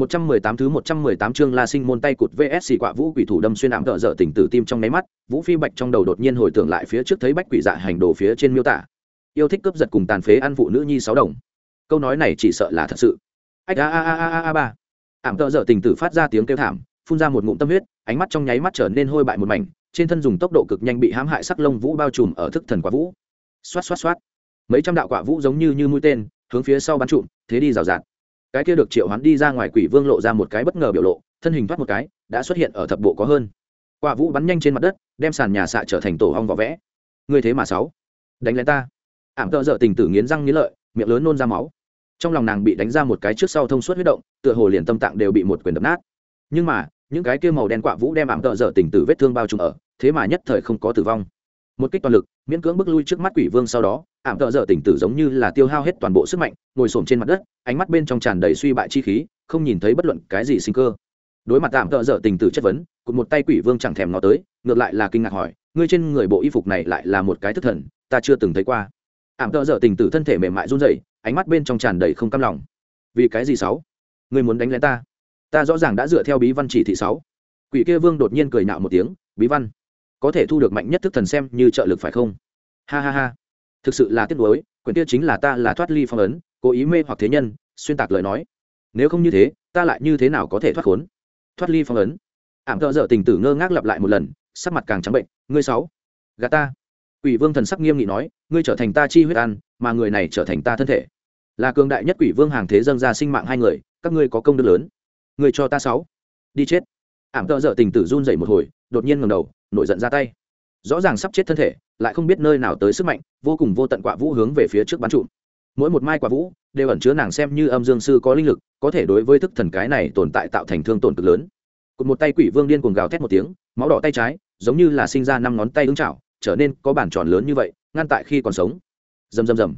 118 thứ 118 chương La Sinh môn tay cụt VS quạ vũ quỷ thủ đâm xuyên ảm tợ dở tỉnh tử tim trong đáy mắt, Vũ Phi Bạch trong đầu đột nhiên hồi tưởng lại phía trước thấy bách quỷ dạ hành đồ phía trên miêu tả. Yêu thích cướp giật cùng tàn phế ăn phụ nữ nhi sáu đồng. Câu nói này chỉ sợ là thật sự. Ách a a a a a ba. Ảm tợ dở tỉnh tử phát ra tiếng kêu thảm, phun ra một ngụm tâm huyết, ánh mắt trong nháy mắt trở nên hôi bại một mảnh, trên thân dùng tốc độ cực nhanh bị hãm hại sắc lông vũ bao trùm ở thức thần quả vũ. Xoát xoát xoát. Mấy trăm đạo quả vũ giống như như mũi tên, hướng phía sau bắn trụm, thế đi rào rạt cái kia được triệu hoán đi ra ngoài quỷ vương lộ ra một cái bất ngờ biểu lộ, thân hình thoát một cái, đã xuất hiện ở thập bộ có hơn. Quả vũ bắn nhanh trên mặt đất, đem sàn nhà xạ trở thành tổ hong vỏ vẽ. Người thế mà sáu. Đánh lên ta. Ảm tợ dở tình tử nghiến răng nghiến lợi, miệng lớn nôn ra máu. Trong lòng nàng bị đánh ra một cái trước sau thông suốt huyết động, tựa hồ liền tâm tạng đều bị một quyền đập nát. Nhưng mà, những cái kia màu đen quạ vũ đem ảm tợ dở tình tử vết thương bao trùm ở, thế mà nhất thời không có tử vong. Một kích toàn lực, miễn cưỡng bước lui trước mắt quỷ vương sau đó ảm tợ dở tỉnh tử giống như là tiêu hao hết toàn bộ sức mạnh, ngồi xổm trên mặt đất, ánh mắt bên trong tràn đầy suy bại chi khí, không nhìn thấy bất luận cái gì sinh cơ. Đối mặt ảm tợ dở tình tử chất vấn, cụt một tay quỷ vương chẳng thèm nó tới, ngược lại là kinh ngạc hỏi, ngươi trên người bộ y phục này lại là một cái thức thần, ta chưa từng thấy qua. Ảm tợ dở tình tử thân thể mềm mại run rẩy, ánh mắt bên trong tràn đầy không cam lòng. Vì cái gì sáu? Ngươi muốn đánh lén ta? Ta rõ ràng đã dựa theo bí văn chỉ thị sáu. Quỷ kia vương đột nhiên cười nạo một tiếng, bí văn? Có thể thu được mạnh nhất thức thần xem như trợ lực phải không? Ha ha ha thực sự là tiếc nuối quyền kia chính là ta là thoát ly phong ấn, cố ý mê hoặc thế nhân, xuyên tạc lời nói. Nếu không như thế, ta lại như thế nào có thể thoát khốn? Thoát ly phong ấn. Ảm thợ dở tình tử ngơ ngác lặp lại một lần, sắc mặt càng trắng bệnh. Ngươi sáu gà ta. Quỷ vương thần sắc nghiêm nghị nói, ngươi trở thành ta chi huyết ăn, mà người này trở thành ta thân thể. Là cường đại nhất quỷ vương hàng thế dâng ra sinh mạng hai người, các ngươi có công đức lớn. Ngươi cho ta sáu. Đi chết. Ảm thợ dở tình tử run dậy một hồi, đột nhiên ngầm đầu, nổi giận ra tay rõ ràng sắp chết thân thể, lại không biết nơi nào tới sức mạnh, vô cùng vô tận quả vũ hướng về phía trước bắn trụm mỗi một mai quả vũ đều ẩn chứa nàng xem như âm dương sư có linh lực, có thể đối với thức thần cái này tồn tại tạo thành thương tổn cực lớn. Cụt một tay quỷ vương điên cuồng gào thét một tiếng, máu đỏ tay trái, giống như là sinh ra năm ngón tay ứng chảo trở nên có bản tròn lớn như vậy, ngăn tại khi còn sống. Rầm rầm rầm.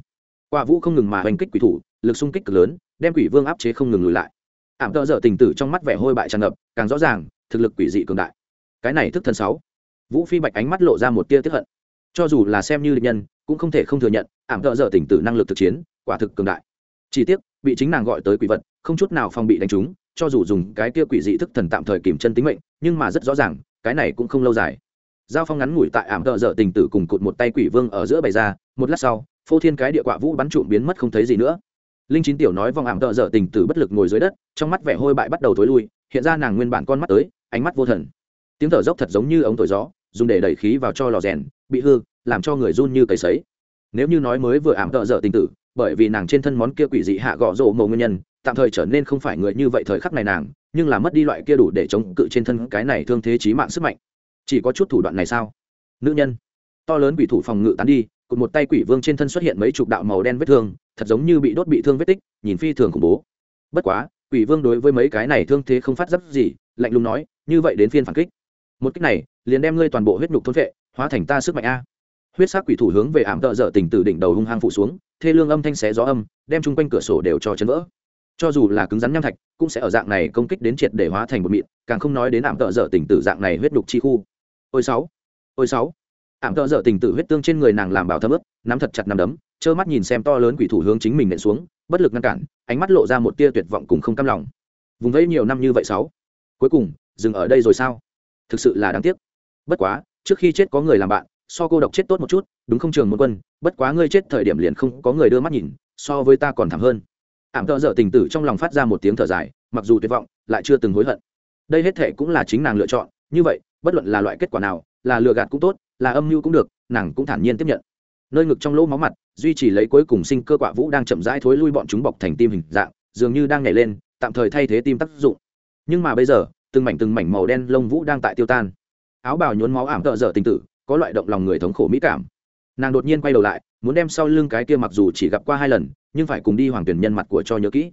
Quả vũ không ngừng mà hành kích quỷ thủ, lực xung kích cực lớn, đem quỷ vương áp chế không ngừng lùi lại. Ảm tợ dở tình tử trong mắt vẻ hôi bại tràn ngập, càng rõ ràng, thực lực quỷ dị cường đại. Cái này thức thần sáu vũ phi bạch ánh mắt lộ ra một tia tiếp hận. Cho dù là xem như định nhân, cũng không thể không thừa nhận, ảm thợ dở tỉnh tử năng lực thực chiến, quả thực cường đại. Chỉ tiếc, bị chính nàng gọi tới quỷ vật, không chút nào phòng bị đánh trúng, cho dù dùng cái tia quỷ dị thức thần tạm thời kìm chân tính mệnh, nhưng mà rất rõ ràng, cái này cũng không lâu dài. Giao phong ngắn ngủi tại ảm thợ dở tình tử cùng cụt một tay quỷ vương ở giữa bày ra, một lát sau, phô thiên cái địa quạ vũ bắn trụm biến mất không thấy gì nữa. Linh chín tiểu nói vòng ảm thợ dở tình tử bất lực ngồi dưới đất, trong mắt vẻ hôi bại bắt đầu thối lui, hiện ra nàng nguyên bản con mắt tới, ánh mắt vô thần. Tiếng thở dốc thật giống như ống thổi gió dùng để đẩy khí vào cho lò rèn, bị hư, làm cho người run như cầy sấy. Nếu như nói mới vừa ảm tợ dở tình tử, bởi vì nàng trên thân món kia quỷ dị hạ gõ rộ mồ nguyên nhân, tạm thời trở nên không phải người như vậy thời khắc này nàng, nhưng là mất đi loại kia đủ để chống cự trên thân cái này thương thế trí mạng sức mạnh. Chỉ có chút thủ đoạn này sao? Nữ nhân, to lớn quỷ thủ phòng ngự tán đi cụt một tay quỷ vương trên thân xuất hiện mấy chục đạo màu đen vết thương, thật giống như bị đốt bị thương vết tích, nhìn phi thường khủng bố. Bất quá, quỷ vương đối với mấy cái này thương thế không phát dấp gì, lạnh lùng nói, như vậy đến phiên phản kích. Một cách này liền đem ngươi toàn bộ huyết nhục thôn vệ hóa thành ta sức mạnh a. Huyết sắc quỷ thủ hướng về ảm tợ dở tình từ đỉnh đầu hung hăng phụ xuống, thê lương âm thanh xé gió âm, đem chung quanh cửa sổ đều cho chấn vỡ. Cho dù là cứng rắn nham thạch, cũng sẽ ở dạng này công kích đến triệt để hóa thành một mịn, càng không nói đến ảm tợ dở tình tử dạng này huyết đục chi khu. Ôi sáu ôi sáu. Ảm tợ dở tình tử huyết tương trên người nàng làm bảo thấm ướp nắm thật chặt nắm đấm, trơ mắt nhìn xem to lớn quỷ thủ hướng chính mình nện xuống, bất lực ngăn cản, ánh mắt lộ ra một tia tuyệt vọng cùng không cam lòng. Vùng vẫy nhiều năm như vậy sáu. Cuối cùng, dừng ở đây rồi sao? Thực sự là đáng tiếc bất quá, trước khi chết có người làm bạn, so cô độc chết tốt một chút, đúng không trường môn quân? Bất quá ngươi chết thời điểm liền không có người đưa mắt nhìn, so với ta còn thảm hơn. Ảm tợ dở tình tử trong lòng phát ra một tiếng thở dài, mặc dù tuyệt vọng, lại chưa từng hối hận. Đây hết thể cũng là chính nàng lựa chọn, như vậy, bất luận là loại kết quả nào, là lừa gạt cũng tốt, là âm mưu cũng được, nàng cũng thản nhiên tiếp nhận. Nơi ngực trong lỗ máu mặt, duy trì lấy cuối cùng sinh cơ quả vũ đang chậm rãi thối lui bọn chúng bọc thành tim hình dạng, dường như đang nhảy lên, tạm thời thay thế tim tác dụng. Nhưng mà bây giờ, từng mảnh từng mảnh màu đen lông vũ đang tại tiêu tan áo bào nhốn máu ảm tợ dở tình tử, có loại động lòng người thống khổ mỹ cảm. Nàng đột nhiên quay đầu lại, muốn đem sau lưng cái kia mặc dù chỉ gặp qua hai lần, nhưng phải cùng đi hoàng tuyển nhân mặt của cho nhớ kỹ.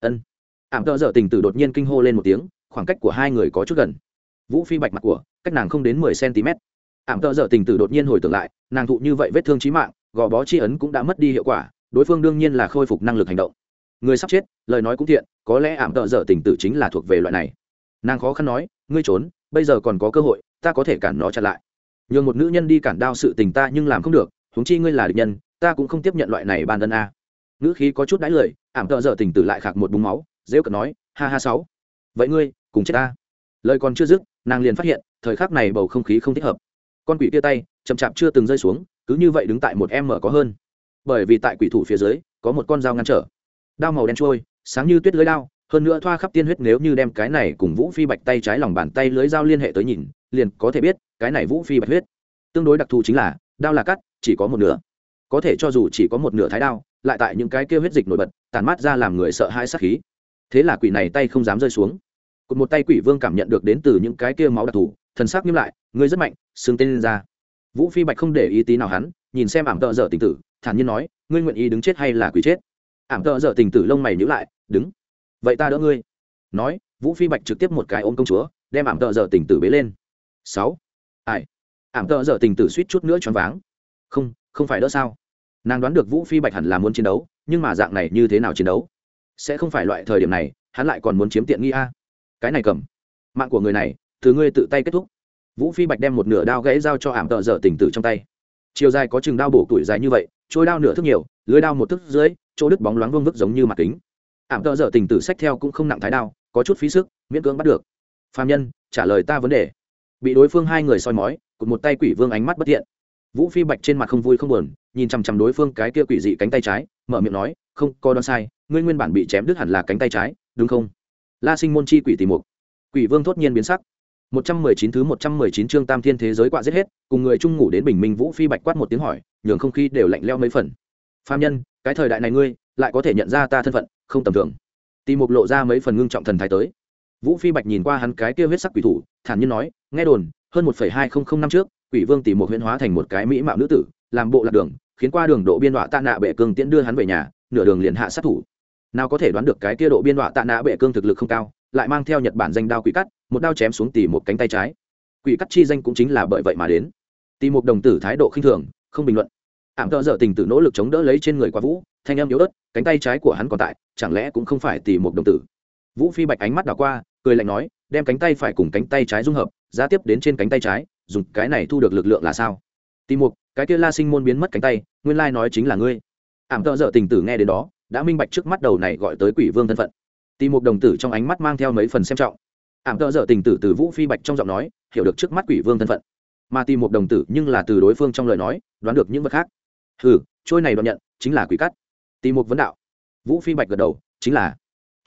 Ân. Ảm tợ dở tình tử đột nhiên kinh hô lên một tiếng, khoảng cách của hai người có chút gần. Vũ phi bạch mặt của, cách nàng không đến mười cm ảm tợ dở tình tử đột nhiên hồi tưởng lại, nàng thụ như vậy vết thương trí mạng, gò bó chi ấn cũng đã mất đi hiệu quả, đối phương đương nhiên là khôi phục năng lực hành động. Người sắp chết, lời nói cũng thiện, có lẽ ảm tợ dở tình tử chính là thuộc về loại này. Nàng khó khăn nói, ngươi trốn, bây giờ còn có cơ hội ta có thể cản nó chặn lại. Nhường một nữ nhân đi cản đao sự tình ta nhưng làm không được, huống chi ngươi là địch nhân, ta cũng không tiếp nhận loại này ban đơn a. Nữ khí có chút đãi lời, ảm tợ dở tình tử lại khạc một búng máu dễ cận nói, ha ha sáu. Vậy ngươi, cùng chết ta. Lời còn chưa dứt, nàng liền phát hiện, thời khắc này bầu không khí không thích hợp. Con quỷ kia tay, chậm chạp chưa từng rơi xuống, cứ như vậy đứng tại một em mở có hơn. Bởi vì tại quỷ thủ phía dưới, có một con dao ngăn trở. Đao màu đen trôi, sáng như tuyết lưới đao, hơn nữa thoa khắp tiên huyết nếu như đem cái này cùng vũ phi bạch tay trái lòng bàn tay lưới dao liên hệ tới nhìn liền có thể biết, cái này vũ phi bạch huyết. Tương đối đặc thù chính là, đao là cắt, chỉ có một nửa. Có thể cho dù chỉ có một nửa thái đao, lại tại những cái kêu huyết dịch nổi bật tàn mát ra làm người sợ hãi sắc khí. Thế là quỷ này tay không dám rơi xuống. Cột một tay quỷ vương cảm nhận được đến từ những cái kia máu đặc thù, thần sắc nghiêm lại ngươi rất mạnh xương tên lên ra. Vũ phi bạch không để ý tí nào hắn, nhìn xem ảm tợ dở tình tử, thản nhiên nói, ngươi nguyện ý đứng chết hay là quỷ chết? Ảm tợ dở tình tử lông mày nhữ lại, đứng. Vậy ta đỡ ngươi. Nói, vũ phi bạch trực tiếp một cái ôm công chúa, đem ảm tợ dở tình tử bế lên sáu. Ai? Ảm tợ dở tình tử suýt chút nữa choáng váng. Không không phải đỡ sao? Nàng đoán được vũ phi bạch hẳn là muốn chiến đấu, nhưng mà dạng này như thế nào chiến đấu? Sẽ không phải loại thời điểm này, hắn lại còn muốn chiếm tiện nghi a. Cái này cầm. Mạng của người này từ ngươi tự tay kết thúc. Vũ phi bạch đem một nửa đao gãy giao cho ảm tợ dở tình tử trong tay. Chiều dài có chừng đao bổ tuổi dài như vậy, trôi đao nửa thước nhiều, lưới đao một thước dưới, chỗ đứt bóng loáng vương vức giống như mặt kính. Ảm tợ dở tình tử sách theo cũng không nặng thái đao, có chút phí sức, miễn cưỡng bắt được. Phạm nhân, trả lời ta vấn đề bị đối phương hai người soi mói, cụt một tay quỷ vương ánh mắt bất thiện. Vũ phi bạch trên mặt không vui không buồn, nhìn chằm chằm đối phương cái kia quỷ dị cánh tay trái, mở miệng nói, không có đoán sai, ngươi nguyên bản bị chém đứt hẳn là cánh tay trái, đúng không? La sinh môn chi quỷ tìm mục. Quỷ vương thốt nhiên biến sắc. Một trăm mười chín thứ một trăm mười chín chương tam thiên thế giới quạ giết hết, cùng người chung ngủ đến bình minh vũ phi bạch quát một tiếng hỏi, nhường không khí đều lạnh leo mấy phần. Phạm nhân, cái thời đại này ngươi, lại có thể nhận ra ta thân phận, không tầm thường. Tìm mục lộ ra mấy phần ngưng trọng thần thái tới. Vũ phi bạch nhìn qua hắn cái kia huyết sắc quỷ thủ, thản nhiên nói nghe đồn, hơn một phẩy hai không không năm trước, quỷ vương tìm một huyễn hóa thành một cái mỹ mạo nữ tử, làm bộ lạc đường, khiến qua đường độ biên đọa tạ nạ bệ cương tiễn đưa hắn về nhà, nửa đường liền hạ sát thủ. Nào có thể đoán được cái kia độ biên đọa tạ nạ bệ cương thực lực không cao, lại mang theo nhật bản danh đao quỷ cắt, một đao chém xuống tỉ một cánh tay trái. Quỷ cắt chi danh cũng chính là bởi vậy mà đến. Tỉ một đồng tử thái độ khinh thường, không bình luận. Ảm thợ dở tình tử nỗ lực chống đỡ lấy trên người qua vũ, thanh em yếu ớt, cánh tay trái của hắn còn tại, chẳng lẽ cũng không phải tỉ một đồng tử? Vũ phi bạch ánh mắt đảo qua, cười lạnh nói, đem cánh tay phải cùng cánh tay trái dung hợp giá tiếp đến trên cánh tay trái dùng cái này thu được lực lượng là sao? Tỉ Mục, cái kia la sinh môn biến mất cánh tay nguyên lai nói chính là ngươi. Ảm tợ dở tình tử nghe đến đó đã minh bạch trước mắt đầu này gọi tới quỷ vương thân phận. Tỉ Mục đồng tử trong ánh mắt mang theo mấy phần xem trọng. Ảm tợ dở tình tử từ vũ phi bạch trong giọng nói hiểu được trước mắt quỷ vương thân phận. Mà tìm Mục đồng tử nhưng là từ đối phương trong lời nói đoán được những vật khác. Hừ trôi này đoạn nhận chính là quỷ cắt. Tìm Mục vấn đạo. Vũ phi bạch gật đầu chính là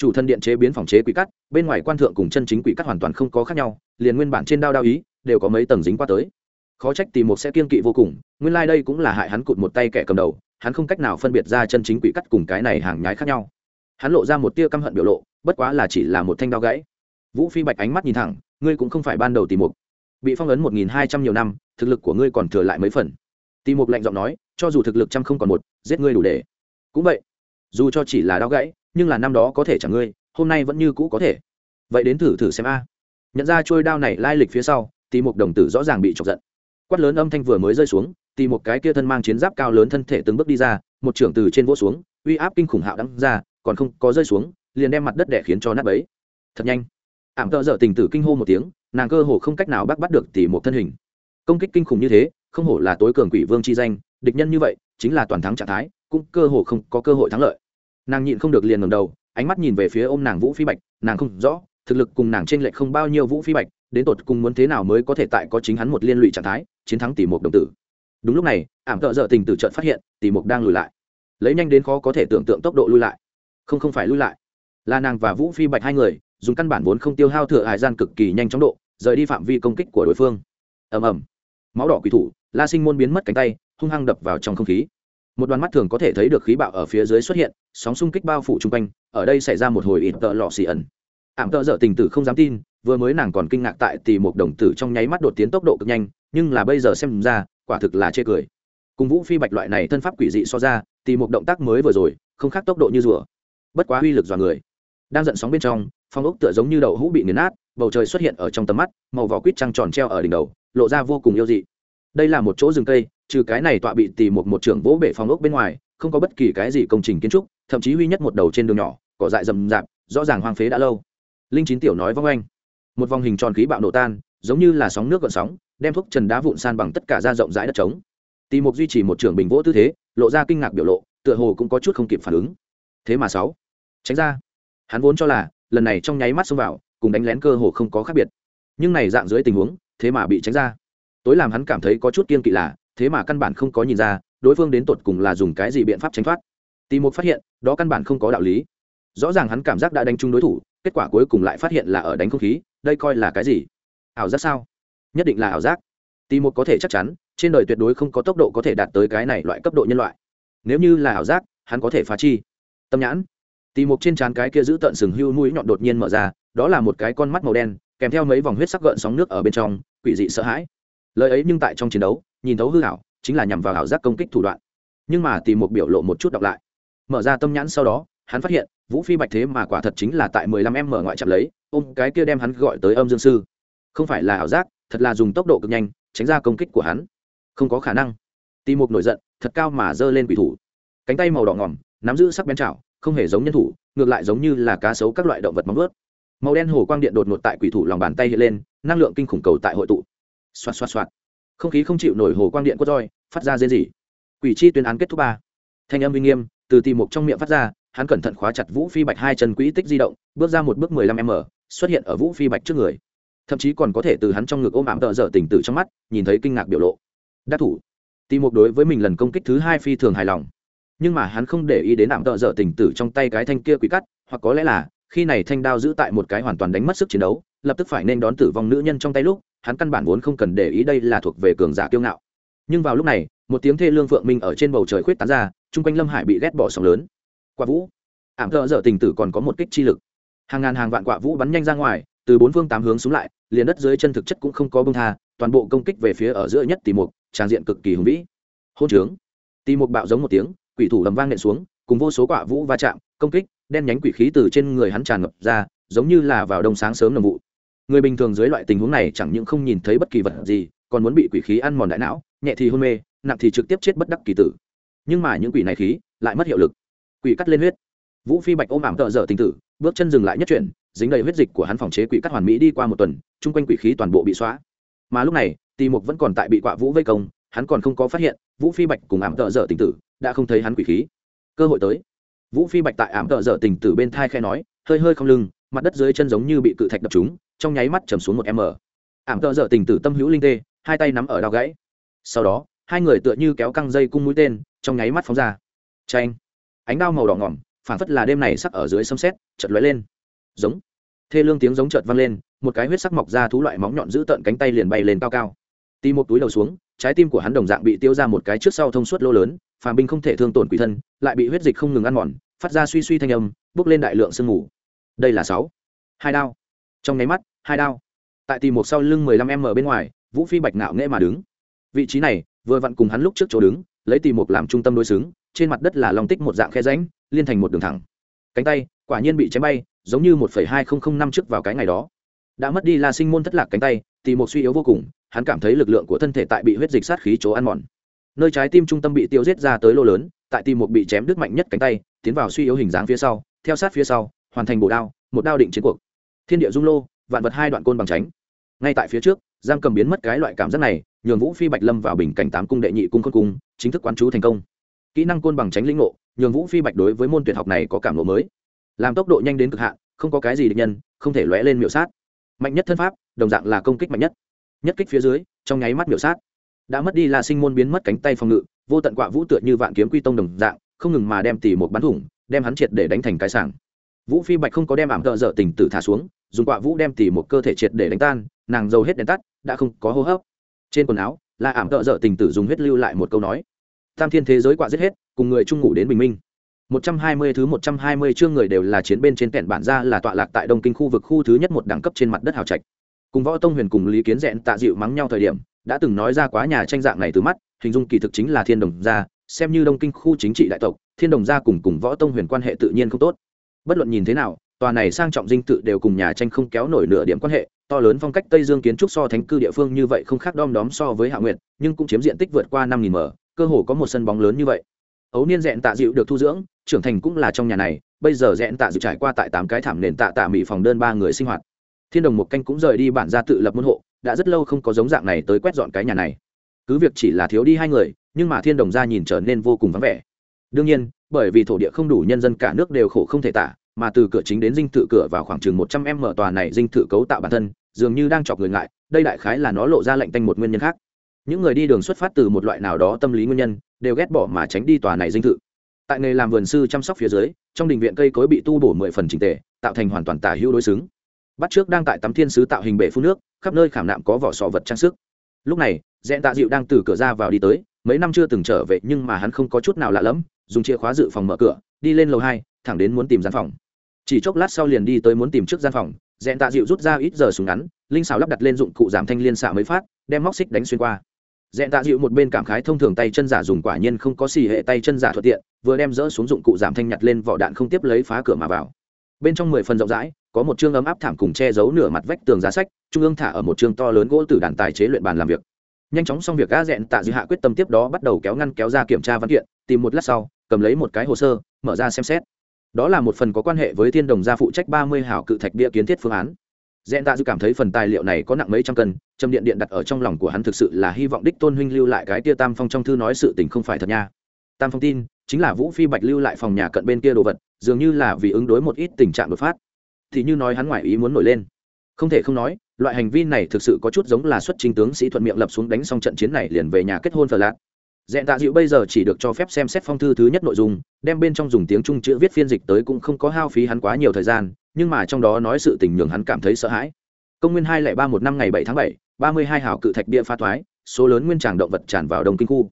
chủ thân điện chế biến phòng chế quỷ cắt, bên ngoài quan thượng cùng chân chính quỷ cắt hoàn toàn không có khác nhau, liền nguyên bản trên đao đao ý, đều có mấy tầng dính qua tới. Khó trách tìm một sẽ kiên kỵ vô cùng, nguyên lai、like、đây cũng là hại hắn cụt một tay kẻ cầm đầu, hắn không cách nào phân biệt ra chân chính quỷ cắt cùng cái này hàng nhái khác nhau. Hắn lộ ra một tia căm hận biểu lộ, bất quá là chỉ là một thanh đao gãy. Vũ phi bạch ánh mắt nhìn thẳng, ngươi cũng không phải ban đầu tìm mục. Bị phong ấn một nghìn hai trăm nhiều năm, thực lực của ngươi còn thừa lại mấy phần. Tìm mục lạnh giọng nói, cho dù thực lực trăm không còn một, giết ngươi đủ để. Cũng vậy, dù cho chỉ là đao gãy nhưng là năm đó có thể chẳng ngươi, hôm nay vẫn như cũ có thể. Vậy đến thử thử xem a. Nhận ra trôi đao này lai lịch phía sau tì một đồng tử rõ ràng bị chọc giận. Quát lớn âm thanh vừa mới rơi xuống tì một cái kia thân mang chiến giáp cao lớn thân thể từng bước đi ra, một trưởng từ trên vỗ xuống, uy áp kinh khủng hạo đắng ra, còn không có rơi xuống, liền đem mặt đất đẻ khiến cho nát bấy. Thật nhanh. Ảm tợ dở tình tử kinh hô một tiếng, nàng cơ hồ không cách nào bắt bắt được tì một thân hình. Công kích kinh khủng như thế, không hổ là tối cường quỷ vương chi danh, địch nhân như vậy, chính là toàn thắng trạng thái, cũng cơ hồ không có cơ hội thắng lợi nàng nhịn không được liền ngầm đầu, ánh mắt nhìn về phía ô m nàng vũ phi bạch, nàng không rõ, thực lực cùng nàng t r ê n lệch không bao nhiêu vũ phi bạch, đến tột cùng muốn thế nào mới có thể tại có chính hắn một liên lụy trạng thái, chiến thắng tỷ mục đồng tử. Đúng lúc này, ảm tợ dợ tình tử trận phát hiện, tỷ mục đang lùi lại. Lấy nhanh đến khó có thể tưởng tượng tốc độ lui lại. Không không phải lui lại. Là nàng và vũ phi bạch hai người, dùng căn bản vốn không tiêu hao thừa hải gian cực kỳ nhanh chóng độ, rời đi phạm vi công kích của đối phương. Ầm ầm. Máu đỏ quỷ thủ, la sinh môn biến mất cánh tay, hung hăng đập vào trong không khí một đoàn mắt thường có thể thấy được khí bạo ở phía dưới xuất hiện, sóng xung kích bao phủ chung quanh, ở đây xảy ra một hồi ít tợ lọ xì ẩn. Ảm tợ dở tình tử không dám tin, vừa mới nàng còn kinh ngạc tại tì một đồng tử trong nháy mắt đột tiến tốc độ cực nhanh, nhưng là bây giờ xem ra, quả thực là chê cười. Cùng vũ phi bạch loại này thân pháp quỷ dị so ra, tì một động tác mới vừa rồi, không khác tốc độ như rùa. Bất quá uy lực dọa người. Đang giận sóng bên trong, phong ốc tựa giống như đậu hũ bị nghiền nát, bầu trời xuất hiện ở trong tầm mắt, màu vỏ quýt trăng tròn treo ở đỉnh đầu, lộ ra vô cùng yêu dị. Đây là một chỗ rừng cây trừ cái này tọa bị tì một một trưởng vỗ bể phong ốc bên ngoài, không có bất kỳ cái gì công trình kiến trúc, thậm chí huy nhất một đầu trên đường nhỏ, cỏ dại rậm rạp, rõ ràng hoang phế đã lâu. Linh chín tiểu nói vong anh. Một vòng hình tròn khí bạo nổ tan, giống như là sóng nước gợn sóng, đem thuốc trần đá vụn san bằng tất cả ra rộng rãi đất trống. Tì một duy trì một trưởng bình vỗ tư thế, lộ ra kinh ngạc biểu lộ, tựa hồ cũng có chút không kịp phản ứng. Thế mà sáu. Tránh ra. Hắn vốn cho là, lần này trong nháy mắt xông vào, cùng đánh lén cơ hồ không có khác biệt. Nhưng này dạng dưới tình huống, thế mà bị tránh ra. Tối làm hắn cảm thấy có chút kiên kỵ là thế mà căn bản không có nhìn ra đối phương đến tột cùng là dùng cái gì biện pháp tránh thoát. Tì một phát hiện, đó căn bản không có đạo lý. Rõ ràng hắn cảm giác đã đánh trúng đối thủ, kết quả cuối cùng lại phát hiện là ở đánh không khí, đây coi là cái gì? Ảo giác sao? Nhất định là ảo giác. Tì một có thể chắc chắn, trên đời tuyệt đối không có tốc độ có thể đạt tới cái này loại cấp độ nhân loại. Nếu như là ảo giác, hắn có thể phá chi. Tâm nhãn. Tì một trên trán cái kia giữ tận sừng hưu mũi nhọn đột nhiên mở ra, đó là một cái con mắt màu đen, kèm theo mấy vòng huyết sắc gợn sóng nước ở bên trong, quỷ dị sợ hãi. Lời ấy nhưng tại trong chiến đấu nhìn thấu hư hảo chính là nhằm vào ảo giác công kích thủ đoạn. Nhưng mà tìm một biểu lộ một chút đọc lại. Mở ra tâm nhãn sau đó, hắn phát hiện, vũ phi bạch thế mà quả thật chính là tại mười lăm em mở ngoại chạm lấy, ôm cái kia đem hắn gọi tới âm dương sư. Không phải là ảo giác, thật là dùng tốc độ cực nhanh, tránh ra công kích của hắn. Không có khả năng. Tìm một nổi giận, thật cao mà giơ lên quỷ thủ. Cánh tay màu đỏ ngỏm, nắm giữ sắc bén chảo, không hề giống nhân thủ, ngược lại giống như là cá sấu các loại động vật móng ướt màu đen hồ quang điện đột ngột tại quỷ thủ lòng bàn tay hiện lên, năng lượng kinh khủng cầu tại hội tụ. Xoạt xoạt xoạt không khí không chịu nổi hồ quang điện quất roi, phát ra dễ gì quỷ chi tuyên án kết thúc ba. Thanh âm uy nghiêm, từ tìm mục trong miệng phát ra, hắn cẩn thận khóa chặt vũ phi bạch hai chân quỹ tích di động, bước ra một bước mười lăm m, xuất hiện ở vũ phi bạch trước người. Thậm chí còn có thể từ hắn trong ngực ôm ảm tợ dở tỉnh tử trong mắt, nhìn thấy kinh ngạc biểu lộ. Đắc thủ. Tìm mục đối với mình lần công kích thứ hai phi thường hài lòng. Nhưng mà hắn không để ý đến ảm tợ dở tỉnh tử trong tay cái thanh kia quỷ cắt, hoặc có lẽ là, khi này thanh đao giữ tại một cái hoàn toàn đánh mất sức chiến đấu, lập tức phải nên đón tử vong nữ nhân trong tay lúc hắn căn bản vốn không cần để ý đây là thuộc về cường giả kiêu ngạo. Nhưng vào lúc này, một tiếng thê lương phượng minh ở trên bầu trời khuyết tán ra, chung quanh lâm hải bị ghét bỏ sóng lớn. Quả vũ, ảm thợ dở tình tử còn có một kích chi lực. Hàng ngàn hàng vạn quả vũ bắn nhanh ra ngoài, từ bốn phương tám hướng xuống lại, liền đất dưới chân thực chất cũng không có bông tha, toàn bộ công kích về phía ở giữa nhất tỷ mục tràng diện cực kỳ hùng vĩ. Hôn trướng. Tỷ mục bạo giống một tiếng, quỷ thủ lầm vang nện xuống, cùng vô số quả vũ va chạm, công kích, đen nhánh quỷ khí từ trên người hắn tràn ngập ra, giống như là vào đông sáng sớm nồng vụ người bình thường dưới loại tình huống này chẳng những không nhìn thấy bất kỳ vật gì, còn muốn bị quỷ khí ăn mòn đại não, nhẹ thì hôn mê, nặng thì trực tiếp chết bất đắc kỳ tử. Nhưng mà những quỷ này khí lại mất hiệu lực. Quỷ cắt lên huyết. Vũ phi bạch ôm ảm tợ dở tình tử, bước chân dừng lại nhất chuyển, dính đầy huyết dịch của hắn phòng chế quỷ cắt hoàn mỹ đi qua một tuần, chung quanh quỷ khí toàn bộ bị xóa. Mà lúc này, tì mục vẫn còn tại bị quạ vũ vây công, hắn còn không có phát hiện, vũ phi bạch cùng ảm tợ dở tình tử đã không thấy hắn quỷ khí. Cơ hội tới. Vũ phi bạch tại ảm tợ dở tình tử bên thai khe nói, hơi hơi không lưng mặt đất dưới chân giống như bị cự thạch đập trúng, trong nháy mắt chầm xuống một m. Ảm tợ dở tình tử tâm hữu linh tê, hai tay nắm ở đao gãy. Sau đó, hai người tựa như kéo căng dây cung mũi tên, trong nháy mắt phóng ra. Tranh ánh đao màu đỏ ngỏm, phản phất là đêm này sắc ở dưới sấm xét chật lóe lên. Giống! Thê lương tiếng giống chợt vang lên, một cái huyết sắc mọc ra thú loại móng nhọn giữ tận cánh tay liền bay lên cao cao. Tìm một túi đầu xuống, trái tim của hắn đồng dạng bị tiêu ra một cái trước sau thông suốt lô lớn, phàm binh không thể thương tổn quỷ thân, lại bị huyết dịch không ngừng ăn mòn, phát ra suy suy thanh âm, bước lên đại lượng sương mù đây là sáu. Hai đao. Trong nháy mắt, hai đao. Tại tìm một sau lưng mười lăm m bên ngoài, vũ phi bạch nạo nghễ mà đứng. Vị trí này, vừa vặn cùng hắn lúc trước chỗ đứng, lấy tìm một làm trung tâm đối xứng, trên mặt đất là lòng tích một dạng khe ránh liên thành một đường thẳng. Cánh tay, quả nhiên bị chém bay, giống như một phẩy hai không không năm trước vào cái ngày đó. Đã mất đi la sinh môn thất lạc cánh tay tìm một suy yếu vô cùng, hắn cảm thấy lực lượng của thân thể tại bị huyết dịch sát khí chỗ ăn mòn. Nơi trái tim trung tâm bị tiêu giết ra tới lô lớn, tại tim một bị chém đứt mạnh nhất cánh tay, tiến vào suy yếu hình dáng phía sau, theo sát phía sau hoàn thành bổ đao, một đao định chiến cuộc. Thiên địa dung lô, vạn vật hai đoạn côn bằng tránh. Ngay tại phía trước giam cầm biến mất cái loại cảm giác này, nhường vũ phi bạch lâm vào bình cảnh tám cung đệ nhị cung khôn cung, chính thức quán chú thành công. Kỹ năng côn bằng tránh lĩnh ngộ, nhường vũ phi bạch đối với môn tuyệt học này có cảm lộ mới. Làm tốc độ nhanh đến cực hạn, không có cái gì địch nhân, không thể lóe lên miểu sát. Mạnh nhất thân pháp, đồng dạng là công kích mạnh nhất. Nhất kích phía dưới, trong nháy mắt miểu sát. Đã mất đi là sinh môn biến mất cánh tay phòng ngự, vô tận quạ vũ tựa như vạn kiếm quy tông đồng dạng, không ngừng mà đem tỉ một bắn thủng, đem hắn triệt để đánh thành cái sảng vũ phi bạch không có đem ảm tợ dở tình tử thả xuống, dùng quạ vũ đem tỉ một cơ thể triệt để đánh tan, nàng dầu hết đèn tắt, đã không có hô hấp. Trên quần áo, là ảm tợ dở tình tử dùng huyết lưu lại một câu nói. Tam thiên thế giới quạ giết hết, cùng người chung ngủ đến bình minh. Một trăm hai mươi thứ một trăm hai mươi chương người đều là chiến bên trên kẹn bản ra là tọa lạc tại đông kinh khu vực khu thứ nhất một đẳng cấp trên mặt đất hào trạch. Cùng võ tông huyền cùng lý kiến dẹn tạ dịu mắng nhau thời điểm, đã từng nói ra quá nhà tranh dạng này từ mắt, hình dung kỳ thực chính là thiên đồng gia, xem như đông kinh khu chính trị đại tộc, thiên đồng gia cùng cùng võ tông huyền quan hệ tự nhiên không tốt bất luận nhìn thế nào, tòa này sang trọng dinh tự đều cùng nhà tranh không kéo nổi nửa điểm quan hệ, to lớn phong cách tây dương kiến trúc so thánh cư địa phương như vậy không khác đom đóm so với hạ nguyệt, nhưng cũng chiếm diện tích vượt qua năm nghìn m cơ hồ có một sân bóng lớn như vậy. Ấu niên dẹn tạ dịu được thu dưỡng, trưởng thành cũng là trong nhà này, bây giờ dẹn tạ dịu trải qua tại tám cái thảm nền tạ tạ mỹ phòng đơn ba người sinh hoạt. Thiên đồng một canh cũng rời đi bản ra tự lập môn hộ, đã rất lâu không có giống dạng này tới quét dọn cái nhà này. Cứ việc chỉ là thiếu đi hai người, nhưng mà thiên đồng gia nhìn trở nên vô cùng vắng vẻ. Đương nhiên bởi vì thổ địa không đủ nhân dân cả nước đều khổ không thể tả, mà từ cửa chính đến dinh thự cửa vào khoảng chừng một trăm m tòa này dinh thự cấu tạo bản thân, dường như đang chọc người ngại, đây đại khái là nó lộ ra lệnh tanh một nguyên nhân khác. Những người đi đường xuất phát từ một loại nào đó tâm lý nguyên nhân, đều ghét bỏ mà tránh đi tòa này dinh thự. Tại nghề làm vườn sư chăm sóc phía dưới, trong đình viện cây cối bị tu bổ mười phần trình tề, tạo thành hoàn toàn tả hữu đối xứng. Bắt trước đang tại tắm thiên sứ tạo hình bể phun nước, khắp nơi khảm nạm có vỏ sò vật trang sức. Lúc này, dẹn tạ dịu đang từ cửa ra vào đi tới, mấy năm chưa từng trở về nhưng mà hắn không có chút nào lạ lẫm dùng chìa khóa dự phòng mở cửa, đi lên lầu hai, thẳng đến muốn tìm gian phòng. Chỉ chốc lát sau liền đi tới muốn tìm trước gian phòng dẹn tạ dịu rút ra ít giờ súng ngắn, linh xào lắp đặt lên dụng cụ giảm thanh liên xạ mới phát, đem móc xích đánh xuyên qua. Dẹn tạ dịu một bên cảm khái thông thường tay chân giả dùng quả nhiên không có xì hệ tay chân giả thuận tiện, vừa đem dỡ xuống dụng cụ giảm thanh nhặt lên vỏ đạn không tiếp lấy phá cửa mà vào. Bên trong mười phần rộng rãi, có một chương ấm áp thảm cùng che giấu nửa mặt vách tường giá sách, trung ương thả ở một chương to lớn gỗ từ đàn tài chế luyện bàn làm việc. Nhanh chóng xong việc ga dẹn tạ dịu hạ quyết tâm tiếp đó bắt đầu kéo ngăn kéo ra kiểm tra văn kiện, tìm một lát sau cầm lấy một cái hồ sơ, mở ra xem xét. Đó là một phần có quan hệ với thiên đồng gia phụ trách ba mươi hảo cự thạch bia kiến thiết phương án. Dẹn tạ dư cảm thấy phần tài liệu này có nặng mấy trăm cân châm điện điện đặt ở trong lòng của hắn thực sự là hy vọng đích tôn huynh lưu lại cái tia tam phong trong thư nói sự tình không phải thật nha. Tam phong tin, chính là vũ phi bạch lưu lại phòng nhà cận bên kia đồ vật, dường như là vì ứng đối một ít tình trạng đột phát. Thì như nói hắn ngoại ý muốn nổi lên. Không thể không nói, loại hành vi này thực sự có chút giống là xuất trình tướng sĩ thuận miệng lập xuống đánh xong trận chiến này liền về nhà kết hôn phở lạc dẹn tạ dịu bây giờ chỉ được cho phép xem xét phong thư thứ nhất nội dung, đem bên trong dùng tiếng trung chữ viết phiên dịch tới cũng không có hao phí hắn quá nhiều thời gian, nhưng mà trong đó nói sự tình nhường hắn cảm thấy sợ hãi. Công nguyên hai lẻ ba một năm ngày bảy tháng bảy, ba mươi hai hào cự thạch bia pha thoái, số lớn nguyên tràng động vật tràn vào đông kinh khu.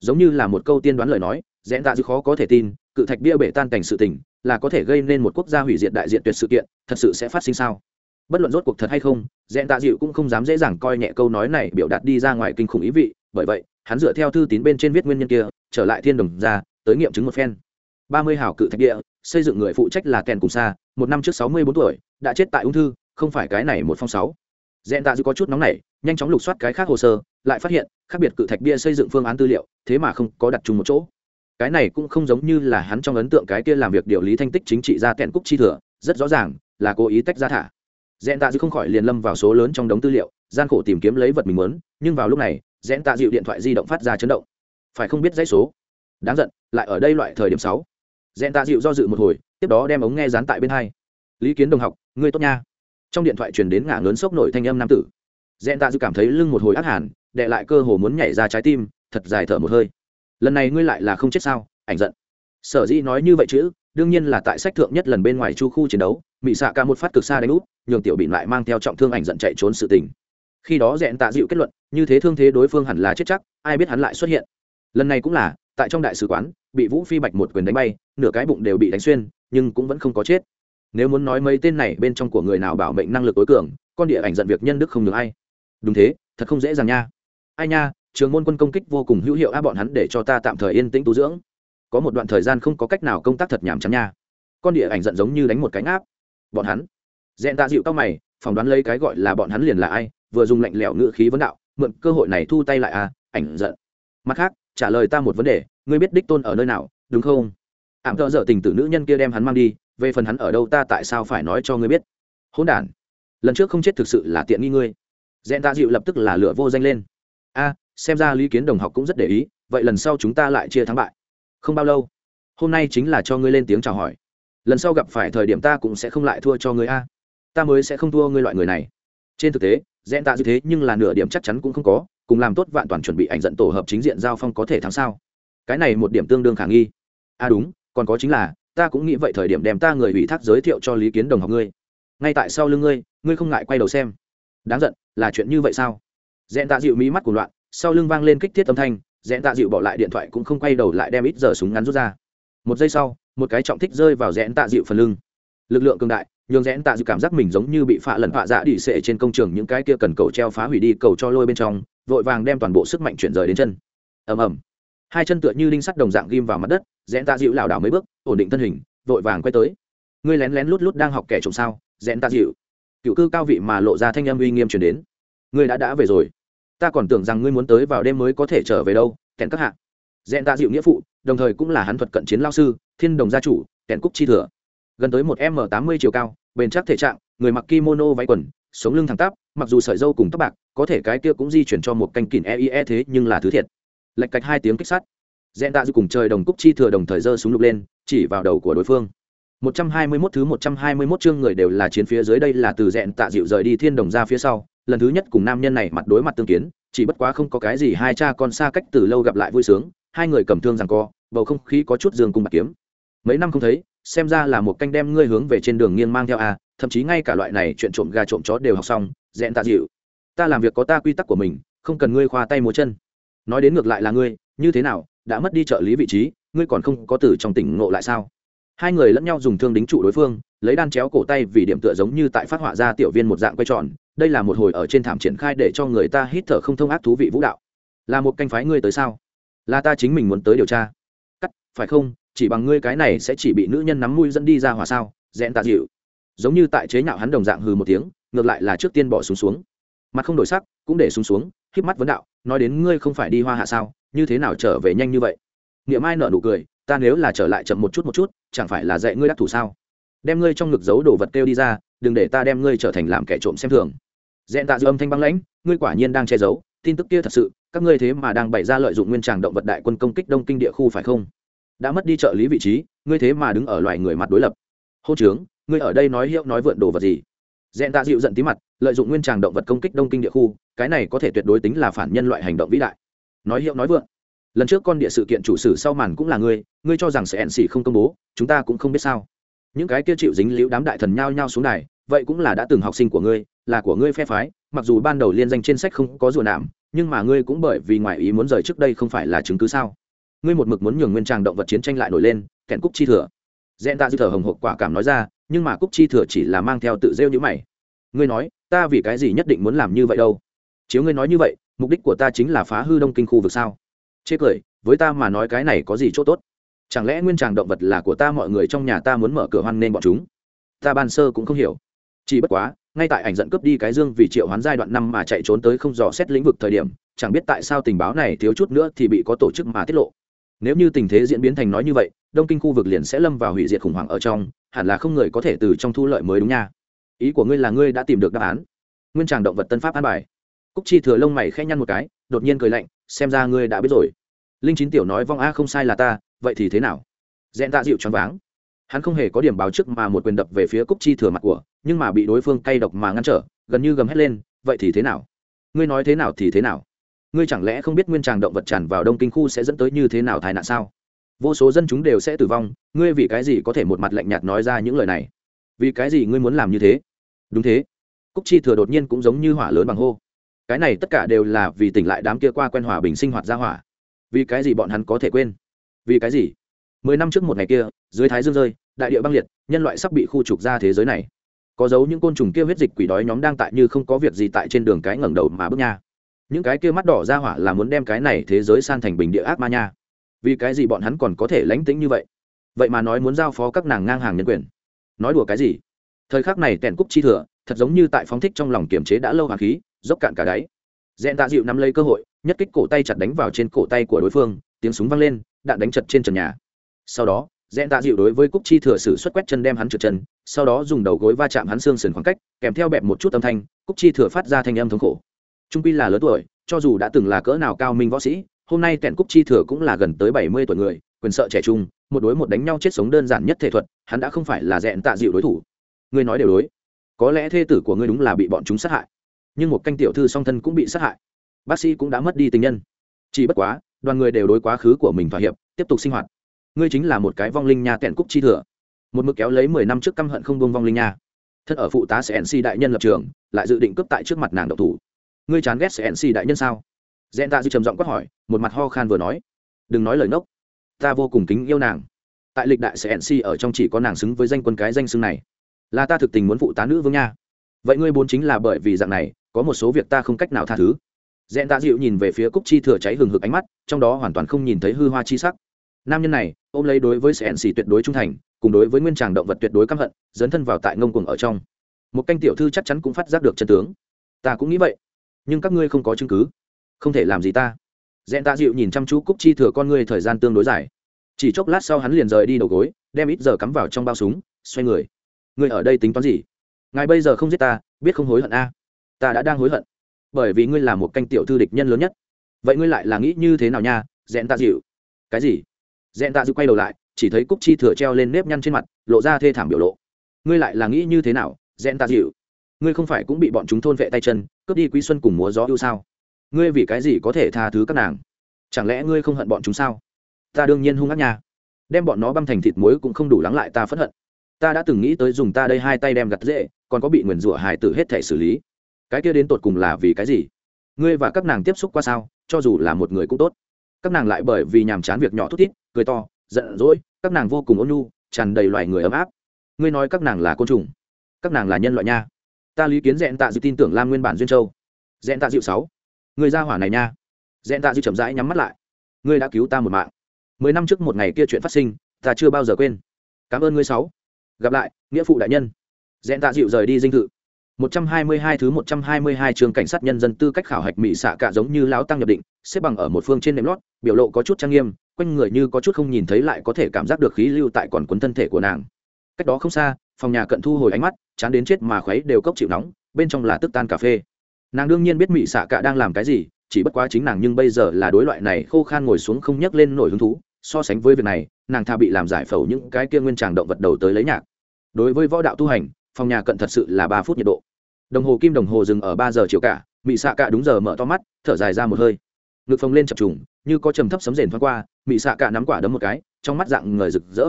Giống như là một câu tiên đoán lời nói, dẹn tạ dịu khó có thể tin, cự thạch bia bể tan cảnh sự tình, là có thể gây nên một quốc gia hủy diệt đại diện tuyệt sự kiện, thật sự sẽ phát sinh sao? Bất luận rốt cuộc thật hay không, dẹn tạ dịu cũng không dám dễ dàng coi nhẹ câu nói này, biểu đạt đi ra ngoài kinh khủng ý vị, bởi vậy hắn dựa theo thư tín bên trên viết nguyên nhân kia, trở lại thiên đồng ra tới nghiệm chứng một phen. Ba mươi hảo cự thạch địa, xây dựng người phụ trách là kèn cùng xa một năm trước sáu mươi bốn tuổi, đã chết tại ung thư, không phải cái này một phong sáu. Dẹn tạ dư có chút nóng này nhanh chóng lục soát cái khác hồ sơ, lại phát hiện, khác biệt cự thạch bia xây dựng phương án tư liệu, thế mà không có đặt chung một chỗ. Cái này cũng không giống như là hắn trong ấn tượng cái kia làm việc điều lý thanh tích chính trị ra kẹn cúc chi thừa, rất rõ ràng là cố ý tách ra thả. Dẹn tạ dư không khỏi liền lâm vào số lớn trong đống tư liệu, gian khổ tìm kiếm lấy vật mình muốn, nhưng vào lúc này dẹn tạ dịu điện thoại di động phát ra chấn động. Phải không biết dãy số? Đáng giận lại ở đây loại thời điểm sáu. Dẹn tạ dịu do dự một hồi tiếp đó đem ống nghe dán tại bên hai. Lý kiến đồng học ngươi tốt nha. Trong điện thoại truyền đến ngả lớn sốc nổi thanh âm nam tử. Dẹn tạ dịu cảm thấy lưng một hồi ác hàn, đệ lại cơ hồ muốn nhảy ra trái tim thật dài thở một hơi. Lần này ngươi lại là không chết sao? Ảnh giận. Sở dĩ nói như vậy chứ đương nhiên là tại sách thượng nhất lần bên ngoài chu khu chiến đấu mỹ xạ ca một phát cực xa đánh úp nhường tiểu bị lại mang theo trọng thương ảnh giận chạy trốn sự tình khi đó dẹn tạ dịu kết luận, như thế thương thế đối phương hẳn là chết chắc, ai biết hắn lại xuất hiện. Lần này cũng là, tại trong đại sứ quán, bị vũ phi bạch một quyền đánh bay, nửa cái bụng đều bị đánh xuyên, nhưng cũng vẫn không có chết. Nếu muốn nói mấy tên này bên trong của người nào bảo mệnh năng lực tối cường, con địa ảnh giận việc nhân đức không được ai. Đúng thế, thật không dễ dàng nha. Ai nha, trường môn quân công kích vô cùng hữu hiệu a bọn hắn để cho ta tạm thời yên tĩnh tu dưỡng. Có một đoạn thời gian không có cách nào công tác thật nhảm chán nha. Con địa ảnh giận giống như đánh một cánh áp bọn hắn. Dẹn tạ dịu tao mày, phỏng đoán lấy cái gọi là bọn hắn liền là ai vừa dùng lạnh lẽo ngữ khí vấn đạo, mượn cơ hội này thu tay lại à ảnh giận. Mặt khác, trả lời ta một vấn đề, ngươi biết đích tôn ở nơi nào, đúng không? Ảm thợ dở tình tử nữ nhân kia đem hắn mang đi, về phần hắn ở đâu ta tại sao phải nói cho ngươi biết? Hỗn đản, lần trước không chết thực sự là tiện nghi ngươi. Dẹn tạ dịu lập tức là lửa vô danh lên. A, xem ra lý kiến đồng học cũng rất để ý, vậy lần sau chúng ta lại chia thắng bại. Không bao lâu, hôm nay chính là cho ngươi lên tiếng chào hỏi. Lần sau gặp phải thời điểm ta cũng sẽ không lại thua cho ngươi a. Ta mới sẽ không thua ngươi loại người này. Trên thực tế dẹn tạ như thế nhưng là nửa điểm chắc chắn cũng không có, cùng làm tốt vạn toàn chuẩn bị ảnh dẫn tổ hợp chính diện giao phong có thể thắng sao? Cái này một điểm tương đương khả nghi. À đúng, còn có chính là, ta cũng nghĩ vậy thời điểm đem ta người ủy thác giới thiệu cho lý kiến đồng học ngươi. Ngay tại sau lưng ngươi ngươi không ngại quay đầu xem. Đáng giận, là chuyện như vậy sao? Dẹn tạ dịu mí mắt của loạn, sau lưng vang lên kích thiết âm thanh dẹn tạ dịu bỏ lại điện thoại cũng không quay đầu lại đem ít giờ súng ngắn rút ra. Một giây sau, một cái trọng thích rơi vào dẹn tạ dịu phần lưng. Lực lượng cường đại nhường rẽn tạ dự cảm giác mình giống như bị phạ lần phạ dạ đi xệ trên công trường những cái kia cần cầu treo phá hủy đi, cầu cho lôi bên trong, vội vàng đem toàn bộ sức mạnh chuyển rời đến chân. Ầm ầm. Hai chân tựa như linh sắt đồng dạng ghim vào mặt đất, rẽn tạ dịu lảo đảo mấy bước, ổn định thân hình, vội vàng quay tới. Ngươi lén lén lút lút đang học kẻ trộm sao? Rẽn tạ dịu. Cựu cư cao vị mà lộ ra thanh âm uy nghiêm chuyển đến. Ngươi đã đã về rồi. Ta còn tưởng rằng ngươi muốn tới vào đêm mới có thể trở về đâu kèn các hạ. Rẽn tạ dịu nghĩa phụ, đồng thời cũng là hắn thuật cận chiến lao sư, thiên đồng gia chủ kèn cúc chi thừa gần tới một m tám mươi chiều cao bền chắc thể trạng người mặc kimono váy quần sống lưng thẳng tắp mặc dù sợi dâu cùng tóc bạc có thể cái kia cũng di chuyển cho một canh kỉn eie e thế nhưng là thứ thiệt. Lạch cạch hai tiếng kích sắt. Dẹn tạ dư cùng trời đồng cúc chi thừa đồng thời giơ súng lục lên chỉ vào đầu của đối phương. 121 thứ 121 chương người đều là chiến phía dưới đây là từ dẹn tạ dịu rời đi thiên đồng ra phía sau, lần thứ nhất cùng nam nhân này mặt đối mặt tương kiến, chỉ bất quá không có cái gì hai cha con xa cách từ lâu gặp lại vui sướng, hai người cầm thương rằng co, bầu không khí có chút dương cùng bạc kiếm. Mấy năm không thấy, xem ra là một canh đem ngươi hướng về trên đường nghiêng mang theo a, thậm chí ngay cả loại này chuyện trộm gà trộm chó đều học xong, dẹn tạ dịu. Ta làm việc có ta quy tắc của mình, không cần ngươi khoa tay múa chân. Nói đến ngược lại là ngươi, như thế nào, đã mất đi trợ lý vị trí, ngươi còn không có từ trong tỉnh ngộ lại sao? hai người lẫn nhau dùng thương đính trụ đối phương lấy đan chéo cổ tay vì điểm tựa giống như tại phát họa ra tiểu viên một dạng quay tròn đây là một hồi ở trên thảm triển khai để cho người ta hít thở không thông ác thú vị vũ đạo là một canh phái ngươi tới sao là ta chính mình muốn tới điều tra cắt phải không chỉ bằng ngươi cái này sẽ chỉ bị nữ nhân nắm mũi dẫn đi ra hòa sao dẹn tạ dịu. Giống như tại chế nhạo hắn đồng dạng hừ một tiếng, ngược lại là trước tiên bỏ xuống xuống. Mặt không đổi sắc, cũng để xuống xuống, híp mắt vấn đạo, nói đến ngươi không phải đi hoa hạ sao, như thế nào trở về nhanh như vậy? Niệm ai nở nụ cười, ta nếu là trở lại chậm một chút một chút, chẳng phải là dạy ngươi đắc thủ sao? Đem ngươi trong ngực giấu đồ vật kêu đi ra, đừng để ta đem ngươi trở thành làm kẻ trộm xem thường. Dẹn tạ dư âm thanh băng lãnh, ngươi quả nhiên đang che giấu, tin tức kia thật sự, các ngươi thế mà đang bày ra lợi dụng nguyên tràng động vật đại quân công kích đông kinh địa khu phải không? Đã mất đi trợ lý vị trí, ngươi thế mà đứng ở loài người mặt đối lập. Hô trướng, ngươi ở đây nói hiệu nói vượn đồ vật gì? Dẹn tạ dịu giận tí mặt, lợi dụng nguyên tràng động vật công kích đông kinh địa khu, cái này có thể tuyệt đối tính là phản nhân loại hành động vĩ đại. Nói hiệu nói vượn. Lần trước con địa sự kiện chủ sử sau màn cũng là ngươi ngươi cho rằng sẽ ẹn xỉ không công bố, chúng ta cũng không biết sao. Những cái kia chịu dính liễu đám đại thần nhao nhao xuống này vậy cũng là đã từng học sinh của ngươi, là của ngươi phe phái, mặc dù ban đầu liên danh trên sách không có rùa nạm, nhưng mà ngươi cũng bởi vì ngoại ý muốn rời trước đây không phải là chứng cứ sao? Ngươi một mực muốn nhường nguyên tràng động vật chiến tranh lại nổi lên, kẹn cúc chi thừa. Dẹn ta dư thở hồng hộc quả cảm nói ra, nhưng mà cúc chi thừa chỉ là mang theo tự rêu như mày. Ngươi nói, ta vì cái gì nhất định muốn làm như vậy đâu? Chiếu ngươi nói như vậy, mục đích của ta chính là phá hư đông kinh khu vực sao? Chê cười, với ta mà nói cái này có gì chỗ tốt? Chẳng lẽ nguyên tràng động vật là của ta, mọi người trong nhà ta muốn mở cửa hoan nên bọn chúng? Ta ban sơ cũng không hiểu. Chỉ bất quá, ngay tại ảnh giận cướp đi cái dương vì triệu hoán giai đoạn năm mà chạy trốn tới không dò xét lĩnh vực thời điểm, chẳng biết tại sao tình báo này thiếu chút nữa thì bị có tổ chức mà tiết lộ nếu như tình thế diễn biến thành nói như vậy, đông kinh khu vực liền sẽ lâm vào hủy diệt khủng hoảng ở trong, hẳn là không người có thể từ trong thu lợi mới đúng nha. Ý của ngươi là ngươi đã tìm được đáp án. Nguyên tràng động vật tân pháp an bài. Cúc chi thừa lông mày khẽ nhăn một cái, đột nhiên cười lạnh, xem ra ngươi đã biết rồi. Linh chín tiểu nói vong a không sai là ta, vậy thì thế nào? Dẹn tạ dịu choáng váng. Hắn không hề có điểm báo trước mà một quyền đập về phía cúc chi thừa mặt của, nhưng mà bị đối phương cay độc mà ngăn trở, gần như gầm hét lên, vậy thì thế nào? Ngươi nói thế nào thì thế nào? Ngươi chẳng lẽ không biết nguyên tràng động vật tràn vào đông kinh khu sẽ dẫn tới như thế nào tai nạn sao? Vô số dân chúng đều sẽ tử vong, ngươi vì cái gì có thể một mặt lạnh nhạt nói ra những lời này? Vì cái gì ngươi muốn làm như thế? Đúng thế. Cúc chi thừa đột nhiên cũng giống như hỏa lớn bằng hô. Cái này tất cả đều là vì tỉnh lại đám kia qua quen hòa bình sinh hoạt ra hỏa. Vì cái gì bọn hắn có thể quên? Vì cái gì? Mười năm trước một ngày kia, dưới thái dương rơi, đại địa băng liệt, nhân loại sắp bị khu trục ra thế giới này. Có dấu những côn trùng kia huyết dịch quỷ đói nhóm đang tại như không có việc gì tại trên đường cái ngẩng đầu mà bước nha những cái kia mắt đỏ ra hỏa là muốn đem cái này thế giới san thành bình địa ác ma nha. Vì cái gì bọn hắn còn có thể lánh tĩnh như vậy? Vậy mà nói muốn giao phó các nàng ngang hàng nhân quyền. Nói đùa cái gì? Thời khắc này tèn cúc chi thừa, thật giống như tại phóng thích trong lòng kiềm chế đã lâu hoàng khí, dốc cạn cả đáy. Dẹn tạ dịu nắm lấy cơ hội, nhất kích cổ tay chặt đánh vào trên cổ tay của đối phương, tiếng súng vang lên, đạn đánh chật trên trần nhà. Sau đó dẹn tạ dịu đối với cúc chi thừa sử xuất quét chân đem hắn trượt chân, sau đó dùng đầu gối va chạm hắn xương sườn khoảng cách, kèm theo bẹp một chút âm thanh, cúc chi thừa phát ra thanh âm thống khổ trung quy là lớn tuổi, cho dù đã từng là cỡ nào cao minh võ sĩ, hôm nay tẹn cúc chi thừa cũng là gần tới bảy mươi tuổi người, quyền sợ trẻ trung, một đối một đánh nhau chết sống đơn giản nhất thể thuật, hắn đã không phải là dẹn tạ dịu đối thủ. Ngươi nói đều đối. Có lẽ thê tử của ngươi đúng là bị bọn chúng sát hại. Nhưng một canh tiểu thư song thân cũng bị sát hại. Bác sĩ cũng đã mất đi tình nhân. Chỉ bất quá, đoàn người đều đối quá khứ của mình thỏa hiệp, tiếp tục sinh hoạt. Ngươi chính là một cái vong linh nha tẹn cúc chi thừa. Một mực kéo lấy mười năm trước căm hận không bông vong linh nha. Thân ở phụ tá sẽ nc đại nhân lập trường, lại dự định cướp tại trước mặt nàng độc thủ ngươi chán ghét sẽ nc đại nhân sao? Dẹn tạ dư trầm giọng quát hỏi, một mặt ho khan vừa nói. Đừng nói lời nốc ta vô cùng kính yêu nàng. Tại lịch đại sẽ nc ở trong chỉ có nàng xứng với danh quân cái danh xưng này. Là ta thực tình muốn phụ tá nữ vương nha. Vậy ngươi bốn chính là bởi vì dạng này, có một số việc ta không cách nào tha thứ. Dẹn tạ dịu nhìn về phía cúc chi thừa cháy hừng hực ánh mắt, trong đó hoàn toàn không nhìn thấy hư hoa chi sắc. Nam nhân này, ôm lấy đối với sẽ nc tuyệt đối trung thành, cùng đối với nguyên tràng động vật tuyệt đối căm hận, dấn thân vào tại ngông cuồng ở trong. Một canh tiểu thư chắc chắn cũng phát giác được chân tướng. Ta cũng nghĩ vậy nhưng các ngươi không có chứng cứ. Không thể làm gì ta. Dẹn tạ dịu nhìn chăm chú cúc chi thừa con ngươi thời gian tương đối dài. Chỉ chốc lát sau hắn liền rời đi đầu gối, đem ít giờ cắm vào trong bao súng, xoay người. Ngươi ở đây tính toán gì? Ngài bây giờ không giết ta, biết không hối hận a? Ta đã đang hối hận. Bởi vì ngươi là một canh tiểu thư địch nhân lớn nhất. Vậy ngươi lại là nghĩ như thế nào nha, dẹn tạ dịu cái gì? Dẹn tạ dịu quay đầu lại, chỉ thấy cúc chi thừa treo lên nếp nhăn trên mặt, lộ ra thê thảm biểu lộ. Ngươi lại là nghĩ như thế nào, dẹn tạ dịu ngươi không phải cũng bị bọn chúng thôn vệ tay chân, cướp đi quý xuân cùng múa gió yêu sao? Ngươi vì cái gì có thể tha thứ các nàng? Chẳng lẽ ngươi không hận bọn chúng sao? Ta đương nhiên hung ác nha. Đem bọn nó băm thành thịt muối cũng không đủ lắng lại ta phẫn hận. Ta đã từng nghĩ tới dùng ta đây hai tay đem gặt dễ còn có bị nguyền rủa hài tử hết thể xử lý. Cái kia đến tột cùng là vì cái gì? Ngươi và các nàng tiếp xúc qua sao? Cho dù là một người cũng tốt. Các nàng lại bởi vì nhàm chán việc nhỏ thút thít, cười to, giận dỗi, các nàng vô cùng ôn nhu, tràn đầy loài người ấm áp. Ngươi nói các nàng là côn trùng, các nàng là nhân loại nha ta lý kiến dẹn tạ dịu tin tưởng lam nguyên bản duyên châu. Dẹn tạ dịu sáu. Người ra hỏa này nha. Dẹn tạ dịu chậm rãi nhắm mắt lại. Ngươi đã cứu ta một mạng. Mười năm trước một ngày kia chuyện phát sinh ta chưa bao giờ quên. Cảm ơn ngươi sáu. Gặp lại nghĩa phụ đại nhân. Dẹn tạ dịu rời đi dinh thự. 122 thứ 122 trường cảnh sát nhân dân tư cách khảo hạch mỹ xạ cả giống như lão tăng nhập định, xếp bằng ở một phương trên nệm lót, biểu lộ có chút trang nghiêm, quanh người như có chút không nhìn thấy lại có thể cảm giác được khí lưu tại còn cuốn thân thể của nàng. Cách đó không xa, phòng nhà cận thu hồi ánh mắt, chán đến chết mà khuấy đều cốc chịu nóng, bên trong là tức tan cà phê. Nàng đương nhiên biết mỹ xạ cả đang làm cái gì, chỉ bất quá chính nàng nhưng bây giờ là đối loại này khô khan ngồi xuống không nhấc lên nổi hứng thú, so sánh với việc này, nàng tha bị làm giải phẫu những cái kia nguyên tràng động vật đầu tới lấy nhạc. Đối với võ đạo tu hành, phòng nhà cận thật sự là ba phút nhiệt độ đồng hồ kim đồng hồ dừng ở ba giờ chiều cả mỹ xạ cả đúng giờ mở to mắt thở dài ra một hơi ngực phồng lên chập trùng như có trầm thấp sấm rền thoáng qua mỹ xạ cả nắm quả đấm một cái trong mắt dạng người rực rỡ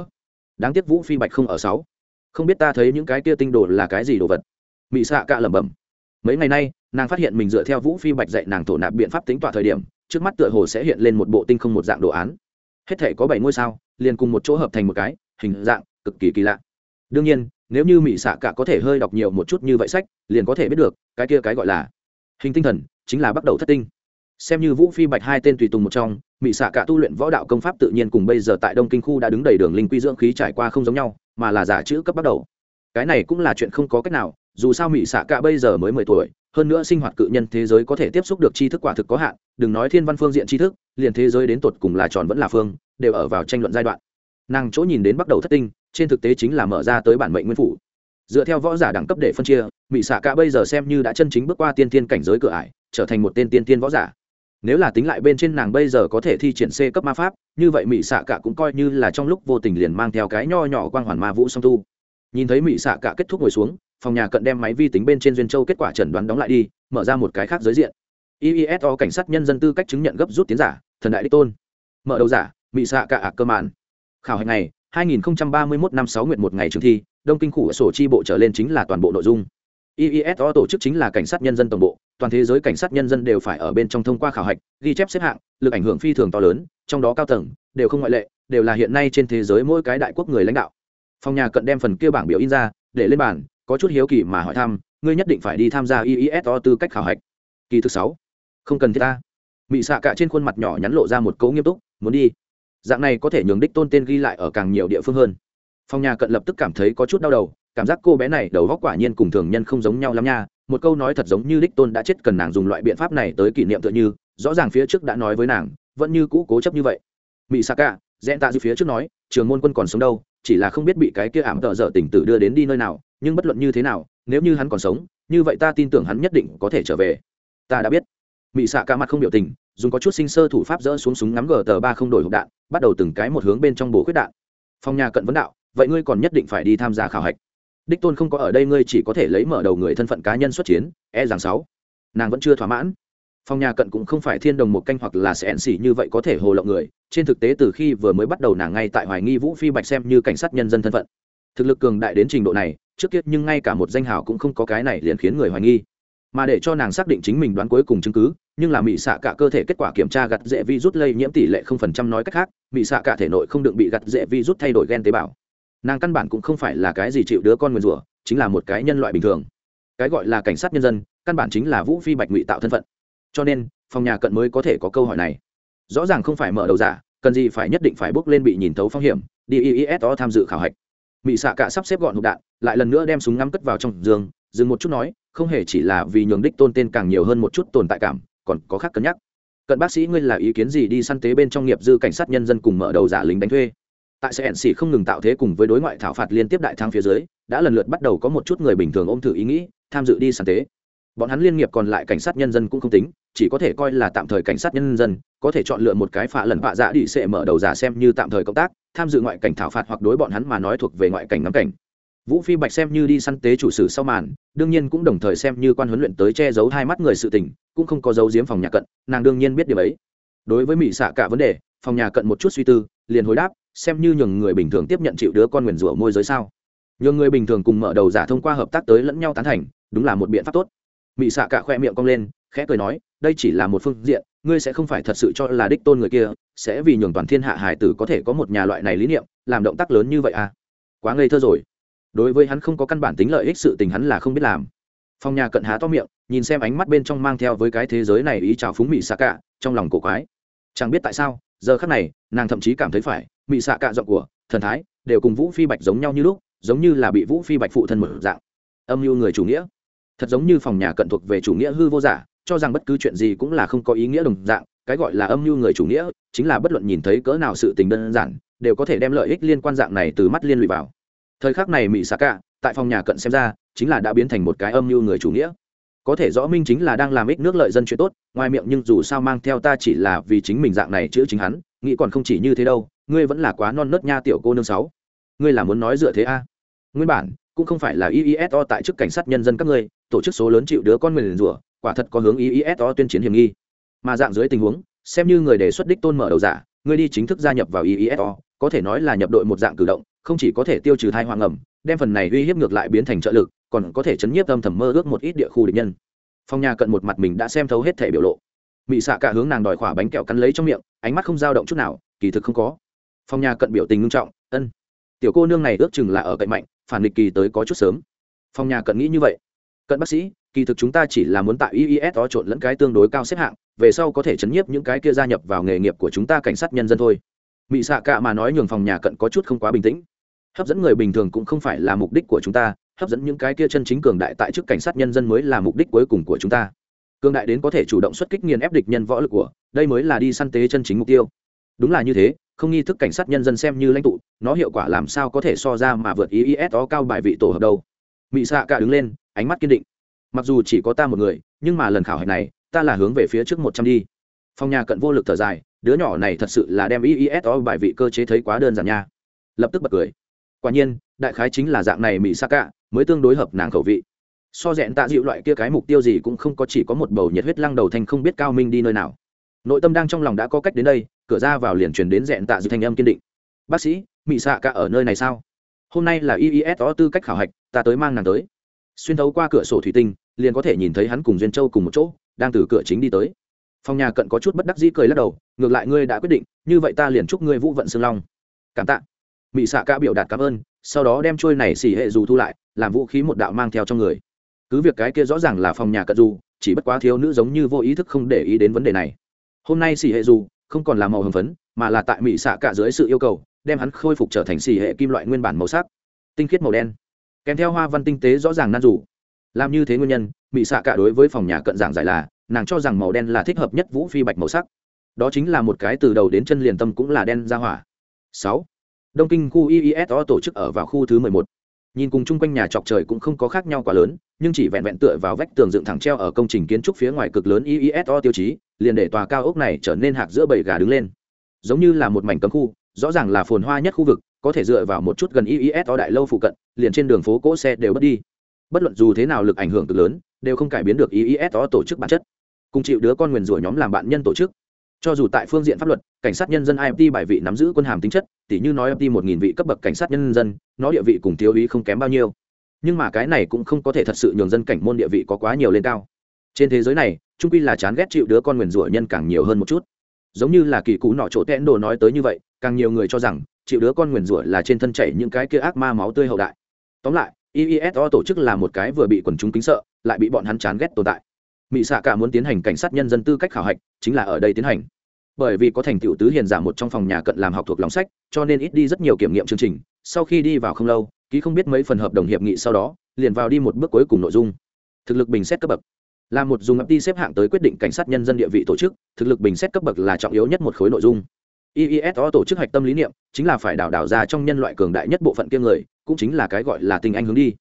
đáng tiếc vũ phi bạch không ở sáu. Không biết ta thấy những cái kia tinh đồ là cái gì đồ vật. Mị xạ cả lẩm bẩm. Mấy ngày nay, nàng phát hiện mình dựa theo vũ phi bạch dạy nàng thổ nạp biện pháp tính tọa thời điểm, trước mắt tựa hồ sẽ hiện lên một bộ tinh không một dạng đồ án. Hết thể có bảy ngôi sao, liền cùng một chỗ hợp thành một cái, hình dạng cực kỳ kỳ lạ. Đương nhiên, nếu như mỹ xạ cả có thể hơi đọc nhiều một chút như vậy sách, liền có thể biết được, cái kia cái gọi là hình tinh thần, chính là bắt đầu thất tinh. Xem như vũ phi bạch hai tên tùy tùng một trong mỹ xạ cả tu luyện võ đạo công pháp tự nhiên cùng bây giờ tại đông kinh khu đã đứng đầy đường linh quy dưỡng khí trải qua không giống nhau, mà là giả chữ cấp bắt đầu. Cái này cũng là chuyện không có cách nào, dù sao mỹ xạ cả bây giờ mới mười tuổi, hơn nữa sinh hoạt cự nhân thế giới có thể tiếp xúc được tri thức quả thực có hạn, đừng nói thiên văn phương diện tri thức, liền thế giới đến tột cùng là tròn vẫn là phương, đều ở vào tranh luận giai đoạn. Nàng chỗ nhìn đến bắt đầu thất tinh, trên thực tế chính là mở ra tới bản mệnh nguyên phủ. Dựa theo võ giả đẳng cấp để phân chia mỹ xạ cả bây giờ xem như đã chân chính bước qua tiên tiên cảnh giới cửa ải, trở thành một tên tiên tiên võ giả nếu là tính lại bên trên nàng bây giờ có thể thi triển c cấp ma pháp, như vậy mỹ xạ cả cũng coi như là trong lúc vô tình liền mang theo cái nho nhỏ quang hoàn ma vũ song tu. Nhìn thấy mỹ xạ cả kết thúc ngồi xuống, phòng nhà cận đem máy vi tính bên trên duyên châu kết quả chẩn đoán đóng lại đi, mở ra một cái khác giới diện. Iiso cảnh sát nhân dân tư cách chứng nhận gấp rút tiến giả, thần đại đích tôn. Mở đầu giả mỹ xạ cả ạc cơ màn khảo hạch này 2031 năm 6 nguyệt một ngày trường thi, đông kinh khu sổ chi bộ trở lên chính là toàn bộ nội dung. Iiso tổ chức chính là cảnh sát nhân dân tổng bộ toàn thế giới cảnh sát nhân dân đều phải ở bên trong thông qua khảo hạch, ghi chép xếp hạng, lực ảnh hưởng phi thường to lớn, trong đó cao tầng, đều không ngoại lệ, đều là hiện nay trên thế giới mỗi cái đại quốc người lãnh đạo. Phòng nhà cận đem phần kia bảng biểu in ra, để lên bàn, có chút hiếu kỳ mà hỏi thăm, ngươi nhất định phải đi tham gia iiso tư cách khảo hạch. Kỳ thứ sáu, không cần thiết ta. Mị xạ cả trên khuôn mặt nhỏ nhắn lộ ra một cấu nghiêm túc, muốn đi. Dạng này có thể nhường đích tôn tên ghi lại ở càng nhiều địa phương hơn. Phòng nhà cận lập tức cảm thấy có chút đau đầu, cảm giác cô bé này đầu góc quả nhiên cùng thường nhân không giống nhau lắm nha một câu nói thật giống như đích tôn đã chết cần nàng dùng loại biện pháp này tới kỷ niệm tựa như, rõ ràng phía trước đã nói với nàng, vẫn như cũ cố chấp như vậy. Mỹ sa cả dẹn tạ dư phía trước nói, trường môn quân còn sống đâu, chỉ là không biết bị cái kia ảm tợ dở tỉnh tử đưa đến đi nơi nào, nhưng bất luận như thế nào, nếu như hắn còn sống, như vậy ta tin tưởng hắn nhất định có thể trở về. Ta đã biết. Mỹ xạ cả mặt không biểu tình, dùng có chút sinh sơ thủ pháp dỡ xuống súng ngắm gờ tờ ba không đổi hộp đạn, bắt đầu từng cái một hướng bên trong bổ khuyết đạn. Phòng nhà cận vấn đạo, vậy ngươi còn nhất định phải đi tham gia khảo hạch đích tôn không có ở đây, ngươi chỉ có thể lấy mở đầu người thân phận cá nhân xuất chiến e rằng sáu. Nàng vẫn chưa thỏa mãn. Phòng nhà cận cũng không phải thiên đồng một canh hoặc là sẽ ẹn xỉ như vậy có thể hồ lộng người. Trên thực tế, từ khi vừa mới bắt đầu nàng ngay tại hoài nghi vũ phi bạch xem như cảnh sát nhân dân thân phận. Thực lực cường đại đến trình độ này, trước kia nhưng ngay cả một danh hào cũng không có cái này liền khiến người hoài nghi. Mà để cho nàng xác định chính mình đoán cuối cùng chứng cứ, nhưng là mỹ xạ cả cơ thể kết quả kiểm tra gặt dễ vi rút lây nhiễm tỷ lệ không phần trăm nói cách khác mỹ xạ cả thể nội không được bị gặt dễ vi rút thay đổi gen tế bào nàng căn bản cũng không phải là cái gì chịu đứa con nguyền rủa, chính là một cái nhân loại bình thường. Cái gọi là cảnh sát nhân dân, căn bản chính là vũ phi bạch ngụy tạo thân phận. Cho nên, phòng nhà cận mới có thể có câu hỏi này. Rõ ràng không phải mở đầu giả, cần gì phải nhất định phải bước lên bị nhìn thấu phong hiểm, đi iiso tham dự khảo hạch. Mỹ xạ cả sắp xếp gọn hộp đạn, lại lần nữa đem súng ngắm cất vào trong giường, dừng một chút nói, không hề chỉ là vì nhường đích tôn tên càng nhiều hơn một chút tồn tại cảm, còn có khác cân nhắc. Cận bác sĩ, ngươi là ý kiến gì đi săn tế bên trong nghiệp dư cảnh sát nhân dân cùng mở đầu giả lính đánh thuê? Tại sẽ xỉ không ngừng tạo thế cùng với đối ngoại thảo phạt liên tiếp đại thắng phía dưới, đã lần lượt bắt đầu có một chút người bình thường ôm thử ý nghĩ, tham dự đi săn tế bọn hắn liên nghiệp còn lại cảnh sát nhân dân cũng không tính, chỉ có thể coi là tạm thời cảnh sát nhân dân, có thể chọn lựa một cái phạ lần phạ dạ đi sẽ mở đầu giả xem như tạm thời công tác, tham dự ngoại cảnh thảo phạt hoặc đối bọn hắn mà nói thuộc về ngoại cảnh ngắm cảnh. Vũ phi bạch xem như đi săn tế chủ sử sau màn, đương nhiên cũng đồng thời xem như quan huấn luyện tới che giấu hai mắt người sự tình, cũng không có dấu giếm phòng nhà cận, nàng đương nhiên biết điều ấy. Đối với mỹ xạ cả vấn đề, phòng nhà cận một chút suy tư, liền hồi đáp xem như nhường người bình thường tiếp nhận chịu đứa con nguyền rủa môi giới sao. Nhường người bình thường cùng mở đầu giả thông qua hợp tác tới lẫn nhau tán thành, đúng là một biện pháp tốt. Mị xạ cả khoe miệng cong lên, khẽ cười nói, đây chỉ là một phương diện, ngươi sẽ không phải thật sự cho là đích tôn người kia, sẽ vì nhường toàn thiên hạ hải tử có thể có một nhà loại này lý niệm, làm động tác lớn như vậy à? Quá ngây thơ rồi. Đối với hắn không có căn bản tính lợi ích sự tình hắn là không biết làm. Phong nhà cận há to miệng, nhìn xem ánh mắt bên trong mang theo với cái thế giới này ý chào phúng mị xạ cả trong lòng cổ quái. Chẳng biết tại sao, giờ khắc này, nàng thậm chí cảm thấy phải mị xạ Cạ giọng của thần thái đều cùng vũ phi bạch giống nhau như lúc, giống như là bị vũ phi bạch phụ thân một dạng. Âm mưu người chủ nghĩa. Thật giống như phòng nhà cận thuộc về chủ nghĩa hư vô giả, cho rằng bất cứ chuyện gì cũng là không có ý nghĩa đồng dạng, cái gọi là âm mưu người chủ nghĩa chính là bất luận nhìn thấy cỡ nào sự tình đơn giản, đều có thể đem lợi ích liên quan dạng này từ mắt liên lụy vào. Thời khắc này mỹ xạ cả tại phòng nhà cận xem ra, chính là đã biến thành một cái âm mưu người chủ nghĩa. Có thể rõ minh chính là đang làm ích nước lợi dân chuyện tốt, ngoài miệng nhưng dù sao mang theo ta chỉ là vì chính mình dạng này chữ chính hắn, nghĩ còn không chỉ như thế đâu ngươi vẫn là quá non nớt nha tiểu cô nương sáu. Ngươi là muốn nói dựa thế a? À? nguyên bản cũng không phải là iiso tại chức cảnh sát nhân dân các ngươi tổ chức số lớn chịu đứa con mình rủa quả thật có hướng iiso tuyên chiến hiểm nghi. Mà dạng dưới tình huống xem như người đề xuất đích tôn mở đầu giả ngươi đi chính thức gia nhập vào iiso có thể nói là nhập đội một dạng cử động không chỉ có thể tiêu trừ thai hoang ngầm, đem phần này uy hiếp ngược lại biến thành trợ lực còn có thể chấn nhiếp âm thầm mơ ước một ít địa khu địch nhân. Phong nhà cận một mặt mình đã xem thấu hết thể biểu lộ. Mị xạ cả hướng nàng đòi khỏa bánh kẹo cắn lấy trong miệng ánh mắt không dao động chút nào kỳ thực không có phong nhà cận biểu tình nghiêm trọng, ân, tiểu cô nương này ước chừng là ở cạnh mạnh, phản nghịch kỳ tới có chút sớm. Phong nhà cận nghĩ như vậy. Cận bác sĩ, kỳ thực chúng ta chỉ là muốn tạo iis đó trộn lẫn cái tương đối cao xếp hạng, về sau có thể chấn nhiếp những cái kia gia nhập vào nghề nghiệp của chúng ta cảnh sát nhân dân thôi. Mị xạ cả mà nói nhường phòng nhà cận có chút không quá bình tĩnh. Hấp dẫn người bình thường cũng không phải là mục đích của chúng ta, hấp dẫn những cái kia chân chính cường đại tại chức cảnh sát nhân dân mới là mục đích cuối cùng của chúng ta. Cường đại đến có thể chủ động xuất kích nghiền ép địch nhân võ lực của, đây mới là đi săn tế chân chính mục tiêu đúng là như thế, không nghi thức cảnh sát nhân dân xem như lãnh tụ, nó hiệu quả làm sao có thể so ra mà vượt ý is đó cao bài vị tổ hợp đâu. Mị xạ cả đứng lên, ánh mắt kiên định. Mặc dù chỉ có ta một người, nhưng mà lần khảo hạch này, ta là hướng về phía trước một trăm đi. Phòng nhà cận vô lực thở dài, đứa nhỏ này thật sự là đem iis đó bài vị cơ chế thấy quá đơn giản nha. Lập tức bật cười. Quả nhiên, đại khái chính là dạng này mỹ sa cả mới tương đối hợp nàng khẩu vị. So rẽn tạ dịu loại kia cái mục tiêu gì cũng không có, chỉ có một bầu nhiệt huyết lăng đầu thành không biết cao minh đi nơi nào nội tâm đang trong lòng đã có cách đến đây, cửa ra vào liền truyền đến dẹn tạ dịu thanh âm kiên định. Bác sĩ mỹ xạ cả ở nơi này sao? Hôm nay là iis có tư cách khảo hạch, ta tới mang nàng tới. Xuyên thấu qua cửa sổ thủy tinh, liền có thể nhìn thấy hắn cùng duyên châu cùng một chỗ, đang từ cửa chính đi tới. Phòng nhà cận có chút bất đắc dĩ cười lắc đầu, ngược lại ngươi đã quyết định, như vậy ta liền chúc ngươi vũ vận xương long. Cảm tạ. Mỹ xạ cả biểu đạt cảm ơn, sau đó đem trôi này xỉ hệ dù thu lại, làm vũ khí một đạo mang theo trong người. Cứ việc cái kia rõ ràng là phòng nhà cận dù, chỉ bất quá thiếu nữ giống như vô ý thức không để ý đến vấn đề này hôm nay xỉ hệ dù không còn là màu hồng phấn, mà là tại mỹ xạ cả dưới sự yêu cầu, đem hắn khôi phục trở thành xỉ hệ kim loại nguyên bản màu sắc. Tinh khiết màu đen. Kèm theo hoa văn tinh tế rõ ràng nan rủ. Làm như thế nguyên nhân mỹ xạ cả đối với phòng nhà cận giảng giải là, nàng cho rằng màu đen là thích hợp nhất vũ phi bạch màu sắc. Đó chính là một cái từ đầu đến chân liền tâm cũng là đen ra hỏa. Sáu. Đông kinh khu iiso tổ chức ở vào khu thứ mười một. Nhìn cùng chung quanh nhà trọc trời cũng không có khác nhau quá lớn, nhưng chỉ vẹn vẹn tựa vào vách tường dựng thẳng treo ở công trình kiến trúc phía ngoài cực lớn iiso tiêu chí liền để tòa cao ốc này trở nên hạc giữa bầy gà đứng lên. Giống như là một mảnh cấm khu, rõ ràng là phồn hoa nhất khu vực, có thể dựa vào một chút gần iiso đại lâu phụ cận, liền trên đường phố cỗ xe đều bất đi. Bất luận dù thế nào lực ảnh hưởng cực lớn, đều không cải biến được iiso tổ chức bản chất. Cùng chịu đứa con nguyền rủa nhóm làm bạn nhân tổ chức. Cho dù tại phương diện pháp luật, cảnh sát nhân dân imt bài vị nắm giữ quân hàm tính chất tỷ như nói imt một nghìn vị cấp bậc cảnh sát nhân dân, nó địa vị cùng thiếu ý không kém bao nhiêu. Nhưng mà cái này cũng không có thể thật sự nhường dân cảnh môn địa vị có quá nhiều lên cao trên thế giới này, trung quy là chán ghét chịu đứa con nguyền rủa nhân càng nhiều hơn một chút. Giống như là kỳ cú nọ chỗ tẽn đồ nói tới như vậy, càng nhiều người cho rằng, chịu đứa con nguyền rủa là trên thân chảy những cái kia ác ma máu tươi hậu đại. Tóm lại iiso tổ chức là một cái vừa bị quần chúng kính sợ, lại bị bọn hắn chán ghét tồn tại. Mỹ xạ cả muốn tiến hành cảnh sát nhân dân tư cách khảo hạch, chính là ở đây tiến hành. Bởi vì có thành tựu tứ hiền giả một trong phòng nhà cận làm học thuộc lòng sách, cho nên ít đi rất nhiều kiểm nghiệm chương trình, sau khi đi vào không lâu, ký không biết mấy phần hợp đồng hiệp nghị sau đó, liền vào đi một bước cuối cùng nội dung. Thực lực bình xét cấp bậc là một dùng ấp đi xếp hạng tới quyết định cảnh sát nhân dân địa vị tổ chức, thực lực bình xét cấp bậc là trọng yếu nhất một khối nội dung. Iiso tổ chức hạch tâm lý niệm chính là phải đào đào ra trong nhân loại cường đại nhất bộ phận kia người, cũng chính là cái gọi là tinh anh hướng đi.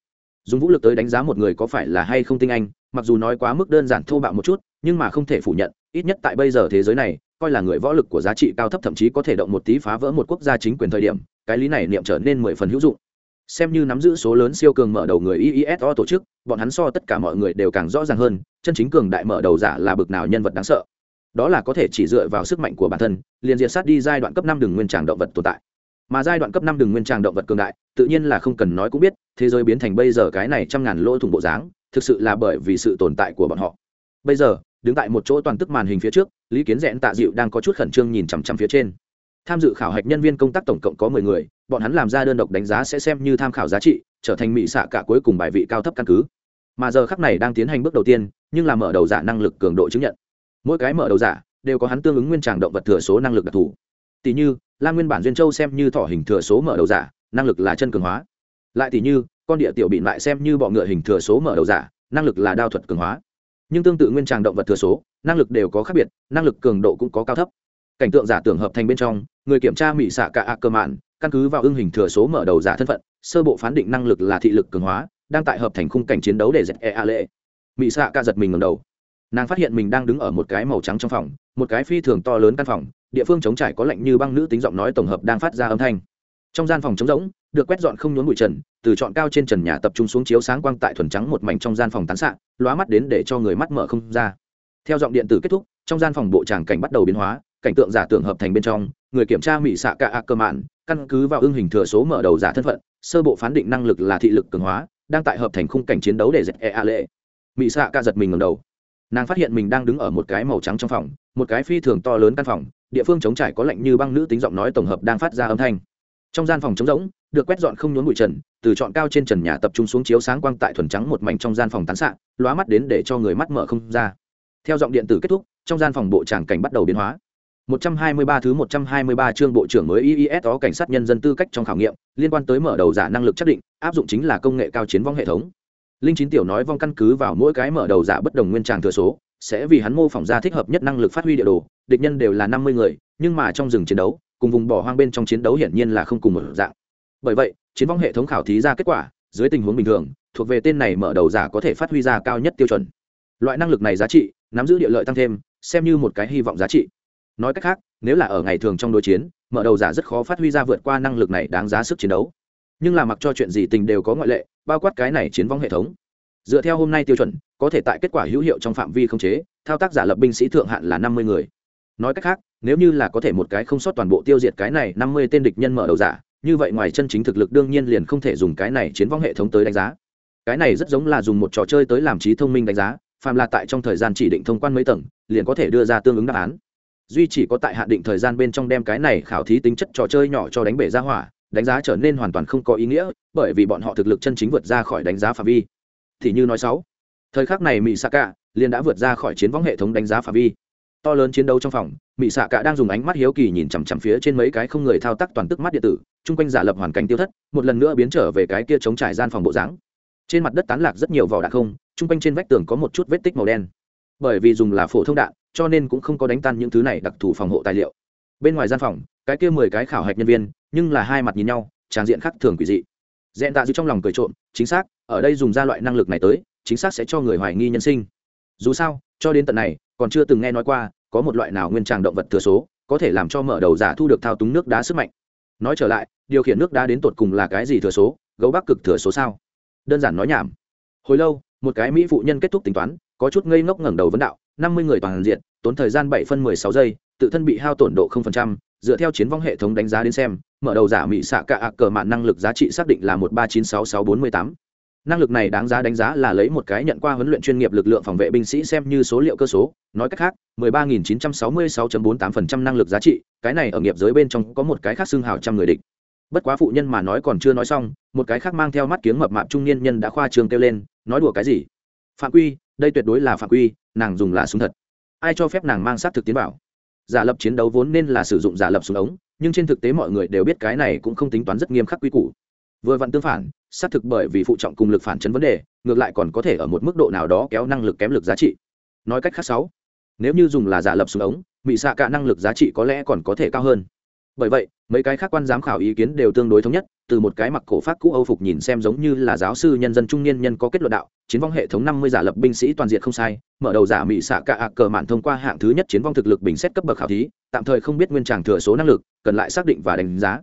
Dùng vũ lực tới đánh giá một người có phải là hay không tinh anh, mặc dù nói quá mức đơn giản thô bạo một chút, nhưng mà không thể phủ nhận, ít nhất tại bây giờ thế giới này, coi là người võ lực của giá trị cao thấp thậm chí có thể động một tí phá vỡ một quốc gia chính quyền thời điểm, cái lý này niệm trở nên mười phần hữu dụng xem như nắm giữ số lớn siêu cường mở đầu người iiso tổ chức, bọn hắn so tất cả mọi người đều càng rõ ràng hơn, chân chính cường đại mở đầu giả là bực nào nhân vật đáng sợ. Đó là có thể chỉ dựa vào sức mạnh của bản thân, liền diệt sát đi giai đoạn cấp năm đường nguyên tràng động vật tồn tại. Mà giai đoạn cấp năm đường nguyên tràng động vật cường đại, tự nhiên là không cần nói cũng biết, thế giới biến thành bây giờ cái này trăm ngàn lỗ thủng bộ dáng, thực sự là bởi vì sự tồn tại của bọn họ. Bây giờ, đứng tại một chỗ toàn tức màn hình phía trước, lý kiến rẽn tạ dịu đang có chút khẩn trương nhìn chằm chằm phía trên tham dự khảo hạch nhân viên công tác tổng cộng có mười người, bọn hắn làm ra đơn độc đánh giá sẽ xem như tham khảo giá trị, trở thành mỹ xạ cả cuối cùng bài vị cao thấp căn cứ. Mà giờ khắc này đang tiến hành bước đầu tiên, nhưng là mở đầu giả năng lực cường độ chứng nhận. Mỗi cái mở đầu giả đều có hắn tương ứng nguyên tràng động vật thừa số năng lực đặc thù. Tỷ như, Lam nguyên bản duyên châu xem như thỏ hình thừa số mở đầu giả, năng lực là chân cường hóa. Lại tỷ như, con địa tiểu bị lại xem như bọ ngựa hình thừa số mở đầu giả, năng lực là đao thuật cường hóa. Nhưng tương tự nguyên tràng động vật thừa số, năng lực đều có khác biệt, năng lực cường độ cũng có cao thấp. Cảnh tượng giả tưởng hợp thành bên trong người kiểm tra mỹ xạ cả ạ cơ mạn, căn cứ vào ưng hình thừa số mở đầu giả thân phận, sơ bộ phán định năng lực là thị lực cường hóa, đang tại hợp thành khung cảnh chiến đấu để dẹp e a lệ. Mỹ xạ cả giật mình ngầm đầu. Nàng phát hiện mình đang đứng ở một cái màu trắng trong phòng, một cái phi thường to lớn căn phòng, địa phương chống trải có lạnh như băng nữ tính giọng nói tổng hợp đang phát ra âm thanh. Trong gian phòng trống rỗng, được quét dọn không nhốn bụi trần, từ chọn cao trên trần nhà tập trung xuống chiếu sáng quang tại thuần trắng một mảnh trong gian phòng tán xạ, lóa mắt đến để cho người mắt mở không ra. Theo giọng điện tử kết thúc, trong gian phòng bộ tràng cảnh bắt đầu biến hóa, cảnh tượng giả tưởng hợp thành bên trong người kiểm tra mỹ xạ cả ạ cơ mạn, căn cứ vào ưng hình thừa số mở đầu giả thân phận, sơ bộ phán định năng lực là thị lực cường hóa, đang tại hợp thành khung cảnh chiến đấu để dẹp e a lệ. Mỹ xạ ca giật mình ngầm đầu. Nàng phát hiện mình đang đứng ở một cái màu trắng trong phòng, một cái phi thường to lớn căn phòng, địa phương chống trải có lạnh như băng nữ tính giọng nói tổng hợp đang phát ra âm thanh. Trong gian phòng trống rỗng, được quét dọn không nhốn bụi trần, từ chọn cao trên trần nhà tập trung xuống chiếu sáng quang tại thuần trắng một mảnh trong gian phòng tán xạ, lóa mắt đến để cho người mắt mở không ra. Theo giọng điện tử kết thúc, trong gian phòng bộ tràng cảnh bắt đầu biến hóa. 123 thứ 123 chương bộ trưởng mới IIS có cảnh sát nhân dân tư cách trong khảo nghiệm, liên quan tới mở đầu giả năng lực xác định, áp dụng chính là công nghệ cao chiến vong hệ thống. Linh chín tiểu nói vong căn cứ vào mỗi cái mở đầu giả bất đồng nguyên tràng thừa số, sẽ vì hắn mô phỏng ra thích hợp nhất năng lực phát huy địa đồ, địch nhân đều là 50 người, nhưng mà trong rừng chiến đấu, cùng vùng bỏ hoang bên trong chiến đấu hiển nhiên là không cùng một dạng. Bởi vậy, chiến vong hệ thống khảo thí ra kết quả, dưới tình huống bình thường, thuộc về tên này mở đầu giả có thể phát huy ra cao nhất tiêu chuẩn. Loại năng lực này giá trị, nắm giữ địa lợi tăng thêm, xem như một cái hy vọng giá trị nói cách khác, nếu là ở ngày thường trong đối chiến, mở đầu giả rất khó phát huy ra vượt qua năng lực này đáng giá sức chiến đấu. Nhưng là mặc cho chuyện gì tình đều có ngoại lệ, bao quát cái này chiến vong hệ thống. Dựa theo hôm nay tiêu chuẩn, có thể tại kết quả hữu hiệu trong phạm vi không chế, thao tác giả lập binh sĩ thượng hạn là năm mươi người. Nói cách khác, nếu như là có thể một cái không sót toàn bộ tiêu diệt cái này năm mươi tên địch nhân mở đầu giả, như vậy ngoài chân chính thực lực đương nhiên liền không thể dùng cái này chiến vong hệ thống tới đánh giá. Cái này rất giống là dùng một trò chơi tới làm trí thông minh đánh giá, phàm là tại trong thời gian chỉ định thông quan mấy tầng, liền có thể đưa ra tương ứng đáp án duy chỉ có tại hạn định thời gian bên trong đem cái này khảo thí tính chất trò chơi nhỏ cho đánh bể ra hỏa, đánh giá trở nên hoàn toàn không có ý nghĩa, bởi vì bọn họ thực lực chân chính vượt ra khỏi đánh giá phạm vi. Thì như nói sáu, thời khắc này mỹ xạ cả liền đã vượt ra khỏi chiến võng hệ thống đánh giá phạm vi. To lớn chiến đấu trong phòng mỹ xạ cả đang dùng ánh mắt hiếu kỳ nhìn chằm chằm phía trên mấy cái không người thao tác toàn tức mắt điện tử, chung quanh giả lập hoàn cảnh tiêu thất, một lần nữa biến trở về cái kia chống trải gian phòng bộ dáng. Trên mặt đất tán lạc rất nhiều vỏ đạn không, chung quanh trên vách tường có một chút vết tích màu đen. Bởi vì dùng là phổ thông đạn cho nên cũng không có đánh tan những thứ này đặc thù phòng hộ tài liệu. Bên ngoài gian phòng, cái kia mười cái khảo hạch nhân viên, nhưng là hai mặt nhìn nhau tràng diện khác thường quỷ dị. Dẹn tạ dư trong lòng cười trộm, chính xác, ở đây dùng ra loại năng lực này tới, chính xác sẽ cho người hoài nghi nhân sinh. Dù sao, cho đến tận này, còn chưa từng nghe nói qua, có một loại nào nguyên tràng động vật thừa số, có thể làm cho mở đầu giả thu được thao túng nước đá sức mạnh. Nói trở lại, điều khiển nước đá đến tột cùng là cái gì thừa số, gấu bắc cực thừa số sao? Đơn giản nói nhảm. Hồi lâu, một cái mỹ phụ nhân kết thúc tính toán, có chút ngây ngốc ngẩng đầu vấn đạo năm mươi người toàn diện, tốn thời gian bảy phân mười sáu giây, tự thân bị hao tổn độ không phần trăm, dựa theo chiến vong hệ thống đánh giá đến xem, mở đầu giả mỹ xạ cả cờ mạn năng lực giá trị xác định là một ba chín sáu sáu bốn mươi tám. Năng lực này đáng giá đánh giá là lấy một cái nhận qua huấn luyện chuyên nghiệp lực lượng phòng vệ binh sĩ xem như số liệu cơ số, nói cách khác, mười ba nghìn chín trăm sáu mươi sáu bốn tám phần trăm năng lực giá trị, cái này ở nghiệp giới bên trong có một cái khác xưng hào trăm người địch. Bất quá phụ nhân mà nói còn chưa nói xong, một cái khác mang theo mắt kiếng mập mạp trung niên nhân đã khoa trường kêu lên, nói đùa cái gì? Phạm quy, đây tuyệt đối là phạm quy nàng dùng là súng thật. Ai cho phép nàng mang sát thực tiến bảo giả lập chiến đấu vốn nên là sử dụng giả lập súng ống, nhưng trên thực tế mọi người đều biết cái này cũng không tính toán rất nghiêm khắc quy củ. Vừa vặn tương phản xác thực bởi vì phụ trọng cùng lực phản chấn vấn đề, ngược lại còn có thể ở một mức độ nào đó kéo năng lực kém lực giá trị. Nói cách khác sáu, nếu như dùng là giả lập súng ống mỹ xạ cả năng lực giá trị có lẽ còn có thể cao hơn. Bởi vậy, mấy cái khác quan giám khảo ý kiến đều tương đối thống nhất, từ một cái mặc cổ phát cũ âu phục nhìn xem giống như là giáo sư nhân dân trung niên nhân có kết luận đạo, chiến vong hệ thống năm mươi giả lập binh sĩ toàn diện không sai mở đầu giả mỹ xạ cả ạ cờ mạn thông qua hạng thứ nhất chiến vong thực lực bình xét cấp bậc khảo thí, tạm thời không biết nguyên tràng thừa số năng lực, cần lại xác định và đánh giá.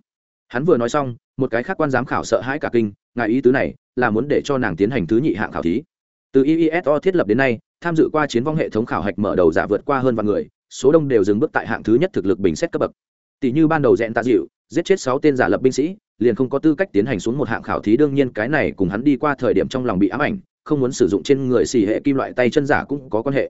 Hắn vừa nói xong, một cái khác quan giám khảo sợ hãi cả kinh, ngài ý tứ này là muốn để cho nàng tiến hành thứ nhị hạng khảo thí. Từ iiso thiết lập đến nay, tham dự qua chiến vong hệ thống khảo hạch mở đầu giả vượt qua hơn vạn người, số đông đều dừng bước tại hạng thứ nhất thực lực bình xét cấp bậc. Tỷ như ban đầu dẹn tạ dịu giết chết sáu tên giả lập binh sĩ, liền không có tư cách tiến hành xuống một hạng khảo thí, đương nhiên cái này cùng hắn đi qua thời điểm trong lòng bị ám ảnh không muốn sử dụng trên người xì hệ kim loại tay chân giả cũng có quan hệ.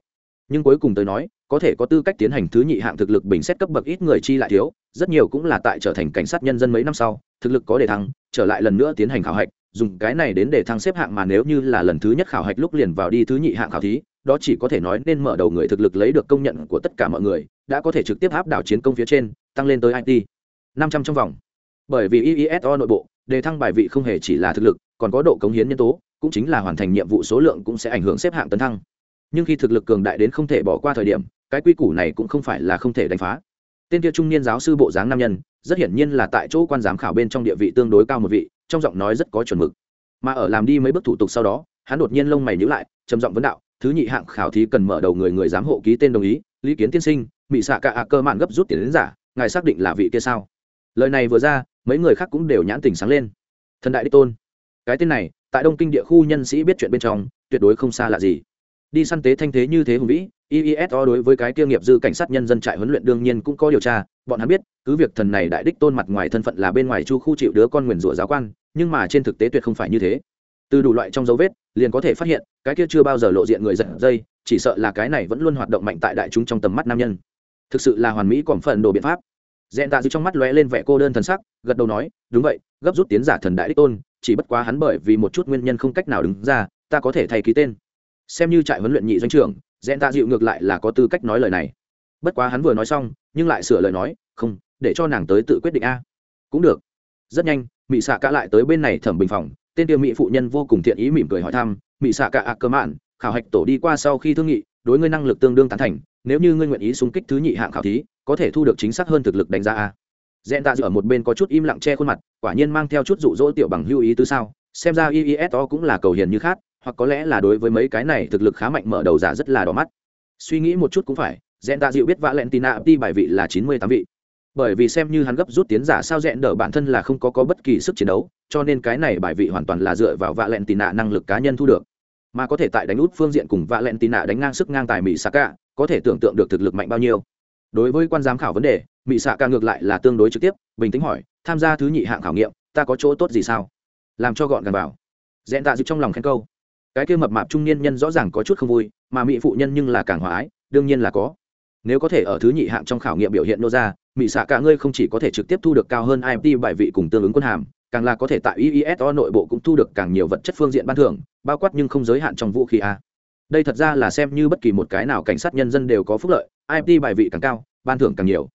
Nhưng cuối cùng tới nói, có thể có tư cách tiến hành thứ nhị hạng thực lực bình xét cấp bậc ít người chi lại thiếu, rất nhiều cũng là tại trở thành cảnh sát nhân dân mấy năm sau, thực lực có đề thăng, trở lại lần nữa tiến hành khảo hạch, dùng cái này đến để thăng xếp hạng mà nếu như là lần thứ nhất khảo hạch lúc liền vào đi thứ nhị hạng khảo thí, đó chỉ có thể nói nên mở đầu người thực lực lấy được công nhận của tất cả mọi người, đã có thể trực tiếp áp đảo chiến công phía trên, tăng lên tới it năm trăm trong vòng. Bởi vì iiso nội bộ, đề thăng bài vị không hề chỉ là thực lực, còn có độ cống hiến nhân tố cũng chính là hoàn thành nhiệm vụ số lượng cũng sẽ ảnh hưởng xếp hạng tấn thăng. Nhưng khi thực lực cường đại đến không thể bỏ qua thời điểm, cái quy củ này cũng không phải là không thể đánh phá. Tên kia trung niên giáo sư bộ dáng nam nhân, rất hiển nhiên là tại chỗ quan giám khảo bên trong địa vị tương đối cao một vị, trong giọng nói rất có chuẩn mực. Mà ở làm đi mấy bước thủ tục sau đó, hắn đột nhiên lông mày nhữ lại, trầm giọng vấn đạo, thứ nhị hạng khảo thí cần mở đầu người người giám hộ ký tên đồng ý, lý kiến tiên sinh bị xạ cả ạ cơ mạn gấp rút tiền đến giả, ngài xác định là vị kia sao? Lời này vừa ra, mấy người khác cũng đều nhãn tình sáng lên. Thần đại đích tôn, cái tên này tại đông kinh địa khu nhân sĩ biết chuyện bên trong, tuyệt đối không xa lạ gì. Đi săn tế thanh thế như thế hùng vĩ iiso đối với cái kia nghiệp dư cảnh sát nhân dân trại huấn luyện đương nhiên cũng có điều tra, bọn hắn biết, cứ việc thần này đại đích tôn mặt ngoài thân phận là bên ngoài chu khu chịu đứa con nguyền rủa giáo quan, nhưng mà trên thực tế tuyệt không phải như thế. Từ đủ loại trong dấu vết, liền có thể phát hiện, cái kia chưa bao giờ lộ diện người giật dây, chỉ sợ là cái này vẫn luôn hoạt động mạnh tại đại chúng trong tầm mắt nam nhân. Thực sự là hoàn mỹ còn phần đồ biện pháp. Dẹn tạ dư trong mắt lóe lên vẻ cô đơn thần sắc, gật đầu nói, đúng vậy, gấp rút tiến giả thần đại đích tôn chỉ bất quá hắn bởi vì một chút nguyên nhân không cách nào đứng ra, ta có thể thay ký tên. Xem như trại huấn luyện nhị doanh trưởng dẹn tạ dịu ngược lại là có tư cách nói lời này. Bất quá hắn vừa nói xong, nhưng lại sửa lời nói, không, để cho nàng tới tự quyết định a. Cũng được. Rất nhanh mỹ xạ cả lại tới bên này thẩm bình phòng, tên tiêu mỹ phụ nhân vô cùng thiện ý mỉm cười hỏi thăm mỹ xạ cả ạ, cơ mạn, khảo hạch tổ đi qua sau khi thương nghị, đối ngươi năng lực tương đương tán thành, nếu như ngươi nguyện ý xung kích thứ nhị hạng khảo thí, có thể thu được chính xác hơn thực lực đánh giá a dẹn tạ dịu ở một bên có chút im lặng che khuôn mặt, quả nhiên mang theo chút rụ rỗ tiểu bằng hưu ý tứ sao? Xem ra iiso cũng là cầu hiền như khác hoặc có lẽ là đối với mấy cái này thực lực khá mạnh mở đầu giả rất là đỏ mắt. Suy nghĩ một chút cũng phải dẹn tạ dịu biết vạ lẹn tì nạ bài vị là chín mươi tám vị. Bởi vì xem như hắn gấp rút tiến giả sao dẹn đỡ bản thân là không có có bất kỳ sức chiến đấu, cho nên cái này bài vị hoàn toàn là dựa vào vạ lẹn tì nạ năng lực cá nhân thu được. Mà có thể tại đánh út phương diện cùng vạ lẹn tì nạ đánh ngang sức ngang tài mỹ xạ cả có thể tưởng tượng được thực lực mạnh bao nhiêu. Đối với quan giám khảo vấn đề mỹ xạ ca ngược lại là tương đối trực tiếp, bình tĩnh hỏi, tham gia thứ nhị hạng khảo nghiệm, ta có chỗ tốt gì sao? Làm cho gọn gàng vào dẹn tạ dịu trong lòng khen câu. Cái kia mập mạp trung niên nhân rõ ràng có chút không vui, mà mỹ phụ nhân nhưng là càng hòa ái, đương nhiên là có. Nếu có thể ở thứ nhị hạng trong khảo nghiệm biểu hiện nô ra mỹ xạ cả ngươi không chỉ có thể trực tiếp thu được cao hơn imt bài vị cùng tương ứng quân hàm, càng là có thể tại iiso nội bộ cũng thu được càng nhiều vật chất phương diện ban thưởng, bao quát nhưng không giới hạn trong vũ khí a. Đây thật ra là xem như bất kỳ một cái nào cảnh sát nhân dân đều có phúc lợi imt bài vị càng cao, ban thưởng càng nhiều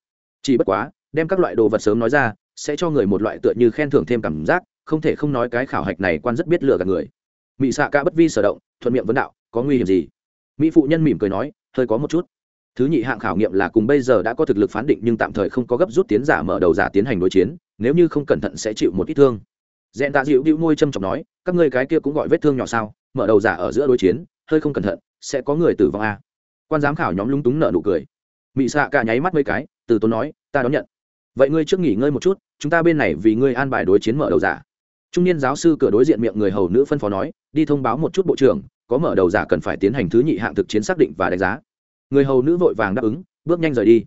chỉ bất quá, đem các loại đồ vật sớm nói ra, sẽ cho người một loại tựa như khen thưởng thêm cảm giác, không thể không nói cái khảo hạch này quan rất biết lựa cả người. Mỹ xạ cả bất vi sở động, thuận miệng vấn đạo, có nguy hiểm gì? Mỹ phụ nhân mỉm cười nói, hơi có một chút. Thứ nhị hạng khảo nghiệm là cùng bây giờ đã có thực lực phán định nhưng tạm thời không có gấp rút tiến giả mở đầu giả tiến hành đối chiến, nếu như không cẩn thận sẽ chịu một ít thương. Dẹn tạ dịu đĩu môi châm chọc nói, các ngươi cái kia cũng gọi vết thương nhỏ sao, mở đầu giả ở giữa đối chiến, hơi không cẩn thận, sẽ có người tử vong a à. quan giám khảo nhóm lúng túng nợ nụ cười. Mỹ xạ cả nháy mắt mấy cái từ tốn nói, ta đón nhận. Vậy ngươi trước nghỉ ngơi một chút, chúng ta bên này vì ngươi an bài đối chiến mở đầu giả. Trung niên giáo sư cửa đối diện miệng người hầu nữ phân phó nói, đi thông báo một chút bộ trưởng, có mở đầu giả cần phải tiến hành thứ nhị hạng thực chiến xác định và đánh giá. Người hầu nữ vội vàng đáp ứng, bước nhanh rời đi.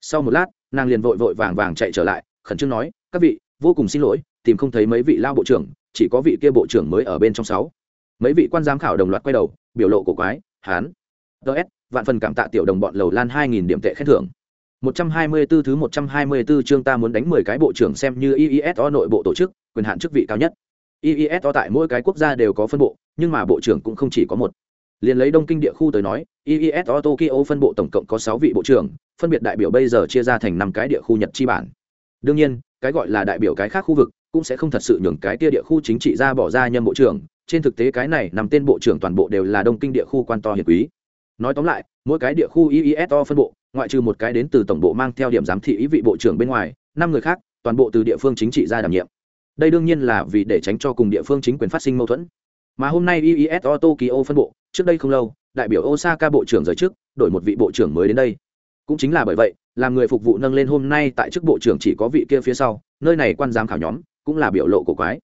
Sau một lát, nàng liền vội vội vàng vàng chạy trở lại, khẩn trương nói, các vị, vô cùng xin lỗi, tìm không thấy mấy vị lao bộ trưởng, chỉ có vị kia bộ trưởng mới ở bên trong sáu. Mấy vị quan giám khảo đồng loạt quay đầu, biểu lộ cổ quái, hán. Ts vạn phần cảm tạ tiểu đồng bọn lầu lan hai nghìn điểm tệ khen thưởng. 124 thứ 124 chương ta muốn đánh 10 cái bộ trưởng xem như IISO nội bộ tổ chức, quyền hạn chức vị cao nhất. IISO tại mỗi cái quốc gia đều có phân bộ, nhưng mà bộ trưởng cũng không chỉ có một. Liên lấy Đông Kinh địa khu tới nói, IISO Tokyo phân bộ tổng cộng có 6 vị bộ trưởng, phân biệt đại biểu bây giờ chia ra thành 5 cái địa khu Nhật chi bản. Đương nhiên, cái gọi là đại biểu cái khác khu vực, cũng sẽ không thật sự nhường cái kia địa khu chính trị ra bỏ ra nhân bộ trưởng, trên thực tế cái này nằm tên bộ trưởng toàn bộ đều là Đông Kinh địa khu quan to hiển quý. Nói tóm lại, mỗi cái địa khu IISO phân bộ ngoại trừ một cái đến từ tổng bộ mang theo điểm giám thị ý vị bộ trưởng bên ngoài, năm người khác, toàn bộ từ địa phương chính trị ra đảm nhiệm. Đây đương nhiên là vì để tránh cho cùng địa phương chính quyền phát sinh mâu thuẫn. Mà hôm nay iiso tokyo phân bộ, trước đây không lâu, đại biểu osaka bộ trưởng rời trước đổi một vị bộ trưởng mới đến đây. Cũng chính là bởi vậy, làm người phục vụ nâng lên hôm nay tại chức bộ trưởng chỉ có vị kia phía sau, nơi này quan giám khảo nhóm, cũng là biểu lộ của quái.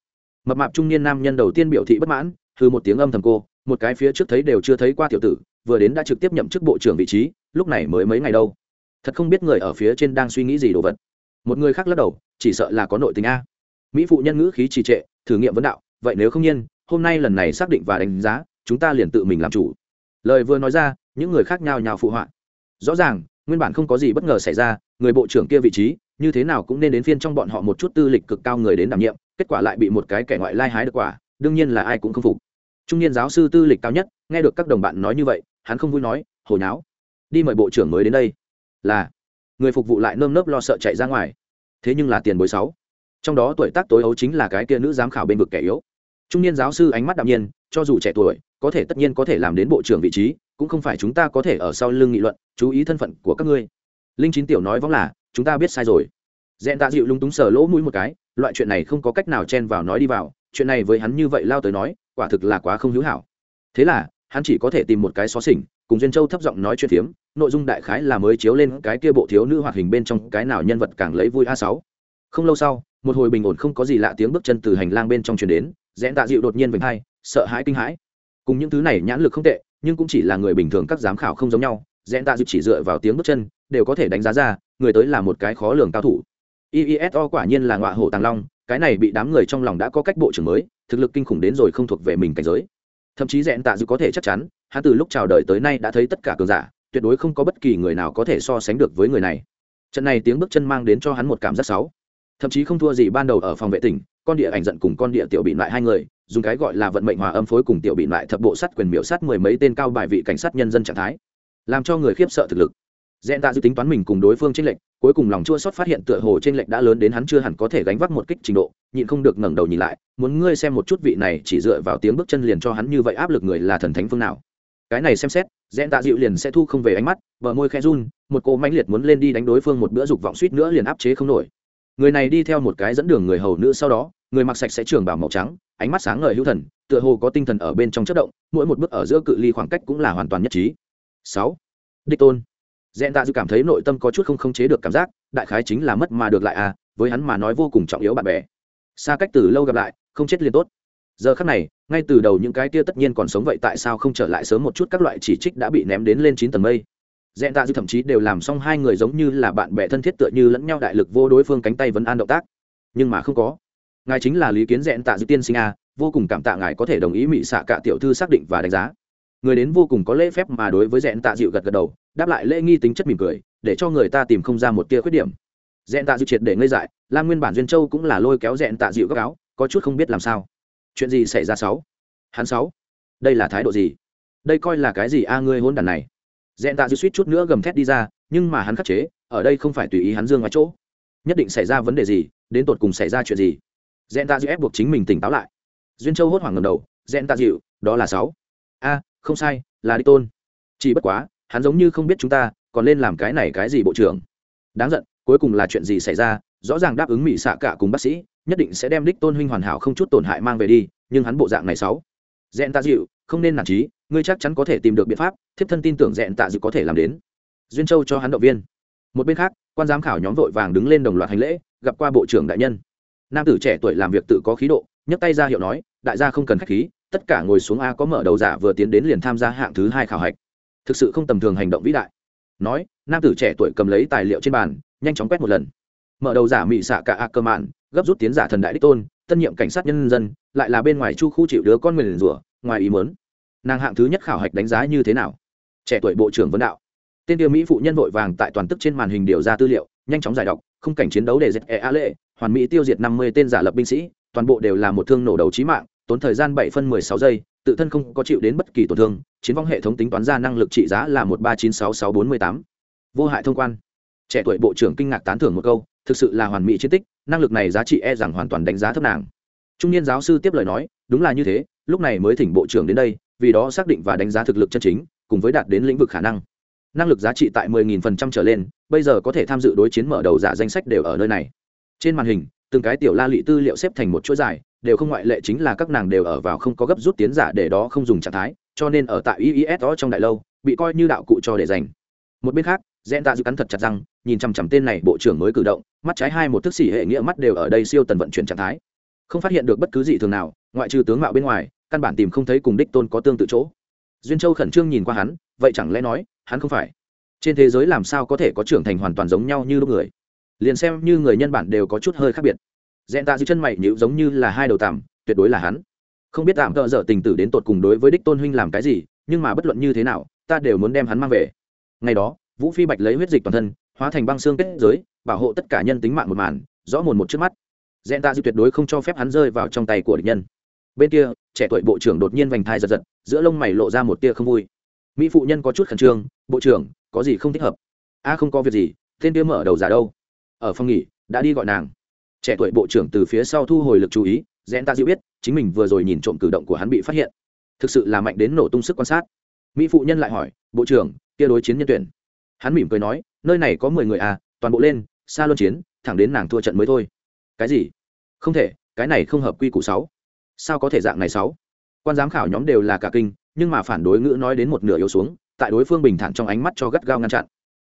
Mập mạp trung niên nam nhân đầu tiên biểu thị bất mãn thư một tiếng âm thầm cô, một cái phía trước thấy đều chưa thấy qua tiểu tử, vừa đến đã trực tiếp nhậm chức bộ trưởng vị trí lúc này mới mấy ngày đâu. Thật không biết người ở phía trên đang suy nghĩ gì đồ vật. Một người khác lắc đầu, chỉ sợ là có nội tình a. Mỹ phụ nhân ngữ khí trì trệ, thử nghiệm vấn đạo, vậy nếu không nhiên, hôm nay lần này xác định và đánh giá, chúng ta liền tự mình làm chủ. Lời vừa nói ra, những người khác nhào nhào phụ họa. Rõ ràng, nguyên bản không có gì bất ngờ xảy ra, người bộ trưởng kia vị trí, như thế nào cũng nên đến phiên trong bọn họ một chút tư lịch cực cao người đến đảm nhiệm, kết quả lại bị một cái kẻ ngoại lai hái được quả, đương nhiên là ai cũng không phục. Trung niên giáo sư tư lịch cao nhất, nghe được các đồng bạn nói như vậy, hắn không vui nói, hồi nháo đi mời bộ trưởng mới đến đây. Là. Người phục vụ lại nơm nớp lo sợ chạy ra ngoài. Thế nhưng là tiền bối sáu. Trong đó tuổi tác tối ấu chính là cái kia nữ giám khảo bên vực kẻ yếu. Trung niên giáo sư ánh mắt đạm nhiên, cho dù trẻ tuổi, có thể tất nhiên có thể làm đến bộ trưởng vị trí, cũng không phải chúng ta có thể ở sau lưng nghị luận, chú ý thân phận của các ngươi. Linh chín tiểu nói vắng là, chúng ta biết sai rồi. Dẹn tạ dịu lúng túng sờ lỗ mũi một cái, loại chuyện này không có cách nào chen vào nói đi vào, chuyện này với hắn như vậy lao tới nói, quả thực là quá không hữu hảo. Thế là, hắn chỉ có thể tìm một cái xó xỉnh cùng duyên châu thấp giọng nói chuyện phiếm, nội dung đại khái là mới chiếu lên cái kia bộ thiếu nữ hoạt hình bên trong cái nào nhân vật càng lấy vui a sáu. Không lâu sau, một hồi bình ổn không có gì lạ tiếng bước chân từ hành lang bên trong truyền đến, rẽ tạ dịu đột nhiên vành hai, sợ hãi kinh hãi. Cùng những thứ này nhãn lực không tệ, nhưng cũng chỉ là người bình thường các giám khảo không giống nhau, rẽ tạ dịu chỉ dựa vào tiếng bước chân, đều có thể đánh giá ra, người tới là một cái khó lường cao thủ. IESO quả nhiên là ngọa hổ tàng long, cái này bị đám người trong lòng đã có cách bộ trưởng mới, thực lực kinh khủng đến rồi không thuộc về mình cảnh giới thậm chí dẹn tạ dư có thể chắc chắn, hắn từ lúc chào đời tới nay đã thấy tất cả cường giả, tuyệt đối không có bất kỳ người nào có thể so sánh được với người này. Trận này tiếng bước chân mang đến cho hắn một cảm giác xấu. Thậm chí không thua gì ban đầu ở phòng vệ tỉnh, con địa ảnh giận cùng con địa tiểu bị lại hai người, dùng cái gọi là vận mệnh hòa âm phối cùng tiểu bị lại thập bộ sắt quyền biểu sát mười mấy tên cao bài vị cảnh sát nhân dân trạng thái, làm cho người khiếp sợ thực lực dẹn tạ dự tính toán mình cùng đối phương tranh lệch, cuối cùng lòng chua sót phát hiện tựa hồ tranh lệch đã lớn đến hắn chưa hẳn có thể gánh vác một kích trình độ, nhịn không được ngẩng đầu nhìn lại, muốn ngươi xem một chút vị này chỉ dựa vào tiếng bước chân liền cho hắn như vậy áp lực người là thần thánh phương nào? Cái này xem xét dẹn tạ dịu liền sẽ thu không về ánh mắt, bờ môi khe run, một cô mãnh liệt muốn lên đi đánh đối phương một bữa dục vọng suýt nữa liền áp chế không nổi. Người này đi theo một cái dẫn đường người hầu nữ sau đó, người mặc sạch sẽ trường bảo màu trắng, ánh mắt sáng ngời hữu thần, tựa hồ có tinh thần ở bên trong chất động, mỗi một bước ở giữa cự ly khoảng cách cũng là hoàn toàn nhất trí. Sáu. Đích tôn dẹn tạ dư cảm thấy nội tâm có chút không khống chế được cảm giác, đại khái chính là mất mà được lại à với hắn mà nói vô cùng trọng yếu bạn bè. Xa cách từ lâu gặp lại, không chết liền tốt. Giờ khắc này, ngay từ đầu những cái kia tất nhiên còn sống vậy tại sao không trở lại sớm một chút các loại chỉ trích đã bị ném đến lên chín tầng mây. Dẹn tạ dư thậm chí đều làm xong hai người giống như là bạn bè thân thiết tựa như lẫn nhau đại lực vô đối phương cánh tay vẫn an động tác. Nhưng mà không có. Ngài chính là lý kiến dẹn tạ dư tiên sinh a vô cùng cảm tạ ngài có thể đồng ý mỹ xạ cả tiểu thư xác định và đánh giá người đến vô cùng có lễ phép mà đối với dẹn tạ dịu gật gật đầu, đáp lại lễ nghi tính chất mỉm cười, để cho người ta tìm không ra một tia khuyết điểm. Dẹn tạ dịu triệt để ngây dại, lam nguyên bản duyên châu cũng là lôi kéo dẹn tạ dịu gấp áo có chút không biết làm sao. Chuyện gì xảy ra sáu? Hắn sáu? Đây là thái độ gì? Đây coi là cái gì a ngươi hôn đàn này? Dẹn tạ dịu suýt chút nữa gầm thét đi ra, nhưng mà hắn khắc chế, ở đây không phải tùy ý hắn dương ngoài chỗ. Nhất định xảy ra vấn đề gì, đến tột cùng xảy ra chuyện gì? Dẹn tạ dịu ép buộc chính mình tỉnh táo lại. Duyên châu hốt hoảng ngầm đầu, dẹn tạ dịu, đó là sáu. A không sai, là đi tôn. Chỉ bất quá, hắn giống như không biết chúng ta, còn lên làm cái này cái gì bộ trưởng. Đáng giận, cuối cùng là chuyện gì xảy ra, rõ ràng đáp ứng mỹ xạ cả cùng bác sĩ, nhất định sẽ đem đích tôn huynh hoàn hảo không chút tổn hại mang về đi, nhưng hắn bộ dạng này sáu dẹn tạ dịu, không nên nản trí, ngươi chắc chắn có thể tìm được biện pháp, thiếp thân tin tưởng dẹn tạ dịu có thể làm đến. Duyên châu cho hắn động viên. Một bên khác, quan giám khảo nhóm vội vàng đứng lên đồng loạt hành lễ, gặp qua bộ trưởng đại nhân. Nam tử trẻ tuổi làm việc tự có khí độ, nhấc tay ra hiệu nói, đại gia không cần khách khí tất cả ngồi xuống a có mở đầu giả vừa tiến đến liền tham gia hạng thứ hai khảo hạch. Thực sự không tầm thường hành động vĩ đại. Nói, nam tử trẻ tuổi cầm lấy tài liệu trên bàn, nhanh chóng quét một lần. Mở đầu giả mị xạ cả a cơ mạn, gấp rút tiến giả thần đại đích tôn, tân nhiệm cảnh sát nhân dân, lại là bên ngoài chu khu chịu đứa con nguyền rủa, ngoài ý mớn nàng hạng thứ nhất khảo hạch đánh giá như thế nào? Trẻ tuổi bộ trưởng vấn đạo. Tên tiêu mỹ phụ nhân vội vàng tại toàn tức trên màn hình điều ra tư liệu, nhanh chóng giải đọc, không cảnh chiến đấu để dệt e a lệ, hoàn mỹ tiêu diệt năm mươi tên giả lập binh sĩ, toàn bộ đều là một thương nổ đầu trí mạng tốn thời gian bảy phân mười sáu giây, tự thân không có chịu đến bất kỳ tổn thương, chiến vong hệ thống tính toán ra năng lực trị giá là một ba chín sáu sáu bốn mươi tám. Vô hại thông quan. Trẻ tuổi bộ trưởng kinh ngạc tán thưởng một câu, thực sự là hoàn mỹ chiến tích, năng lực này giá trị e rằng hoàn toàn đánh giá thấp nàng. Trung niên giáo sư tiếp lời nói, đúng là như thế, lúc này mới thỉnh bộ trưởng đến đây, vì đó xác định và đánh giá thực lực chân chính, cùng với đạt đến lĩnh vực khả năng. Năng lực giá trị tại 10.000% trở lên, bây giờ có thể tham dự đối chiến mở đầu giả danh sách đều ở nơi này. Trên màn hình, từng cái tiểu la lị tư liệu xếp thành một chuỗi dài đều không ngoại lệ chính là các nàng đều ở vào không có gấp rút tiến giả để đó không dùng trạng thái, cho nên ở tại iis đó trong đại lâu, bị coi như đạo cụ cho để dành một bên khác dẹn tạ dự cắn thật chặt răng, nhìn chằm chằm tên này bộ trưởng mới cử động, mắt trái hai một thức xỉ hệ nghĩa mắt đều ở đây siêu tần vận chuyển trạng thái. Không phát hiện được bất cứ gì thường nào, ngoại trừ tướng mạo bên ngoài, căn bản tìm không thấy cùng đích tôn có tương tự chỗ. Duyên châu khẩn trương nhìn qua hắn, vậy chẳng lẽ nói, hắn không phải? Trên thế giới làm sao có thể có trưởng thành hoàn toàn giống nhau như lúc người? Liền xem như người nhân bản đều có chút hơi khác biệt dẹn tạ dư chân mày nhữ giống như là hai đầu tằm, tuyệt đối là hắn. Không biết tạm tợ dở tình tử đến tột cùng đối với đích tôn huynh làm cái gì, nhưng mà bất luận như thế nào, ta đều muốn đem hắn mang về. Ngày đó, vũ phi bạch lấy huyết dịch toàn thân, hóa thành băng xương kết giới, bảo hộ tất cả nhân tính mạng một màn, rõ mồn một trước mắt. Dẹn tạ dư tuyệt đối không cho phép hắn rơi vào trong tay của địch nhân. Bên kia, trẻ tuổi bộ trưởng đột nhiên vành thai giật giật, giữa lông mày lộ ra một tia không vui. Mỹ phụ nhân có chút khẩn trương, bộ trưởng, có gì không thích hợp? A, không có việc gì, tên kia mở đầu giả đâu. Ở phòng nghỉ, đã đi gọi nàng trẻ tuổi bộ trưởng từ phía sau thu hồi lực chú ý rẽn ta dịu biết, chính mình vừa rồi nhìn trộm cử động của hắn bị phát hiện. Thực sự là mạnh đến nổ tung sức quan sát. Mỹ phụ nhân lại hỏi, bộ trưởng, kia đối chiến nhân tuyển? Hắn mỉm cười nói, nơi này có mười người à toàn bộ lên, xa luân chiến, thẳng đến nàng thua trận mới thôi. Cái gì? Không thể, cái này không hợp quy củ sáu. Sao có thể dạng này sáu? Quan giám khảo nhóm đều là cả kinh, nhưng mà phản đối ngữ nói đến một nửa yếu xuống, tại đối phương bình thản trong ánh mắt cho gắt gao ngăn chặn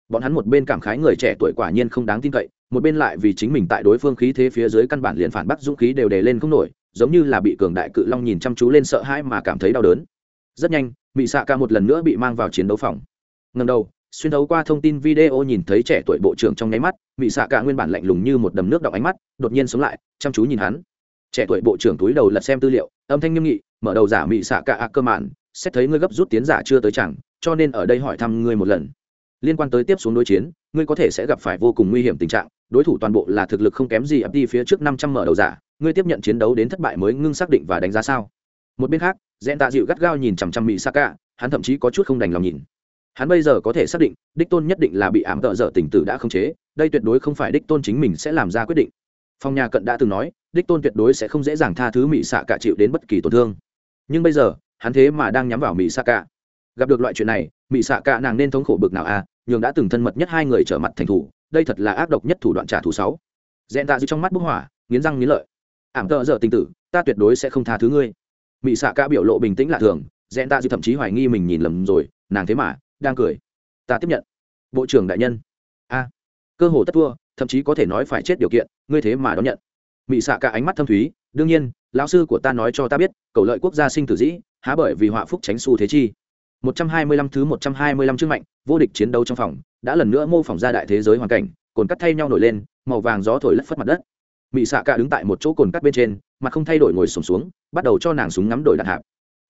bọn hắn một bên cảm khái người trẻ tuổi quả nhiên không đáng tin cậy, một bên lại vì chính mình tại đối phương khí thế phía dưới căn bản liền phản bác dũng khí đều đề lên không nổi, giống như là bị cường đại cự long nhìn chăm chú lên sợ hãi mà cảm thấy đau đớn. Rất nhanh mỹ xạ ca một lần nữa bị mang vào chiến đấu phòng. Ngần đầu, xuyên thấu qua thông tin video nhìn thấy trẻ tuổi bộ trưởng trong nháy mắt mỹ xạ ca nguyên bản lạnh lùng như một đầm nước đọng ánh mắt, đột nhiên sống lại, chăm chú nhìn hắn. Trẻ tuổi bộ trưởng túi đầu lật xem tư liệu, âm thanh nghiêm nghị, mở đầu giả mỹ xạ ca ác cơ mạn xét thấy ngươi gấp rút tiến giả chưa tới chẳng, cho nên ở đây hỏi thăm ngươi một lần liên quan tới tiếp xuống đối chiến ngươi có thể sẽ gặp phải vô cùng nguy hiểm tình trạng. Đối thủ toàn bộ là thực lực không kém gì ập đi phía trước năm trăm mở đầu giả. Ngươi tiếp nhận chiến đấu đến thất bại mới ngưng xác định và đánh giá sao? Một bên khác dẹn tạ dịu gắt gao nhìn chằm chằm mỹ sa cả hắn thậm chí có chút không đành lòng nhìn. Hắn bây giờ có thể xác định đích tôn nhất định là bị ám tợ dở tình tử đã khống chế đây tuyệt đối không phải đích tôn chính mình sẽ làm ra quyết định. Phong nhà cận đã từng nói đích tôn tuyệt đối sẽ không dễ dàng tha thứ mỹ xạ cả chịu đến bất kỳ tổn thương. Nhưng bây giờ hắn thế mà đang nhắm vào mỹ xạ cả gặp được loại chuyện này mỹ xạ cả nàng nên thống khổ bực nào a à, nhường đã từng thân mật nhất hai người trở mặt thành thủ, đây thật là ác độc nhất thủ đoạn trả thù sáu. Dẹn tạ dư trong mắt bức hỏa, nghiến răng nghiến lợi. Ảm tợ dở tình tử, ta tuyệt đối sẽ không tha thứ ngươi. Mỹ xạ ca biểu lộ bình tĩnh lạ thường dẹn tạ dư thậm chí hoài nghi mình nhìn lầm rồi, nàng thế mà, đang cười. Ta tiếp nhận. Bộ trưởng đại nhân. A. Cơ hồ tất thua, thậm chí có thể nói phải chết điều kiện, ngươi thế mà đón nhận. Mỹ xạ ca ánh mắt thâm thúy, đương nhiên, lão sư của ta nói cho ta biết, cầu lợi quốc gia sinh tử dĩ, há bởi vì họa phúc tránh xu thế chi. 125 thứ 125 chương mạnh, vô địch chiến đấu trong phòng, đã lần nữa mô phỏng ra đại thế giới hoàn cảnh, cồn cắt thay nhau nổi lên, màu vàng gió thổi lất phất mặt đất. Mị Sạ Cả đứng tại một chỗ cồn cắt bên trên, mặt không thay đổi ngồi xổm xuống, bắt đầu cho nàng súng ngắm đổi đạn hạp.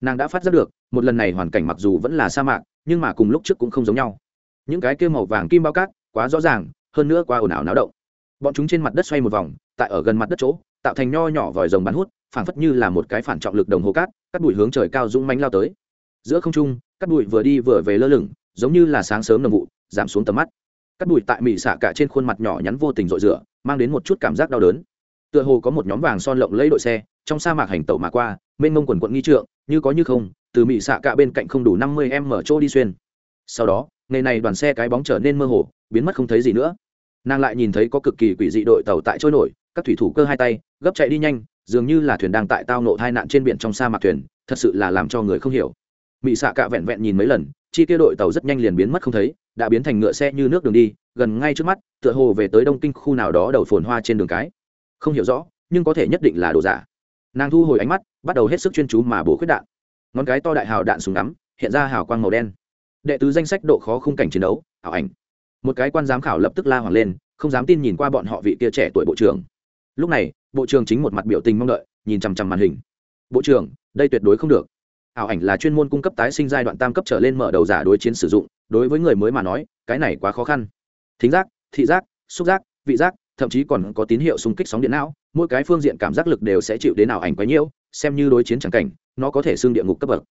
Nàng đã phát giác được, một lần này hoàn cảnh mặc dù vẫn là sa mạc, nhưng mà cùng lúc trước cũng không giống nhau. Những cái kia màu vàng kim bao cát, quá rõ ràng, hơn nữa quá ồn ào náo động. Bọn chúng trên mặt đất xoay một vòng, tại ở gần mặt đất chỗ, tạo thành nho nhỏ vòi rồng bắn hút, phảng phất như là một cái phản trọng lực đồng hồ cát, cắt đuổi hướng trời cao dũng mãnh lao tới. Giữa không trung, cắt bụi vừa đi vừa về lơ lửng, giống như là sáng sớm nồng vụ, giảm xuống tầm mắt. Cắt bụi tại mỹ xạ cả trên khuôn mặt nhỏ nhắn vô tình rội rửa, mang đến một chút cảm giác đau đớn. Tựa hồ có một nhóm vàng son lộng lấy đội xe, trong sa mạc hành tẩu mà qua, mênh mông quần quận nghi trượng, như có như không, từ mỹ xạ cả bên cạnh không đủ năm mươi em mở chỗ đi xuyên. Sau đó, ngày này đoàn xe cái bóng trở nên mơ hồ, biến mất không thấy gì nữa. Nàng lại nhìn thấy có cực kỳ quỷ dị đội tàu tại trôi nổi, các thủy thủ cơ hai tay, gấp chạy đi nhanh, dường như là thuyền đang tại tao nộ tai nạn trên biển trong sa mạc thuyền, thật sự là làm cho người không hiểu mỹ xạ cạ vẹn vẹn nhìn mấy lần, chi tiêu đội tàu rất nhanh liền biến mất không thấy, đã biến thành ngựa xe như nước đường đi, gần ngay trước mắt, tựa hồ về tới đông kinh khu nào đó đầu phồn hoa trên đường cái. Không hiểu rõ, nhưng có thể nhất định là đồ giả. Nàng thu hồi ánh mắt, bắt đầu hết sức chuyên chú mà bổ khuyết đạn. Ngón cái to đại hào đạn súng ngắm, hiện ra hào quang màu đen. Đệ tứ danh sách độ khó khung cảnh chiến đấu, ảo ảnh. Một cái quan giám khảo lập tức la hoàng lên, không dám tin nhìn qua bọn họ vị kia trẻ tuổi bộ trưởng. Lúc này, bộ trưởng chính một mặt biểu tình mong đợi, nhìn chằm chằm màn hình. Bộ trưởng, đây tuyệt đối không được ảo ảnh là chuyên môn cung cấp tái sinh giai đoạn tam cấp trở lên mở đầu giả đối chiến sử dụng, đối với người mới mà nói, cái này quá khó khăn. Thính giác, thị giác, xúc giác, vị giác, thậm chí còn có tín hiệu xung kích sóng điện não, mỗi cái phương diện cảm giác lực đều sẽ chịu đến ảo ảnh quấy nhiễu xem như đối chiến chẳng cảnh, nó có thể xương địa ngục cấp bậc.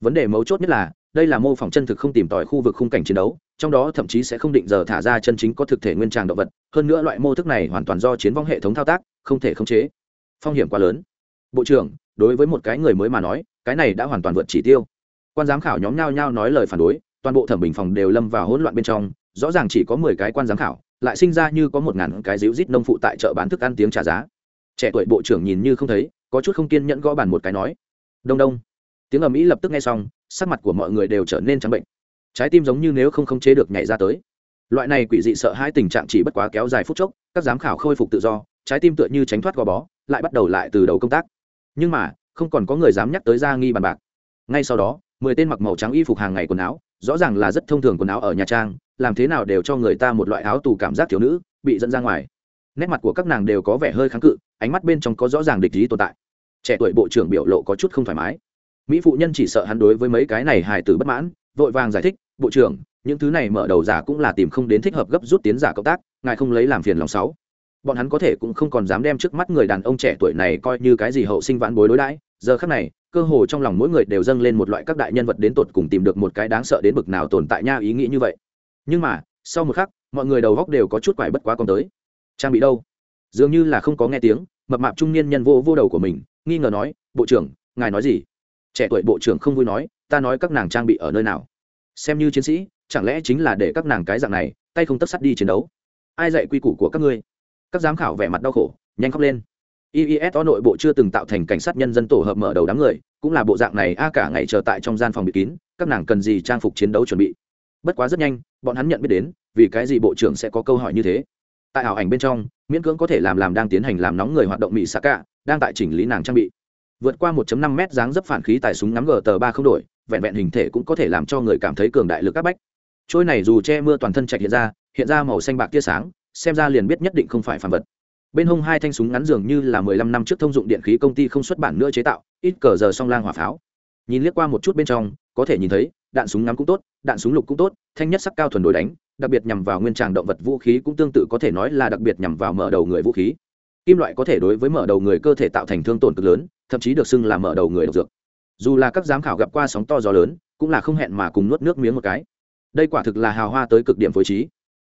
Vấn đề mấu chốt nhất là, đây là mô phỏng chân thực không tìm tòi khu vực khung cảnh chiến đấu, trong đó thậm chí sẽ không định giờ thả ra chân chính có thực thể nguyên tràng động vật, hơn nữa loại mô thức này hoàn toàn do chiến vong hệ thống thao tác, không thể khống chế. Phong hiểm quá lớn. Bộ trưởng, đối với một cái người mới mà nói cái này đã hoàn toàn vượt chỉ tiêu. Quan giám khảo nhóm nhao nhao nói lời phản đối, toàn bộ thẩm bình phòng đều lâm vào hỗn loạn bên trong, rõ ràng chỉ có mười cái quan giám khảo, lại sinh ra như có một ngàn cái díu rít nông phụ tại chợ bán thức ăn tiếng trả giá. Trẻ tuổi bộ trưởng nhìn như không thấy, có chút không kiên nhẫn gõ bàn một cái nói, đông đông. Tiếng ầm ĩ lập tức nghe xong, sắc mặt của mọi người đều trở nên trắng bệnh. Trái tim giống như nếu không khống chế được nhảy ra tới. Loại này quỷ dị sợ hai tình trạng chỉ bất quá kéo dài phút chốc, các giám khảo khôi phục tự do, trái tim tựa như tránh thoát gò bó, lại bắt đầu lại từ đầu công tác. Nhưng mà không còn có người dám nhắc tới ra nghi bàn bạc. Ngay sau đó, mười tên mặc màu trắng y phục hàng ngày quần áo, rõ ràng là rất thông thường quần áo ở nhà trang, làm thế nào đều cho người ta một loại áo tù cảm giác thiếu nữ, bị dẫn ra ngoài. Nét mặt của các nàng đều có vẻ hơi kháng cự, ánh mắt bên trong có rõ ràng địch ý tồn tại. Trẻ tuổi bộ trưởng biểu lộ có chút không thoải mái. Mỹ phụ nhân chỉ sợ hắn đối với mấy cái này hài tử bất mãn, vội vàng giải thích, bộ trưởng, những thứ này mở đầu giả cũng là tìm không đến thích hợp gấp rút tiến giả cộng tác, ngài không lấy làm phiền lòng sáu. Bọn hắn có thể cũng không còn dám đem trước mắt người đàn ông trẻ tuổi này coi như cái gì hậu sinh vãn bối đối đãi giờ khắc này, cơ hồ trong lòng mỗi người đều dâng lên một loại các đại nhân vật đến tột cùng tìm được một cái đáng sợ đến bực nào tồn tại nha ý nghĩ như vậy. Nhưng mà, sau một khắc, mọi người đầu góc đều có chút quải bất quá còn tới. Trang bị đâu? Dường như là không có nghe tiếng, mập mạp trung niên nhân vô vô đầu của mình, nghi ngờ nói, bộ trưởng, ngài nói gì? Trẻ tuổi bộ trưởng không vui nói, ta nói các nàng trang bị ở nơi nào? Xem như chiến sĩ, chẳng lẽ chính là để các nàng cái dạng này, tay không tất sắt đi chiến đấu? Ai dạy quy củ của các ngươi? Các giám khảo vẻ mặt đau khổ, nhanh khóc lên iis o nội bộ chưa từng tạo thành cảnh sát nhân dân tổ hợp mở đầu đám người, cũng là bộ dạng này a cả ngày chờ tại trong gian phòng bị kín, các nàng cần gì trang phục chiến đấu chuẩn bị. Bất quá rất nhanh, bọn hắn nhận biết đến, vì cái gì bộ trưởng sẽ có câu hỏi như thế. Tại ảo ảnh bên trong, miễn cưỡng có thể làm làm đang tiến hành làm nóng người hoạt động mỹ xạ cả đang tại chỉnh lý nàng trang bị. Vượt qua 1.5 m dáng dấp phản khí tại súng ngắm gt ba không đổi, vẹn vẹn hình thể cũng có thể làm cho người cảm thấy cường đại lực các bách. Trôi này dù che mưa toàn thân chạy hiện ra hiện ra màu xanh bạc tia sáng, xem ra liền biết nhất định không phải phản vật bên hông hai thanh súng ngắn dường như là mười lăm năm trước thông dụng điện khí công ty không xuất bản nữa chế tạo, ít cờ giờ song lang hỏa pháo. Nhìn liếc qua một chút bên trong, có thể nhìn thấy, đạn súng ngắn cũng tốt, đạn súng lục cũng tốt, thanh nhất sắc cao thuần đối đánh, đặc biệt nhằm vào nguyên tràng động vật vũ khí cũng tương tự có thể nói là đặc biệt nhằm vào mở đầu người vũ khí. Kim loại có thể đối với mở đầu người cơ thể tạo thành thương tổn cực lớn, thậm chí được xưng là mở đầu người độc dược. Dù là các giám khảo gặp qua sóng to gió lớn, cũng là không hẹn mà cùng nuốt nước miếng một cái. Đây quả thực là hào hoa tới cực điểm phối trí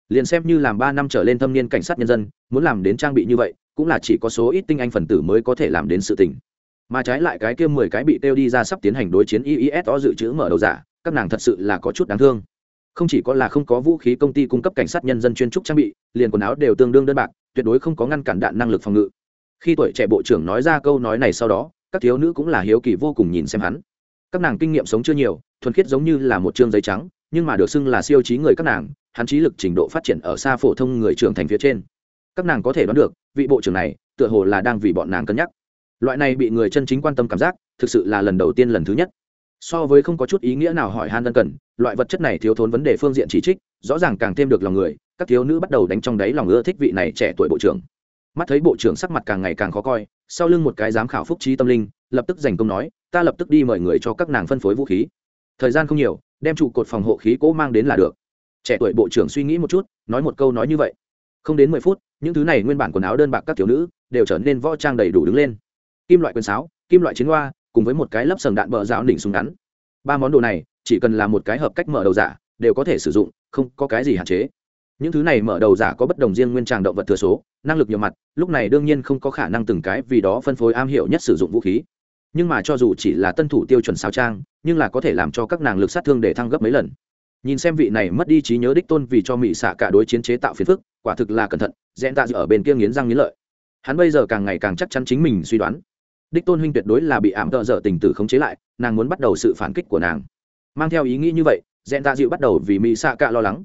liền xem như làm ba năm trở lên thâm niên cảnh sát nhân dân, muốn làm đến trang bị như vậy, cũng là chỉ có số ít tinh anh phần tử mới có thể làm đến sự tình. Mà trái lại cái kia mười cái bị tiêu đi ra sắp tiến hành đối chiến IISO đó dự trữ mở đầu giả, các nàng thật sự là có chút đáng thương. Không chỉ có là không có vũ khí công ty cung cấp cảnh sát nhân dân chuyên trúc trang bị, liền quần áo đều tương đương đơn bạc, tuyệt đối không có ngăn cản đạn năng lực phòng ngự. Khi tuổi trẻ bộ trưởng nói ra câu nói này sau đó, các thiếu nữ cũng là hiếu kỳ vô cùng nhìn xem hắn. Các nàng kinh nghiệm sống chưa nhiều, thuần khiết giống như là một chương giấy trắng, nhưng mà được xưng là siêu trí người các nàng hắn trí lực trình độ phát triển ở xa phổ thông người trưởng thành phía trên. Các nàng có thể đoán được, vị bộ trưởng này, tựa hồ là đang vì bọn nàng cân nhắc. Loại này bị người chân chính quan tâm cảm giác, thực sự là lần đầu tiên lần thứ nhất. So với không có chút ý nghĩa nào hỏi han ân cần, loại vật chất này thiếu thốn vấn đề phương diện chỉ trích, rõ ràng càng thêm được lòng người, các thiếu nữ bắt đầu đánh trong đáy lòng ưa thích vị này trẻ tuổi bộ trưởng. Mắt thấy bộ trưởng sắc mặt càng ngày càng khó coi, sau lưng một cái giám khảo phúc trí tâm linh, lập tức giành công nói, ta lập tức đi mời người cho các nàng phân phối vũ khí. Thời gian không nhiều, đem trụ cột phòng hộ khí cố mang đến là được trẻ tuổi bộ trưởng suy nghĩ một chút, nói một câu nói như vậy. Không đến mười phút, những thứ này nguyên bản quần áo đơn bạc các thiếu nữ đều trở nên võ trang đầy đủ đứng lên. Kim loại quyền sáo, kim loại chiến hoa, cùng với một cái lấp sầm đạn bờ rào đỉnh súng ngắn. Ba món đồ này, chỉ cần là một cái hợp cách mở đầu giả, đều có thể sử dụng, không có cái gì hạn chế. Những thứ này mở đầu giả có bất đồng riêng nguyên tràng động vật thừa số, năng lực nhiều mặt, lúc này đương nhiên không có khả năng từng cái vì đó phân phối am hiểu nhất sử dụng vũ khí. Nhưng mà cho dù chỉ là tân thủ tiêu chuẩn sao trang, nhưng là có thể làm cho các nàng lực sát thương để thăng gấp mấy lần nhìn xem vị này mất đi trí nhớ đích tôn vì cho mỹ xạ cả đối chiến chế tạo phiền phức, quả thực là cẩn thận dẹn tạ ở bên kia nghiến răng nghiến lợi. Hắn bây giờ càng ngày càng chắc chắn chính mình suy đoán. Đích tôn huynh tuyệt đối là bị ảm tợ dở tình tử khống chế lại, nàng muốn bắt đầu sự phản kích của nàng. Mang theo ý nghĩ như vậy dẹn tạ dịu bắt đầu vì mỹ xạ cả lo lắng.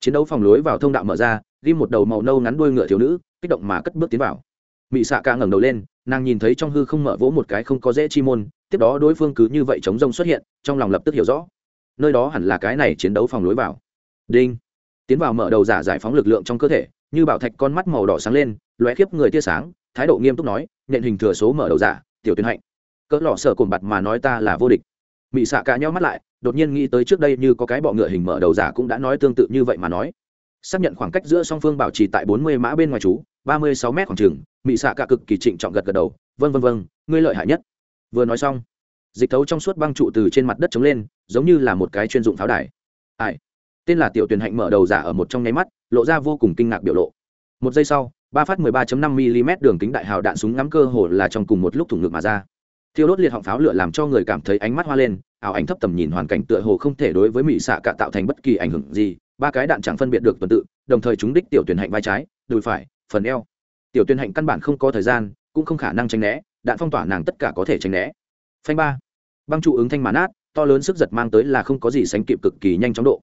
Chiến đấu phòng lối vào thông đạo mở ra ghi một đầu màu nâu ngắn đuôi ngựa thiếu nữ, kích động mà cất bước tiến vào. Mỹ xạ cả ngẩng đầu lên, nàng nhìn thấy trong hư không mở vỗ một cái không có dễ chi môn, tiếp đó đối phương cứ như vậy chống rông xuất hiện, trong lòng lập tức hiểu rõ nơi đó hẳn là cái này chiến đấu phòng lối vào. Đinh. Tiến vào mở đầu giả giải phóng lực lượng trong cơ thể, như bảo thạch con mắt màu đỏ sáng lên, lóe khiếp người tia sáng, thái độ nghiêm túc nói nhận hình thừa số mở đầu giả, tiểu tuyên hạnh. Cỡ lọ sợ cồn bặt mà nói ta là vô địch. Mị xạ cả nhau mắt lại, đột nhiên nghĩ tới trước đây như có cái bọ ngựa hình mở đầu giả cũng đã nói tương tự như vậy mà nói. Xác nhận khoảng cách giữa song phương bảo trì tại bốn mươi mã bên ngoài chú, ba mươi sáu mét khoảng trường mị xạ cả cực kỳ trịnh trọng gật gật đầu vân vân vân ngươi lợi hại nhất. Vừa nói xong dịch thấu trong suốt băng trụ từ trên mặt đất chống lên, giống như là một cái chuyên dụng pháo đài. Ai? Tên là tiểu Tuyền hạnh mở đầu giả ở một trong nháy mắt, lộ ra vô cùng kinh ngạc biểu lộ. Một giây sau, ba phát 13.5 mm đường kính đại hào đạn súng ngắm cơ hồ là trong cùng một lúc thủng ngực mà ra. Thiêu đốt liệt họng pháo lửa làm cho người cảm thấy ánh mắt hoa lên, ảo ảnh thấp tầm nhìn hoàn cảnh tựa hồ không thể đối với mỹ xạ cả tạo thành bất kỳ ảnh hưởng gì, ba cái đạn chẳng phân biệt được tuần tự, đồng thời chúng đích tiểu tuyển hạnh vai trái, đùi phải, phần eo. Tiểu tuyển hạnh căn bản không có thời gian, cũng không khả năng tránh né, đạn phong tỏa nàng tất cả có thể tránh né. Phanh ba băng trụ ứng thanh mán át, to lớn sức giật mang tới là không có gì sánh kịp cực kỳ nhanh chóng độ.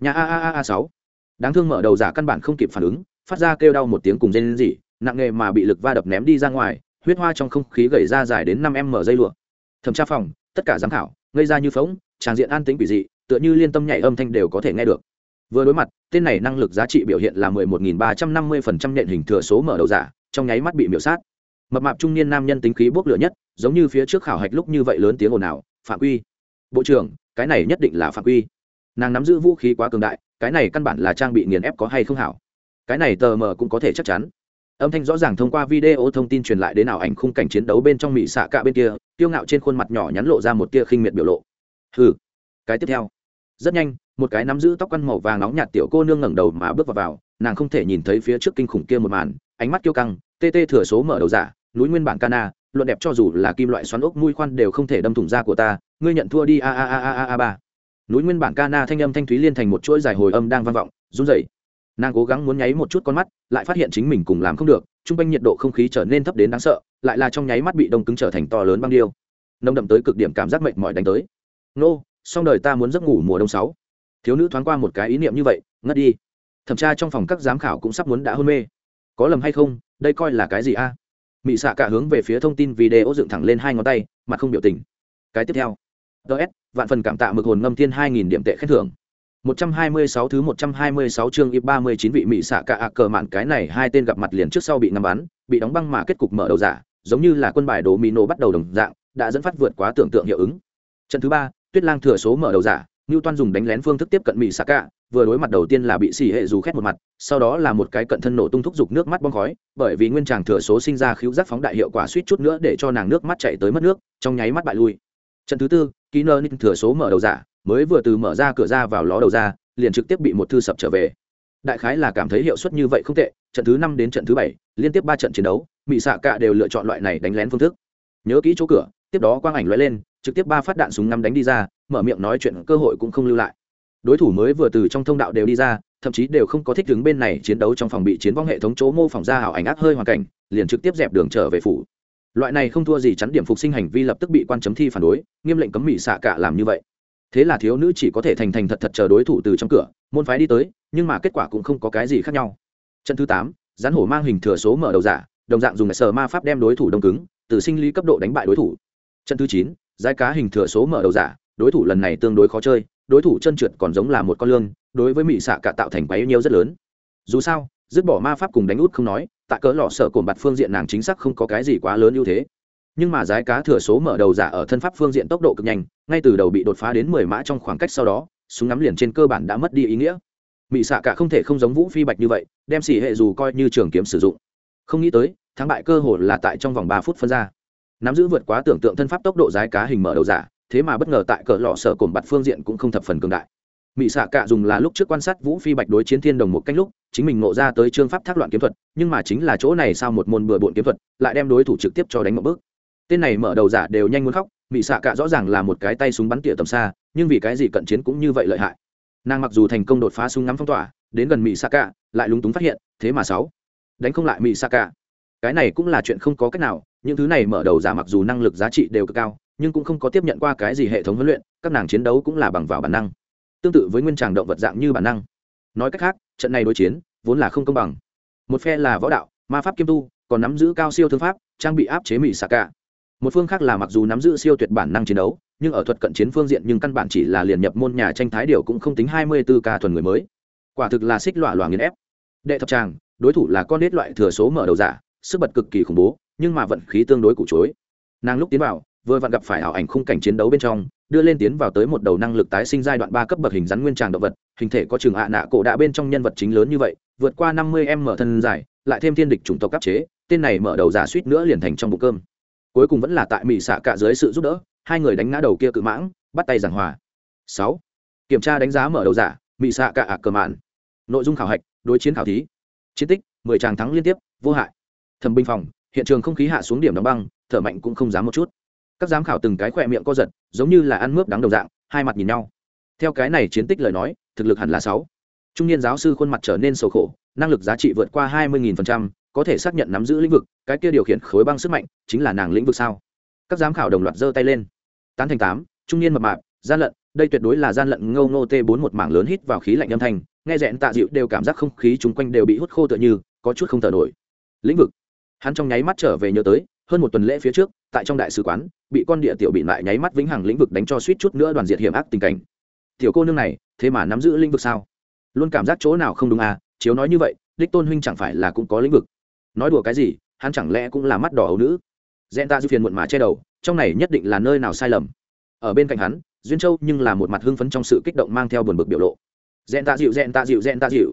Nhà a a a a sáu. Đáng thương mở đầu giả căn bản không kịp phản ứng, phát ra kêu đau một tiếng cùng dây lên gì nặng nghề mà bị lực va đập ném đi ra ngoài, huyết hoa trong không khí gầy ra dài đến năm m dây lụa. Thẩm tra phòng, tất cả giám khảo, ngây ra như phóng tràng diện an tĩnh quỷ dị, tựa như liên tâm nhảy âm thanh đều có thể nghe được. Vừa đối mặt, tên này năng lực giá trị biểu hiện là mười một nghìn ba trăm năm mươi phần trăm nện hình thừa số mở đầu giả, trong nháy mắt bị miểu sát mập mạp trung niên nam nhân tính khí bốc lửa nhất giống như phía trước khảo hạch lúc như vậy lớn tiếng ồn ào phạm quy bộ trưởng cái này nhất định là phạm quy. Nàng nắm giữ vũ khí quá cường đại cái này căn bản là trang bị nghiền ép có hay không hảo. Cái này tờ mờ cũng có thể chắc chắn. Âm thanh rõ ràng thông qua video thông tin truyền lại đến nào ảnh khung cảnh chiến đấu bên trong mỹ xạ cạ bên kia tiêu ngạo trên khuôn mặt nhỏ nhắn lộ ra một tia khinh miệt biểu lộ. Hừ. Cái tiếp theo. Rất nhanh một cái nắm giữ tóc quăn màu vàng nóng nhạt tiểu cô nương ngẩng đầu mà bước vào, vào nàng không thể nhìn thấy phía trước kinh khủng kia một màn ánh mắt kiêu căng tê tê thừa số mở đầu giả núi nguyên bản cana, luận đẹp cho dù là kim loại xoắn ốc mũi khoan đều không thể đâm thủng da của ta, ngươi nhận thua đi, a a a a a a, ba. Núi nguyên bản cana thanh âm thanh thúy liên thành một chuỗi dài hồi âm đang vang vọng, run rẩy. Nàng cố gắng muốn nháy một chút con mắt, lại phát hiện chính mình cùng làm không được, Trung quanh nhiệt độ không khí trở nên thấp đến đáng sợ, lại là trong nháy mắt bị đông cứng trở thành to lớn băng điêu. Nông đậm tới cực điểm cảm giác mệt mỏi đánh tới. Nô, xong đời ta muốn giấc ngủ mùa đông sáu. Thiếu nữ thoáng qua một cái ý niệm như vậy, ngất đi. Thẩm tra trong phòng các giám khảo cũng sắp muốn đã hôn mê. Có lầm hay không, đây coi là cái gì a? à? Mị xạ cả hướng về phía thông tin video dựng thẳng lên hai ngón tay mặt không biểu tình. Cái tiếp theo. Ts vạn phần cảm tạ mực hồn ngâm thiên hai nghìn điểm tệ khen thưởng. 126 thứ 126 chương IP 39 vị mỹ xạ cả ạ cờ mạn cái này hai tên gặp mặt liền trước sau bị ngắm bắn, bị đóng băng mà kết cục mở đầu giả, giống như là quân bài đồ Mino bắt đầu đồng dạng, đã dẫn phát vượt quá tưởng tượng hiệu ứng. Trận thứ ba, Tuyết Lang thừa số mở đầu giả, Newton dùng đánh lén phương thức tiếp cận mỹ xạ cả, vừa đối mặt đầu tiên là bị xỉ hệ dù khét một mặt, sau đó là một cái cận thân nổ tung thúc giục nước mắt bong khói, bởi vì nguyên tràng thừa số sinh ra khiếu giác phóng đại hiệu quả suýt chút nữa để cho nàng nước mắt chảy tới mất nước, trong nháy mắt bại lui. Trận thứ tư, Kỹ nơ thừa số mở đầu giả, mới vừa từ mở ra cửa ra vào ló đầu ra liền trực tiếp bị một thư sập trở về. Đại khái là cảm thấy hiệu suất như vậy không tệ trận thứ năm đến trận thứ bảy liên tiếp ba trận chiến đấu mỹ xạ cạ đều lựa chọn loại này đánh lén phương thức. Nhớ kỹ chỗ cửa tiếp đó quang ảnh lóe lên trực tiếp ba phát đạn súng năm đánh đi ra mở miệng nói chuyện cơ hội cũng không lưu lại đối thủ mới vừa từ trong thông đạo đều đi ra, thậm chí đều không có thích đứng bên này chiến đấu trong phòng bị chiến vong hệ thống chỗ mô phỏng ra hảo ảnh ác hơi hoàn cảnh, liền trực tiếp dẹp đường trở về phủ. Loại này không thua gì chắn điểm phục sinh hành vi lập tức bị quan chấm thi phản đối, nghiêm lệnh cấm mỹ xạ cả làm như vậy. Thế là thiếu nữ chỉ có thể thành thành thật thật chờ đối thủ từ trong cửa, môn phái đi tới, nhưng mà kết quả cũng không có cái gì khác nhau. Trận thứ tám rắn hổ mang hình thừa số mở đầu giả, đồng dạng dùng sờ ma pháp đem đối thủ đông cứng, từ sinh lý cấp độ đánh bại đối thủ. Trận thứ chín, giai cá hình thừa số mở đầu giả, đối thủ lần này tương đối khó chơi đối thủ chân trượt còn giống là một con lương, đối với mỹ xạ cả tạo thành bấy nhiêu rất lớn. Dù sao, dứt bỏ ma pháp cùng đánh út không nói, tại cỡ lọ sở cồn bạt phương diện nàng chính xác không có cái gì quá lớn ưu thế. Nhưng mà giá cá thừa số mở đầu giả ở thân pháp phương diện tốc độ cực nhanh, ngay từ đầu bị đột phá đến mười mã trong khoảng cách sau đó, súng ngắm liền trên cơ bản đã mất đi ý nghĩa. Mỹ xạ cả không thể không giống vũ phi bạch như vậy, đem xỉ hệ dù coi như trường kiếm sử dụng. Không nghĩ tới, thắng bại cơ hội là tại trong vòng ba phút phân ra. Nắm giữ vượt quá tưởng tượng thân pháp tốc độ giá cá hình mở đầu giả thế mà bất ngờ tại cỡ lọ sở cồn bạt phương diện cũng không thập phần cường đại. Mỹ xạ cả dùng là lúc trước quan sát vũ phi bạch đối chiến thiên đồng một cách lúc, chính mình ngộ ra tới chương pháp thác loạn kiếm thuật, nhưng mà chính là chỗ này sao một môn bừa bộn kiếm thuật, lại đem đối thủ trực tiếp cho đánh một bước. Tên này mở đầu giả đều nhanh muốn khóc mỹ xạ cả rõ ràng là một cái tay súng bắn tỉa tầm xa, nhưng vì cái gì cận chiến cũng như vậy lợi hại. Nàng mặc dù thành công đột phá súng ngắm phong tỏa, đến gần mỹ xạ cả lại lúng túng phát hiện, thế mà sáu. Đánh không lại mỹ xạ cả cái này cũng là chuyện không có cách nào, những thứ này mở đầu giả mặc dù năng lực giá trị đều cực cao nhưng cũng không có tiếp nhận qua cái gì hệ thống huấn luyện, các nàng chiến đấu cũng là bằng vào bản năng. Tương tự với nguyên tràng động vật dạng như bản năng. Nói cách khác, trận này đối chiến vốn là không công bằng. Một phe là võ đạo, ma pháp kiêm tu, còn nắm giữ cao siêu thương pháp, trang bị áp chế mỹ xạ cả. Một phương khác là mặc dù nắm giữ siêu tuyệt bản năng chiến đấu, nhưng ở thuật cận chiến phương diện nhưng căn bản chỉ là liền nhập môn nhà tranh thái điều cũng không tính hai mươi bốn ca thuần người mới. Quả thực là xích loạ loạn nghiền ép. Đệ thập tràng, đối thủ là con nết loại thừa số mở đầu giả, sức bật cực kỳ khủng bố, nhưng mà vận khí tương đối củ chối. Nàng lúc tiến vào vừa vặn gặp phải ảo ảnh khung cảnh chiến đấu bên trong, đưa lên tiến vào tới một đầu năng lực tái sinh giai đoạn ba cấp bậc hình rắn nguyên tràng động vật, hình thể có trường hạ nạ cổ đã bên trong nhân vật chính lớn như vậy, vượt qua năm mươi em mở thân dài, lại thêm thiên địch chủng tộc cấp chế, tên này mở đầu giả suýt nữa liền thành trong bụng cơm. Cuối cùng vẫn là tại mỹ xạ cả dưới sự giúp đỡ, hai người đánh ngã đầu kia cự mãng, bắt tay giảng hòa. Sáu, kiểm tra đánh giá mở đầu giả mỹ xạ cả ạ cờ mạn. Nội dung khảo hạch, đối chiến khảo thí. Chiến tích, mười tràng thắng liên tiếp, vô hại. Thẩm binh phòng, hiện trường không khí hạ xuống điểm đóng băng, thở mạnh cũng không dám một chút các giám khảo từng cái khỏe miệng co giật, giống như là ăn mướp đắng đồng dạng, hai mặt nhìn nhau. Theo cái này chiến tích lời nói, thực lực hẳn là sáu. Trung niên giáo sư khuôn mặt trở nên sầu khổ, năng lực giá trị vượt qua hai mươi nghìn phần trăm, có thể xác nhận nắm giữ lĩnh vực, cái kia điều khiển khối băng sức mạnh chính là nàng lĩnh vực sao? Các giám khảo đồng loạt giơ tay lên. Tán thành tám, trung niên mập mạp, gian lận, đây tuyệt đối là gian lận ngâu ngô t bốn một mảng lớn hít vào khí lạnh âm thanh, nghe rẽn tạ dịu đều cảm giác không khí chung quanh đều bị hút khô tựa như, có chút không thở nổi. Lĩnh vực. Hắn trong nháy mắt trở về nhớ tới, hơn một tuần lễ phía trước, tại trong đại sứ quán bị con địa tiểu bị lại nháy mắt vĩnh hằng lĩnh vực đánh cho suýt chút nữa đoàn diệt hiểm ác tình cảnh. Tiểu cô nương này, thế mà nắm giữ lĩnh vực sao? Luôn cảm giác chỗ nào không đúng à? Chiếu nói như vậy, đích tôn huynh chẳng phải là cũng có lĩnh vực. Nói đùa cái gì, hắn chẳng lẽ cũng là mắt đỏ ấu nữ? Dẹn ta dư phiền muộn mà che đầu, trong này nhất định là nơi nào sai lầm. Ở bên cạnh hắn, duyên châu nhưng là một mặt hưng phấn trong sự kích động mang theo buồn bực biểu lộ. Dẹn ta dịu dẹn ta dịu dẹn ta dịu.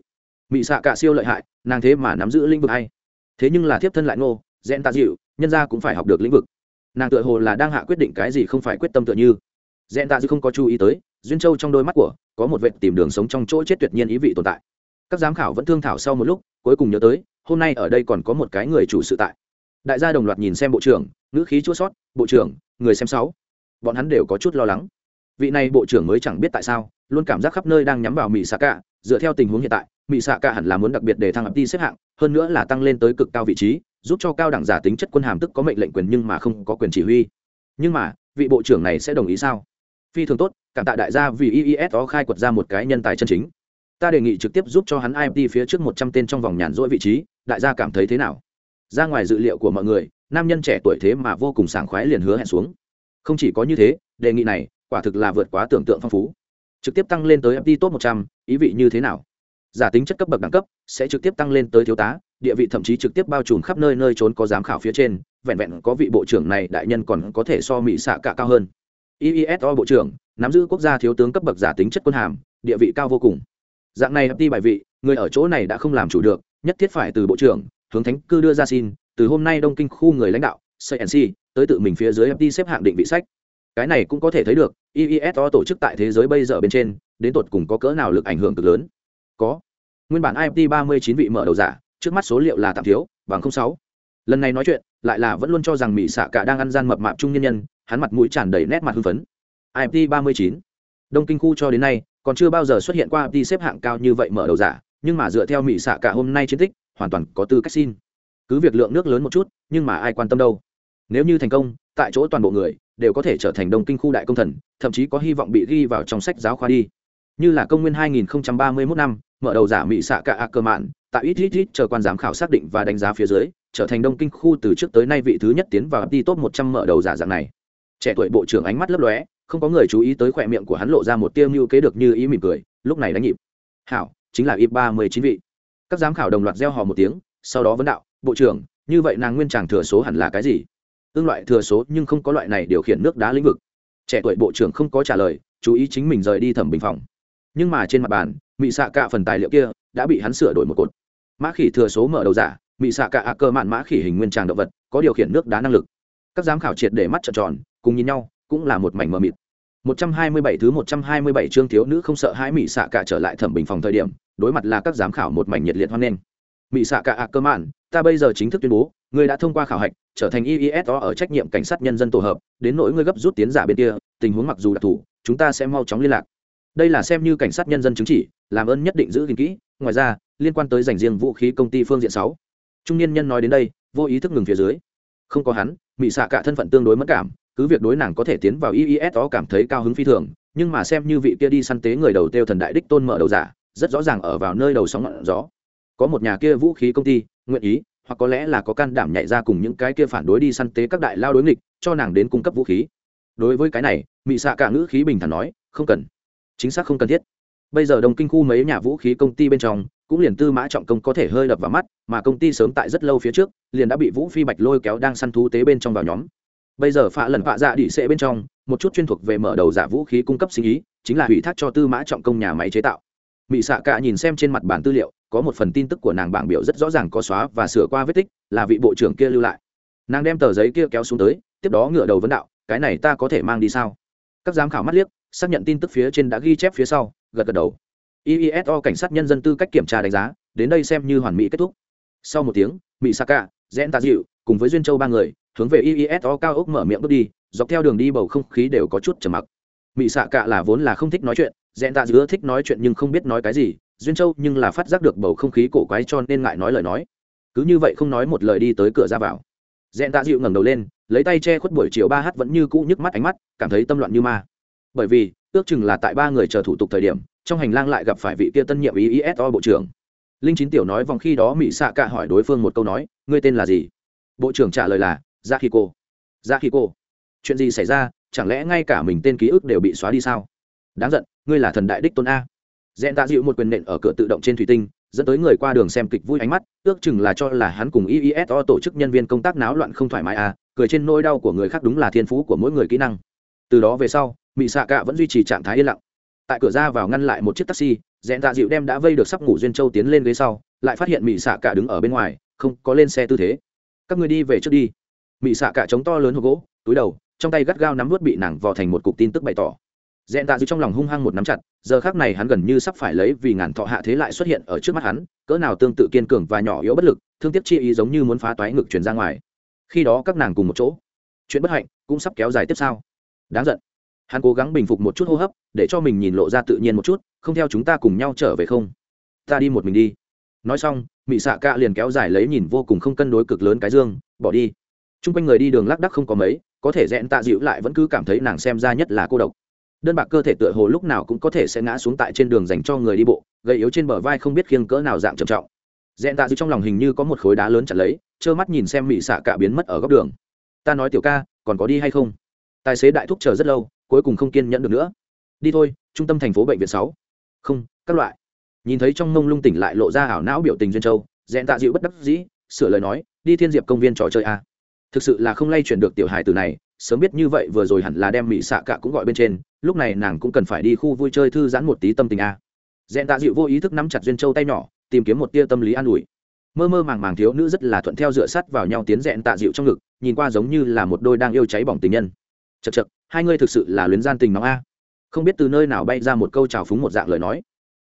Mị xạ cả siêu lợi hại, nàng thế mà nắm giữ lĩnh vực hay? Thế nhưng là thiếp thân lại ngô dẹn ta dịu, nhân ra cũng phải học được lĩnh vực nàng tựa hồ là đang hạ quyết định cái gì không phải quyết tâm tựa như. Dẹn ta dư không có chú ý tới, duyên châu trong đôi mắt của, có một vệt tìm đường sống trong chỗ chết tuyệt nhiên ý vị tồn tại. Các giám khảo vẫn thương thảo sau một lúc, cuối cùng nhớ tới, hôm nay ở đây còn có một cái người chủ sự tại. Đại gia đồng loạt nhìn xem bộ trưởng, ngữ khí chua sót bộ trưởng, người xem sáu. Bọn hắn đều có chút lo lắng. Vị này bộ trưởng mới chẳng biết tại sao, luôn cảm giác khắp nơi đang nhắm vào mỹ xạ cả dựa theo tình huống hiện tại mỹ xạ cả hẳn là muốn đặc biệt để thăng ập đi xếp hạng, hơn nữa là tăng lên tới cực cao vị trí giúp cho cao đẳng giả tính chất quân hàm tức có mệnh lệnh quyền nhưng mà không có quyền chỉ huy. Nhưng mà, vị bộ trưởng này sẽ đồng ý sao? Phi thường tốt, cảm tạ đại gia vì ies đó khai quật ra một cái nhân tài chân chính. Ta đề nghị trực tiếp giúp cho hắn imt phía trước một trăm tên trong vòng nhàn rỗi vị trí, đại gia cảm thấy thế nào? Ra ngoài dự liệu của mọi người, nam nhân trẻ tuổi thế mà vô cùng sảng khoái liền hứa hẹn xuống. Không chỉ có như thế, đề nghị này quả thực là vượt quá tưởng tượng phong phú. Trực tiếp tăng lên tới mt top một trăm, ý vị như thế nào? Giả tính chất cấp bậc đẳng cấp sẽ trực tiếp tăng lên tới thiếu tá, địa vị thậm chí trực tiếp bao trùm khắp nơi nơi trốn có giám khảo phía trên, vẹn vẹn có vị bộ trưởng này đại nhân còn có thể so mỹ xạ cả cao hơn. Iiso bộ trưởng, nắm giữ quốc gia thiếu tướng cấp bậc giả tính chất quân hàm, địa vị cao vô cùng. Dạng này đi bài vị, người ở chỗ này đã không làm chủ được, nhất thiết phải từ bộ trưởng, hướng thánh cư đưa ra xin, từ hôm nay đông kinh khu người lãnh đạo cnc tới tự mình phía dưới FT xếp hạng định vị sách. Cái này cũng có thể thấy được iiso tổ chức tại thế giới bây giờ bên trên, đến tột cùng có cỡ nào lực ảnh hưởng cực lớn có. Nguyên bản imt ba mươi chín vị mở đầu giả, trước mắt số liệu là tạm thiếu, bằng không sáu. Lần này nói chuyện, lại là vẫn luôn cho rằng mỹ xạ cả đang ăn gian mập mạp trung nhân nhân, hắn mặt mũi tràn đầy nét mặt hưng phấn. Imt ba mươi chín. Đông kinh khu cho đến nay, còn chưa bao giờ xuất hiện qua imt xếp hạng cao như vậy mở đầu giả, nhưng mà dựa theo mỹ xạ cả hôm nay chiến tích, hoàn toàn có tư cách xin. Cứ việc lượng nước lớn một chút, nhưng mà ai quan tâm đâu. Nếu như thành công, tại chỗ toàn bộ người đều có thể trở thành đông kinh khu đại công thần, thậm chí có hy vọng bị ghi vào trong sách giáo khoa đi. Như là công nguyên 2031 năm mở đầu giả mỹ xạ cả a cơ mạn tại ít ít ít chờ quan giám khảo xác định và đánh giá phía dưới, trở thành đông kinh khu từ trước tới nay vị thứ nhất tiến vào đi top 100 mở đầu giả dạng này. Trẻ tuổi bộ trưởng ánh mắt lấp lóe, không có người chú ý tới khỏe miệng của hắn lộ ra một tiêu mưu kế được như ý mỉm cười, lúc này đánh nhịp. Hảo, chính là y ba mươi chín vị. Các giám khảo đồng loạt gieo hò một tiếng, sau đó vấn đạo, bộ trưởng, như vậy nàng nguyên chàng thừa số hẳn là cái gì? Tương loại thừa số nhưng không có loại này điều khiển nước đá lĩnh vực. Trẻ tuổi bộ trưởng không có trả lời, chú ý chính mình rời đi thẩm bình phòng. Nhưng mà trên mặt bàn mị xạ cả phần tài liệu kia đã bị hắn sửa đổi một cột. Mã khỉ thừa số mở đầu giả, mị xạ cả ạ cơ mạn mã khỉ hình nguyên tràng động vật, có điều khiển nước đá năng lực. Các giám khảo triệt để mắt trợn tròn, cùng nhìn nhau, cũng là một mảnh mờ mịt. 127 thứ 127 chương thiếu nữ không sợ hãi mị xạ cả trở lại thẩm bình phòng thời điểm, đối mặt là các giám khảo một mảnh nhiệt liệt hoan nghênh. Mị xạ cả ạ cơ mạn, ta bây giờ chính thức tuyên bố, ngươi đã thông qua khảo hạch, trở thành iiso ở trách nhiệm cảnh sát nhân dân tổ hợp, đến nỗi ngươi gấp rút tiến giả bên kia, tình huống mặc dù đặc thù, chúng ta sẽ mau chóng liên lạc đây là xem như cảnh sát nhân dân chứng chỉ, làm ơn nhất định giữ gìn kỹ. Ngoài ra, liên quan tới dành riêng vũ khí công ty phương diện sáu. Trung niên nhân nói đến đây, vô ý thức ngừng phía dưới. Không có hắn mỹ xạ cả thân phận tương đối mất cảm, cứ việc đối nàng có thể tiến vào iiso cảm thấy cao hứng phi thường, nhưng mà xem như vị kia đi săn tế người đầu tiêu thần đại đích tôn mở đầu giả, rất rõ ràng ở vào nơi đầu sóng ngọn gió. Có một nhà kia vũ khí công ty, nguyện ý, hoặc có lẽ là có can đảm nhảy ra cùng những cái kia phản đối đi săn tế các đại lao đối nghịch, cho nàng đến cung cấp vũ khí. Đối với cái này mỹ xạ cả ngữ khí bình thản nói, không cần chính xác không cần thiết. Bây giờ đồng kinh khu mấy nhà vũ khí công ty bên trong, cũng liền tư mã trọng công có thể hơi đập vào mắt, mà công ty sớm tại rất lâu phía trước, liền đã bị vũ phi bạch lôi kéo đang săn thú tế bên trong vào nhóm. Bây giờ phạ lần phạ dạ đĩ xệ bên trong, một chút chuyên thuộc về mở đầu giả vũ khí cung cấp sinh ý, chính là ủy thác cho tư mã trọng công nhà máy chế tạo. Mỹ xạ cả nhìn xem trên mặt bản tư liệu, có một phần tin tức của nàng bảng biểu rất rõ ràng có xóa và sửa qua vết tích, là vị bộ trưởng kia lưu lại. Nàng đem tờ giấy kia kéo xuống tới, tiếp đó ngựa đầu vấn đạo, cái này ta có thể mang đi sao? Các giám khảo mắt liếc xác nhận tin tức phía trên đã ghi chép phía sau, gật gật đầu. Iiso cảnh sát nhân dân tư cách kiểm tra đánh giá, đến đây xem như hoàn mỹ kết thúc. Sau một tiếng mỹ saka rẽn tạ dịu cùng với duyên châu ba người, hướng về iiso cao ốc mở miệng bước đi, dọc theo đường đi bầu không khí đều có chút trầm mặc. Mỹ xạ cạ là vốn là không thích nói chuyện rẽn tạ dịu thích nói chuyện nhưng không biết nói cái gì, duyên châu nhưng là phát giác được bầu không khí cổ quái cho nên ngại nói lời nói. Cứ như vậy không nói một lời đi tới cửa ra vào. Dẹn tạ dịu ngẩng đầu lên, lấy tay che khuất buổi chiều ba h vẫn như cũ nhức mắt ánh mắt, cảm thấy tâm loạn như ma bởi vì, ước chừng là tại ba người chờ thủ tục thời điểm, trong hành lang lại gặp phải vị kia tân nhiệm ý iso bộ trưởng. Linh chín tiểu nói vòng khi đó mỹ xạ cả hỏi đối phương một câu nói, ngươi tên là gì? Bộ trưởng trả lời là ra khi cô ra khi cô chuyện gì xảy ra? Chẳng lẽ ngay cả mình tên ký ức đều bị xóa đi sao? Đáng giận, ngươi là thần đại đích tôn a. Dẹn tạ dịu một quyền nện ở cửa tự động trên thủy tinh, dẫn tới người qua đường xem kịch vui ánh mắt, ước chừng là cho là hắn cùng iiso tổ chức nhân viên công tác náo loạn không thoải mái à? cười trên nỗi đau của người khác đúng là thiên phú của mỗi người kỹ năng. Từ đó về sau mỹ xạ cạ vẫn duy trì trạng thái yên lặng. Tại cửa ra vào ngăn lại một chiếc taxi dẹn tạ dịu đem đã vây được sắp ngủ duyên châu tiến lên ghế sau, lại phát hiện mỹ xạ cạ đứng ở bên ngoài, không có lên xe tư thế. Các người đi về trước đi. Mỹ xạ cạ chống to lớn hộp gỗ, túi đầu, trong tay gắt gao nắm vớt bị nàng vò thành một cục tin tức bày tỏ. Dẹn tạ dịu trong lòng hung hăng một nắm chặt, giờ khác này hắn gần như sắp phải lấy vì ngàn thọ hạ thế lại xuất hiện ở trước mắt hắn, cỡ nào tương tự kiên cường và nhỏ yếu bất lực, thương tiếc chi ý giống như muốn phá toái ngực truyền ra ngoài. Khi đó các nàng cùng một chỗ. Chuyện bất hạnh cũng sắp kéo dài tiếp sau. Đáng giận hắn cố gắng bình phục một chút hô hấp, để cho mình nhìn lộ ra tự nhiên một chút, không theo chúng ta cùng nhau trở về không? Ta đi một mình đi. Nói xong, mị xạ cạ liền kéo dài lấy nhìn vô cùng không cân đối cực lớn cái dương, bỏ đi. T r u n g quanh người đi đường lác đắc không có mấy, có thể rẽn tạ dịu lại vẫn cứ cảm thấy nàng xem ra nhất là cô độc. Đơn bạc cơ thể tựa hồ lúc nào cũng có thể sẽ ngã xuống tại trên đường dành cho người đi bộ, gầy yếu trên bờ vai không biết khiêng cỡ nào dạng trầm trọng. Rẽn tạ dịu trong lòng hình như có một khối đá lớn chặt lấy, trơ mắt nhìn xem mị xạ cạ biến mất ở góc đường. Ta nói tiểu ca, còn có đi hay không? Tài xế đại thúc chờ rất lâu cuối cùng không kiên nhẫn được nữa. Đi thôi, trung tâm thành phố bệnh viện sáu. Không, các loại. Nhìn thấy trong mông lung tỉnh lại lộ ra ảo não biểu tình duyên châu dẹn tạ dịu bất đắc dĩ, sửa lời nói, đi thiên diệp công viên trò chơi a. Thực sự là không lay chuyển được tiểu hài từ này, sớm biết như vậy vừa rồi hẳn là đem mỹ xạ cả cũng gọi bên trên, lúc này nàng cũng cần phải đi khu vui chơi thư giãn một tí tâm tình a. Dẹn tạ dịu vô ý thức nắm chặt duyên châu tay nhỏ, tìm kiếm một tia tâm lý an ủi. Mơ mơ màng màng thiếu nữ rất là thuận theo dựa sắt vào nhau tiến dẹn tạ dịu trong ngực, nhìn qua giống như là một đôi đang yêu cháy bỏng tình nhân chật chật, hai ngươi thực sự là luyến gian tình nóng a. Không biết từ nơi nào bay ra một câu trào phúng một dạng lời nói.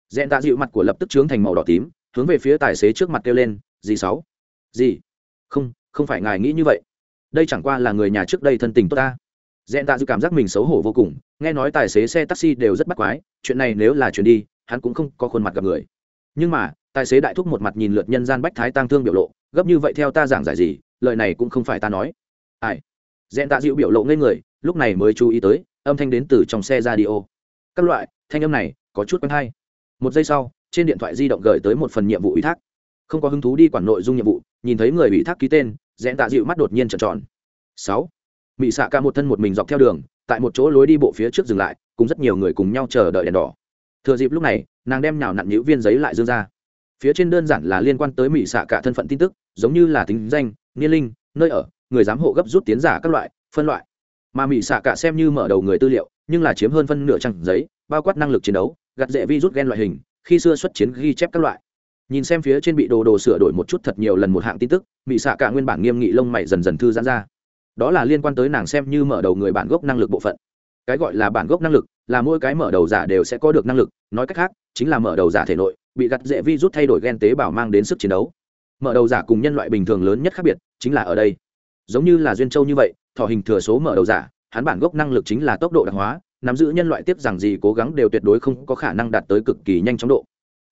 Dẹn tạ dịu mặt của lập tức trướng thành màu đỏ tím, hướng về phía tài xế trước mặt kêu lên gì sáu. Gì không không phải ngài nghĩ như vậy. Đây chẳng qua là người nhà trước đây thân tình tốt ta. Dẹn tạ dịu cảm giác mình xấu hổ vô cùng, nghe nói tài xế xe taxi đều rất bắt quái, chuyện này nếu là chuyện đi, hắn cũng không có khuôn mặt gặp người. Nhưng mà, tài xế đại thúc một mặt nhìn lượt nhân gian bách thái tang thương biểu lộ, gấp như vậy theo ta giảng giải gì, lời này cũng không phải ta nói. Ai? Dẹn tạ dịu biểu lộ ngây người, lúc này mới chú ý tới, âm thanh đến từ trong xe radio. Các loại, thanh âm này, có chút quen hay. Một giây sau, trên điện thoại di động gửi tới một phần nhiệm vụ ủy thác. Không có hứng thú đi quản nội dung nhiệm vụ, nhìn thấy người ủy thác ký tên dẹn tạ dịu mắt đột nhiên trợn tròn. Sáu. Mỹ xạ ca một thân một mình dọc theo đường, tại một chỗ lối đi bộ phía trước dừng lại, cùng rất nhiều người cùng nhau chờ đợi đèn đỏ. Thừa dịp lúc này, nàng đem nhào nặn nhữ viên giấy lại dương ra. Phía trên đơn giản là liên quan tới mỹ xạ cả thân phận tin tức, giống như là tính danh, niên linh, nơi ở người giám hộ gấp rút tiến giả các loại, phân loại. Mà mỹ xạ cả xem như mở đầu người tư liệu, nhưng là chiếm hơn phân nửa trang giấy, bao quát năng lực chiến đấu gặt dễ vi rút gen loại hình, khi xưa xuất chiến ghi chép các loại. Nhìn xem phía trên bị đồ đồ sửa đổi một chút thật nhiều lần một hạng tin tức mỹ xạ cả nguyên bản nghiêm nghị lông mày dần dần thư giãn ra. Đó là liên quan tới nàng xem như mở đầu người bản gốc năng lực bộ phận. Cái gọi là bản gốc năng lực, là mỗi cái mở đầu giả đều sẽ có được năng lực, nói cách khác, chính là mở đầu giả thể nội, bị gặt dễ vi rút thay đổi gen tế bào mang đến sức chiến đấu. Mở đầu giả cùng nhân loại bình thường lớn nhất khác biệt, chính là ở đây giống như là duyên châu như vậy thọ hình thừa số mở đầu giả hắn bản gốc năng lực chính là tốc độ đặc hóa nắm giữ nhân loại tiếp rằng gì cố gắng đều tuyệt đối không có khả năng đạt tới cực kỳ nhanh chóng độ.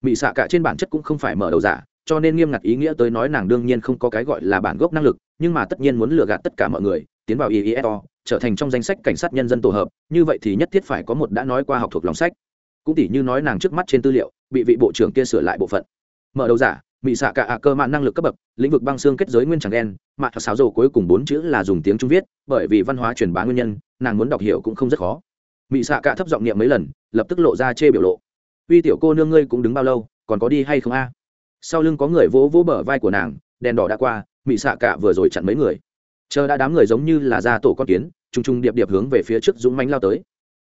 Mỹ xạ cả trên bản chất cũng không phải mở đầu giả cho nên nghiêm ngặt ý nghĩa tới nói nàng đương nhiên không có cái gọi là bản gốc năng lực nhưng mà tất nhiên muốn lừa gạt tất cả mọi người tiến vào IESO, trở thành trong danh sách cảnh sát nhân dân tổ hợp như vậy thì nhất thiết phải có một đã nói qua học thuộc lòng sách. Cũng tỉ như nói nàng trước mắt trên tư liệu bị vị bộ trưởng kia sửa lại bộ phận. Mở đầu giả mỹ xạ cả ạ cơ mạng năng lực cấp bậc, lĩnh vực băng xương kết giới nguyên chẳng đen mạ sáo dầu cuối cùng bốn chữ là dùng tiếng trung viết, bởi vì văn hóa truyền bá nguyên nhân, nàng muốn đọc hiểu cũng không rất khó. Mỹ xạ cả thấp giọng niệm mấy lần, lập tức lộ ra chê biểu lộ. Uy tiểu cô nương ngươi cũng đứng bao lâu, còn có đi hay không a? Sau lưng có người vỗ vỗ bờ vai của nàng, đèn đỏ đã qua mỹ xạ cả vừa rồi chặn mấy người. Chờ đã đám người giống như là ra tổ con kiến t r u n g t r u n g điệp điệp hướng về phía trước dũng mánh lao tới.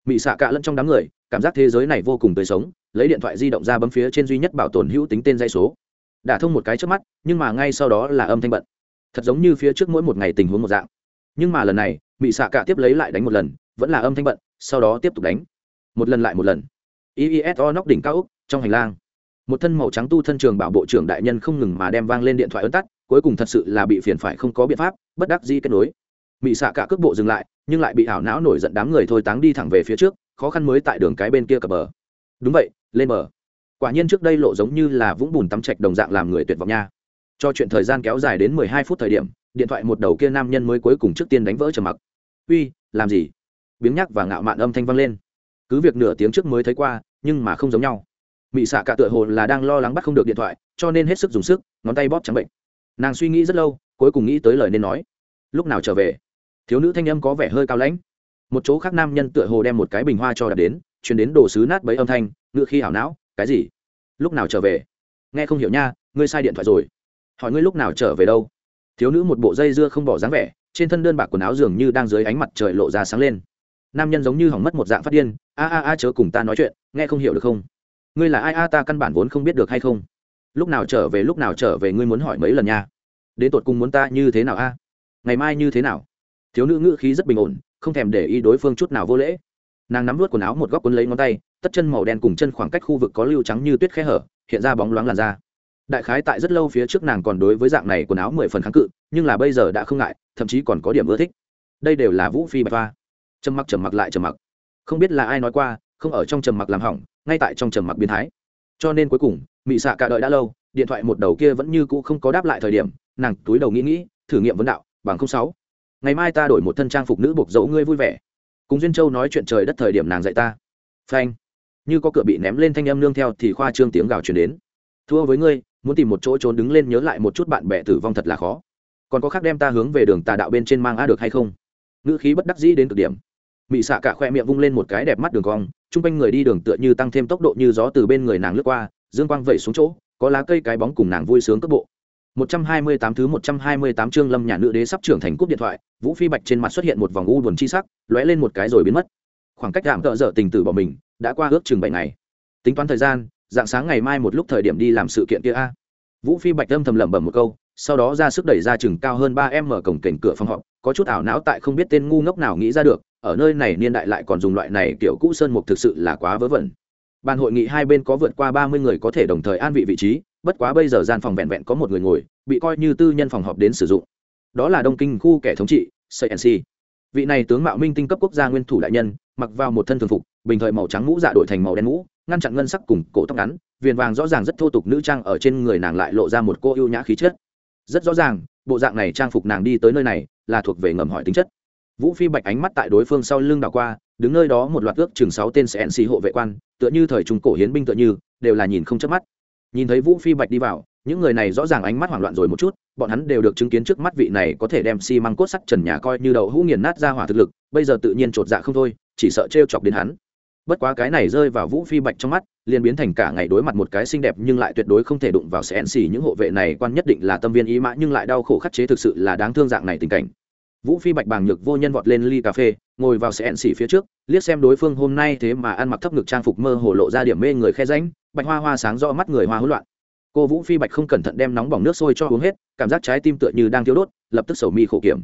Mỹ xạ cả lẫn trong đám người, cảm giác thế giới này vô cùng tươi sống, lấy điện thoại di động ra bấm phía trên duy nhất bảo tồn hữu tính tên dây số đả thông một cái trước mắt, nhưng mà ngay sau đó là âm thanh bận. Thật giống như phía trước mỗi một ngày tình huống một dạng. Nhưng mà lần này mỹ xạ cả tiếp lấy lại đánh một lần, vẫn là âm thanh bận, sau đó tiếp tục đánh. Một lần lại một lần. Iiso nóc đỉnh cao úc trong hành lang. Một thân màu trắng tu thân trường bảo bộ trưởng đại nhân không ngừng mà đem vang lên điện thoại ấn tắt, cuối cùng thật sự là bị phiền phải không có biện pháp, bất đắc di kết nối. Mỹ xạ cả cước bộ dừng lại, nhưng lại bị ảo não nổi giận đám người thôi táng đi thẳng về phía trước, khó khăn mới tại đường cái bên kia cập bờ. Đúng vậy, lên bờ quả nhiên trước đây lộ giống như là vũng bùn tắm trạch đồng dạng làm người tuyệt vọng nha. Cho chuyện thời gian kéo dài đến mười hai phút thời điểm, điện thoại một đầu kia nam nhân mới cuối cùng trước tiên đánh vỡ trầm mặc. Uy, làm gì? Biếng nhắc và ngạo mạn âm thanh vang lên. Cứ việc nửa tiếng trước mới thấy qua, nhưng mà không giống nhau. Mị xạ cả tựa hồ là đang lo lắng bắt không được điện thoại, cho nên hết sức dùng sức, ngón tay bóp trắng bệnh. Nàng suy nghĩ rất lâu, cuối cùng nghĩ tới lời nên nói. Lúc nào trở về? Thiếu nữ thanh âm có vẻ hơi cao lãnh. Một chỗ khác nam nhân tựa hồ đem một cái bình hoa cho đặt đến, chuyển đến đồ sứ nát bấy âm thanh, ngựa khi hảo não cái gì? Lúc nào trở về? Nghe không hiểu nha, ngươi sai điện thoại rồi. Hỏi ngươi lúc nào trở về đâu? Thiếu nữ một bộ dây dưa không bỏ dáng vẻ, trên thân đơn bạc quần áo dường như đang dưới ánh mặt trời lộ ra sáng lên. Nam nhân giống như hỏng mất một dạng phát điên, a a a, chớ cùng ta nói chuyện, nghe không hiểu được không? Ngươi là ai, a, ta căn bản vốn không biết được hay không? Lúc nào trở về, lúc nào trở về, ngươi muốn hỏi mấy lần nha? Đến tột cùng muốn ta như thế nào, a? Ngày mai như thế nào? Thiếu nữ ngữ khí rất bình ổn, không thèm để ý đối phương chút nào vô lễ. Nàng nắm vút quần áo một góc quấn lấy ngón tay tất chân màu đen cùng chân khoảng cách khu vực có lưu trắng như tuyết khe hở, hiện ra bóng loáng làn da. Đại khái tại rất lâu phía trước nàng còn đối với dạng này quần áo mười phần kháng cự, nhưng là bây giờ đã không ngại, thậm chí còn có điểm ưa thích. Đây đều là vũ phi bạch hoa. Trầm mặc trầm mặc lại trầm mặc. Không biết là ai nói qua, không ở trong trầm mặc làm hỏng, ngay tại trong trầm mặc biến thái. Cho nên cuối cùng, mị xạ cả đợi đã lâu, điện thoại một đầu kia vẫn như cũ không có đáp lại thời điểm, nàng túi đầu nghĩ nghĩ, thử nghiệm vấn đạo, bằng không sáu, ngày mai ta đổi một thân trang phục nữ buộc dẫu ngươi vui vẻ. Cùng duyên châu nói chuyện trời đất thời điểm nàng dạy ta. Phanh như có cửa bị ném lên thanh âm nương theo thì khoa trương tiếng gào truyền đến. Thua với ngươi muốn tìm một chỗ trốn đứng lên nhớ lại một chút bạn bè tử vong thật là khó. Còn có khác đem ta hướng về đường tà đạo bên trên mang a được hay không? Ngữ khí bất đắc dĩ đến cực điểm. Mị xạ cả khoe miệng vung lên một cái đẹp mắt đường cong chung quanh người đi đường tựa như tăng thêm tốc độ như gió từ bên người nàng lướt qua dương quang vẩy xuống chỗ có lá cây cái bóng cùng nàng vui sướng cất bộ. 128 thứ 128 chương Lâm nhà nữ đế sắp trưởng thành cúp điện thoại, Vũ Phi Bạch trên mặt xuất hiện một vòng u buồn chi sắc, lóe lên một cái rồi biến mất. Khoảng cách giảm tợ dở tình tử bỏ mình, đã qua ước chừng bảy ngày. Tính toán thời gian, dạng sáng ngày mai một lúc thời điểm đi làm sự kiện kia a. Vũ Phi Bạch âm thầm lẩm bẩm một câu, sau đó ra sức đẩy ra chừng cao hơn ba m mở cổng kềnh cửa phòng họp, có chút ảo não tại không biết tên ngu ngốc nào nghĩ ra được, ở nơi này niên đại lại còn dùng loại này kiểu cũ sơn mục thực sự là quá vớ vẩn. Ban hội nghị hai bên có vượt qua 30 người có thể đồng thời an vị vị trí, bất quá bây giờ gian phòng vẹn vẹn có một người ngồi bị coi như tư nhân phòng họp đến sử dụng đó là đông kinh khu kẻ thống trị cnc vị này tướng mạo minh tinh cấp quốc gia nguyên thủ đại nhân mặc vào một thân thường phục bình thời màu trắng mũ dạ đổi thành màu đen mũ, ngăn chặn ngân sắc cùng cổ tóc ngắn, viền vàng rõ ràng rất thô tục nữ trang ở trên người nàng lại lộ ra một cô ưu nhã khí chất. Rất rõ ràng, bộ dạng này trang phục nàng đi tới nơi này là thuộc về ngầm hỏi tính chất. Vũ phi bạch ánh mắt tại đối phương sau lưng đảo qua, đứng nơi đó một loạt ước chừng sáu tên cnc hộ vệ quan, tựa như thời trung cổ hiến binh tựa như, đều là nhìn không chớp mắt. Nhìn thấy vũ phi bạch đi vào, những người này rõ ràng ánh mắt hoảng loạn rồi một chút, bọn hắn đều được chứng kiến trước mắt vị này có thể đem xi、si、măng cốt sắt trần nhà coi như đậu hũ nghiền nát ra hỏa thực lực, bây giờ tự nhiên chột dạ không thôi, chỉ sợ t chọc đến hắn bất quá cái này rơi vào vũ phi bạch trong mắt, liền biến thành cả ngày đối mặt một cái xinh đẹp nhưng lại tuyệt đối không thể đụng vào sẽ xỉ những hộ vệ này, quan nhất định là tâm viên ý mã nhưng lại đau khổ khắc chế thực sự là đáng thương dạng này tình cảnh. Vũ phi bạch bàng nhược vô nhân vọt lên ly cà phê, ngồi vào sẽ xỉ phía trước, liếc xem đối phương hôm nay thế mà ăn mặc thấp ngực trang phục mơ hồ lộ ra điểm mê người khe ránh bạch hoa hoa sáng rõ mắt người hoa hỗn loạn. Cô vũ phi bạch không cẩn thận đem nóng bỏng nước sôi cho uống hết, cảm giác trái tim tựa như đang thiếu đốt, lập tức sầu mi khổ kiểm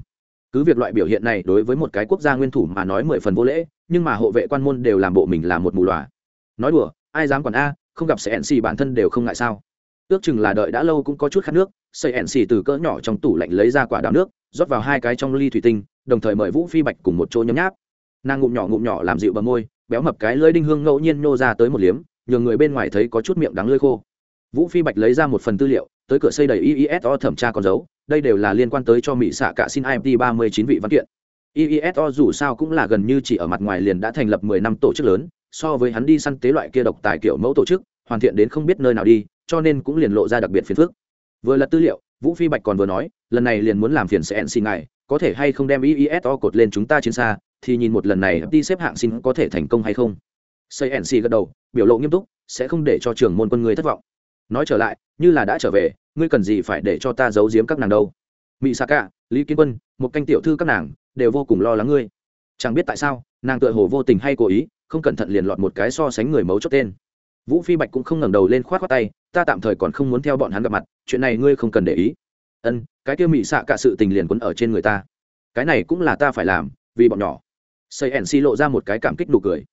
cứ việc loại biểu hiện này đối với một cái quốc gia nguyên thủ mà nói mười phần vô lễ, nhưng mà hộ vệ quan môn đều làm bộ mình là một mù loà. Nói đùa, ai dám còn a, không gặp sẽ xì bản thân đều không ngại sao? Ước chừng là đợi đã lâu cũng có chút khát nước xây ẻn xì từ cỡ nhỏ trong tủ lạnh lấy ra quả đào nước, rót vào hai cái trong ly thủy tinh, đồng thời mời vũ phi bạch cùng một chỗ nhấm nháp. Nàng ngụm nhỏ ngụm nhỏ làm dịu bờ môi, béo mập cái lưỡi đinh hương ngẫu nhiên nhô ra tới một liếm, nhường người bên ngoài thấy có chút miệng đắng lưỡi khô. Vũ phi bạch lấy ra một phần tư liệu, tới cửa xây đầy iiso thẩm tra con dấu đây đều là liên quan tới cho mỹ xạ cả xin imt ba mươi chín vị văn kiện. IESO dù sao cũng là gần như chỉ ở mặt ngoài liền đã thành lập mười năm tổ chức lớn, so với hắn đi săn tế loại kia độc tài kiểu mẫu tổ chức, hoàn thiện đến không biết nơi nào đi, cho nên cũng liền lộ ra đặc biệt phiền phức. Vừa là tư liệu, vũ phi bạch còn vừa nói, lần này liền muốn làm phiền sẽ xin ngài, có thể hay không đem IESO cột lên chúng ta chiến xa, thì nhìn một lần này đi xếp hạng xin có thể thành công hay không. Xây gật đầu, biểu lộ nghiêm túc, sẽ không để cho trưởng môn quân người thất vọng. Nói trở lại, như là đã trở về ngươi cần gì phải để cho ta giấu giếm các nàng đâu? Mỹ xạ cả lý kiến quân, một canh tiểu thư các nàng, đều vô cùng lo lắng ngươi. Chẳng biết tại sao, nàng tựa hồ vô tình hay cố ý, không cẩn thận liền lọt một cái so sánh người mấu chốt tên. Vũ phi bạch cũng không ngẩng đầu lên khoát khoác tay, ta tạm thời còn không muốn theo bọn hắn gặp mặt, chuyện này ngươi không cần để ý. Ân, cái kia mỹ xạ cả sự tình liền quấn ở trên người ta. Cái này cũng là ta phải làm, vì bọn nhỏ. Xây nc lộ ra một cái cảm kích nụ cười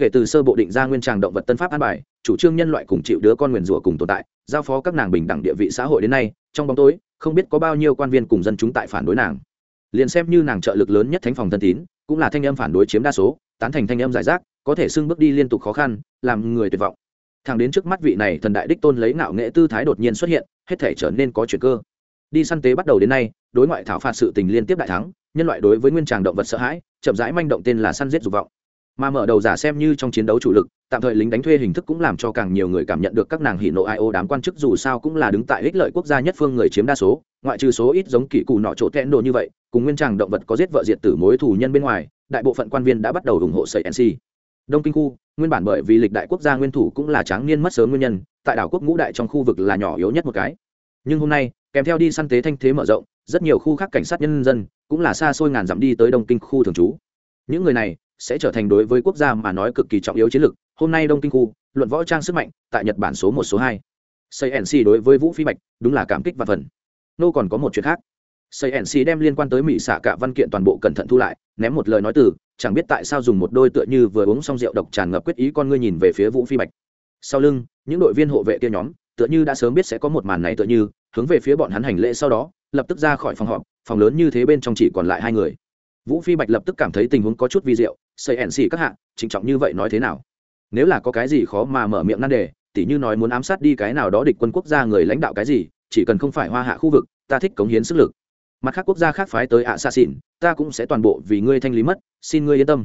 kể từ sơ bộ định ra nguyên tràng động vật tân pháp an bài, chủ trương nhân loại cùng chịu đứa con nguyền rủa cùng tồn tại, giao phó các nàng bình đẳng địa vị xã hội đến nay, trong bóng tối, không biết có bao nhiêu quan viên cùng dân chúng tại phản đối nàng. Liền xem như nàng trợ lực lớn nhất thánh phòng thân tín, cũng là thanh âm phản đối chiếm đa số, tán thành thanh âm giải rác, có thể xưng bước đi liên tục khó khăn, làm người tuyệt vọng. Thằng đến trước mắt vị này thần đại đích tôn lấy ngạo nghệ tư thái đột nhiên xuất hiện, hết thể trở nên có chuyện cơ. Đi săn tế bắt đầu đến nay, đối ngoại thảo phạt sự tình liên tiếp đại thắng, nhân loại đối với nguyên tràng động vật sợ hãi, chậm rãi manh động tên là săn giết dục vọng mà mở đầu giả xem như trong chiến đấu chủ lực, tạm thời lính đánh thuê hình thức cũng làm cho càng nhiều người cảm nhận được các nàng hỉ nộ ai ô đám quan chức dù sao cũng là đứng tại ích lợi quốc gia nhất phương người chiếm đa số, ngoại trừ số ít giống kỷ cù nọ chỗ tẹn đồ như vậy, cùng nguyên tràng động vật có giết vợ diệt tử mối thù nhân bên ngoài, đại bộ phận quan viên đã bắt đầu ủng hộ sợi nc đông kinh khu, nguyên bản bởi vì lịch đại quốc gia nguyên thủ cũng là tráng niên mất sớm nguyên nhân, tại đảo quốc ngũ đại trong khu vực là nhỏ yếu nhất một cái. Nhưng hôm nay, kèm theo đi săn tế thanh thế mở rộng, rất nhiều khu khác cảnh sát nhân dân cũng là xa xôi ngàn dặm đi tới đông kinh khu thường trú. Những người này sẽ trở thành đối với quốc gia mà nói cực kỳ trọng yếu chiến lược. Hôm nay đông kinh khu, luận võ trang sức mạnh, tại nhật bản số một, số hai. Xây nc đối với vũ phi bạch, đúng là cảm kích và phần. Nô còn có một chuyện khác. Xây nc đem liên quan tới mỹ xạ cả văn kiện toàn bộ cẩn thận thu lại, ném một lời nói từ, chẳng biết tại sao dùng một đôi tựa như vừa uống xong rượu độc tràn ngập quyết ý con ngươi nhìn về phía vũ phi bạch. Sau lưng, những đội viên hộ vệ kia nhóm, tựa như đã sớm biết sẽ có một màn này tựa như, hướng về phía bọn hắn hành lễ sau đó, lập tức ra khỏi phòng họp, phòng lớn như thế bên trong chỉ còn lại hai người. Vũ phi bạch lập tức cảm thấy tình huống có chút vi diệu xây ẻn xì các hạ trịnh trọng như vậy nói thế nào? Nếu là có cái gì khó mà mở miệng nan đề, tỉ như nói muốn ám sát đi cái nào đó địch quân quốc gia người lãnh đạo cái gì, chỉ cần không phải hoa hạ khu vực, ta thích cống hiến sức lực. Mặt khác quốc gia khác phái tới ạ xa xỉn ta cũng sẽ toàn bộ vì ngươi thanh lý mất, xin ngươi yên tâm.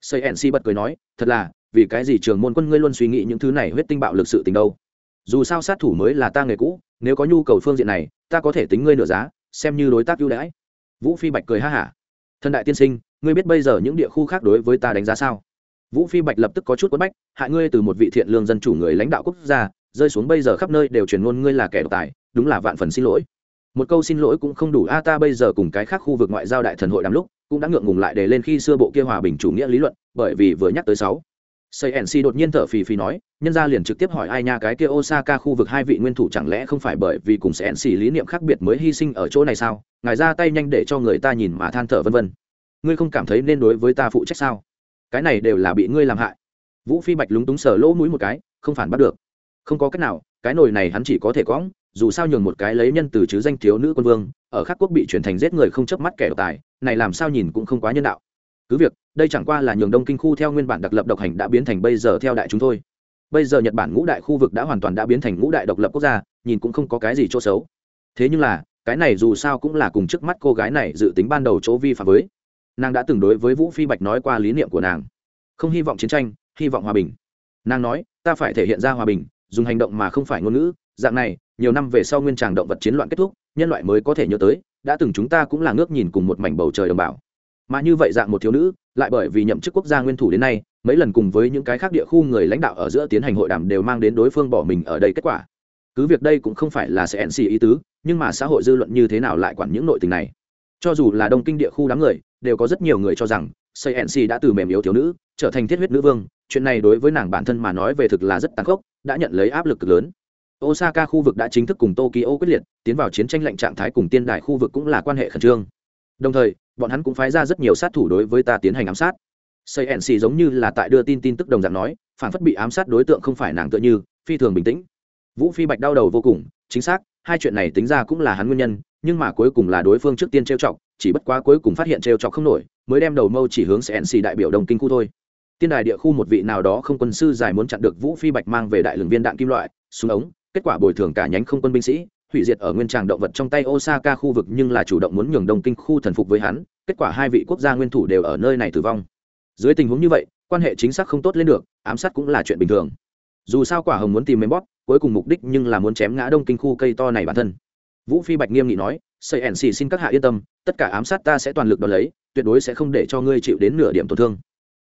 Xây ẻn xì bật cười nói, thật là, vì cái gì trường môn quân ngươi luôn suy nghĩ những thứ này huyết tinh bạo lực sự tình đâu? Dù sao sát thủ mới là ta nghề cũ, nếu có nhu cầu phương diện này, ta có thể tính ngươi nửa giá, xem như đối tác ưu đãi. Vũ phi bạch cười ha hả. Thân đại tiên sinh ngươi biết bây giờ những địa khu khác đối với ta đánh giá sao vũ phi bạch lập tức có chút quất bách hại ngươi từ một vị thiện lương dân chủ người lãnh đạo quốc gia rơi xuống bây giờ khắp nơi đều truyền ngôn ngươi là kẻ độc tài đúng là vạn phần xin lỗi một câu xin lỗi cũng không đủ a ta bây giờ cùng cái khác khu vực ngoại giao đại thần hội đàm lúc cũng đã ngượng ngùng lại để lên khi xưa bộ kia hòa bình chủ nghĩa lý luận bởi vì vừa nhắc tới sáu CNC đột nhiên thở phì phì nói, nhân gia liền trực tiếp hỏi ai nha cái kia Osaka khu vực hai vị nguyên thủ chẳng lẽ không phải bởi vì cùng CNC lý niệm khác biệt mới hy sinh ở chỗ này sao? Ngài ra tay nhanh để cho người ta nhìn mà than thở vân vân. Ngươi không cảm thấy nên đối với ta phụ trách sao? Cái này đều là bị ngươi làm hại. Vũ Phi Bạch lúng túng sờ lỗ mũi một cái, không phản bắt được. Không có cách nào, cái nồi này hắn chỉ có thể quõng, dù sao nhường một cái lấy nhân từ chứ danh thiếu nữ quân vương, ở khắc quốc bị chuyển thành giết người không chớp mắt kẻ độc tài, này làm sao nhìn cũng không quá nhân đạo cứ việc đây chẳng qua là nhường đông kinh khu theo nguyên bản đặc lập độc hành đã biến thành bây giờ theo đại chúng thôi bây giờ nhật bản ngũ đại khu vực đã hoàn toàn đã biến thành ngũ đại độc lập quốc gia nhìn cũng không có cái gì chỗ xấu thế nhưng là cái này dù sao cũng là cùng trước mắt cô gái này dự tính ban đầu chỗ vi phạm với nàng đã từng đối với vũ phi bạch nói qua lý niệm của nàng. Không hy vọng chiến tranh, hy vọng hòa bình. Nàng nói, ta phải thể hiện ra hòa bình, dùng hành động mà không phải ngôn ngữ. Dạng này, nhiều năm về sau nguyên tràng động vật chiến loạn kết thúc, nhân loại mới có thể nhớ tới, đã từng chúng ta cũng là ngước nhìn cùng một mảnh bầu trời đồng bào. Mà như vậy dạng một thiếu nữ, lại bởi vì nhậm chức quốc gia nguyên thủ đến nay, mấy lần cùng với những cái khác địa khu người lãnh đạo ở giữa tiến hành hội đàm đều mang đến đối phương bỏ mình ở đây kết quả. Cứ việc đây cũng không phải là sẽ nc ý tứ, nhưng mà xã hội dư luận như thế nào lại quản những nội tình này? Cho dù là đông kinh địa khu đám người đều có rất nhiều người cho rằng xây nc đã từ mềm yếu thiếu nữ trở thành thiết huyết nữ vương, chuyện này đối với nàng bản thân mà nói về thực là rất tàn khốc, đã nhận lấy áp lực cực lớn. Osaka khu vực đã chính thức cùng tokyo quyết liệt, tiến vào chiến tranh lạnh trạng thái cùng tiên đài khu vực cũng là quan hệ khẩn trương. Đồng thời, bọn hắn cũng phái ra rất nhiều sát thủ đối với ta tiến hành ám sát. Xây nc giống như là tại đưa tin tin tức đồng dạng nói, phản phất bị ám sát đối tượng không phải nàng tựa như, phi thường bình tĩnh. Vũ phi bạch đau đầu vô cùng, chính xác, hai chuyện này tính ra cũng là hắn nguyên nhân, nhưng mà cuối cùng là đối phương trước tiên trêu chọc chỉ bất quá cuối cùng phát hiện trêu chọc không nổi mới đem đầu mâu chỉ hướng cnc đại biểu đồng kinh khu thôi tiên đài địa khu một vị nào đó không quân sư dài muốn chặn được vũ phi bạch mang về đại lượng viên đạn kim loại súng ống kết quả bồi thường cả nhánh không quân binh sĩ hủy diệt ở nguyên tràng động vật trong tay Osaka khu vực nhưng là chủ động muốn nhường Đông Kinh khu thần phục với hắn, kết quả hai vị quốc gia nguyên thủ đều ở nơi này tử vong. Dưới tình huống như vậy, quan hệ chính xác không tốt lên được, ám sát cũng là chuyện bình thường. Dù sao Quả Hồng muốn tìm Membot, cuối cùng mục đích nhưng là muốn chém ngã Đông Kinh khu cây to này bản thân. Vũ Phi Bạch nghiêm nghị nói, "CNC xin các hạ yên tâm, tất cả ám sát ta sẽ toàn lực đón lấy, tuyệt đối sẽ không để cho ngươi chịu đến nửa điểm tổn thương.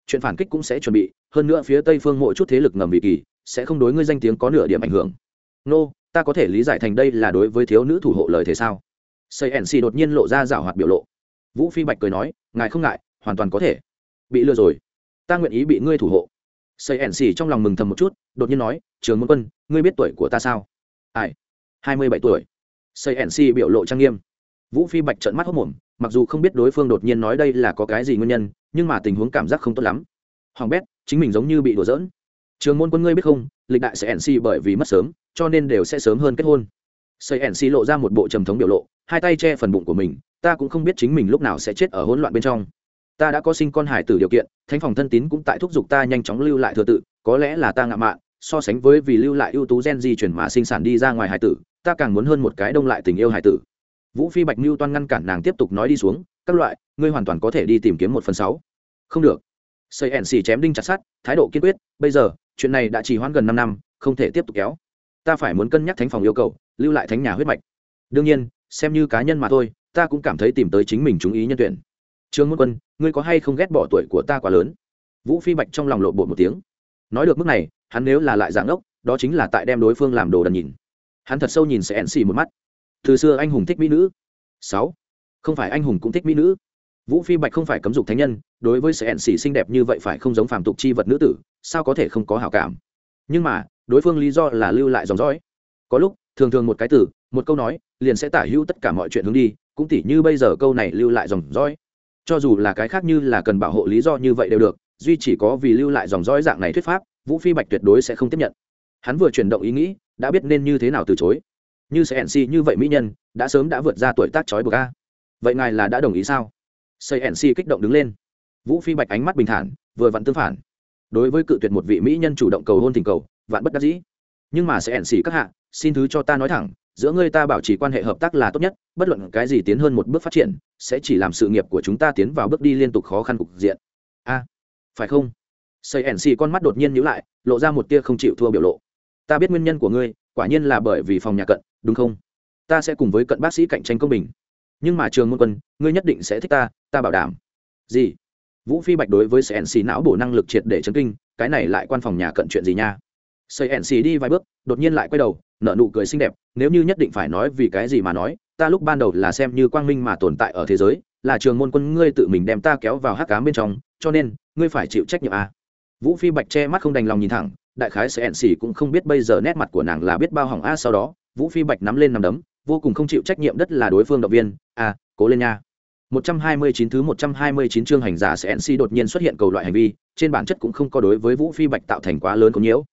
Chuyện phản kích cũng sẽ chuẩn bị, hơn nữa phía Tây phương mỗi chút thế lực ngầm vị kỳ, sẽ không đối ngươi danh tiếng có nửa điểm ảnh hưởng." Nô, ta có thể lý giải thành đây là đối với thiếu nữ thủ hộ lời thế sao? Xây nc đột nhiên lộ ra rảo hoạt biểu lộ. Vũ phi bạch cười nói ngài không ngại hoàn toàn có thể. Bị lừa rồi. Ta nguyện ý bị ngươi thủ hộ. Xây nc trong lòng mừng thầm một chút đột nhiên nói trường môn quân ngươi biết tuổi của ta sao? Ai? Hai mươi bảy tuổi xây nc biểu lộ trang nghiêm. Vũ phi bạch trợn mắt hốc mồm, mặc dù không biết đối phương đột nhiên nói đây là có cái gì nguyên nhân, nhưng mà tình huống cảm giác không tốt lắm. Hoàng bét, chính mình giống như bị đùa giỡn. Trường môn quân ngươi biết không, lịch đại sẽ nc bởi vì mất sớm, cho nên đều sẽ sớm hơn kết hôn. Xây nc lộ ra một bộ trầm thống biểu lộ, hai tay che phần bụng của mình, ta cũng không biết chính mình lúc nào sẽ chết ở hỗn loạn bên trong. Ta đã có sinh con hải tử điều kiện, thánh phòng thân tín cũng tại thúc giục ta nhanh chóng lưu lại thừa tự, có lẽ là ta ngạo mạn, so sánh với vì lưu lại ưu tú gen di chuyển mà sinh sản đi ra ngoài hải tử ta càng muốn hơn một cái đông lại tình yêu hải tử. Vũ phi bạch mưu toan ngăn cản nàng tiếp tục nói đi xuống, các loại, ngươi hoàn toàn có thể đi tìm kiếm một phần sáu. Không được. Xây ẻn xì chém đinh chặt sát thái độ kiên quyết, bây giờ, chuyện này đã trì hoãn gần năm năm, không thể tiếp tục kéo. Ta phải muốn cân nhắc thánh phòng yêu cầu, lưu lại thánh nhà huyết mạch. Đương nhiên, xem như cá nhân mà thôi, ta cũng cảm thấy tìm tới chính mình chúng ý nhân tuyển. Trương môn quân, ngươi có hay không ghét bỏ tuổi của ta quá lớn? Vũ phi bạch trong lòng lộ bộ một tiếng. Nói được mức này, hắn nếu là lại dạng ốc, đó chính là tại đem đối phương làm đồ đần nhìn hắn thật sâu nhìn sẽ ẹn xì một mắt. Từ xưa anh hùng thích mỹ nữ. Sáu. Không phải anh hùng cũng thích mỹ nữ. Vũ phi bạch không phải cấm dục thánh nhân, đối với sẽ ẹn xì xinh đẹp như vậy phải không giống phàm tục chi vật nữ tử, sao có thể không có hảo cảm? Nhưng mà, đối phương lý do là lưu lại dòng dõi. Có lúc, thường thường một cái từ một câu nói, liền sẽ tả hữu tất cả mọi chuyện hướng đi, cũng tỉ như bây giờ câu này lưu lại dòng dõi. Cho dù là cái khác như là cần bảo hộ lý do như vậy đều được, duy chỉ có vì lưu lại dòng dõi dạng này thuyết pháp, vũ phi bạch tuyệt đối sẽ không tiếp nhận. Hắn vừa chuyển động ý nghĩ đã biết nên như thế nào từ chối. Như sẽ nc như vậy mỹ nhân, đã sớm đã vượt ra tuổi tác trói bờ ca vậy ngài là đã đồng ý sao? Xây nc kích động đứng lên. Vũ phi bạch ánh mắt bình thản, vừa vặn tương phản. Đối với cự tuyệt một vị mỹ nhân chủ động cầu hôn tình cầu, vạn bất đắc dĩ. Nhưng mà sẽ ẻn xỉ các hạ, xin thứ cho ta nói thẳng, giữa ngươi ta bảo trì quan hệ hợp tác là tốt nhất, bất luận cái gì tiến hơn một bước phát triển, sẽ chỉ làm sự nghiệp của chúng ta tiến vào bước đi liên tục khó khăn cục diện. A, phải không? Xây ẻn xỉ con mắt đột nhiên nhíu lại, lộ ra một tia không chịu thua biểu lộ ta biết nguyên nhân của ngươi, quả nhiên là bởi vì phòng nhà cận, đúng không? Ta sẽ cùng với cận bác sĩ cạnh tranh công bình. Nhưng mà trường môn quân, ngươi nhất định sẽ thích ta ta bảo đảm. Gì? Vũ phi bạch đối với sẻn xì não bổ năng lực triệt để chấn kinh, cái này lại quan phòng nhà cận chuyện gì nha? Xây xì đi vài bước, đột nhiên lại quay đầu, nở nụ cười xinh đẹp, nếu như nhất định phải nói vì cái gì mà nói, ta lúc ban đầu là xem như quang minh mà tồn tại ở thế giới, là trường môn quân ngươi tự mình đem ta kéo vào hắc cám bên trong, cho nên, ngươi phải chịu trách nhiệm à. vũ phi bạch che mắt không đành lòng nhìn thẳng đại khái sẽ ẻn xì cũng không biết bây giờ nét mặt của nàng là biết bao hỏng a sau đó vũ phi bạch nắm lên nằm đấm vô cùng không chịu trách nhiệm đất là đối phương động viên a cố lên nha 129 thứ 129 chương hành giả sẽ NC đột nhiên xuất hiện cầu loại hành vi, trên bản chất cũng không có đối với Vũ Phi Bạch tạo thành quá lớn có nhiễu.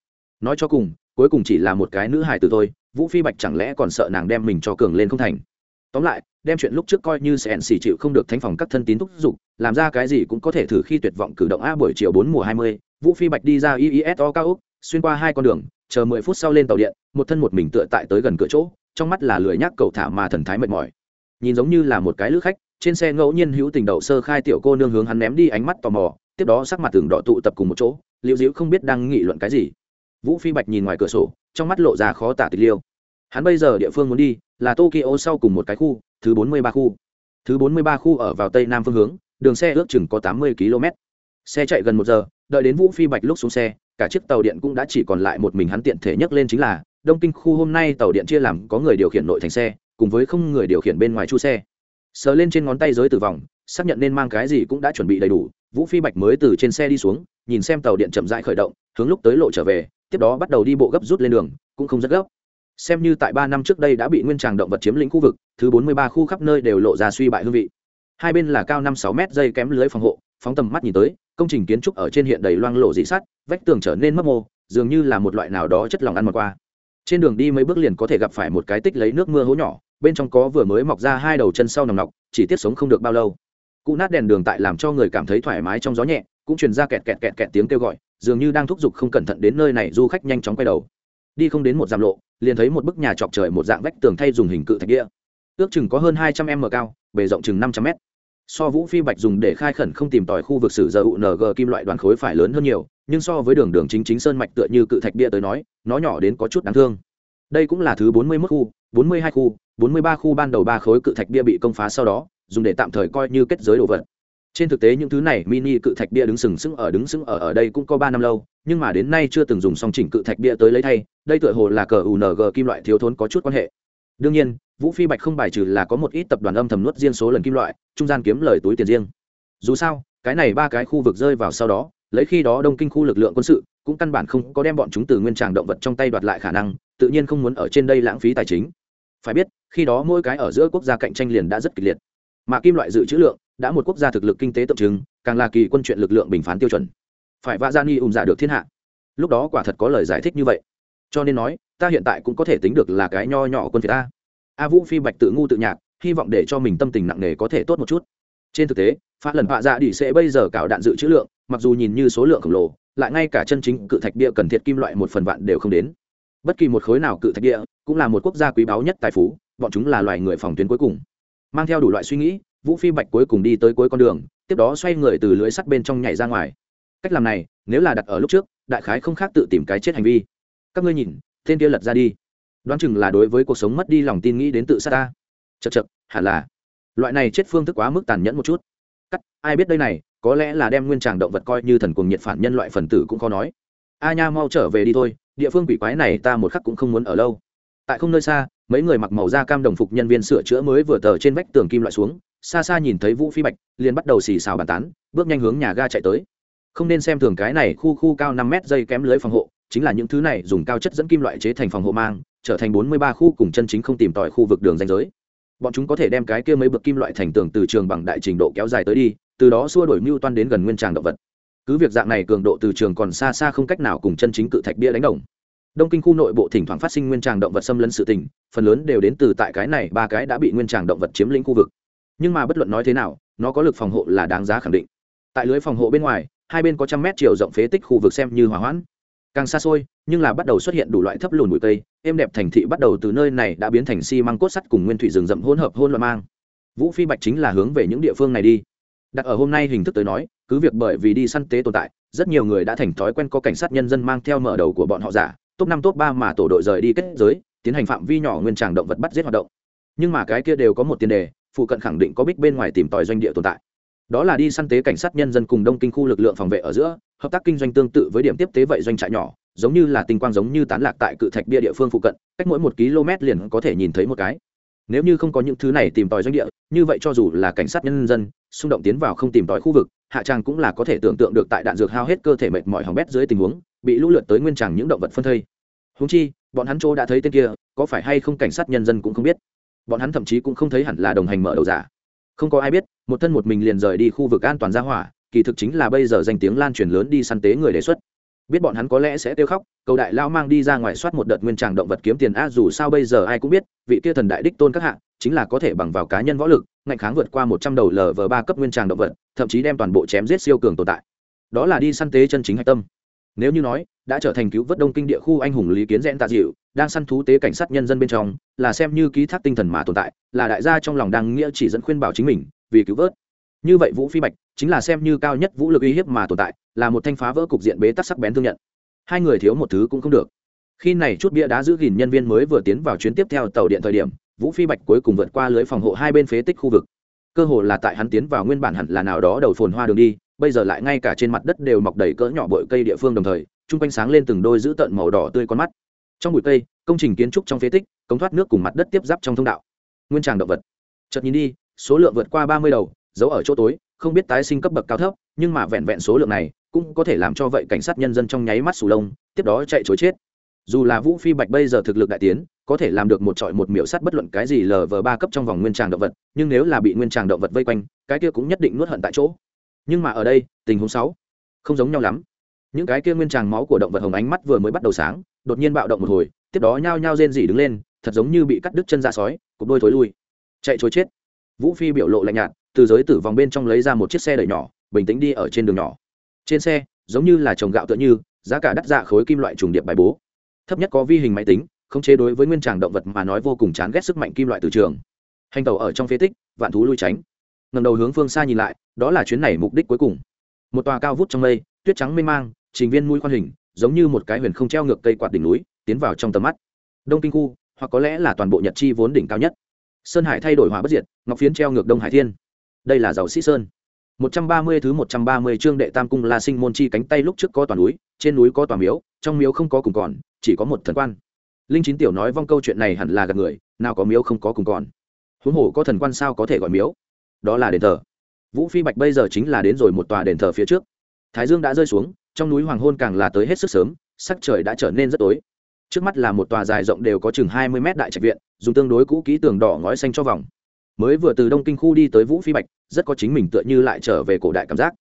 Nói cho cùng, cuối cùng chỉ là một cái nữ hài tử thôi, Vũ Phi Bạch chẳng lẽ còn sợ nàng đem mình cho cường lên không thành. Tóm lại, đem chuyện lúc trước coi như sẽ NC chịu không được thánh phòng các thân tín thúc dục, làm ra cái gì cũng có thể thử khi tuyệt vọng cử động a buổi chiều 4 mùa 20, Vũ Phi Bạch đi ra IISO cao ốc, xuyên qua hai con đường, chờ 10 phút sau lên tàu điện, một thân một mình tựa tại tới gần cửa chỗ, trong mắt là lười nhác cầu thả mà thần thái mệt mỏi. Nhìn giống như là một cái lữ khách, trên xe ngẫu nhiên hữu tình đậu sơ khai tiểu cô nương hướng hắn ném đi ánh mắt tò mò tiếp đó sắc mặt tường đỏ tụ tập cùng một chỗ liễu diễu không biết đang nghị luận cái gì. Vũ phi bạch nhìn ngoài cửa sổ trong mắt lộ ra khó tả tịch liêu. Hắn bây giờ địa phương muốn đi là tokyo sau cùng một cái khu thứ bốn mươi ba khu. Thứ bốn mươi ba khu ở vào tây nam phương hướng đường xe ước chừng có tám mươi km xe chạy gần một giờ đợi đến vũ phi bạch lúc xuống xe cả chiếc tàu điện cũng đã chỉ còn lại một mình hắn tiện thể nhấc lên chính là, đông kinh khu hôm nay tàu điện chia làm có người điều khiển nội thành xe, cùng với không người điều khiển bên ngoài chu xe. Sờ lên trên ngón tay giới tử vòng, xác nhận nên mang cái gì cũng đã chuẩn bị đầy đủ, vũ phi bạch mới từ trên xe đi xuống, nhìn xem tàu điện chậm rãi khởi động, hướng lúc tới lộ trở về, tiếp đó bắt đầu đi bộ gấp rút lên đường, cũng không rất gấp. Xem như tại ba năm trước đây đã bị nguyên tràng động vật chiếm lĩnh khu vực, thứ bốn mươi ba khu khắp nơi đều lộ ra suy bại hương vị. Hai bên là cao năm sáu mét dây kém lưới phòng hộ phóng tầm mắt nhìn tới, công trình kiến trúc ở trên hiện đầy loang lộ dị sắt, vách tường trở nên mấp mô, dường như là một loại nào đó chất lòng ăn mặc qua. Trên đường đi mấy bước liền có thể gặp phải một cái tích lấy nước mưa hố nhỏ, bên trong có vừa mới mọc ra hai đầu chân sau nòng nọc, chỉ tiếp sống không được bao lâu. Cụ nát đèn đường tại làm cho người cảm thấy thoải mái trong gió nhẹ, cũng truyền ra kẹt kẹt kẹt kẹt tiếng kêu gọi, dường như đang thúc giục không cẩn thận đến nơi này, du khách nhanh chóng quay đầu. Đi không đến một dặm lộ, liền thấy một bức nhà chọc trời một dạng vách tường thay dùng hình cự thạch địa ước chừng có hơn hai trăm m cao, bề rộng chừng năm trăm m so vũ phi bạch dùng để khai khẩn không tìm tòi khu vực sử giờ UNG kim loại đoàn khối phải lớn hơn nhiều, nhưng so với đường đường chính chính sơn mạch tựa như cự thạch bia tới nói, nó nhỏ đến có chút đáng thương. Đây cũng là thứ bốn mươi 41 khu, bốn mươi hai khu, bốn mươi ba khu ban đầu ba khối cự thạch bia bị công phá sau đó, dùng để tạm thời coi như kết giới đồ vật. Trên thực tế những thứ này mini cự thạch bia đứng sừng sững ở đứng sững ở ở đây cũng có ba năm lâu, nhưng mà đến nay chưa từng dùng song chỉnh cự thạch bia tới lấy thay, đây tựa hồ là cờ ung kim loại thiếu thốn có chút quan hệ đương nhiên, vũ phi bạch không bài trừ là có một ít tập đoàn âm thầm nuốt riêng số lần kim loại, trung gian kiếm lời túi tiền riêng. Dù sao, cái này ba cái khu vực rơi vào sau đó, lấy khi đó đông kinh khu lực lượng quân sự, cũng căn bản không có đem bọn chúng từ nguyên tràng động vật trong tay đoạt lại khả năng, tự nhiên không muốn ở trên đây lãng phí tài chính. Phải biết, khi đó mỗi cái ở giữa quốc gia cạnh tranh liền đã rất kịch liệt. Mà kim loại dự trữ lượng, đã một quốc gia thực lực kinh tế tượng trưng, càng là kỳ quân chuyện lực lượng bình phán tiêu chuẩn. Phải vạ gia y ủng giả được thiên hạ. Lúc đó quả thật có lời giải thích như vậy. Cho nên nói ta hiện tại cũng có thể tính được là cái nho nhỏ quân việt ta. A vũ phi bạch tự ngu tự nhạc, hy vọng để cho mình tâm tình nặng nề có thể tốt một chút. Trên thực tế phát lần vạ dạ đi sẽ bây giờ cạo đạn dự trữ lượng, mặc dù nhìn như số lượng khổng lồ, lại ngay cả chân chính cự thạch địa cần thiết kim loại một phần vạn đều không đến. Bất kỳ một khối nào cự thạch địa cũng là một quốc gia quý báu nhất tài phú, bọn chúng là loài người phòng tuyến cuối cùng. Mang theo đủ loại suy nghĩ, vũ phi bạch cuối cùng đi tới cuối con đường, tiếp đó xoay người từ lưới sắt bên trong nhảy ra ngoài. Cách làm này, nếu là đặt ở lúc trước, đại khái không khác tự tìm cái chết hành vi. Các ngươi nhìn tên kia lật ra đi. Đoán chừng là đối với cuộc sống mất đi lòng tin nghĩ đến tự sát ta. Chật chật hẳn là. Loại này chết phương thức quá mức tàn nhẫn một chút. Cắt, ai biết đây này, có lẽ là đem nguyên tràng động vật coi như thần cuồng nhiệt phản nhân loại phần tử cũng khó nói. A nha mau trở về đi thôi, địa phương quỷ quái này ta một khắc cũng không muốn ở lâu. Tại không nơi xa, mấy người mặc màu da cam đồng phục nhân viên sửa chữa mới vừa tờ trên vách tường kim loại xuống, xa xa nhìn thấy vũ phi bạch, liền bắt đầu xì xào bàn tán, bước nhanh hướng nhà ga chạy tới. Không nên xem thường cái này khu khu cao năm mét dây kém lưới phòng hộ chính là những thứ này dùng cao chất dẫn kim loại chế thành phòng hộ mang, trở thành bốn mươi ba khu cùng chân chính không tìm tòi khu vực đường danh giới. Bọn chúng có thể đem cái kia mấy bậc kim loại thành tường từ trường bằng đại trình độ kéo dài tới đi, từ đó xua đổi mưu toan đến gần nguyên tràng động vật. Cứ việc dạng này cường độ từ trường còn xa xa không cách nào cùng chân chính cự thạch bia đánh đồng. Đông kinh khu nội bộ thỉnh thoảng phát sinh nguyên tràng động vật xâm lấn sự tình, phần lớn đều đến từ tại cái này ba cái đã bị nguyên tràng động vật chiếm lĩnh khu vực. Nhưng mà bất luận nói thế nào, nó có lực phòng hộ là đáng giá khẳng định. Tại lưới phòng hộ bên ngoài, hai bên có trăm mét chiều rộng phế tích khu vực xem như hỏa hoãn càng xa xôi, nhưng là bắt đầu xuất hiện đủ loại thấp lùn bụi cây, êm đẹp thành thị bắt đầu từ nơi này đã biến thành xi、si、măng cốt sắt cùng nguyên thủy rừng rậm hỗn hợp hôn loạn mang. Vũ phi bạch chính là hướng về những địa phương này đi. Đặt ở hôm nay hình thức tới nói, cứ việc bởi vì đi săn tế tồn tại, rất nhiều người đã thành thói quen có cảnh sát nhân dân mang theo mở đầu của bọn họ giả, top năm, top ba mà tổ đội rời đi kết giới, tiến hành phạm vi nhỏ nguyên tràng động vật bắt giết hoạt động. Nhưng mà cái kia đều có một tiền đề, phụ cận khẳng định có bích bên ngoài tìm tòi doanh địa tồn tại đó là đi săn tế cảnh sát nhân dân cùng đông kinh khu lực lượng phòng vệ ở giữa, hợp tác kinh doanh tương tự với điểm tiếp tế vậy doanh trại nhỏ, giống như là tinh quang giống như tán lạc tại cự thạch bia địa phương phụ cận, cách mỗi một km liền có thể nhìn thấy một cái. Nếu như không có những thứ này tìm tòi doanh địa, như vậy cho dù là cảnh sát nhân dân, xung động tiến vào không tìm tòi khu vực, hạ tràng cũng là có thể tưởng tượng được tại đạn dược hao hết cơ thể mệt mỏi hỏng bét dưới tình huống, bị lũ lượt tới nguyên tràng những động vật phân thây. Húng chi, bọn hắn chỗ đã thấy tên kia, có phải hay không cảnh sát nhân dân cũng không biết. Bọn hắn thậm chí cũng không thấy hẳn là đồng hành mở đầu giả không có ai biết, một thân một mình liền rời đi khu vực an toàn ra hỏa, kỳ thực chính là bây giờ danh tiếng lan truyền lớn đi săn tế người đề xuất. Biết bọn hắn có lẽ sẽ tiêu khóc, cầu đại lao mang đi ra ngoài soát một đợt nguyên tràng động vật kiếm tiền a dù sao bây giờ ai cũng biết, vị kia thần đại đích tôn các hạng chính là có thể bằng vào cá nhân võ lực, ngạnh kháng vượt qua một trăm đầu lv ba cấp nguyên tràng động vật, thậm chí đem toàn bộ chém giết siêu cường tồn tại. Đó là đi săn tế chân chính hạch tâm nếu như nói, đã trở thành cứu vớt đông kinh địa khu anh hùng lý kiến rẽn tạ dịu đang săn thú tế cảnh sát nhân dân bên trong, là xem như ký thác tinh thần mà tồn tại, là đại gia trong lòng đang nghĩa chỉ dẫn khuyên bảo chính mình vì cứu vớt. Như vậy vũ phi bạch chính là xem như cao nhất vũ lực uy hiếp mà tồn tại, là một thanh phá vỡ cục diện bế tắc sắc bén thương nhận. Hai người thiếu một thứ cũng không được. Khi này chút bia đá giữ gìn nhân viên mới vừa tiến vào chuyến tiếp theo tàu điện thời điểm, vũ phi bạch cuối cùng vượt qua lưới phòng hộ hai bên phế tích khu vực. Cơ hồ là tại hắn tiến vào nguyên bản hẳn là nào đó đầu phồn hoa đường đi bây giờ lại ngay cả trên mặt đất đều mọc đầy cỡ nhỏ bội cây địa phương đồng thời, chung quanh sáng lên từng đôi giữ tợn màu đỏ tươi con mắt. Trong bụi cây, công trình kiến trúc trong phế tích, cống thoát nước cùng mặt đất tiếp giáp trong thông đạo. Nguyên tràng động vật. Chợt nhìn đi, số lượng vượt qua ba mươi đầu, giấu ở chỗ tối, không biết tái sinh cấp bậc cao thấp, nhưng mà vẹn vẹn số lượng này cũng có thể làm cho vậy cảnh sát nhân dân trong nháy mắt sù lông, tiếp đó chạy chối chết. Dù là vũ phi bạch bây giờ thực lực đại tiến, có thể làm được một trọi một miểu sắt bất luận cái gì lờ vờ ba cấp trong vòng nguyên tràng động vật, nhưng nếu là bị nguyên tràng động vật vây quanh, cái kia cũng nhất định nuốt hận tại chỗ nhưng mà ở đây, tình huống sáu không giống nhau lắm. Những cái kia nguyên tràng máu của động vật hồng ánh mắt vừa mới bắt đầu sáng, đột nhiên bạo động một hồi, tiếp đó nhao nhao rên rỉ đứng lên, thật giống như bị cắt đứt chân ra sói, cục đôi thối lui. Chạy trốn chết. Vũ phi biểu lộ lạnh nhạt, từ giới tử vòng bên trong lấy ra một chiếc xe đẩy nhỏ, bình tĩnh đi ở trên đường nhỏ. Trên xe, giống như là trồng gạo tựa như, giá cả đắt dạ khối kim loại trùng điệp bài bố. Thấp nhất có vi hình máy tính không chế đối với nguyên tràng động vật mà nói vô cùng chán ghét sức mạnh kim loại từ trường. Hành tàu ở trong phế tích, vạn thú lui tránh ngầm đầu hướng phương xa nhìn lại, đó là chuyến này mục đích cuối cùng. Một tòa cao vút trong mây, tuyết trắng mê mang, trình viên mũi khoan hình, giống như một cái huyền không treo ngược cây quạt đỉnh núi, tiến vào trong tầm mắt. Đông kinh khu, hoặc có lẽ là toàn bộ nhật chi vốn đỉnh cao nhất. Sơn hải thay đổi hỏa bất diệt, ngọc phiến treo ngược đông hải thiên. Đây là giàu sĩ sơn. Một trăm ba mươi thứ một trăm ba mươi chương đệ tam cung la sinh môn chi cánh tay lúc trước có toàn núi, trên núi có tòa miếu, trong miếu không có cùng còn, chỉ có một thần quan. Linh chín tiểu nói vong câu chuyện này hẳn là gạt người, nào có miếu không có cùng còn. Huống hồ có thần quan sao có thể gọi miếu? Đó là đền thờ. Vũ phi bạch bây giờ chính là đến rồi một tòa đền thờ phía trước. Thái dương đã rơi xuống, trong núi hoàng hôn càng là tới hết sức sớm, sắc trời đã trở nên rất tối. Trước mắt là một tòa dài rộng đều có chừng hai mươi mét đại trạch viện, dùng tương đối cũ kỹ tường đỏ ngói xanh cho vòng. Mới vừa từ đông kinh khu đi tới vũ phi bạch, rất có chính mình tựa như lại trở về cổ đại cảm giác.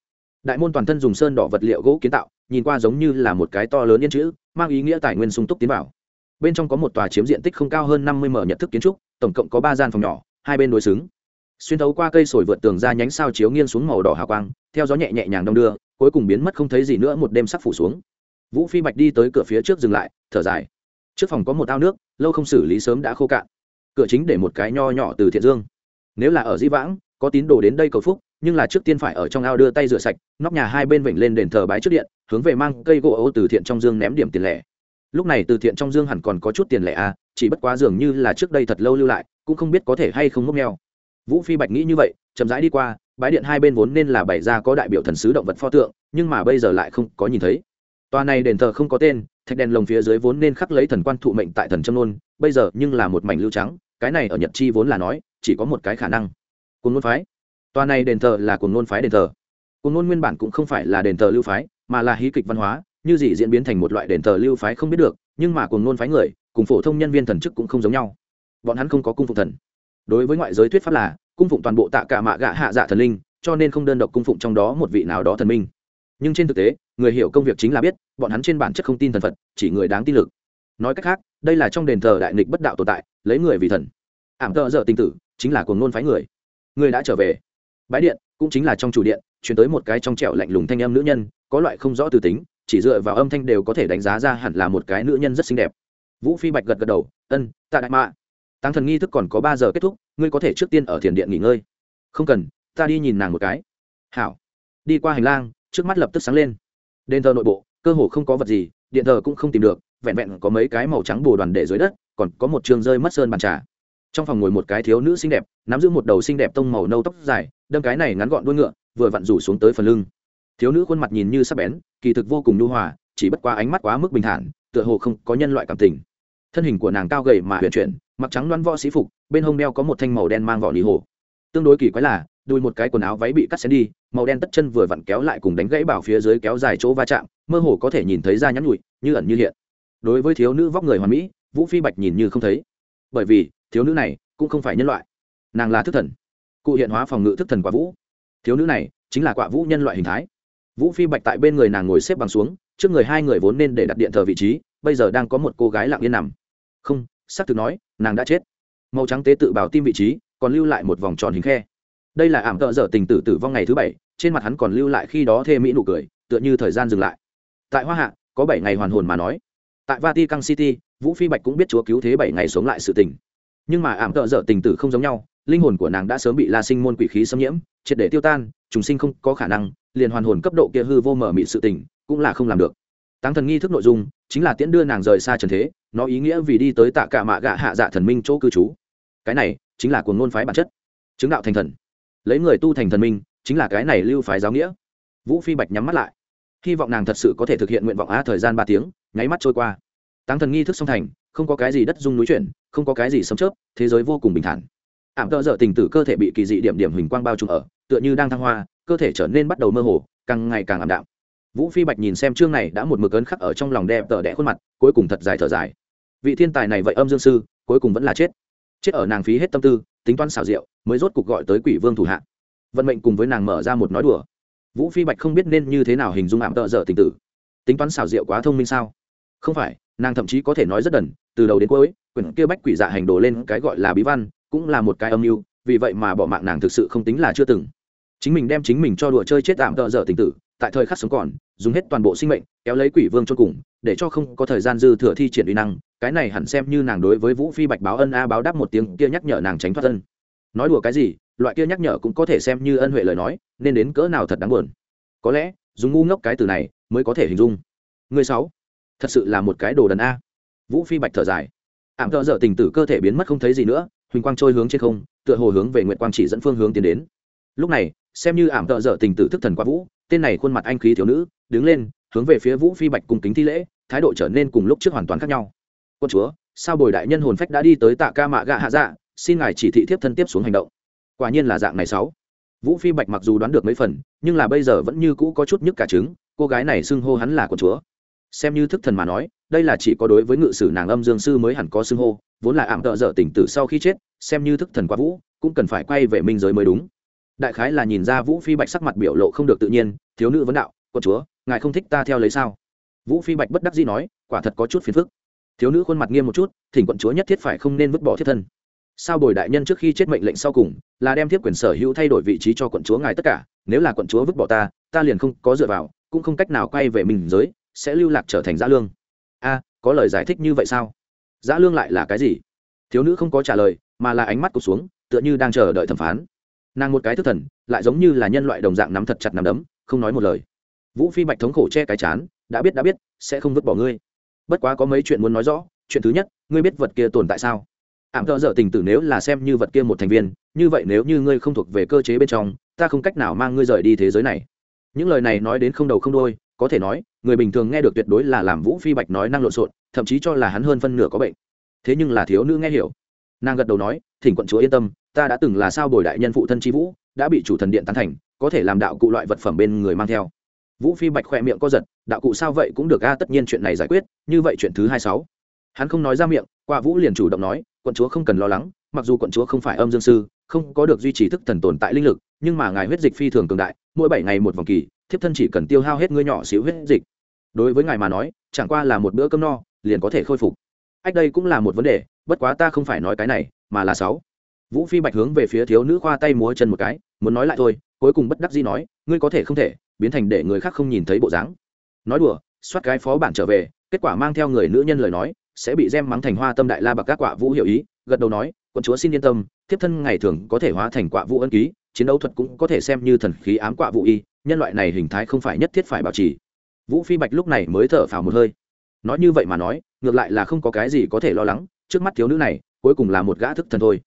Đại môn toàn thân dùng sơn đỏ vật liệu gỗ kiến tạo, nhìn qua giống như là một cái to lớn yên chữ, mang ý nghĩa tài nguyên sung túc tiến vào. Bên trong có một tòa chiếm diện tích không cao hơn năm mươi m nhận thức kiến trúc, tổng cộng có ba gian phòng nhỏ, hai bên đối xứng xuyên thấu qua cây sồi vượt tường ra nhánh sao chiếu nghiêng xuống màu đỏ hào quang, theo gió nhẹ nhẹ nhàng đông đưa, cuối cùng biến mất không thấy gì nữa, một đêm sắc phủ xuống. Vũ phi bạch đi tới cửa phía trước dừng lại, thở dài. Trước phòng có một ao nước, lâu không xử lý sớm đã khô cạn. Cửa chính để một cái nho nhỏ từ thiện dương. Nếu là ở di vãng, có tín đồ đến đây cầu phúc, nhưng là trước tiên phải ở trong ao đưa tay rửa sạch, nóc nhà hai bên vịnh lên đền thờ bái trước điện, hướng về mang cây gỗ ô từ thiện trong dương ném điểm tiền lẻ. Lúc này từ thiện trong dương hẳn còn có chút tiền lẻ à chỉ bất quá dường như là trước đây thật lâu lưu lại, cũng không biết có thể hay không mốc neo vũ phi bạch nghĩ như vậy, chậm rãi đi qua bãi điện hai bên vốn nên là bày ra có đại biểu thần sứ động vật pho tượng, nhưng mà bây giờ lại không có nhìn thấy. Tòa này đền thờ không có tên, thạch đèn lồng phía dưới vốn nên khắc lấy thần quan thụ mệnh tại thần châm nôn, bây giờ nhưng là một mảnh lưu trắng, cái này ở nhật chi vốn là nói, chỉ có một cái khả năng. Cùng nôn phái. Tòa này đền thờ là cùng nôn phái đền thờ. Cùng nôn nguyên bản cũng không phải là đền thờ lưu phái, mà là hí kịch văn hóa, như gì diễn biến thành một loại đền thờ lưu phái không biết được, nhưng mà cùng nôn phái người, cùng phổ thông nhân viên thần chức cũng không giống nhau. Bọn hắn không có cung phục thần đối với ngoại giới thuyết pháp là, cung phụng toàn bộ tạ cả mạ gạ hạ dạ thần linh, cho nên không đơn độc cung phụng trong đó một vị nào đó thần minh. Nhưng trên thực tế, người hiểu công việc chính là biết, bọn hắn trên bản chất không tin thần phật, chỉ người đáng tin lực. Nói cách khác, đây là trong đền thờ đại nghịch bất đạo tồn tại, lấy người vì thần. Ảm tợ dở tinh tử, chính là cuồng nôn phái người. Người đã trở về. Bãi điện, cũng chính là trong chủ điện, chuyển tới một cái trong trẻo lạnh lùng thanh âm nữ nhân, có loại không rõ từ tính, chỉ dựa vào âm thanh đều có thể đánh giá ra hẳn là một cái nữ nhân rất xinh đẹp. Vũ phi bạch gật gật đầu, ân, tạ đại mạ tăng thần nghi thức còn có ba giờ kết thúc, ngươi có thể trước tiên ở thiền điện nghỉ ngơi. Không cần, ta đi nhìn nàng một cái. Hảo. Đi qua hành lang, trước mắt lập tức sáng lên. Đền thờ nội bộ, cơ hồ không có vật gì, điện thờ cũng không tìm được, vẹn vẹn có mấy cái màu trắng bồ đoàn để dưới đất, còn có một trường rơi mất sơn bàn trà. Trong phòng ngồi một cái thiếu nữ xinh đẹp, nắm giữ một đầu xinh đẹp tông màu nâu tóc dài, đâm cái này ngắn gọn đuôi ngựa, vừa vặn rủ xuống tới phần lưng. Thiếu nữ khuôn mặt nhìn như sắc bén, kỳ thực vô cùng nhu hòa, chỉ bất quá ánh mắt quá mức bình thản, tựa hồ không có nhân loại cảm tình. Thân hình của nàng cao gầy mà huyền chuyển mặc trắng loan võ sĩ phục, bên hông đeo có một thanh màu đen mang vỏ lì hồ. Tương đối kỳ quái là, đùi một cái quần áo váy bị cắt xén đi, màu đen tất chân vừa vặn kéo lại cùng đánh gãy bảo phía dưới kéo dài chỗ va chạm, mơ hồ có thể nhìn thấy da nhắn nhụi, như ẩn như hiện. Đối với thiếu nữ vóc người hoàn mỹ, vũ phi bạch nhìn như không thấy. Bởi vì, thiếu nữ này cũng không phải nhân loại. Nàng là thức thần. Cụ hiện hóa phòng ngự thức thần quả vũ. Thiếu nữ này chính là quả vũ nhân loại hình thái. Vũ phi bạch tại bên người nàng ngồi xếp bằng xuống, trước người hai người vốn nên để đặt điện thờ vị trí, bây giờ đang có một cô gái lặng yên nằm. Không xác thực nói, nàng đã chết. Màu trắng tế tự bảo tim vị trí, còn lưu lại một vòng tròn hình khe. Đây là ảm tợ dở tình tử tử vong ngày thứ bảy, trên mặt hắn còn lưu lại khi đó thê mỹ nụ cười, tựa như thời gian dừng lại. Tại hoa hạ, có bảy ngày hoàn hồn mà nói. Tại vatican city, vũ phi bạch cũng biết chúa cứu thế bảy ngày sống lại sự tình. Nhưng mà ảm tợ dở tình tử không giống nhau, linh hồn của nàng đã sớm bị la sinh môn quỷ khí xâm nhiễm, triệt để tiêu tan chúng sinh không có khả năng, liền hoàn hồn cấp độ kia hư vô mở mị sự tình, cũng là không làm được tăng thần nghi thức nội dung chính là tiễn đưa nàng rời xa trần thế, nó ý nghĩa vì đi tới tạ cả mạ gạ hạ dạ thần minh chỗ cư trú. Cái này chính là cuồng ngôn phái bản chất. Chứng đạo thành thần. Lấy người tu thành thần minh chính là cái này lưu phái giáo nghĩa. Vũ phi bạch nhắm mắt lại. Hy vọng nàng thật sự có thể thực hiện nguyện vọng á thời gian ba tiếng, nháy mắt trôi qua. Tăng thần nghi thức song thành, không có cái gì đất dung núi chuyển, không có cái gì sấm chớp, thế giới vô cùng bình thản. Ảm tợ dở tình tử cơ thể bị kỳ dị điểm điểm huỳnh quang bao trùm ở, tựa như đang thăng hoa, cơ thể trở nên bắt đầu mơ hồ, càng ngày càng ảm đạm vũ phi bạch nhìn xem chương này đã một mực ấn khắc ở trong lòng đẹp tờ đẽ khuôn mặt, cuối cùng thật dài thở dài. Vị thiên tài này vậy âm dương sư, cuối cùng vẫn là chết. Chết ở nàng phí hết tâm tư, tính toán xảo diệu, mới rốt cuộc gọi tới quỷ vương thủ hạ. Vận mệnh cùng với nàng mở ra một nói đùa. Vũ phi bạch không biết nên như thế nào hình dung ảm tợ dở tình tử. Tính toán xảo diệu quá thông minh sao? Không phải, nàng thậm chí có thể nói rất đần, từ đầu đến cuối, quyển kia bách quỷ dạ hành đồ lên cái gọi là bí văn, cũng là một cái âm mưu, vì vậy mà bỏ mạng nàng thực sự không tính là chưa từng. Chính mình đem chính mình cho đùa chơi chết tạm tợ dở tình tử, tại thời khắc sống còn dùng hết toàn bộ sinh mệnh, kéo lấy quỷ vương cho cùng, để cho không có thời gian dư thừa thi triển uy năng, cái này hẳn xem như nàng đối với vũ phi bạch báo ân a báo đáp một tiếng, kia nhắc nhở nàng tránh thoát thân. Nói đùa cái gì, loại kia nhắc nhở cũng có thể xem như ân huệ lời nói, nên đến cỡ nào thật đáng buồn. Có lẽ, dùng ngu ngốc cái từ này mới có thể hình dung. Người sáu, thật sự là một cái đồ đần a. Vũ phi bạch thở dài. Ảm thợ dở tình tử cơ thể biến mất không thấy gì nữa, huỳnh quang trôi hướng trên không, tựa hồ hướng về nguyện quang chỉ dẫn phương hướng tiến đến. Lúc này, xem như ảm thợ dở tình tử thức thần qua vũ tên này khuôn mặt anh khí thiếu nữ, đứng lên, hướng về phía vũ phi bạch cùng kính thi lễ, thái độ trở nên cùng lúc trước hoàn toàn khác nhau. Quân chúa, sao bồi đại nhân hồn phách đã đi tới tạ ca mạ gạ hạ dạ xin ngài chỉ thị thiếp thân tiếp xuống hành động. Quả nhiên là dạng này sáu. Vũ phi bạch mặc dù đoán được mấy phần, nhưng là bây giờ vẫn như cũ có chút nhức cả trứng, cô gái này xưng hô hắn là quân chúa. Xem như thức thần mà nói, đây là chỉ có đối với ngự sử nàng âm dương sư mới hẳn có xưng hô, vốn là ảm tợ dở tỉnh tử sau khi chết, xem như thức thần quá vũ, cũng cần phải quay về minh giới mới đúng đại khái là nhìn ra vũ phi bạch sắc mặt biểu lộ không được tự nhiên thiếu nữ vấn đạo quân chúa ngài không thích ta theo lấy sao vũ phi bạch bất đắc dĩ nói quả thật có chút phiền phức thiếu nữ khuôn mặt nghiêm một chút thỉnh quận chúa nhất thiết phải không nên vứt bỏ thiết thân sao bồi đại nhân trước khi chết mệnh lệnh sau cùng là đem thiếp quyền sở hữu thay đổi vị trí cho quận chúa ngài tất cả nếu là quận chúa vứt bỏ ta ta liền không có dựa vào cũng không cách nào quay về mình giới sẽ lưu lạc trở thành giã lương a có lời giải thích như vậy sao giã lương lại là cái gì thiếu nữ không có trả lời mà là ánh mắt cụt xuống tựa như đang chờ đợi thẩm phán nàng một cái thức thần, lại giống như là nhân loại đồng dạng nắm thật chặt nắm đấm, không nói một lời. Vũ phi bạch thống khổ che cái chán, đã biết đã biết, sẽ không vứt bỏ ngươi. Bất quá có mấy chuyện muốn nói rõ, chuyện thứ nhất, ngươi biết vật kia tồn tại sao? Ảm thợ dở tình tử nếu là xem như vật kia một thành viên, như vậy nếu như ngươi không thuộc về cơ chế bên trong, ta không cách nào mang ngươi rời đi thế giới này. Những lời này nói đến không đầu không đôi có thể nói, người bình thường nghe được tuyệt đối là làm vũ phi bạch nói năng lộn xộn, thậm chí cho là hắn hơn phân nửa có bệnh. Thế nhưng là thiếu nữ nghe hiểu. Nàng gật đầu nói, thỉnh quận chúa yên tâm ta đã từng là sao bồi đại nhân phụ thân tri vũ, đã bị chủ thần điện tán thành, có thể làm đạo cụ loại vật phẩm bên người mang theo. Vũ phi bạch khoe miệng co giật, đạo cụ sao vậy cũng được a, tất nhiên chuyện này giải quyết, như vậy chuyện thứ hai sáu. Hắn không nói ra miệng, qua vũ liền chủ động nói, quận chúa không cần lo lắng, mặc dù quận chúa không phải âm dương sư, không có được duy trì thức thần tồn tại linh lực, nhưng mà ngài huyết dịch phi thường cường đại, mỗi bảy ngày một vòng kỳ, thiếp thân chỉ cần tiêu hao hết ngươi nhỏ xíu huyết dịch. Đối với ngài mà nói, chẳng qua là một bữa cơm no, liền có thể khôi phục. Ách, đây cũng là một vấn đề, bất quá ta không phải nói cái này, mà là sáu vũ phi bạch hướng về phía thiếu nữ khoa tay múa chân một cái, muốn nói lại thôi, cuối cùng bất đắc dĩ nói, ngươi có thể không thể, biến thành để người khác không nhìn thấy bộ dáng. Nói đùa, soát cái phó bản trở về, kết quả mang theo người nữ nhân lời nói, sẽ bị gem mắng thành hoa tâm đại la bạc các quả vũ hiểu ý, gật đầu nói, quận chúa xin yên tâm, thiếp thân ngày thường có thể hóa thành quả vũ ân ký, chiến đấu thuật cũng có thể xem như thần khí ám quả vũ y, nhân loại này hình thái không phải nhất thiết phải bảo trì. Vũ phi bạch lúc này mới thở phào một hơi. Nói như vậy mà nói, ngược lại là không có cái gì có thể lo lắng, trước mắt thiếu nữ này, cuối cùng là một gã thức thần thôi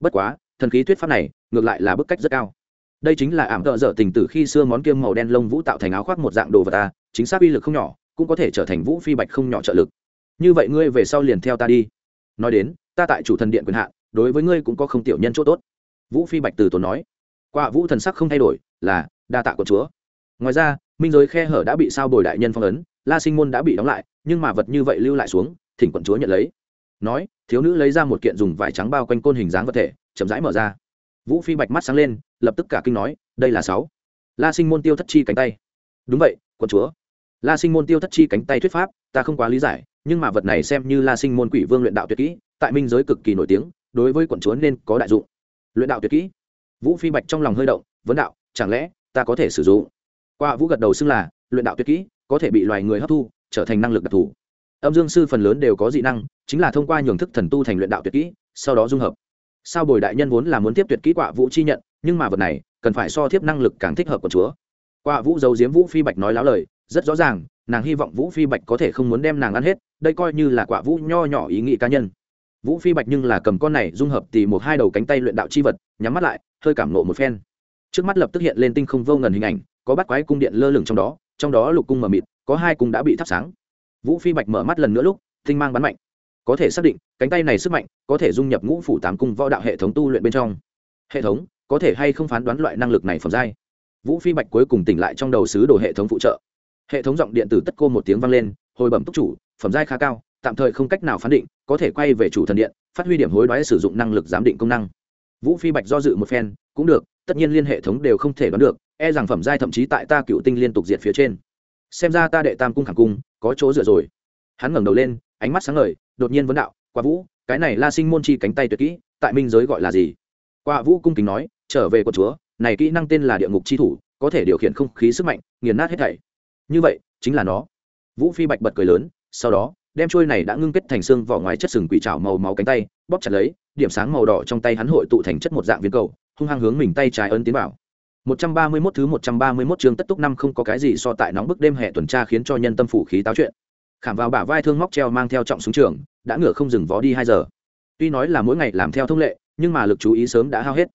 bất quá, thần khí thuyết pháp này, ngược lại là bức cách rất cao. Đây chính là ảm tợ dở tình tử khi xưa món kiêm màu đen lông vũ tạo thành áo khoác một dạng đồ vật ta, chính xác uy lực không nhỏ, cũng có thể trở thành vũ phi bạch không nhỏ trợ lực. Như vậy ngươi về sau liền theo ta đi. Nói đến, ta tại chủ thần điện quyền hạn, đối với ngươi cũng có không tiểu nhân chỗ tốt. Vũ phi bạch từ tốn nói. Qua vũ thần sắc không thay đổi, là, đa tạ của chúa. Ngoài ra, minh giới khe hở đã bị sao bồi đại nhân phong ấn, la sinh môn đã bị đóng lại, nhưng mà vật như vậy lưu lại xuống, thỉnh quận chúa nhận lấy nói, thiếu nữ lấy ra một kiện dùng vải trắng bao quanh côn hình dáng vật thể, chậm rãi mở ra. Vũ phi bạch mắt sáng lên, lập tức cả kinh nói, đây là sáu. La sinh môn tiêu thất chi cánh tay. Đúng vậy, quận chúa. La sinh môn tiêu thất chi cánh tay thuyết pháp, ta không quá lý giải, nhưng mà vật này xem như la sinh môn quỷ vương luyện đạo tuyệt kỹ, tại minh giới cực kỳ nổi tiếng, đối với quận chúa nên có đại dụng. Luyện đạo tuyệt kỹ. Vũ phi bạch trong lòng hơi động, vấn đạo, chẳng lẽ ta có thể sử dụng? Qua vũ gật đầu xưng là, luyện đạo tuyệt kỹ, có thể bị loài người hấp thu, trở thành năng lực đặc thù âm dương sư phần lớn đều có dị năng, chính là thông qua nhường thức thần tu thành luyện đạo tuyệt kỹ, sau đó dung hợp. Sao bồi đại nhân vốn là muốn tiếp tuyệt kỹ quả vũ chi nhận, nhưng mà vật này, cần phải so thiếp năng lực càng thích hợp của chúa. Quả vũ giấu diếm vũ phi bạch nói láo lời, rất rõ ràng, nàng hy vọng vũ phi bạch có thể không muốn đem nàng ăn hết, đây coi như là quả vũ nho nhỏ ý nghĩ cá nhân. Vũ phi bạch nhưng là cầm con này dung hợp tì một hai đầu cánh tay luyện đạo chi vật, nhắm mắt lại, hơi cảm nộ một phen. Trước mắt lập tức hiện lên tinh không vô ngần hình ảnh, có bắt quái cung điện lơ lửng trong đó trong đó lục cung mờ mịt, có hai cung đã bị thắp sáng vũ phi bạch mở mắt lần nữa lúc, tinh mang bắn mạnh. Có thể xác định, cánh tay này sức mạnh có thể dung nhập ngũ phủ tám cung võ đạo hệ thống tu luyện bên trong. Hệ thống, có thể hay không phán đoán loại năng lực này phẩm giai? Vũ phi bạch cuối cùng tỉnh lại trong đầu sứ đồ hệ thống phụ trợ. Hệ thống giọng điện tử tất cô một tiếng vang lên, hồi bẩm túc chủ, phẩm giai khá cao, tạm thời không cách nào phán định, có thể quay về chủ thần điện, phát huy điểm hối đoái sử dụng năng lực giám định công năng. Vũ phi bạch do dự một phen, cũng được, tất nhiên liên hệ thống đều không thể đoán được e rằng phẩm giai thậm chí tại ta cựu tinh liên tục diệt phía trên xem ra ta đệ tam cung khẳng cung, có chỗ dựa rồi. Hắn ngẩng đầu lên, ánh mắt sáng ngời, đột nhiên vấn đạo, quả vũ, cái này la sinh môn chi cánh tay tuyệt kỹ, tại minh giới gọi là gì? Quả vũ cung kính nói, trở về của chúa, này kỹ năng tên là địa ngục chi thủ, có thể điều khiển không khí sức mạnh, nghiền nát hết thảy. Như vậy, chính là nó. Vũ phi bạch bật cười lớn, sau đó, đem trôi này đã ngưng kết thành xương vỏ ngoài chất sừng quỷ trào màu máu cánh tay, bóp chặt lấy, điểm sáng màu đỏ trong tay hắn hội tụ thành chất một dạng viên cầu, hung hăng hướng mình tay trái ấn tiến vào. 131 thứ 131 chương tất túc năm không có cái gì so tại nóng bức đêm hè tuần tra khiến cho nhân tâm phủ khí táo chuyện. Khảm vào bả vai thương móc treo mang theo trọng súng trường, đã ngựa không dừng vó đi 2 giờ. Tuy nói là mỗi ngày làm theo thông lệ, nhưng mà lực chú ý sớm đã hao hết.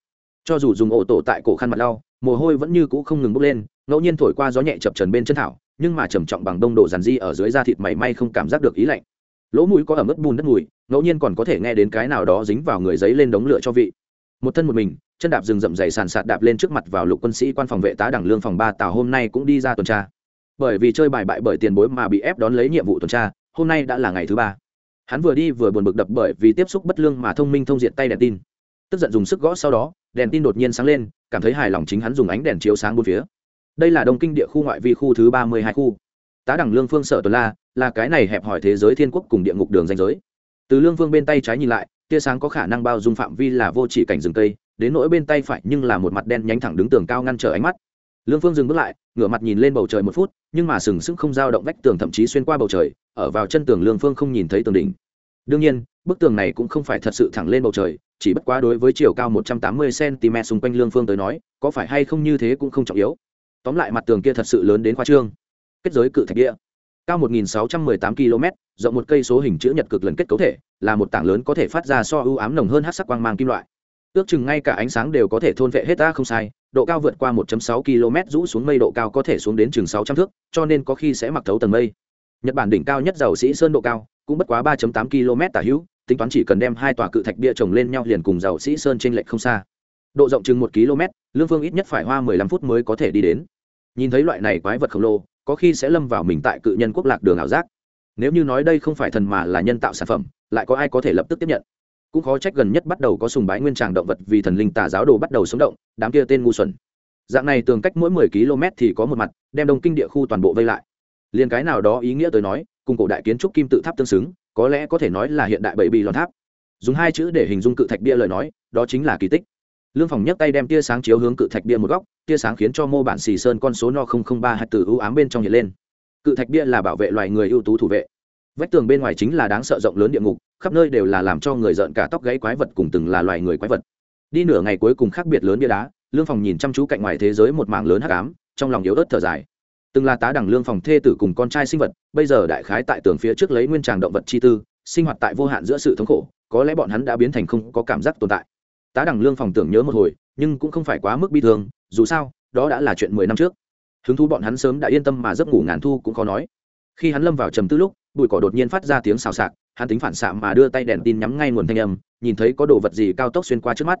Cho dù dùng ổ tổ tại cổ khăn mặt lau, mồ hôi vẫn như cũ không ngừng bốc lên, ngẫu nhiên thổi qua gió nhẹ chập chờn bên chân thảo, nhưng mà trầm trọng bằng đông độ dàn di ở dưới da thịt mảy may không cảm giác được ý lạnh. Lỗ mũi có ẩm ướt bùn đất mùi, ngẫu nhiên còn có thể nghe đến cái nào đó dính vào người giấy lên đống lửa cho vị. Một thân một mình, chân đạp rừng rậm dày sàn sạt đạp lên trước mặt vào lục quân sĩ quan phòng vệ tá đẳng lương phòng ba tàu hôm nay cũng đi ra tuần tra. Bởi vì chơi bài bại bởi tiền bối mà bị ép đón lấy nhiệm vụ tuần tra, hôm nay đã là ngày thứ ba. Hắn vừa đi vừa buồn bực đập bởi vì tiếp xúc bất lương mà thông minh thông diện tay đèn tin. Tức giận dùng sức gõ sau đó, đèn tin đột nhiên sáng lên, cảm thấy hài lòng chính hắn dùng ánh đèn chiếu sáng bốn phía. Đây là đông kinh địa khu ngoại vi khu thứ ba mươi hai khu. Tá đẳng lương phương sở tuần la, là cái này hẹp hỏi thế giới thiên quốc cùng địa ngục đường danh giới. Từ lương phương bên tay trái nhìn lại, tia sáng có khả năng bao dung phạm vi là vô chỉ cảnh rừng tây đến nỗi bên tay phải nhưng là một mặt đen nhánh thẳng đứng tường cao ngăn trở ánh mắt. Lương phương dừng bước lại ngửa mặt nhìn lên bầu trời một phút nhưng mà sừng sững không dao động vách tường thậm chí xuyên qua bầu trời ở vào chân tường lương phương không nhìn thấy tường đỉnh. Đương nhiên bức tường này cũng không phải thật sự thẳng lên bầu trời chỉ bất quá đối với chiều cao một trăm tám mươi cm xung quanh lương phương tới nói có phải hay không như thế cũng không trọng yếu. Tóm lại mặt tường kia thật sự lớn đến khoa trương. Kết giới cự thạch địa. Cao 1618 km, rộng một cây số hình chữ nhật cực lần kết cấu thể, là một tảng lớn có thể phát ra so ưu ám nồng hơn hắc sắc quang mang kim loại. Ước chừng ngay cả ánh sáng đều có thể thôn vệ hết ta không sai, độ cao vượt qua 1.6 km rũ xuống mây độ cao có thể xuống đến chừng 600 thước, cho nên có khi sẽ mặc thấu tầng mây. Nhật Bản đỉnh cao nhất giàu sĩ sơn độ cao, cũng bất quá 3.8 km tả hữu, tính toán chỉ cần đem hai tòa cự thạch bia chồng lên nhau liền cùng giàu sĩ sơn trên lệch không xa. Độ rộng chừng 1 km, Lương Phương ít nhất phải hoa 15 phút mới có thể đi đến. Nhìn thấy loại này quái vật khổng lồ, có khi sẽ lâm vào mình tại cự nhân quốc lạc đường ảo giác nếu như nói đây không phải thần mà là nhân tạo sản phẩm lại có ai có thể lập tức tiếp nhận cũng khó trách gần nhất bắt đầu có sùng bái nguyên tràng động vật vì thần linh tà giáo đồ bắt đầu sống động, đám kia tên ngu xuẩn. Dạng này tường cách mỗi mười km thì có một mặt, đem đông kinh địa khu toàn bộ vây lại. Liền cái nào đó ý nghĩa tới nói, cùng cổ đại kiến trúc kim tự tháp tương xứng, có lẽ có thể nói là hiện đại bảy bì lòn tháp. Dùng hai chữ để hình dung cự thạch bia lời nói, đó chính là kỳ tích. Lương phòng nhấc tay đem tia sáng chiếu hướng cự thạch bia một góc, tia sáng khiến cho mô bản xì sơn con số no ba hạt từ ưu ám bên trong hiện lên. Cự thạch bia là bảo vệ loài người ưu tú thủ vệ vách tường bên ngoài chính là đáng sợ rộng lớn địa ngục, khắp nơi đều là làm cho người giận cả tóc gãy quái vật cùng từng là loài người quái vật. Đi nửa ngày cuối cùng khác biệt lớn bia đá, lương phòng nhìn chăm chú cạnh ngoài thế giới một mảng lớn hắc ám, trong lòng yếu ớt thở dài. Từng là tá đẳng lương phòng thê tử cùng con trai sinh vật, bây giờ đại khái tại tường phía trước lấy nguyên tràng động vật chi tư, sinh hoạt tại vô hạn giữa sự thống khổ, có lẽ bọn hắn đã biến thành không có cảm giác tồn tại. Tá đẳng lương phòng tưởng nhớ một hồi, nhưng cũng không phải quá mức bi thương, dù sao, đó đã là chuyện mười năm trước. Hứng thú bọn hắn sớm đã yên tâm mà giấc ngủ ngàn thu cũng khó nói. Khi hắn lâm vào trầm tư lúc bụi cỏ đột nhiên phát ra tiếng xào xạc, hắn tính phản xạ mà đưa tay đèn tin nhắm ngay nguồn thanh âm, nhìn thấy có đồ vật gì cao tốc xuyên qua trước mắt.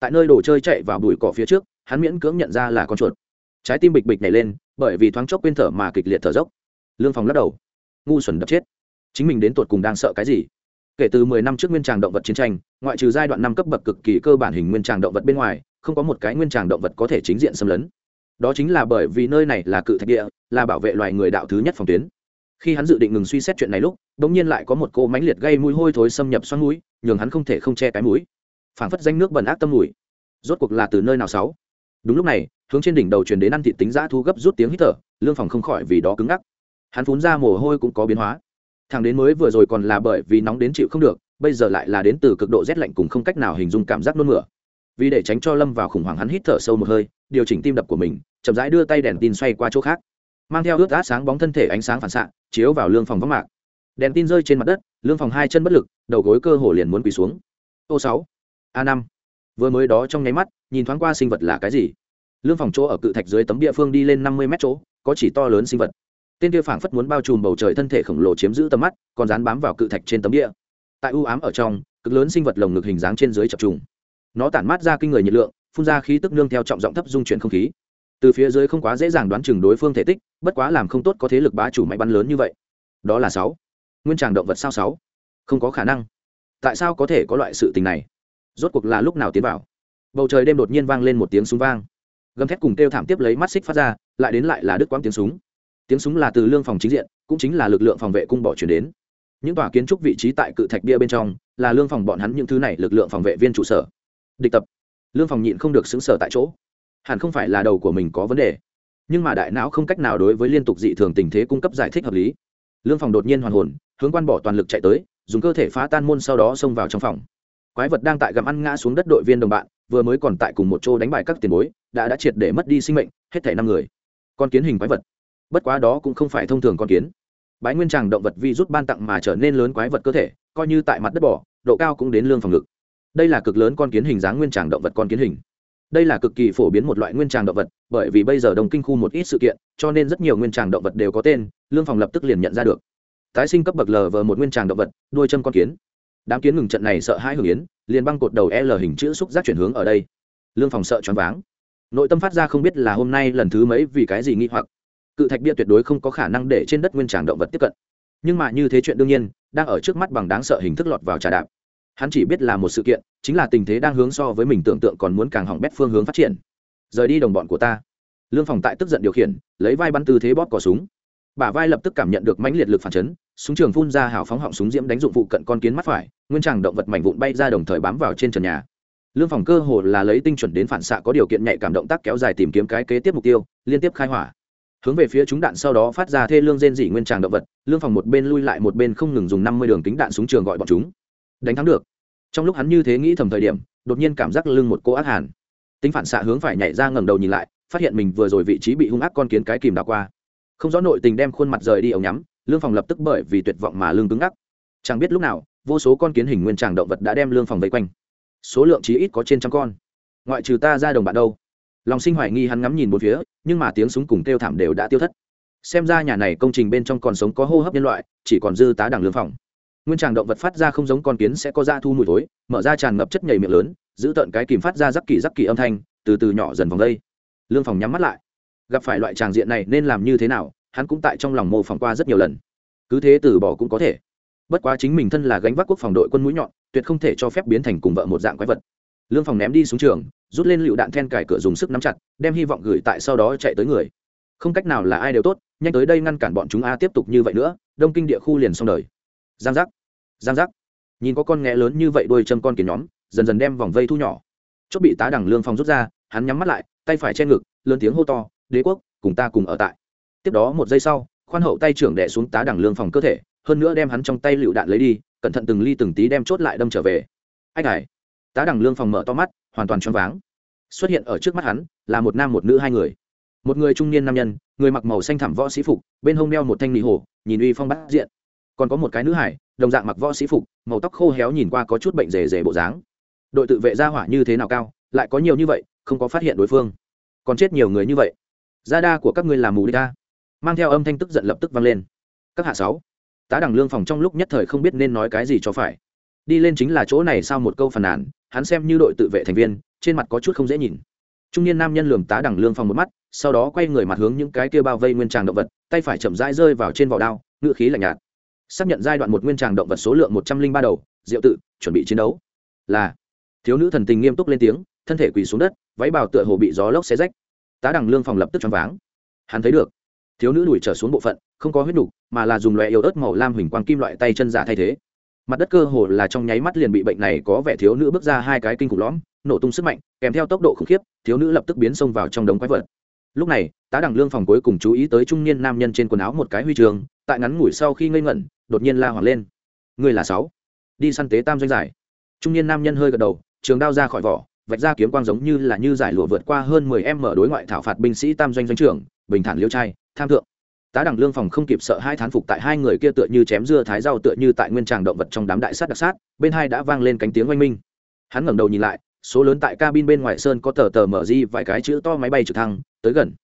Tại nơi đồ chơi chạy vào bụi cỏ phía trước, hắn miễn cưỡng nhận ra là con chuột. Trái tim bịch bịch nhảy lên, bởi vì thoáng chốc quên thở mà kịch liệt thở dốc. Lương phòng lắc đầu. Ngu xuẩn đập chết. Chính mình đến tột cùng đang sợ cái gì? Kể từ mười năm trước nguyên tràng động vật chiến tranh, ngoại trừ giai đoạn năm cấp bậc cực kỳ cơ bản hình nguyên tràng động vật bên ngoài, không có một cái nguyên tràng động vật có thể chính diện xâm lấn. Đó chính là bởi vì nơi này là cự thạch địa, là bảo vệ loài người đạo thứ nhất phòng tuyến khi hắn dự định ngừng suy xét chuyện này lúc đ ỗ n g nhiên lại có một cô mánh liệt gây mùi hôi thối xâm nhập xoắn mũi nhường hắn không thể không che cái mũi. Phảng phất danh nước bẩn ác tâm mùi. Rốt cuộc là từ nơi nào sáu? Đúng lúc này, hướng trên đỉnh đầu truyền đến ăn thị tính giã thu gấp rút tiếng hít thở, lương phòng không khỏi vì đó cứng ngắc. Hắn phun ra mồ hôi cũng có biến hóa. Thằng đến mới vừa rồi còn là bởi vì nóng đến chịu không được, bây giờ lại là đến từ cực độ rét lạnh cùng không cách nào hình dung cảm giác nôn mửa. Vì để tránh cho lâm vào khủng hoảng hắn hít thở sâu một hơi, điều chỉnh tim đập của mình, chậm rãi đưa tay đèn tin xoay qua chỗ khác mang theo ướt át sáng bóng thân thể ánh sáng phản xạ, chiếu vào lương phòng vắng mạc. Đèn tin rơi trên mặt đất, lương phòng hai chân bất lực, đầu gối cơ hồ liền muốn quỳ xuống. Ô sáu, a năm. Vừa mới đó trong nháy mắt, nhìn thoáng qua sinh vật là cái gì? Lương phòng chỗ ở cự thạch dưới tấm địa phương đi lên năm mươi mét chỗ, có chỉ to lớn sinh vật. Tên kia phảng phất muốn bao trùm bầu trời thân thể khổng lồ chiếm giữ tầm mắt, còn dán bám vào cự thạch trên tấm địa tại u ám ở trong, cực lớn sinh vật lồng ngực hình dáng trên dưới chập trùng. Nó tản mát ra kinh người nhiệt lượng, phun ra khí tức nương theo trọng giọng thấp dung chuyển không khí từ phía dưới không quá dễ dàng đoán chừng đối phương thể tích, bất quá làm không tốt có thế lực bá chủ máy bắn lớn như vậy. Đó là sáu. Nguyên tràng động vật sao sáu? Không có khả năng. Tại sao có thể có loại sự tình này? Rốt cuộc là lúc nào tiến vào? Bầu trời đêm đột nhiên vang lên một tiếng súng vang. Gầm thét cùng kêu thảm tiếp lấy mắt xích phát ra, lại đến lại là đứt quãng tiếng súng. Tiếng súng là từ lương phòng chính diện, cũng chính là lực lượng phòng vệ cung bỏ chuyển đến. Những tòa kiến trúc vị trí tại cự thạch bia bên trong, là lương phòng bọn hắn những thứ này lực lượng phòng vệ viên trụ sở. Địch tập. Lương phòng nhịn không được xứng sở tại chỗ hẳn không phải là đầu của mình có vấn đề. Nhưng mà đại não không cách nào đối với liên tục dị thường tình thế cung cấp giải thích hợp lý. Lương phòng đột nhiên hoàn hồn, hướng quan bỏ toàn lực chạy tới, dùng cơ thể phá tan môn sau đó xông vào trong phòng. Quái vật đang tại gặm ăn ngã xuống đất đội viên đồng bạn, vừa mới còn tại cùng một chỗ đánh bại các tiền bối, đã đã triệt để mất đi sinh mệnh, hết thảy năm người. Con kiến hình quái vật. Bất quá đó cũng không phải thông thường con kiến. Bái nguyên tràng động vật vi rút ban tặng mà trở nên lớn quái vật cơ thể, coi như tại mặt đất bỏ, độ cao cũng đến lương phòng ngực. Đây là cực lớn con kiến hình dáng nguyên tràng động vật con kiến hình đây là cực kỳ phổ biến một loại nguyên tràng động vật, bởi vì bây giờ đồng kinh khu một ít sự kiện, cho nên rất nhiều nguyên tràng động vật đều có tên, lương phòng lập tức liền nhận ra được. Tái sinh cấp bậc lờ vờ một nguyên tràng động vật, đuôi chân con kiến. Đám kiến ngừng trận này sợ hai hưởng yến, liền băng cột đầu l hình chữ xúc giác chuyển hướng ở đây. Lương phòng sợ choáng váng. Nội tâm phát ra không biết là hôm nay lần thứ mấy vì cái gì nghi hoặc. Cự thạch bia tuyệt đối không có khả năng để trên đất nguyên tràng động vật tiếp cận. Nhưng mà như thế chuyện đương nhiên, đang ở trước mắt bằng đáng sợ hình thức lọt vào trà đạp hắn chỉ biết là một sự kiện, chính là tình thế đang hướng so với mình tưởng tượng còn muốn càng hỏng bét phương hướng phát triển. Rời đi đồng bọn của ta. Lương phòng tại tức giận điều khiển, lấy vai bắn tư thế bóp cò súng. Bả vai lập tức cảm nhận được mãnh liệt lực phản chấn, súng trường phun ra hào phóng họng súng diễm đánh dụng vụ cận con kiến mắt phải, nguyên tràng động vật mảnh vụn bay ra đồng thời bám vào trên trần nhà. Lương phòng cơ hồ là lấy tinh chuẩn đến phản xạ có điều kiện nhạy cảm động tác kéo dài tìm kiếm cái kế tiếp mục tiêu, liên tiếp khai hỏa. Hướng về phía chúng đạn sau đó phát ra thê lương rên dỉ nguyên tràng động vật, lương phòng một bên lui lại một bên không ngừng dùng năm mươi đường kính đạn súng trường gọi bọn chúng đánh thắng được. Trong lúc hắn như thế nghĩ thầm thời điểm, đột nhiên cảm giác lưng một cô ác hàn. Tính phản xạ hướng phải nhảy ra ngẩng đầu nhìn lại, phát hiện mình vừa rồi vị trí bị hung ác con kiến cái kìm đào qua. Không rõ nội tình đem khuôn mặt rời đi ống nhắm, lương phòng lập tức bởi vì tuyệt vọng mà lương cứng ngắc. Chẳng biết lúc nào, vô số con kiến hình nguyên tràng động vật đã đem lương phòng vây quanh. Số lượng chí ít có trên trăm con. Ngoại trừ ta ra đồng bạn đâu. Lòng sinh hoài nghi hắn ngắm nhìn một phía, nhưng mà tiếng súng cùng kêu thảm đều đã tiêu thất. Xem ra nhà này công trình bên trong còn sống có hô hấp nhân loại, chỉ còn dư tá đằng lương phòng nguyên tràng động vật phát ra không giống con kiến sẽ có da thu mùi thối, mở ra tràn ngập chất nhầy miệng lớn, giữ tận cái kìm phát ra rắc kỳ rắc kỳ âm thanh, từ từ nhỏ dần vòng đây. Lương phòng nhắm mắt lại. Gặp phải loại tràng diện này nên làm như thế nào, hắn cũng tại trong lòng mô phỏng qua rất nhiều lần. Cứ thế từ bỏ cũng có thể. Bất quá chính mình thân là gánh vác quốc phòng đội quân mũi nhọn, tuyệt không thể cho phép biến thành cùng vợ một dạng quái vật. Lương phòng ném đi xuống trường, rút lên lựu đạn then cải cửa dùng sức nắm chặt, đem hy vọng gửi tại sau đó chạy tới người. Không cách nào là ai đều tốt, nhanh tới đây ngăn cản bọn chúng a tiếp tục như vậy nữa, đông kinh địa khu liền xong đời giang giác. Giang giác. Nhìn có con nghé lớn như vậy đôi châm con kiến nhóm, dần dần đem vòng vây thu nhỏ. Chốt bị tá đẳng lương phòng rút ra, hắn nhắm mắt lại, tay phải che ngực, lớn tiếng hô to, đế quốc, cùng ta cùng ở tại. Tiếp đó một giây sau, khoan hậu tay trưởng đẻ xuống tá đẳng lương phòng cơ thể, hơn nữa đem hắn trong tay lựu đạn lấy đi, cẩn thận từng ly từng tí đem chốt lại đâm trở về. Anh hải. Tá đẳng lương phòng mở to mắt, hoàn toàn choáng váng. Xuất hiện ở trước mắt hắn, là một nam một nữ hai người. Một người trung niên nam nhân, người mặc màu xanh thẳm võ sĩ phục, bên hông đeo một thanh nị hồ, nhìn uy phong bát diện còn có một cái nữ hải đồng dạng mặc võ sĩ phục, màu tóc khô héo nhìn qua có chút bệnh rề rề bộ dáng. Đội tự vệ gia hỏa như thế nào cao, lại có nhiều như vậy, không có phát hiện đối phương. Còn chết nhiều người như vậy. Gia đa của các ngươi là mù đi ta. Mang theo âm thanh tức giận lập tức vang lên. Các hạ sáu, tá đẳng lương phòng trong lúc nhất thời không biết nên nói cái gì cho phải. Đi lên chính là chỗ này sau một câu phàn nàn, hắn xem như đội tự vệ thành viên, trên mặt có chút không dễ nhìn. Trung niên nam nhân lườm tá đẳng lương phòng một mắt, sau đó quay người mặt hướng những cái kia bao vây nguyên tràng động vật, tay phải chậm rãi rơi vào trên vỏ đao ngựa khí lạnh nhạt xác nhận giai đoạn một nguyên tràng động vật số lượng một trăm linh ba đầu diệu tự chuẩn bị chiến đấu. Là thiếu nữ thần tình nghiêm túc lên tiếng thân thể quỳ xuống đất váy bào tựa hồ bị gió lốc xé rách. Tá đằng lương phòng lập tức choáng váng. Hắn thấy được thiếu nữ đuổi trở xuống bộ phận không có huyết đủ, mà là dùng loại yếu ớt màu lam huỳnh quang kim loại tay chân giả thay thế. Mặt đất cơ hồ là trong nháy mắt liền bị bệnh này có vẻ thiếu nữ bước ra hai cái kinh khủng lõm nổ tung sức mạnh kèm theo tốc độ khủng khiếp thiếu nữ lập tức biến xông vào trong đống quái vật. Lúc này tá đằng lương phòng cuối cùng chú ý tới trung niên nam nhân trên quần áo một cái huy trường tại ngắn ngủi sau khi ngây ngẩn đột nhiên la hoảng lên. Người là sáu. Đi săn tế tam doanh giải. Trung niên nam nhân hơi gật đầu, trường đao ra khỏi vỏ, vạch ra kiếm quang giống như là như giải lụa vượt qua hơn mười em mở đối ngoại thảo phạt binh sĩ tam doanh doanh trưởng, bình thản liêu trai, tham thượng. Tá đẳng lương phòng không kịp sợ hai thán phục tại hai người kia tựa như chém dưa thái rau tựa như tại nguyên tràng động vật trong đám đại sát đặc sát, bên hai đã vang lên cánh tiếng oanh minh. Hắn ngẩng đầu nhìn lại, số lớn tại cabin bên ngoài sơn có tờ tờ mở di vài cái chữ to máy bay trực thăng, tới gần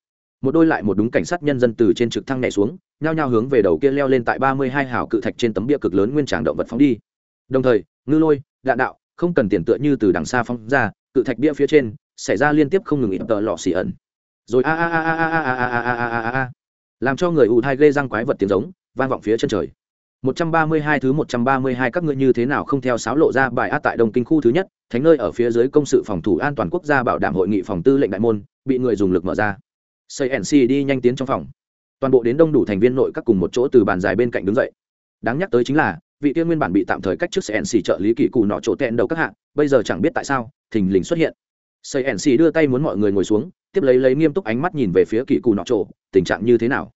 một đôi lại một đúng cảnh sát nhân dân từ trên trực thăng nhảy xuống nhao nhao hướng về đầu kia leo lên tại ba mươi hai hào cự thạch trên tấm bia cực lớn nguyên tràng động vật phóng đi đồng thời ngư lôi đạn đạo không cần tiền tựa như từ đằng xa phóng ra cự thạch bia phía trên xảy ra liên tiếp không ngừng ít tờ lọ xì ẩn rồi a a a a a a a a a a a làm cho người ù thai ghê răng quái vật tiếng giống vang vọng phía chân trời 132 thứ 132 các ngươi như thế nào không theo sáo lộ ra bài át tại Đông Kinh khu thứ nhất, thánh nơi ở phía dưới công sự phòng thủ an toàn quốc gia bảo đảm hội nghị phòng tư lệnh đại môn, bị người dùng lực mở ra. CNC đi nhanh tiến trong phòng. Toàn bộ đến đông đủ thành viên nội các cùng một chỗ từ bàn dài bên cạnh đứng dậy. Đáng nhắc tới chính là, vị tiên nguyên bản bị tạm thời cách trước CNC trợ lý kỳ cụ nọ chỗ tẹn đầu các hạng, bây giờ chẳng biết tại sao, thình lình xuất hiện. CNC đưa tay muốn mọi người ngồi xuống, tiếp lấy lấy nghiêm túc ánh mắt nhìn về phía kỳ cụ nọ chỗ, tình trạng như thế nào?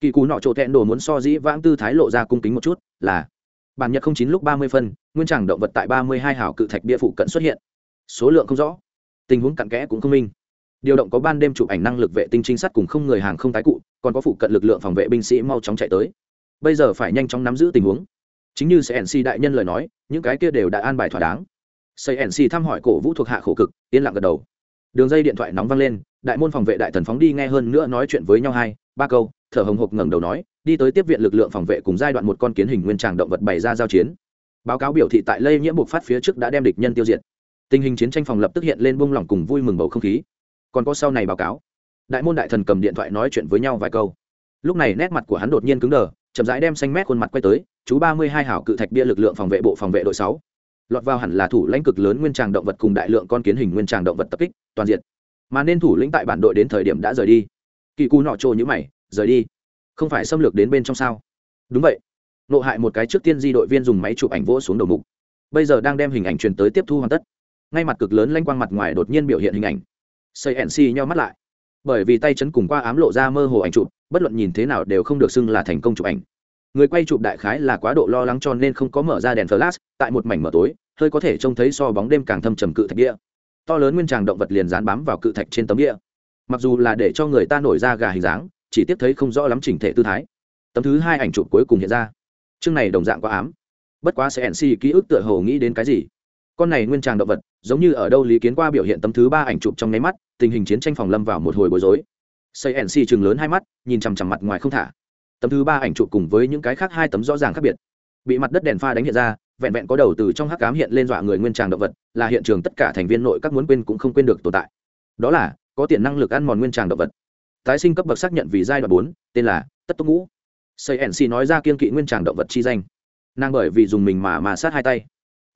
kỳ cù nọ chỗ thẹn đồ muốn so dĩ vãng tư thái lộ ra cung kính một chút là bản nhật không chín lúc ba mươi phân nguyên tràng động vật tại ba mươi hai hảo cự thạch bia phụ cận xuất hiện số lượng không rõ tình huống cặn kẽ cũng không minh điều động có ban đêm chụp ảnh năng lực vệ tinh trinh sát cùng không người hàng không tái cụ, còn có phụ cận lực lượng phòng vệ binh sĩ mau chóng chạy tới. Bây giờ phải nhanh chóng nắm giữ tình huống. Chính như cnc đại nhân lời nói, những cái kia đều đã an bài thỏa đáng. Cnc thăm hỏi cổ vũ thuộc hạ khổ cực, yên lặng gật đầu. Đường dây điện thoại nóng văng lên, đại môn phòng vệ đại thần phóng đi nghe hơn nữa nói chuyện với nhau hai, ba câu, thở hồng hộc ngẩng đầu nói, đi tới tiếp viện lực lượng phòng vệ cùng giai đoạn một con kiến hình nguyên tràng động vật bày ra giao chiến. Báo cáo biểu thị tại lây nhiễm buộc phát phía trước đã đem địch nhân tiêu diệt. Tình hình chiến tranh phòng lập tức hiện lên buông lỏng cùng vui mừng bầu không khí còn có sau này báo cáo. Đại môn đại thần cầm điện thoại nói chuyện với nhau vài câu. Lúc này nét mặt của hắn đột nhiên cứng đờ, chậm rãi đem xanh mét khuôn mặt quay tới, chú ba mươi hai hảo cự thạch bia lực lượng phòng vệ bộ phòng vệ đội sáu. Lọt vào hẳn là thủ lãnh cực lớn nguyên tràng động vật cùng đại lượng con kiến hình nguyên tràng động vật tập kích, toàn diện. Mà nên thủ lĩnh tại bản đội đến thời điểm đã rời đi. Kỳ cù nọ trồ như mày, rời đi. Không phải xâm lược đến bên trong sao? Đúng vậy. Nộ hại một cái trước tiên di đội viên dùng máy chụp ảnh vỗ xuống đầu mục. Bây giờ đang đem hình ảnh truyền tới tiếp thu hoàn tất. Ngay mặt cực lớn lanh quang mặt ngoài đột nhiên biểu hiện hình ảnh xây nc nhau mắt lại. Bởi vì tay chấn cùng qua ám lộ ra mơ hồ ảnh chụp, bất luận nhìn thế nào đều không được xưng là thành công chụp ảnh. Người quay chụp đại khái là quá độ lo lắng cho nên không có mở ra đèn flash, tại một mảnh mở tối, hơi có thể trông thấy so bóng đêm càng thâm trầm cự thạch địa to lớn nguyên tràng động vật liền dán bám vào cự thạch trên tấm địa mặc dù là để cho người ta nổi ra gà hình dáng, chỉ tiếp thấy không rõ lắm chỉnh thể tư thái. Tấm thứ hai ảnh chụp cuối cùng hiện ra. Chương này đồng dạng quá ám. Bất quá sẽ nc ký ức tựa hồ nghĩ đến cái gì? Con này nguyên tràng động vật, giống như ở đâu lý kiến qua biểu hiện tấm thứ ba ảnh chụp trong nháy mắt tình hình chiến tranh phòng lâm vào một hồi bối rối. Xây nc chừng lớn hai mắt, nhìn chằm chằm mặt ngoài không thả. Tấm thứ ba ảnh chụp cùng với những cái khác hai tấm rõ ràng khác biệt. Bị mặt đất đèn pha đánh hiện ra, vẹn vẹn có đầu từ trong hắc cám hiện lên dọa người nguyên tràng động vật, là hiện trường tất cả thành viên nội các muốn quên cũng không quên được tồn tại. Đó là, có tiền năng lực ăn mòn nguyên tràng động vật. Tái sinh cấp bậc xác nhận vì giai đoạn bốn, tên là tất tốc ngũ. Xây nc nói ra kiên kỵ nguyên tràng động vật chi danh. Nàng bởi vì dùng mình mà mà sát hai tay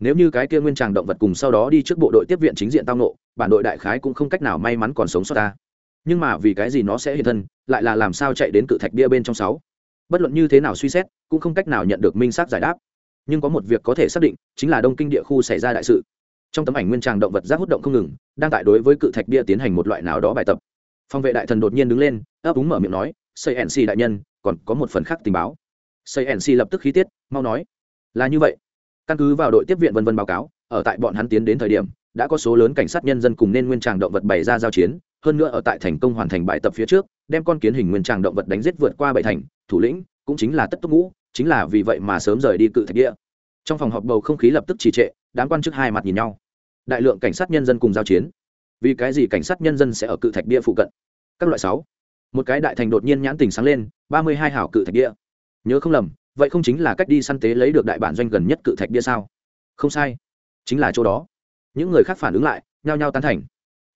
nếu như cái kia nguyên tràng động vật cùng sau đó đi trước bộ đội tiếp viện chính diện tao nộ bản đội đại khái cũng không cách nào may mắn còn sống sót ta. Nhưng mà vì cái gì nó sẽ hiện thân, lại là làm sao chạy đến cự thạch bia bên trong sáu? Bất luận như thế nào suy xét, cũng không cách nào nhận được minh xác giải đáp. Nhưng có một việc có thể xác định, chính là đông kinh địa khu xảy ra đại sự. Trong tấm ảnh nguyên tràng động vật giác hút động không ngừng, đang tại đối với cự thạch bia tiến hành một loại nào đó bài tập. Phòng vệ đại thần đột nhiên đứng lên, ấp úng mở miệng nói xây nc đại nhân, còn có một phần khác tình báo. Xây nc lập tức khí tiết, mau nói, là như vậy căn cứ vào đội tiếp viện vân vân báo cáo, ở tại bọn hắn tiến đến thời điểm, đã có số lớn cảnh sát nhân dân cùng nên nguyên tràng động vật bày ra giao chiến, hơn nữa ở tại thành công hoàn thành bài tập phía trước, đem con kiến hình nguyên tràng động vật đánh giết vượt qua bảy thành, thủ lĩnh cũng chính là tất túc ngũ, chính là vì vậy mà sớm rời đi cự thạch địa. Trong phòng họp bầu không khí lập tức trì trệ, đám quan chức hai mặt nhìn nhau. Đại lượng cảnh sát nhân dân cùng giao chiến. Vì cái gì cảnh sát nhân dân sẽ ở cự thạch địa phụ cận? Các loại sáu. Một cái đại thành đột nhiên nhãn tình sáng lên, ba mươi hai hảo cự thạch địa. Nhớ không lầm vậy không chính là cách đi săn tế lấy được đại bản doanh gần nhất cự thạch Bia sao? Không sai. Chính là chỗ đó. Những người khác phản ứng lại, nhao nhao tán thành.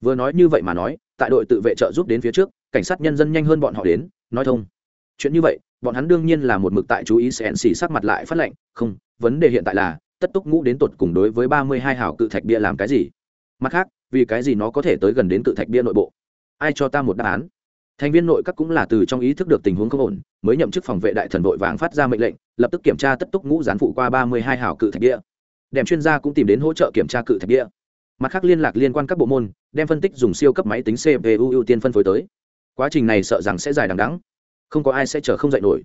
Vừa nói như vậy mà nói, tại đội tự vệ trợ giúp đến phía trước, cảnh sát nhân dân nhanh hơn bọn họ đến, nói thông. Chuyện như vậy, bọn hắn đương nhiên là một mực tại chú ý sẽ xì sắc mặt lại phát lệnh, không, vấn đề hiện tại là, tất túc ngũ đến tột cùng đối với ba mươi hai hào cự thạch bia làm cái gì? Mặt khác, vì cái gì nó có thể tới gần đến cự thạch bia nội bộ? Ai cho ta một đáp án? Thành viên nội các cũng là từ trong ý thức được tình huống không ổn, mới nhậm chức phòng vệ đại thần vội vàng phát ra mệnh lệnh, lập tức kiểm tra tất túc ngũ gián phụ qua ba mươi hai hào cự thạch địa. Đem chuyên gia cũng tìm đến hỗ trợ kiểm tra cự thạch địa. mặt khác liên lạc liên quan các bộ môn, đem phân tích dùng siêu cấp máy tính cpu ưu tiên phân phối tới. Quá trình này sợ rằng sẽ dài đằng đắng không có ai sẽ chờ không dạy nổi.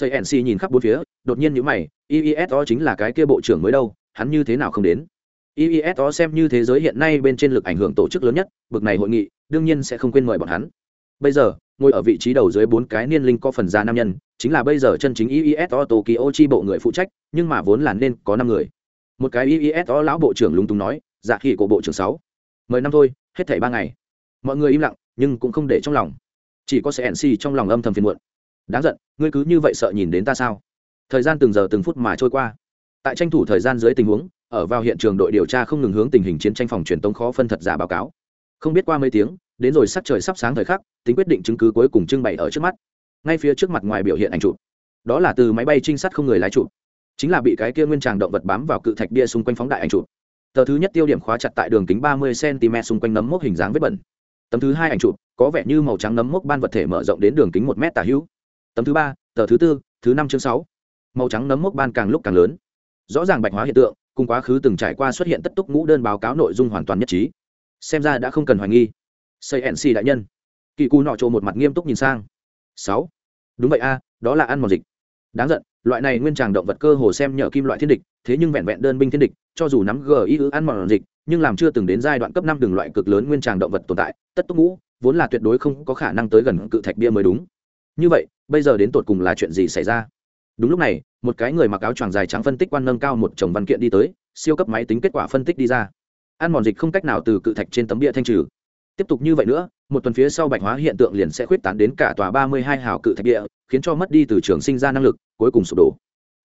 Cnc nhìn khắp bốn phía, đột nhiên nhữ mày e iiso chính là cái kia bộ trưởng mới đâu, hắn như thế nào không đến? Iiso xem như thế giới hiện nay bên trên lực ảnh hưởng tổ chức lớn nhất, bực này hội nghị, đương nhiên sẽ không quên mời bọn hắn bây giờ, ngồi ở vị trí đầu dưới bốn cái niên linh có phần già nam nhân, chính là bây giờ chân chính iiso tokyo chi bộ người phụ trách, nhưng mà vốn là nên có năm người. Một cái iiso lão bộ trưởng lúng túng nói dạ khi của bộ trưởng sáu, mười năm thôi, hết thảy ba ngày. Mọi người im lặng, nhưng cũng không để trong lòng. Chỉ có sẽ nc trong lòng âm thầm phiền muộn. Đáng giận, ngươi cứ như vậy sợ nhìn đến ta sao? Thời gian từng giờ từng phút mà trôi qua. Tại tranh thủ thời gian dưới tình huống, ở vào hiện trường đội điều tra không ngừng hướng tình hình chiến tranh phòng truyền tống khó phân thật giả báo cáo. Không biết qua mấy tiếng đến rồi sắc trời sắp sáng thời khắc, tính quyết định chứng cứ cuối cùng trưng bày ở trước mắt. Ngay phía trước mặt ngoài biểu hiện ảnh chụp. Đó là từ máy bay trinh sát không người lái chụp. Chính là bị cái kia nguyên tràng động vật bám vào cự thạch bia xung quanh phóng đại ảnh chụp. Tờ thứ nhất tiêu điểm khóa chặt tại đường kính ba mươi cm xung quanh nấm mốc hình dáng vết bẩn. Tấm thứ hai ảnh chụp, có vẻ như màu trắng nấm mốc ban vật thể mở rộng đến đường kính một m tả hữu. Tấm thứ ba, tờ thứ tư, thứ năm chương sáu. Màu trắng nấm mốc ban càng lúc càng lớn. Rõ ràng bạch hóa hiện tượng, cùng quá khứ từng trải qua xuất hiện tất túc ngũ đơn báo cáo nội dung hoàn toàn nhất trí. Xem ra đã không cần hoài nghi xây nc đại nhân. Kỳ cù nọ trộ một mặt nghiêm túc nhìn sang. Sáu. Đúng vậy a, đó là ăn mòn dịch. Đáng giận, loại này nguyên tràng động vật cơ hồ xem nhờ kim loại thiên địch, thế nhưng vẹn vẹn đơn binh thiên địch, cho dù nắm gi ư ăn mòn dịch, nhưng làm chưa từng đến giai đoạn cấp năm đường loại cực lớn nguyên tràng động vật tồn tại, tất túc ngũ, vốn là tuyệt đối không có khả năng tới gần cự thạch bia mới đúng. Như vậy, bây giờ đến tột cùng là chuyện gì xảy ra? Đúng lúc này, một cái người mặc áo choàng dài trắng phân tích quan nâng cao một chồng văn kiện đi tới, siêu cấp máy tính kết quả phân tích đi ra. Ăn mòn dịch không cách nào từ cự thạch trên tấm bia thanh trừ tiếp tục như vậy nữa, một tuần phía sau bạch hóa hiện tượng liền sẽ khuyết tán đến cả tòa ba mươi hai hào cự thạch địa, khiến cho mất đi từ trường sinh ra năng lực, cuối cùng sụp đổ.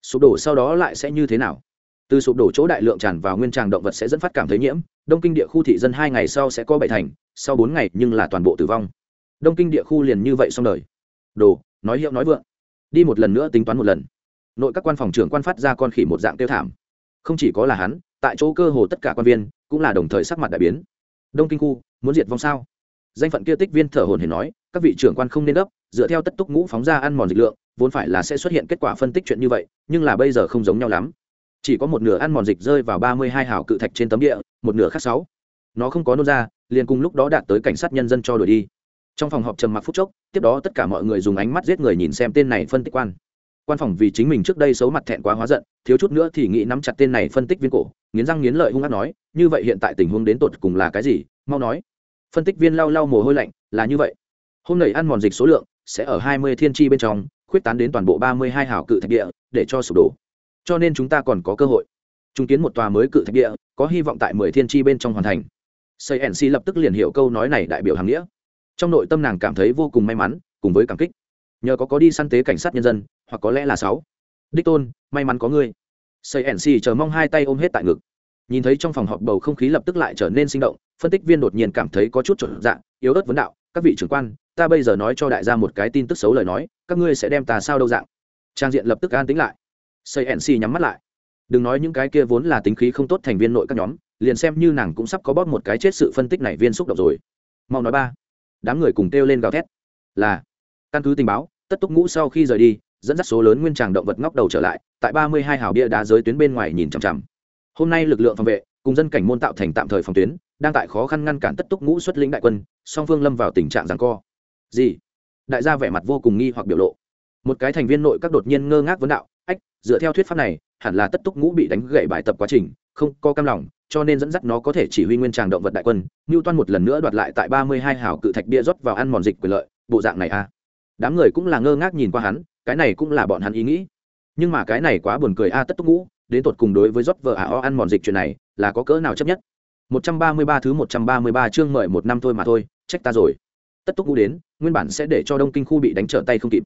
Sụp đổ sau đó lại sẽ như thế nào? Từ sụp đổ chỗ đại lượng tràn vào nguyên tràng động vật sẽ dẫn phát cảm thấy nhiễm, đông kinh địa khu thị dân hai ngày sau sẽ có bảy thành, sau bốn ngày nhưng là toàn bộ tử vong. Đông kinh địa khu liền như vậy xong đời. Đồ, nói hiệu nói vượng. Đi một lần nữa tính toán một lần. Nội các quan phòng trưởng quan phát ra con khỉ một dạng tiêu thảm. Không chỉ có là hắn, tại chỗ cơ hồ tất cả quan viên cũng là đồng thời sắc mặt đại biến đông kinh khu, muốn diệt vong sao? Danh phận kia tích viên thở hồn hển nói, các vị trưởng quan không nên gấp, dựa theo tất túc ngũ phóng ra ăn mòn dịch lượng, vốn phải là sẽ xuất hiện kết quả phân tích chuyện như vậy, nhưng là bây giờ không giống nhau lắm. Chỉ có một nửa ăn mòn dịch rơi vào ba mươi hai hào cự thạch trên tấm địa, một nửa khác sáu. Nó không có nôn ra, liền cùng lúc đó đạt tới cảnh sát nhân dân cho đuổi đi. Trong phòng họp trầm mặc phút chốc, tiếp đó tất cả mọi người dùng ánh mắt giết người nhìn xem tên này phân tích quan quan phòng vì chính mình trước đây xấu mặt thẹn quá hóa giận, thiếu chút nữa thì nghĩ nắm chặt tên này phân tích viên cổ, nghiến răng nghiến lợi hung hát nói, như vậy hiện tại tình huống đến tột cùng là cái gì? Mau nói. Phân tích viên lau lau mồ hôi lạnh, là như vậy. Hôm nay ăn mòn dịch số lượng sẽ ở hai mươi thiên tri bên trong, khuyết tán đến toàn bộ ba mươi hai hảo cự thạch địa, để cho sụp đổ. Cho nên chúng ta còn có cơ hội. Chứng kiến một tòa mới cự thạch địa, có hy vọng tại mười thiên tri bên trong hoàn thành. Xây nc lập tức liền hiểu câu nói này đại biểu hàng nghĩa. Trong nội tâm nàng cảm thấy vô cùng may mắn, cùng với cảm kích. Nhờ có có đi săn tế cảnh sát nhân dân hoặc có lẽ là sáu. Đích tôn, may mắn có ngươi. Xây chờ mong hai tay ôm hết tại ngực. Nhìn thấy trong phòng họp bầu không khí lập tức lại trở nên sinh động, phân tích viên đột nhiên cảm thấy có chút trở dạng yếu ớt vấn đạo, các vị trưởng quan, ta bây giờ nói cho đại gia một cái tin tức xấu lời nói, các ngươi sẽ đem ta sao đâu dạng. Trang diện lập tức an tính lại. Xây nhắm mắt lại. Đừng nói những cái kia vốn là tính khí không tốt thành viên nội các nhóm, liền xem như nàng cũng sắp có bóp một cái chết sự phân tích này viên xúc động rồi. Mau nói ba. Đám người cùng kêu lên gào thét. Là, căn cứ tình báo, tất túc ngũ sau khi rời đi dẫn dắt số lớn nguyên tràng động vật ngóc đầu trở lại, tại ba mươi hai hào bia đá giới tuyến bên ngoài nhìn chằm chằm. Hôm nay lực lượng phòng vệ, cùng dân cảnh môn tạo thành tạm thời phòng tuyến, đang tại khó khăn ngăn cản tất túc ngũ xuất lĩnh đại quân, song phương lâm vào tình trạng giằng co. Gì? Đại gia vẻ mặt vô cùng nghi hoặc biểu lộ. Một cái thành viên nội các đột nhiên ngơ ngác vấn đạo, ách, dựa theo thuyết pháp này, hẳn là tất túc ngũ bị đánh gậy bài tập quá trình, không có cam lòng, cho nên dẫn dắt nó có thể chỉ huy nguyên tràng động vật đại quân. Ngưu toan một lần nữa đoạt lại tại ba mươi hai hào cự thạch bia rót vào ăn mòn dịch quyền lợi, bộ dạng này a. À. đám người cũng là ngơ ngác nhìn qua hắn cái này cũng là bọn hắn ý nghĩ. Nhưng mà cái này quá buồn cười a, tất túc ngũ, đến tột cùng đối với rót vợ ả o ăn mòn dịch chuyện này, là có cỡ nào chấp nhất? Một trăm ba mươi ba thứ một trăm ba mươi ba chương mời một năm thôi mà thôi, trách ta rồi. Tất túc ngũ đến, nguyên bản sẽ để cho đông kinh khu bị đánh trở tay không kịp.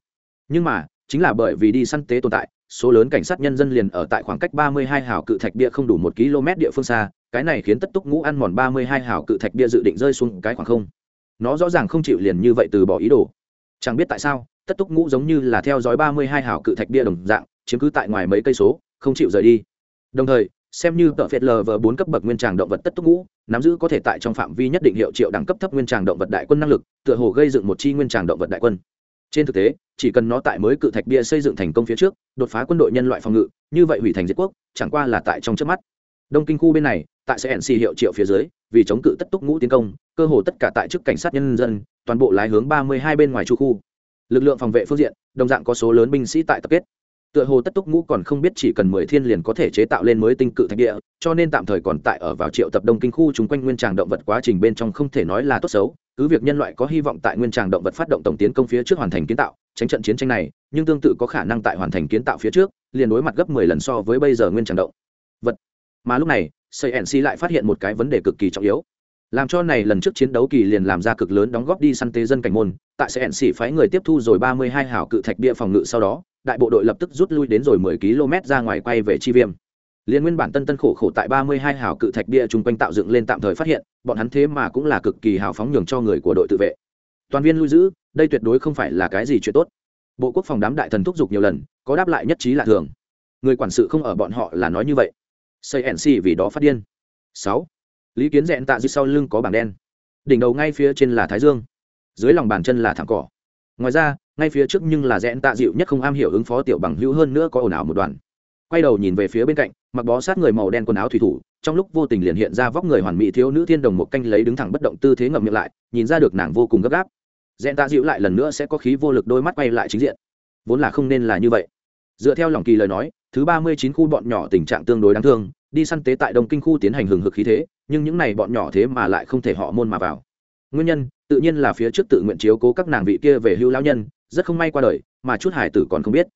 Nhưng mà, chính là bởi vì đi săn tế tồn tại, số lớn cảnh sát nhân dân liền ở tại khoảng cách ba mươi hai hào cự thạch bia không đủ một km địa phương xa, cái này khiến tất túc ngũ ăn mòn ba mươi hai hào cự thạch bia dự định rơi xuống cái khoảng không. Nó rõ ràng không chịu liền như vậy từ bỏ ý đồ chẳng biết tại sao, tất túc ngũ giống như là theo dõi ba mươi hai hào cự thạch bia đồng dạng, chiếm cứ tại ngoài mấy cây số, không chịu rời đi. Đồng thời, xem như tợ phệt lv bốn cấp bậc nguyên tràng động vật tất túc ngũ, nắm giữ có thể tại trong phạm vi nhất định hiệu triệu đẳng cấp thấp nguyên tràng động vật đại quân năng lực, tựa hồ gây dựng một chi nguyên tràng động vật đại quân. Trên thực tế, chỉ cần nó tại mới cự thạch bia xây dựng thành công phía trước, đột phá quân đội nhân loại phòng ngự, như vậy hủy thành diệt quốc, chẳng qua là tại trong trước mắt. Đông kinh khu bên này, tại cnc hiệu triệu phía dưới vì chống cự tất túc ngũ tiến công, cơ hồ tất cả tại chức cảnh sát nhân dân, toàn bộ lái hướng ba mươi hai bên ngoài chu khu. Lực lượng phòng vệ phương diện, đồng dạng có số lớn binh sĩ tại tập kết. Tựa hồ tất túc ngũ còn không biết chỉ cần mười thiên liền có thể chế tạo lên mới tinh cự thạch địa, cho nên tạm thời còn tại ở vào triệu tập đông kinh khu chung quanh nguyên tràng động vật quá trình bên trong không thể nói là tốt xấu. Cứ việc nhân loại có hy vọng tại nguyên tràng động vật phát động tổng tiến công phía trước hoàn thành kiến tạo, tránh trận chiến tranh này, nhưng tương tự có khả năng tại hoàn thành kiến tạo phía trước, liền đối mặt gấp mười lần so với bây giờ nguyên tràng động. Vật. Mà lúc này cnc lại phát hiện một cái vấn đề cực kỳ trọng yếu. Làm cho này lần trước chiến đấu kỳ liền làm ra cực lớn đóng góp đi săn tế dân cảnh môn, tại cnc phái người tiếp thu rồi ba mươi hai hảo cự thạch bia phòng ngự sau đó, đại bộ đội lập tức rút lui đến rồi mười km ra ngoài quay về chi viêm. Liên nguyên bản tân tân khổ khổ tại ba mươi hai hào cự thạch bia chung quanh tạo dựng lên tạm thời phát hiện, bọn hắn thế mà cũng là cực kỳ hào phóng nhường cho người của đội tự vệ. Toàn viên lui giữ, đây tuyệt đối không phải là cái gì chuyện tốt. Bộ quốc phòng đám đại thần thúc giục nhiều lần, có đáp lại nhất trí là thường. Người quản sự không ở bọn họ là nói như vậy xây nc vì đó phát điên. Sáu. Lý kiến rẽn tạ dưới sau lưng có bảng đen. Đỉnh đầu ngay phía trên là thái dương. Dưới lòng bàn chân là thẳng cỏ. Ngoài ra, ngay phía trước nhưng là rẽn tạ dịu nhất không am hiểu ứng phó tiểu bằng hữu hơn nữa có ồn ào một đoàn quay đầu nhìn về phía bên cạnh, mặc bó sát người màu đen quần áo thủy thủ, trong lúc vô tình liền hiện ra vóc người hoàn mỹ thiếu nữ thiên đồng một canh lấy đứng thẳng bất động tư thế ngậm miệng lại, nhìn ra được nàng vô cùng gấp gáp. Rẽn tạ dịu lại lần nữa sẽ có khí vô lực đôi mắt quay lại chính diện. Vốn là không nên là như vậy. Dựa theo lòng kỳ lời nói thứ ba mươi chín khu bọn nhỏ tình trạng tương đối đáng thương, đi săn tế tại đông kinh khu tiến hành hừng hực khí thế, nhưng những này bọn nhỏ thế mà lại không thể họ môn mà vào. Nguyên nhân, tự nhiên là phía trước tự nguyện chiếu cố các nàng vị kia về hưu lão nhân, rất không may qua đời, mà chút hải tử còn không biết.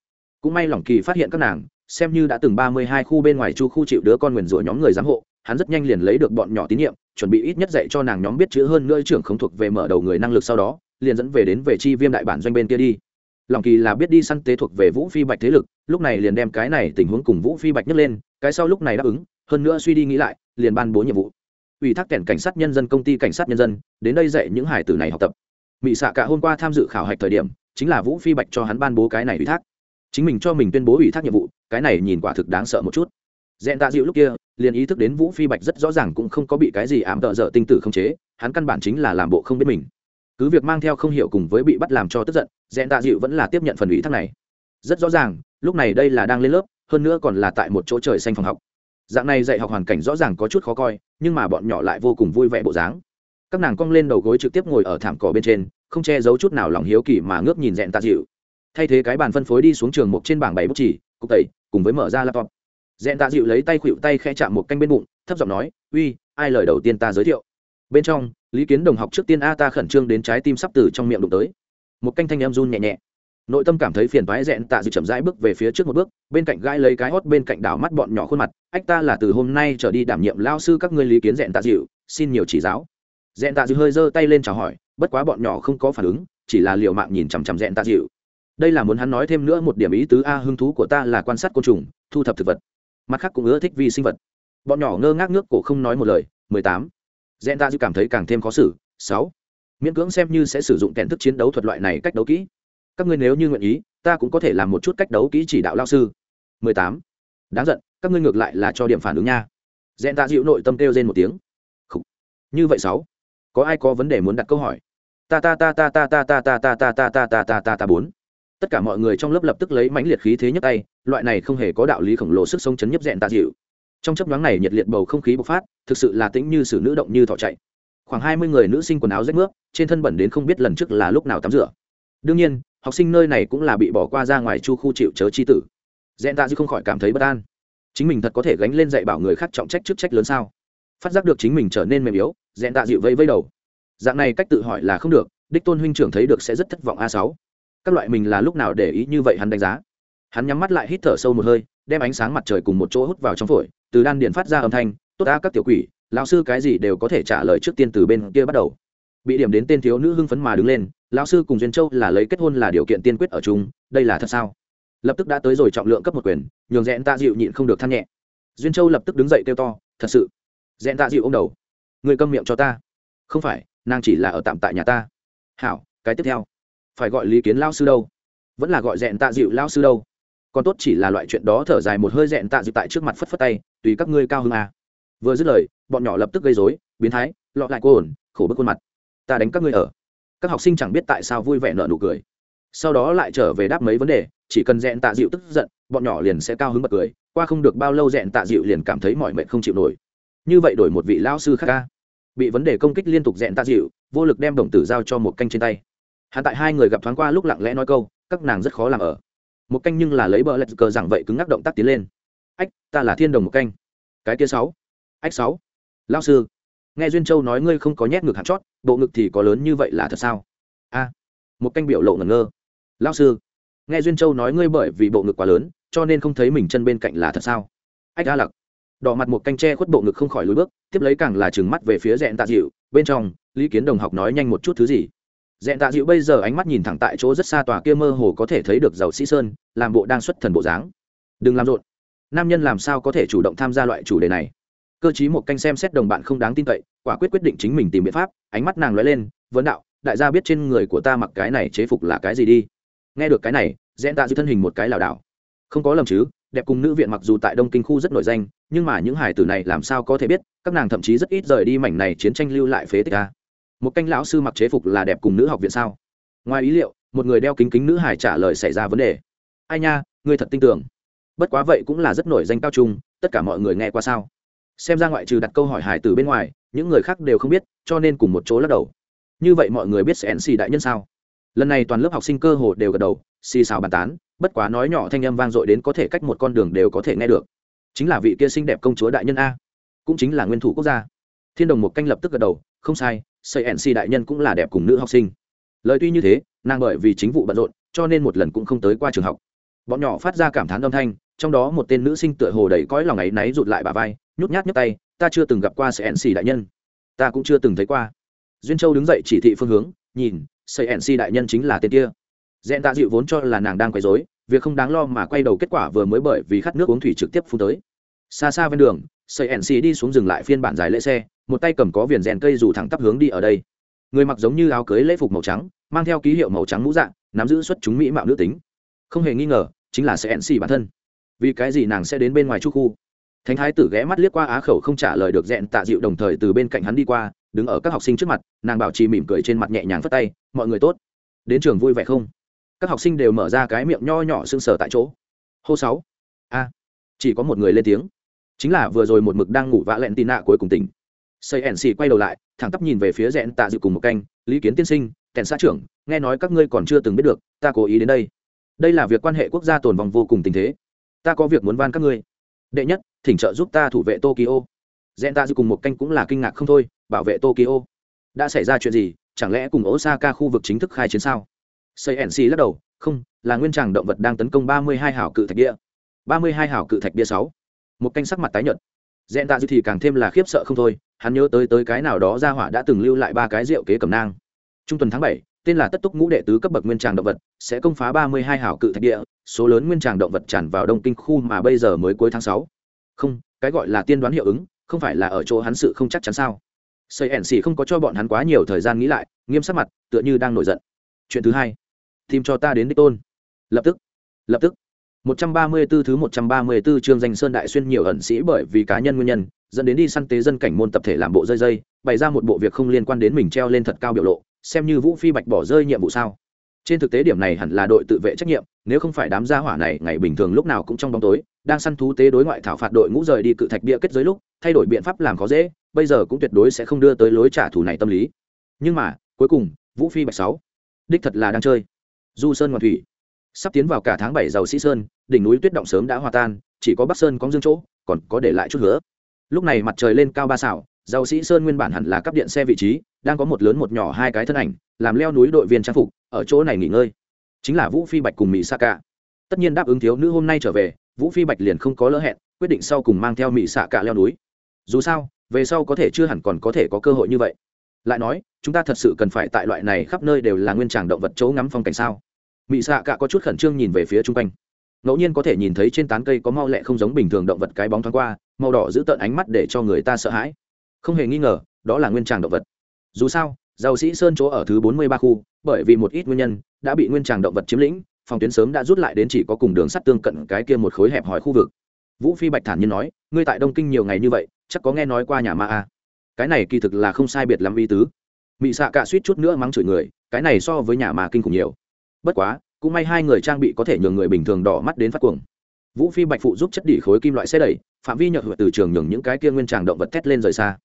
Cũng may lòng kỳ phát hiện các nàng, xem như đã từng ba mươi hai khu bên ngoài chu khu chịu đứa con nguyền rủa nhóm người giám hộ, hắn rất nhanh liền lấy được bọn nhỏ tín nhiệm, chuẩn bị ít nhất dạy cho nàng nhóm biết chữ hơn nữa trưởng không thuộc về mở đầu người năng lực sau đó, liền dẫn về đến về chi viêm đại bản doanh bên kia đi lòng kỳ là biết đi săn tế thuộc về vũ phi bạch thế lực, lúc này liền đem cái này tình huống cùng vũ phi bạch nhấc lên, cái sau lúc này đáp ứng, hơn nữa suy đi nghĩ lại, liền ban bố nhiệm vụ. Ủy thác kẻn cảnh sát nhân dân, công ty cảnh sát nhân dân, đến đây dạy những hải tử này học tập. Mỹ xạ cả hôm qua tham dự khảo hạch thời điểm, chính là vũ phi bạch cho hắn ban bố cái này ủy thác. Chính mình cho mình tuyên bố ủy thác nhiệm vụ, cái này nhìn quả thực đáng sợ một chút. Dẹn tạ dịu lúc kia, liền ý thức đến vũ phi bạch rất rõ ràng cũng không có bị cái gì ảm tợ dở tinh tử không chế, hắn căn bản chính là làm bộ không biết mình cứ việc mang theo không hiểu cùng với bị bắt làm cho tức giận, dẹn tạ dịu vẫn là tiếp nhận phần ủy thác này. Rất rõ ràng, lúc này đây là đang lên lớp, hơn nữa còn là tại một chỗ trời xanh phòng học. Dạng này dạy học hoàn cảnh rõ ràng có chút khó coi, nhưng mà bọn nhỏ lại vô cùng vui vẻ bộ dáng. Các nàng cong lên đầu gối trực tiếp ngồi ở thảm cỏ bên trên, không che giấu chút nào lòng hiếu kỳ mà ngước nhìn dẹn tạ dịu. Thay thế cái bàn phân phối đi xuống trường một trên bảng bảy bút chỉ, cục tẩy, cùng với mở ra laptop. Dẹn tạ dịu lấy tay khuỵu tay khẽ chạm một canh bên bụng, thấp giọng nói, uy, ai lời đầu tiên ta giới thiệu? Bên trong lý kiến đồng học trước tiên a ta khẩn trương đến trái tim sắp từ trong miệng đụng tới. Một canh thanh em run nhẹ nhẹ. Nội tâm cảm thấy phiền toái rẽn tạ dịu chậm rãi bước về phía trước một bước, bên cạnh gai lấy cái hót bên cạnh đảo mắt bọn nhỏ khuôn mặt. Ách ta là từ hôm nay trở đi đảm nhiệm lao sư các ngươi lý kiến rẽn tạ dịu xin nhiều chỉ giáo. Rẽn tạ dịu hơi giơ tay lên chào hỏi, bất quá bọn nhỏ không có phản ứng, chỉ là liều mạng nhìn chằm chằm rẽn tạ dịu đây là muốn hắn nói thêm nữa một điểm ý tứ a, hứng thú của ta là quan sát côn trùng, thu thập thực vật. Mặt khác cũng ưa thích vi sinh vật. Bọn nhỏ ngơ ngác nước cổ không nói một lời. 18 dẹn ta dư cảm thấy càng thêm khó xử sáu miễn cưỡng xem như sẽ sử dụng kèn thức chiến đấu thuật loại này cách đấu kỹ các ngươi nếu như nguyện ý ta cũng có thể làm một chút cách đấu kỹ chỉ đạo lao sư 18. đáng giận các ngươi ngược lại là cho điểm phản ứng nha dẹn ta dịu nội tâm kêu lên một tiếng Khủ. như vậy sáu có ai có vấn đề muốn đặt câu hỏi ta ta ta ta ta ta ta ta ta ta ta ta ta ta ta ta bốn tất cả mọi người trong lớp lập tức lấy mãnh liệt khí thế nhất tay loại này không hề có đạo lý khổng lồ sức sống chấn nhấp dẹn ta dịu trong chấp nhoáng này nhiệt liệt bầu không khí bộc phát, thực sự là tĩnh như sử nữ động như thỏ chạy. Khoảng hai mươi người nữ sinh quần áo rách nước, trên thân bẩn đến không biết lần trước là lúc nào tắm rửa. Đương nhiên, học sinh nơi này cũng là bị bỏ qua ra ngoài chu khu chịu chớ chi tử. Dẹn ta dư không khỏi cảm thấy bất an. Chính mình thật có thể gánh lên dạy bảo người khác trọng trách chức trách lớn sao? Phát giác được chính mình trở nên mềm yếu dẹn tạ dịu vây vây đầu. Dạng này cách tự hỏi là không được, đích tôn huynh trưởng thấy được sẽ rất thất vọng a sáu. Các loại mình là lúc nào để ý như vậy hắn đánh giá. Hắn nhắm mắt lại hít thở sâu một hơi đem ánh sáng mặt trời cùng một chỗ hút vào trong phổi, từ đan điện phát ra âm thanh, tốt ta các tiểu quỷ, lão sư cái gì đều có thể trả lời trước tiên từ bên kia bắt đầu. Bị điểm đến tên thiếu nữ hưng phấn mà đứng lên, lão sư cùng duyên châu là lấy kết hôn là điều kiện tiên quyết ở chung, đây là thật sao? Lập tức đã tới rồi trọng lượng cấp một quyền, nhường rẽn tạ dịu nhịn không được than nhẹ. Duyên châu lập tức đứng dậy kêu to, thật sự? Rẽn tạ dịu ô m đầu, người câm miệng cho ta. Không phải, nàng chỉ là ở tạm tại nhà ta. Hảo, cái tiếp theo. Phải gọi lý kiến lao sư đâu? Vẫn là gọi rẽn tạ dịu lao sư đâu? Còn tốt chỉ là loại chuyện đó thở dài một hơi rẽn tạ dịu tại trước mặt phất phất tay, tùy các ngươi cao hơn à. vừa dứt lời, bọn nhỏ lập tức gây dối biến thái, lọ lại cô ổn, khổ bức khuôn mặt. Ta đánh các ngươi ở. Các học sinh chẳng biết tại sao vui vẻ nợ nụ cười. Sau đó lại trở về đáp mấy vấn đề, chỉ cần rẽn tạ dịu tức giận, bọn nhỏ liền sẽ cao hứng bật cười, qua không được bao lâu rẽn tạ dịu liền cảm thấy mọi mệnh không chịu nổi. Như vậy đổi một vị lao sư khác ca. Bị vấn đề công kích liên tục rẽn tạ dịu, vô lực đem đồng tử giao cho một canh trên tay. Hạ tại hai người gặp thoáng qua lúc lặng lẽ nói câu, các nàng rất khó làm ở một canh nhưng là lấy bờ lạch cờ rằng vậy cứng ngắc động tác tiến lên. Ách, ta là thiên đồng một canh. Cái kia sáu. Ách sáu. Lao sư, nghe duyên châu nói ngươi không có nhét ngực hạt chót, bộ ngực thì có lớn như vậy là thật sao? A. Một canh biểu lộ ngẩn ngơ. Lao sư, nghe duyên châu nói ngươi bởi vì bộ ngực quá lớn, cho nên không thấy mình chân bên cạnh là thật sao? Ách a lặc. Đỏ mặt một canh tre khuất bộ ngực không khỏi lối bước, tiếp lấy càng là trừng mắt về phía dẹn tạ dịu, bên trong, lý kiến đồng học nói nhanh một chút thứ gì? Dẹn tạ dịu bây giờ ánh mắt nhìn thẳng tại chỗ rất xa tòa kia mơ hồ có thể thấy được giàu sĩ sơn, làm bộ đang xuất thần bộ dáng. Đừng làm rộn. Nam nhân làm sao có thể chủ động tham gia loại chủ đề này? Cơ chí một canh xem xét đồng bạn không đáng tin cậy, quả quyết quyết định chính mình tìm biện pháp, ánh mắt nàng lóe lên, vấn đạo, đại gia biết trên người của ta mặc cái này chế phục là cái gì đi? Nghe được cái này Dẹn tạ dịu thân hình một cái lảo đảo. Không có lầm chứ, đẹp cùng nữ viện mặc dù tại đông kinh khu rất nổi danh, nhưng mà những hải tử này làm sao có thể biết, các nàng thậm chí rất ít rời đi mảnh này chiến tranh lưu lại phế tích ta một canh lão sư mặc chế phục là đẹp cùng nữ học viện sao? Ngoài ý liệu, một người đeo kính kính nữ hải trả lời xảy ra vấn đề. Ai nha ngươi thật tin tưởng bất quá vậy cũng là rất nổi danh cao trung, tất cả mọi người nghe qua sao? Xem ra ngoại trừ đặt câu hỏi hải từ bên ngoài, những người khác đều không biết, cho nên cùng một chỗ lắc đầu. Như vậy mọi người biết sẽ xì đại nhân sao? Lần này toàn lớp học sinh cơ hồ đều gật đầu, xì xào bàn tán, bất quá nói nhỏ thanh âm vang dội đến có thể cách một con đường đều có thể nghe được. Chính là vị kia xinh đẹp công chúa đại nhân a. Cũng chính là nguyên thủ quốc gia thiên đồng một canh lập tức gật đầu, không sai xây nc đại nhân cũng là đẹp cùng nữ học sinh. Lời tuy như thế, nàng bởi vì chính vụ bận rộn, cho nên một lần cũng không tới qua trường học. Bọn nhỏ phát ra cảm thán âm thanh, trong đó một tên nữ sinh tựa hồ đầy cõi lòng ấy náy rụt lại bà vai, nhút nhát nhấc tay, ta chưa từng gặp qua sẽ nc đại nhân. Ta cũng chưa từng thấy qua. Duyên châu đứng dậy chỉ thị phương hướng, nhìn xây nc đại nhân chính là tên kia. Dẹn tạ dịu vốn cho là nàng đang quấy dối việc không đáng lo mà quay đầu kết quả vừa mới bởi vì khát nước uống thủy trực tiếp phun tới. Xa xa ven đường xây nc đi xuống dừng lại phiên bản dài lễ xe, một tay cầm có viền rèn cây dù thẳng tắp hướng đi ở đây. Người mặc giống như áo cưới lễ phục màu trắng, mang theo ký hiệu màu trắng mũ dạng, nắm giữ xuất chúng mỹ mạo nữ tính. Không hề nghi ngờ, chính là sẽ nc bản thân. Vì cái gì nàng sẽ đến bên ngoài chu khu? Thánh thái tử ghé mắt liếc qua á khẩu không trả lời được dẹn tạ dịu đồng thời từ bên cạnh hắn đi qua, đứng ở các học sinh trước mặt, nàng bảo trì mỉm cười trên mặt nhẹ nhàng phất tay, mọi người tốt. Đến trường vui vẻ không? Các học sinh đều mở ra cái miệng nho nhỏ sưng sờ tại chỗ. Hô sáu. A. Chỉ có một người lên tiếng chính là vừa rồi một mực đang ngủ vạ lẹn tì nạ cuối cùng tỉnh. Xây ẻn xì quay đầu lại, thẳng tắp nhìn về phía rẽn tạ dự cùng một canh, lý kiến tiên sinh, kèn xã trưởng, nghe nói các ngươi còn chưa từng biết được, ta cố ý đến đây. Đây là việc quan hệ quốc gia tồn vong vô cùng tình thế. Ta có việc muốn van các ngươi. Đệ nhất, thỉnh trợ giúp ta thủ vệ tokyo. Rẽn tạ dự cùng một canh cũng là kinh ngạc không thôi, bảo vệ tokyo. Đã xảy ra chuyện gì, chẳng lẽ cùng osaka khu vực chính thức khai chiến sao? Xây nc lắc đầu, không, là nguyên tràng động vật đang tấn công ba mươi hai hảo cự thạch địa. ba mươi hai hảo cự thạch địa sáu một canh sắc mặt tái nhợt. Dẹn tạ dư thì càng thêm là khiếp sợ không thôi, hắn nhớ tới tới cái nào đó ra hỏa đã từng lưu lại ba cái rượu kế cầm nang. Trung tuần tháng bảy, tên là tất túc ngũ đệ tứ cấp bậc nguyên tràng động vật sẽ công phá ba mươi hai hảo cự thạch địa, số lớn nguyên tràng động vật tràn vào đông kinh khu mà bây giờ mới cuối tháng sáu. Không, cái gọi là tiên đoán hiệu ứng, không phải là ở chỗ hắn sự không chắc chắn sao? Xây ẻn xì không có cho bọn hắn quá nhiều thời gian nghĩ lại, nghiêm sắc mặt, tựa như đang nổi giận. Chuyện thứ hai, tìm cho ta đến đích tôn. Lập tức lập tức. 134 thứ 134 chương danh sơn đại xuyên nhiều ẩn sĩ bởi vì cá nhân nguyên nhân, dẫn đến đi săn tế dân cảnh môn tập thể làm bộ rơi rơi, bày ra một bộ việc không liên quan đến mình treo lên thật cao biểu lộ, xem như Vũ Phi Bạch bỏ rơi nhiệm vụ sao? Trên thực tế điểm này hẳn là đội tự vệ trách nhiệm, nếu không phải đám gia hỏa này ngày bình thường lúc nào cũng trong bóng tối, đang săn thú tế đối ngoại thảo phạt đội ngũ rời đi cự thạch bia kết giới lúc, thay đổi biện pháp làm khó dễ, bây giờ cũng tuyệt đối sẽ không đưa tới lối trả thù này tâm lý. Nhưng mà, cuối cùng, Vũ Phi Bạch 6, đích thật là đang chơi. Du Sơn Ngoạn Thủy, sắp tiến vào cả tháng bảy giàu sĩ sơn, đỉnh núi tuyết động sớm đã hòa tan, chỉ có bắc sơn có dương chỗ, còn có để lại chút nữa lúc này mặt trời lên cao ba xảo, giàu sĩ sơn nguyên bản hẳn là cắp điện xe vị trí, đang có một lớn một nhỏ hai cái thân ảnh, làm leo núi đội viên trang phục, ở chỗ này nghỉ ngơi. Chính là vũ phi bạch cùng mỹ sa cả tất nhiên đáp ứng thiếu nữ hôm nay trở về, vũ phi bạch liền không có lỡ hẹn, quyết định sau cùng mang theo mỹ xạ cả leo núi. Dù sao, về sau có thể chưa hẳn còn có thể có cơ hội như vậy. Lại nói, chúng ta thật sự cần phải tại loại này khắp nơi đều là nguyên tràng động vật chỗ ngắm phong cảnh sao? Mị xạ cả có chút khẩn trương nhìn về phía chung quanh. Ngẫu nhiên có thể nhìn thấy trên tán cây có mau lẹ không giống bình thường động vật cái bóng thoáng qua, màu đỏ giữ tợn ánh mắt để cho người ta sợ hãi. Không hề nghi ngờ, đó là nguyên tràng động vật. Dù sao, giàu sĩ sơn chỗ ở thứ bốn mươi ba khu, bởi vì một ít nguyên nhân, đã bị nguyên tràng động vật chiếm lĩnh, phòng tuyến sớm đã rút lại đến chỉ có cùng đường sắt tương cận cái kia một khối hẹp hòi khu vực. Vũ phi bạch thản nhiên nói, ngươi tại đông kinh nhiều ngày như vậy, chắc có nghe nói qua nhà ma a. Cái này kỳ thực là không sai biệt lắm y tứ. Mị xạ cả suýt chút nữa mắng chửi người, cái này so với nhà ma kinh khủng nhiều bất quá, cũng may hai người trang bị có thể nhường người bình thường đỏ mắt đến phát cuồng. Vũ phi bạch phụ giúp chất đỉ khối kim loại xe đẩy, phạm vi nhợt từ trường nhường những cái kia nguyên tràng động vật thét lên rời xa.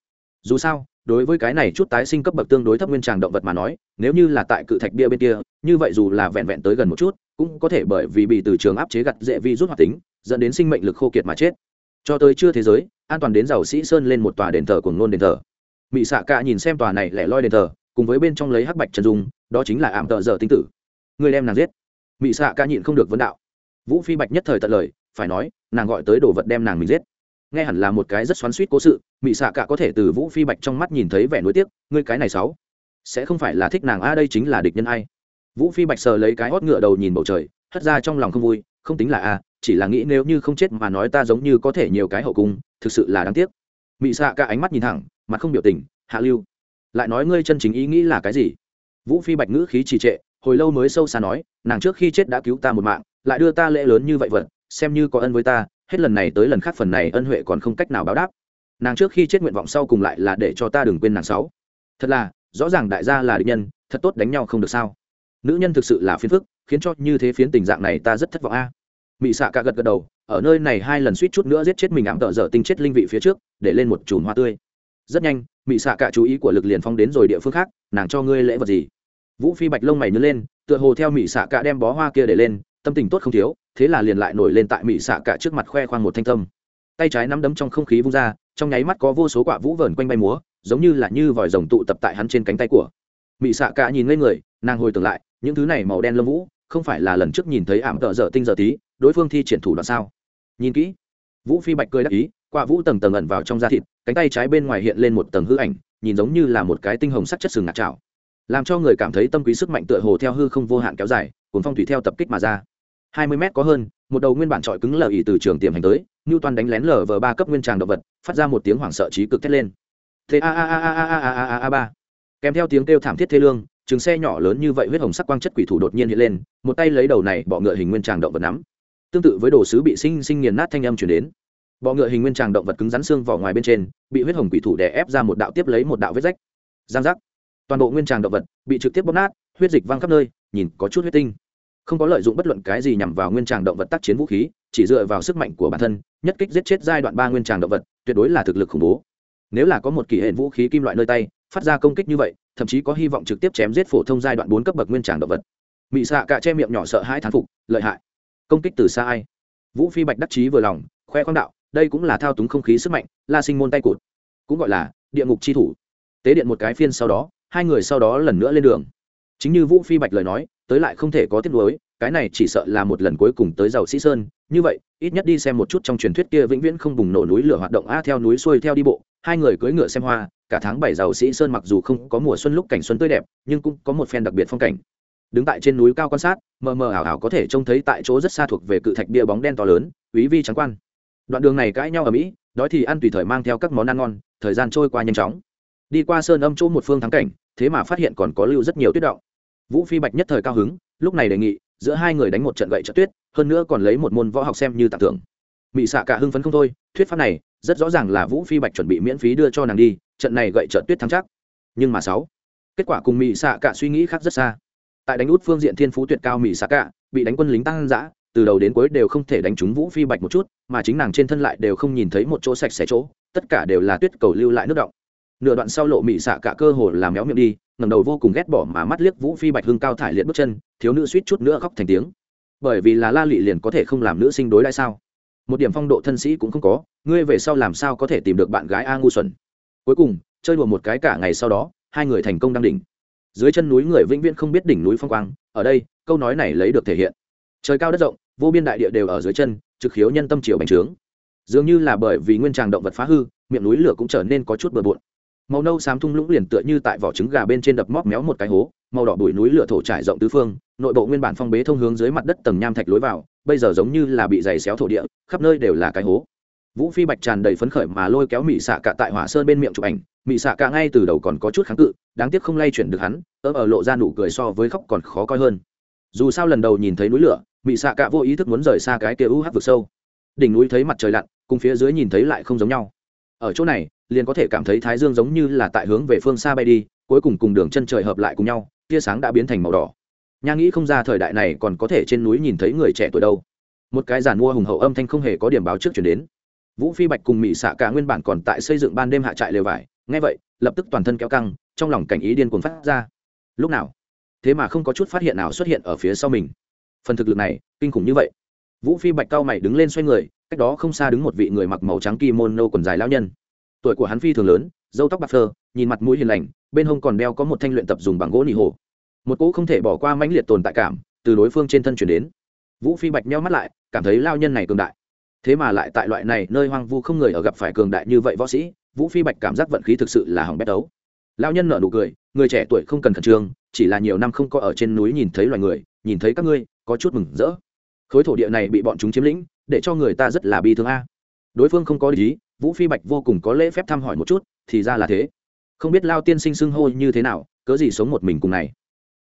Dù sao, đối với cái này chút tái sinh cấp bậc tương đối thấp nguyên tràng động vật mà nói, nếu như là tại cự thạch bia bên kia, như vậy dù là vẹn vẹn tới gần một chút, cũng có thể bởi vì bị từ trường áp chế gặt dễ vi rút hoạt tính, dẫn đến sinh mệnh lực khô kiệt mà chết. Cho tới chưa thế giới, an toàn đến giàu sĩ sơn lên một tòa đền thờ của ngôn đền thờ. Mỹ xạ cả nhìn xem tòa này lẻ loi đền thờ, cùng với bên trong lấy hắc bạch chân dung, đó chính là ảm tợ dở tinh tử. Ngươi đem nàng giết. Mỹ xạ ca nhịn không được vấn đạo. Vũ phi bạch nhất thời tận lời, phải nói, nàng gọi tới đồ vật đem nàng mình giết. Nghe hẳn là một cái rất xoắn suýt cố sự mỹ xạ cả có thể từ vũ phi bạch trong mắt nhìn thấy vẻ nối tiếc, ngươi cái này sáu, sẽ không phải là thích nàng a, đây chính là địch nhân ai. Vũ phi bạch sờ lấy cái hót ngựa đầu nhìn bầu trời, hất ra trong lòng không vui, không tính là a, chỉ là nghĩ nếu như không chết mà nói ta giống như có thể nhiều cái hậu cung, thực sự là đáng tiếc. Mỹ xạ cả ánh mắt nhìn thẳng, mặt không biểu tình, hạ lưu, lại nói ngươi chân chính ý nghĩ là cái gì? Vũ phi bạch ngữ khí trì trệ hồi lâu mới sâu xa nói, nàng trước khi chết đã cứu ta một mạng, lại đưa ta lễ lớn như vậy vật, xem như có ân với ta, hết lần này tới lần khác phần này ân huệ còn không cách nào báo đáp. Nàng trước khi chết nguyện vọng sau cùng lại là để cho ta đừng quên nàng sáu. Thật là, rõ ràng đại gia là địch nhân, thật tốt đánh nhau không được sao. Nữ nhân thực sự là phiền phức, khiến cho như thế phiến tình dạng này ta rất thất vọng a. À. mị xạ cả gật gật đầu, ở nơi này hai lần suýt chút nữa giết chết mình ảm tợ dở tinh chết linh vị phía trước, để lên một chùm hoa tươi. Rất nhanh, mị xạ cả chú ý của lực liền phong đến rồi địa phương khác, nàng cho ngươi lễ vật gì? Vũ phi bạch lông mày nhớ lên, tựa hồ theo mỹ xạ cả đem bó hoa kia để lên, tâm tình tốt không thiếu, thế là liền lại nổi lên tại mỹ xạ cả trước mặt khoe khoang một thanh tâm. Tay trái nắm đấm trong không khí vung ra, trong nháy mắt có vô số quả vũ vờn quanh bay múa, giống như là như vòi rồng tụ tập tại hắn trên cánh tay của. Mỹ xạ cả nhìn ngây người, nàng hồi tưởng lại, những thứ này màu đen lâm vũ, không phải là lần trước nhìn thấy ảm tợ dở tinh giờ tí, đối phương thi triển thủ đoạn sao? Nhìn kỹ. Vũ phi bạch cười đắc ý, quả vũ tầng tầng ẩn vào trong da thịt, cánh tay trái bên ngoài hiện lên một tầng hư ảnh, nhìn giống như là một cái tinh hồng sắc chất sừng ngạt trào làm cho người cảm thấy tâm quý sức mạnh tựa hồ theo hư không vô hạn kéo dài cuốn phong thủy theo tập kích mà ra hai mươi mét có hơn một đầu nguyên bản trọi cứng lờ ỉ từ trường tiềm hành tới như toàn đánh lén lờ vờ ba cấp nguyên tràng động vật phát ra một tiếng hoảng sợ trí cực thét lên thế a a a a a a a a a ba kèm theo tiếng kêu thảm thiết thê lương chừng xe nhỏ lớn như vậy huyết hồng sắc quang chất quỷ thủ đột nhiên hiện lên một tay lấy đầu này bọ ngựa hình nguyên tràng động vật nắm tương tự với đồ sứ bị sinh sinh nghiền nát thanh âm chuyển đến bọ ngựa hình nguyên tràng động vật cứng rắn xương vỏ ngoài bên trên bị huyết hồng quỷ thủ đè ép ra một đạo tiếp lấy một đạo vết rách giang giác toàn bộ nguyên tràng động vật bị trực tiếp bóp nát, huyết dịch văng khắp nơi, nhìn có chút huyết tinh. Không có lợi dụng bất luận cái gì nhằm vào nguyên tràng động vật tác chiến vũ khí, chỉ dựa vào sức mạnh của bản thân, nhất kích giết chết giai đoạn ba nguyên tràng động vật, tuyệt đối là thực lực khủng bố. Nếu là có một kỳ hệ vũ khí kim loại nơi tay, phát ra công kích như vậy, thậm chí có hy vọng trực tiếp chém giết phổ thông giai đoạn bốn cấp bậc nguyên tràng động vật. Mị xạ cả che miệng nhỏ sợ hãi thán phục, lợi hại. Công kích từ xa ai? Vũ phi bạch đắc chí vừa lòng, khoe khoang đạo, đây cũng là thao túng không khí sức mạnh, la sinh môn tay cụt. Cũng gọi là địa ngục chi thủ. Tế điện một cái phiên sau đó hai người sau đó lần nữa lên đường. Chính như vũ phi bạch lời nói, tới lại không thể có tiếc nuối, cái này chỉ sợ là một lần cuối cùng tới giàu sĩ sơn. Như vậy, ít nhất đi xem một chút trong truyền thuyết kia vĩnh viễn không bùng nổ núi lửa hoạt động, a, theo núi xuôi theo đi bộ, hai người cưỡi ngựa xem hoa, cả tháng bảy giàu sĩ sơn mặc dù không có mùa xuân lúc cảnh xuân tươi đẹp, nhưng cũng có một phen đặc biệt phong cảnh. Đứng tại trên núi cao quan sát, mờ mờ ảo ảo có thể trông thấy tại chỗ rất xa thuộc về cự thạch bia bóng đen to lớn, quý vi trắng quan. Đoạn đường này cãi nhau ở mỹ, đói thì ăn tùy thời mang theo các món ăn ngon, thời gian trôi qua nhanh chóng. Đi qua sơn âm chỗ một phương thắng cảnh thế mà phát hiện còn có lưu rất nhiều tuyết động. Vũ phi bạch nhất thời cao hứng, lúc này đề nghị, giữa hai người đánh một trận gậy trận tuyết, hơn nữa còn lấy một môn võ học xem như tặng thưởng. Mỹ xạ cả hưng phấn không thôi, thuyết pháp này, rất rõ ràng là vũ phi bạch chuẩn bị miễn phí đưa cho nàng đi, trận này gậy trận tuyết thắng chắc. Nhưng mà sáu, kết quả cùng mỹ xạ cả suy nghĩ khác rất xa. Tại đánh út phương diện thiên phú tuyệt cao mỹ xạ cả, bị đánh quân lính tăng dã, từ đầu đến cuối đều không thể đánh trúng vũ phi bạch một chút, mà chính nàng trên thân lại đều không nhìn thấy một chỗ sạch sẽ chỗ, tất cả đều là tuyết cầu lưu lại nước động nửa đoạn sau lộ mị xạ cả cơ hồ làm méo miệng đi, ngẩng đầu vô cùng ghét bỏ mà mắt liếc vũ phi bạch hưng cao thải liệt bước chân, thiếu nữ suýt chút nữa khóc thành tiếng. Bởi vì là la lị liền có thể không làm nữ sinh đối lại sao? Một điểm phong độ thân sĩ cũng không có, ngươi về sau làm sao có thể tìm được bạn gái a ngu xuẩn? Cuối cùng, chơi đùa một cái cả ngày sau đó, hai người thành công đăng đỉnh. Dưới chân núi người vĩnh viễn không biết đỉnh núi phong quang, ở đây, câu nói này lấy được thể hiện. Trời cao đất rộng, vô biên đại địa đều ở dưới chân, trực khiếu nhân tâm triều bành trướng. Dường như là bởi vì nguyên tràng động vật phá hư, miệng núi lửa cũng trở nên có chút bừa bộn màu nâu xám thung lũng liền tựa như tại vỏ trứng gà bên trên đập móc méo một cái hố, màu đỏ bụi núi lửa thổ trải rộng tứ phương, nội bộ nguyên bản phong bế thông hướng dưới mặt đất tầng nham thạch lối vào, bây giờ giống như là bị dày xéo thổ địa, khắp nơi đều là cái hố. Vũ phi bạch tràn đầy phấn khởi mà lôi kéo mỹ xạ cả tại hỏa sơn bên miệng chụp ảnh mỹ xạ cả ngay từ đầu còn có chút kháng cự, đáng tiếc không lay chuyển được hắn ớ ở lộ ra nụ cười so với khóc còn khó coi hơn. Dù sao lần đầu nhìn thấy núi lửa mỹ xạ cả vô ý thức muốn rời xa cái kia u hắc vực sâu. Đỉnh núi thấy mặt trời lặn, cùng phía dưới nhìn thấy lại không giống nhau. Ở chỗ này liền có thể cảm thấy thái dương giống như là tại hướng về phương xa bay đi, cuối cùng cùng đường chân trời hợp lại cùng nhau, tia sáng đã biến thành màu đỏ. Nha nghĩ không ra thời đại này còn có thể trên núi nhìn thấy người trẻ tuổi đâu. Một cái giàn mua hùng hậu âm thanh không hề có điểm báo trước chuyển đến. Vũ phi bạch cùng mỹ xạ cả nguyên bản còn tại xây dựng ban đêm hạ trại lều vải ngay vậy, lập tức toàn thân kéo căng, trong lòng cảnh ý điên cuồng phát ra. Lúc nào? Thế mà không có chút phát hiện nào xuất hiện ở phía sau mình. Phần thực lực này, kinh khủng như vậy. Vũ phi bạch cao mày đứng lên xoay người, cách đó không xa đứng một vị người mặc màu trắng kimono quần dài lao nhân tuổi của hắn phi thường lớn dâu tóc bạc phơ, nhìn mặt mũi hiền lành, bên hông còn đeo có một thanh luyện tập dùng bằng gỗ nỉ hồ. Một cỗ không thể bỏ qua mãnh liệt tồn tại cảm từ đối phương trên thân chuyển đến. Vũ phi bạch meo mắt lại, cảm thấy lao nhân này cường đại. Thế mà lại tại loại này nơi hoang vu không người ở gặp phải cường đại như vậy võ sĩ, vũ phi bạch cảm giác vận khí thực sự là hỏng bét đấu. Lao nhân nở nụ cười, người trẻ tuổi không cần khẩn trương, chỉ là nhiều năm không có ở trên núi nhìn thấy loài người, nhìn thấy các ngươi, có chút mừng rỡ. Khối thổ địa này bị bọn chúng chiếm lĩnh, để cho người ta rất là bi thương a. Đối phương không có lý vũ phi bạch vô cùng có lễ phép thăm hỏi một chút, thì ra là thế. Không biết lao tiên sinh xưng hô như thế nào, cớ gì sống một mình cùng này.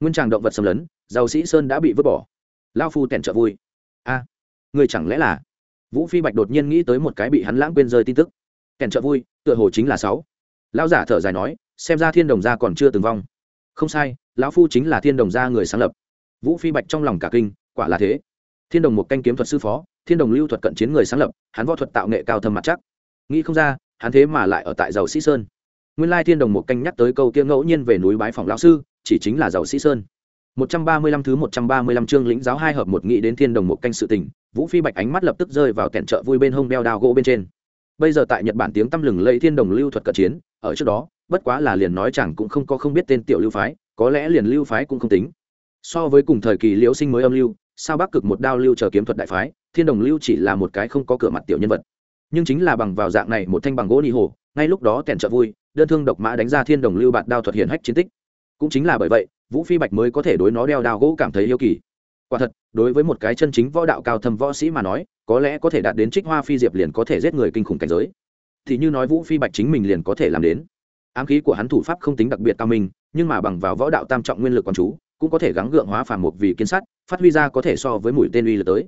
Nguyên tràng động vật xâm lấn, giàu sĩ sơn đã bị vứt bỏ. Lao phu tèn trợ vui. A, người chẳng lẽ là? Vũ phi bạch đột nhiên nghĩ tới một cái bị hắn lãng quên rơi tin tức. Kèn trợ vui, tựa hồ chính là sáu. Lão giả thở dài nói, xem ra thiên đồng gia còn chưa từng vong. Không sai, lão phu chính là thiên đồng gia người sáng lập. Vũ phi bạch trong lòng cả kinh, quả là thế. Thiên đồng một canh kiếm thuật sư phó, thiên đồng lưu thuật cận chiến người sáng lập, hắn võ thuật tạo nghệ cao thâm mặt chắc nghĩ không ra hắn thế mà lại ở tại giàu sĩ sơn nguyên lai thiên đồng một canh nhắc tới câu kia ngẫu nhiên về núi bái phòng lão sư chỉ chính là giàu sĩ sơn 135 thứ 135 chương lĩnh giáo hai hợp một nghĩ đến thiên đồng một canh sự tình, Vũ Phi Bạch ánh mắt lập tức rơi vào kẹn trợ vui bên hông đeo đao gỗ bên trên. Bây giờ tại Nhật Bản tiếng tăm lừng lẫy thiên đồng lưu thuật cận chiến, ở trước đó, bất quá là liền nói chẳng cũng không có không biết tên tiểu lưu phái, có lẽ liền lưu phái cũng không tính. So với cùng thời kỳ Liễu Sinh mới âm lưu, sao Bắc cực một đao lưu chờ kiếm thuật đại phái, thiên đồng lưu chỉ là một cái không có cửa mặt tiểu nhân vật. Nhưng chính là bằng vào dạng này một thanh bằng gỗ nỉ hồ, ngay lúc đó kẹn trợ vui, đơn thương độc mã đánh ra thiên đồng lưu bạt đao thuật hiển hách chiến tích. Cũng chính là bởi vậy, vũ phi bạch mới có thể đối nó đeo đao gỗ cảm thấy yêu kỳ. Quả thật đối với một cái chân chính võ đạo cao thâm võ sĩ mà nói có lẽ có thể đạt đến trích hoa phi diệp liền có thể giết người kinh khủng cảnh giới. Thì như nói vũ phi bạch chính mình liền có thể làm đến. Ám khí của hắn thủ pháp không tính đặc biệt cao minh nhưng mà bằng vào võ đạo tam trọng nguyên lực quán chú cũng có thể gắng gượng hóa phàm một vì kiến sắt phát huy ra có thể so với mũi tên uy lực tới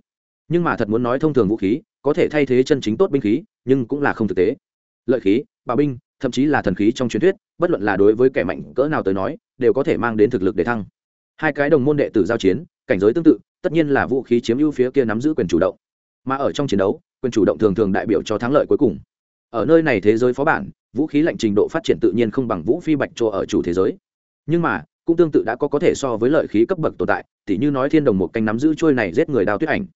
nhưng mà thật muốn nói thông thường vũ khí, có thể thay thế chân chính tốt binh khí, nhưng cũng là không thực tế. Lợi khí bạo binh, thậm chí là thần khí trong truyền thuyết, bất luận là đối với kẻ mạnh cỡ nào tới nói, đều có thể mang đến thực lực để thăng. Hai cái đồng môn đệ tử giao chiến, cảnh giới tương tự, tất nhiên là vũ khí chiếm ưu phía kia nắm giữ quyền chủ động. Mà ở trong chiến đấu, quyền chủ động thường thường đại biểu cho thắng lợi cuối cùng. Ở nơi này thế giới phó bản, vũ khí lạnh trình độ phát triển tự nhiên không bằng vũ phi bạch chỗ ở chủ thế giới. Nhưng mà, cũng tương tự đã có có thể so với lợi khí cấp bậc tồn tại, tỉ như nói thiên đồng một canh nắm giữ trôi này giết người đao tuyết ảnh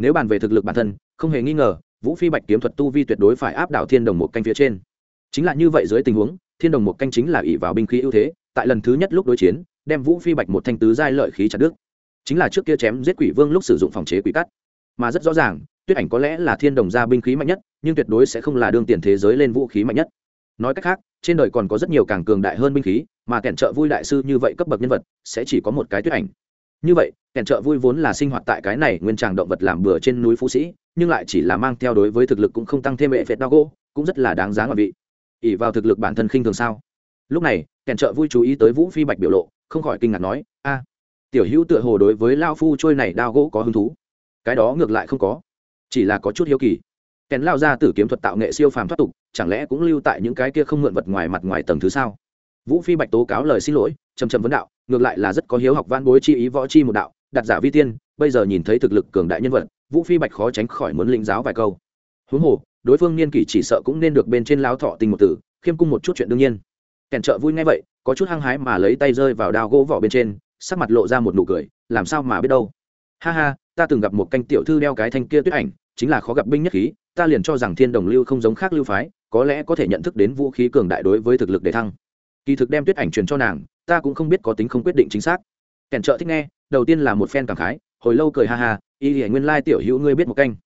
nếu bàn về thực lực bản thân, không hề nghi ngờ, vũ phi bạch kiếm thuật tu vi tuyệt đối phải áp đảo thiên đồng một canh phía trên. Chính là như vậy dưới tình huống, thiên đồng một canh chính là ỷ vào binh khí ưu thế, tại lần thứ nhất lúc đối chiến, đem vũ phi bạch một thanh tứ giai lợi khí chặt đứt. Chính là trước kia chém giết quỷ vương lúc sử dụng phòng chế quỷ cắt. Mà rất rõ ràng, tuyết ảnh có lẽ là thiên đồng gia binh khí mạnh nhất, nhưng tuyệt đối sẽ không là đương tiền thế giới lên vũ khí mạnh nhất. Nói cách khác, trên đời còn có rất nhiều càng cường đại hơn binh khí, mà kẻn trợ vui đại sư như vậy cấp bậc nhân vật, sẽ chỉ có một cái tuyết ảnh như vậy kẻn trợ vui vốn là sinh hoạt tại cái này nguyên tràng động vật làm bừa trên núi phú sĩ, nhưng lại chỉ là mang theo đối với thực lực cũng không tăng thêm hệ phệt đau gỗ, cũng rất là đáng giá ngoại vị. Ỉ vào thực lực bản thân khinh thường sao? Lúc này kẻn trợ vui chú ý tới vũ phi bạch biểu lộ, không khỏi kinh ngạc nói, a, tiểu hữu tựa hồ đối với lao phu trôi này đao gỗ có hứng thú. Cái đó ngược lại không có, chỉ là có chút hiếu kỳ. Kèn lao ra tử kiếm thuật tạo nghệ siêu phàm thoát tục, chẳng lẽ cũng lưu tại những cái kia không mượn vật ngoài mặt ngoài tầng thứ sao? Vũ phi bạch tố cáo lời xin lỗi trầm trầm vấn đạo, ngược lại là rất có hiếu học văn bối chi ý võ chi một đạo, đặt giả vi tiên, bây giờ nhìn thấy thực lực cường đại nhân vật, vũ phi bạch khó tránh khỏi muốn lĩnh giáo vài câu. Huống hồ, đối phương niên kỷ chỉ sợ cũng nên được bên trên lao thọ tình một tử, khiêm cung một chút chuyện đương nhiên. Kèn trợ vui ngay vậy, có chút hăng hái mà lấy tay rơi vào đao gỗ vỏ bên trên, sắc mặt lộ ra một nụ cười, làm sao mà biết đâu. Ha ha, ta từng gặp một canh tiểu thư đeo cái thanh kia tuyết ảnh, chính là khó gặp binh nhất khí, ta liền cho rằng thiên đồng lưu không giống khác lưu phái, có lẽ có thể nhận thức đến vũ khí cường đại đối với thực lực để thăng kỳ thực đem tuyết ảnh truyền cho nàng, ta cũng không biết có tính không quyết định chính xác. Kèn trợ thích nghe, đầu tiên là một phen cảm khái, hồi lâu cười ha ha, y hiển nguyên lai tiểu hữu ngươi biết một canh.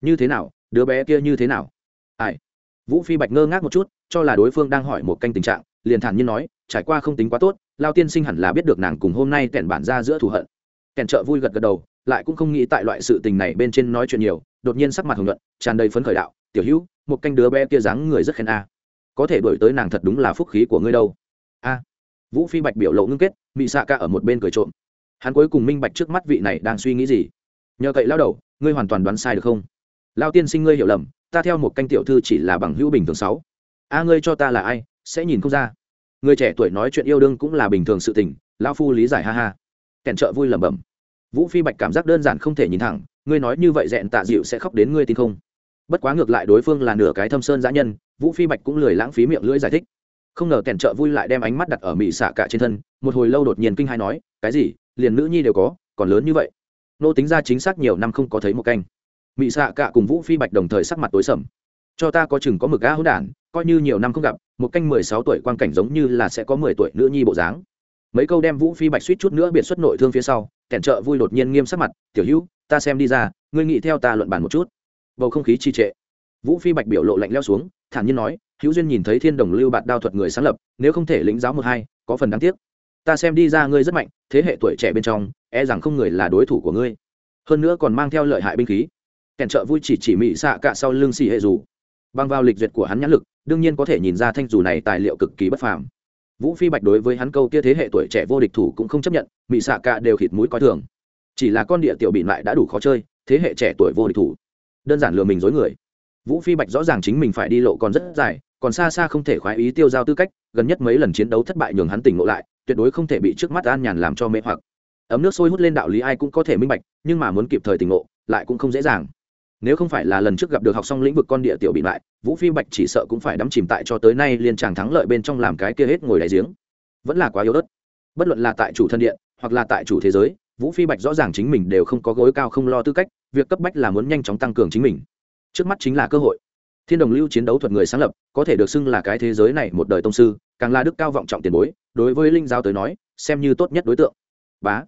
Như thế nào, đứa bé kia như thế nào? Ai? Vũ phi bạch ngơ ngác một chút, cho là đối phương đang hỏi một canh tình trạng, liền thản nhiên nói, trải qua không tính quá tốt, lao tiên sinh hẳn là biết được nàng cùng hôm nay kẻn bản ra giữa thù hận. Kẻn trợ vui gật gật đầu, lại cũng không nghĩ tại loại sự tình này bên trên nói chuyện nhiều, đột nhiên sắc mặt hồng nhuận, tràn đầy phấn khởi đạo, tiểu hữu, một canh đứa bé kia dáng người rất khen a. Có thể đổi tới nàng thật đúng là phúc khí của ngươi đâu vũ phi bạch biểu lộ ngưng kết mị xạ ca ở một bên cười trộm. Hắn cuối cùng minh bạch trước mắt vị này đang suy nghĩ gì. Nhờ cậy lao đầu, ngươi hoàn toàn đoán sai được không? Lao tiên sinh ngươi hiểu lầm, ta theo một canh tiểu thư chỉ là bằng hữu bình thường sáu. A, ngươi cho ta là ai, sẽ nhìn không ra. Người trẻ tuổi nói chuyện yêu đương cũng là bình thường sự tình, lão phu lý giải ha ha. Kèn trợ vui lẩm bẩm. Vũ phi bạch cảm giác đơn giản không thể nhìn thẳng, ngươi nói như vậy dẹn tạ dịu sẽ khóc đến ngươi tin không? Bất quá ngược lại đối phương là nửa cái thâm sơn giã nhân, vũ phi bạch cũng lười lãng phí miệng lưỡi giải thích không ngờ kèn trợ vui lại đem ánh mắt đặt ở mỹ xạ cả trên thân, một hồi lâu đột nhiên kinh hai nói, cái gì? Liền nữ nhi đều có, còn lớn như vậy? Nô tính ra chính xác nhiều năm không có thấy một canh. Mỹ xạ cả cùng vũ phi bạch đồng thời sắc mặt tối sầm. Cho ta có chừng có mực gã hỗn đản, coi như nhiều năm không gặp, một canh mười sáu tuổi quan cảnh giống như là sẽ có mười tuổi nữ nhi bộ dáng. Mấy câu đem vũ phi bạch suýt chút nữa biệt xuất nội thương phía sau kẻn trợ vui đột nhiên nghiêm sắc mặt, tiểu hữu, ta xem đi ra, ngươi nghĩ theo ta luận bàn một chút. Bầu không khí trì trệ. Vũ phi bạch biểu lộ lạnh leo xuống, thản nhiên nói hữu duyên nhìn thấy thiên đồng lưu bạt đao thuật người sáng lập, nếu không thể lĩnh giáo một hai, có phần đáng tiếc. Ta xem đi ra ngươi rất mạnh, thế hệ tuổi trẻ bên trong e rằng không người là đối thủ của ngươi. Hơn nữa còn mang theo lợi hại binh khí. Kẻn trợ vui chỉ chỉ mị xạ cạ sau lưng xì hệ dù. Băng vào lịch duyệt của hắn nhãn lực, đương nhiên có thể nhìn ra thanh dù này tài liệu cực kỳ bất phàm. Vũ phi bạch đối với hắn câu kia thế hệ tuổi trẻ vô địch thủ cũng không chấp nhận, mị xạ cạ đều khịt mũi coi thường. Chỉ là con địa tiểu bị lại đã đủ khó chơi, thế hệ trẻ tuổi vô địch thủ. Đơn giản lừa mình dối người. Vũ phi bạch rõ ràng chính mình phải đi lộ còn rất dài còn xa xa không thể khoái ý tiêu giao tư cách, gần nhất mấy lần chiến đấu thất bại nhường hắn tỉnh ngộ lại, tuyệt đối không thể bị trước mắt an nhàn làm cho mê hoặc. Ấm nước sôi hút lên đạo lý ai cũng có thể minh bạch, nhưng mà muốn kịp thời tỉnh ngộ, lại cũng không dễ dàng. Nếu không phải là lần trước gặp được học xong lĩnh vực con địa tiểu bị lại vũ phi bạch chỉ sợ cũng phải đắm chìm tại cho tới nay liên tràng thắng lợi bên trong làm cái kia hết ngồi đại giếng. Vẫn là quá yếu ớt. Bất luận là tại chủ thân điện, hoặc là tại chủ thế giới, vũ phi bạch rõ ràng chính mình đều không có gối cao không lo tư cách, việc cấp bách là muốn nhanh chóng tăng cường chính mình. Trước mắt chính là cơ hội thiên đồng lưu chiến đấu thuật người sáng lập, có thể được xưng là cái thế giới này một đời tông sư, càng là đức cao vọng trọng tiền bối, đối với linh giáo tới nói, xem như tốt nhất đối tượng. Bá.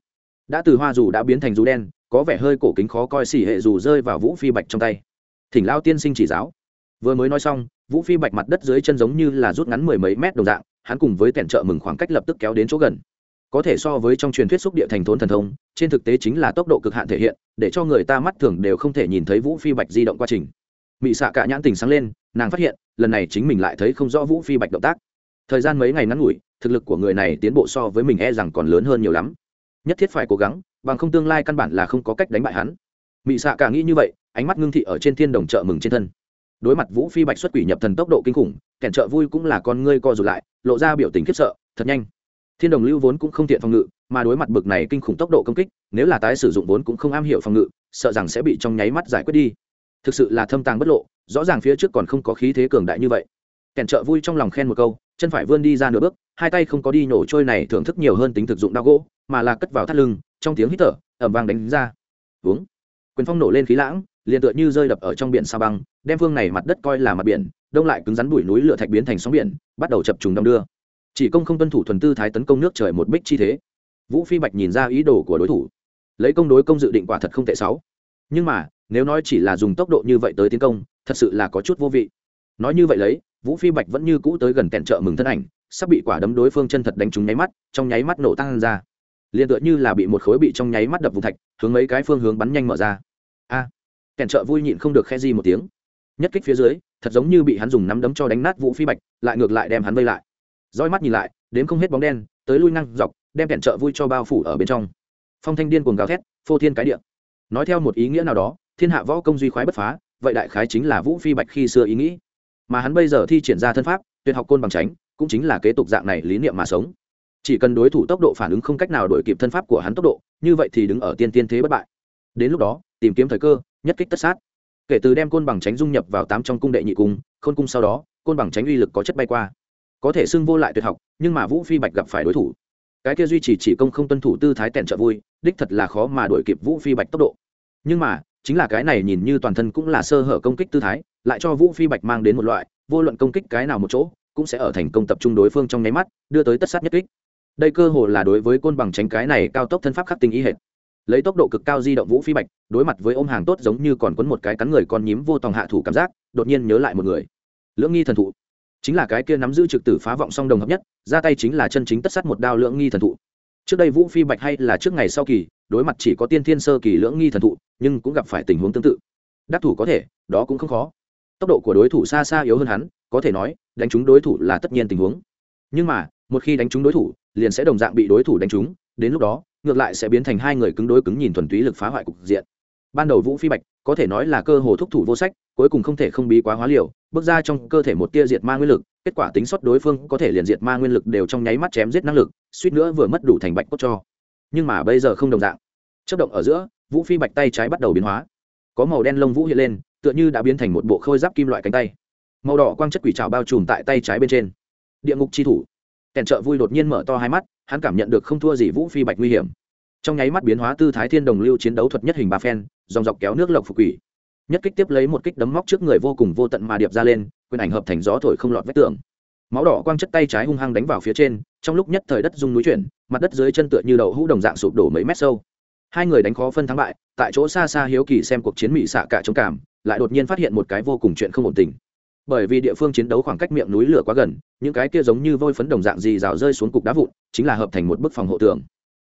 Đã từ hoa dù đã biến thành dù đen, có vẻ hơi cổ kính khó coi xỉ hệ dù rơi vào vũ phi bạch trong tay. Thỉnh lao tiên sinh chỉ giáo. Vừa mới nói xong, vũ phi bạch mặt đất dưới chân giống như là rút ngắn mười mấy mét đồng dạng, hắn cùng với tẻn trợ mừng khoảng cách lập tức kéo đến chỗ gần. Có thể so với trong truyền thuyết xúc địa thành thốn thần thông, trên thực tế chính là tốc độ cực hạn thể hiện, để cho người ta mắt thường đều không thể nhìn thấy vũ phi bạch di động quá trình mị xạ cả nhãn tình sáng lên, nàng phát hiện, lần này chính mình lại thấy không rõ vũ phi bạch động tác. Thời gian mấy ngày ngắn ngủi, thực lực của người này tiến bộ so với mình e rằng còn lớn hơn nhiều lắm. Nhất thiết phải cố gắng, bằng không tương lai căn bản là không có cách đánh bại hắn. Mị xạ cả nghĩ như vậy, ánh mắt ngưng thị ở trên thiên đồng chợ mừng trên thân. Đối mặt vũ phi bạch xuất quỷ nhập thần tốc độ kinh khủng, kẻn trợ vui cũng là con ngươi co rụt lại, lộ ra biểu tình khiếp sợ, thật nhanh. Thiên đồng lưu vốn cũng không tiện phòng ngự, mà đối mặt bực này kinh khủng tốc độ công kích, nếu là tái sử dụng vốn cũng không am hiểu phòng ngự, sợ rằng sẽ bị trong nháy mắt giải quyết đi thực sự là thâm tàng bất lộ, rõ ràng phía trước còn không có khí thế cường đại như vậy. Kèn trợ vui trong lòng khen một câu, chân phải vươn đi ra nửa bước, hai tay không có đi nổ trôi này thưởng thức nhiều hơn tính thực dụng đao gỗ, mà là cất vào thắt lưng, trong tiếng hít thở ẩm vang đánh ra. Uống quyền phong nổ lên khí lãng, liền tựa như rơi đập ở trong biển sa băng, đem phương này mặt đất coi là mặt biển, đông lại cứng rắn bụi núi lửa thạch biến thành sóng biển, bắt đầu chập trùng đông đưa. Chỉ công không tuân thủ thuần tư thái tấn công nước trời một bích chi thế. Vũ phi bạch nhìn ra ý đồ của đối thủ. Lấy công đối công dự định quả thật không tệ sáu. Nhưng mà nếu nói chỉ là dùng tốc độ như vậy tới tiến công thật sự là có chút vô vị. Nói như vậy lấy vũ phi bạch vẫn như cũ tới gần kẹn trợ mừng thân ảnh sắp bị quả đấm đối phương chân thật đánh trúng nháy mắt trong nháy mắt nổ tăng ra. Liền tựa như là bị một khối bị trong nháy mắt đập vùng thạch hướng mấy cái phương hướng bắn nhanh mở ra. A! À, kẹn trợ vui nhịn không được khe di một tiếng. Nhất kích phía dưới thật giống như bị hắn dùng nắm đấm cho đánh nát vũ phi bạch lại ngược lại đem hắn vây lại. Roi mắt nhìn lại đến không hết bóng đen tới lui ngăn dọc đem kẹn trợ vui cho bao phủ ở bên trong. Phong thanh điên cuồng gào thét phô thiên cái địa. Nói theo một ý nghĩa nào đó thiên hạ võ công duy khoái bất phá, vậy đại khái chính là vũ phi bạch khi xưa ý nghĩ. Mà hắn bây giờ thi triển ra thân pháp, tuyệt học côn bằng tránh cũng chính là kế tục dạng này lý niệm mà sống. Chỉ cần đối thủ tốc độ phản ứng không cách nào đổi kịp thân pháp của hắn tốc độ, như vậy thì đứng ở tiên tiên thế bất bại. Đến lúc đó, tìm kiếm thời cơ, nhất kích tất sát. Kể từ đem côn bằng tránh dung nhập vào tám trong cung đệ nhị cung, khôn cung sau đó, côn bằng tránh uy lực có chất bay qua. Có thể xưng vô lại tuyệt học, nhưng mà vũ phi bạch gặp phải đối thủ. Cái kia duy trì chỉ công không tuân thủ tư thái tèn trợ vui, đích thật là khó mà đổi kịp vũ phi bạch tốc độ. Nhưng mà chính là cái này nhìn như toàn thân cũng là sơ hở công kích tư thái, lại cho vũ phi bạch mang đến một loại, vô luận công kích cái nào một chỗ, cũng sẽ ở thành công tập trung đối phương trong nháy mắt, đưa tới tất sát nhất kích. Đây cơ hồ là đối với côn bằng tránh cái này cao tốc thân pháp khắc tinh ý hệt. Lấy tốc độ cực cao di động vũ phi bạch, đối mặt với ôm hàng tốt giống như còn quấn một cái cắn người con nhím vô tòng hạ thủ cảm giác, đột nhiên nhớ lại một người. Lưỡng nghi thần thụ. Chính là cái kia nắm giữ trực tử phá vọng song đồng hợp nhất, ra tay chính là chân chính tất sát một đao lưỡng nghi thần thụ. Trước đây vũ phi bạch hay là trước ngày sau kỳ đối mặt chỉ có tiên thiên sơ kỳ lưỡng nghi thần thụ, nhưng cũng gặp phải tình huống tương tự. Đắc thủ có thể, đó cũng không khó. Tốc độ của đối thủ xa xa yếu hơn hắn, có thể nói, đánh trúng đối thủ là tất nhiên tình huống. Nhưng mà, một khi đánh trúng đối thủ, liền sẽ đồng dạng bị đối thủ đánh trúng, đến lúc đó, ngược lại sẽ biến thành hai người cứng đối cứng nhìn thuần túy lực phá hoại cục diện. Ban đầu vũ phi bạch, có thể nói là cơ hồ thúc thủ vô sách, cuối cùng không thể không bí quá hóa liều, bước ra trong cơ thể một tia diệt ma nguyên lực, kết quả tính xuất đối phương có thể liền diệt ma nguyên lực đều trong nháy mắt chém giết năng lực, suýt nữa vừa mất đủ thành bạch cốt cho nhưng mà bây giờ không đồng dạng. Chất động ở giữa, vũ phi bạch tay trái bắt đầu biến hóa. Có màu đen lông vũ hiện lên, tựa như đã biến thành một bộ khôi giáp kim loại cánh tay. Màu đỏ quang chất quỷ trào bao trùm tại tay trái bên trên. Địa ngục chi thủ. Kèn trợ vui đột nhiên mở to hai mắt, hắn cảm nhận được không thua gì vũ phi bạch nguy hiểm. Trong nháy mắt biến hóa tư thái thiên đồng lưu chiến đấu thuật nhất hình ba phen, dòng dọc kéo nước lộc phục quỷ. Nhất kích tiếp lấy một kích đấm móc trước người vô cùng vô tận mà điệp ra lên, quyền ảnh hợp thành gió thổi không lọt vách tường máu đỏ quang chất tay trái hung hăng đánh vào phía trên, trong lúc nhất thời đất rung núi chuyển, mặt đất dưới chân tựa như đậu hũ đồng dạng sụp đổ mấy mét sâu. Hai người đánh khó phân thắng bại, tại chỗ xa xa hiếu kỳ xem cuộc chiến mỹ xạ cả chống cảm, lại đột nhiên phát hiện một cái vô cùng chuyện không ổn tình. Bởi vì địa phương chiến đấu khoảng cách miệng núi lửa quá gần, những cái kia giống như vôi phấn đồng dạng gì rào rơi xuống cục đá vụn, chính là hợp thành một bức phòng hộ tường.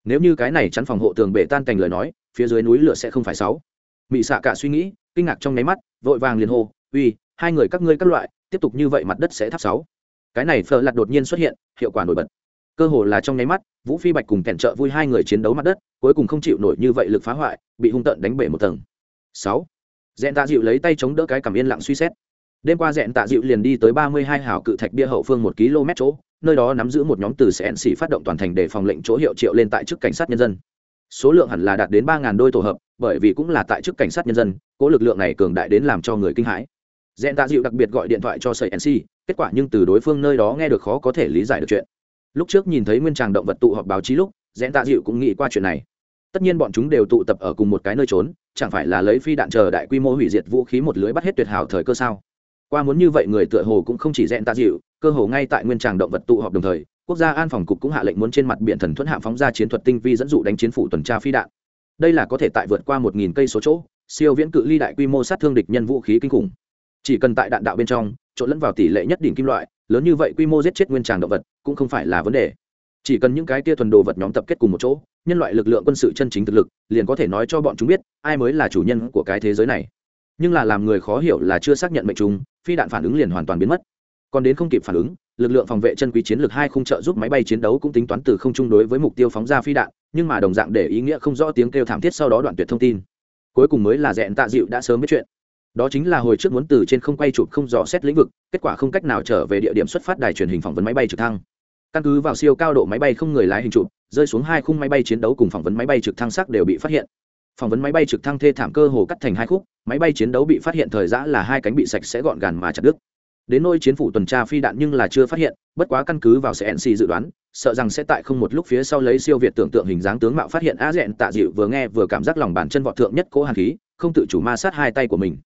Nếu như cái này chắn phòng hộ tường bể tan cành lời nói, phía dưới núi lửa sẽ không phải sáu. Mỹ xạ cả suy nghĩ, kinh ngạc trong nháy mắt, vội vàng liền hô, uy, hai người các ngươi các loại, tiếp tục như vậy mặt đất sẽ thắp sáu cái này phở lạt đột nhiên xuất hiện, hiệu quả nổi bật. Cơ hồ là trong nháy mắt, vũ phi bạch cùng kẹn trợ vui hai người chiến đấu mặt đất, cuối cùng không chịu nổi như vậy lực phá hoại, bị hung tợn đánh bể một tầng. Sáu. Dẹn tạ dịu lấy tay chống đỡ cái cảm yên lặng suy xét. Đêm qua dẹn tạ dịu liền đi tới ba mươi hai hảo cự thạch bia hậu phương một km chỗ, nơi đó nắm giữ một nhóm từ sẽ xỉ phát động toàn thành để phòng lệnh chỗ hiệu triệu lên tại chức cảnh sát nhân dân. Số lượng hẳn là đạt đến ba đôi tổ hợp, bởi vì cũng là tại chức cảnh sát nhân dân, cố lực lượng này cường đại đến làm cho người kinh hãi. Dẹn tạ dịu đặc biệt gọi điện thoại cho sợi nc kết quả nhưng từ đối phương nơi đó nghe được khó có thể lý giải được chuyện. Lúc trước nhìn thấy nguyên tràng động vật tụ họp báo chí lúc dẹn tạ dịu cũng nghĩ qua chuyện này. Tất nhiên bọn chúng đều tụ tập ở cùng một cái nơi trốn, chẳng phải là lấy phi đạn chờ đại quy mô hủy diệt vũ khí một lưới bắt hết tuyệt hảo thời cơ sao? Qua muốn như vậy người tựa hồ cũng không chỉ dẹn tạ dịu cơ hồ ngay tại nguyên tràng động vật tụ họp đồng thời, quốc gia an phòng cục cũng hạ lệnh muốn trên mặt biển thần thuẫn hạm phóng ra chiến thuật tinh vi dẫn dụ đánh chiến phủ tuần tra phi đạn. Đây là có thể tại vượt qua một nghìn cây số chỗ, siêu viễn cự ly đại quy mô sát thương địch nhân vũ khí kinh khủng. Chỉ cần tại đạn đạo bên trong trộn lẫn vào tỷ lệ nhất đỉnh kim loại, lớn như vậy quy mô giết chết nguyên tràng động vật cũng không phải là vấn đề. Chỉ cần những cái tia thuần đồ vật nhóm tập kết cùng một chỗ, nhân loại lực lượng quân sự chân chính thực lực, liền có thể nói cho bọn chúng biết, ai mới là chủ nhân của cái thế giới này. Nhưng là làm người khó hiểu là chưa xác nhận mệnh chúng phi đạn phản ứng liền hoàn toàn biến mất. Còn đến không kịp phản ứng, lực lượng phòng vệ chân quý chiến lược hai khung trợ giúp máy bay chiến đấu cũng tính toán từ không chung đối với mục tiêu phóng ra phi đạn, nhưng mà đồng dạng để ý nghĩa không rõ tiếng kêu thảm thiết sau đó đoạn tuyệt thông tin. Cuối cùng mới là dẹn tạ dịu đã sớm biết chuyện đó chính là hồi trước muốn từ trên không quay chụp không dò xét lĩnh vực, kết quả không cách nào trở về địa điểm xuất phát đài truyền hình phỏng vấn máy bay trực thăng. Căn cứ vào siêu cao độ máy bay không người lái hình chụp, rơi xuống hai khung máy bay chiến đấu cùng phỏng vấn máy bay trực thăng sắc đều bị phát hiện. Phỏng vấn máy bay trực thăng thê thảm cơ hồ cắt thành hai khúc, máy bay chiến đấu bị phát hiện thời giã là hai cánh bị sạch sẽ gọn gàn mà chặt đứt. Đến nôi chiến phủ tuần tra phi đạn nhưng là chưa phát hiện, bất quá căn cứ vào cnc dự đoán, sợ rằng sẽ tại không một lúc phía sau lấy siêu việt tưởng tượng hình dáng tướng mạo phát hiện a dẹn tạ dịu vừa nghe vừa cảm giác lòng bàn chân vọt thượng nhất cố hàn khí, không tự chủ ma sát hai tay của mình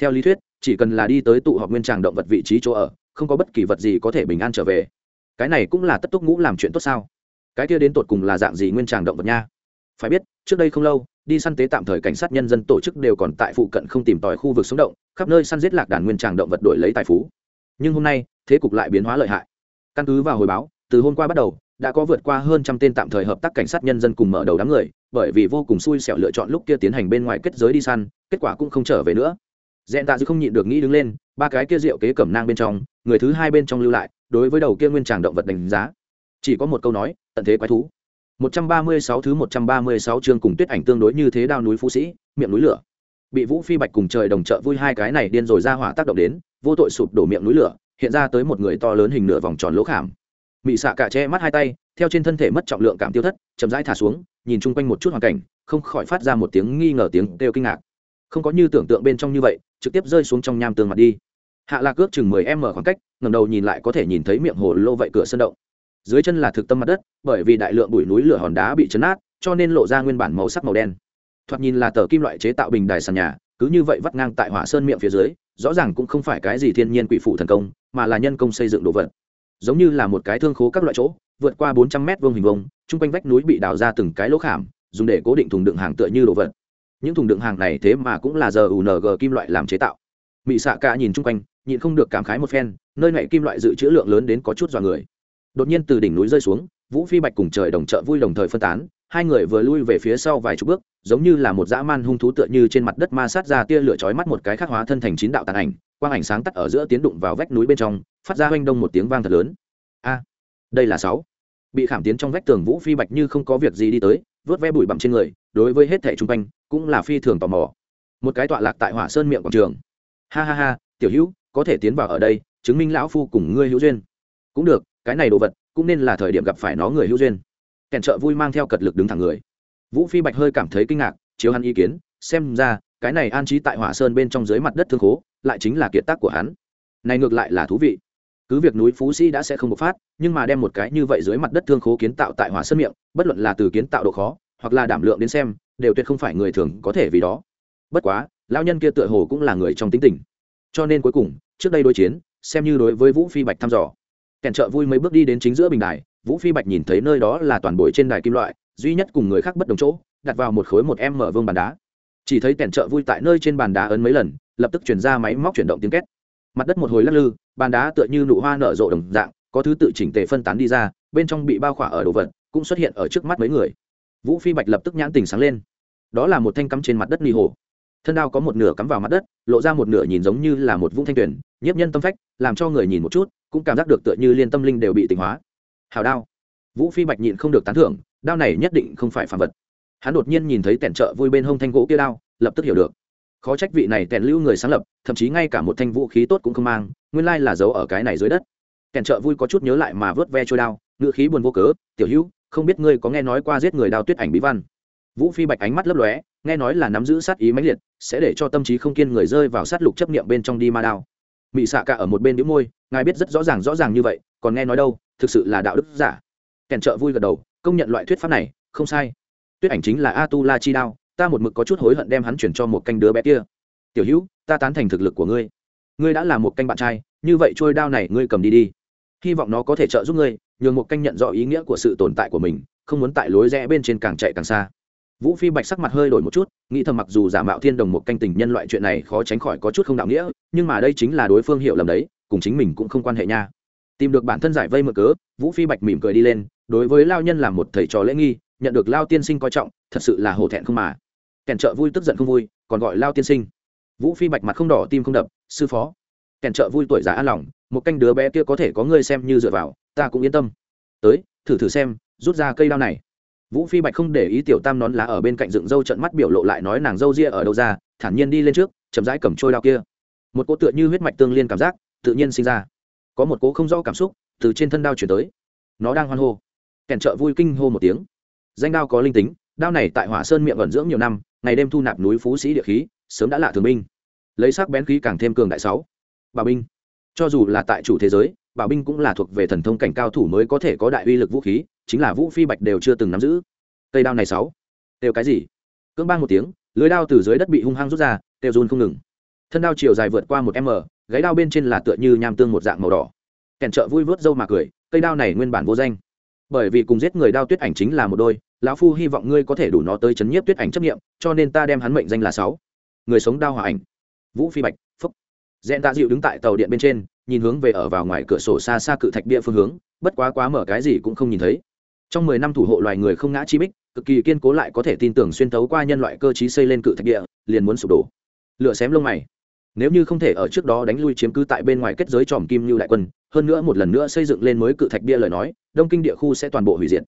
theo lý thuyết, chỉ cần là đi tới tụ họp nguyên tràng động vật vị trí chỗ ở, không có bất kỳ vật gì có thể bình an trở về. Cái này cũng là tất túc ngũ làm chuyện tốt sao? Cái kia đến tột cùng là dạng gì nguyên tràng động vật nha? Phải biết, trước đây không lâu, đi săn tế tạm thời cảnh sát nhân dân tổ chức đều còn tại phụ cận không tìm tòi khu vực sống động, khắp nơi săn giết lạc đàn nguyên tràng động vật đổi lấy tài phú. Nhưng hôm nay, thế cục lại biến hóa lợi hại. Căn cứ vào hồi báo, từ hôm qua bắt đầu, đã có vượt qua hơn trăm tên tạm thời hợp tác cảnh sát nhân dân cùng mở đầu đám người, bởi vì vô cùng xui xẻo lựa chọn lúc kia tiến hành bên ngoài kết giới đi săn, kết quả cũng không trở về nữa dẹn tạ dư không nhịn được nghĩ đứng lên, ba cái kia rượu kế cẩm nang bên trong, người thứ hai bên trong lưu lại, đối với đầu kia nguyên tràng động vật đánh giá. Chỉ có một câu nói, tận thế quái thú. 136 thứ 136 chương cùng tuyết ảnh tương đối như thế đao núi phú sĩ, miệng núi lửa. Bị vũ phi bạch cùng trời đồng trợ vui hai cái này điên rồi ra hỏa tác động đến, vô tội sụp đổ miệng núi lửa, hiện ra tới một người to lớn hình nửa vòng tròn lỗ khảm. Mị xạ cả che mắt hai tay, theo trên thân thể mất trọng lượng cảm tiêu thất, chậm rãi thả xuống, nhìn chung quanh một chút hoàn cảnh, không khỏi phát ra một tiếng nghi ngờ tiếng kêu kinh ngạc. Không có như tưởng tượng bên trong như vậy trực tiếp rơi xuống trong nham tường mặt đi. Hạ lạc ước chừng mười m khoảng cách ngầm đầu nhìn lại có thể nhìn thấy miệng hồ lô vậy cửa sân động. Dưới chân là thực tâm mặt đất, bởi vì đại lượng bụi núi lửa hòn đá bị chấn át, cho nên lộ ra nguyên bản màu sắc màu đen. Thoạt nhìn là tờ kim loại chế tạo bình đài sàn nhà, cứ như vậy vắt ngang tại hỏa sơn miệng phía dưới, rõ ràng cũng không phải cái gì thiên nhiên quỷ phụ thần công, mà là nhân công xây dựng đồ vật. Giống như là một cái thương khố các loại chỗ, vượt qua bốn trăm mét vuông hình vuông, chung quanh vách núi bị đào ra từng cái lỗ khảm, dùng để cố định thùng đựng hàng tựa như đồ vật những thùng đựng hàng này thế mà cũng là giờ ung kim loại làm chế tạo. Mị xạ cả nhìn chung quanh, nhịn không được cảm khái một phen, nơi này kim loại dự trữ lượng lớn đến có chút dọa người. Đột nhiên từ đỉnh núi rơi xuống, vũ phi bạch cùng trời đồng trợ vui đồng thời phân tán, hai người vừa lui về phía sau vài chục bước, giống như là một dã man hung thú tựa như trên mặt đất ma sát ra tia lửa chói mắt một cái khắc hóa thân thành chín đạo tàn ảnh, quang ảnh sáng tắt ở giữa tiến đụng vào vách núi bên trong, phát ra oanh đông một tiếng vang thật lớn. A, đây là sáu. Bị khảm tiến trong vách tường vũ phi bạch như không có việc gì đi tới, vớt ve bụi bặm trên người, đối với hết thẻ chung quanh cũng là phi thường tò mò. Một cái tọa lạc tại hỏa sơn miệng quảng trường. Ha ha ha, tiểu hữu, có thể tiến vào ở đây, chứng minh lão phu cùng ngươi hữu duyên. Cũng được, cái này đồ vật, cũng nên là thời điểm gặp phải nó người hữu duyên. Kèn trợ vui mang theo cật lực đứng thẳng người. Vũ phi bạch hơi cảm thấy kinh ngạc, chiếu hắn ý kiến, xem ra, cái này an trí tại hỏa sơn bên trong dưới mặt đất thương khố, lại chính là kiệt tác của hắn. Này ngược lại là thú vị. Cứ việc núi phú sĩ đã sẽ không bộc phát, nhưng mà đem một cái như vậy dưới mặt đất thương khố kiến tạo tại hỏa sơn miệng, bất luận là từ kiến tạo độ khó hoặc là đảm lượng đến xem, đều tuyệt không phải người thường có thể vì đó. Bất quá, lão nhân kia tựa hồ cũng là người trong tính tình. Cho nên cuối cùng, trước đây đối chiến, xem như đối với vũ phi bạch thăm dò. Kèn trợ vui mấy bước đi đến chính giữa bình đài, vũ phi bạch nhìn thấy nơi đó là toàn bội trên đài kim loại, duy nhất cùng người khác bất đồng chỗ, đặt vào một khối một em mở vương bàn đá. Chỉ thấy kèn trợ vui tại nơi trên bàn đá ấn mấy lần, lập tức chuyển ra máy móc chuyển động tiếng két. Mặt đất một hồi lắc lư, bàn đá tựa như nụ hoa nở rộ đồng dạng, có thứ tự chỉnh tề phân tán đi ra, bên trong bị bao khỏa ở đồ vật, cũng xuất hiện ở trước mắt mấy người vũ phi bạch lập tức nhãn tình sáng lên. Đó là một thanh cắm trên mặt đất ni hồ. Thân đao có một nửa cắm vào mặt đất, lộ ra một nửa nhìn giống như là một vũng thanh tuyển nhiếp nhân tâm phách, làm cho người nhìn một chút, cũng cảm giác được tựa như liên tâm linh đều bị tỉnh hóa. Hào đao. Vũ phi bạch nhịn không được tán thưởng, đao này nhất định không phải phản vật. Hắn đột nhiên nhìn thấy tẻn trợ vui bên hông thanh gỗ kia đao, lập tức hiểu được. Khó trách vị này tẻn lưu người sáng lập, thậm chí ngay cả một thanh vũ khí tốt cũng không mang, nguyên lai là giấu ở cái này dưới đất. Tẻn trợ vui có chút nhớ lại mà vớt ve trôi đao ngự khí buồn vô cớ, tiểu hữu không biết ngươi có nghe nói qua giết người đao tuyết ảnh bí văn. Vũ phi bạch ánh mắt lấp lóe, nghe nói là nắm giữ sát ý mãnh liệt, sẽ để cho tâm trí không kiên người rơi vào sát lục chấp niệm bên trong đi ma đao. Mị xạ cả ở một bên đĩu môi, ngài biết rất rõ ràng rõ ràng như vậy, còn nghe nói đâu, thực sự là đạo đức giả. Kèn trợ vui gật đầu, công nhận loại thuyết pháp này, không sai. Tuyết ảnh chính là a tu la chi đao, ta một mực có chút hối hận đem hắn chuyển cho một canh đứa bé kia. Tiểu hữu, ta tán thành thực lực của ngươi. Ngươi đã là một canh bạn trai, như vậy trôi đao này ngươi cầm đi đi. Hy vọng nó có thể trợ giúp ngươi nhường một canh nhận rõ ý nghĩa của sự tồn tại của mình, không muốn tại lối rẽ bên trên càng chạy càng xa. Vũ phi bạch sắc mặt hơi đổi một chút, nghĩ thầm mặc dù giả mạo thiên đồng một canh tình nhân loại chuyện này khó tránh khỏi có chút không đạo nghĩa, nhưng mà đây chính là đối phương hiểu lầm đấy, cùng chính mình cũng không quan hệ nha. Tìm được bản thân giải vây mở cớ, vũ phi bạch mỉm cười đi lên, đối với lao nhân là một thầy trò lễ nghi, nhận được lao tiên sinh coi trọng, thật sự là hổ thẹn không mà. Kèn trợ vui tức giận không vui, còn gọi lao tiên sinh. Vũ phi bạch mặt không đỏ, tim không đập, sư phó. Kèn trợ vui tuổi già an lòng, một canh đứa bé kia có thể có ngươi xem như dựa vào ta cũng yên tâm. Tới, thử thử xem, rút ra cây đao này. Vũ phi bạch không để ý tiểu tam nón lá ở bên cạnh dựng râu trận mắt biểu lộ lại nói nàng râu ria ở đâu ra, thản nhiên đi lên trước, chậm rãi cầm trôi đao kia. Một cỗ tựa như huyết mạch tương liên cảm giác, tự nhiên sinh ra. Có một cỗ không rõ cảm xúc từ trên thân đao chuyển tới. Nó đang hoan hô. Kèn trợ vui kinh hô một tiếng. Danh đao có linh tính, đao này tại hỏa sơn miệng ẩn dưỡng nhiều năm, ngày đêm thu nạp núi phú sĩ địa khí, sớm đã lạ thường binh. Lấy sắc bén khí càng thêm cường đại sáu. Bà binh. Cho dù là tại chủ thế giới bảo binh cũng là thuộc về thần thông cảnh cao thủ mới có thể có đại uy lực vũ khí, chính là vũ phi bạch đều chưa từng nắm giữ. Cây đao này sáu. Đều cái gì? Cưỡng bang một tiếng, lưới đao từ dưới đất bị hung hăng rút ra đều run không ngừng. Thân đao chiều dài vượt qua một m, gáy đao bên trên là tựa như nham tương một dạng màu đỏ. Kèn trợ vui vớt dâu mà cười, cây đao này nguyên bản vô danh. Bởi vì cùng giết người đao tuyết ảnh chính là một đôi, lão phu hy vọng ngươi có thể đủ nó tới chấn nhiếp tuyết ảnh chấp nghiệm, cho nên ta đem hắn mệnh danh là sáu. Người sống đao hòa ảnh. Vũ phi bạch dẹn tạ dịu đứng tại tàu điện bên trên, nhìn hướng về ở vào ngoài cửa sổ xa xa cự thạch địa phương hướng, bất quá quá mở cái gì cũng không nhìn thấy. Trong mười năm thủ hộ loài người không ngã chi bích, cực kỳ kiên cố lại có thể tin tưởng xuyên tấu qua nhân loại cơ chí xây lên cự thạch địa, liền muốn sụp đổ. Lựa xém lông mày. Nếu như không thể ở trước đó đánh lui chiếm cứ tại bên ngoài kết giới tròm kim lưu đại quân, hơn nữa một lần nữa xây dựng lên mới cự thạch bia lời nói, đông kinh địa khu sẽ toàn bộ hủy diệt.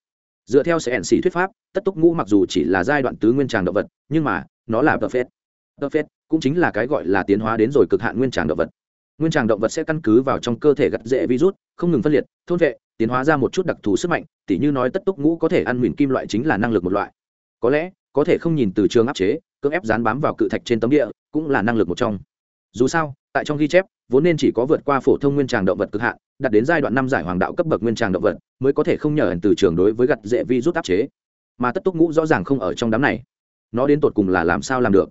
Dựa theo sẽ ẩn xỉ thuyết pháp, tất túc ngũ mặc dù chỉ là giai đoạn tứ nguyên tràng động vật, nhưng mà, nó là tơ phết, cũng chính là cái gọi là tiến hóa đến rồi cực hạn nguyên tràng động vật. Nguyên tràng động vật sẽ căn cứ vào trong cơ thể gặt dễ virus, không ngừng phân liệt, thôn vệ, tiến hóa ra một chút đặc thù sức mạnh, tỉ như nói tất túc ngũ có thể ăn mìn kim loại chính là năng lực một loại. Có lẽ, có thể không nhìn từ trường áp chế, cưỡng ép dán bám vào cự thạch trên tấm địa, cũng là năng lực một trong. Dù sao, tại trong ghi chép, vốn nên chỉ có vượt qua phổ thông nguyên tràng động vật cực hạn, đạt đến giai đoạn năm giải hoàng đạo cấp bậc nguyên tràng động vật, mới có thể không nhờ ẩn từ trường đối với gặt dễ vi rút áp chế. Mà tất túc ngũ rõ ràng không ở trong đám này. Nó đến tột cùng là làm sao làm được?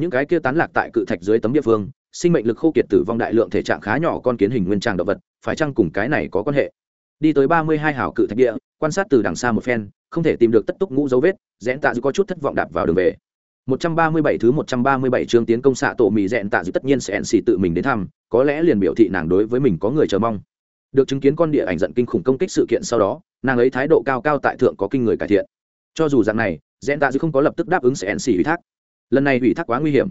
Những cái kia tán lạc tại cự thạch dưới tấm địa phương sinh mệnh lực khô kiệt tử vong đại lượng thể trạng khá nhỏ con kiến hình nguyên tràng động vật phải chăng cùng cái này có quan hệ đi tới ba mươi hai hào cự thạch địa quan sát từ đằng xa một phen không thể tìm được tất túc ngũ dấu vết rẽn tạ dư có chút thất vọng đạp vào đường về 137 thứ 137 chương tiến công xạ tổ mì rẹn tạ dư tất nhiên sẽ ẩn xì tự mình đến thăm, có lẽ liền biểu thị nàng đối với mình có người chờ mong. Được chứng kiến con địa ảnh giận kinh khủng công kích sự kiện sau đó, nàng ấy thái độ cao cao tại thượng có kinh người cải thiện. Cho dù dạng này, rẽn tạ dư không có lập tức đáp ứng sẽ ẩn xì ủy thác. Lần này ủy thác quá nguy hiểm.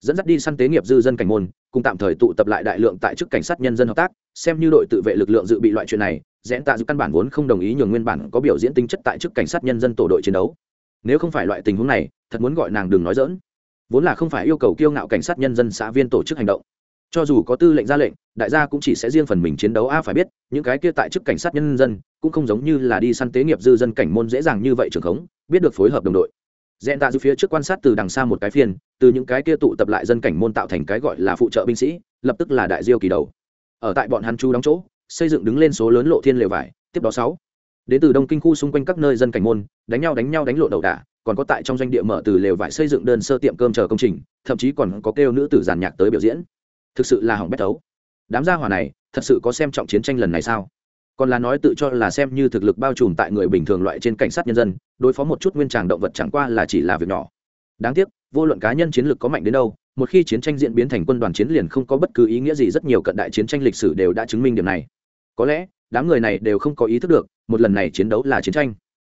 Dẫn dắt đi săn tế nghiệp dư dân cảnh môn, cùng tạm thời tụ tập lại đại lượng tại chức cảnh sát nhân dân hợp tác, xem như đội tự vệ lực lượng dự bị loại chuyện này, rẽn tạ dư căn bản vốn không đồng ý nhường nguyên bản có biểu diễn tính chất tại chức cảnh sát nhân dân tổ đội chiến đấu. Nếu không phải loại tình huống này thật muốn gọi nàng đừng nói dỡn vốn là không phải yêu cầu kiêu ngạo cảnh sát nhân dân xã viên tổ chức hành động. Cho dù có tư lệnh ra lệnh đại gia cũng chỉ sẽ riêng phần mình chiến đấu a phải biết những cái kia tại chức cảnh sát nhân dân cũng không giống như là đi săn tế nghiệp dư dân cảnh môn dễ dàng như vậy trường khống biết được phối hợp đồng đội dẹn tạ dư phía trước quan sát từ đằng xa một cái phiên, từ những cái kia tụ tập lại dân cảnh môn tạo thành cái gọi là phụ trợ binh sĩ, lập tức là đại diêu kỳ đầu. Ở tại bọn hắn chú đóng chỗ, xây dựng đứng lên số lớn lộ thiên lều vải, tiếp đó sáu. Đến từ đông kinh khu xung quanh các nơi dân cảnh môn, đánh nhau đánh nhau đánh lộ đầu đả còn có tại trong doanh địa mở từ lều vải xây dựng đơn sơ tiệm cơm chờ công trình, thậm chí còn có kêu nữ tử giàn nhạc tới biểu diễn. Thực sự là hỏng bét đấu đám gia hỏa này, thật sự có xem trọng chiến tranh lần này sao? Còn là nói tự cho là xem như thực lực bao trùm tại người bình thường loại trên cảnh sát nhân dân, đối phó một chút nguyên tràng động vật chẳng qua là chỉ là việc nhỏ. Đáng tiếc, vô luận cá nhân chiến lược có mạnh đến đâu, một khi chiến tranh diễn biến thành quân đoàn chiến liền không có bất cứ ý nghĩa gì, rất nhiều cận đại chiến tranh lịch sử đều đã chứng minh điểm này. Có lẽ, đám người này đều không có ý thức được, một lần này chiến đấu là chiến tranh.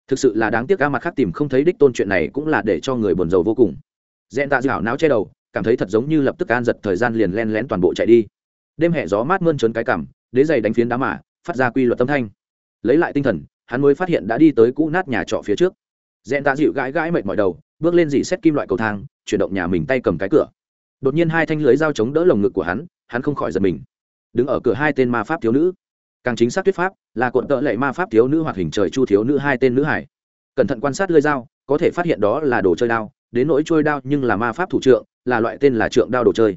Thực sự là đáng tiếc ca mặt khác tìm không thấy đích tôn chuyện này cũng là để cho người buồn rầu vô cùng. Dẹn tạ dạo náo che đầu, cảm thấy thật giống như lập tức an giật thời gian liền len lén toàn bộ chạy đi. Đêm hẹ gió mát mơn trớn cái cảm đế giày đánh phiến đá mả phát ra quy luật tâm thanh. Lấy lại tinh thần, hắn mới phát hiện đã đi tới cũ nát nhà trọ phía trước. Dẹn tạ dịu gãi gãi mệt mỏi đầu, bước lên dì xét kim loại cầu thang, chuyển động nhà mình tay cầm cái cửa. Đột nhiên hai thanh lưới dao chống đỡ lồng ngực của hắn hắn không khỏi giật mình. Đứng ở cửa hai tên ma pháp thiếu nữ. Càng chính xác thuyết pháp là cột tợ lệ ma pháp thiếu nữ hoạt hình trời chu thiếu nữ hai tên nữ hải. Cẩn thận quan sát lưới dao, có thể phát hiện đó là đồ chơi đao, đến nỗi trôi đao nhưng là ma pháp thủ trượng, là loại tên là trượng đao đồ chơi.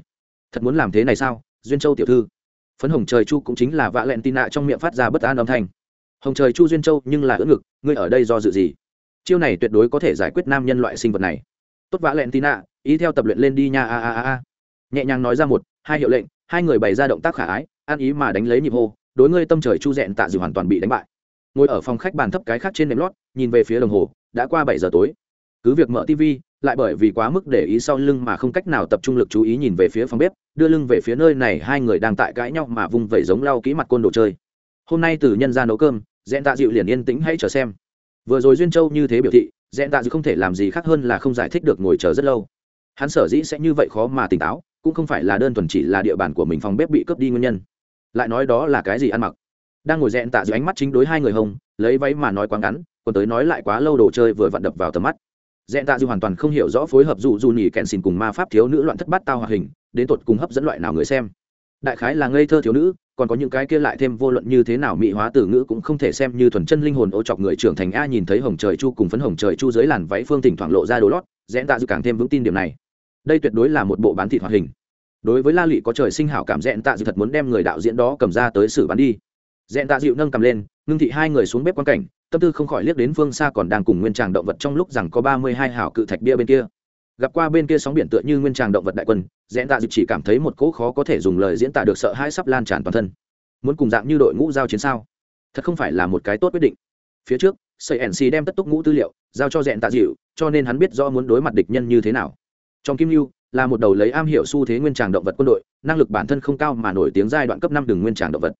Thật muốn làm thế này sao, duyên châu tiểu thư? Phấn hồng trời chu cũng chính là vạ lẹn tin nạ trong miệng phát ra bất an âm thanh. Hồng trời chu duyên châu nhưng là ưỡn ngực, ngươi ở đây do dự gì? Chiêu này tuyệt đối có thể giải quyết nam nhân loại sinh vật này. Tốt vạ lẹn tin nạ ý theo tập luyện lên đi nha, a a a a. Nhẹ nhàng nói ra một, hai hiệu lệnh, hai người bày ra động tác khả ái, an ý mà đánh lấy nhịp hô, đối ngươi tâm trời chu dẹn tạ dịu hoàn toàn bị đánh bại. Ngồi ở phòng khách bàn thấp cái khác trên nệm lót, nhìn về phía đồng hồ, đã qua bảy giờ tối. Cứ việc mở tv lại bởi vì quá mức để ý sau lưng mà không cách nào tập trung lực chú ý nhìn về phía phòng bếp, đưa lưng về phía nơi này, hai người đang tại cãi nhau mà vung vẩy giống lau kỹ mặt côn đồ chơi. Hôm nay từ nhân ra nấu cơm, dẹn tạ dịu liền yên tĩnh hãy chờ xem. Vừa rồi duyên châu như thế biểu thị, dẹn tạ dịu không thể làm gì khác hơn là không giải thích được ngồi chờ rất lâu. Hắn sở dĩ sẽ như vậy khó mà tỉnh táo, cũng không phải là đơn thuần chỉ là địa bàn của mình phòng bếp bị cướp đi nguyên nhân. Lại nói đó là cái gì ăn mặc? Đang ngồi dẹn tạ dịu ánh mắt chính đối hai người hồng, lấy váy mà nói quá ngắn, còn tới nói lại quá lâu đồ chơi vừa vặn đập vào tầm mắt. Dẹn tạ dư hoàn toàn không hiểu rõ phối hợp dù dù nhỉ kẹn xìn cùng ma pháp thiếu nữ loạn thất bát tao hoạt hình, đến tột cùng hấp dẫn loại nào người xem. Đại khái là ngây thơ thiếu nữ, còn có những cái kia lại thêm vô luận như thế nào mỹ hóa từ ngữ cũng không thể xem như thuần chân linh hồn ô chọc người trưởng thành a nhìn thấy hồng trời chu cùng phấn hồng trời chu dưới làn váy phương thỉnh thoảng lộ ra đồ lót, Dẹn tạ dư càng thêm vững tin điểm này. Đây tuyệt đối là một bộ bán thịt hoạt hình. Đối với la lụy có trời sinh hảo cảm, Dẹn tạ dư thật muốn đem người đạo diễn đó cầm ra tới xử bắn đi. Dẹn tạ dịu nâng cầm lên, ngưng thị hai người xuống bếp quan cảnh tâm tư không khỏi liếc đến phương xa còn đang cùng nguyên tràng động vật trong lúc rằng có ba mươi hai hảo cự thạch bia bên kia. Gặp qua bên kia sóng biển tựa như nguyên tràng động vật đại quân, dẹn tạ dịu chỉ cảm thấy một cỗ khó có thể dùng lời diễn tả được sợ hãi sắp lan tràn toàn thân. Muốn cùng dạng như đội ngũ giao chiến sao? Thật không phải là một cái tốt quyết định. Phía trước xây nc đem tất túc ngũ tư liệu giao cho dẹn tạ dịu cho nên hắn biết do muốn đối mặt địch nhân như thế nào. Trong kim lưu là một đầu lấy am hiểu xu thế nguyên tràng động vật quân đội, năng lực bản thân không cao mà nổi tiếng giai đoạn cấp năm đường nguyên tràng động vật.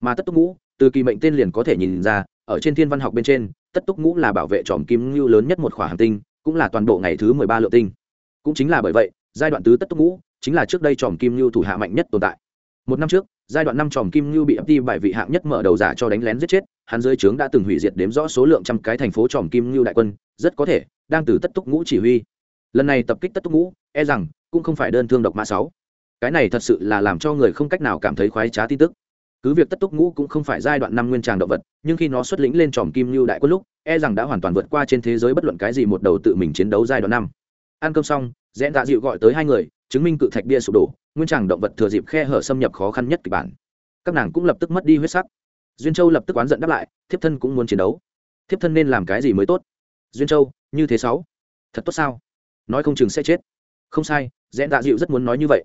Mà tất túc ngũ, từ kỳ mệnh tên liền có thể nhìn ra ở trên thiên văn học bên trên, tất túc ngũ là bảo vệ tròm kim ngưu lớn nhất một khỏa hành tinh, cũng là toàn bộ ngày thứ mười ba lượng tinh. Cũng chính là bởi vậy, giai đoạn tứ tất túc ngũ chính là trước đây tròm kim ngưu thủ hạ mạnh nhất tồn tại. Một năm trước, giai đoạn năm tròm kim ngưu bị ấp đi bài vị hạng nhất mở đầu giả cho đánh lén giết chết, hắn dưới trướng đã từng hủy diệt đếm rõ số lượng trăm cái thành phố tròm kim ngưu đại quân, rất có thể đang từ tất túc ngũ chỉ huy. Lần này tập kích tất túc ngũ e rằng cũng không phải đơn thương độc mã sáu. Cái này thật sự là làm cho người không cách nào cảm thấy khoái trá tin tức cứ việc tất túc ngũ cũng không phải giai đoạn năm nguyên tràng động vật, nhưng khi nó xuất lĩnh lên tròm kim lưu đại quân lúc e rằng đã hoàn toàn vượt qua trên thế giới bất luận cái gì một đầu tự mình chiến đấu giai đoạn năm. Ăn cơm xong rẽn tạ dịu gọi tới hai người, chứng minh cự thạch bia sụp đổ, nguyên tràng động vật thừa dịp khe hở xâm nhập khó khăn nhất kịch bản. Các nàng cũng lập tức mất đi huyết sắc. Duyên châu lập tức oán giận đáp lại, thiếp thân cũng muốn chiến đấu. Thiếp thân nên làm cái gì mới tốt? Duyên châu, như thế sáu. Thật tốt sao? Nói không chừng sẽ chết. Không sai rẽn tạ dịu rất muốn nói như vậy.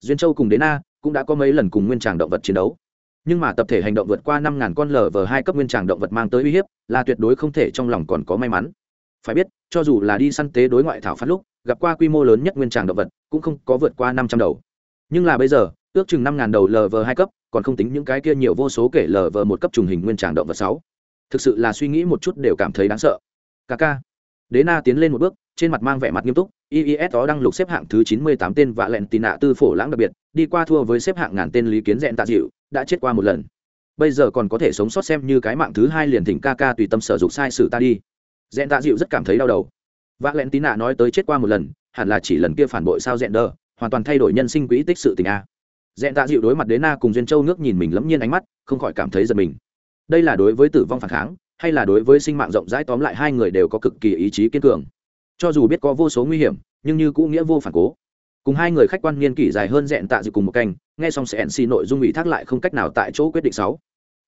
Duyên châu cùng đến a cũng đã có mấy lần cùng nguyên tràng động vật chiến đấu nhưng mà tập thể hành động vượt qua năm ngàn con lờ vờ hai cấp nguyên tràng động vật mang tới uy hiếp, là tuyệt đối không thể trong lòng còn có may mắn. Phải biết, cho dù là đi săn tế đối ngoại thảo phát lúc, gặp qua quy mô lớn nhất nguyên tràng động vật, cũng không có vượt qua năm trăm đầu. Nhưng là bây giờ, ước chừng năm ngàn đầu lờ vờ hai cấp, còn không tính những cái kia nhiều vô số kể lờ vờ một cấp trùng hình nguyên tràng động vật sáu. Thực sự là suy nghĩ một chút đều cảm thấy đáng sợ. Ca ca. Đế na tiến lên một bước, trên mặt mang vẻ mặt nghiêm túc. Iis đó đang lục xếp hạng thứ chín mươi tám tên và lẹn tì nạ tư phổ lãng đặc biệt, đi qua thua với xếp hạng ngàn tên lý kiến dẹn tạ dịu đã chết qua một lần. Bây giờ còn có thể sống sót xem như cái mạng thứ hai liền thỉnh ca ca tùy tâm sở dục sai sử ta đi. Dẹn tạ dịu rất cảm thấy đau đầu. Và lẹn tì nạ nói tới chết qua một lần, hẳn là chỉ lần kia phản bội sao dẹn đờ hoàn toàn thay đổi nhân sinh quỹ tích sự tình a. Dẹn tạ dịu đối mặt đến na cùng duyên châu nước nhìn mình lẫm nhiên ánh mắt, không khỏi cảm thấy giật mình. Đây là đối với tử vong phản kháng, hay là đối với sinh mạng rộng rãi tóm lại hai người đều có cực kỳ ý chí kiên cường. Cho dù biết có vô số nguy hiểm, nhưng như cũ nghĩa vô phản cố. Cùng hai người khách quan niên kỷ dài hơn dẹn tạ dịu cùng một canh nghe xong sẽ nc nội dung ủy thác lại không cách nào tại chỗ quyết định sáu.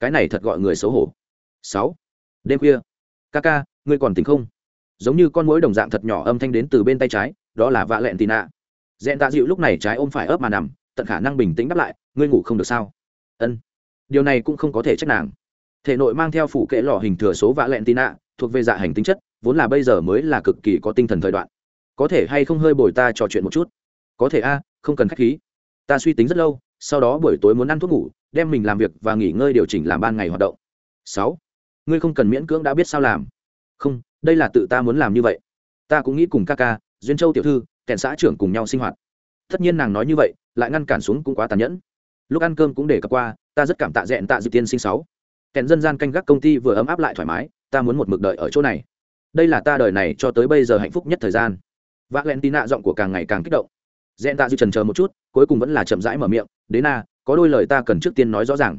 Cái này thật gọi người xấu hổ. Sáu. Đêm khuya. Ca ca ngươi còn tỉnh không? Giống như con mũi đồng dạng thật nhỏ âm thanh đến từ bên tay trái, đó là vạ lẹn tì nạ. Dẹn tạ dịu lúc này trái ôm phải ấp mà nằm, tận khả năng bình tĩnh đáp lại, ngươi ngủ không được sao? Ân. Điều này cũng không có thể trách nàng. Thể nội mang theo phủ kệ lò hình thừa số vạ lẹn tì nạ, thuộc về dạ hành tính chất, vốn là bây giờ mới là cực kỳ có tinh thần thời đoạn. Có thể hay không hơi bồi ta trò chuyện một chút? Có thể a, không cần k h á c h khí ta suy tính rất lâu, sau đó buổi tối muốn ăn thuốc ngủ, đem mình làm việc và nghỉ ngơi điều chỉnh làm ban ngày hoạt động. Sáu, ngươi không cần miễn cưỡng đã biết sao làm. Không, đây là tự ta muốn làm như vậy. Ta cũng nghĩ cùng ca ca, duyên châu tiểu thư, kèn xã trưởng cùng nhau sinh hoạt. Tất nhiên nàng nói như vậy, lại ngăn cản xuống cũng quá tàn nhẫn. Lúc ăn cơm cũng để cập qua, ta rất cảm tạ dẹn tạ dự tiên sinh sáu. Kèn dân gian canh gác công ty vừa ấm áp lại thoải mái, ta muốn một mực đợi ở chỗ này. Đây là ta đời này cho tới bây giờ hạnh phúc nhất thời gian. Valentina giọng của càng ngày càng kích động dẹn tạ dư trần chờ một chút, cuối cùng vẫn là chậm rãi mở miệng, đến na có đôi lời ta cần trước tiên nói rõ ràng.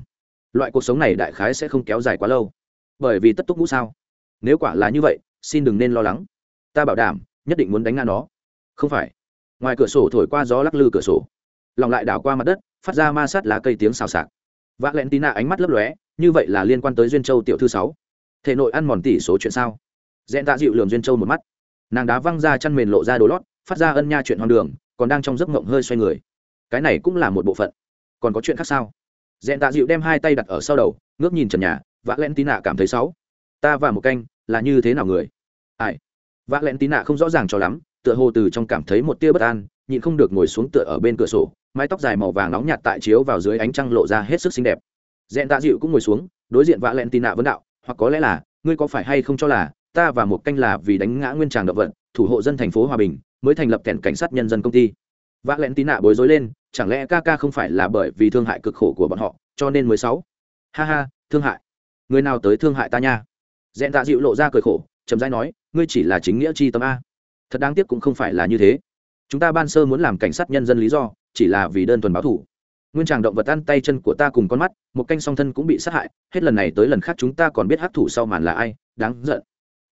Loại cuộc sống này đại khái sẽ không kéo dài quá lâu. Bởi vì tất túc ngũ sao? Nếu quả là như vậy, xin đừng nên lo lắng. Ta bảo đảm, nhất định muốn đánh ngã nó. Không phải. Ngoài cửa sổ thổi qua gió lắc lư cửa sổ. Lòng lại đảo qua mặt đất, phát ra ma sát lá cây tiếng xào xạc. Vác a Tina ánh mắt lấp lóe, như vậy là liên quan tới duyên châu tiểu thư sáu. Thể nội ăn mòn tỷ số chuyện sao? Dẹn tạ dịu lường duyên châu một mắt. Nàng đá văng ra chăn mền lộ ra đồ lót, phát ra ân nha chuyện hoang đường còn đang trong giấc mộng hơi xoay người. Cái này cũng là một bộ phận. Còn có chuyện khác sao? Dẹn tạ dịu đem hai tay đặt ở sau đầu, ngước nhìn trần nhà vã len tí nạ cảm thấy xấu. Ta và một canh, là như thế nào người? Ai? Vã len tí nạ không rõ ràng cho lắm, tựa hồ từ trong cảm thấy một tia bất an, nhịn không được ngồi xuống tựa ở bên cửa sổ, mái tóc dài màu vàng nóng nhạt tại chiếu vào dưới ánh trăng lộ ra hết sức xinh đẹp. Dẹn tạ dịu cũng ngồi xuống, đối diện vã len tí nạ vấn đạo, hoặc có lẽ là, ngươi có phải hay không cho là, ta và một canh là vì đánh ngã nguyên tràng động vật, thủ hộ dân thành phố hòa bình mới thành lập kèn cảnh sát nhân dân công ty. V ạ l ẹ n tí nạ bối rối lên, chẳng lẽ ca ca không phải là bởi vì thương hại cực khổ của bọn họ, cho nên mới sáu ha ha, thương hại. Người nào tới thương hại ta nha? Dẹn tạ dịu lộ ra cười khổ chấm dãi nói, ngươi chỉ là chính nghĩa c h i tâm a. Thật đáng tiếc cũng không phải là như thế. Chúng ta ban sơ muốn làm cảnh sát nhân dân lý do, chỉ là vì đơn thuần báo thủ nguyên tràng động vật ăn tay chân của ta cùng con mắt, một canh song thân cũng bị sát hại, hết lần này tới lần khác chúng ta còn biết hát thủ sau màn là ai, đáng giận.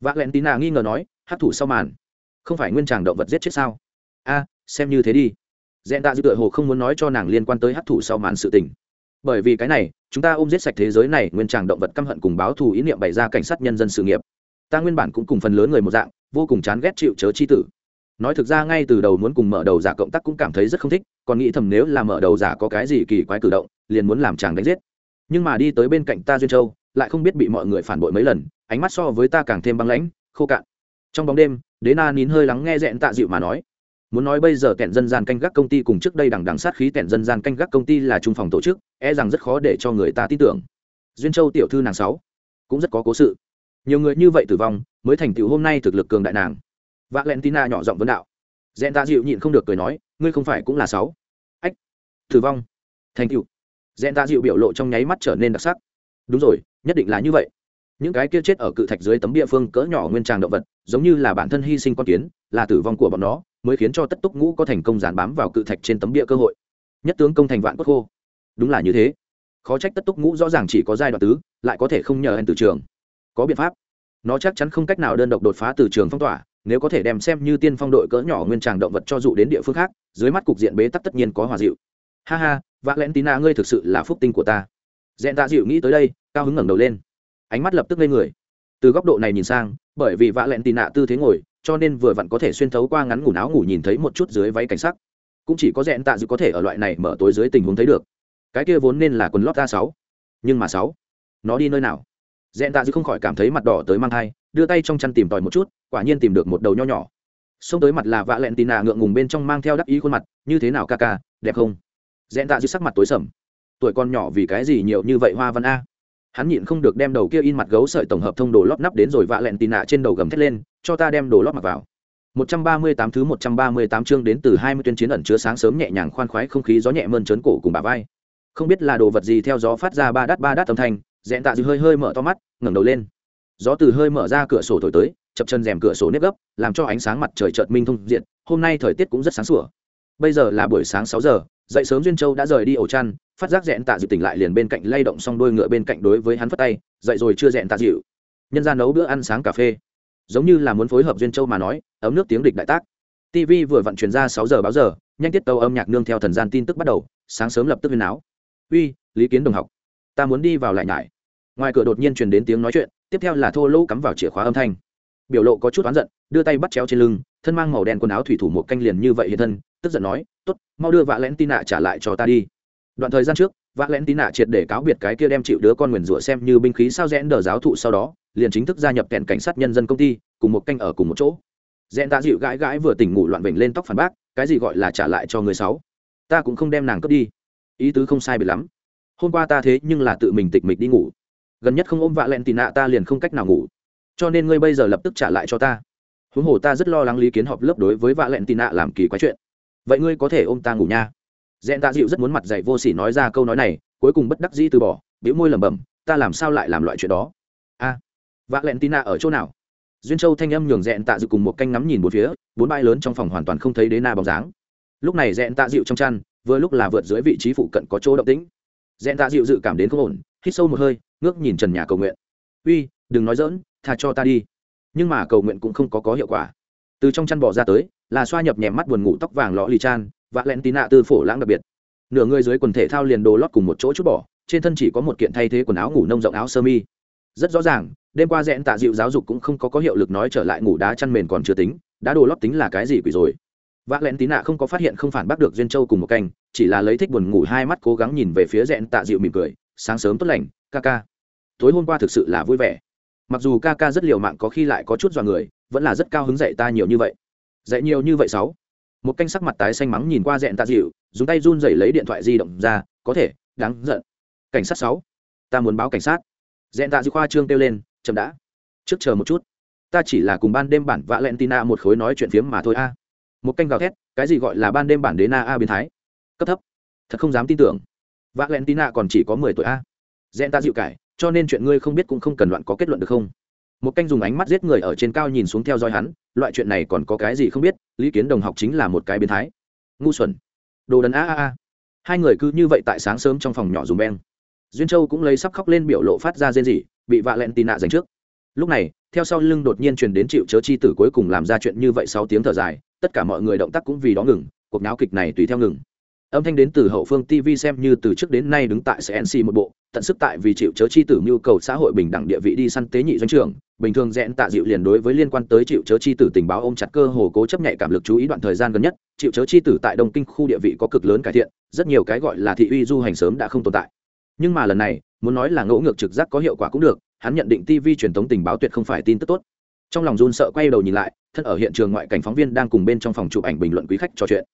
V ạ l ẹ n tí nạ nghi ngờ nói hát thủ sau màn không phải nguyên tràng động vật giết chết sao? A, xem như thế đi. Dẹn tạ dư tựa hồ không muốn nói cho nàng liên quan tới hấp thụ sau màn sự tình. Bởi vì cái này, chúng ta ôm giết sạch thế giới này, nguyên tràng động vật căm hận cùng báo thù ý niệm bày ra cảnh sát nhân dân sự nghiệp. Ta nguyên bản cũng cùng phần lớn người một dạng, vô cùng chán ghét chịu chớ chi tử. Nói thực ra ngay từ đầu muốn cùng mở đầu giả cộng tác cũng cảm thấy rất không thích, còn nghĩ thầm nếu là mở đầu giả có cái gì kỳ quái cử động, liền muốn làm chàng đánh giết. Nhưng mà đi tới bên cạnh ta duyên châu, lại không biết bị mọi người phản bội mấy lần, ánh mắt so với ta càng thêm băng lãnh, khô cạn. Trong bóng đêm đế na nín hơi lắng nghe dẹn tạ dịu mà nói. Muốn nói bây giờ tẹn dân gian canh gác công ty cùng trước đây đằng đằng sát khí tẹn dân gian canh gác công ty là trung phòng tổ chức e rằng rất khó để cho người ta tin tưởng. Duyên châu tiểu thư nàng sáu, cũng rất có cố sự. Nhiều người như vậy tử vong, mới thành tựu hôm nay thực lực cường đại nàng. V a l e n nhỏ giọng vấn đạo. Dẹn tạ dịu nhịn không được cười nói, ngươi không phải cũng là sáu. Ách, tử vong. Thành tựu. Dẹn tạ dịu biểu lộ trong nháy mắt trở nên đặc sắc. Đúng rồi, nhất định là như vậy những cái kia chết ở cự thạch dưới tấm địa phương cỡ nhỏ nguyên tràng động vật, giống như là bản thân hy sinh con kiến, là tử vong của bọn nó, mới khiến cho tất túc ngũ có thành công dán bám vào cự thạch trên tấm địa cơ hội. Nhất tướng công thành vạn cốt khô. Đúng là như thế. Khó trách tất túc ngũ rõ ràng chỉ có giai đoạn tứ, lại có thể không nhờ hẹn từ trường. Có biện pháp. Nó chắc chắn không cách nào đơn độc đột phá từ trường phong tỏa, nếu có thể đem xem như tiên phong đội cỡ nhỏ nguyên tràng động vật cho dụ đến địa phương khác, dưới mắt cục diện bế tắc tất nhiên có hòa dịu. Ha ha v ạ tina ngươi thực sự là phúc tinh của ta. Dẹn tạ dịu nghĩ tới đây, cao hứng ngẩng đầu lên ánh mắt lập tức lên người. Từ góc độ này nhìn sang, bởi vì vạ lẹn tì nạ tư thế ngồi, cho nên vừa vặn có thể xuyên thấu qua ngắn ngủ áo ngủ nhìn thấy một chút dưới váy cảnh sắc. Cũng chỉ có rẽn tạ dự có thể ở loại này mở tối dưới tình huống thấy được. Cái kia vốn nên là quần lót a sáu, nhưng mà sáu, nó đi nơi nào? Rẽn tạ dự không khỏi cảm thấy mặt đỏ tới mang thai, đưa tay trong chăn tìm tòi một chút, quả nhiên tìm được một đầu nho nhỏ. Xông tới mặt là vạ lẹn tì Nạ ngượng ngùng bên trong mang theo đắc ý khuôn mặt, như thế nào ca ca, đẹp không? Rẽn tạ dự sắc mặt tối sầm. Tuổi con nhỏ vì cái gì nhiều như vậy hoa văn a? Hắn nhịn không được đem đầu kia in mặt gấu sợi tổng hợp thông đồ lót nắp đến rồi vạ lẹn tì nạ trên đầu gầm thét lên, cho ta đem đồ lót mặc vào. 138 thứ 138 chương đến từ 20 tuyên chiến ẩn chứa sáng sớm nhẹ nhàng khoan khoái không khí gió nhẹ mơn trớn cổ cùng bà vai. Không biết là đồ vật gì theo gió phát ra ba đát ba đát âm thanh dẹn tạ dư hơi hơi mở to mắt, ngẩng đầu lên. Gió từ hơi mở ra cửa sổ thổi tới, chập chân rèm cửa sổ nếp gấp, làm cho ánh sáng mặt trời chợt minh thông diện, hôm nay thời tiết cũng rất sáng sủa. Bây giờ là buổi sáng 6 giờ dậy sớm duyên châu đã rời đi ổ chăn, phát giác dẹn tạ dịu tỉnh lại liền bên cạnh lay động xong đôi ngựa bên cạnh đối với hắn phất tay, dậy rồi chưa dẹn tạ dịu. Nhân ra nấu bữa ăn sáng cà phê. Giống như là muốn phối hợp duyên châu mà nói, ấm nước tiếng địch đại tác. Tv vừa vận chuyển ra sáu giờ báo giờ, nhanh tiết tàu âm nhạc nương theo thần gian tin tức bắt đầu, sáng sớm lập tức viên áo. Uy, lý kiến đồng học, ta muốn đi vào lại nhải. Ngoài cửa đột nhiên truyền đến tiếng nói chuyện, tiếp theo là thô lỗ cắm vào chìa khóa âm thanh. Biểu lộ có chút oán giận, đưa tay bắt chéo trên lưng, thân mang màu đen quần áo thủy thủ một canh liền như vậy hiện thân tức giận nói t ố t mau đưa vạ lén tin nạ trả lại cho ta đi. Đoạn thời gian trước vạ lén tin nạ triệt để cáo biệt cái kia đem chịu đứa con nguyền rủa xem như binh khí sao rẽn đờ giáo thụ sau đó, liền chính thức gia nhập kèn cảnh sát nhân dân công ty, cùng một canh ở cùng một chỗ. Rẽn ta dịu gãi gãi vừa tỉnh ngủ loạn bệnh lên tóc phản bác, cái gì gọi là trả lại cho người sáu ta cũng không đem nàng cướp đi. Ý tứ không sai biệt lắm. Hôm qua ta thế nhưng là tự mình tịch mịch đi ngủ. Gần nhất không ôm vạ lẹn tì nạ ta liền không cách nào ngủ. Cho nên ngươi bây giờ lập tức trả lại cho ta. Huống hồ ta rất lo lắng lý kiến họp lớp đối với vạ lẹn tì nạ làm kỳ quái chuyện vậy ngươi có thể ôm ta ngủ nha. Dẹn tạ dịu rất muốn mặt dạy vô sỉ nói ra câu nói này, cuối cùng bất đắc dĩ từ bỏ biểu môi lẩm bẩm, ta làm sao lại làm loại chuyện đó? A vạ lẹn tina ở chỗ nào? Duyên châu thanh âm nhường dẹn tạ dịu cùng một canh ngắm nhìn một phía, bốn bãi lớn trong phòng hoàn toàn không thấy đế na bóng dáng. Lúc này dẹn tạ dịu trong chăn, vừa lúc là vượt dưới vị trí phụ cận có chỗ động tĩnh. Dẹn tạ dịu dự cảm đến không ổn, hít sâu một hơi, ngước nhìn trần nhà cầu nguyện. Uy, đừng nói dỡn tha cho ta đi. Nhưng mà cầu nguyện cũng không có có hiệu quả. Từ trong chăn bỏ ra tới là xoa nhập nhèm mắt buồn ngủ tóc vàng lọ lì chan, và len tí nạ tư phổ lãng đặc biệt. Nửa người dưới quần thể thao liền đồ lót cùng một chỗ chút bỏ, trên thân chỉ có một kiện thay thế quần áo ngủ nông rộng áo sơ mi. Rất rõ ràng, đêm qua rẽn tạ dịu giáo dục cũng không có có hiệu lực nói trở lại ngủ đá chăn mền còn chưa tính, đá đồ lót tính là cái gì quỷ rồi. Vác lén tí nạ không có phát hiện không phản bác được duyên châu cùng một canh, chỉ là lấy thích buồn ngủ hai mắt cố gắng nhìn về phía rẽn tạ dịu mỉm cười, sáng sớm tốt lành, ca ca. Tối hôm qua thực sự là vui vẻ. Mặc dù ca ca rất liều mạng có khi lại có chút dọa người, vẫn là rất cao hứng dạy ta nhiều như vậy dạy nhiều như vậy sáu. Một canh sắc mặt tái xanh mắng nhìn qua dẹn tạ dịu, dùng tay run rẩy lấy điện thoại di động ra, có thể, đáng giận. Cảnh sát sáu. Ta muốn báo cảnh sát. Dẹn tạ dịu khoa trương kêu lên, chậm đã. Trước chờ một chút. Ta chỉ là cùng ban đêm bản vạ lẹn tina một khối nói chuyện phiếm mà thôi a. Một canh gào thét, cái gì gọi là ban đêm bản đế na a biến thái? Cấp thấp. Thật không dám tin tưởng. Vạ lẹn tina còn chỉ có mười tuổi a. Dẹn ta dịu cải, cho nên chuyện ngươi không biết cũng không cần loạn có kết luận được không? Một canh dùng ánh mắt giết người ở trên cao nhìn xuống theo dõi hắn, loại chuyện này còn có cái gì không biết, lý kiến đồng học chính là một cái biến thái. Ngu xuẩn. Đồ đần a a a. Hai người cứ như vậy tại sáng sớm trong phòng nhỏ dùng beng. Duyên châu cũng lấy sắp khóc lên biểu lộ phát ra rên rỉ, bị vạ lẹn tì nạ dành trước. Lúc này, theo sau lưng đột nhiên truyền đến chịu chớ chi tử cuối cùng làm ra chuyện như vậy sáu tiếng thở dài, tất cả mọi người động tác cũng vì đó ngừng, cuộc náo kịch này tùy theo ngừng. Âm thanh đến từ hậu phương tv xem như từ trước đến nay đứng tại cnc một bộ, tận sức tại vì chịu chớ chi tử nhu cầu xã hội bình đẳng địa vị đi săn tế nhị doanh trưởng bình thường rẽn tạ dịu liền đối với liên quan tới chịu chớ chi tử tình báo ôm chặt cơ hồ cố chấp nhạy cảm lực chú ý đoạn thời gian gần nhất chịu chớ chi tử tại đông kinh khu địa vị có cực lớn cải thiện, rất nhiều cái gọi là thị uy du hành sớm đã không tồn tại. Nhưng mà lần này, muốn nói là ngẫu ngược trực giác có hiệu quả cũng được, hắn nhận định tv truyền thống tình báo tuyệt không phải tin tức tốt. Trong lòng run sợ quay đầu nhìn lại, thân ở hiện trường ngoại cảnh phóng viên đang cùng bên trong phòng chụp ảnh bình luận quý khách trò chuyện.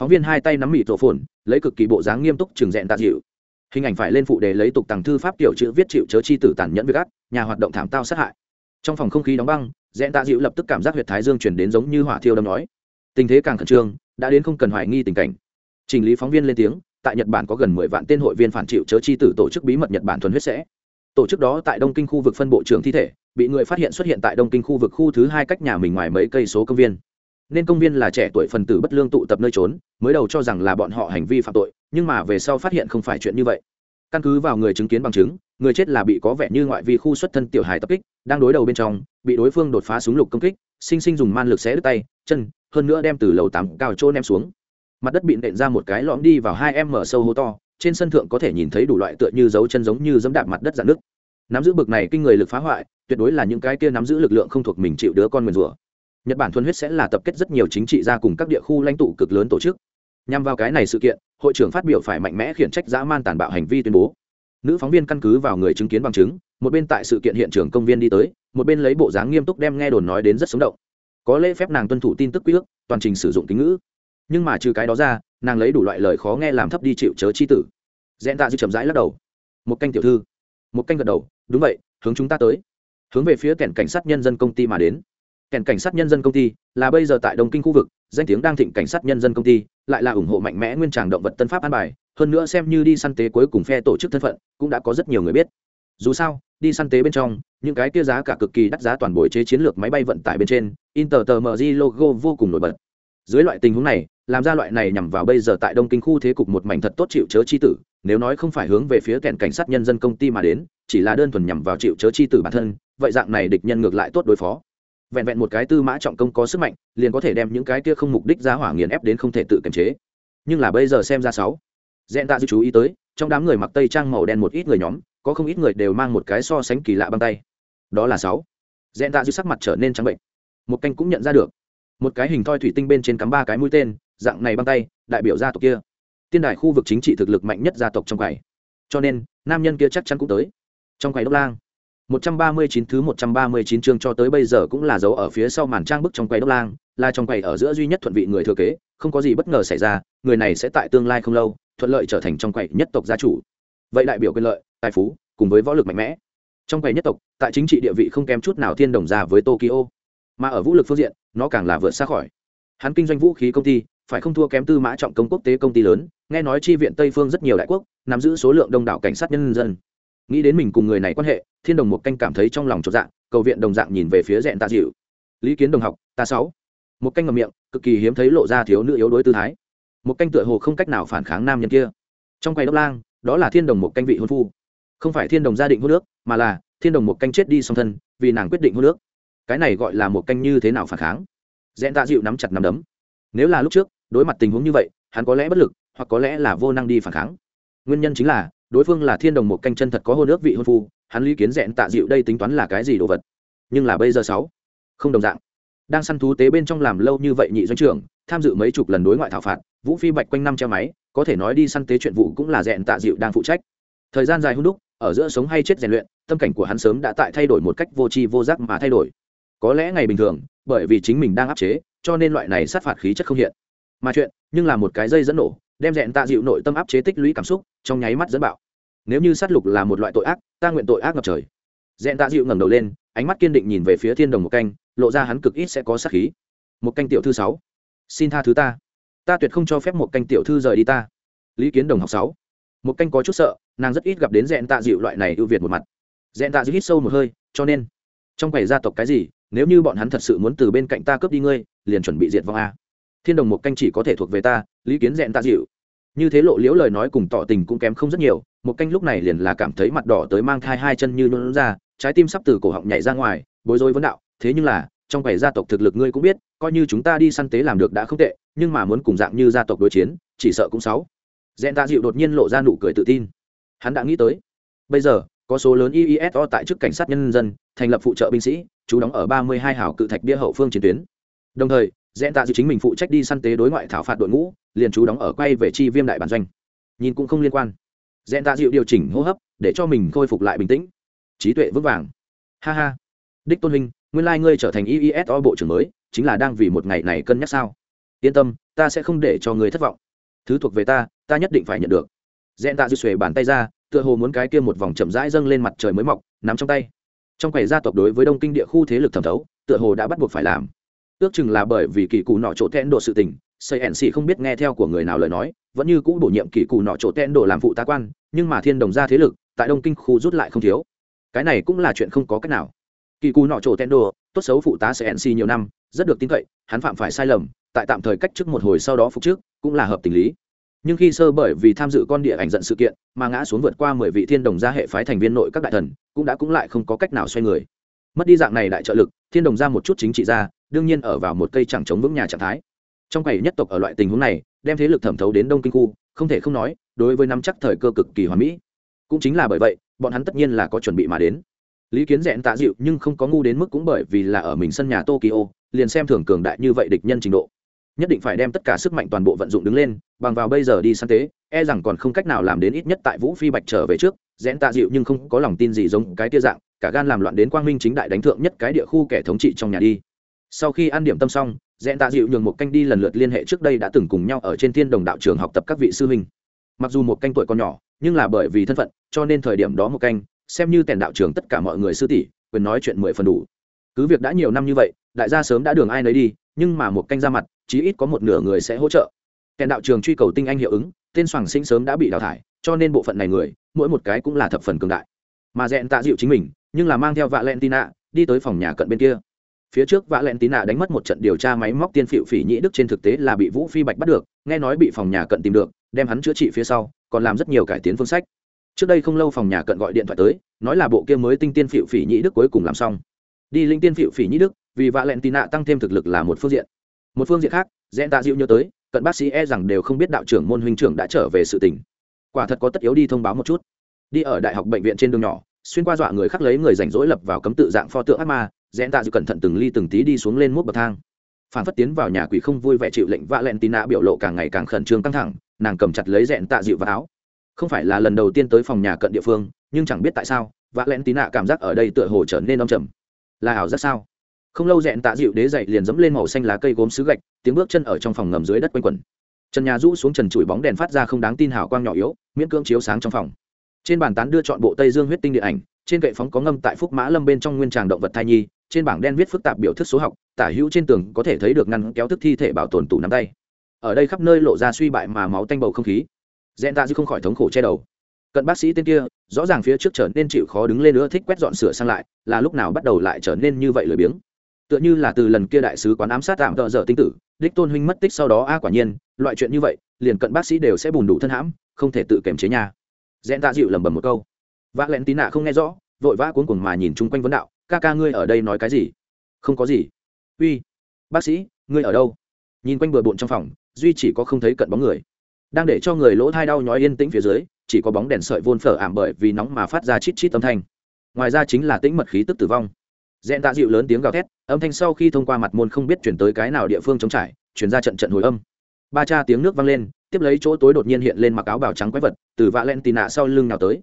Phóng viên hai tay nắm mịt rổ phồn lấy cực kỳ bộ dáng nghiêm túc trường rẽn tạ dịu. Hình ảnh phải lên phụ đề lấy tục tàng thư pháp tiểu chữ viết chịu chớ chi tử tàn nhẫn việc ác, nhà hoạt động thảm tao sát hại trong phòng không khí đóng băng, dẹn tạ dịu lập tức cảm giác huyệt thái dương chuyển đến giống như hỏa thiêu đâm nói. Tình thế càng khẩn trương, đã đến không cần hoài nghi tình cảnh. Trình lý phóng viên lên tiếng, tại nhật bản có gần mười vạn tên hội viên phản chịu chớ chi tử tổ chức bí mật nhật bản thuần huyết sẽ. Tổ chức đó tại đông kinh khu vực phân bộ trưởng thi thể, bị người phát hiện xuất hiện tại đông kinh khu vực khu thứ hai cách nhà mình ngoài mấy cây số công viên. Nên công viên là trẻ tuổi phần tử bất lương tụ tập nơi trốn, mới đầu cho rằng là bọn họ hành vi phạm tội, nhưng mà về sau phát hiện không phải chuyện như vậy căn cứ vào người chứng kiến bằng chứng, người chết là bị có vẻ như ngoại vi khu xuất thân tiểu hài tập kích, đang đối đầu bên trong, bị đối phương đột phá súng lục công kích, sinh sinh dùng man lực xé đứt tay, chân, hơn nữa đem từ lầu tám cao chỗ ném xuống. Mặt đất bị nện ra một cái lõm đi vào hai em mở sâu hố to, trên sân thượng có thể nhìn thấy đủ loại tựa như dấu chân giống như dẫm đạp mặt đất dạn nước. Nắm giữ bực này kinh người lực phá hoại, tuyệt đối là những cái kia nắm giữ lực lượng không thuộc mình chịu đứa con nguyền rủa. Nhật bản thuần huyết sẽ là tập kết rất nhiều chính trị gia cùng các địa khu lãnh tụ cực lớn tổ chức nhằm vào cái này sự kiện, hội trưởng phát biểu phải mạnh mẽ khiển trách dã man tàn bạo hành vi tuyên bố. Nữ phóng viên căn cứ vào người chứng kiến bằng chứng, một bên tại sự kiện hiện trường công viên đi tới, một bên lấy bộ dáng nghiêm túc đem nghe đồn nói đến rất sống động. Có lễ phép nàng tuân thủ tin tức quy ước, toàn trình sử dụng kính ngữ. Nhưng mà trừ cái đó ra, nàng lấy đủ loại lời khó nghe làm thấp đi chịu chớ chi tử. Dẹn tạ dư chậm rãi lắc đầu. Một canh tiểu thư. Một canh gật đầu. Đúng vậy, hướng chúng ta tới. Hướng về phía kẻn cảnh sát nhân dân công ty mà đến kèn cảnh sát nhân dân công ty, là bây giờ tại đông kinh khu vực, danh tiếng đang thịnh cảnh sát nhân dân công ty, lại là ủng hộ mạnh mẽ nguyên tràng động vật tân pháp an bài, hơn nữa xem như đi săn tế cuối cùng phe tổ chức thân phận, cũng đã có rất nhiều người biết. Dù sao, đi săn tế bên trong, những cái kia giá cả cực kỳ đắt giá toàn bộ chế chiến lược máy bay vận tải bên trên inter tờ mg logo vô cùng nổi bật. Dưới loại tình huống này, làm ra loại này nhằm vào bây giờ tại đông kinh khu thế cục một mảnh thật tốt chịu chớ chi tử, nếu nói không phải hướng về phía kèn cảnh sát nhân dân công ty mà đến, chỉ là đơn thuần nhằm vào chịu chớ chi tử bản thân, vậy dạng này địch nhân ngược lại tốt đối phó vẹn vẹn một cái tư mã trọng công có sức mạnh, liền có thể đem những cái kia không mục đích giá hỏa nghiền ép đến không thể tự kiềm chế. Nhưng là bây giờ xem ra sáu dẹn tạ dư chú ý tới, trong đám người mặc tây trang màu đen một ít người nhóm, có không ít người đều mang một cái so sánh kỳ lạ băng tay. Đó là sáu dẹn tạ dư sắc mặt trở nên trắng bệnh. Một canh cũng nhận ra được. Một cái hình thoi thủy tinh bên trên cắm ba cái mũi tên, dạng này băng tay, đại biểu gia tộc kia. Tiên đài khu vực chính trị thực lực mạnh nhất gia tộc trong quầy. Cho nên, nam nhân kia chắc chắn cũng tới. Trong quầy đốc lang. 139 thứ 139 chương cho tới bây giờ cũng là dấu ở phía sau màn trang bức trong quầy đốc lang, là trong quầy ở giữa duy nhất thuận vị người thừa kế, không có gì bất ngờ xảy ra, người này sẽ tại tương lai không lâu, thuận lợi trở thành trong quầy nhất tộc gia chủ. Vậy đại biểu quyền lợi, tài phú, cùng với võ lực mạnh mẽ. Trong quầy nhất tộc, tại chính trị địa vị không kém chút nào thiên đồng gia với tokyo. Mà ở vũ lực phương diện, nó càng là vượt xa khỏi. Hắn kinh doanh vũ khí công ty, phải không thua kém tư mã trọng công quốc tế công ty lớn, nghe nói chi viện tây phương rất nhiều đại quốc, nắm giữ số lượng đông đảo cảnh sát nhân dân. Nghĩ đến mình cùng người này quan hệ thiên đồng một canh cảm thấy trong lòng chột dạng cầu viện đồng dạng nhìn về phía Dẹn tạ dịu. Lý kiến đồng học, ta sáu. Một canh ngầm miệng, cực kỳ hiếm thấy lộ ra thiếu nữ yếu đối tư thái. Một canh tựa hồ không cách nào phản kháng nam nhân kia. Trong quầy đốc lang, đó là thiên đồng một canh vị hôn phu. Không phải thiên đồng gia định hôn nước mà là thiên đồng một canh chết đi song thân, vì nàng quyết định hôn nước cái này gọi là một canh như thế nào phản kháng? Dẹn tạ dịu nắm chặt nắm đấm. Nếu là lúc trước, đối mặt tình huống như vậy, hắn có lẽ bất lực, hoặc có lẽ là vô năng đi phản kháng. Nguyên nhân chính là đối phương là thiên đồng một canh chân thật có hôn ước vị hôn phu, hắn lý kiến rẽn tạ dịu đây tính toán là cái gì đồ vật? Nhưng là bây giờ sáu, không đồng dạng. Đang săn thú tế bên trong làm lâu như vậy nhị doanh trưởng, tham dự mấy chục lần đối ngoại thảo phạt, vũ phi bạch quanh năm che máy, có thể nói đi săn tế chuyện vụ cũng là rẽn tạ dịu đang phụ trách. Thời gian dài hôn đúc, ở giữa sống hay chết rèn luyện, tâm cảnh của hắn sớm đã tại thay đổi một cách vô tri vô giác mà thay đổi. Có lẽ ngày bình thường, bởi vì chính mình đang áp chế, cho nên loại này sát phạt khí chất không hiện. Mà chuyện, nhưng là một cái dây dẫn nổ đem rèn tạ dịu nội tâm áp chế tích lũy cảm xúc, trong nháy mắt dẫn bạo. Nếu như sát lục là một loại tội ác, ta nguyện tội ác ngập trời. Rèn tạ dịu ngẩng đầu lên, ánh mắt kiên định nhìn về phía thiên đồng một canh, lộ ra hắn cực ít sẽ có sát khí. Một canh tiểu thư sáu. Xin tha thứ ta. Ta tuyệt không cho phép một canh tiểu thư rời đi ta. Lý kiến đồng học sáu. Một canh có chút sợ, nàng rất ít gặp đến rèn tạ dịu loại này ưu việt một mặt. Rèn tạ dịu hít sâu một hơi, cho nên, trong quầy gia tộc cái gì, nếu như bọn hắn thật sự muốn từ bên cạnh ta cướp đi ngươi, liền chuẩn bị diệt vong a thiên đồng một canh chỉ có thể thuộc về ta, lý kiến rẽn ta dịu. Như thế lộ liễu lời nói cùng tỏ tình cũng kém không rất nhiều, một canh lúc này liền là cảm thấy mặt đỏ tới mang thai hai chân như nôn ra, trái tim sắp từ cổ họng nhảy ra ngoài, bối rối vấn đạo, thế nhưng là, trong bảy gia tộc thực lực ngươi cũng biết, coi như chúng ta đi săn tế làm được đã không tệ, nhưng mà muốn cùng dạng như gia tộc đối chiến, chỉ sợ cũng sáu. Dẹn tạ dịu đột nhiên lộ ra nụ cười tự tin. Hắn đã nghĩ tới, bây giờ, có số lớn iiso tại chức cảnh sát nhân dân, thành lập phụ trợ binh sĩ chú đóng ở ba mươi hai hảo cự thạch bia hậu phương chiến tuyến. Đồng thời dẹn tạ dự chính mình phụ trách đi săn tế đối ngoại thảo phạt đội ngũ, liền chú đóng ở quay về chi viêm đại bản doanh. Nhìn cũng không liên quan. Dẹn tạ dịu điều chỉnh hô hấp, để cho mình khôi phục lại bình tĩnh. Trí tuệ vững vàng. Ha ha. Đích tôn huynh, nguyên lai ngươi trở thành iiso bộ trưởng mới, chính là đang vì một ngày này cân nhắc sao? Yên tâm, ta sẽ không để cho ngươi thất vọng. Thứ thuộc về ta ta nhất định phải nhận được. Dẹn tạ dịu xuề bàn tay ra, tựa hồ muốn cái kia một vòng chậm rãi dâng lên mặt trời mới mọc, nắm trong tay. Trong quầy gia tộc đối với đông kinh địa khu thế lực thẩm thấu, tựa hồ đã bắt buộc phải làm ước chừng là bởi vì kỳ cụ nọ chỗ tẽn độ sự tình xây ẻn không biết nghe theo của người nào lời nói, vẫn như cũ bổ nhiệm kỳ cụ nọ chỗ tẽn độ làm phụ tá quan, nhưng mà thiên đồng gia thế lực, tại đông kinh khu rút lại không thiếu. Cái này cũng là chuyện không có cách nào. Kỳ cụ nọ chỗ tẽn độ tốt xấu phụ tá xây ẻn nhiều năm, rất được tin cậy, hắn phạm phải sai lầm, tại tạm thời cách chức một hồi sau đó phục trước cũng là hợp tình lý. Nhưng khi sơ bởi vì tham dự con địa ảnh giận sự kiện, mà ngã xuống vượt qua mười vị thiên đồng gia hệ phái thành viên nội các đại thần, cũng đã cũng lại không có cách nào xoay người. Mất đi dạng này đại trợ lực, thiên đồng ra một chút chính trị ra đương nhiên ở vào một cây chẳng chống vững nhà trạng thái. Trong quầy nhất tộc ở loại tình huống này, đem thế lực thẩm thấu đến đông kinh khu, không thể không nói, đối với nắm chắc thời cơ cực kỳ hoàn mỹ. Cũng chính là bởi vậy, bọn hắn tất nhiên là có chuẩn bị mà đến. Lý kiến rẽn tạ dịu nhưng không có ngu đến mức cũng bởi vì là ở mình sân nhà tokyo, liền xem thường cường đại như vậy địch nhân trình độ. Nhất định phải đem tất cả sức mạnh toàn bộ vận dụng đứng lên, bằng vào bây giờ đi săn tế e rằng còn không cách nào làm đến ít nhất tại vũ phi bạch trở về trước. Rẽn tạ dịu nhưng không có lòng tin gì giống cái tia dạng, cả gan làm loạn đến quang minh chính đại đánh thượng nhất cái địa khu kẻ thống trị trong nhà đi sau khi ăn điểm tâm xong, dẹn tạ dịu nhường một canh đi lần lượt liên hệ trước đây đã từng cùng nhau ở trên thiên đồng đạo trường học tập các vị sư huynh. Mặc dù một canh tuổi còn nhỏ, nhưng là bởi vì thân phận, cho nên thời điểm đó một canh, xem như tèn đạo trường tất cả mọi người sư tỷ, quyền nói chuyện mười phần đủ. Cứ việc đã nhiều năm như vậy, đại gia sớm đã đường ai nấy đi, nhưng mà một canh ra mặt, chí ít có một nửa người sẽ hỗ trợ. Tèn đạo trường truy cầu tinh anh hiệu ứng, tên soàng sinh sớm đã bị đào thải, cho nên bộ phận này người, mỗi một cái cũng là thập phần cường đại. Mà dẹn tạ dịu chính mình, nhưng là mang theo vạ len tina đi tới phòng nhà cận bên kia phía trước vã len tina đánh mất một trận điều tra máy móc tiên phiệu phỉ nhĩ đức trên thực tế là bị vũ phi bạch bắt được, nghe nói bị phòng nhà cận tìm được, đem hắn chữa trị phía sau, còn làm rất nhiều cải tiến phương sách. Trước đây không lâu phòng nhà cận gọi điện thoại tới, nói là bộ kia mới tinh tiên phiệu phỉ nhĩ đức cuối cùng làm xong. Đi linh tiên phiệu phỉ nhĩ đức, vì vạ len tina tăng thêm thực lực là một phương diện. Một phương diện khác dẹn tạ dịu nhớ tới, cận bác sĩ e rằng đều không biết đạo trưởng môn huynh trưởng đã trở về sự tình. Quả thật có tất yếu đi thông báo một chút. Đi ở đại học bệnh viện trên đường nhỏ, xuyên qua dọa người khác lấy người rảnh rỗi lập vào cấm tự dạng pho tượng ác ma dẹn tạ dịu cẩn thận từng ly từng tí đi xuống lên mút bậc thang. Phản phất tiến vào nhà quỷ không vui vẻ chịu lệnh vạ len nạ biểu lộ càng ngày càng khẩn trương căng thẳng, nàng cầm chặt lấy dẹn tạ dịu vào áo. Không phải là lần đầu tiên tới phòng nhà cận địa phương, nhưng chẳng biết tại sao vạ len nạ cảm giác ở đây tựa hồ trở nên đông trầm. Là ảo rất sao? Không lâu rẽn tạ dịu đế dậy liền dẫm lên màu xanh lá cây gốm xứ gạch, tiếng bước chân ở trong phòng ngầm dưới đất quanh quẩn. Trần nhà rũ xuống trần chùi bóng đèn phát ra không đáng tin hào quang nhỏ yếu, miễn cưỡng chiếu sáng trong phòng. Trên bàn tán đưa chọn bộ tây dương huyết tinh điện ảnh trên kệ phóng có ngâm tại phúc mã lâm bên trong nguyên tràng động vật thai nhi, trên bảng đen viết phức tạp biểu thức số học, tả hữu trên tường có thể thấy được ngăn kéo thức thi thể bảo tồn tủ nắm tay. Ở đây khắp nơi lộ ra suy bại mà máu tanh bầu không khí. Dẹn tạ dư không khỏi thống khổ che đầu. Cận bác sĩ tên kia, rõ ràng phía trước trở nên chịu khó đứng lên nữa thích quét dọn sửa sang lại, là lúc nào bắt đầu lại trở nên như vậy lười biếng. Tựa như là từ lần kia đại sứ quán ám sát tạm tợ dở tinh tử, đích tôn huynh mất tích sau đó, a, quả nhiên, loại chuyện như vậy, liền cận bác sĩ đều sẽ bùn đủ thân hãm, không thể tự kiềm chế nhà dẹn tạ dịu lẩm bẩm một câu vạ lẹn tín nạ không nghe rõ, vội vã cuốn cuồng mà nhìn chung quanh vấn đạo, ca ca ngươi ở đây nói cái gì? Không có gì. Uy, bác sĩ, ngươi ở đâu? Nhìn quanh bừa bộn trong phòng, duy chỉ có không thấy cận bóng người. Đang để cho người lỗ thai đau nhói yên tĩnh phía dưới, chỉ có bóng đèn sợi vôn phở ảm bởi vì nóng mà phát ra chít chít âm thanh. Ngoài ra chính là tĩnh mật khí tức tử vong. Dẹn tạ dịu lớn tiếng gào thét, âm thanh sau khi thông qua mặt môn không biết chuyển tới cái nào địa phương chống trải, chuyển ra trận trận hồi âm. Ba cha tiếng nước vang lên, tiếp lấy chỗ tối đột nhiên hiện lên mặc áo bào trắng quái vật, từ vạ len tì nạ sau lưng nào tới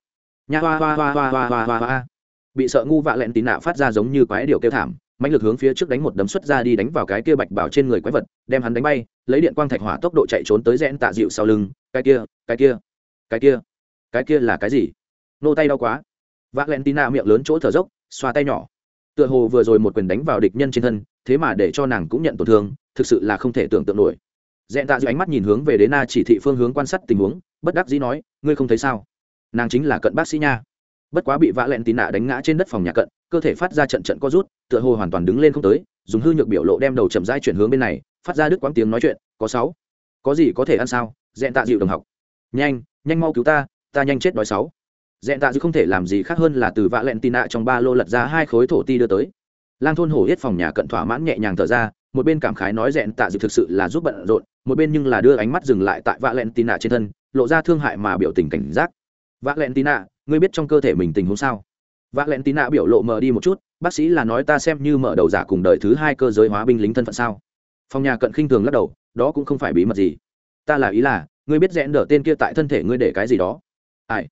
nha hoa hoa hoa hoa hoa hoa hoa hoa. Bị sợ ngu vạ lẹn tín nạ phát ra giống như quái điều kêu thảm mạnh lực hướng phía trước đánh một đấm xuất ra đi đánh vào cái kia bạch bảo trên người quái vật, đem hắn đánh bay, lấy điện quang thạch hỏa tốc độ chạy trốn tới rẽn tạ dịu sau lưng, cái kia cái kia cái kia cái kia là cái gì? Nô tay đau quá. Vạ lẹn tín nạ miệng lớn chỗ thở dốc, xoa tay nhỏ. Tựa hồ vừa rồi một quyền đánh vào địch nhân trên thân, thế mà để cho nàng cũng nhận tổn thương, thực sự là không thể tưởng tượng nổi. Dẹn tạ dịu ánh mắt nhìn hướng về đế na chỉ thị phương hướng quan sát tình huống, bất đắc dĩ nói, ngươi không thấy sao? Nàng chính là cận bác sĩ nha. Bất quá bị vã lẹn tín nạ đánh ngã trên đất phòng nhà cận, cơ thể phát ra trận trận co rút, tựa hồ hoàn toàn đứng lên không tới, dùng hư nhược biểu lộ đem đầu chậm dai chuyển hướng bên này, phát ra đứt quãng tiếng nói chuyện, có sáu. Có gì có thể ăn sao? Dẹn tạ dịu đồng học. Nhanh nhanh mau cứu ta ta nhanh chết đói sáu. Dẹn tạ dịu không thể làm gì khác hơn là từ vạ lẹn tì nạ trong ba lô lật ra hai khối thổ ti đưa tới. Lang thôn hổ hết phòng nhà cận thỏa mãn nhẹ nhàng thở ra, một bên cảm khái nói dẹn tạ dịu thực sự là giúp bận rộn, một bên nhưng là đưa ánh mắt dừng lại tại vạ lẹn tì nạ trên thân, lộ ra thương hại mà biểu tình cảnh giác vạ lẹn Tí nạ ngươi biết trong cơ thể mình tình huống sao? Vạ lẹn Tí nạ biểu lộ mờ đi một chút, bác sĩ là nói ta xem như mở đầu giả cùng đời thứ hai cơ giới hóa binh lính thân phận sao? Phòng nhà cận khinh thường lắc đầu, đó cũng không phải bí mật gì. Ta là ý là, ngươi biết rẽn đỡ tên kia tại thân thể ngươi để cái gì đó. Ai?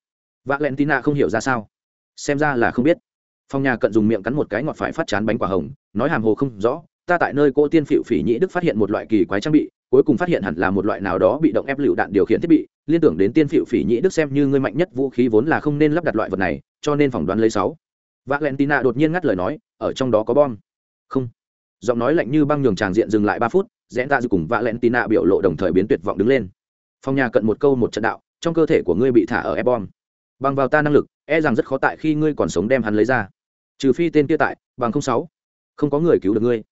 Vạ len Nạ không hiểu ra sao. Xem ra là không biết. Phòng nhà cận dùng miệng cắn một cái ngọt phải phát chán bánh quả hồng, nói hàm hồ không rõ, ta tại nơi cô tiên phịu phỉ nhĩ đức phát hiện một loại kỳ quái trang bị, cuối cùng phát hiện hẳn là một loại nào đó bị động ép lựu đạn điều khiển thiết bị liên tưởng đến tiên phiệu phỉ nhĩ đức xem như ngươi mạnh nhất vũ khí vốn là không nên lắp đặt loại vật này, cho nên phỏng đoán lấy sáu. Valentina đột nhiên ngắt lời nói, ở trong đó có bom. Không. Giọng nói lạnh như băng nhường tràng diện dừng lại ba phút, rẽ ta cùng valentina biểu lộ đồng thời biến tuyệt vọng đứng lên. Phong nhà cận một câu một trận đạo, trong cơ thể của ngươi bị thả ở e bom. Bằng vào ta năng lực e rằng rất khó tại khi ngươi còn sống đem hắn lấy ra. Trừ phi tên kia tại, bằng không sáu. Không có người cứu được ngươi.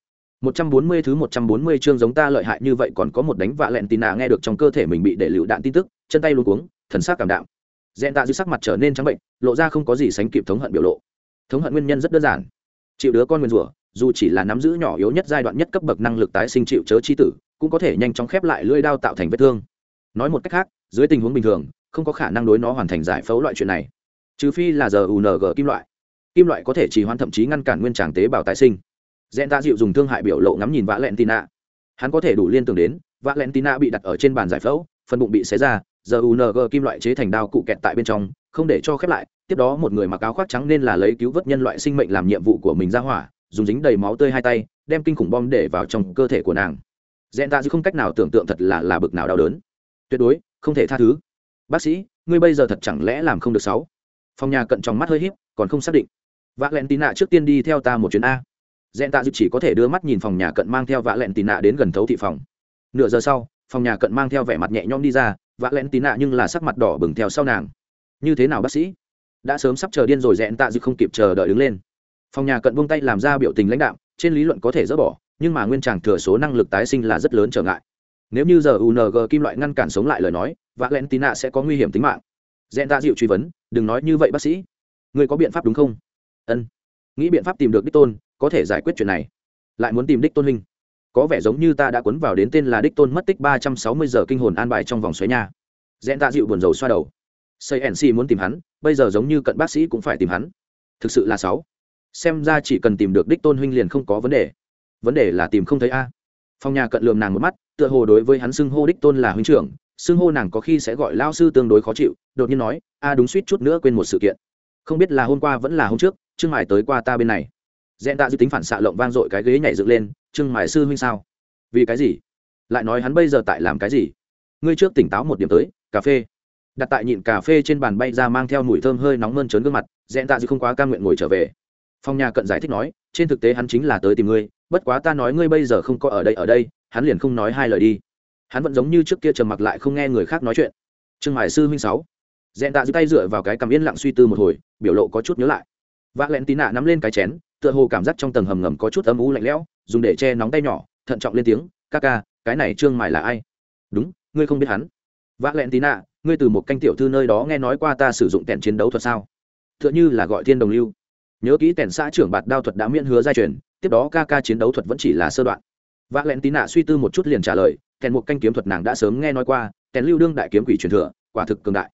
Một trăm bốn mươi thứ một trăm bốn mươi chương giống ta lợi hại như vậy còn có một đánh vạ lẹn tin nà nghe được trong cơ thể mình bị để lựu đạn tin tức chân tay luôn cuống, thần sắc cảm đạm. Dẹn tạ dư sắc mặt trở nên trắng bệnh, lộ ra không có gì sánh kịp thống hận biểu lộ. Thống hận nguyên nhân rất đơn giản. Chịu đứa con nguyên rủa, dù chỉ là nắm giữ nhỏ yếu nhất giai đoạn nhất cấp bậc năng lực tái sinh chịu chớ chi tử, cũng có thể nhanh chóng khép lại lưỡi đao tạo thành vết thương. Nói một cách khác, dưới tình huống bình thường, không có khả năng đối nó hoàn thành giải phẫu loại chuyện này. Trừ phi là giờ ung kim loại. Kim loại có thể trì hoãn thậm chí ngăn cản nguyên tràng tế bào tái sinh. Dẹn tạ dịu dùng thương hại biểu lộ ngắm nhìn vã lẹn tina hắn có thể đủ liên tưởng đến vã lẹn tina bị đặt ở trên bàn giải phẫu, phần bụng bị xé ra giờ ung kim loại chế thành đao cụ kẹt tại bên trong, không để cho khép lại. Tiếp đó một người mặc áo khoác trắng nên là lấy cứu vớt nhân loại sinh mệnh làm nhiệm vụ của mình ra hỏa, dùng dính đầy máu tươi hai tay, đem kinh khủng bom để vào trong cơ thể của nàng. Dẹn ta chứ không cách nào tưởng tượng thật là là bực nào đau đớn. Tuyệt đối, không thể tha thứ. Bác sĩ, ngươi bây giờ thật chẳng lẽ làm không được sáu? Phòng nhà cận trong mắt hơi híp, còn không xác định. Vạ lẹn tì nạ trước tiên đi theo ta một chuyến a. Dẹn Ta dịu chỉ có thể đưa mắt nhìn phòng nhà cận mang theo vạ lẹn tì nạ đến gần thấu thị phòng. Nửa giờ sau, phòng nhà cận mang theo vẻ mặt nhẹ nhõm đi ra vạ lẹn tí nạ nhưng là sắc mặt đỏ bừng theo sau nàng. Như thế nào bác sĩ? Đã sớm sắp chờ điên rồi dẹn tạ dịu không kịp chờ đợi đứng lên. Phòng nhà cận buông tay làm ra biểu tình lãnh đạo trên lý luận có thể dỡ bỏ, nhưng mà nguyên tràng thừa số năng lực tái sinh là rất lớn trở ngại. Nếu như giờ ung kim loại ngăn cản sống lại lời nói valentina sẽ có nguy hiểm tính mạng. Dẹn tạ dịu truy vấn, đừng nói như vậy bác sĩ. Người có biện pháp đúng không? Ân. Nghĩ biện pháp tìm được đích tôn, có thể giải quyết chuyện này. Lại muốn tìm đích tôn hình có vẻ giống như ta đã cuốn vào đến tên là đích tôn mất tích ba trăm sáu mươi giờ kinh hồn an bài trong vòng xoáy nhà dẹn tạ dịu buồn rầu xoa đầu. Xây nc muốn tìm hắn, bây giờ giống như cận bác sĩ cũng phải tìm hắn. Thực sự là sáu. Xem ra chỉ cần tìm được đích tôn huynh liền không có vấn đề. Vấn đề là tìm không thấy a. Phong nhà cận lườm nàng một mắt, tựa hồ đối với hắn xưng hô đích tôn là huynh trưởng, xưng hô nàng có khi sẽ gọi lao sư tương đối khó chịu, đột nhiên nói, a, đúng suýt chút nữa quên một sự kiện. Không biết là hôm qua vẫn là hôm trước trương mải tới qua ta bên này. Dẹn tạ dư tính phản xạ lộng vang dội cái ghế nhảy dựng lên trương mải sư huynh sao? Vì cái gì? Lại nói hắn bây giờ tại làm cái gì? Ngươi trước tỉnh táo một điểm tới, cà phê. Đặt tại nhịn cà phê trên bàn bay ra mang theo mùi thơm hơi nóng mơn trớn gương mặt dẹn tạ dư không quá ca nguyện ngồi trở về. Phong nhà cận giải thích nói, trên thực tế hắn chính là tới tìm ngươi, bất quá ta nói ngươi bây giờ không có ở đây ở đây, hắn liền không nói hai lời đi. Hắn vẫn giống như trước kia trầm mặc lại không nghe người khác nói chuyện. Trương hải sư huynh sáu. Dẹn tạ dư tay dựa vào cái cằm yên lặng suy tư một hồi, biểu lộ có chút nhớ lại. Vác lén tí nạ nắm lên cái chén tựa hồ cảm giác trong tầng hầm ngầm có chút âm u lạnh lẽo, dùng để che nóng tay nhỏ, thận trọng lên tiếng, ca ca, cái này trương mải là ai? Đúng, ngươi không biết hắn. V lẹn tí nạ, ngươi từ một canh tiểu thư nơi đó nghe nói qua ta sử dụng tèn chiến đấu thuật sao? T h ư ợ n h ư là gọi thiên đồng lưu. Nhớ kỹ tèn xã trưởng bạt đao thuật đã miễn hứa gia truyền, tiếp đó ca ca chiến đấu thuật vẫn chỉ là sơ đoạn. V lẹn tí nạ suy tư một chút liền trả lời kèn một canh kiếm thuật nàng đã sớm nghe nói qua kèn lưu đương đại kiếm quỷ truyền thừa, quả thực cường đại.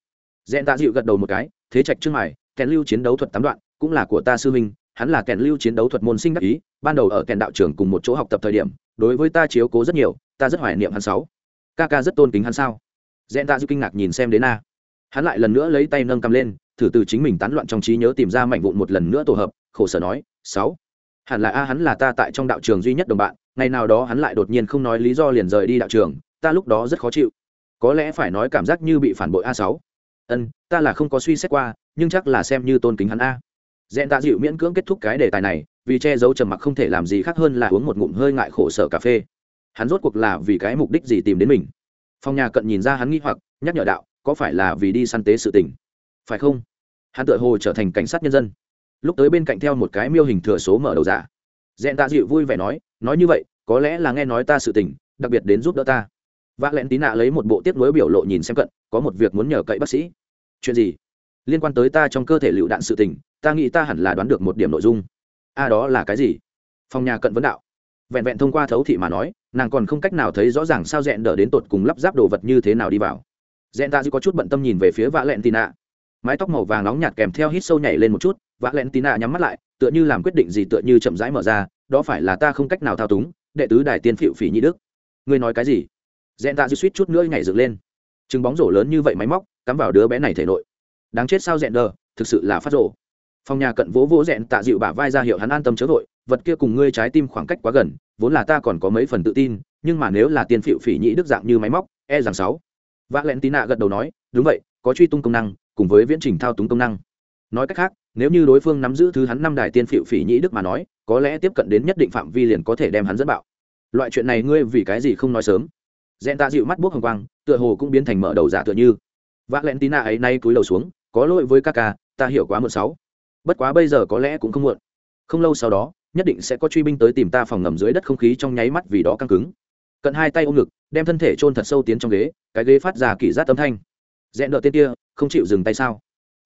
Dẹn tạ dịu gật đầu một cái, thế trạch trương mày kèn lưu chiến đấu thuật tám đoạn, cũng là của ta sư minh hắn là kèn lưu chiến đấu thuật môn sinh đắc ý, ban đầu ở kèn đạo trưởng cùng một chỗ học tập thời điểm, đối với ta chiếu cố rất nhiều, ta rất hoài niệm hắn sáu. Ca ca rất tôn kính hắn sao? Dẹn ta dịu kinh ngạc nhìn xem đến a. Hắn lại lần nữa lấy tay nâng cầm lên, thử từ chính mình tán loạn trong trí nhớ tìm ra mảnh vụn một lần nữa tổ hợp, khổ sở nói, sáu. Hẳn là a, hắn là ta tại trong đạo trường duy nhất đồng bạn, ngày nào đó hắn lại đột nhiên không nói lý do liền rời đi đạo trường, ta lúc đó rất khó chịu. Có lẽ phải nói cảm giác như bị phản bội a sáu. Ân, ta là không có suy xét qua, nhưng chắc là xem như tôn kính hắn a dẹn tạ dịu miễn cưỡng kết thúc cái đề tài này, vì che giấu trầm mặc không thể làm gì khác hơn là uống một ngụm hơi ngại khổ sở cà phê. Hắn rốt cuộc là vì cái mục đích gì tìm đến mình? Phong nhà cận nhìn ra hắn nghi hoặc, nhắc nhở đạo, có phải là vì đi săn tế sự tình? Phải không? Hắn tựa hồ trở thành cảnh sát nhân dân. Lúc tới bên cạnh theo một cái miêu hình thừa số mở đầu giả. Dẹn tạ dịu vui vẻ nói nói như vậy, có lẽ là nghe nói ta sự tình, đặc biệt đến giúp đỡ ta. Vác lén lẹn tí nạ lấy một bộ tiếp nối biểu lộ nhìn xem cận, có một việc muốn nhờ cậy bác sĩ. Chuyện gì? Liên quan tới ta trong cơ thể lựu đạn sự tình, ta nghĩ ta hẳn là đoán được một điểm nội dung. A đó là cái gì? Phòng nhà cận vấn đạo. Vẹn vẹn thông qua thấu thị mà nói, nàng còn không cách nào thấy rõ ràng sao rẽn đỡ đến tột cùng lắp ráp đồ vật như thế nào đi vào. Rẽn ta dư có chút bận tâm nhìn về phía vạ lẹn tì nạ. Mái tóc màu vàng nóng nhạt kèm theo hít sâu nhảy lên một chút vạ lẹn tì nạ nhắm mắt lại, tựa như làm quyết định gì tựa như chậm rãi mở ra, đó phải là ta không cách nào thao túng, đệ tứ đài tiên phịu phỉ nhị đức. Ngươi nói cái gì? Rẽn ta dư suýt chút nữa nhảy dựng lên. Chừng bóng rổ lớn như vậy máy móc, cắm vào đứa bé này thể nội đáng chết sao rẽn đờ, thực sự là phát rộ phòng nhà cận vỗ vỗ rẽn tạ dịu bả vai ra hiệu hắn an tâm chớ vội, vật kia cùng ngươi trái tim khoảng cách quá gần, vốn là ta còn có mấy phần tự tin, nhưng mà nếu là tiền phịu phỉ nhĩ đức dạng như máy móc e rằng sáu. V ạ l n tín nạ gật đầu nói, đúng vậy, có truy tung công năng, cùng với viễn trình thao túng công năng. Nói cách khác, nếu như đối phương nắm giữ thứ hắn năm đài tiên phịu phỉ nhĩ đức mà nói, có lẽ tiếp cận đến nhất định phạm vi liền có thể đem hắn dẫn bạo. Loại chuyện này ngươi vì cái gì không nói sớm? Dẹn tạ dịu mắt buốc hồng quang, tựa hồ cũng biến thành mở đầu giả tựa như. V ạ l e n tín nạ ấy nay cúi đầu xuống có lỗi với ca ca, ta hiểu quá một sáu. Bất quá bây giờ có lẽ cũng không muộn. Không lâu sau đó, nhất định sẽ có truy binh tới tìm ta phòng ngầm dưới đất không khí trong nháy mắt vì đó căng cứng. Cận hai tay ôm ngực, đem thân thể chôn thật sâu tiến trong ghế, cái ghế phát ra kỷ rát tấm thanh. Rẽ nợ tên kia, không chịu dừng tay sao?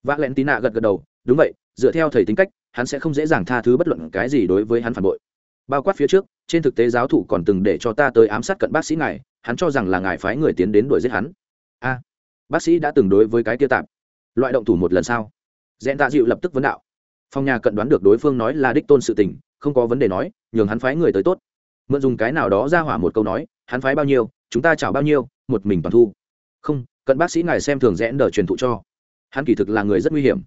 Vác lén tí nạ gật gật đầu, đúng vậy, dựa theo thầy tính cách, hắn sẽ không dễ dàng tha thứ bất luận cái gì đối với hắn phản bội. Bao quát phía trước, trên thực tế giáo thủ còn từng để cho ta tới ám sát cận bác sĩ ngài, hắn cho rằng là ngài phái người tiến đến đuổi giết hắn. A, bác sĩ đã từng đối với cái kia tạp loại động thủ một lần sao? Rẽn tạ dịu lập tức vấn đạo. Phòng nhà cận đoán được đối phương nói là đích tôn sự tình, không có vấn đề nói, nhường hắn phái người tới tốt. Mượn dùng cái nào đó ra hỏa một câu nói, hắn phái bao nhiêu, chúng ta chảo bao nhiêu, một mình toàn thu. Không, cận bác sĩ ngài xem thường rẽ đờ truyền thụ cho. Hắn kỳ thực là người rất nguy hiểm.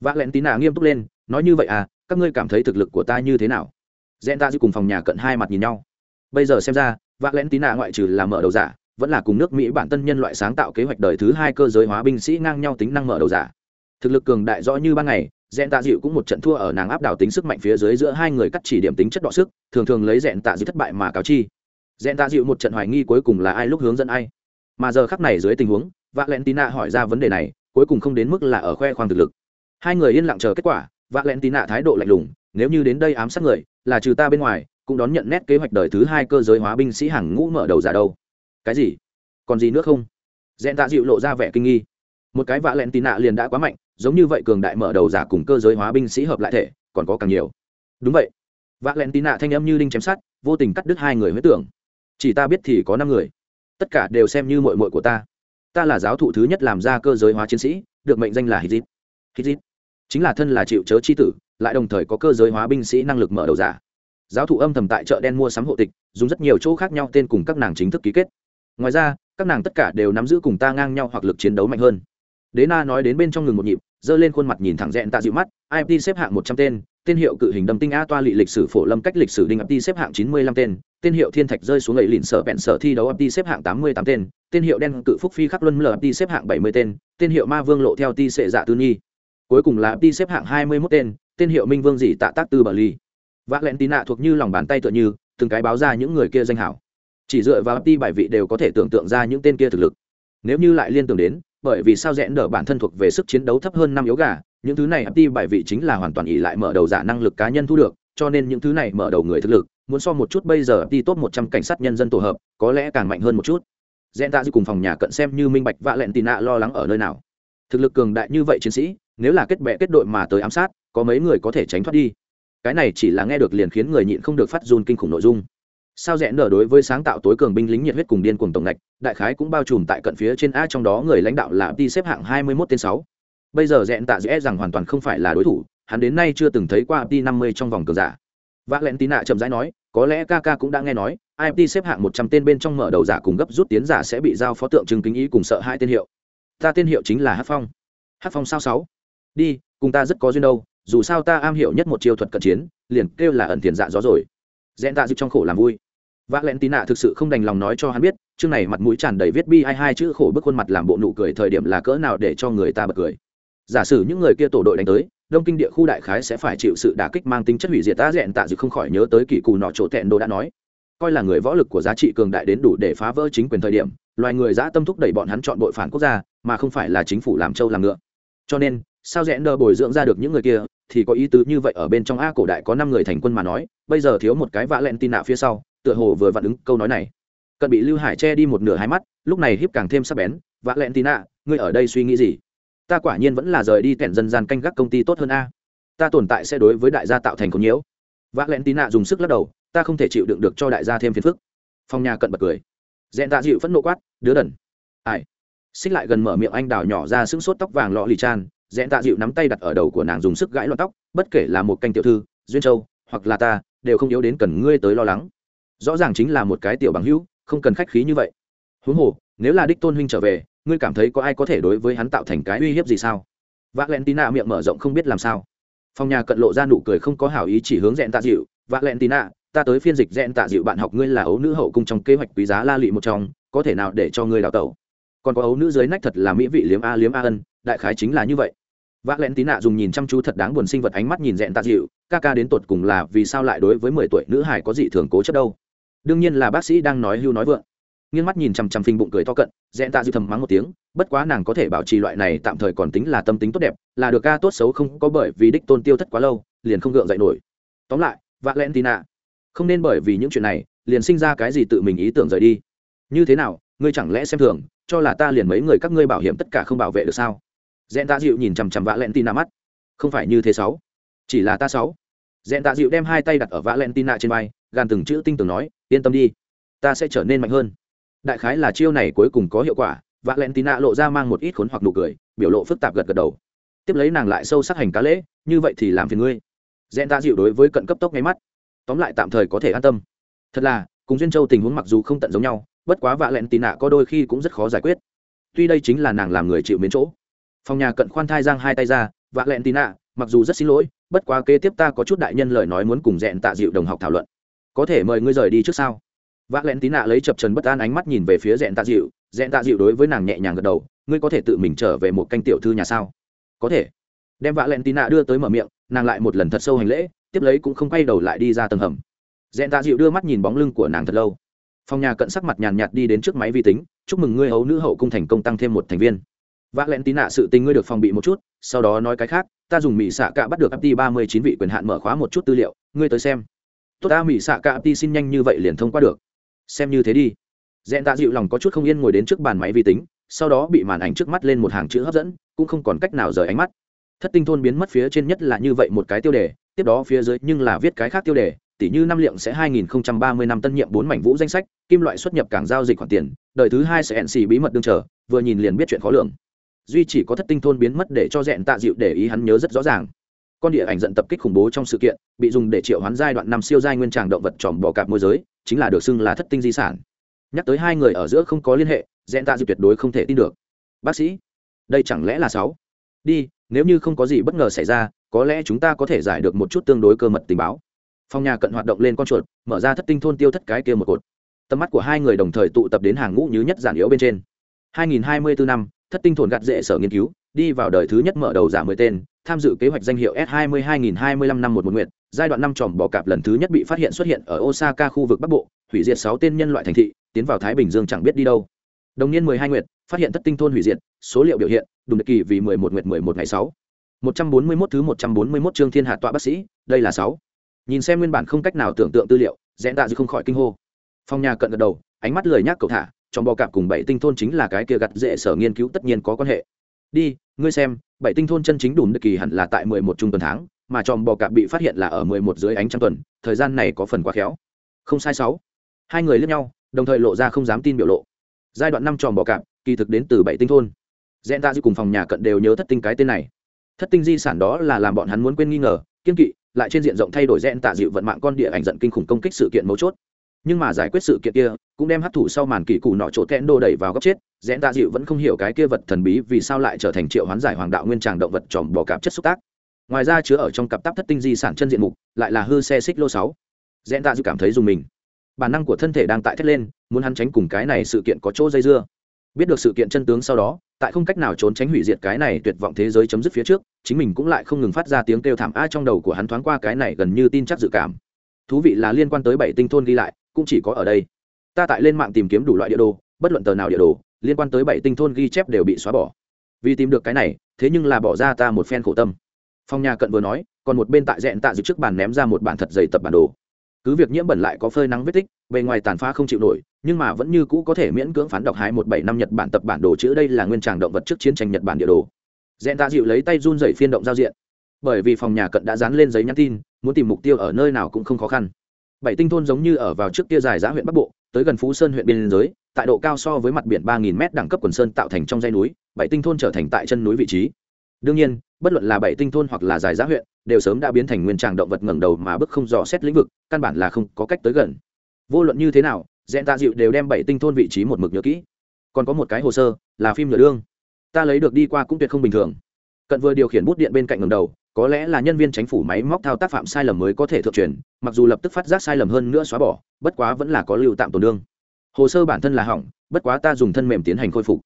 V ạ l ẹ n tín à nghiêm túc lên, nói như vậy à các ngươi cảm thấy thực lực của ta như thế nào? Rẽ ta dư cùng phòng nhà cận hai mặt nhìn nhau. Bây giờ xem ra v ạ l ẹ n tín à ngoại trừ là mở đầu giả vẫn là cùng nước mỹ bản tân nhân loại sáng tạo kế hoạch đời thứ hai cơ giới hóa binh sĩ ngang nhau tính năng mở đầu giả. Thực lực cường đại rõ như ban ngày, dẹn tạ dịu cũng một trận thua ở nàng áp đảo tính sức mạnh phía dưới giữa hai người cắt chỉ điểm tính chất đọ sức, thường thường lấy dẹn tạ dịu thất bại mà cáo chi. Dẹn tạ dịu một trận hoài nghi cuối cùng là ai lúc hướng dẫn ai. Mà giờ khắc này dưới tình huống, valentina hỏi ra vấn đề này, cuối cùng không đến mức là ở khoe khoang thực lực. Hai người yên lặng chờ kết quả, valentina thái độ lạnh lùng, nếu như đến đây ám sát người, là trừ ta bên ngoài, cũng đón nhận nét kế hoạch đời thứ hai cơ giới hóa binh sĩ hàng ngũ mở đầu giả đâu cái gì? Còn gì nữa không? Dẹn tạ dịu lộ ra vẻ kinh nghi. Một cái vạ lẹn tì nạ liền đã quá mạnh, giống như vậy cường đại mở đầu giả cùng cơ giới hóa binh sĩ hợp lại thể, còn có càng nhiều. Đúng vậy. Vạ lẹn tì nạ thanh âm như đinh chém sát vô tình cắt đứt hai người huyết tưởng. Chỉ ta biết thì có năm người. Tất cả đều xem như mội mội của ta. Ta là giáo thụ thứ nhất làm ra cơ giới hóa chiến sĩ, được mệnh danh là hít hít chính là thân là chịu chớ chi tử, lại đồng thời có cơ giới hóa binh sĩ năng lực mở đầu giả. Giáo thụ âm thầm tại chợ đen mua sắm hộ tịch, dùng rất nhiều chỗ khác nhau tên cùng các nàng chính thức ký kết ngoài ra, các nàng tất cả đều nắm giữ cùng ta ngang nhau hoặc lực chiến đấu mạnh hơn. Đế na nói đến bên trong ngừng một nhịp, giơ lên khuôn mặt nhìn thẳng rẽn tạ dịu mắt imt xếp hạng một trăm tên tên hiệu cự hình đầm tinh a toa lị lịch sử phổ lâm cách lịch sử đinh ập xếp hạng chín mươi lăm tên tên hiệu thiên thạch rơi xuống lầy lìn sở bẹn sở thi đấu ập xếp hạng tám mươi tám tên tên hiệu đen cự phúc phi khắc luân lờ xếp hạng bảy mươi tên tên hiệu ma vương lộ theo ti sệ dạ tư nhi. Cuối cùng là ập xếp hạng hai mươi mốt tên tên hiệu minh vương dị tạ tác tư bờ ly. Vác len tí nạ thuộc như lòng bàn tay tựa như, từng cái báo ra những người kia danh hảo chỉ dựa vào ập bài vị đều có thể tưởng tượng ra những tên kia thực lực. Nếu như lại liên tưởng đến, bởi vì sao rẽ nở bản thân thuộc về sức chiến đấu thấp hơn năm yếu gà, những thứ này đi bài vị chính là hoàn toàn ỉ lại mở đầu giả năng lực cá nhân thu được, cho nên những thứ này mở đầu người thực lực, muốn so một chút bây giờ đi tốt một trăm cảnh sát nhân dân tổ hợp, có lẽ càng mạnh hơn một chút. Rẽ ta dư cùng phòng nhà cận xem như minh bạch vạ lẹn tì nạ lo lắng ở nơi nào. Thực lực cường đại như vậy chiến sĩ, nếu là kết bệ kết đội mà tới ám sát, có mấy người có thể tránh thoát đi. Cái này chỉ là nghe được liền khiến người nhịn không được phát run kinh khủng nội dung sao rẽ nở đối với sáng tạo tối cường binh lính nhiệt huyết cùng điên cuồng tổng ngạch đại khái cũng bao trùm tại cận phía trên a trong đó người lãnh đạo là đi xếp hạng hai mươi 21 tên sáu. Bây giờ rẽ tạ dễ rằng hoàn toàn không phải là đối thủ, hắn đến nay chưa từng thấy qua đi năm mươi trong vòng cường giả. Vác lẹn tí nạ chậm rãi nói, có lẽ Kaka cũng đã nghe nói imt xếp hạng một trăm tên bên trong mở đầu giả cùng gấp rút tiến giả sẽ bị giao phó tượng trưng kính ý cùng sợ hai tên hiệu. Ta tên hiệu chính là hát phong. Hát phong sao sáu? Đi, cùng ta rất có duyên đâu, dù sao ta am hiểu nhất một chiêu thuật cận chiến, liền kêu là ẩn tiền dạ gió rồi. Rẽ tạ dịp trong khổ làm vui. Vạ lẹn l tì nạ thực sự không đành lòng nói cho hắn biết chương này mặt mũi tràn đầy viết bi ai hai chữ khổ bức khuôn mặt làm bộ nụ cười thời điểm là cỡ nào để cho người ta bật cười. Giả sử những người kia tổ đội đánh tới đông kinh địa khu đại khái sẽ phải chịu sự đả kích mang tính chất hủy diệt ta dẹn, tạ dự không khỏi nhớ tới kỳ cù nọ chỗ tẹn đồ đã nói. Coi là người võ lực của giá trị cường đại đến đủ để phá vỡ chính quyền thời điểm loài người dã tâm thúc đẩy bọn hắn chọn bội phản quốc gia mà không phải là chính phủ làm trâu làm ngựa. Cho nên sao rẽn đờ bồi dưỡng ra được những người kia thì có ý tứ như vậy ở bên trong a cổ đại có năm người thành quân mà nói bây giờ thiếu một cái vạ lẹn tin nạ phía sau tựa hồ vừa vặn ứng câu nói này. Cận bị lưu hải che đi một nửa hai mắt, lúc này hiếp càng thêm sắc bén, vạ lẹn tì nạ, ngươi ở đây suy nghĩ gì? Ta quả nhiên vẫn là rời đi tẻn dân gian canh gác công ty tốt hơn a. Ta tồn tại sẽ đối với đại gia tạo thành có nhiễu. Vạ lẹn tì nạ dùng sức lắc đầu, ta không thể chịu đựng được cho đại gia thêm phiền phức. Phong nhà cận bật cười. Dẹn tạ dịu phẫn nộ quát, đứa đần. Ai? Xích lại gần mở miệng anh đào nhỏ ra sững sốt tóc vàng lọ lì chan, dẹn tạ dịu nắm tay đặt ở đầu của nàng dùng sức gãi loạn tóc, bất kể là một canh tiểu thư, duyên châu, hoặc là ta, đều không yếu đến cần ngươi tới lo lắng rõ ràng chính là một cái tiểu bằng hữu, không cần khách khí như vậy. Huống hồ, nếu là đích tôn huynh trở về, ngươi cảm thấy có ai có thể đối với hắn tạo thành cái uy hiếp gì sao? Vác len tina miệng mở rộng không biết làm sao. Phòng nhà cận lộ ra nụ cười không có hảo ý chỉ hướng dẹn tạ dịu. Vác len tina ta tới phiên dịch dẹn tạ dịu bạn học ngươi là ấu nữ hậu cung trong kế hoạch quý giá la lị một trong, có thể nào để cho ngươi đào tẩu? Còn có ấu nữ dưới nách thật là mỹ vị liếm a liếm a ân, đại khái chính là như vậy. Vác len tí nạ dùng nhìn chăm chú thật đáng buồn sinh vật ánh mắt nhìn dẹn tạ dịu, ca ca đến tột cùng là vì sao lại đối với mười tuổi nữ hải có dị thường cố chấp đâu? Đương nhiên là bác sĩ đang nói hưu nói vượng. Nghiêng mắt nhìn chằm chằm phình bụng cười to cận dẹn tạ dư thầm mắng một tiếng, bất quá nàng có thể bảo trì loại này tạm thời còn tính là tâm tính tốt đẹp, là được ca tốt xấu không có bởi vì đích tôn tiêu thất quá lâu, liền không gượng dậy nổi. Tóm lại vác len tí nạ không nên bởi vì những chuyện này, liền sinh ra cái gì tự mình ý tưởng rời đi. Như thế nào, ngươi chẳng lẽ xem thường, cho là ta liền mấy người các ngươi bảo hiểm tất cả không bảo vệ được sao? Dẹn tạ dịu nhìn chằm chằm vạ len tina mắt. Không phải như thế sáu. Chỉ là ta sáu. Dẹn tạ dịu đem hai tay đặt ở vạ len tina trên vai, gàn từng chữ tinh tường nói yên tâm đi, ta sẽ trở nên mạnh hơn. Đại khái là chiêu này cuối cùng có hiệu quả vạ n a lộ ra mang một ít khốn hoặc nụ cười, biểu lộ phức tạp gật gật đầu. Tiếp lấy nàng lại sâu sắc hành cá lễ, như vậy thì làm phiền ngươi. Dẹn tạ dịu đối với cận cấp tốc ngay mắt. Tóm lại tạm thời có thể an tâm. Thật là, cùng duyên châu tình huống mặc dù không tận giống nhau, bất quá vạ lẹn tì nạ có đôi khi cũng rất khó giải quyết. Tuy đây chính là nàng làm người chịu mến chỗ. Phòng nhà cận khoan thai giang hai tay ra vạ lẹn tì nạ mặc dù rất xin lỗi, bất quá kế tiếp ta có chút đại nhân lời nói muốn cùng dẹn tạ dịu đồng học thảo luận có thể mời ngươi rời đi trước sao? vạ lẹn tí nạ lấy chập trần bất an ánh mắt nhìn về phía dẹn tạ dịu. Dẹn tạ dịu đối với nàng nhẹ nhàng gật đầu, ngươi có thể tự mình trở về một canh tiểu thư nhà sao? Có thể. Đem vạ lẹn tí nạ đưa tới mở miệng, nàng lại một lần thật sâu hành lễ, tiếp lấy cũng không quay đầu lại đi ra tầng hầm. Dẹn tạ dịu đưa mắt nhìn bóng lưng của nàng thật lâu. Phòng nhà cận sắc mặt nhàn nhạt đi đến trước máy vi tính, chúc mừng ngươi hấu nữ hậu cung thành công tăng thêm một thành viên. Vạ lẹn tí nạ sự tình ngươi được phòng bị một chút, sau đó nói cái khác, ta dùng mỹ xạ cạ bắt được apti ba mươi chín vị quyền hạn mở khóa một chút tư liệu, ngươi tới xem tốt ta mỹ xạ cạ ti xin nhanh như vậy liền thông qua được xem như thế đi dẹn tạ dịu lòng có chút không yên ngồi đến trước bàn máy vi tính sau đó bị màn ảnh trước mắt lên một hàng chữ hấp dẫn cũng không còn cách nào rời ánh mắt thất tinh thôn biến mất phía trên nhất là như vậy một cái tiêu đề tiếp đó phía dưới nhưng là viết cái khác tiêu đề tỷ như năm lượng sẽ 2030 năm tân nhiệm bốn mảnh vũ danh sách, kim loại xuất nhập cảng giao dịch khoản tiền, đời thứ hai sẽ hẹn xì bí mật đương chờ, vừa nhìn liền biết chuyện khó lường. Duy chỉ có thất tinh thôn biến mất để cho dẹn tạ dịu để ý hắn nhớ rất rõ ràng. Con địa ảnh giận tập kích khủng bố trong sự kiện, bị dùng để triệu hoán giai đoạn năm siêu giai nguyên tràng động vật tròn bò cạp môi giới, chính là được xưng là thất tinh di sản. Nhắc tới hai người ở giữa không có liên hệ, dẹn tạ dịu tuyệt đối không thể tin được. Bác sĩ, đây chẳng lẽ là sáu? Đi, nếu như không có gì bất ngờ xảy ra, có lẽ chúng ta có thể giải được một chút tương đối cơ mật tình báo phòng nhà cận hoạt động lên con chuột mở ra thất tinh thôn tiêu thất cái kia một cột tầm mắt của hai người đồng thời tụ tập đến hàng ngũ như nhất giản yếu bên trên 2024 năm thất tinh thôn gạt dễ sở nghiên cứu đi vào đời thứ nhất mở đầu giả mười tên, tham dự kế hoạch danh hiệu s 20 2025 năm một một nguyệt, giai đoạn năm tròm bò cạp lần thứ nhất bị phát hiện xuất hiện ở osaka khu vực bắc bộ, hủy diệt sáu tên nhân loại thành thị, tiến vào thái bình dương chẳng biết đi đâu. Đồng niên 12 nguyệt, phát hiện thất tinh thôn hủy diệt, số liệu biểu hiện đúng kỳ vì 11 nguyệt 11 ngày 6. 141 thứ 141 chương thiên hạ tọa bác sĩ, đây là 6 nhìn xem nguyên bản không cách nào tưởng tượng tư liệu, rẽ tạ dư không khỏi kinh hô. Phong nhà cận gật đầu, ánh mắt lười nhác cậu thả trong bò cạp cùng bảy tinh thôn chính là cái kia gặt dễ sở nghiên cứu tất nhiên có quan hệ đi, ngươi xem, bảy tinh thôn chân chính đủ kỳ hẳn là tại mười một trung tuần tháng, mà tròm bò cạp bị phát hiện là ở mười một dưới ánh trăng tuần, thời gian này có phần quá khéo. Không sai sáu. Hai người lướt nhau, đồng thời lộ ra không dám tin biểu lộ. Giai đoạn năm tròm bò cạp, kỳ thực đến từ bảy tinh thôn. Dẹn ta dư cùng phòng nhà cận đều nhớ thất tinh cái tên này. Thất tinh di sản đó là làm bọn hắn muốn quên nghi ngờ kiên kỵ, lại trên diện rộng thay đổi dẹn tạ dịu vận mạng con địa ảnh giận kinh khủng công kích sự kiện mấu chốt nhưng mà giải quyết sự kiện kia cũng đem hấp thụ sau màn kỳ cụ nọ chỗ kẽn đô đẩy vào góc chết, rẽn tạ dịu vẫn không hiểu cái kia vật thần bí vì sao lại trở thành triệu hoán giải hoàng đạo nguyên tràng động vật tròm bò cạp chất xúc tác. Ngoài ra chứa ở trong cặp táp thất tinh di sản chân diện mục, lại là hư xe xích lô sáu. Rẽn tạ dịu cảm thấy dùng mình. Bản năng của thân thể đang tại thét lên, muốn hắn tránh cùng cái này sự kiện có chỗ dây dưa. Biết được sự kiện chân tướng sau đó, tại không cách nào trốn tránh hủy diệt cái này tuyệt vọng thế giới chấm dứt phía trước, chính mình cũng lại không ngừng phát ra tiếng kêu thảm a trong đầu của hắn thoáng qua cái này gần như tin chắc dự cảm. Thú vị là liên quan tới bảy tinh thôn ghi lại cũng chỉ có ở đây. Ta tại lên mạng tìm kiếm đủ loại địa đồ, bất luận tờ nào địa đồ, liên quan tới bảy tinh thôn ghi chép đều bị xóa bỏ. Vì tìm được cái này, thế nhưng là bỏ ra ta một phen khổ tâm. Phong nhà cận vừa nói, còn một bên tại rèn tạ dịch trước bàn ném ra một bản thật dày tập bản đồ. Cứ việc nhiễm bẩn lại có phơi nắng vết tích, bề ngoài tàn phá không chịu nổi, nhưng mà vẫn như cũ có thể miễn cưỡng phán đọc hai một bảy năm nhật bản tập bản đồ chữ đây là nguyên tràng động vật trước chiến tranh nhật bản địa đồ. Dẹn tạ dịu lấy tay run rẩy phiên động giao diện. Bởi vì phòng nhà cận đã dán lên giấy nhắn tin, muốn tìm mục tiêu ở nơi nào cũng không khó khăn bảy tinh thôn giống như ở vào trước kia dài giá huyện bắc bộ, tới gần phú sơn huyện biên giới, tại độ cao so với mặt biển ba nghìn m đẳng cấp quần sơn tạo thành trong dãy núi, bảy tinh thôn trở thành tại chân núi vị trí. Đương nhiên, bất luận là bảy tinh thôn hoặc là dài giá huyện, đều sớm đã biến thành nguyên tràng động vật ngẩng đầu mà bước không dò xét lĩnh vực, căn bản là không có cách tới gần. Vô luận như thế nào, dẹn tạ dịu đều đem bảy tinh thôn vị trí một mực nhớ kỹ. Còn có một cái hồ sơ, là phim nhựa đương. Ta lấy được đi qua cũng tuyệt không bình thường. Cận vừa điều khiển bút điện bên cạnh ngầm đầu có lẽ là nhân viên chính phủ máy móc thao tác phạm sai lầm mới có thể thượng truyền mặc dù lập tức phát giác sai lầm hơn nữa xóa bỏ bất quá vẫn là có lưu tạm tổn đương. Hồ sơ bản thân là hỏng bất quá ta dùng thân mềm tiến hành khôi phục.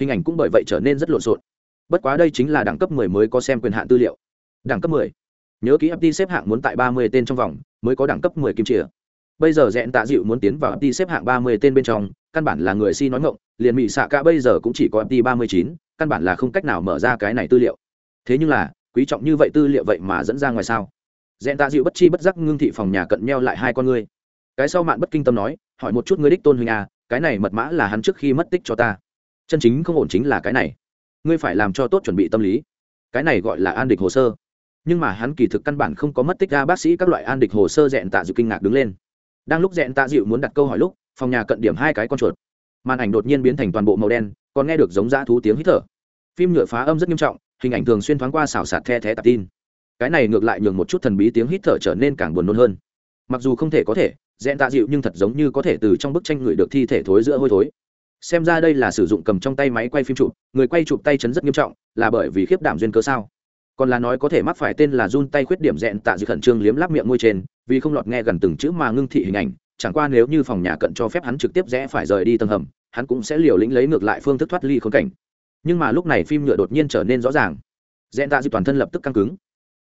Hình ảnh cũng bởi vậy trở nên rất lộn xộn. Bất quá đây chính là đẳng cấp 10 mới có xem quyền hạn tư liệu. Đẳng cấp 10. nhớ kỹ FT xếp hạng muốn tại 30 tên trong vòng mới có đẳng cấp 10 kim chìa. Bây giờ dẹn tạ dịu muốn tiến vào FT xếp hạng 30 tên bên trong căn bản là người si nói ngọng liền mỹ xạ cả bây giờ cũng chỉ có FT 39, căn bản là không cách nào mở ra cái này tư liệu. Thế nhưng là quý trọng như vậy tư liệu vậy mà dẫn ra ngoài sao? Dẹn tạ dịu bất chi bất giác ngưng thị phòng nhà cận neo lại hai con ngươi. Cái sau mạn bất kinh tâm nói, hỏi một chút ngươi đích tôn huynh à cái này mật mã là hắn trước khi mất tích cho ta. Chân chính không ổn chính là cái này. Ngươi phải làm cho tốt chuẩn bị tâm lý. Cái này gọi là an địch hồ sơ. Nhưng mà hắn kỳ thực căn bản không có mất tích ra bác sĩ các loại an địch hồ sơ dẹn tạ dịu kinh ngạc đứng lên. Đang lúc dẹn tạ dịu muốn đặt câu hỏi lúc, phòng nhà cận điểm hai cái con chuột. Màn ảnh đột nhiên biến thành toàn bộ màu đen, còn nghe được giống dã thú tiếng hít thở. Phim nhựa phá âm rất nghiêm trọng hình ảnh thường xuyên thoáng qua xào sạt the thé tạp tin. Cái này ngược lại nhường một chút thần bí tiếng hít thở trở nên càng buồn nôn hơn. Mặc dù không thể có thể dẹn tạ dịu nhưng thật giống như có thể từ trong bức tranh người được thi thể thối giữa hôi thối. Xem ra đây là sử dụng cầm trong tay máy quay phim chụp, người quay chụp tay chấn rất nghiêm trọng, là bởi vì khiếp đảm duyên cơ sao? Còn là nói có thể mắc phải tên là run tay khuyết điểm dẹn tạ dịu khẩn trương liếm láp miệng môi trên, vì không lọt nghe gần từng chữ mà ngưng thị hình ảnh, chẳng qua nếu như phòng nhà cận cho phép hắn trực tiếp rẽ phải rời đi tầng hầm, hắn cũng sẽ liều lĩnh lấy ngược lại phương thức thoát ly khốn cảnh nhưng mà lúc này phim nhựa đột nhiên trở nên rõ ràng. Dẹn tạ dịu toàn thân lập tức căng cứng.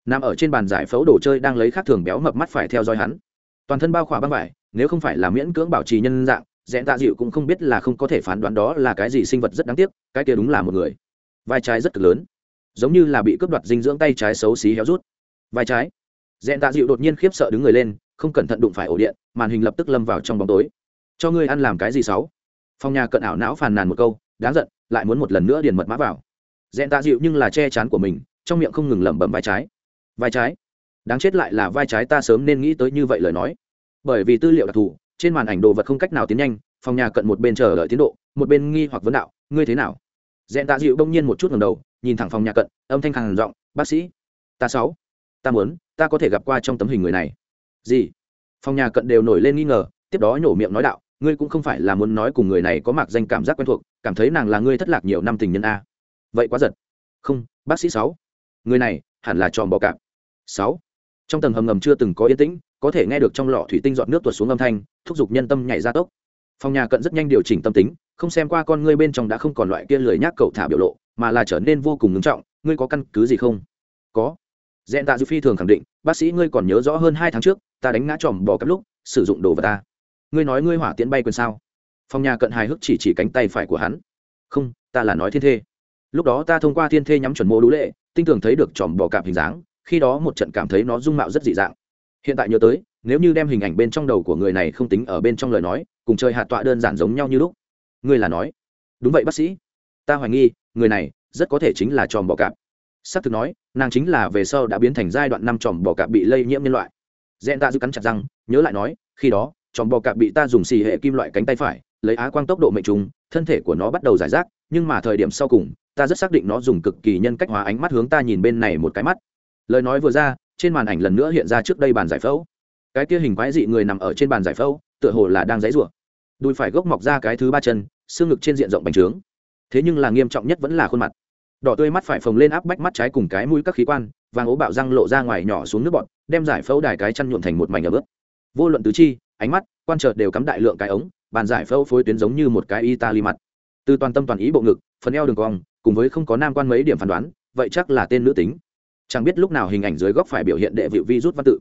Nằm ở trên bàn giải phẫu đồ chơi đang lấy khác thường béo mập mắt phải theo dõi hắn. Toàn thân bao khỏa băng vải, nếu không phải là miễn cưỡng bảo trì nhân dạng dẹn tạ dịu cũng không biết là không có thể phán đoán đó là cái gì sinh vật rất đáng tiếc, cái kia đúng là một người. Vai trái rất cực lớn. Giống như là bị cướp đoạt dinh dưỡng tay trái xấu xí héo rút. Vai trái. Dẹn tạ dịu đột nhiên khiếp sợ đứng người lên, không cẩn thận đụng phải ổ điện, màn hình lập tức lâm vào trong bóng tối. Cho ngươi ăn làm cái gì sáu? Phong nhà cận ảo não phàn nàn một câu đáng giận, lại muốn một lần nữa điền mật mã vào. Dẹn tạ dịu nhưng là che chắn của mình, trong miệng không ngừng lẩm bẩm vai trái. Vai trái? Đáng chết lại là vai trái ta sớm nên nghĩ tới như vậy lời nói. Bởi vì tư liệu đặc thù, trên màn ảnh đồ vật không cách nào tiến nhanh, phòng nhà cận một bên chờ đợi tiến độ, một bên nghi hoặc vấn đạo, ngươi thế nào? Dẹn tạ dịu đông nhiên một chút ngầm đầu, nhìn thẳng phòng nhà cận, âm thanh khàn giọng, bác sĩ, ta sáu, ta muốn, ta có thể gặp qua trong tấm hình người này. Gì? Phòng nhà cận đều nổi lên nghi ngờ, tiếp đó nhổ miệng nói đạo ngươi cũng không phải là muốn nói cùng người này có mạc danh cảm giác quen thuộc, cảm thấy nàng là ngươi thất lạc nhiều năm tình nhân a. Vậy quá giật. Không, bác sĩ sáu. Người này, hẳn là tròn bò cạp. Sáu. Trong tầng hầm ngầm chưa từng có yên tĩnh, có thể nghe được trong lọ thủy tinh dọn nước tuột xuống âm thanh, thúc giục nhân tâm nhảy ra tốc. Phòng nhà cận rất nhanh điều chỉnh tâm tính, không xem qua con ngươi bên trong đã không còn loại kia lười nhác cậu thả biểu lộ, mà là trở nên vô cùng ngưng trọng, ngươi có căn cứ gì không? Có. Dẹn tạ dư phi thường khẳng định, bác sĩ, ngươi còn nhớ rõ hơn hai tháng trước, ta đánh ngã tròm bò cắp lúc, sử dụng đồ vật ta ngươi nói ngươi hỏa tiễn bay quyền sao? Phong nhà cận hài hước chỉ chỉ cánh tay phải của hắn. Không, ta là nói thiên thê. Lúc đó ta thông qua thiên thê nhắm chuẩn mô đũ lệ, tinh tường thấy được tròm bò cạp hình dáng, khi đó một trận cảm thấy nó dung mạo rất dị dạng. Hiện tại nhớ tới, nếu như đem hình ảnh bên trong đầu của người này không tính ở bên trong lời nói, cùng chơi hạt tọa đơn giản giống nhau như lúc. Ngươi là nói. Đúng vậy bác sĩ. Ta hoài nghi, người này rất có thể chính là tròm bò cạp. S ắ c thực nói, nàng chính là về sau đã biến thành giai đoạn năm tròm bò cạp bị lây nhiễm nhân loại. Dẹn ta giữ cắn chặt răng, nhớ lại nói, khi đó tròn bò cạp bị ta dùng xì hệ kim loại cánh tay phải, lấy á quang tốc độ mệnh trùng, thân thể của nó bắt đầu giải rác, nhưng mà thời điểm sau cùng, ta rất xác định nó dùng cực kỳ nhân cách hóa ánh mắt hướng ta nhìn bên này một cái mắt. Lời nói vừa ra, trên màn ảnh lần nữa hiện ra trước đây bàn giải phẫu. Cái kia hình quái dị người nằm ở trên bàn giải phẫu, tựa hồ là đang dãy rủa đùi phải gốc mọc ra cái thứ ba chân, xương ngực trên diện rộng bành trướng. Thế nhưng là nghiêm trọng nhất vẫn là khuôn mặt. Đỏ tươi mắt phải phồng lên áp bách mắt trái cùng cái mũi các khí quan, vàng ố bạo răng lộ ra ngoài nhỏ xuống nước bọt, đem giải phẫu đài cái chăn nhuộm thành một mảnh ở bước vô luận tứ chi ánh mắt, quan trợ đều cắm đại lượng cái ống, bàn giải phẫu phối tuyến giống như một cái italy mặt. Từ toàn tâm toàn ý bộ ngực, phần eo đường cong, cùng với không có nam quan mấy điểm phán đoán, vậy chắc là tên nữ tính. Chẳng biết lúc nào hình ảnh dưới góc phải biểu hiện đệ vịu vi rút văn tự.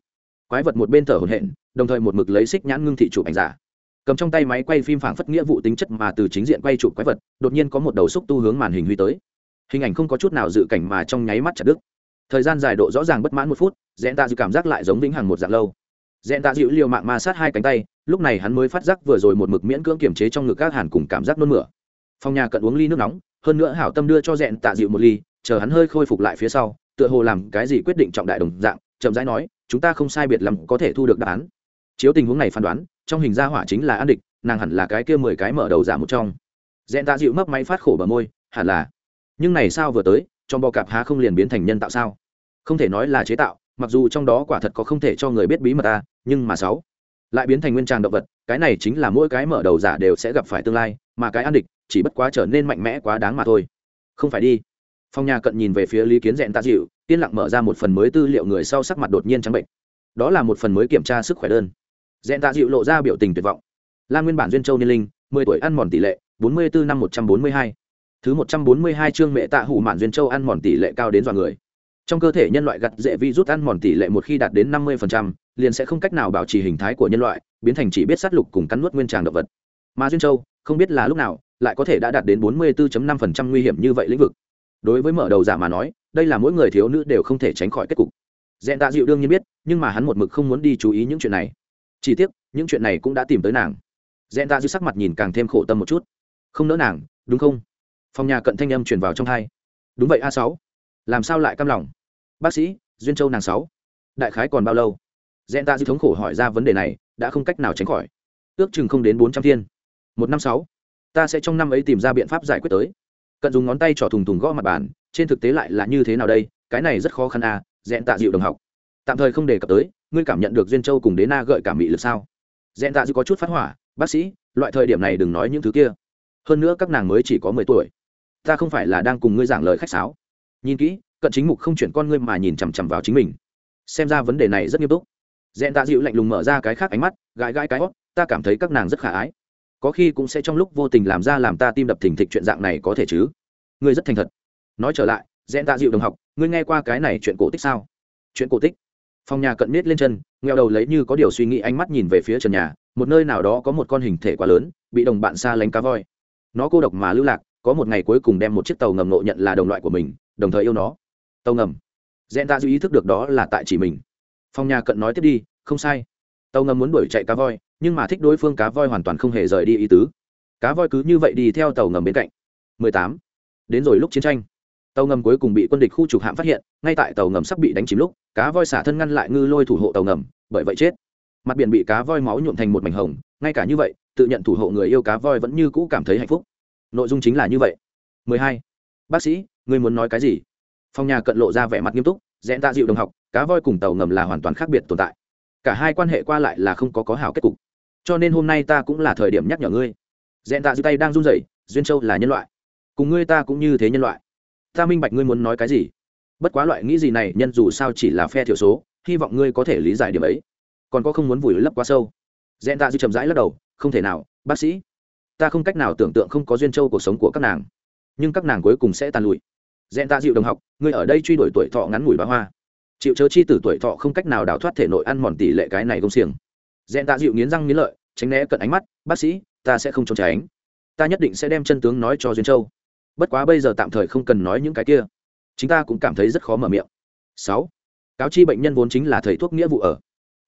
Quái vật một bên thở hổn hển, đồng thời một mực lấy xích nhãn ngưng thị chụp ảnh giả. Cầm trong tay máy quay phim phảng phất nghĩa vụ tính chất mà từ chính diện quay chụp quái vật, đột nhiên có một đầu xúc tu hướng màn hình huy tới. Hình ảnh không có chút nào dự cảnh mà trong nháy mắt chặt đứt. Thời gian dài độ rõ ràng bất mãn một phút dẹn ta dự cảm giác lại giống vĩnh hằng một dạng lâu dẹn tạ dịu liều mạng ma sát hai cánh tay, lúc này hắn mới phát giác vừa rồi một mực miễn cưỡng kiềm chế trong ngực các hàn cùng cảm giác nôn mửa. Phòng nhà cận uống ly nước nóng, hơn nữa hảo tâm đưa cho dẹn tạ dịu một ly, chờ hắn hơi khôi phục lại phía sau, tựa hồ làm cái gì quyết định trọng đại đồng dạng, chậm rãi nói, chúng ta không sai biệt lắm có thể thu được đáp án. Chiếu tình huống này phán đoán, trong hình gia hỏa chính là an địch, nàng hẳn là cái kia mười cái mở đầu giả một trong. Dẹn tạ dịu mấp máy phát khổ bờ môi, hẳn là. Nhưng này sao vừa tới, trong bò cạp há không liền biến thành nhân tạo sao? Không thể nói là chế tạo, mặc dù trong đó quả thật có không thể cho người biết bí mật ta nhưng mà sáu lại biến thành nguyên tràng động vật, cái này chính là mỗi cái mở đầu giả đều sẽ gặp phải tương lai, mà cái an địch chỉ bất quá trở nên mạnh mẽ quá đáng mà thôi. Không phải đi. Phong nhà cận nhìn về phía lý kiến dẹn tạ dịu, yên lặng mở ra một phần mới tư liệu người sau sắc mặt đột nhiên trắng bệnh. Đó là một phần mới kiểm tra sức khỏe đơn. Dẹn tạ dịu lộ ra biểu tình tuyệt vọng. Lan nguyên bản duyên châu niên linh, mười tuổi ăn mòn tỷ lệ, bốn mươi bốn năm một trăm bốn mươi hai. Thứ một trăm bốn mươi hai chương mẹ tạ hủ mạn duyên châu ăn mòn tỷ lệ cao đến dọa người. Trong cơ thể nhân loại gặt dễ vi rút ăn mòn tỷ lệ một khi đạt đến năm mươi liền sẽ không cách nào bảo trì hình thái của nhân loại, biến thành chỉ biết sát lục cùng cắn nuốt nguyên tràng động vật. Mà duyên châu, không biết là lúc nào, lại có thể đã đạt đến bốn mươi 44.5% nguy hiểm như vậy lĩnh vực. Đối với mở đầu giả mà nói, đây là mỗi người thiếu nữ đều không thể tránh khỏi kết cục. Dẹn tạ dịu đương nhiên biết, nhưng mà hắn một mực không muốn đi chú ý những chuyện này. Chỉ tiếc, những chuyện này cũng đã tìm tới nàng. Dẹn tạ dịu sắc mặt nhìn càng thêm khổ tâm một chút. Không nỡ nàng, đúng không? Phòng nhà cận thanh âm truyền vào trong hai. Đúng vậy a sáu. Làm sao lại căm lòng? Bác sĩ, duyên châu nàng sáu. Đại khái còn bao lâu? Dẹn ta dịu thống khổ hỏi ra vấn đề này, đã không cách nào tránh khỏi. Ước chừng không đến bốn trăm thiên. Một năm sáu. Ta sẽ trong năm ấy tìm ra biện pháp giải quyết tới. Cận dùng ngón tay trỏ thùng thùng gõ mặt bàn, trên thực tế lại là như thế nào đây? Cái này rất khó khăn à dẹn tạ dịu đồng học. Tạm thời không đề cập tới, ngươi cảm nhận được duyên châu cùng đế na gợi cảm bị lực sao? Dẹn tạ dịu có chút phát hỏa, bác sĩ, loại thời điểm này đừng nói những thứ kia. Hơn nữa các nàng mới chỉ có mười tuổi. Ta không phải là đang cùng ngươi giảng lời khách sáo. Nhìn kỹ, cận chính mục không chuyển con ngươi mà nhìn chằm chằm vào chính mình. Xem ra vấn đề này rất nghiêm túc dẹn tạ dịu lạnh lùng mở ra cái khác ánh mắt, gãi gãi cái hót ta cảm thấy các nàng rất khả ái. Có khi cũng sẽ trong lúc vô tình làm ra làm ta tim đập thình thịch chuyện dạng này có thể chứ? Ngươi rất thành thật. Nói trở lại dẹn tạ dịu đồng học, ngươi nghe qua cái này chuyện cổ tích sao? Chuyện cổ tích. Phòng nhà cận miết lên chân ngheo đầu lấy như có điều suy nghĩ ánh mắt nhìn về phía trần nhà, một nơi nào đó có một con hình thể quá lớn, bị đồng bạn xa lánh cá voi. Nó cô độc mà lưu lạc, có một ngày cuối cùng đem một chiếc tàu ngầm nộ nhận là đồng loại của mình, đồng thời yêu nó. Tàu ngầm. Dẹn tạ dịu ý thức được đó là tại chỉ mình phòng nhà cận nói tiếp đi, không sai. Tàu ngầm muốn đuổi chạy cá voi, nhưng mà thích đối phương cá voi hoàn toàn không hề rời đi ý tứ. Cá voi cứ như vậy đi theo tàu ngầm bên cạnh. 18. đến rồi lúc chiến tranh. Tàu ngầm cuối cùng bị quân địch khu trục hạm phát hiện, ngay tại tàu ngầm sắp bị đánh chìm lúc, cá voi xả thân ngăn lại ngư lôi thủ hộ tàu ngầm, bởi vậy chết. Mặt biển bị cá voi máu nhuộm thành một mảnh hồng, ngay cả như vậy, tự nhận thủ hộ người yêu cá voi vẫn như cũ cảm thấy hạnh phúc. Nội dung chính là như vậy. 12. bác sĩ, người muốn nói cái gì? Phòng nhà cận lộ ra vẻ mặt nghiêm túc Dẹn tạ dịu đồng học, cá voi cùng tàu ngầm là hoàn toàn khác biệt tồn tại. Cả hai quan hệ qua lại là không có có hảo kết cục. Cho nên hôm nay ta cũng là thời điểm nhắc nhở ngươi. Dẹn tạ dịu tay đang run rẩy, duyên châu là nhân loại. Cùng ngươi ta cũng như thế nhân loại. Ta minh bạch ngươi muốn nói cái gì. Bất quá loại nghĩ gì này nhân dù sao chỉ là phe thiểu số, hy vọng ngươi có thể lý giải điểm ấy. Còn có không muốn vùi lấp quá sâu. Dẹn tạ dịu chậm rãi lắc đầu, không thể nào, bác sĩ. Ta không cách nào tưởng tượng không có duyên châu cuộc sống của các nàng. Nhưng các nàng cuối cùng sẽ tàn lụi dẹn tạ dịu đồng học, ngươi ở đây truy đuổi tuổi thọ ngắn ngủi bá hoa. Chịu chớ chi tử tuổi thọ không cách nào đào thoát thể nội ăn mòn tỷ lệ cái này công xiềng. Dẹn tạ dịu nghiến răng nghiến lợi, tránh né cận ánh mắt, bác sĩ, ta sẽ không trốn tránh. Ta nhất định sẽ đem chân tướng nói cho duyên châu. Bất quá bây giờ tạm thời không cần nói những cái kia. Chúng ta cũng cảm thấy rất khó mở miệng. Sáu, cáo chi bệnh nhân vốn chính là thầy thuốc nghĩa vụ ở.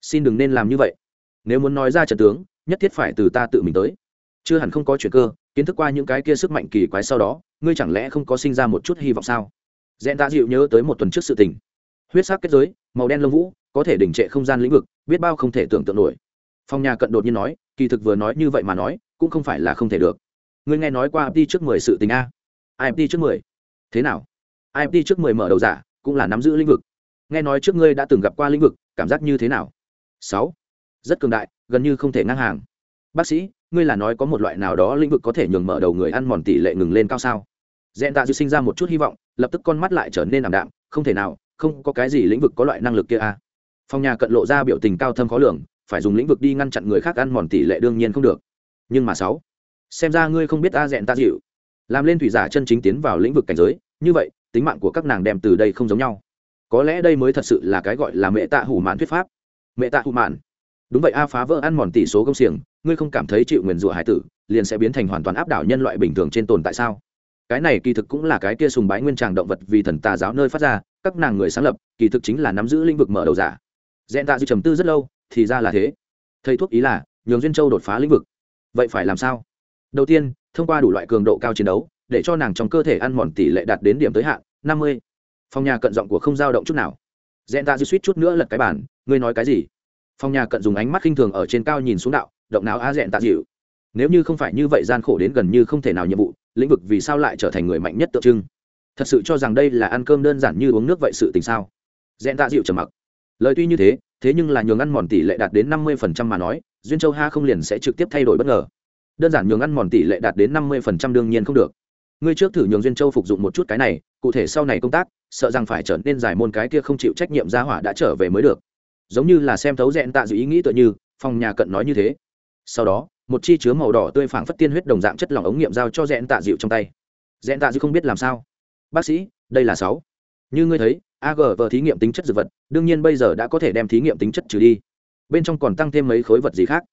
Xin đừng nên làm như vậy. Nếu muốn nói ra trận tướng, nhất thiết phải từ ta tự mình tới. Chưa hẳn không có chuyện cơ, kiến thức qua những cái kia sức mạnh kỳ quái sau đó ngươi chẳng lẽ không có sinh ra một chút hy vọng sao? Dẹn tạ dịu nhớ tới một tuần trước sự tình. Huyết sắc kết giới, màu đen lông vũ, có thể đỉnh trệ không gian lĩnh vực, biết bao không thể tưởng tượng nổi. Phong nhà cận đột nhiên nói, kỳ thực vừa nói như vậy mà nói, cũng không phải là không thể được. Ngươi nghe nói qua imt trước mười sự tình a? Imt trước mười. Thế nào? Imt trước mười mở đầu giả, cũng là nắm giữ lĩnh vực. Nghe nói trước ngươi đã từng gặp qua lĩnh vực, cảm giác như thế nào? Sáu. Rất cường đại, gần như không thể ngang hàng. Bác sĩ, ngươi là nói có một loại nào đó lĩnh vực có thể nhường mở đầu người ăn mòn tỷ lệ ngừng lên cao sao? Dẹn tạ dư sinh ra một chút hy vọng, lập tức con mắt lại trở nên ảm đạm, không thể nào, không có cái gì lĩnh vực có loại năng lực kia a phòng nhà cận lộ ra biểu tình cao thâm khó lường, phải dùng lĩnh vực đi ngăn chặn người khác ăn mòn tỷ lệ đương nhiên không được. Nhưng mà sáu, xem ra ngươi không biết ta dẹn ta dịu. Làm lên thủy giả chân chính tiến vào lĩnh vực cảnh giới, như vậy, tính mạng của các nàng đem từ đây không giống nhau. Có lẽ đây mới thật sự là cái gọi là mẹ tạ hủ mạn thuyết pháp. Mẹ tạ hủ mạn. Đúng vậy a phá vỡ ăn mòn tỷ số công xiềng, ngươi không cảm thấy chịu nguyền rủa hải tử, liền sẽ biến thành hoàn toàn áp đảo nhân loại bình thường trên tồn tại sao? Cái này kỳ thực cũng là cái kia sùng bái nguyên tràng động vật vì thần tà giáo nơi phát ra, các nàng người sáng lập, kỳ thực chính là nắm giữ lĩnh vực mở đầu giả. Dẹn tạ dư trầm tư rất lâu, thì ra là thế. Thầy thuốc ý là, nhường duyên châu đột phá lĩnh vực. Vậy phải làm sao? Đầu tiên, thông qua đủ loại cường độ cao chiến đấu, để cho nàng trong cơ thể ăn mòn tỷ lệ đạt đến điểm tới hạn, năm mươi. Phòng nhà cận giọng của không dao động chút nào. Dẹn tạ dư suýt chút nữa lật cái bản ngươi nói cái gì? Phòng nhà cận dùng ánh mắt khinh thường ở trên cao nhìn xuống đạo, động não a dẹn tạ dịu nếu như không phải như vậy gian khổ đến gần như không thể nào nhiệm vụ, lĩnh vực vì sao lại trở thành người mạnh nhất tượng trưng? Thật sự cho rằng đây là ăn cơm đơn giản như uống nước vậy sự tình sao? Dẹn tạ dịu trầm mặc. Lời tuy như thế thế nhưng là nhường ăn mòn tỷ lệ đạt đến năm mươi phần trăm mà nói, duyên châu ha không liền sẽ trực tiếp thay đổi bất ngờ. Đơn giản nhường ăn mòn tỷ lệ đạt đến năm mươi phần trăm đương nhiên không được. Ngươi trước thử nhường duyên châu phục dụng một chút cái này, cụ thể sau này công tác, sợ rằng phải trở nên giải môn cái kia không chịu trách nhiệm gia hỏa đã trở về mới được. Giống như là xem thấu dẹn tạ dịu ý nghĩ tựa như, phòng nhà cận nói như thế. Sau đó một chi chứa màu đỏ tươi phảng phất tiên huyết đồng dạng chất lỏng ống nghiệm giao cho rẽn tạ dịu trong tay. Rẽn tạ dịu không biết làm sao. Bác sĩ, đây là sáu. Như ngươi thấy ag vờ thí nghiệm tính chất dược vật, đương nhiên bây giờ đã có thể đem thí nghiệm tính chất trừ đi. Bên trong còn tăng thêm mấy khối vật gì khác.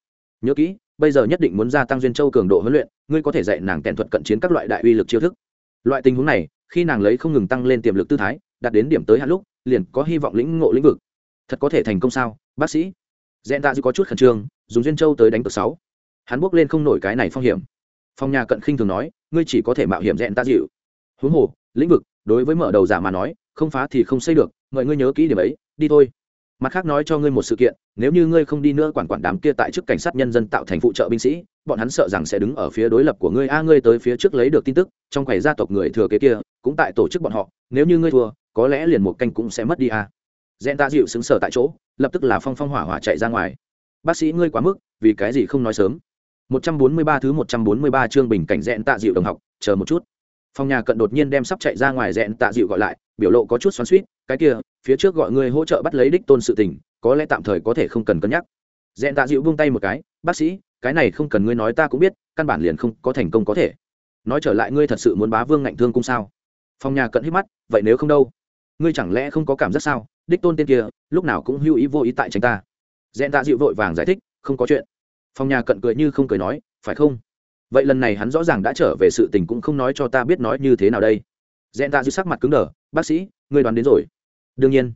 Nhớ kỹ, bây giờ nhất định muốn gia tăng duyên châu cường độ huấn luyện, ngươi có thể dạy nàng kèn thuật cận chiến các loại đại uy lực chiêu thức. Loại tình huống này, khi nàng lấy không ngừng tăng lên tiềm lực tư thái, đạt đến điểm tới hạn lúc, liền có hy vọng lĩnh ngộ lĩnh vực. Thật có thể thành công sao, bác sĩ? Dẹn tạ dư có chút khẩn trương, dùng duyên châu tới đánh cược sáu hắn bước lên không nổi cái này phong hiểm. Phong nhà cận khinh thường nói, ngươi chỉ có thể mạo hiểm dẹn ta dịu. Huống hồ, lĩnh vực, đối với mở đầu giả mà nói, không phá thì không xây được mời ngươi nhớ kỹ điểm ấy, đi thôi. Mặt khác nói cho ngươi một sự kiện, nếu như ngươi không đi nữa quản quản đám kia tại chức cảnh sát nhân dân tạo thành phụ trợ binh sĩ, bọn hắn sợ rằng sẽ đứng ở phía đối lập của ngươi. A, ngươi tới phía trước lấy được tin tức, trong quầy gia tộc người thừa kế kia, cũng tại tổ chức bọn họ, nếu như ngươi thua, có lẽ liền một canh cũng sẽ mất đi a. Dẹn ta dịu xứng sở tại chỗ, lập tức là phong phong hỏa hỏa chạy ra ngoài. Bác sĩ ngươi quá mức, vì cái gì không nói sớm? 143 thứ 143 chương bình cảnh rẽn tạ dịu đồng học, chờ một chút. Phòng nhà cận đột nhiên đem sắp chạy ra ngoài rẽn tạ dịu gọi lại, biểu lộ có chút xoắn xuýt, cái kia, phía trước gọi ngươi hỗ trợ bắt lấy đích tôn sự tình, có lẽ tạm thời có thể không cần cân nhắc. Rẽn tạ dịu buông tay một cái, bác sĩ, cái này không cần ngươi nói ta cũng biết, căn bản liền không có thành công có thể. Nói trở lại ngươi thật sự muốn bá vương ngạnh thương cung sao? Phòng nhà cận hít mắt, vậy nếu không đâu? Ngươi chẳng lẽ không có cảm giác sao? Đích tôn tên kia, lúc nào cũng hưu ý vô ý tại tránh ta. Rẽn tạ dịu vội vàng giải thích, không có chuyện phòng nhà cận cười như không cười nói, phải không? Vậy lần này hắn rõ ràng đã trở về sự tình cũng không nói cho ta biết nói như thế nào đây. Dẹn ta dịu sắc mặt cứng đờ, bác sĩ ngươi đoán đến rồi. Đương nhiên.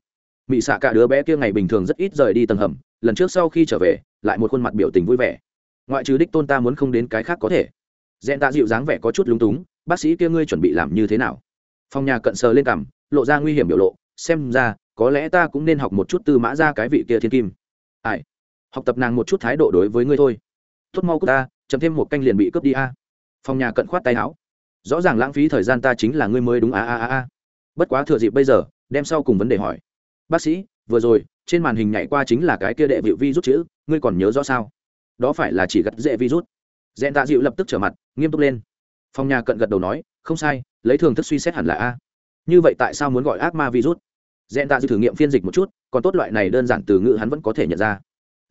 Mị xạ cả đứa bé kia ngày bình thường rất ít rời đi tầng hầm, lần trước sau khi trở về, lại một khuôn mặt biểu tình vui vẻ. Ngoại trừ đích tôn ta muốn không đến cái khác có thể. Dẹn ta dịu dáng vẻ có chút lúng túng, bác sĩ kia ngươi chuẩn bị làm như thế nào? Phòng nhà cận sờ lên cằm, lộ ra nguy hiểm biểu lộ, xem ra, có lẽ ta cũng nên học một chút từ mã ra cái vị kia thiên kim. Ai? Học tập nàng một chút thái độ đối với ngươi thôi. Tốt mau của ta chấm thêm một canh liền bị cướp đi a. Phòng nhà cận khoát tay áo. Rõ ràng lãng phí thời gian ta chính là ngươi mới đúng a a a a. Bất quá thừa dịp bây giờ, đem sau cùng vấn đề hỏi. Bác sĩ, vừa rồi, trên màn hình nhảy qua chính là cái kia đệ vịu vi rút chữ ngươi còn nhớ rõ sao? Đó phải là chỉ gặt dễ virus. Dẹn tạ dịu lập tức trở mặt, nghiêm túc lên. Phòng nhà cận gật đầu nói, không sai, lấy thường thức suy xét hẳn là a. Như vậy tại sao muốn gọi ác ma virus? Dẹn tạ dịu thử nghiệm phiên dịch một chút, còn tốt loại này đơn giản từ ngữ hắn vẫn có thể nhận ra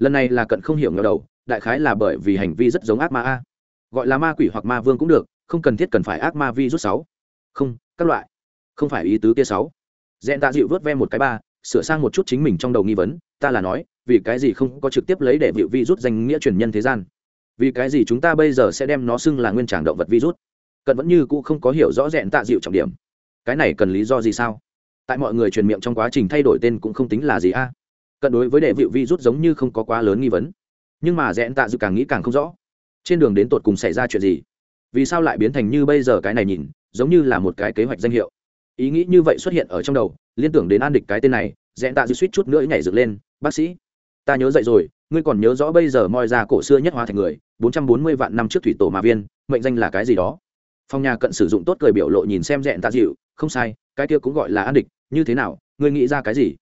lần này là cận không hiểu ngờ đầu, đại khái là bởi vì hành vi rất giống ác ma a. Gọi là ma quỷ hoặc ma vương cũng được, không cần thiết cần phải ác ma virus sáu. Không, các loại. Không phải ý tứ kia sáu. Dẹn tạ dịu vớt ve một cái ba, sửa sang một chút chính mình trong đầu nghi vấn, ta là nói, vì cái gì không có trực tiếp lấy để vịu vi rút danh nghĩa truyền nhân thế gian? Vì cái gì chúng ta bây giờ sẽ đem nó xưng là nguyên tràng động vật virus cận vẫn như cũ không có hiểu rõ rẽn tạ dịu trọng điểm. Cái này cần lý do gì sao? Tại mọi người truyền miệng trong quá trình thay đổi tên cũng không tính là gì a cận đối với đệ vịu rút giống như không có quá lớn nghi vấn. Nhưng mà rẽn tạ dự càng nghĩ càng không rõ, trên đường đến tột cùng xảy ra chuyện gì? Vì sao lại biến thành như bây giờ cái này nhìn, giống như là một cái kế hoạch danh hiệu? Ý nghĩ như vậy xuất hiện ở trong đầu, liên tưởng đến an địch cái tên này rẽn tạ dự suýt chút nữa nhảy dựng lên, bác sĩ, ta nhớ dậy rồi, ngươi còn nhớ rõ bây giờ moi ra cổ xưa nhất hóa thành người, bốn trăm bốn mươi vạn năm trước thủy tổ mà viên, mệnh danh là cái gì đó? Phong nhà cận sử dụng tốt cười biểu lộ nhìn xem rẽn tạ dịu không sai, cái kia cũng gọi là an địch, như thế nào, ngươi nghĩ ra cái gì?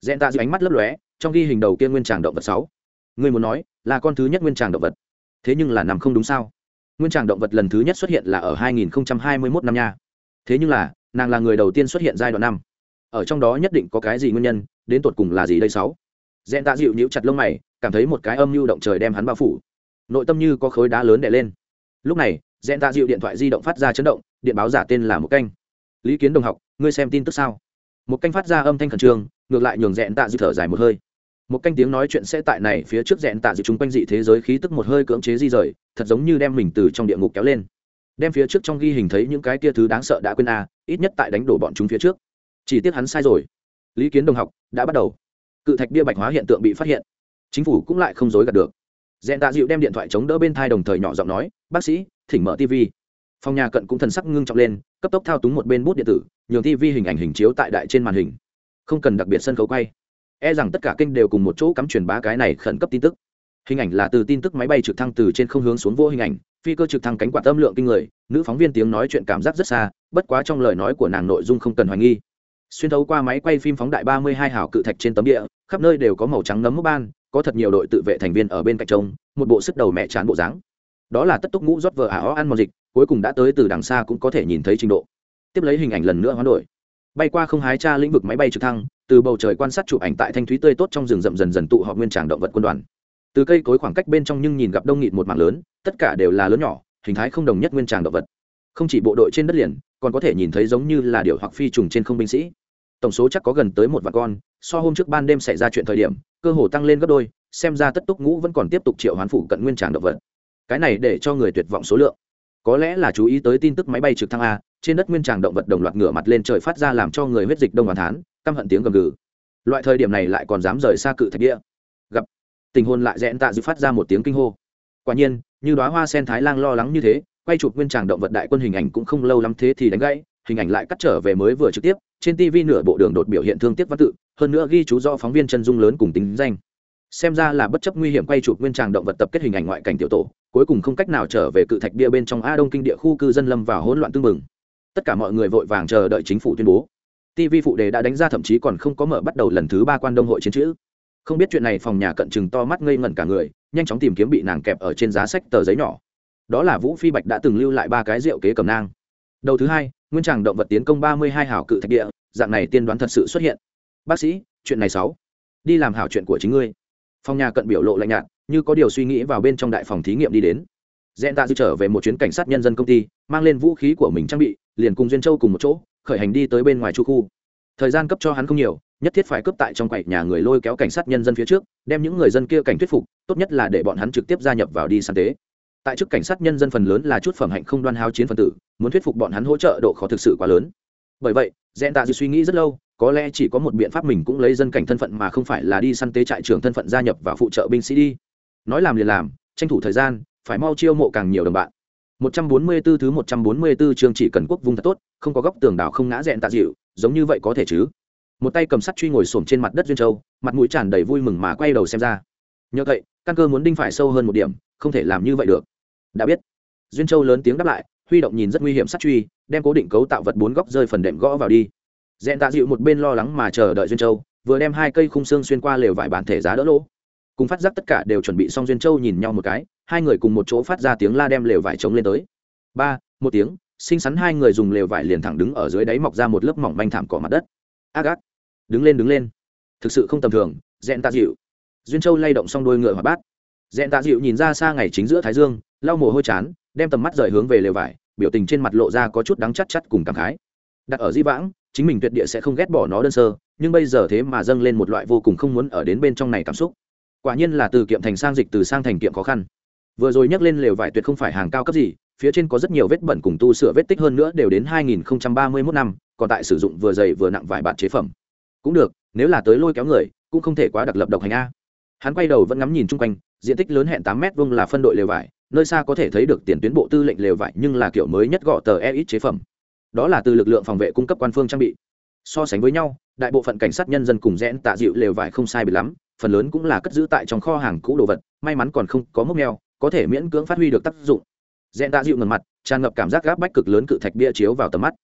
Rẽn tạ dịu ánh mắt lấp lóe trong ghi hình đầu kia nguyên tràng động vật sáu. Ngươi muốn nói, là con thứ nhất nguyên tràng động vật. Thế nhưng là nằm không đúng sao? Nguyên tràng động vật lần thứ nhất xuất hiện là ở 2021 năm nha. Thế nhưng là, nàng là người đầu tiên xuất hiện giai đoạn năm. Ở trong đó nhất định có cái gì nguyên nhân, đến tột cùng là gì đây sáu? Dẹn tạ dịu nhíu chặt lông mày, cảm thấy một cái âm mưu động trời đem hắn bao phủ. Nội tâm như có khối đá lớn đè lên. Lúc này, dẹn tạ dịu điện thoại di động phát ra chấn động, điện báo giả tên là một canh. Lý kiến đồng học, ngươi xem tin tức sao? Một canh phát ra âm thanh khẩn trương ngược lại nhường dẹn tạ dịu thở dài một hơi. Một canh tiếng nói chuyện sẽ tại này phía trước dẹn tạ dịu chung quanh dị thế giới khí tức một hơi cưỡng chế di rời, thật giống như đem mình từ trong địa ngục kéo lên. Đem phía trước trong ghi hình thấy những cái kia thứ đáng sợ đã quên a, ít nhất tại đánh đổ bọn chúng phía trước. Chỉ tiếc hắn sai rồi. Lý kiến đồng học, đã bắt đầu. Cự thạch bia bạch hóa hiện tượng bị phát hiện. Chính phủ cũng lại không dối gạt được. Dẹn tạ dịu đem điện thoại chống đỡ bên thai đồng thời nhỏ giọng nói, bác sĩ, thỉnh mở tv phòng nhà cận cũng thần sắc ngưng trọng lên, cấp tốc thao túng một bên bút điện tử, nhường tv hình ảnh hình chiếu tại đại trên màn hình không cần đặc biệt sân khấu quay. E rằng tất cả kênh đều cùng một chỗ cắm truyền bá cái này khẩn cấp tin tức. Hình ảnh là từ tin tức máy bay trực thăng từ trên không hướng xuống vô hình ảnh, phi cơ trực thăng cánh quạt âm lượng kinh người, nữ phóng viên tiếng nói chuyện cảm giác rất xa, bất quá trong lời nói của nàng nội dung không cần hoài nghi. Xuyên thấu qua máy quay phim phóng đại ba mươi hai hào cự thạch trên tấm địa, khắp nơi đều có màu trắng nấm mốc ban, có thật nhiều đội tự vệ thành viên ở bên cạnh trông, một bộ sức đầu mẹ chán bộ dáng. Đó là tất túc ngũ rót vờ ảo ăn mòn dịch, cuối cùng đã tới từ đằng xa cũng có thể nhìn thấy trình độ. Tiếp lấy hình ảnh lần nữa hoán đổi bay qua không hái tra lĩnh vực máy bay trực thăng, từ bầu trời quan sát chụp ảnh tại thanh thúy tươi tốt trong rừng rậm dần dần tụ họp nguyên tràng động vật quân đoàn. Từ cây cối khoảng cách bên trong nhưng nhìn gặp đông nghịt một mảng lớn, tất cả đều là lớn nhỏ, hình thái không đồng nhất nguyên tràng động vật. Không chỉ bộ đội trên đất liền, còn có thể nhìn thấy giống như là điệu hoặc phi trùng trên không binh sĩ. Tổng số chắc có gần tới một vạn con, so hôm trước ban đêm xảy ra chuyện thời điểm, cơ hồ tăng lên gấp đôi, xem ra tất túc ngũ vẫn còn tiếp tục triệu hoán phủ cận nguyên tràng động vật. Cái này để cho người tuyệt vọng số lượng có lẽ là chú ý tới tin tức máy bay trực thăng a, trên đất nguyên tràng động vật đồng loạt ngửa mặt lên trời phát ra làm cho người huyết dịch đông hoàn thán, căm hận tiếng gầm gừ. Loại thời điểm này lại còn dám rời xa cự thạch địa. Gặp, tình hôn lại rẽn tạ dự phát ra một tiếng kinh hô. Quả nhiên, như đoá hoa sen thái lang lo lắng như thế, quay chụp nguyên tràng động vật đại quân hình ảnh cũng không lâu lắm thế thì đánh gãy, hình ảnh lại cắt trở về mới vừa trực tiếp, trên tv nửa bộ đường đột biểu hiện thương tiếc văn tự, hơn nữa ghi chú do phóng viên chân dung lớn cùng tính danh. Xem ra là bất chấp nguy hiểm quay chụp nguyên tràng động vật tập kết hình ảnh ngoại cảnh tiểu tổ cuối cùng không cách nào trở về cự thạch bia bên trong a đông kinh địa khu cư dân lâm vào hỗn loạn tương mừng tất cả mọi người vội vàng chờ đợi chính phủ tuyên bố. Tv phụ đề đã đánh ra thậm chí còn không có mở bắt đầu lần thứ ba quan đông hội chiến chữ. Không biết chuyện này phòng nhà cận chừng to mắt ngây ngẩn cả người, nhanh chóng tìm kiếm bị nàng kẹp ở trên giá sách tờ giấy nhỏ. Đó là vũ phi bạch đã từng lưu lại ba cái rượu kế cầm nang. Đầu thứ hai, nguyên tràng động vật tiến công ba mươi hai hảo cự thạch địa, dạng này tiên đoán thật sự xuất hiện. Bác sĩ, chuyện này sáu. Đi làm hảo chuyện của chính ngươi phòng nhà cận biểu lộ lạnh nhạt, như có điều suy nghĩ vào bên trong đại phòng thí nghiệm đi đến. Dẹn tạ dư trở về một chuyến cảnh sát nhân dân công ty, mang lên vũ khí của mình trang bị, liền cùng duyên châu cùng một chỗ, khởi hành đi tới bên ngoài chu khu. Thời gian cấp cho hắn không nhiều, nhất thiết phải cướp tại trong quầy nhà người lôi kéo cảnh sát nhân dân phía trước, đem những người dân kia cảnh thuyết phục, tốt nhất là để bọn hắn trực tiếp gia nhập vào đi săn tế. Tại chức cảnh sát nhân dân phần lớn là chút phẩm hạnh không đoan hao chiến phần tử, muốn thuyết phục bọn hắn hỗ trợ độ khó thực sự quá lớn bởi vậy dẹn tạ dư suy nghĩ rất lâu, có lẽ chỉ có một biện pháp mình cũng lấy dân cảnh thân phận mà không phải là đi săn tế trại trưởng thân phận gia nhập và phụ trợ binh sĩ đi. Nói làm liền làm, tranh thủ thời gian, phải mau chiêu mộ càng nhiều đồng bạn. 144 thứ 144 chương chỉ cần quốc vung thật tốt, không có góc tường đảo không ngã dẹn tạ dịu, giống như vậy có thể chứ? Một tay cầm sắt truy ngồi xổm trên mặt đất duyên châu, mặt mũi tràn đầy vui mừng mà quay đầu xem ra. Nhờ vậy, căn cơ muốn đinh phải sâu hơn một điểm, không thể làm như vậy được. Đã biết. Duyên châu lớn tiếng đáp lại huy động nhìn rất nguy hiểm sát truy, đem cố định cấu tạo vật bốn góc rơi phần đệm gõ vào đi. Dẹn tạ dịu một bên lo lắng mà chờ đợi duyên châu, vừa đem hai cây khung xương xuyên qua lều vải bản thể giá đỡ lỗ. Cùng phát giác tất cả đều chuẩn bị xong duyên châu nhìn nhau một cái, hai người cùng một chỗ phát ra tiếng la đem lều vải chống lên tới. Ba, một tiếng, xinh xắn hai người dùng lều vải liền thẳng đứng ở dưới đáy mọc ra một lớp mỏng manh thảm cỏ mặt đất. Ác ác. Đứng lên đứng lên. Thực sự không tầm thường dẹn tạ dịu. Duyên châu lay động xong đôi ngựa hoạt bát. Dẹn tạ dịu nhìn ra xa ngày chính giữa thái dương lau mồ hôi chán, đem tầm mắt rời hướng về lều vải, biểu tình trên mặt lộ ra có chút đắng chắt chắt cùng cảm khái. Đặt ở di vãng, chính mình tuyệt địa sẽ không ghét bỏ nó đơn sơ, nhưng bây giờ thế mà dâng lên một loại vô cùng không muốn ở đến bên trong này cảm xúc. Quả nhiên là từ kiệm thành sang dịch, từ sang thành kiệm khó khăn. Vừa rồi nhắc lên lều vải tuyệt không phải hàng cao cấp gì, phía trên có rất nhiều vết bẩn cùng tu sửa vết tích hơn nữa đều đến 2031 năm, còn tại sử dụng vừa dày vừa nặng vài bạt chế phẩm. Cũng được, nếu là tới lôi kéo người, cũng không thể quá đặc lập độc hành a. Hắn quay đầu vẫn ngắm nhìn chung quanh, diện tích lớn hẹn tám mét vuông là phân đội lều vải nơi xa có thể thấy được tiền tuyến bộ tư lệnh lều vải nhưng là kiểu mới nhất gọ tờ e ít chế phẩm. Đó là từ lực lượng phòng vệ cung cấp quan phương trang bị. So sánh với nhau, đại bộ phận cảnh sát nhân dân cùng rẽn tạ dịu lều vải không sai bị lắm, phần lớn cũng là cất giữ tại trong kho hàng cũ đồ vật, may mắn còn không có mốc neo có thể miễn cưỡng phát huy được tác dụng. Rẽn tạ dịu ngần mặt, tràn ngập cảm giác gáp bách cực lớn cự thạch bia chiếu vào tầm mắt.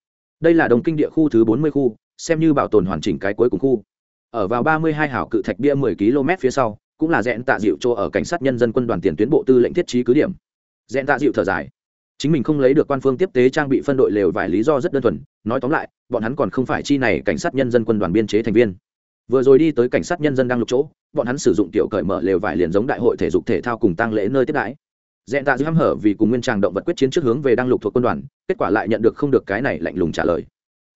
Đây là đồng kinh địa khu thứ bốn mươi khu, xem như bảo tồn hoàn chỉnh cái cuối cùng khu. Ở vào ba mươi hai hảo cự thạch bia mười km phía sau cũng là dẹn tạ dịu chỗ ở cảnh sát nhân dân quân đoàn tiền tuyến bộ tư lệnh thiết trí cứ điểm. Dẹn tạ dịu thở dài. Chính mình không lấy được quan phương tiếp tế trang bị phân đội lều vài lý do rất đơn thuần, nói tóm lại, bọn hắn còn không phải chi này cảnh sát nhân dân quân đoàn biên chế thành viên. Vừa rồi đi tới cảnh sát nhân dân đang lục chỗ, bọn hắn sử dụng tiểu cởi mở lều vải liền giống đại hội thể dục thể thao cùng tăng lễ nơi tiếp đãi. Dẹn tạ dịu hăm hở vì cùng nguyên tràng động vật quyết chiến trước hướng về đang lục thuộc quân đoàn, kết quả lại nhận được không được cái này lạnh lùng trả lời.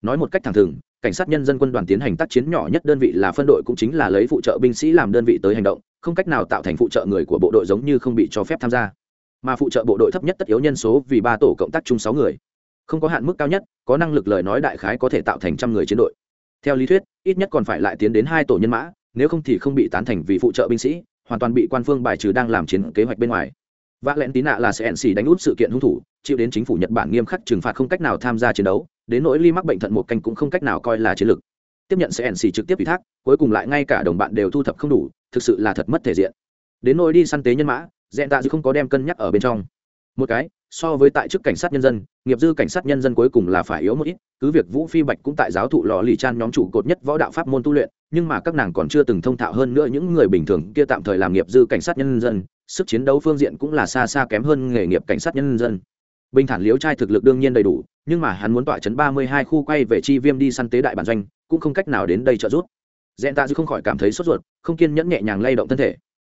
Nói một cách thẳng thừng, cảnh sát nhân dân quân đoàn tiến hành tác chiến nhỏ nhất đơn vị là phân đội cũng chính là lấy phụ trợ binh sĩ làm đơn vị tới hành động không cách nào tạo thành phụ trợ người của bộ đội giống như không bị cho phép tham gia. Mà phụ trợ bộ đội thấp nhất tất yếu nhân số vì ba tổ cộng tác chung sáu người. Không có hạn mức cao nhất, có năng lực lời nói đại khái có thể tạo thành trăm người chiến đội. Theo lý thuyết, ít nhất còn phải lại tiến đến hai tổ nhân mã, nếu không thì không bị tán thành vì phụ trợ binh sĩ, hoàn toàn bị quan phương bài trừ đang làm chiến kế hoạch bên ngoài. V ạ lẹn tí nạ là sẽ ẩn xì đánh út sự kiện hung thủ, chịu đến chính phủ nhật bản nghiêm khắc trừng phạt không cách nào tham gia chiến đấu, đến nỗi ly mắc bệnh thận một canh cũng không cách nào coi là chiến lược. Tiếp nhận sẽ ẩn xì trực tiếp ủy thác, cuối cùng lại ngay cả đồng bạn đều thu thập không đủ thực sự là thật mất thể diện. Đến nỗi đi săn tế nhân mã, dẹn tạ dư không có đem cân nhắc ở bên trong. Một cái, so với tại chức cảnh sát nhân dân, nghiệp dư cảnh sát nhân dân cuối cùng là phải yếu một ít, cứ việc vũ phi bạch cũng tại giáo thụ lò lì chan nhóm chủ cột nhất võ đạo pháp môn tu luyện, nhưng mà các nàng còn chưa từng thông thạo hơn nữa những người bình thường kia tạm thời làm nghiệp dư cảnh sát nhân dân, sức chiến đấu phương diện cũng là xa xa kém hơn nghề nghiệp cảnh sát nhân dân. Bình thản liếu trai thực lực đương nhiên đầy đủ, nhưng mà hắn muốn tỏa chấn ba mươi hai khu quay về chi viêm đi săn tế đại bản doanh, cũng không cách nào đến đây trợ giúp dẹn tạ dư không khỏi cảm thấy sốt ruột, không kiên nhẫn nhẹ nhàng lay động thân thể.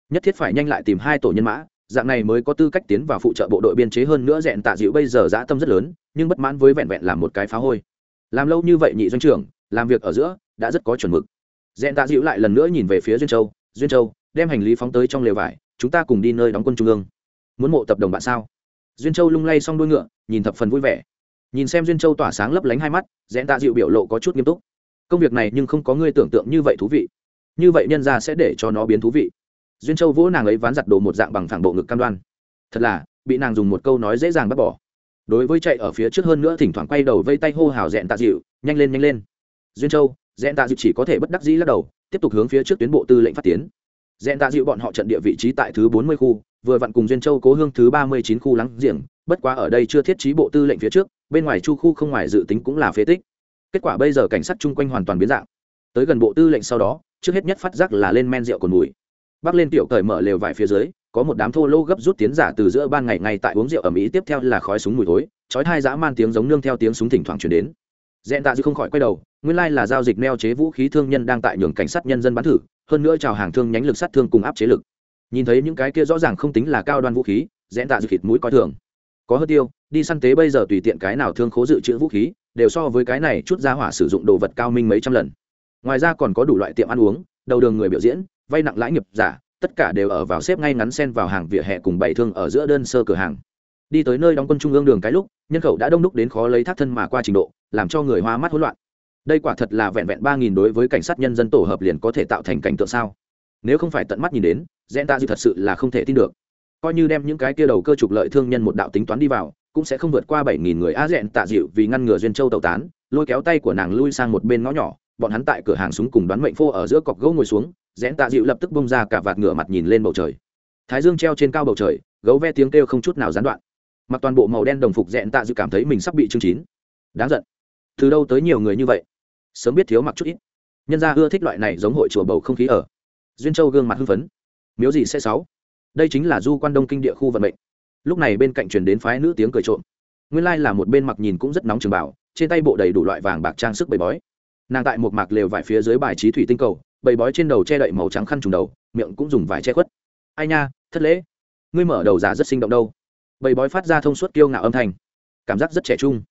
Nhất thiết phải nhanh lại tìm hai tổ nhân mã, dạng này mới có tư cách tiến vào phụ trợ bộ đội biên chế hơn nữa dẹn tạ dịu bây giờ dã tâm rất lớn, nhưng bất mãn với vẹn vẹn làm một cái phá hôi. Làm lâu như vậy nhị doanh trưởng, làm việc ở giữa, đã rất có chuẩn mực. Dẹn tạ dịu lại lần nữa nhìn về phía duyên châu duyên châu, đem hành lý phóng tới trong lều vải, chúng ta cùng đi nơi đóng quân trung ương. Muốn mộ tập đồng bạn sao? Duyên châu lung lay xong đuôi ngựa, nhìn thập phần vui vẻ. Nhìn xem duyên châu tỏa sáng lấp lánh hai mắt dẹn tạ dịu biểu lộ có chút nghiêm túc công việc này nhưng không có ngươi tưởng tượng như vậy thú vị. Như vậy nhân ra sẽ để cho nó biến thú vị. Duyên châu vỗ nàng ấy ván giặt đồ một dạng bằng phẳng bộ ngực cam đoan. Thật là, bị nàng dùng một câu nói dễ dàng bắt bỏ. Đối với chạy ở phía trước hơn nữa thỉnh thoảng quay đầu vây tay hô hào dẹn tạ dịu, nhanh lên nhanh lên. Duyên châu, dẹn tạ dịu chỉ có thể bất đắc dĩ lắc đầu, tiếp tục hướng phía trước tuyến bộ tư lệnh phát tiến. Dẹn tạ dịu bọn họ trận địa vị trí tại thứ bốn mươi khu, vừa vặn cùng duyên châu cố hương thứ ba mươi chín khu lắng giềng, bất quá ở đây chưa thiết trí bộ tư lệnh phía trước, bên ngoài chu khu không ngoài dự tính cũng là phế tích kết quả bây giờ cảnh sát chung quanh hoàn toàn biến dạng. Tới gần bộ tư lệnh sau đó, trước hết nhất phát giác là lên men rượu cồn mùi. Bắc lên tiểu cởi mở lều vải phía dưới, có một đám thô lô gấp rút tiến giả từ giữa ban ngày ngay tại uống rượu ở mỹ tiếp theo là khói súng mùi thối, chói hai dã man tiếng giống nương theo tiếng súng thỉnh thoảng chuyển đến. Dẹn tạ dư không khỏi quay đầu, nguyên lai là giao dịch neo chế vũ khí thương nhân đang tại nhường cảnh sát nhân dân bắn thử, hơn nữa chào hàng thương nhánh lực sát thương cùng áp chế lực. Nhìn thấy những cái kia rõ ràng không tính là cao đoan vũ khí dẹn tạ dư khịt mũi coi thường. Có hơi tiêu, đi săn tế bây giờ tùy tiện cái nào thương khố dự trữ vũ khí đều so với cái này chút ra hỏa sử dụng đồ vật cao minh mấy trăm lần. Ngoài ra còn có đủ loại tiệm ăn uống, đầu đường người biểu diễn, vay nặng lãi nghiệp giả, tất cả đều ở vào xếp ngay ngắn sen vào hàng vỉa hè cùng bảy thương ở giữa đơn sơ cửa hàng. Đi tới nơi đóng quân trung ương đường cái lúc, nhân khẩu đã đông đúc đến khó lấy thác thân mà qua trình độ, làm cho người hoa mắt hỗn loạn. Đây quả thật là vẹn vẹn ba nghìn đối với cảnh sát nhân dân tổ hợp liền có thể tạo thành cảnh tượng sao? Nếu không phải tận mắt nhìn đến rẽn ta dư thật sự là không thể tin được. Coi như đem những cái kia đầu cơ trục lợi thương nhân một đạo tính toán đi vào cũng sẽ không vượt qua bảy nghìn người a rẽn tạ dịu vì ngăn ngừa duyên châu tẩu tán, lôi kéo tay của nàng lui sang một bên ngõ nhỏ, bọn hắn tại cửa hàng súng cùng đoán mệnh phô ở giữa cọc gỗ ngồi xuống rẽn tạ dịu lập tức bông ra cả vạt ngửa mặt nhìn lên bầu trời. Thái dương treo trên cao bầu trời, gấu ve tiếng kêu không chút nào gián đoạn. Mặc toàn bộ màu đen đồng phục rẽn tạ dịu cảm thấy mình sắp bị chương chín. Đáng giận. Từ đâu tới nhiều người như vậy? Sớm biết thiếu mặc chút ít. Nhân gia ưa thích loại này giống hội chùa bầu không khí ở. Duyên châu gương mặt hưng phấn. Miếu gì sẽ sáu? Đây chính là du quan đông kinh địa khu vận mệnh lúc này bên cạnh truyền đến phái nữ tiếng cười trộm. Nguyên lai là một bên mặc nhìn cũng rất nóng trường bảo trên tay bộ đầy đủ loại vàng bạc trang sức bầy bói. Nàng tại một mạc lều vải phía dưới bài trí thủy tinh cầu, bầy bói trên đầu che đậy màu trắng khăn trùng đầu, miệng cũng dùng vải che khuất. Ai nha, thất lễ. Ngươi mở đầu giả rất sinh động đâu. Bầy bói phát ra thông suốt kiêu ngạo âm thanh. Cảm giác rất trẻ trung.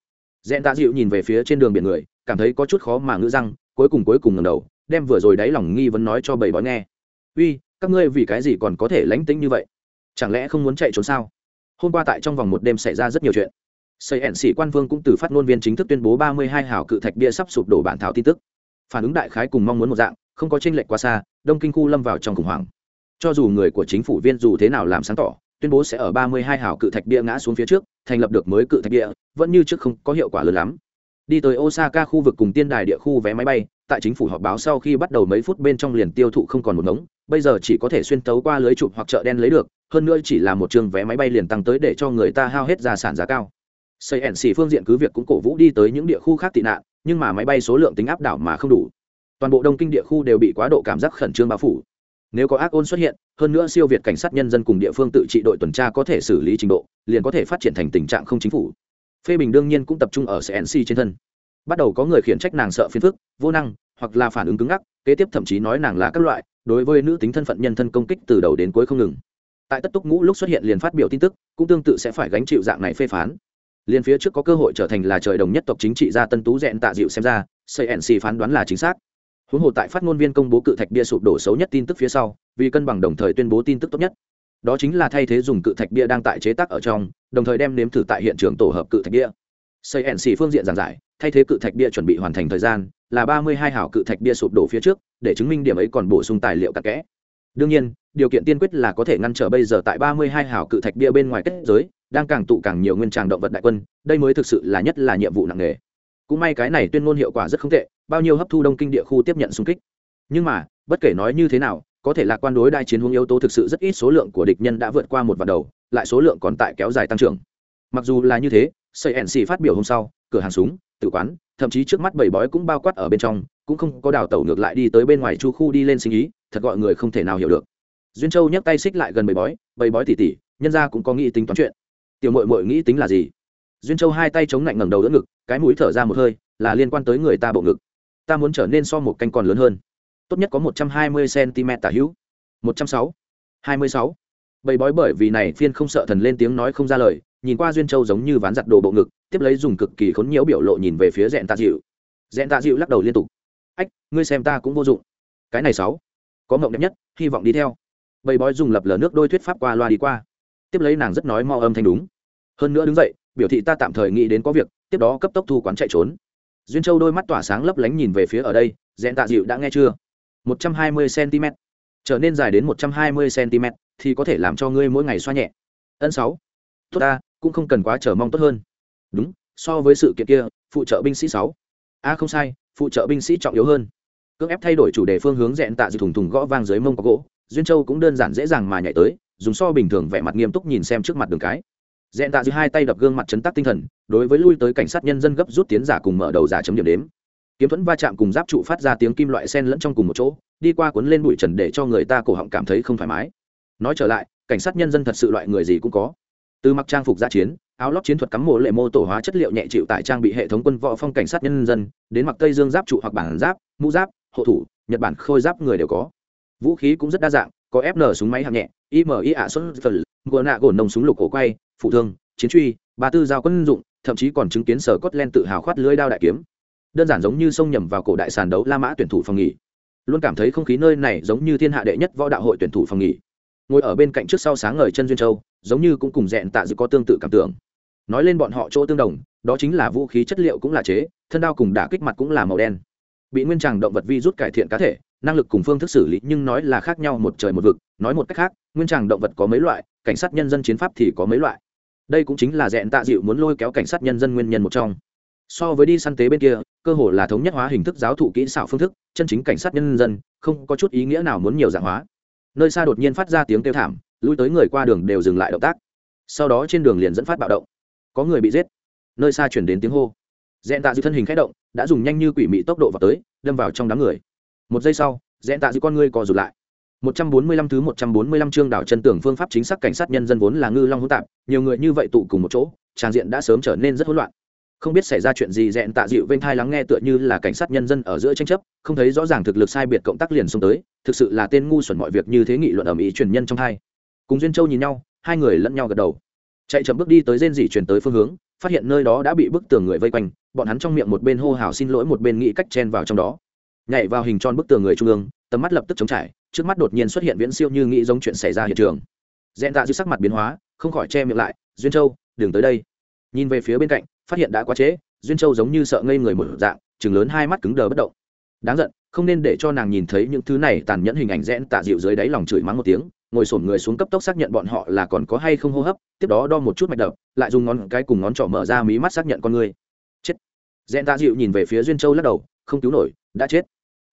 Dẹn tạ dịu nhìn về phía trên đường biển người, cảm thấy có chút khó mà ngữ răng, cuối cùng cuối cùng ngầm đầu, đem vừa rồi đáy lòng nghi vấn nói cho bầy bói nghe. Uy, các ngươi vì cái gì còn có thể lánh tính như vậy? Chẳng lẽ không muốn chạy trốn sao? Hôm qua tại trong vòng một đêm xảy ra rất nhiều chuyện. Xây ẻn sĩ quan vương cũng từ phát ngôn viên chính thức tuyên bố ba mươi hai hào cự thạch bia sắp sụp đổ bản thảo tin tức. Phản ứng đại khái cùng mong muốn một dạng, không có tranh lệch quá xa, đông kinh khu lâm vào trong khủng hoảng. Cho dù người của chính phủ viên dù thế nào làm sáng tỏ, tuyên bố sẽ ở ba mươi hai hào cự thạch bia ngã xuống phía trước, thành lập được mới cự thạch bia, vẫn như trước không có hiệu quả lớn lắm. Đi tới osaka khu vực cùng tiên đài địa khu vé máy bay, tại chính phủ họp báo sau khi bắt đầu mấy phút bên trong liền tiêu thụ không còn một ngống, bây giờ chỉ có thể xuyên tấu qua lưới chụp hoặc chợ đen lấy được hơn nữa chỉ là một trường vé máy bay liền tăng tới để cho người ta hao hết gia sản giá cao. Xây ẩn xỉ phương diện cứ việc cũng cổ vũ đi tới những địa khu khác tị nạn, nhưng mà máy bay số lượng tính áp đảo mà không đủ. Toàn bộ đông kinh địa khu đều bị quá độ cảm giác khẩn trương bao phủ. Nếu có ác ôn xuất hiện, hơn nữa siêu việt cảnh sát nhân dân cùng địa phương tự trị đội tuần tra có thể xử lý trình độ, liền có thể phát triển thành tình trạng không chính phủ. Phê bình đương nhiên cũng tập trung ở cnc trên thân. Bắt đầu có người khiển trách nàng sợ phiền phức, vô năng, hoặc là phản ứng cứng ngắc, kế tiếp thậm chí nói nàng là các loại, đối với nữ tính thân phận nhân thân công kích từ đầu đến cuối không ngừng tại tất túc ngũ lúc xuất hiện liền phát biểu tin tức, cũng tương tự sẽ phải gánh chịu dạng này phê phán. Liền phía trước có cơ hội trở thành là trời đồng nhất tộc chính trị gia tân tú dẹn tạ dịu xem ra cnc phán đoán là chính xác. Huống hồ tại phát ngôn viên công bố cự thạch bia sụp đổ xấu nhất tin tức phía sau, vì cân bằng đồng thời tuyên bố tin tức tốt nhất. Đó chính là thay thế dùng cự thạch bia đang tại chế tác ở trong, đồng thời đem nếm thử tại hiện trường tổ hợp cự thạch bia. Cnc phương diện giảng giải, thay thế cự thạch bia chuẩn bị hoàn thành thời gian, là ba mươi hai hảo cự thạch bia sụp đổ phía trước, để chứng minh điểm ấy còn bổ sung tài liệu cặn kẽ. Đương nhiên điều kiện tiên quyết là có thể ngăn trở bây giờ tại ba mươi hai hào cự thạch bia bên ngoài kết giới, đang càng tụ càng nhiều nguyên tràng động vật đại quân, đây mới thực sự là nhất là nhiệm vụ nặng nề. Cũng may cái này tuyên ngôn hiệu quả rất không tệ, bao nhiêu hấp thu đông kinh địa khu tiếp nhận xung kích. Nhưng mà, bất kể nói như thế nào, có thể là quan đối đai chiến hướng yếu tố thực sự rất ít số lượng của địch nhân đã vượt qua một vạn đầu, lại số lượng còn tại kéo dài tăng trưởng. Mặc dù là như thế CNC phát biểu hôm sau, cửa hàng súng tự quán, thậm chí trước mắt bảy bói cũng bao quát ở bên trong, cũng không có đào tẩu ngược lại đi tới bên ngoài chu khu đi lên sinh ý, thật gọi người không thể nào hiểu được duyên châu nhấc tay xích lại gần bầy bói bầy bói tỉ tỉ, nhân ra cũng có nghĩ tính toán chuyện. Tiểu mội mội nghĩ tính là gì? Duyên châu hai tay chống lạnh ngẩng đầu đỡ ngực, cái mũi thở ra một hơi, là liên quan tới người ta bộ ngực. Ta muốn trở nên so một canh còn lớn hơn. Tốt nhất có một trăm hai mươi cm tả hữu. Một trăm sáu. Hai mươi sáu. Bầy bói bởi vì này phiên không sợ thần lên tiếng nói không ra lời, nhìn qua duyên châu giống như ván giặt đồ bộ ngực, tiếp lấy dùng cực kỳ khốn nhiễu biểu lộ nhìn về phía dẹn tạ dịu. Dẹn tạ dịu lắc đầu liên tục. Ách, ngươi xem ta cũng vô dụng. Cái này sáu. Có mộng đẹp nhất, hy vọng đi theo bầy bói dùng lập lờ nước đôi thuyết pháp qua loa đi qua. Tiếp lấy nàng rất nói mau âm thanh đúng. Hơn nữa đứng dậy, biểu thị ta tạm thời nghĩ đến có việc, tiếp đó cấp tốc thu quán chạy trốn. Duyên châu đôi mắt tỏa sáng lấp lánh nhìn về phía ở đây dẹn tạ dịu đã nghe chưa? Một trăm hai mươi cm trở nên dài đến một trăm hai mươi cm thì có thể làm cho ngươi mỗi ngày xoa nhẹ. Ân sáu. Tốt ta, cũng không cần quá chờ mong tốt hơn. Đúng, so với sự kiện kia, phụ trợ binh sĩ sáu. A không sai, phụ trợ binh sĩ trọng yếu hơn. Cưỡng ép thay đổi chủ đề phương hướng dẹn tạ dịu thùng thùng gõ vang dưới mông có gỗ duyên châu cũng đơn giản dễ dàng mà nhảy tới, dùng so bình thường vẻ mặt nghiêm túc nhìn xem trước mặt đường cái. Dẹn tạ giữ hai tay đập gương mặt chấn tác tinh thần, đối với lui tới cảnh sát nhân dân gấp rút tiến giả cùng mở đầu giả chấm điểm đếm. Kiếm thuẫn va chạm cùng giáp trụ phát ra tiếng kim loại sen lẫn trong cùng một chỗ, đi qua cuốn lên bụi trần để cho người ta cổ họng cảm thấy không thoải mái. Nói trở lại, cảnh sát nhân dân thật sự loại người gì cũng có. Từ mặc trang phục gia chiến, áo lót chiến thuật cắm mộ lệ mô tổ hóa chất liệu nhẹ chịu tại trang bị hệ thống quân võ phong cảnh sát nhân dân, đến mặc tây dương giáp trụ hoặc bản giáp, mũ giáp, hộ thủ, nhật bản khôi giáp người đều có vũ khí cũng rất đa dạng, có fn súng máy hạng nhẹ imi ạ xuất phần gồ nạ gồn nồng súng lục cổ quay, phụ thương, chiến truy, ba tư giao quân dụng, thậm chí còn chứng kiến sở cốt len tự hào khoát lưới đao đại kiếm. Đơn giản giống như xông nhầm vào cổ đại sàn đấu la mã tuyển thủ phòng nghỉ. Luôn cảm thấy không khí nơi này giống như thiên hạ đệ nhất võ đạo hội tuyển thủ phòng nghỉ. Ngồi ở bên cạnh trước sau sáng ngời chân duyên châu, giống như cũng cùng dẹn tạ dự có tương tự cảm tưởng. Nói lên bọn họ chỗ tương đồng, đó chính là vũ khí chất liệu cũng là chế, thân đao cùng đả kích mặt cũng là màu đen. Bị nguyên tràng động vật vi rút cải thiện cá thể năng lực cùng phương thức xử lý nhưng nói là khác nhau một trời một vực, nói một cách khác, nguyên tràng động vật có mấy loại, cảnh sát nhân dân chiến pháp thì có mấy loại. Đây cũng chính là dẹn tạ dịu muốn lôi kéo cảnh sát nhân dân nguyên nhân một trong. So với đi săn tế bên kia, cơ hội là thống nhất hóa hình thức giáo thụ kỹ xảo phương thức, chân chính cảnh sát nhân dân, không có chút ý nghĩa nào muốn nhiều dạng hóa. Nơi xa đột nhiên phát ra tiếng kêu thảm, lui tới người qua đường đều dừng lại động tác. Sau đó trên đường liền dẫn phát bạo động. Có người bị giết. Nơi xa chuyển đến tiếng hô. Dẹn tạ dịu thân hình k h ẽ động, đã dùng nhanh như quỷ mị tốc độ vào tới, đâm vào trong đám người một giây sau dẹn tạ dịu con ngươi co rụt lại 145 thứ 145 chương đảo chân tưởng phương pháp chính xác cảnh sát nhân dân vốn là ngư long hỗn tạp, nhiều người như vậy tụ cùng một chỗ, trang diện đã sớm trở nên rất hỗn loạn. Không biết xảy ra chuyện gì dẹn tạ dịu vênh thai lắng nghe tựa như là cảnh sát nhân dân ở giữa tranh chấp, không thấy rõ ràng thực lực sai biệt cộng tác liền xông tới, thực sự là tên ngu xuẩn mọi việc như thế nghị luận ầm ĩ truyền nhân trong hai. Cùng duyên châu nhìn nhau, hai người lẫn nhau gật đầu. Chạy chậm bước đi tới rên rỉ truyền tới phương hướng, phát hiện nơi đó đã bị bức tường người vây quanh, bọn hắn trong miệng một bên hô hào xin lỗi một bên nghĩ cách chen vào trong đó. Nhảy vào hình tròn bức tường người trung ương, tầm mắt lập tức chống trải trước mắt đột nhiên xuất hiện viễn siêu như nghĩ giống chuyện xảy ra hiện trường. Dẹn tạ dư sắc mặt biến hóa không khỏi che miệng lại duyên châu đừng tới đây. Nhìn về phía bên cạnh phát hiện đã quá trễ duyên châu giống như sợ ngây người một dạng chừng lớn hai mắt cứng đờ bất động. Đáng giận không nên để cho nàng nhìn thấy những thứ này tàn nhẫn hình ảnh rẽn tạ dịu dưới đáy lòng chửi mắng một tiếng ngồi sổm người xuống cấp tốc xác nhận bọn họ là còn có hay không hô hấp tiếp đó đo một chút mạch đập lại dùng ngón cái cùng ngón trỏ mở ra mí mắt xác nhận con người. Chết. Rẽn tạ dịu nhìn về phía duyên châu lắc đầu không cứu nổi đã chết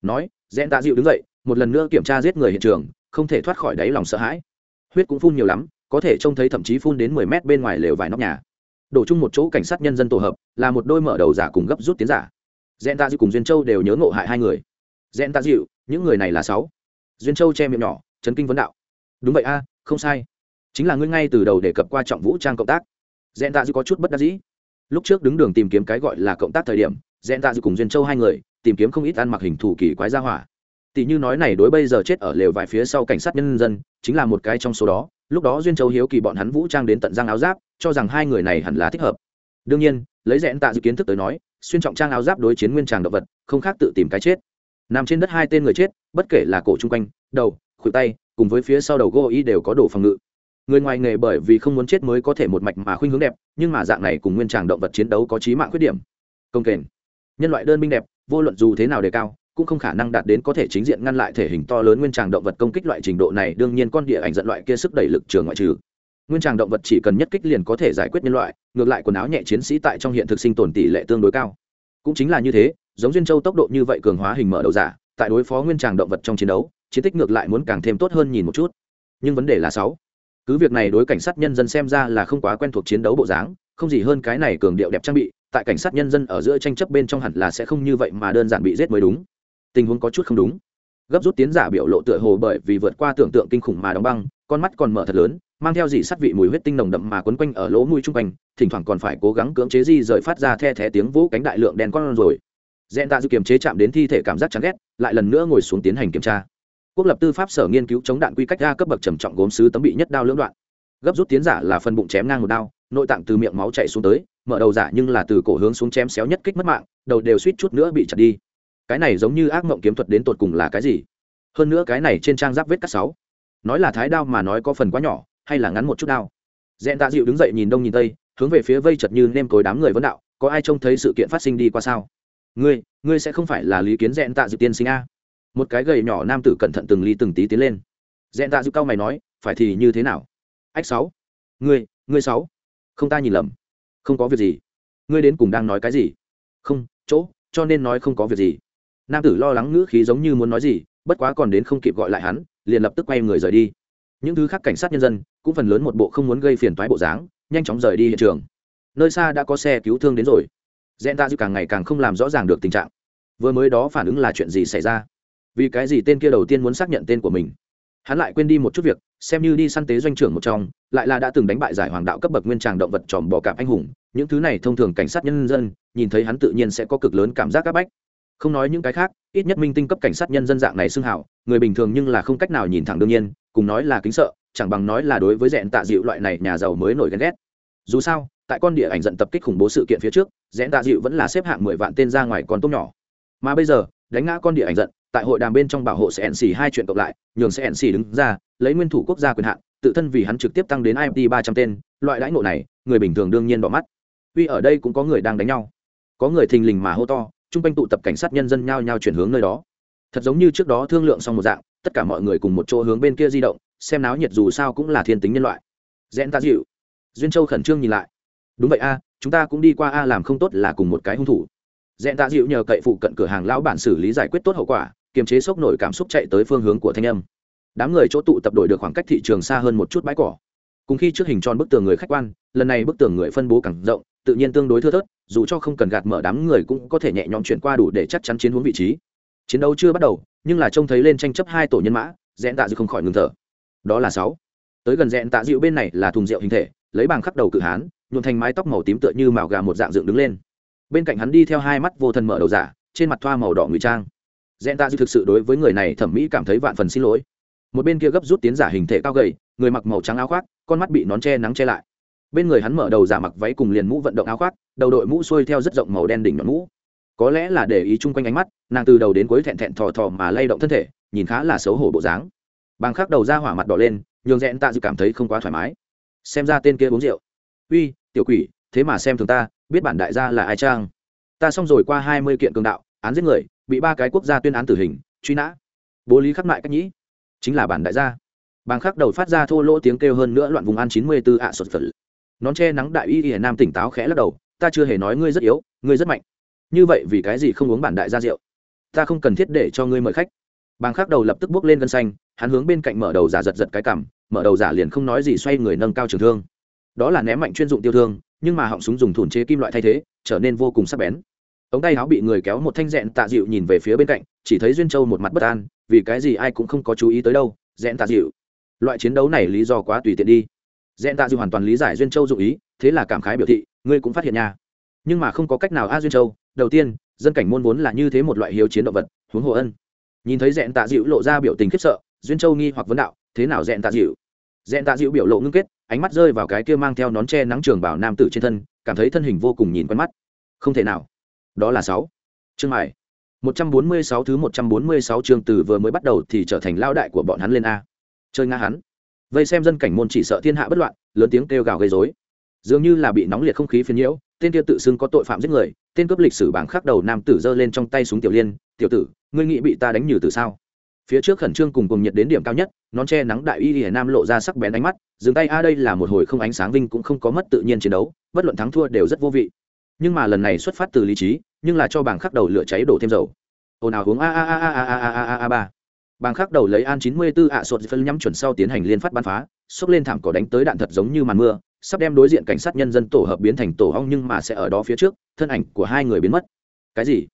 nói, dẹn tạ dịu đứng dậy, một lần nữa kiểm tra giết người hiện trường, không thể thoát khỏi đáy lòng sợ hãi. Huyết cũng phun nhiều lắm, có thể trông thấy thậm chí phun đến mười mét bên ngoài lều vài nóc nhà. Đổ chung một chỗ cảnh sát nhân dân tổ hợp, là một đôi mở đầu giả cùng gấp rút tiến giả. Dẹn tạ dịu cùng duyên châu đều nhớ ngộ hại hai người. Dẹn tạ dịu, những người này là sáu. Duyên châu che miệng nhỏ, chấn kinh vấn đạo. Đúng vậy a, không sai. Chính là ngươi ngay từ đầu đề cập qua trọng vũ trang cộng tác. Dẹn tạ dịu có chút bất đắc dĩ. Lúc trước đứng đường tìm kiếm cái gọi là cộng tác thời điểm, dẹn tạ dịu cùng duyên châu hai người tìm kiếm không ít ăn mặc hình thủ kỳ quái gia hỏa. Tỷ như nói này đối bây giờ chết ở lều vài phía sau cảnh sát nhân dân, chính là một cái trong số đó. Lúc đó duyên châu hiếu kỳ bọn hắn vũ trang đến tận răng áo giáp, cho rằng hai người này hẳn là thích hợp. Đương nhiên, lấy rẽn tạ dự kiến thức tới nói, xuyên trọng trang áo giáp đối chiến nguyên tràng động vật, không khác tự tìm cái chết. Nằm trên đất hai tên người chết, bất kể là cổ chung quanh, đầu, khuỷu tay, cùng với phía sau đầu gô y đều có đồ phòng ngự. Người ngoài nghề bởi vì không muốn chết mới có thể một mạch mà khuynh hướng đẹp, nhưng mà dạng này cùng nguyên tràng động vật chiến đấu có trí mạng khuyết điểm. Công kềnh nhân loại đơn binh đẹp vô luận dù thế nào đề cao, cũng không khả năng đạt đến có thể chính diện ngăn lại thể hình to lớn nguyên tràng động vật công kích loại trình độ này, đương nhiên con địa ảnh dẫn loại kia sức đẩy lực trường ngoại trừ. Nguyên tràng động vật chỉ cần nhất kích liền có thể giải quyết nhân loại, ngược lại quần áo nhẹ chiến sĩ tại trong hiện thực sinh tồn tỷ lệ tương đối cao. Cũng chính là như thế, giống duyên châu tốc độ như vậy cường hóa hình mở đầu giả, tại đối phó nguyên tràng động vật trong chiến đấu, chiến tích ngược lại muốn càng thêm tốt hơn nhìn một chút. Nhưng vấn đề là sáu. Cứ việc này đối cảnh sát nhân dân xem ra là không quá quen thuộc chiến đấu bộ dáng, không gì hơn cái này cường điệu đẹp trang bị tại cảnh sát nhân dân ở giữa tranh chấp bên trong hẳn là sẽ không như vậy mà đơn giản bị giết mới đúng. Tình huống có chút không đúng. Gấp rút tiến giả biểu lộ tựa hồ bởi vì vượt qua tưởng tượng kinh khủng mà đóng băng, con mắt còn mở thật lớn, mang theo dị sắt vị mùi huyết tinh nồng đậm mà quấn quanh ở lỗ mũi trung quanh, thỉnh thoảng còn phải cố gắng cưỡng chế di rời phát ra the thé tiếng vũ cánh đại lượng đen con rồi. Dẹn tạ dự kiềm chế chạm đến thi thể cảm giác chán ghét, lại lần nữa ngồi xuống tiến hành kiểm tra. Quốc lập tư pháp sở nghiên cứu chống đạn quy cách ra cấp bậc trầm trọng gốm sứ tấm bị nhất đao lưỡng đoạn. Gấp rút tiến giả là phần bụng chém ngang một đao nội tạng từ miệng máu chảy xuống tới, mở đầu giả nhưng là từ cổ hướng xuống chém xéo nhất kích mất mạng, đầu đều suýt chút nữa bị chặt đi. Cái này giống như ác mộng kiếm thuật đến tột cùng là cái gì? Hơn nữa cái này trên trang giáp vết cắt sáu. Nói là thái đao mà nói có phần quá nhỏ, hay là ngắn một chút đao? Dẹn tạ dịu đứng dậy nhìn đông nhìn tây, hướng về phía vây chật như nêm cối đám người vấn đạo, có ai trông thấy sự kiện phát sinh đi qua sao? Ngươi ngươi sẽ không phải là lý kiến dẹn tạ dịu tiên sinh a? Một cái gầy nhỏ nam tử cẩn thận từng ly từng tí tiến lên. Dẹn tạ dịu cao mày nói, phải thì như thế nào? Ách sáu. Ngươi ngươi sáu không ta nhìn lầm. Không có việc gì. Ngươi đến cùng đang nói cái gì? Không, chỗ, cho nên nói không có việc gì. Nam tử lo lắng ngữ khí giống như muốn nói gì, bất quá còn đến không kịp gọi lại hắn, liền lập tức quay người rời đi. Những thứ khác cảnh sát nhân dân, cũng phần lớn một bộ không muốn gây phiền toái bộ dáng, nhanh chóng rời đi hiện trường. Nơi xa đã có xe cứu thương đến rồi. Dẹn ta dư càng ngày càng không làm rõ ràng được tình trạng. Vừa mới đó phản ứng là chuyện gì xảy ra? Vì cái gì tên kia đầu tiên muốn xác nhận tên của mình? Hắn lại quên đi một chút việc, xem như đi săn tế doanh trưởng một trong, lại là đã từng đánh bại giải hoàng đạo cấp bậc nguyên tràng động vật tròm bò cạp anh hùng. Những thứ này thông thường cảnh sát nhân dân, nhìn thấy hắn tự nhiên sẽ có cực lớn cảm giác áp bách. Không nói những cái khác, ít nhất minh tinh cấp cảnh sát nhân dân dạng này xưng hảo, người bình thường nhưng là không cách nào nhìn thẳng đương nhiên, cùng nói là kính sợ, chẳng bằng nói là đối với rẽn tạ dịu loại này nhà giàu mới nổi ghen ghét. Dù sao, tại con địa ảnh dẫn tập kích khủng bố sự kiện phía trước rẽn tạ dịu vẫn là xếp hạng mười vạn tên ra ngoài con tốt nhỏ. Mà bây giờ, đánh ngã con địa ảnh giận tại hội đàm bên trong bảo hộ sẽ hai chuyện cộng lại, nhường sẽ đứng ra, lấy nguyên thủ quốc gia quyền hạn, tự thân vì hắn trực tiếp tăng đến imt ba trăm tên, loại đãi ngộ này, người bình thường đương nhiên bỏ mắt. Vì ở đây cũng có người đang đánh nhau, có người thình lình mà hô to, chung quanh tụ tập cảnh sát nhân dân nhao nhao chuyển hướng nơi đó. Thật giống như trước đó thương lượng xong một dạng, tất cả mọi người cùng một chỗ hướng bên kia di động, xem náo nhiệt dù sao cũng là thiên tính nhân loại. Rẽn ta dịu, duyên châu khẩn trương nhìn lại. Đúng vậy a, chúng ta cũng đi qua a, làm không tốt là cùng một cái hung thủ. Rẽn ta dịu nhờ cậy phụ cận cửa hàng lão bản xử lý giải quyết tốt hậu quả kiềm chế sốc nổi cảm xúc chạy tới phương hướng của thanh âm. Đám người chỗ tụ tập đổi được khoảng cách thị trường xa hơn một chút bãi cỏ. Cùng khi trước hình tròn bức tường người khách quan, lần này bức tường người phân bố càng rộng, tự nhiên tương đối thưa thớt, dù cho không cần gạt mở đám người cũng có thể nhẹ nhõm chuyển qua đủ để chắc chắn chiến hướng vị trí. Chiến đấu chưa bắt đầu, nhưng là trông thấy lên tranh chấp hai tổ nhân mã dẹn tạ dịu không khỏi ngừng thở. Đó là sáu. Tới gần dẹn tạ dịu bên này là thùng rượu hình thể, lấy bằng khắc đầu cự hán nhuộn thành mái tóc màu tím tựa như màu gà một dạng dựng đứng lên. Bên cạnh hắn đi theo hai mắt vô thần mở đầu giả, trên mặt thoa màu đỏ ngụy trang dẹn tạ dư thực sự đối với người này thẩm mỹ cảm thấy vạn phần xin lỗi. Một bên kia gấp rút tiến giả hình thể cao gầy, người mặc màu trắng áo khoác, con mắt bị nón che nắng che lại. Bên người hắn mở đầu giả mặc váy cùng liền mũ vận động áo khoác, đầu đội mũ xuôi theo rất rộng màu đen đỉnh nhọn mũ. Có lẽ là để ý chung quanh ánh mắt, nàng từ đầu đến cuối thẹn thẹn thò thò mà lay động thân thể, nhìn khá là xấu hổ bộ dáng. Bằng khắc đầu ra hỏa mặt đỏ lên, nhường rẽn tạ dự cảm thấy không quá thoải mái. Xem ra tên kia uống rượu. Uy, tiểu quỷ, thế mà xem thường ta, biết bản đại gia là ai trang ta xong rồi qua hai mươi kiện cường đạo, án giết người bị ba cái quốc gia tuyên án tử hình, truy nã. Bố lý khắc mại cách nhĩ. Chính là bản đại gia. Bàng khắc đầu phát ra thô lỗ tiếng kêu hơn nữa loạn vùng an chín mươi b ố ạ sột phật. Nón che nắng đại y y nam tỉnh táo khẽ lắc đầu, ta chưa hề nói ngươi rất yếu, ngươi rất mạnh. Như vậy vì cái gì không uống bản đại gia rượu? Ta không cần thiết để cho ngươi mời khách. Bàng khắc đầu lập tức bước lên gân xanh, hắn hướng bên cạnh mở đầu giả giật giật cái cằm, mở đầu giả liền không nói gì xoay người nâng cao trường thương. Đó là ném mạnh chuyên dụng tiêu thương, nhưng mà họng súng dùng thủn chế kim loại thay thế, trở nên vô cùng sắc bén ống tay áo bị người kéo một thanh rẽn tạ dịu nhìn về phía bên cạnh, chỉ thấy duyên châu một mặt bất an, vì cái gì ai cũng không có chú ý tới đâu rẽn tạ dịu. Loại chiến đấu này lý do quá tùy tiện đi. Rẽn tạ dịu hoàn toàn lý giải duyên châu dụ ý, thế là cảm khái biểu thị, ngươi cũng phát hiện nha. Nhưng mà không có cách nào a duyên châu, đầu tiên, dân cảnh môn vốn là như thế một loại hiếu chiến động vật, huống hồ ân. Nhìn thấy rẽn tạ dịu lộ ra biểu tình khiếp sợ, duyên châu nghi hoặc vấn đạo, thế nào rẽn tạ dịu? Rẽn tạ dịu biểu lộ ngưng kết, ánh mắt rơi vào cái kia mang theo nón tre nắng trường bảo nam tử trên thân, cảm thấy thân hình vô cùng nhìn quen mắt. Không thể nào đó là sáu. Chương mải một trăm bốn mươi sáu thứ một trăm bốn mươi sáu chương từ vừa mới bắt đầu thì trở thành lao đại của bọn hắn lên a. Chơi nga hắn. Vây xem dân cảnh môn chỉ sợ thiên hạ bất loạn, lớn tiếng kêu gào gây rối. Dường như là bị nóng liệt không khí phiền nhiễu, tên kia tự xưng có tội phạm giết người, tên cướp lịch sử bảng khắc đầu nam tử giơ lên trong tay súng tiểu liên, tiểu tử, ngươi nghĩ bị ta đánh nhừ từ sao? Phía trước khẩn trương cùng cùng nhiệt đến điểm cao nhất, nón che nắng đại y hiển nam lộ ra sắc bén ánh mắt, dừng tay, a, đây là một hồi không ánh sáng vinh cũng không có mất tự nhiên chiến đấu, bất luận thắng thua đều rất vô vị nhưng mà lần này xuất phát từ lý trí nhưng là cho bảng khắc đầu lửa cháy đổ thêm dầu ồn ào uống a a a a a a a a a ba bảng khắc đầu lấy an chín mươi 94 ạ sột phân nhắm chuẩn sau tiến hành liên phát bắn phá xốc lên thảm cỏ đánh tới đạn thật giống như màn mưa sắp đem đối diện cảnh sát nhân dân tổ hợp biến thành tổ hong nhưng mà sẽ ở đó phía trước thân ảnh của hai người biến mất cái gì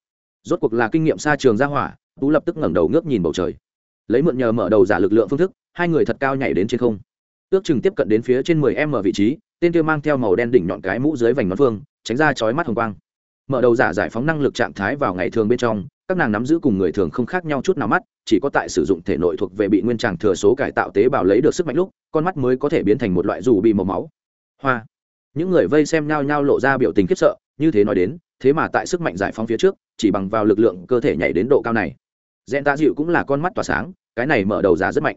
rốt cuộc là kinh nghiệm xa trường ra hỏa tú lập tức ngẩng đầu ngước nhìn bầu trời lấy mượn nhờ mở đầu giả lực lượng phương thức hai người thật cao nhảy đến trên không ước chừng tiếp cận đến phía trên mười m vị trí tên kia mang theo màu đen đỉnh nhọn cái mũ dưới vành nón phương, tránh ra chói mắt hồng quang. Mở đầu giả giải phóng năng lực trạng thái vào ngày thường bên trong, các nàng nắm giữ cùng người thường không khác nhau chút nào mắt, chỉ có tại sử dụng thể nội thuộc về bị nguyên tràng thừa số cải tạo tế bào lấy được sức mạnh lúc, con mắt mới có thể biến thành một loại dù bị màu máu. Hoa. Những người vây xem nhau nhau lộ ra biểu tình khiếp sợ, như thế nói đến, thế mà tại sức mạnh giải phóng phía trước, chỉ bằng vào lực lượng cơ thể nhảy đến độ cao này. Dẹn tạ dịu cũng là con mắt tỏa sáng, cái này mở đầu giả rất mạnh.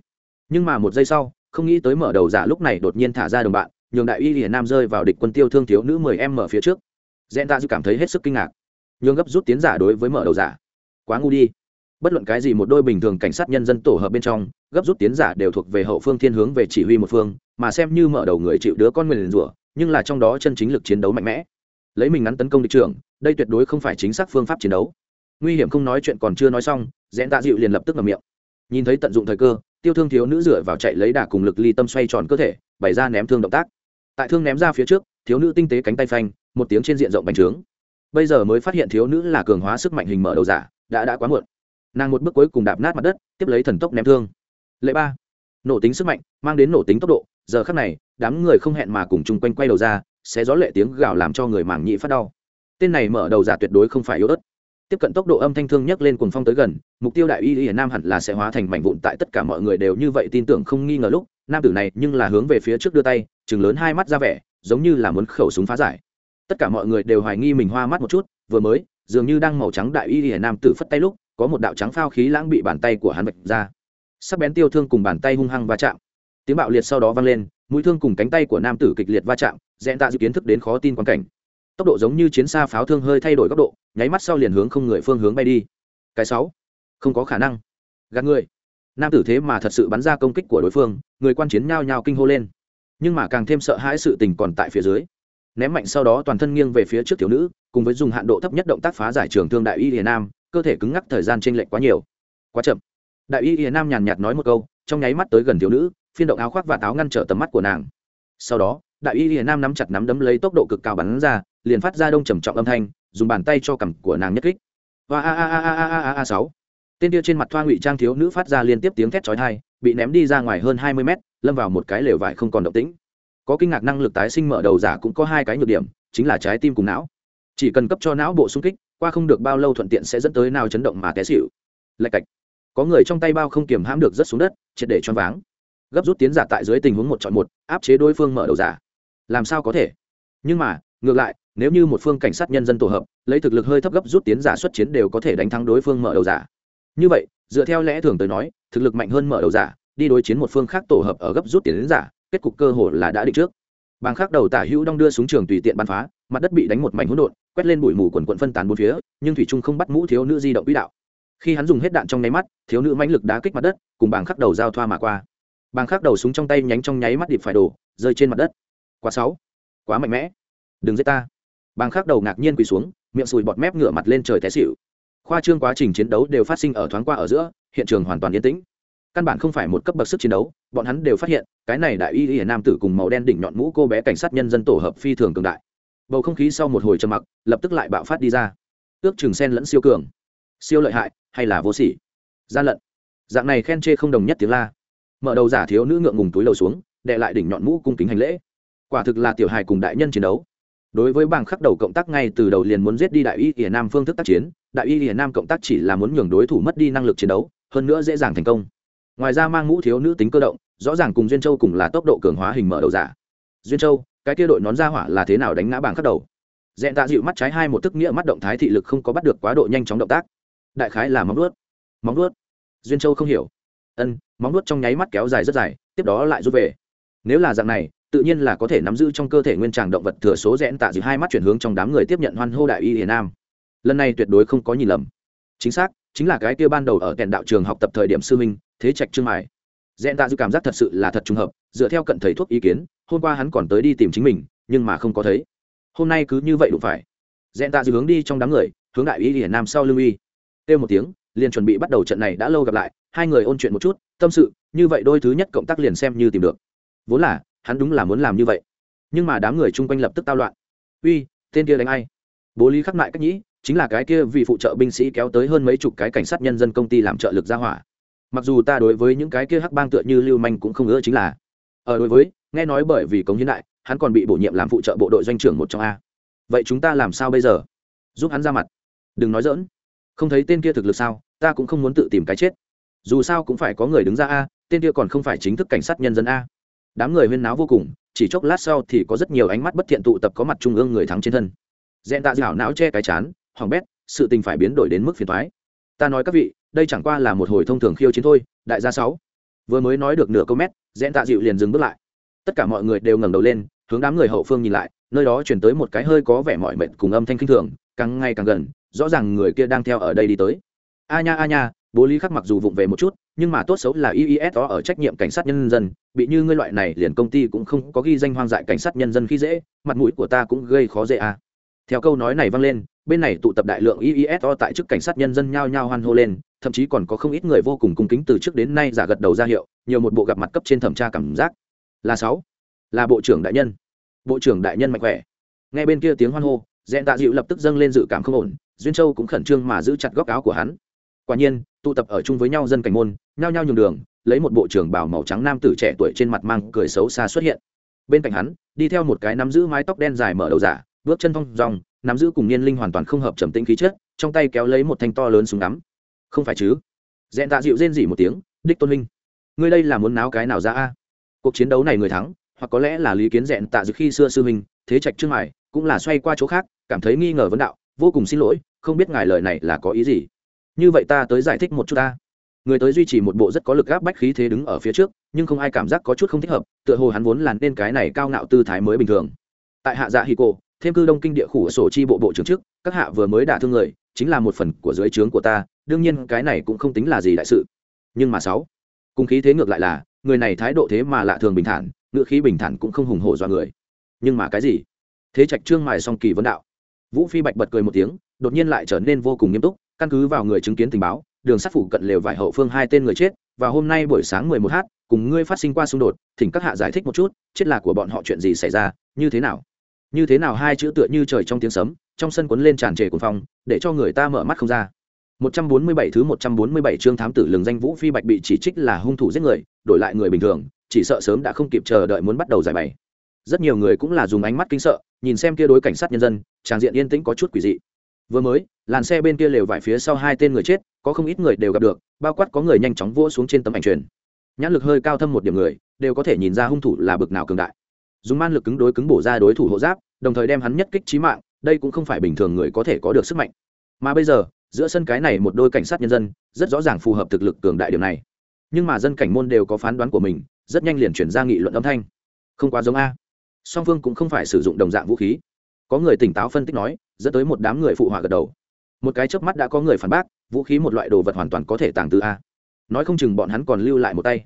Nhưng mà một giây sau, không nghĩ tới mở đầu giả lúc này đột nhiên thả ra đồng bạn nhường đại y hiển nam rơi vào địch quân tiêu thương thiếu nữ mười em mở phía trước. Dẹn tạ dư cảm thấy hết sức kinh ngạc. Nhường gấp rút tiến giả đối với mở đầu giả. Quá ngu đi. Bất luận cái gì một đôi bình thường cảnh sát nhân dân tổ hợp bên trong, gấp rút tiến giả đều thuộc về hậu phương thiên hướng về chỉ huy một phương, mà xem như mở đầu người chịu đứa con nguyền rủa, nhưng là trong đó chân chính lực chiến đấu mạnh mẽ. Lấy mình ngắn tấn công địch trưởng, đây tuyệt đối không phải chính xác phương pháp chiến đấu. Nguy hiểm không nói chuyện còn chưa nói xong, dẹn tạ dịu liền lập tức ngầm miệng. Nhìn thấy tận dụng thời cơ, tiêu thương thiếu nữ dựa vào chạy lấy đà cùng lực ly tâm xoay tròn cơ thể, bày ra ném thương động tác tại thương ném ra phía trước, thiếu nữ tinh tế cánh tay phanh, một tiếng trên diện rộng bành trướng. Bây giờ mới phát hiện thiếu nữ là cường hóa sức mạnh hình mở đầu giả, đã đã quá muộn. Nàng một bước cuối cùng đạp nát mặt đất, tiếp lấy thần tốc ném thương. Lệ ba. Nổ tính sức mạnh, mang đến nổ tính tốc độ, giờ khắc này, đám người không hẹn mà cùng chung quanh quay đầu ra sẽ gió lệ tiếng gào làm cho người mảng nhị phát đau. Tên này mở đầu giả tuyệt đối không phải yếu ớt. Tiếp cận tốc độ âm thanh thương nhấc lên cuồng phong tới gần, mục tiêu đại y hiển nam hẳn là sẽ hóa thành mảnh vụn tại tất cả mọi người đều như vậy tin tưởng không nghi ngờ lúc nam tử này nhưng là hướng về phía trước đưa tay chừng lớn hai mắt ra vẻ, giống như là muốn khẩu súng phá giải. Tất cả mọi người đều hoài nghi mình hoa mắt một chút, vừa mới, dường như đang màu trắng đại y hiển nam tử phất tay lúc, có một đạo trắng phao khí lãng bị bàn tay của hắn vạch ra. Sắc bén tiêu thương cùng bàn tay hung hăng va chạm. Tiếng bạo liệt sau đó vang lên, mũi thương cùng cánh tay của nam tử kịch liệt va chạm dẹn tạ dự kiến thức đến khó tin quan cảnh. Tốc độ giống như chiến xa pháo thương hơi thay đổi góc độ, nháy mắt sau liền hướng không người phương hướng bay đi. Cái sáu, không có khả năng. Gạt người nam tử thế mà thật sự bắn ra công kích của đối phương, người quan chiến nhao nhao kinh hô lên. Nhưng mà càng thêm sợ hãi sự tình còn tại phía dưới. Ném mạnh sau đó toàn thân nghiêng về phía trước thiếu nữ, cùng với dùng hạn độ thấp nhất động tác phá giải trường thương đại y hiền nam, cơ thể cứng ngắc thời gian t lệch quá nhiều. Quá chậm. Đại y hiền nam nhàn nhạt nói một câu, trong nháy mắt tới gần thiếu nữ, phiên động áo khoác và táo ngăn trở tầm mắt của nàng. Sau đó, đại y hiền nam nắm chặt nắm đấm lấy tốc độ cực cao bắn ra, liền phát ra đông trầm trọng âm thanh, dùng bàn tay cho cằm của nàng nhất kích. Và a a a a a a a sáu tên kia trên mặt thoa ngụy trang thiếu nữ phát ra liên tiếp tiếng thét chói tai, bị ném đi ra ngoài hơn hai mươi mét, lâm vào một cái lều vải không còn động tĩnh. Có kinh ngạc năng lực tái sinh mở đầu giả cũng có hai cái nhược điểm, chính là trái tim cùng não. Chỉ cần cấp cho não bộ xung kích, qua không được bao lâu thuận tiện sẽ dẫn tới nào chấn động mà té xỉu. Lạch cạch. Có người trong tay bao không kiềm hãm được rất xuống đất, triệt để choáng váng. Gấp rút tiến giả tại dưới tình huống một chọn một, áp chế đối phương mở đầu giả. Làm sao có thể? Nhưng mà, ngược lại, nếu như một phương cảnh sát nhân dân tổ hợp, lấy thực lực hơi thấp gấp rút tiến giả xuất chiến đều có thể đánh thắng đối phương mở đầu giả như vậy, dựa theo lẽ thường tới nói, thực lực mạnh hơn mở đầu giả, đi đối chiến một phương khác tổ hợp ở gấp rút tiền đến giả, kết cục cơ hồ là đã định trước. Bàng khác đầu tả hữu đong đưa súng trường tùy tiện bắn phá, mặt đất bị đánh một mảnh hỗn độn, quét lên bụi mù quần quận phân tán bốn phía, nhưng thủy trung không bắt mũ thiếu nữ di động quỹ đạo. Khi hắn dùng hết đạn trong nháy mắt, thiếu nữ mãnh lực đá kích mặt đất, cùng bàng khắc đầu giao thoa mà qua. Bàng khắc đầu súng trong tay nhánh trong nháy mắt điệp phải đổ, rơi trên mặt đất. Quá sáu quá mạnh mẽ. Đừng giết ta. Bàng khắc đầu ngạc nhiên quỳ xuống, miệng sùi bọt mép ngửa mặt lên trời té xỉu khoa trương quá trình chiến đấu đều phát sinh ở thoáng qua ở giữa, hiện trường hoàn toàn yên tĩnh. Căn bản không phải một cấp bậc sức chiến đấu, bọn hắn đều phát hiện, cái này đại y y nam tử cùng màu đen đỉnh nhọn mũ cô bé cảnh sát nhân dân tổ hợp phi thường cường đại. Bầu không khí sau một hồi trầm mặc, lập tức lại bạo phát đi ra. Ước chừng sen lẫn siêu cường. Siêu lợi hại, hay là vô sỉ? Gian lận. Dạng này khen chê không đồng nhất tiếng la. Mở đầu giả thiếu nữ ngượng ngùng túi lầu xuống, đệ lại đỉnh nhọn mũ cung kính hành lễ. Quả thực là tiểu hài cùng đại nhân chiến đấu đối với bảng khắc đầu cộng tác ngay từ đầu liền muốn giết đi đại y hiển nam phương thức tác chiến, đại y hiển nam cộng tác chỉ là muốn nhường đối thủ mất đi năng lực chiến đấu, hơn nữa dễ dàng thành công. Ngoài ra mang mũ thiếu nữ tính cơ động, rõ ràng cùng duyên châu cùng là tốc độ cường hóa hình mở đầu giả. Duyên châu, cái kia đội nón ra hỏa là thế nào đánh ngã bảng khắc đầu? Dẹn tạ dịu mắt trái hai một tức nghĩa mắt động thái thị lực không có bắt được quá độ nhanh chóng động tác. Đại khái là móng nuốt móng nuốt duyên châu không hiểu. Ân, móng nuốt trong nháy mắt kéo dài rất dài, tiếp đó lại rút về. Nếu là dạng này tự nhiên là có thể nắm giữ trong cơ thể nguyên tràng động vật thừa số rẽn tạ dịu hai mắt chuyển hướng trong đám người tiếp nhận hoan hô đại y hiền nam. Lần này tuyệt đối không có nhìn lầm. Chính xác, chính là cái kia ban đầu ở kèn đạo trường học tập thời điểm sư minh thế trạch trương mài. Rẽn tạ dịu cảm giác thật sự là thật trùng hợp, dựa theo cận thầy thuốc ý kiến, hôm qua hắn còn tới đi tìm chính mình, nhưng mà không có thấy. Hôm nay cứ như vậy đủ phải. Rẽn tạ dịu hướng đi trong đám người, hướng đại y Hiền nam sau lưng uy. Kêu một tiếng, liền chuẩn bị bắt đầu trận này đã lâu gặp lại, hai người ôn chuyện một chút, tâm sự, như vậy đôi thứ nhất cộng tác liền xem như tìm được. Vốn là hắn đúng là muốn làm như vậy. Nhưng mà đám người chung quanh lập tức tao loạn. Uy, tên kia đánh ai? Bố lý khắc lại cách nhĩ, chính là cái kia vì phụ trợ binh sĩ kéo tới hơn mấy chục cái cảnh sát nhân dân công ty làm trợ lực ra hỏa. Mặc dù ta đối với những cái kia hắc bang tựa như lưu manh cũng không ngỡ chính là. Ở đối với, nghe nói bởi vì cống hiến đại, hắn còn bị bổ nhiệm làm phụ trợ bộ đội doanh trưởng một trong a. Vậy chúng ta làm sao bây giờ? Giúp hắn ra mặt. Đừng nói dỡn không thấy tên kia thực lực sao, ta cũng không muốn tự tìm cái chết. Dù sao cũng phải có người đứng ra a, tên kia còn không phải chính thức cảnh sát nhân dân a đám người huyên náo vô cùng, chỉ chốc lát sau thì có rất nhiều ánh mắt bất thiện tụ tập có mặt trung ương người thắng trên thân. Dẹn tạ dạo não che cái chán, hỏng bét, sự tình phải biến đổi đến mức phiền thoái ta nói các vị, đây chẳng qua là một hồi thông thường khiêu chiến thôi, đại gia sáu. Vừa mới nói được nửa câu mét, dẹn tạ dịu liền dừng bước lại. Tất cả mọi người đều ngẩng đầu lên, hướng đám người hậu phương nhìn lại, nơi đó chuyển tới một cái hơi có vẻ mỏi mệt cùng âm thanh kinh thường, càng ngày càng gần, rõ ràng người kia đang theo ở đây đi tới. A nha a nha bố lý khắc mặc dù vụng về một chút, nhưng mà tốt xấu là ies đó ở trách nhiệm cảnh sát nhân dân, bị như ngươi loại này liền công ty cũng không có ghi danh hoang dại cảnh sát nhân dân khi dễ, mặt mũi của ta cũng gây khó dễ à. theo câu nói này vang lên, bên này tụ tập đại lượng ies đó tại chức cảnh sát nhân dân nhao nhao hoan hô lên, thậm chí còn có không ít người vô cùng cung kính từ trước đến nay giả gật đầu ra hiệu, nhiều một bộ gặp mặt cấp trên thẩm tra cảm giác. Là sáu. Là bộ trưởng đại nhân. Bộ trưởng đại nhân mạnh khỏe. Nghe bên kia tiếng hoan hô dẹn tạ dịu lập tức dâng lên dự cảm không ổn, duyên châu cũng khẩn trương mà giữ chặt góc áo của hắn quả nhiên tụ tập ở chung với nhau dân cảnh môn nhao nhao nhường đường lấy một bộ trưởng bảo màu trắng nam tử trẻ tuổi trên mặt mang cười xấu xa xuất hiện. Bên cạnh hắn đi theo một cái nắm giữ mái tóc đen dài mở đầu giả bước chân thong dòng nắm giữ cùng niên linh hoàn toàn không hợp trầm tĩnh khí chất trong tay kéo lấy một thanh to lớn súng ngắm. Không phải chứ? Dẹn tạ dịu rên dỉ một tiếng đích tôn linh ngươi đây là muốn náo cái nào ra a? Cuộc chiến đấu này người thắng hoặc có lẽ là lý kiến dẹn tạ dịu khi xưa sư mình, thế trạch trương mải cũng là xoay qua chỗ khác cảm thấy nghi ngờ vấn đạo vô cùng xin lỗi không biết ngài lời này là có ý gì? Như vậy ta tới giải thích một chút ta. Người tới duy trì một bộ rất có lực gáp bách khí thế đứng ở phía trước, nhưng không ai cảm giác có chút không thích hợp, tựa hồ hắn vốn là nên cái này cao ngạo tư thái mới bình thường. Tại hạ dạ hi cô thêm cư đông kinh địa khủ sổ chi bộ bộ trưởng trước, các hạ vừa mới đả thương người, chính là một phần của dưới trướng của ta, đương nhiên cái này cũng không tính là gì đại sự. Nhưng mà sáu, cùng khí thế ngược lại là, người này thái độ thế mà lạ thường bình thản ngựa khí bình thản cũng không hùng hổ do người. Nhưng mà cái gì? Thế trạch trương mài song kỳ vấn đạo. Vũ phi bạch bật cười một tiếng, đột nhiên lại trở nên vô cùng nghiêm túc căn cứ vào người chứng kiến tình báo đường sát phủ cận lều vải hậu phương hai tên người chết và hôm nay buổi sáng mười một h cùng ngươi phát sinh qua xung đột thỉnh các hạ giải thích một chút chết là của bọn họ chuyện gì xảy ra như thế nào như thế nào hai chữ tựa như trời trong tiếng sấm trong sân cuốn lên tràn trề cuồng phong để cho người ta mở mắt không ra 147 thứ 147 chương thám tử lừng danh Vũ Phi Bạch bị chỉ trích là hung thủ giết người, đổi lại người bình thường, chỉ sợ sớm đã không kịp chờ đợi muốn bắt đầu giải bày. Rất nhiều người cũng là dùng ánh mắt kinh sợ, nhìn xem kia đối cảnh sát nhân dân, tràng diện yên tĩnh có chút quỷ dị. Vừa mới, làn xe bên kia lều vải phía sau hai tên người chết, có không ít người đều gặp được, bao quát có người nhanh chóng vỗ xuống trên tấm ảnh truyền. Nhãn lực hơi cao thâm một điểm người, đều có thể nhìn ra hung thủ là bực nào cường đại. Dùng man lực cứng đối cứng bổ ra đối thủ hộ giáp, đồng thời đem hắn nhất kích chí mạng, đây cũng không phải bình thường người có thể có được sức mạnh. Mà bây giờ, giữa sân cái này một đôi cảnh sát nhân dân rất rõ ràng phù hợp thực lực cường đại điều này nhưng mà dân cảnh môn đều có phán đoán của mình rất nhanh liền chuyển ra nghị luận âm thanh không quá giống a song phương cũng không phải sử dụng đồng dạng vũ khí có người tỉnh táo phân tích nói, dẫn tới một đám người phụ họa gật đầu. Một cái chớp mắt đã có người phản bác, vũ khí một loại đồ vật hoàn toàn có thể tàng từ a. Nói không chừng bọn hắn còn lưu lại một tay.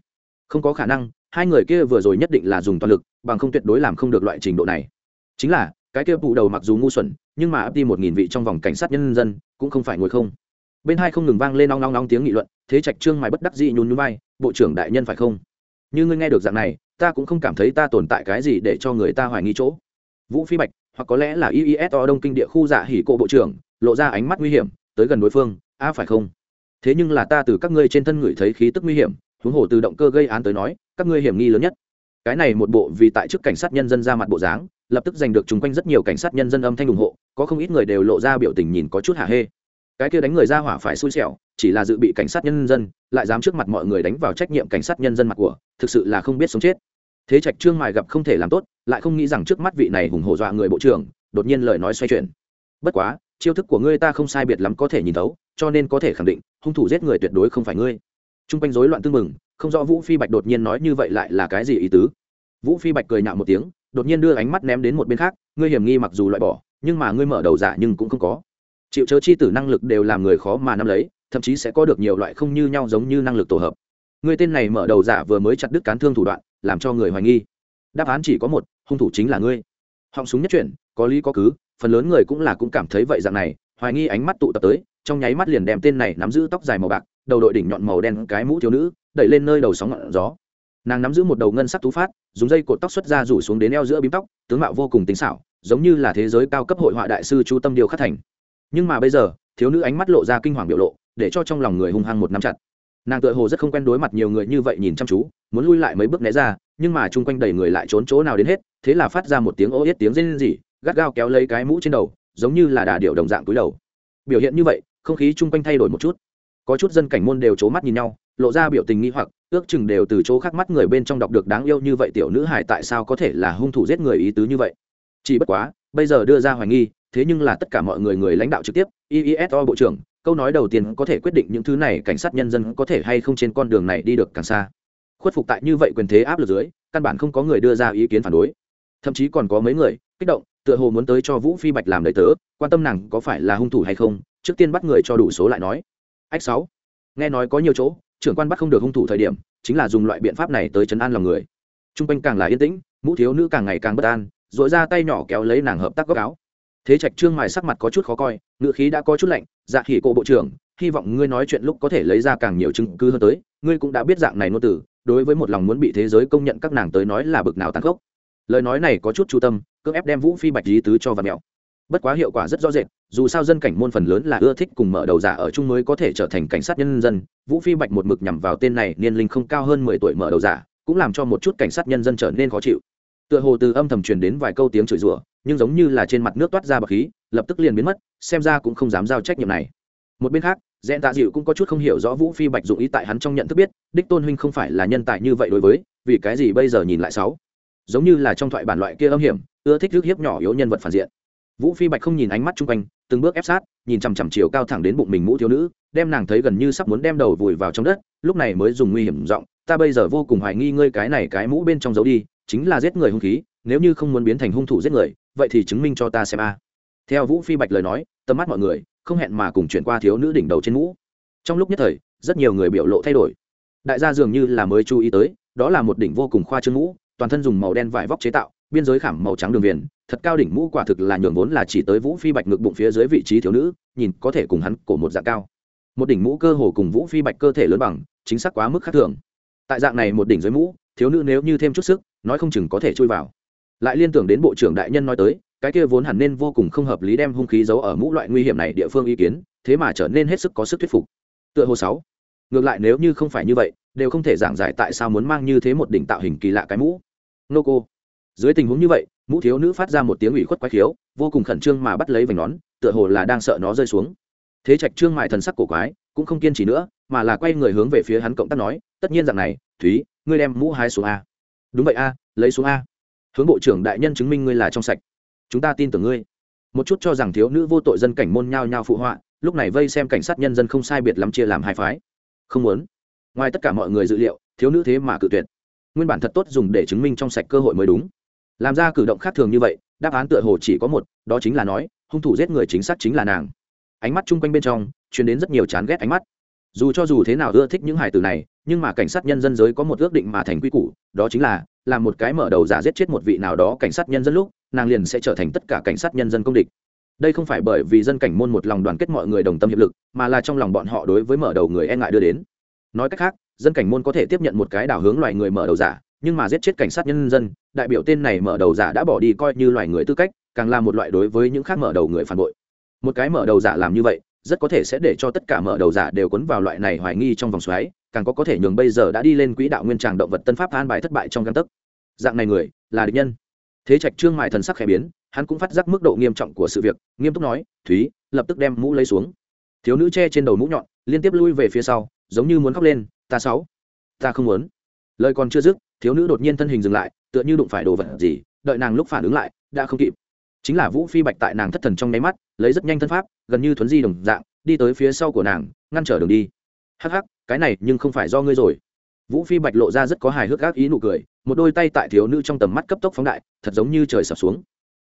Không có khả năng, hai người kia vừa rồi nhất định là dùng toàn lực, bằng không tuyệt đối làm không được loại trình độ này. Chính là, cái kia vụ đầu mặc dù ngu xuẩn, nhưng mà ấp đi một nghìn vị trong vòng cảnh sát nhân dân, cũng không phải ngồi không. Bên hai không ngừng vang lên nong nong nong tiếng nghị luận, thế trạch trương mài bất đắc dĩ nhún nhún vai, bộ trưởng đại nhân phải không? Như ngươi nghe được dạng này, ta cũng không cảm thấy ta tồn tại cái gì để cho người ta hoài nghi chỗ. Vũ phi bạch hoặc có lẽ là iiso đông kinh địa khu giả hỉ cổ bộ trưởng, lộ ra ánh mắt nguy hiểm, tới gần đối phương, a, phải không? Thế nhưng là ta từ các ngươi trên thân người thấy khí tức nguy hiểm, huống hồ từ động cơ gây án tới nói, các ngươi hiểm nghi lớn nhất. Cái này một bộ vì tại chức cảnh sát nhân dân ra mặt bộ dáng, lập tức giành được chúng quanh rất nhiều cảnh sát nhân dân âm thanh ủng hộ, có không ít người đều lộ ra biểu tình nhìn có chút hả hê. Cái kia đánh người ra hỏa phải xui xẻo, chỉ là dự bị cảnh sát nhân dân, lại dám trước mặt mọi người đánh vào trách nhiệm cảnh sát nhân dân mặt của, thực sự là không biết sống chết thế trạch trương mài gặp không thể làm tốt, lại không nghĩ rằng trước mắt vị này hùng hổ dọa người bộ trưởng, đột nhiên lời nói xoay chuyển. Bất quá, chiêu thức của ngươi ta không sai biệt lắm có thể nhìn thấu, cho nên có thể khẳng định, hung thủ giết người tuyệt đối không phải ngươi. T r u n g quanh rối loạn tưng mừng không rõ vũ phi bạch đột nhiên nói như vậy lại là cái gì ý tứ. Vũ phi bạch cười nhạo một tiếng, đột nhiên đưa ánh mắt ném đến một bên khác, ngươi hiểm nghi mặc dù loại bỏ, nhưng mà ngươi mở đầu giả nhưng cũng không có. Chịu chớ chi tử năng lực đều làm người khó mà nắm lấy, thậm chí sẽ có được nhiều loại không như nhau giống như năng lực tổ hợp. Ngươi tên này mở đầu giả vừa mới chặt đứt cán thương thủ đoạn làm cho người hoài nghi. Đáp án chỉ có một, hung thủ chính là ngươi. Họng súng nhất chuyển, có lý có cứ, phần lớn người cũng là cũng cảm thấy vậy dạng này, hoài nghi ánh mắt tụ tập tới, trong nháy mắt liền đem tên này nắm giữ tóc dài màu bạc, đầu đội đỉnh nhọn màu đen cái mũ thiếu nữ, đẩy lên nơi đầu sóng ngọn gió. Nàng nắm giữ một đầu ngân sắc tú phát, dùng dây cột tóc xuất ra rủ xuống đến eo giữa bím tóc, tướng mạo vô cùng tính xảo, giống như là thế giới cao cấp hội họa đại sư chu tâm điều khắc thành. Nhưng mà bây giờ, thiếu nữ ánh mắt lộ ra kinh hoàng biểu lộ, để cho trong lòng người hung hăng một nắm chặt nàng tựa hồ rất không quen đối mặt nhiều người như vậy nhìn chăm chú, muốn lui lại mấy bước né ra, nhưng mà chung quanh đầy người lại trốn chỗ nào đến hết, thế là phát ra một tiếng ô yết tiếng rên rỉ, gắt gao kéo lấy cái mũ trên đầu, giống như là đà điệu đồng dạng túi đầu. Biểu hiện như vậy, không khí chung quanh thay đổi một chút. Có chút dân cảnh môn đều c mắt nhìn nhau, lộ ra biểu tình nghi hoặc, ước chừng đều từ chỗ khác mắt người bên trong đọc được đáng yêu như vậy tiểu nữ hải tại sao có thể là hung thủ giết người ý tứ như vậy. Chỉ bất quá, bây giờ đưa ra hoài nghi, thế nhưng là tất cả mọi người người lãnh đạo trực tiếp iiso bộ trưởng câu nói đầu tiên có thể quyết định những thứ này cảnh sát nhân dân có thể hay không trên con đường này đi được càng xa. Khuất phục tại như vậy quyền thế áp lực dưới, căn bản không có người đưa ra ý kiến phản đối. Thậm chí còn có mấy người kích động, tựa hồ muốn tới cho vũ phi bạch làm đầy tớ, quan tâm nàng có phải là hung thủ hay không, trước tiên bắt người cho đủ số lại nói. Ách sáu. Nghe nói có nhiều chỗ, trưởng quan bắt không được hung thủ thời điểm, chính là dùng loại biện pháp này tới chấn an lòng người. T r u n g quanh càng là yên tĩnh, mũ thiếu nữ càng ngày càng bất an dội ra tay nhỏ kéo lấy nàng hợp tác góc áo thế trạch trương mài sắc mặt có chút khó coi ngựa khí đã có chút lạnh dạ khỉ cổ bộ trưởng, hy vọng ngươi nói chuyện lúc có thể lấy ra càng nhiều chứng cứ hơn tới, ngươi cũng đã biết dạng này nô tử đối với một lòng muốn bị thế giới công nhận các nàng tới nói là bực nào tăng khốc. Lời nói này có chút chu tâm, cưỡng ép đem vũ phi bạch lý tứ cho và mẹo. Bất quá hiệu quả rất rõ rệt, dù sao dân cảnh môn phần lớn là ưa thích cùng mở đầu giả ở chung mới có thể trở thành cảnh sát nhân dân, vũ phi bạch một mực nhằm vào tên này niên linh không cao hơn mười tuổi mở đầu giả, cũng làm cho một chút cảnh sát nhân dân trở nên khó chịu tựa hồ từ âm thầm truyền đến vài câu tiếng chửi rủa, nhưng giống như là trên mặt nước toát ra bậc khí, lập tức liền biến mất, xem ra cũng không dám giao trách nhiệm này. Một bên khác, dẹn tạ dịu cũng có chút không hiểu rõ vũ phi bạch dụng ý tại hắn trong nhận thức biết, đích tôn huynh không phải là nhân tài như vậy đối với, vì cái gì bây giờ nhìn lại sáu? Giống như là trong thoại bản loại kia âm hiểm, ưa thích rước hiếp nhỏ yếu nhân vật phản diện. Vũ phi bạch không nhìn ánh mắt chung quanh, từng bước ép sát, nhìn chằm chằm chiều cao thẳng đến bụng mình mũ thiếu nữ, đem nàng thấy gần như sắp muốn đem đầu vùi vào trong đất, lúc này mới dùng nguy hiểm giọng, ta bây giờ vô cùng hoài nghi ngươi cái này cái mũ bên trong giấu đi chính là giết người hung khí, nếu như không muốn biến thành hung thủ giết người, vậy thì chứng minh cho ta xem a. Theo vũ phi bạch lời nói, tầm mắt mọi người không hẹn mà cùng chuyển qua thiếu nữ đỉnh đầu trên mũ. Trong lúc nhất thời, rất nhiều người biểu lộ thay đổi. Đại gia dường như là mới chú ý tới, đó là một đỉnh vô cùng khoa trương mũ, toàn thân dùng màu đen vải vóc chế tạo, biên giới khảm màu trắng đường viền, thật cao đỉnh mũ quả thực là nhường vốn là chỉ tới vũ phi bạch ngực bụng phía dưới vị trí thiếu nữ, nhìn có thể cùng hắn cổ một dạng cao. Một đỉnh mũ cơ hồ cùng vũ phi bạch cơ thể lớn bằng, chính xác quá mức khác thường. Tại dạng này một đỉnh dưới mũ, thiếu nữ nếu như thêm chút sức nói không chừng có thể chui vào. Lại liên tưởng đến bộ trưởng đại nhân nói tới, cái kia vốn hẳn nên vô cùng không hợp lý đem hung khí giấu ở mũ loại nguy hiểm này địa phương ý kiến, thế mà trở nên hết sức có sức thuyết phục. Tựa hồ sáu, ngược lại nếu như không phải như vậy, đều không thể giảng giải tại sao muốn mang như thế một đỉnh tạo hình kỳ lạ cái mũ. Nô cô, dưới tình huống như vậy, mũ thiếu nữ phát ra một tiếng ủy khuất quái khiếu, vô cùng khẩn trương mà bắt lấy vành nón, tựa hồ là đang sợ nó rơi xuống. Thế trạch trương mại thần sắc cổ quái, cũng không kiên trì nữa, mà là quay người hướng về phía hắn cộng tác nói, tất nhiên rằng này, thúy, ngươi đem mũ hai xuống a đúng vậy a, lấy xuống a. Hướng bộ trưởng đại nhân chứng minh ngươi là trong sạch. Chúng ta tin tưởng ngươi. Một chút cho rằng thiếu nữ vô tội dân cảnh môn nhao nhao phụ họa, lúc này vây xem cảnh sát nhân dân không sai biệt lắm chia làm hai phái. Không muốn. Ngoài tất cả mọi người dự liệu, thiếu nữ thế mà cự tuyệt. Nguyên bản thật tốt dùng để chứng minh trong sạch cơ hội mới đúng. Làm ra cử động khác thường như vậy, đáp án tựa hồ chỉ có một, đó chính là nói, hung thủ giết người chính xác chính là nàng. Ánh mắt chung quanh bên trong chuyển đến rất nhiều chán ghét ánh mắt dù cho dù thế nào ưa thích những hải tử này, nhưng mà cảnh sát nhân dân giới có một ước định mà thành quy củ, đó chính là, làm một cái mở đầu giả giết chết một vị nào đó cảnh sát nhân dân lúc, nàng liền sẽ trở thành tất cả cảnh sát nhân dân công địch. Đây không phải bởi vì dân cảnh môn một lòng đoàn kết mọi người đồng tâm hiệp lực, mà là trong lòng bọn họ đối với mở đầu người e ngại đưa đến. Nói cách khác, dân cảnh môn có thể tiếp nhận một cái đảo hướng loài người mở đầu giả, nhưng mà giết chết cảnh sát nhân dân, đại biểu tên này mở đầu giả đã bỏ đi coi như loài người tư cách, càng là một loại đối với những khác mở đầu người phản bội. Một cái mở đầu giả làm như vậy rất có thể sẽ để cho tất cả mở đầu giả đều cuốn vào loại này hoài nghi trong vòng xoáy, càng có có thể nhường bây giờ đã đi lên quỹ đạo nguyên tràng động vật tân pháp an bài thất bại trong găng tấc. Dạng này người, là địch nhân. Thế trạch trương mại thần sắc khẽ biến, hắn cũng phát giác mức độ nghiêm trọng của sự việc, nghiêm túc nói, thúy, lập tức đem mũ lấy xuống. Thiếu nữ che trên đầu mũ nhọn, liên tiếp lui về phía sau, giống như muốn khóc lên, ta sáu, ta không muốn. Lời còn chưa dứt, thiếu nữ đột nhiên thân hình dừng lại, tựa như đụng phải đồ vật gì, đợi nàng lúc phản ứng lại, đã không kịp chính là vũ phi bạch tại nàng thất thần trong nháy mắt, lấy rất nhanh thân pháp, gần như thuấn di đồng dạng, đi tới phía sau của nàng, ngăn trở đường đi. Hắc hắc, cái này nhưng không phải do ngươi rồi. Vũ phi bạch lộ ra rất có hài hước gác ý nụ cười, một đôi tay tại thiếu nữ trong tầm mắt cấp tốc phóng đại, thật giống như trời sập xuống.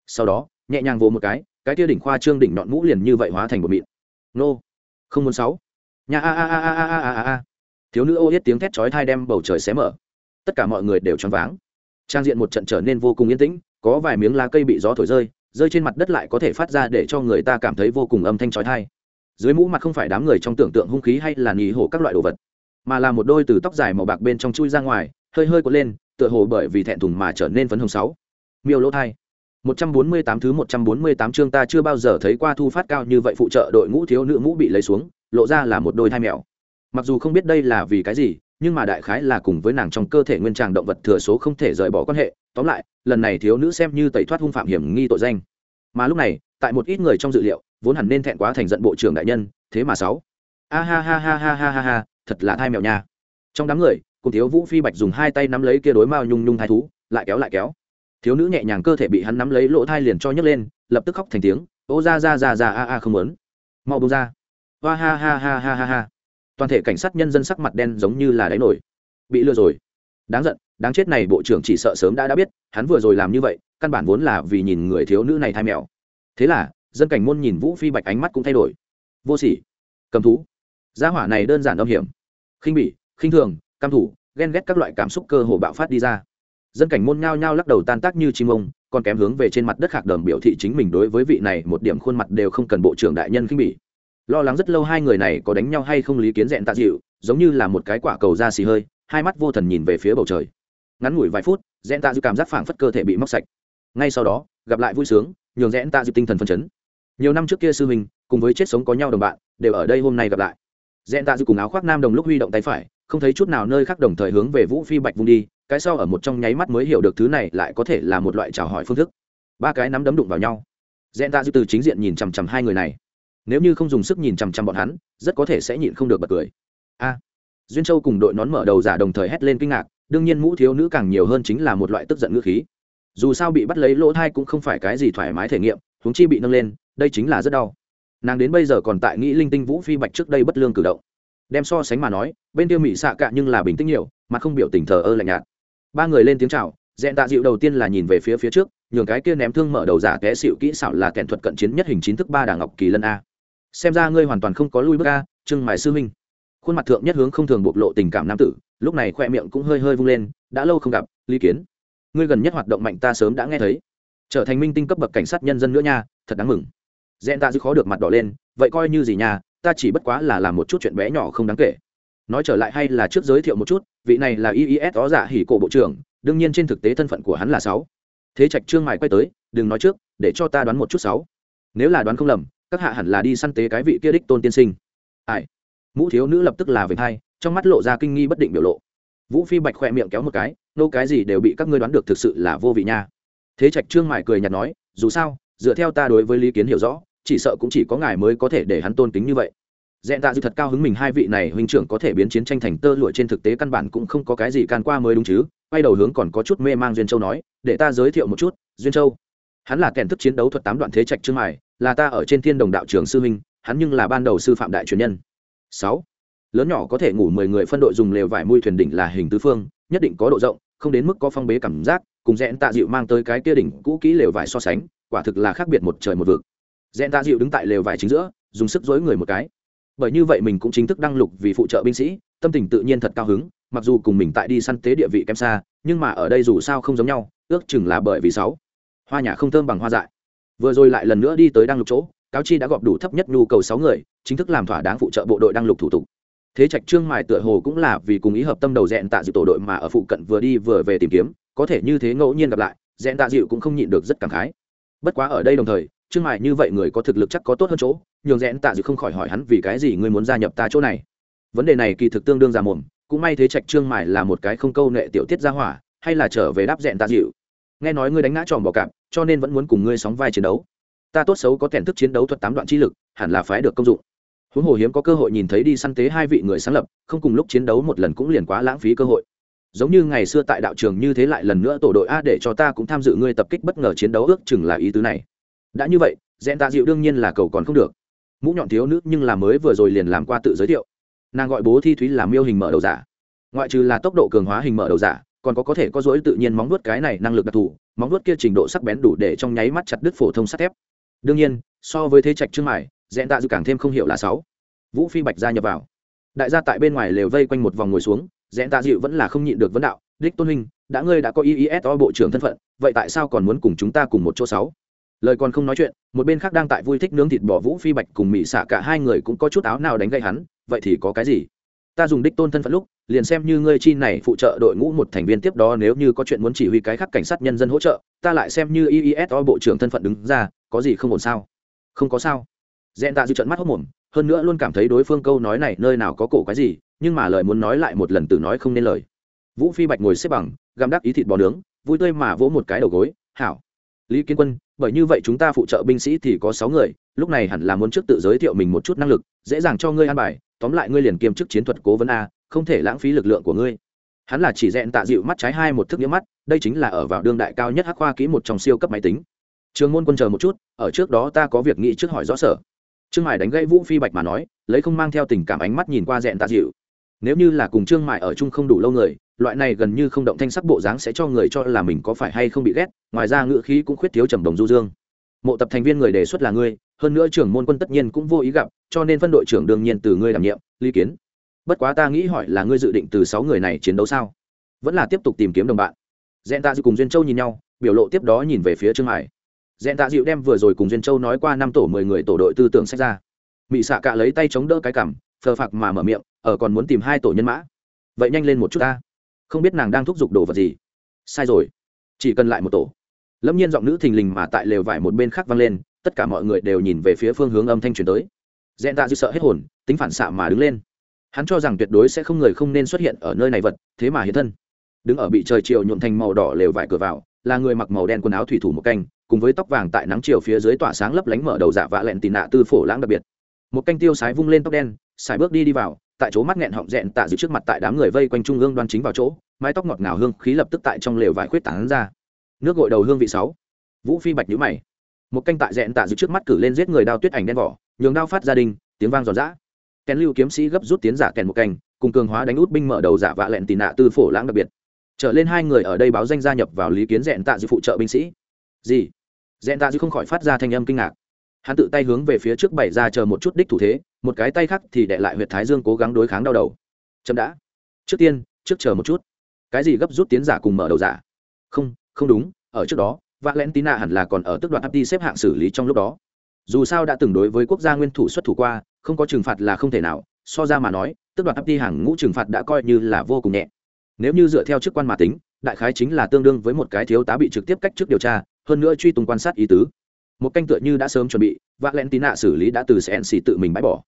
Sau đó, nhẹ nhàng vỗ một cái cái tia đỉnh khoa trương đỉnh nhọn mũ liền như vậy hóa thành một mịn. Nô, không muốn sáu. Nhà a a a a a a a a thiếu nữ ô yết tiếng thét chói thai đem bầu trời xé mở. Tất cả mọi người đều choáng váng. Trang diện một trận trở nên vô cùng yên tĩnh, có vài miếng lá cây bị gió thổi rơi rơi trên mặt đất lại có thể phát ra để cho người ta cảm thấy vô cùng âm thanh trói thai dưới mũ mặt không phải đám người trong tưởng tượng hung khí hay là nhì hổ các loại đồ vật, mà là một đôi từ tóc dài màu bạc bên trong chui ra ngoài, hơi hơi có lên, tựa hồ bởi vì thẹn thùng mà trở nên phấn hồng sáu. Miêu lỗ thai. 148 thứ 148 chương ta chưa bao giờ thấy qua thu phát cao như vậy phụ trợ đội ngũ thiếu nữ mũ bị lấy xuống, lộ ra là một đôi thai mèo. Mặc dù không biết đây là vì cái gì nhưng mà đại khái là cùng với nàng trong cơ thể nguyên tràng động vật thừa số không thể rời bỏ quan hệ. Tóm lại, lần này thiếu nữ xem như tẩy thoát hung phạm hiểm nghi tội danh. Mà lúc này, tại một ít người trong dự liệu, vốn hẳn nên thẹn quá thành giận bộ trưởng đại nhân, thế mà sáu. A ha ha ha ha ha ha ha, thật là thai mèo nha. Trong đám người, cùng thiếu vũ phi bạch dùng hai tay nắm lấy kia đối mao nhung nhung thai thú, lại kéo lại kéo. Thiếu nữ nhẹ nhàng cơ thể bị hắn nắm lấy lỗ thai liền cho nhấc lên, lập tức khóc thành tiếng, ô ra ra ra ra a a không muốn. Mau bông ra. Hoa ha ha ha ha ha ha toàn thể cảnh sát nhân dân sắc mặt đen giống như là đáy nổi. Bị lừa rồi. Đáng giận, đáng chết này bộ trưởng chỉ sợ sớm đã đã biết, hắn vừa rồi làm như vậy, căn bản vốn là vì nhìn người thiếu nữ này thai mèo. Thế là, dân cảnh môn nhìn vũ phi bạch ánh mắt cũng thay đổi. Vô sỉ. Cầm thú. Gia hỏa này đơn giản âm hiểm. Khinh bỉ, khinh thường cam thủ, ghen ghét các loại cảm xúc cơ hồ bạo phát đi ra. Dân cảnh môn nhao nhao lắc đầu tan tác như chim ông, còn kém hướng về trên mặt đất khạc đờm biểu thị chính mình đối với vị này một điểm khuôn mặt đều không cần bộ trưởng đại nhân khinh bỉ lo lắng rất lâu hai người này có đánh nhau hay không lý kiến dẹn tạ dịu, giống như là một cái quả cầu da xì hơi, hai mắt vô thần nhìn về phía bầu trời. Ngắn ngủi vài phút dẹn tạ dịu cảm giác phảng phất cơ thể bị móc sạch. Ngay sau đó, gặp lại vui sướng, nhường dẹn tạ dịu tinh thần phân chấn. Nhiều năm trước kia sư huynh, cùng với chết sống có nhau đồng bạn, đều ở đây hôm nay gặp lại. Dẹn tạ dịu cùng áo khoác nam đồng lúc huy động tay phải, không thấy chút nào nơi khác đồng thời hướng về vũ phi bạch vung đi, cái sau ở một trong nháy mắt mới hiểu được thứ này lại có thể là một loại chào hỏi phương thức. Ba cái nắm đấm đụng vào nhau. Dẹn tạ dịu từ chính diện nhìn chằm chằm hai người này nếu như không dùng sức nhìn chằm chằm bọn hắn, rất có thể sẽ nhịn không được bật cười. A. À, Duyên châu cùng đội nón mở đầu giả đồng thời hét lên kinh ngạc, đương nhiên mũ thiếu nữ càng nhiều hơn chính là một loại tức giận ngữ khí. Dù sao bị bắt lấy lỗ thai cũng không phải cái gì thoải mái thể nghiệm, huống chi bị nâng lên, đây chính là rất đau. Nàng đến bây giờ còn tại nghĩ linh tinh vũ phi bạch trước đây bất lương cử động. Đem so sánh mà nói, bên tiêu mỹ xạ cạ nhưng là bình tĩnh nhiều, mà không biểu tình thờ ơ lạnh nhạt. Ba người lên tiếng chào dẹn tạ dịu đầu tiên là nhìn về phía phía trước, nhường cái kia ném thương mở đầu giả té xịu kỹ xảo là kèn thuật cận chiến nhất hình chín thức ba đà ngọc kỳ lân a xem ra ngươi hoàn toàn không có lui bước ca trưng mài sư minh khuôn mặt thượng nhất hướng không thường bộc lộ tình cảm nam tử, lúc này khoe miệng cũng hơi hơi vung lên, đã lâu không gặp, lý kiến. Ngươi gần nhất hoạt động mạnh ta sớm đã nghe thấy. Trở thành minh tinh cấp bậc cảnh sát nhân dân nữa nha, thật đáng mừng. Dẹn ta dư khó được mặt đỏ lên, vậy coi như gì nha, ta chỉ bất quá là làm một chút chuyện bé nhỏ không đáng kể. Nói trở lại hay là trước giới thiệu một chút, vị này là iis đó giả dạ hỉ cổ bộ trưởng, đương nhiên trên thực tế thân phận của hắn là sáu. Thế trạch trương mại quay tới, đừng nói trước, để cho ta đoán một chút sáu. Nếu là đoán không lầm các hạ hẳn là đi săn tế cái vị kia đích tôn tiên sinh. Ai? Mũ thiếu nữ lập tức là về hai, trong mắt lộ ra kinh nghi bất định biểu lộ. Vũ phi bạch khoe miệng kéo một cái, nô cái gì đều bị các ngươi đoán được thực sự là vô vị nha. Thế trạch trương mải cười nhạt nói, dù sao, dựa theo ta đối với lý kiến hiểu rõ, chỉ sợ cũng chỉ có ngài mới có thể để hắn tôn kính như vậy. Dẹn tạ dư thật cao hứng mình hai vị này huynh trưởng có thể biến chiến tranh thành tơ lụa trên thực tế căn bản cũng không có cái gì can qua mới đúng chứ, quay đầu hướng còn có chút mê mang duyên châu nói, để ta giới thiệu một chút, duyên châu hắn là kèn thức chiến đấu thuật tám đoạn thế trạch trương mài, là ta ở trên thiên đồng đạo trường sư huynh, hắn nhưng là ban đầu sư phạm đại truyền nhân. Sáu. Lớn nhỏ có thể ngủ mười người phân đội dùng lều vải mui thuyền đỉnh là hình tứ phương, nhất định có độ rộng, không đến mức có phong bế cảm giác, cùng rẽn tạ dịu mang tới cái kia đỉnh cũ kỹ lều vải so sánh, quả thực là khác biệt một trời một vực. Rẽn tạ dịu đứng tại lều vải chính giữa, dùng sức dối người một cái. Bởi như vậy mình cũng chính thức đăng lục vì phụ trợ binh sĩ, tâm tình tự nhiên thật cao hứng, mặc dù cùng mình tại đi săn tế địa vị kém xa, nhưng mà ở đây dù sao không giống nhau, ước chừng là bởi vì sáu hoa nhà không thơm bằng hoa dại. Vừa rồi lại lần nữa đi tới đăng lục chỗ, cáo chi đã gọp đủ thấp nhất nhu cầu sáu người, chính thức làm thỏa đáng phụ trợ bộ đội đăng lục thủ tục. Thế trạch trương mài tựa hồ cũng là vì cùng ý hợp tâm đầu dẹn tạ dịu tổ đội mà ở phụ cận vừa đi vừa về tìm kiếm, có thể như thế ngẫu nhiên gặp lại, dẹn tạ dịu cũng không nhịn được rất cảm khái. Bất quá ở đây đồng thời, trương mài như vậy người có thực lực chắc có tốt hơn chỗ, nhường dẹn tạ dịu không khỏi hỏi hắn vì cái gì ngươi muốn gia nhập ta chỗ này. Vấn đề này kỳ thực tương đương ra mồm, cũng may thế trạch trương mài là một cái không câu nệ tiểu tiết ra hỏa, hay là trở về đáp dẹn tạ dịu. Nghe nói ngươi đánh ngã tròn bò cạp cho nên vẫn muốn cùng ngươi sóng vai chiến đấu. Ta tốt xấu có kèn thức chiến đấu thuật tám đoạn chi lực, hẳn là phái được công dụng. Huống hồ hiếm có cơ hội nhìn thấy đi săn tế hai vị người sáng lập, không cùng lúc chiến đấu một lần cũng liền quá lãng phí cơ hội. Giống như ngày xưa tại đạo trường như thế lại lần nữa tổ đội a để cho ta cũng tham dự ngươi tập kích bất ngờ chiến đấu ước chừng là ý tứ này. Đã như vậy dẹn tạ dịu đương nhiên là cầu còn không được. Mũ nhọn thiếu nữ nhưng là mới vừa rồi liền làm qua tự giới thiệu. Nàng gọi bố thi thúy làm miêu hình mở đầu giả. Ngoại trừ là tốc độ cường hóa hình mở đầu giả còn có có thể có dối tự nhiên móng vuốt cái này năng lực đặc thù, móng vuốt kia trình độ sắc bén đủ để trong nháy mắt chặt đứt phổ thông sắt thép. Đương nhiên, so với thế trạch trương mải dẹn tạ dự càng thêm không hiểu là sáu. Vũ phi bạch gia nhập vào. Đại gia tại bên ngoài lều vây quanh một vòng ngồi xuống dẹn tạ dịu vẫn là không nhịn được vấn đạo, đích tôn huynh, đã ngươi đã có iis o bộ trưởng thân phận, vậy tại sao còn muốn cùng chúng ta cùng một chỗ sáu? Lời còn không nói chuyện, một bên khác đang tại vui thích nướng thịt bò vũ phi bạch cùng mỹ xạ cả hai người cũng có chút áo nào đánh gây hắn, vậy thì có cái gì? Ta dùng đích tôn thân phận lúc, liền xem như ngươi chi này phụ trợ đội ngũ một thành viên tiếp đó nếu như có chuyện muốn chỉ huy cái khác cảnh sát nhân dân hỗ trợ, ta lại xem như iiso bộ trưởng thân phận đứng ra, có gì không ổn sao? Không có sao. Dẹn tạ dư trận mắt hốc mồm, hơn nữa luôn cảm thấy đối phương câu nói này nơi nào có cổ cái gì, nhưng mà lời muốn nói lại một lần từ nói không nên lời. Vũ phi bạch ngồi xếp bằng găm đắc ý thịt bò nướng, vui tươi mà vỗ một cái đầu gối, hảo. Lý kiến quân, bởi như vậy chúng ta phụ trợ binh sĩ thì có sáu người, lúc này hẳn là muốn trước tự giới thiệu mình một chút năng lực, dễ dàng cho ngươi an bài tóm lại ngươi liền kiêm chức chiến thuật cố vấn a, không thể lãng phí lực lượng của ngươi. Hắn là chỉ dẹn tạ dịu mắt trái hai một thức nhiễm mắt, đây chính là ở vào đương đại cao nhất hắc khoa kỹ một trong siêu cấp máy tính. Trường môn quân chờ một chút, ở trước đó ta có việc nghĩ trước hỏi rõ sở. Trương hải đánh gãy vũ phi bạch mà nói, lấy không mang theo tình cảm ánh mắt nhìn qua dẹn tạ dịu. Nếu như là cùng trương mại ở chung không đủ lâu người, loại này gần như không động thanh sắc bộ dáng sẽ cho người cho là mình có phải hay không bị ghét, ngoài ra ngữ khí cũng khuyết thiếu trầm đồng du dương. Mộ tập thành viên người đề xuất là ngươi hơn nữa trưởng môn quân tất nhiên cũng vô ý gặp, cho nên phân đội trưởng đương nhiên từ ngươi đảm nhiệm, lý kiến. Bất quá ta nghĩ hỏi là ngươi dự định từ sáu người này chiến đấu sao? Vẫn là tiếp tục tìm kiếm đồng bạn. Dẹn tạ dịu cùng duyên châu nhìn nhau, biểu lộ tiếp đó nhìn về phía trương hải. Dẹn tạ dịu đem vừa rồi cùng duyên châu nói qua năm tổ mười người tổ đội tư tưởng sách ra. Mị xạ cạ lấy tay chống đỡ cái cằm, phờ phạc mà mở miệng, ở còn muốn tìm hai tổ nhân mã? Vậy nhanh lên một chút ta. Không biết nàng đang thúc giục đồ vật gì. Sai rồi. Chỉ cần lại một tổ. Lâm nhiên giọng nữ thình lình mà tại lều vải một bên khác vang lên tất cả mọi người đều nhìn về phía phương hướng âm thanh truyền tới. Dẹn tạ dư sợ hết hồn, tính phản xạ mà đứng lên. Hắn cho rằng tuyệt đối sẽ không người không nên xuất hiện ở nơi này vật, thế mà hiện thân. Đứng ở bị trời chiều nhuộm thành màu đỏ lều vải cửa vào, là người mặc màu đen quần áo thủy thủ một canh, cùng với tóc vàng tại nắng chiều phía dưới tỏa sáng lấp lánh mở đầu dạ vạ lẹn tì nạ tư phổ lãng đặc biệt. Một canh tiêu sái vung lên tóc đen, sải bước đi đi vào, tại chỗ mắt nghẹn họng rẽn tạ giữ trước mặt tại đám người vây quanh trung ương đoan chính vào chỗ, mái tóc ngọt ngào hương khí lập tức tại trong lều vải khuyết tảng ra. Nước gội đầu hương vị sáu. Vũ phi bạch nhữ mày một canh tại rẽn tạ giữ trước mắt cử lên giết người đao tuyết ảnh đen vỏ, nhường đao phát gia đình tiếng vang giòn giã. Kèn lưu kiếm sĩ gấp rút tiến giả kèn một canh, cùng cường hóa đánh út binh mở đầu giả vạ lẹn tì nạ tư phổ lãng đặc biệt. Trở lên hai người ở đây báo danh gia nhập vào lý kiến rẽn tạ giữ phụ trợ binh sĩ. Gì? Rẽn tạ giữ không khỏi phát ra thanh âm kinh ngạc. Hắn tự tay hướng về phía trước bảy ra chờ một chút đích thủ thế, một cái tay khác thì đệ lại huyệt thái dương cố gắng đối kháng đau đầu. Chậm đã. Trước tiên, trước chờ một chút. Cái gì gấp rút tiến giả cùng mở đầu giả? Không không đúng, ở trước đó valentina hẳn là còn ở tức đoạn apti xếp hạng xử lý trong lúc đó. Dù sao đã từng đối với quốc gia nguyên thủ xuất thủ qua, không có trừng phạt là không thể nào. So ra mà nói, tức đoạn apti hàng ngũ trừng phạt đã coi như là vô cùng nhẹ. Nếu như dựa theo chức quan mà tính, đại khái chính là tương đương với một cái thiếu tá bị trực tiếp cách chức điều tra, hơn nữa truy tùng quan sát ý tứ. Một canh tựa như đã sớm chuẩn bị valentina xử lý đã từ cnc tự mình bãi bỏ.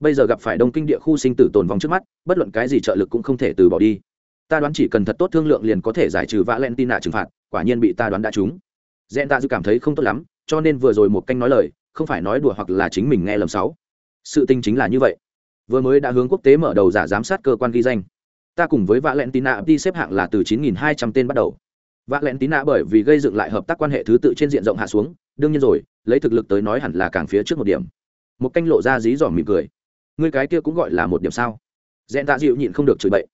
Bây giờ gặp phải đông kinh địa khu sinh tử tồn vong trước mắt, bất luận cái gì trợ lực cũng không thể từ bỏ đi. Ta đoán chỉ cần thật tốt thương lượng liền có thể giải trừ valentina trừng phạt, quả nhiên bị ta đoán đã trúng dẹn tạ dư cảm thấy không tốt lắm, cho nên vừa rồi một canh nói lời, không phải nói đùa hoặc là chính mình nghe lầm sáu. Sự tình chính là như vậy. Vừa mới đã hướng quốc tế mở đầu giả giám sát cơ quan ghi danh. Ta cùng với valentina đi xếp hạng là từ 9.200 tên bắt đầu. Valentina bởi vì gây dựng lại hợp tác quan hệ thứ tự trên diện rộng hạ xuống, đương nhiên rồi, lấy thực lực tới nói hẳn là càng phía trước một điểm. Một canh lộ ra dí dỏm mỉm cười. Người cái kia cũng gọi là một điểm sao? Dẹn tạ dịu nhịn không được chửi bậy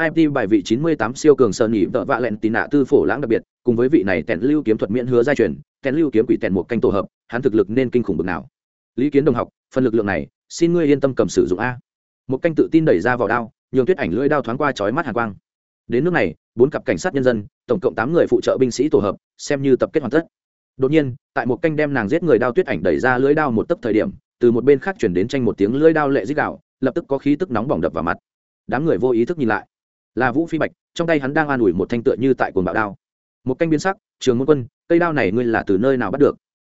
imt bài vị 98 siêu cường sơn nhị tợ vạ lẹn tì nạ tư phổ lãng đặc biệt cùng với vị này tèn lưu kiếm thuật miễn hứa giai truyền tèn lưu kiếm quỷ tèn một canh tổ hợp hắn thực lực nên kinh khủng bực nào. Lý kiến đồng học phần lực lượng này xin ngươi yên tâm cầm sử dụng a. Một canh tự tin đẩy ra vào đao nhường tuyết ảnh lưỡi đao thoáng qua chói mắt hàn quang. Đến nước này bốn cặp cảnh sát nhân dân tổng cộng tám người phụ trợ binh sĩ tổ hợp xem như tập kết hoàn tất. Đột nhiên tại một canh đem nàng giết người đao tuyết ảnh đẩy ra lưỡi đao một tấc thời điểm từ một bên khác truyền đến tranh một tiếng lưỡi đao lệ rít gào, lập tức có khí tức nóng bỏng đập vào mặt. Đám người vô ý thức nhìn lại là vũ phi bạch, trong tay hắn đang an ủi một thanh tựa như tại cồn bạo đao. Một canh biến sắc, trường môn quân, cây đao này ngươi là từ nơi nào bắt được?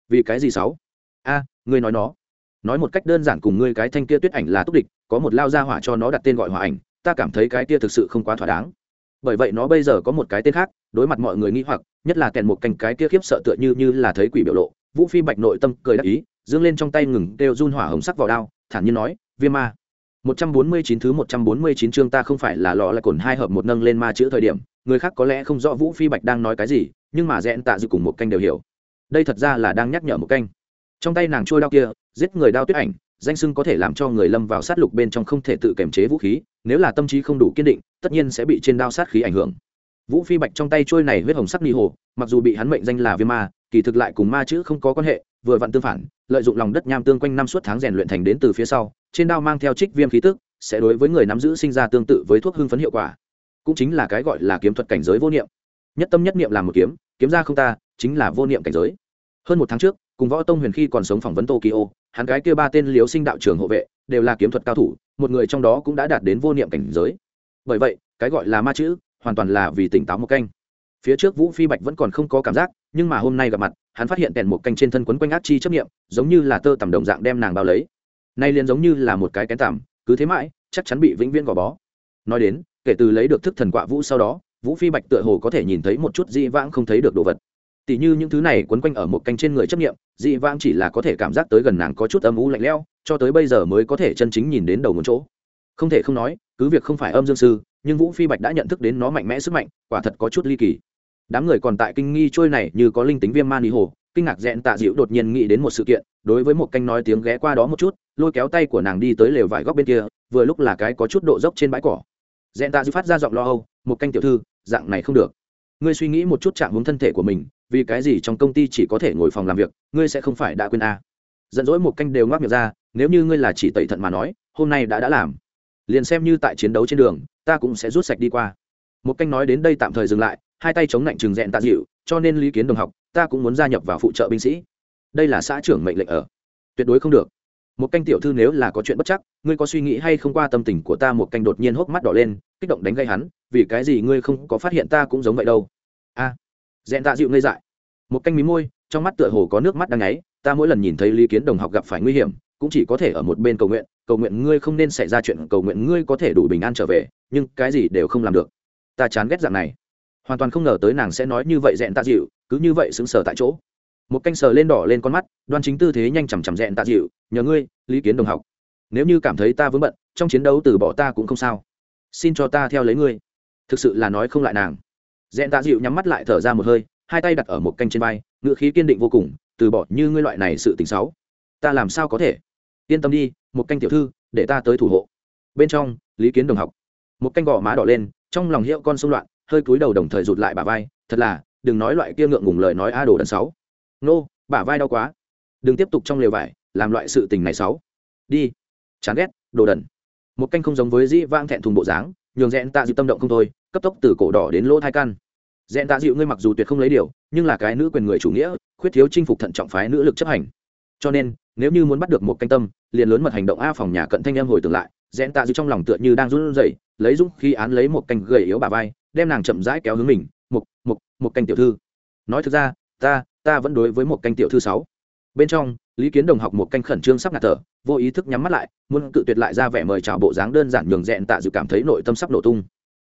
Vì cái gì sáu? A, ngươi nói nó. Nói một cách đơn giản cùng ngươi cái thanh kia tuyết ảnh là túc địch, có một lao ra hỏa cho nó đặt tên gọi hỏa ảnh, ta cảm thấy cái kia thực sự không quá thỏa đáng. Bởi vậy nó bây giờ có một cái tên khác, đối mặt mọi người nghĩ hoặc, nhất là kèn một canh cái kia khiếp sợ tựa như như là thấy quỷ biểu lộ, vũ phi bạch nội tâm cười đắc ý, dương lên trong tay ngừng kêu run hỏa hồng sắc vào đao, thản nhiên nói, viêm ma. 149 thứ 149 chương ta không phải là lọ là cồn hai hợp một nâng lên ma chữ thời điểm, người khác có lẽ không rõ Vũ Phi Bạch đang nói cái gì, nhưng mà dẹn tạ Dụ cùng một canh đều hiểu. Đây thật ra là đang nhắc nhở một canh. Trong tay nàng trôi đao kia, giết người đao tuyết ảnh, danh xưng có thể làm cho người lâm vào sát lục bên trong không thể tự kiểm chế vũ khí, nếu là tâm trí không đủ kiên định, tất nhiên sẽ bị trên đao sát khí ảnh hưởng. Vũ Phi Bạch trong tay trôi này huyết hồng sắc ni hồ, mặc dù bị hắn mệnh danh là viêm ma, kỳ thực lại cùng ma chữ không có quan hệ, vừa vặn tương phản, lợi dụng lòng đất nham tương quanh năm suốt tháng rèn luyện thành đến từ phía sau, trên đao mang theo trích viêm khí tức sẽ đối với người nắm giữ sinh ra tương tự với thuốc hưng phấn hiệu quả. Cũng chính là cái gọi là kiếm thuật cảnh giới vô niệm. Nhất tâm nhất niệm làm một kiếm kiếm ra không ta chính là vô niệm cảnh giới. Hơn một tháng trước cùng võ tông huyền khi còn sống phỏng vấn tokyo hắn gái kia ba tên liếu sinh đạo trường hộ vệ đều là kiếm thuật cao thủ một người trong đó cũng đã đạt đến vô niệm cảnh giới. Bởi vậy cái gọi là ma chữ hoàn toàn là vì tỉnh táo một canh phía trước vũ phi bạch vẫn còn không có cảm giác, nhưng mà hôm nay gặp mặt, hắn phát hiện kèn một canh trên thân quấn quanh ác chi chấp nghiệm giống như là tơ tằm đồng dạng đem nàng bao lấy. Nay liền giống như là một cái kén tằm, cứ thế mãi, chắc chắn bị vĩnh viễn gò bó. Nói đến, kể từ lấy được thức thần quạ vũ sau đó, vũ phi bạch tựa hồ có thể nhìn thấy một chút dĩ vãng không thấy được đồ vật. Tỉ như những thứ này quấn quanh ở một canh trên người chấp nghiệm dĩ vãng chỉ là có thể cảm giác tới gần nàng có chút âm u lạnh lẽo, cho tới bây giờ mới có thể chân chính nhìn đến đầu một chỗ. Không thể không nói, cứ việc không phải âm dương sư, nhưng vũ phi bạch đã nhận thức đến nó mạnh mẽ sức mạnh, quả thật có chút ly kỳ đám người còn tại kinh nghi trôi này như có linh tính viêm man đi hồ, kinh ngạc dẹn tạ dịu đột nhiên nghĩ đến một sự kiện, đối với một canh nói tiếng ghé qua đó một chút, lôi kéo tay của nàng đi tới lều vải góc bên kia, vừa lúc là cái có chút độ dốc trên bãi cỏ. Dẹn tạ dịu phát ra giọng lo âu, một canh tiểu thư, dạng này không được. Ngươi suy nghĩ một chút chạm hướng thân thể của mình, vì cái gì trong công ty chỉ có thể ngồi phòng làm việc, ngươi sẽ không phải đã quên a? À. giận dỗi một canh đều ngoác miệng ra, nếu như ngươi là chỉ tẩy thận mà nói, hôm nay đã đã làm. Liền xem như tại chiến đấu trên đường, ta cũng sẽ rút sạch đi qua. Một canh nói đến đây tạm thời dừng lại hai tay chống lạnh trừng rẽn tạ dịu cho nên lý kiến đồng học ta cũng muốn gia nhập vào phụ trợ binh sĩ. Đây là xã trưởng mệnh lệnh ở. Tuyệt đối không được. Một canh tiểu thư nếu là có chuyện bất chắc ngươi có suy nghĩ hay không qua tâm tình của ta một canh đột nhiên hốc mắt đỏ lên kích động đánh gây hắn vì cái gì ngươi không có phát hiện ta cũng giống vậy đâu. A. À, dẹn tạ dịu ngây dại. Một canh mí môi trong mắt tựa hồ có nước mắt đang ngáy ta mỗi lần nhìn thấy lý kiến đồng học gặp phải nguy hiểm cũng chỉ có thể ở một bên cầu nguyện cầu nguyện ngươi không nên xảy ra chuyện cầu nguyện ngươi có thể đủ bình an trở về nhưng cái gì đều không làm được. Ta chán ghét dạng này hoàn toàn không ngờ tới nàng sẽ nói như vậy dẹn tạ dịu, cứ như vậy xứng sở tại chỗ. Một canh sờ lên đỏ lên con mắt, đoan chính tư thế nhanh chằm chằm dẹn tạ dịu, nhờ ngươi, lý kiến đồng học, nếu như cảm thấy ta vướng bận, trong chiến đấu từ bỏ ta cũng không sao. Xin cho ta theo lấy ngươi. Thực sự là nói không lại nàng. Dẹn tạ dịu nhắm mắt lại thở ra một hơi, hai tay đặt ở một canh trên vai, ngựa khí kiên định vô cùng, từ bỏ như ngươi loại này sự tình xấu, ta làm sao có thể? Yên tâm đi, một canh tiểu thư, để ta tới thủ hộ. Bên trong, lý kiến đồng học, một canh gò má đỏ lên, trong lòng hiệu con xung loạn hơi cúi đầu đồng thời rụt lại bả vai, thật là, đừng nói loại kia ngượng ngùng lời nói a đồ đần sáu. Nô, bả vai đau quá. Đừng tiếp tục trong lều vải, làm loại sự tình này sáu. Đi. Chán ghét, đồ đần. Một canh không giống với dĩ vang thẹn thùng bộ dáng, nhường rẽn tạ dịu tâm động không thôi, cấp tốc từ cổ đỏ đến lỗ thai căn. Rẽn tạ dịu, ngươi mặc dù tuyệt không lấy điều, nhưng là cái nữ quyền người chủ nghĩa, khuyết thiếu chinh phục thận trọng phái nữ lực chấp hành. Cho nên, nếu như muốn bắt được một canh tâm, liền lớn mật hành động a phòng nhà cận thanh em hồi tưởng lại rẽn tạ dư trong lòng tựa như đang run rẩy, lấy dũng khi án lấy một canh gầy yếu bà vai, đem nàng chậm rãi kéo hướng mình một một một canh tiểu thư. Nói thực ra, ta ta vẫn đối với một canh tiểu thư sáu bên trong, lý kiến đồng học một canh khẩn trương sắp ngạt thở, vô ý thức nhắm mắt lại, muốn cự tuyệt lại ra vẻ mời chào bộ dáng đơn giản nhường rẽn tạ dự cảm thấy nội tâm sắp nổ tung.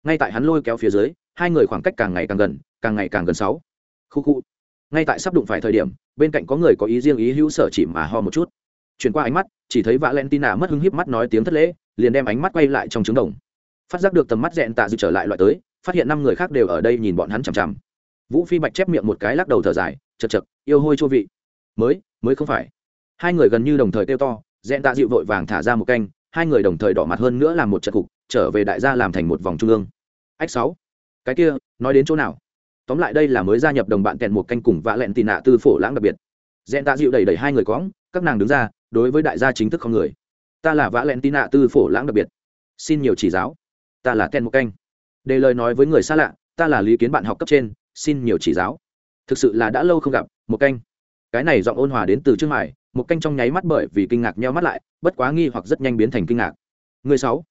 Ngay tại hắn lôi kéo phía dưới, hai người khoảng cách càng ngày càng gần, càng ngày càng gần sáu. Khu khu. Ngay tại sắp đụng phải thời điểm, bên cạnh có người có ý riêng ý hữu sở chỉ mà ho một chút. Chuyển qua ánh mắt, chỉ thấy valentina mất hứng híp mắt nói tiếng thất lễ liền đem ánh mắt quay lại trong trứng đồng. Phát giác được tầm mắt dẹn tạ dự trở lại loại tới, phát hiện năm người khác đều ở đây nhìn bọn hắn chằm chằm. Vũ phi bạch chép miệng một cái lắc đầu thở dài chật chật yêu hôi chua vị. Mới mới không phải. Hai người gần như đồng thời kêu to dẹn tạ dịu vội vàng thả ra một canh, hai người đồng thời đỏ mặt hơn nữa làm một trận cục, trở về đại gia làm thành một vòng trung ương. Ách sáu, cái kia, nói đến chỗ nào? Tóm lại đây là mới gia nhập đồng bạn kèn một canh cùng vạ lẹn tì nạ tư phổ lãng đặc biệt. Dẹn tạ dịu đẩy đẩy hai người cóng các nàng đứng ra, đối với đại gia chính thức không người ta là vã lẹn tì nạ tư phổ lãng đặc biệt. Xin nhiều chỉ giáo. Ta là kèn một canh. Để lời nói với người xa lạ, ta là lý kiến bạn học cấp trên, xin nhiều chỉ giáo. Thực sự là đã lâu không gặp một canh. Cái này giọng ôn hòa đến từ trước mải một canh trong nháy mắt bởi vì kinh ngạc nheo mắt lại, bất quá nghi hoặc rất nhanh biến thành kinh ngạc. Người sáu.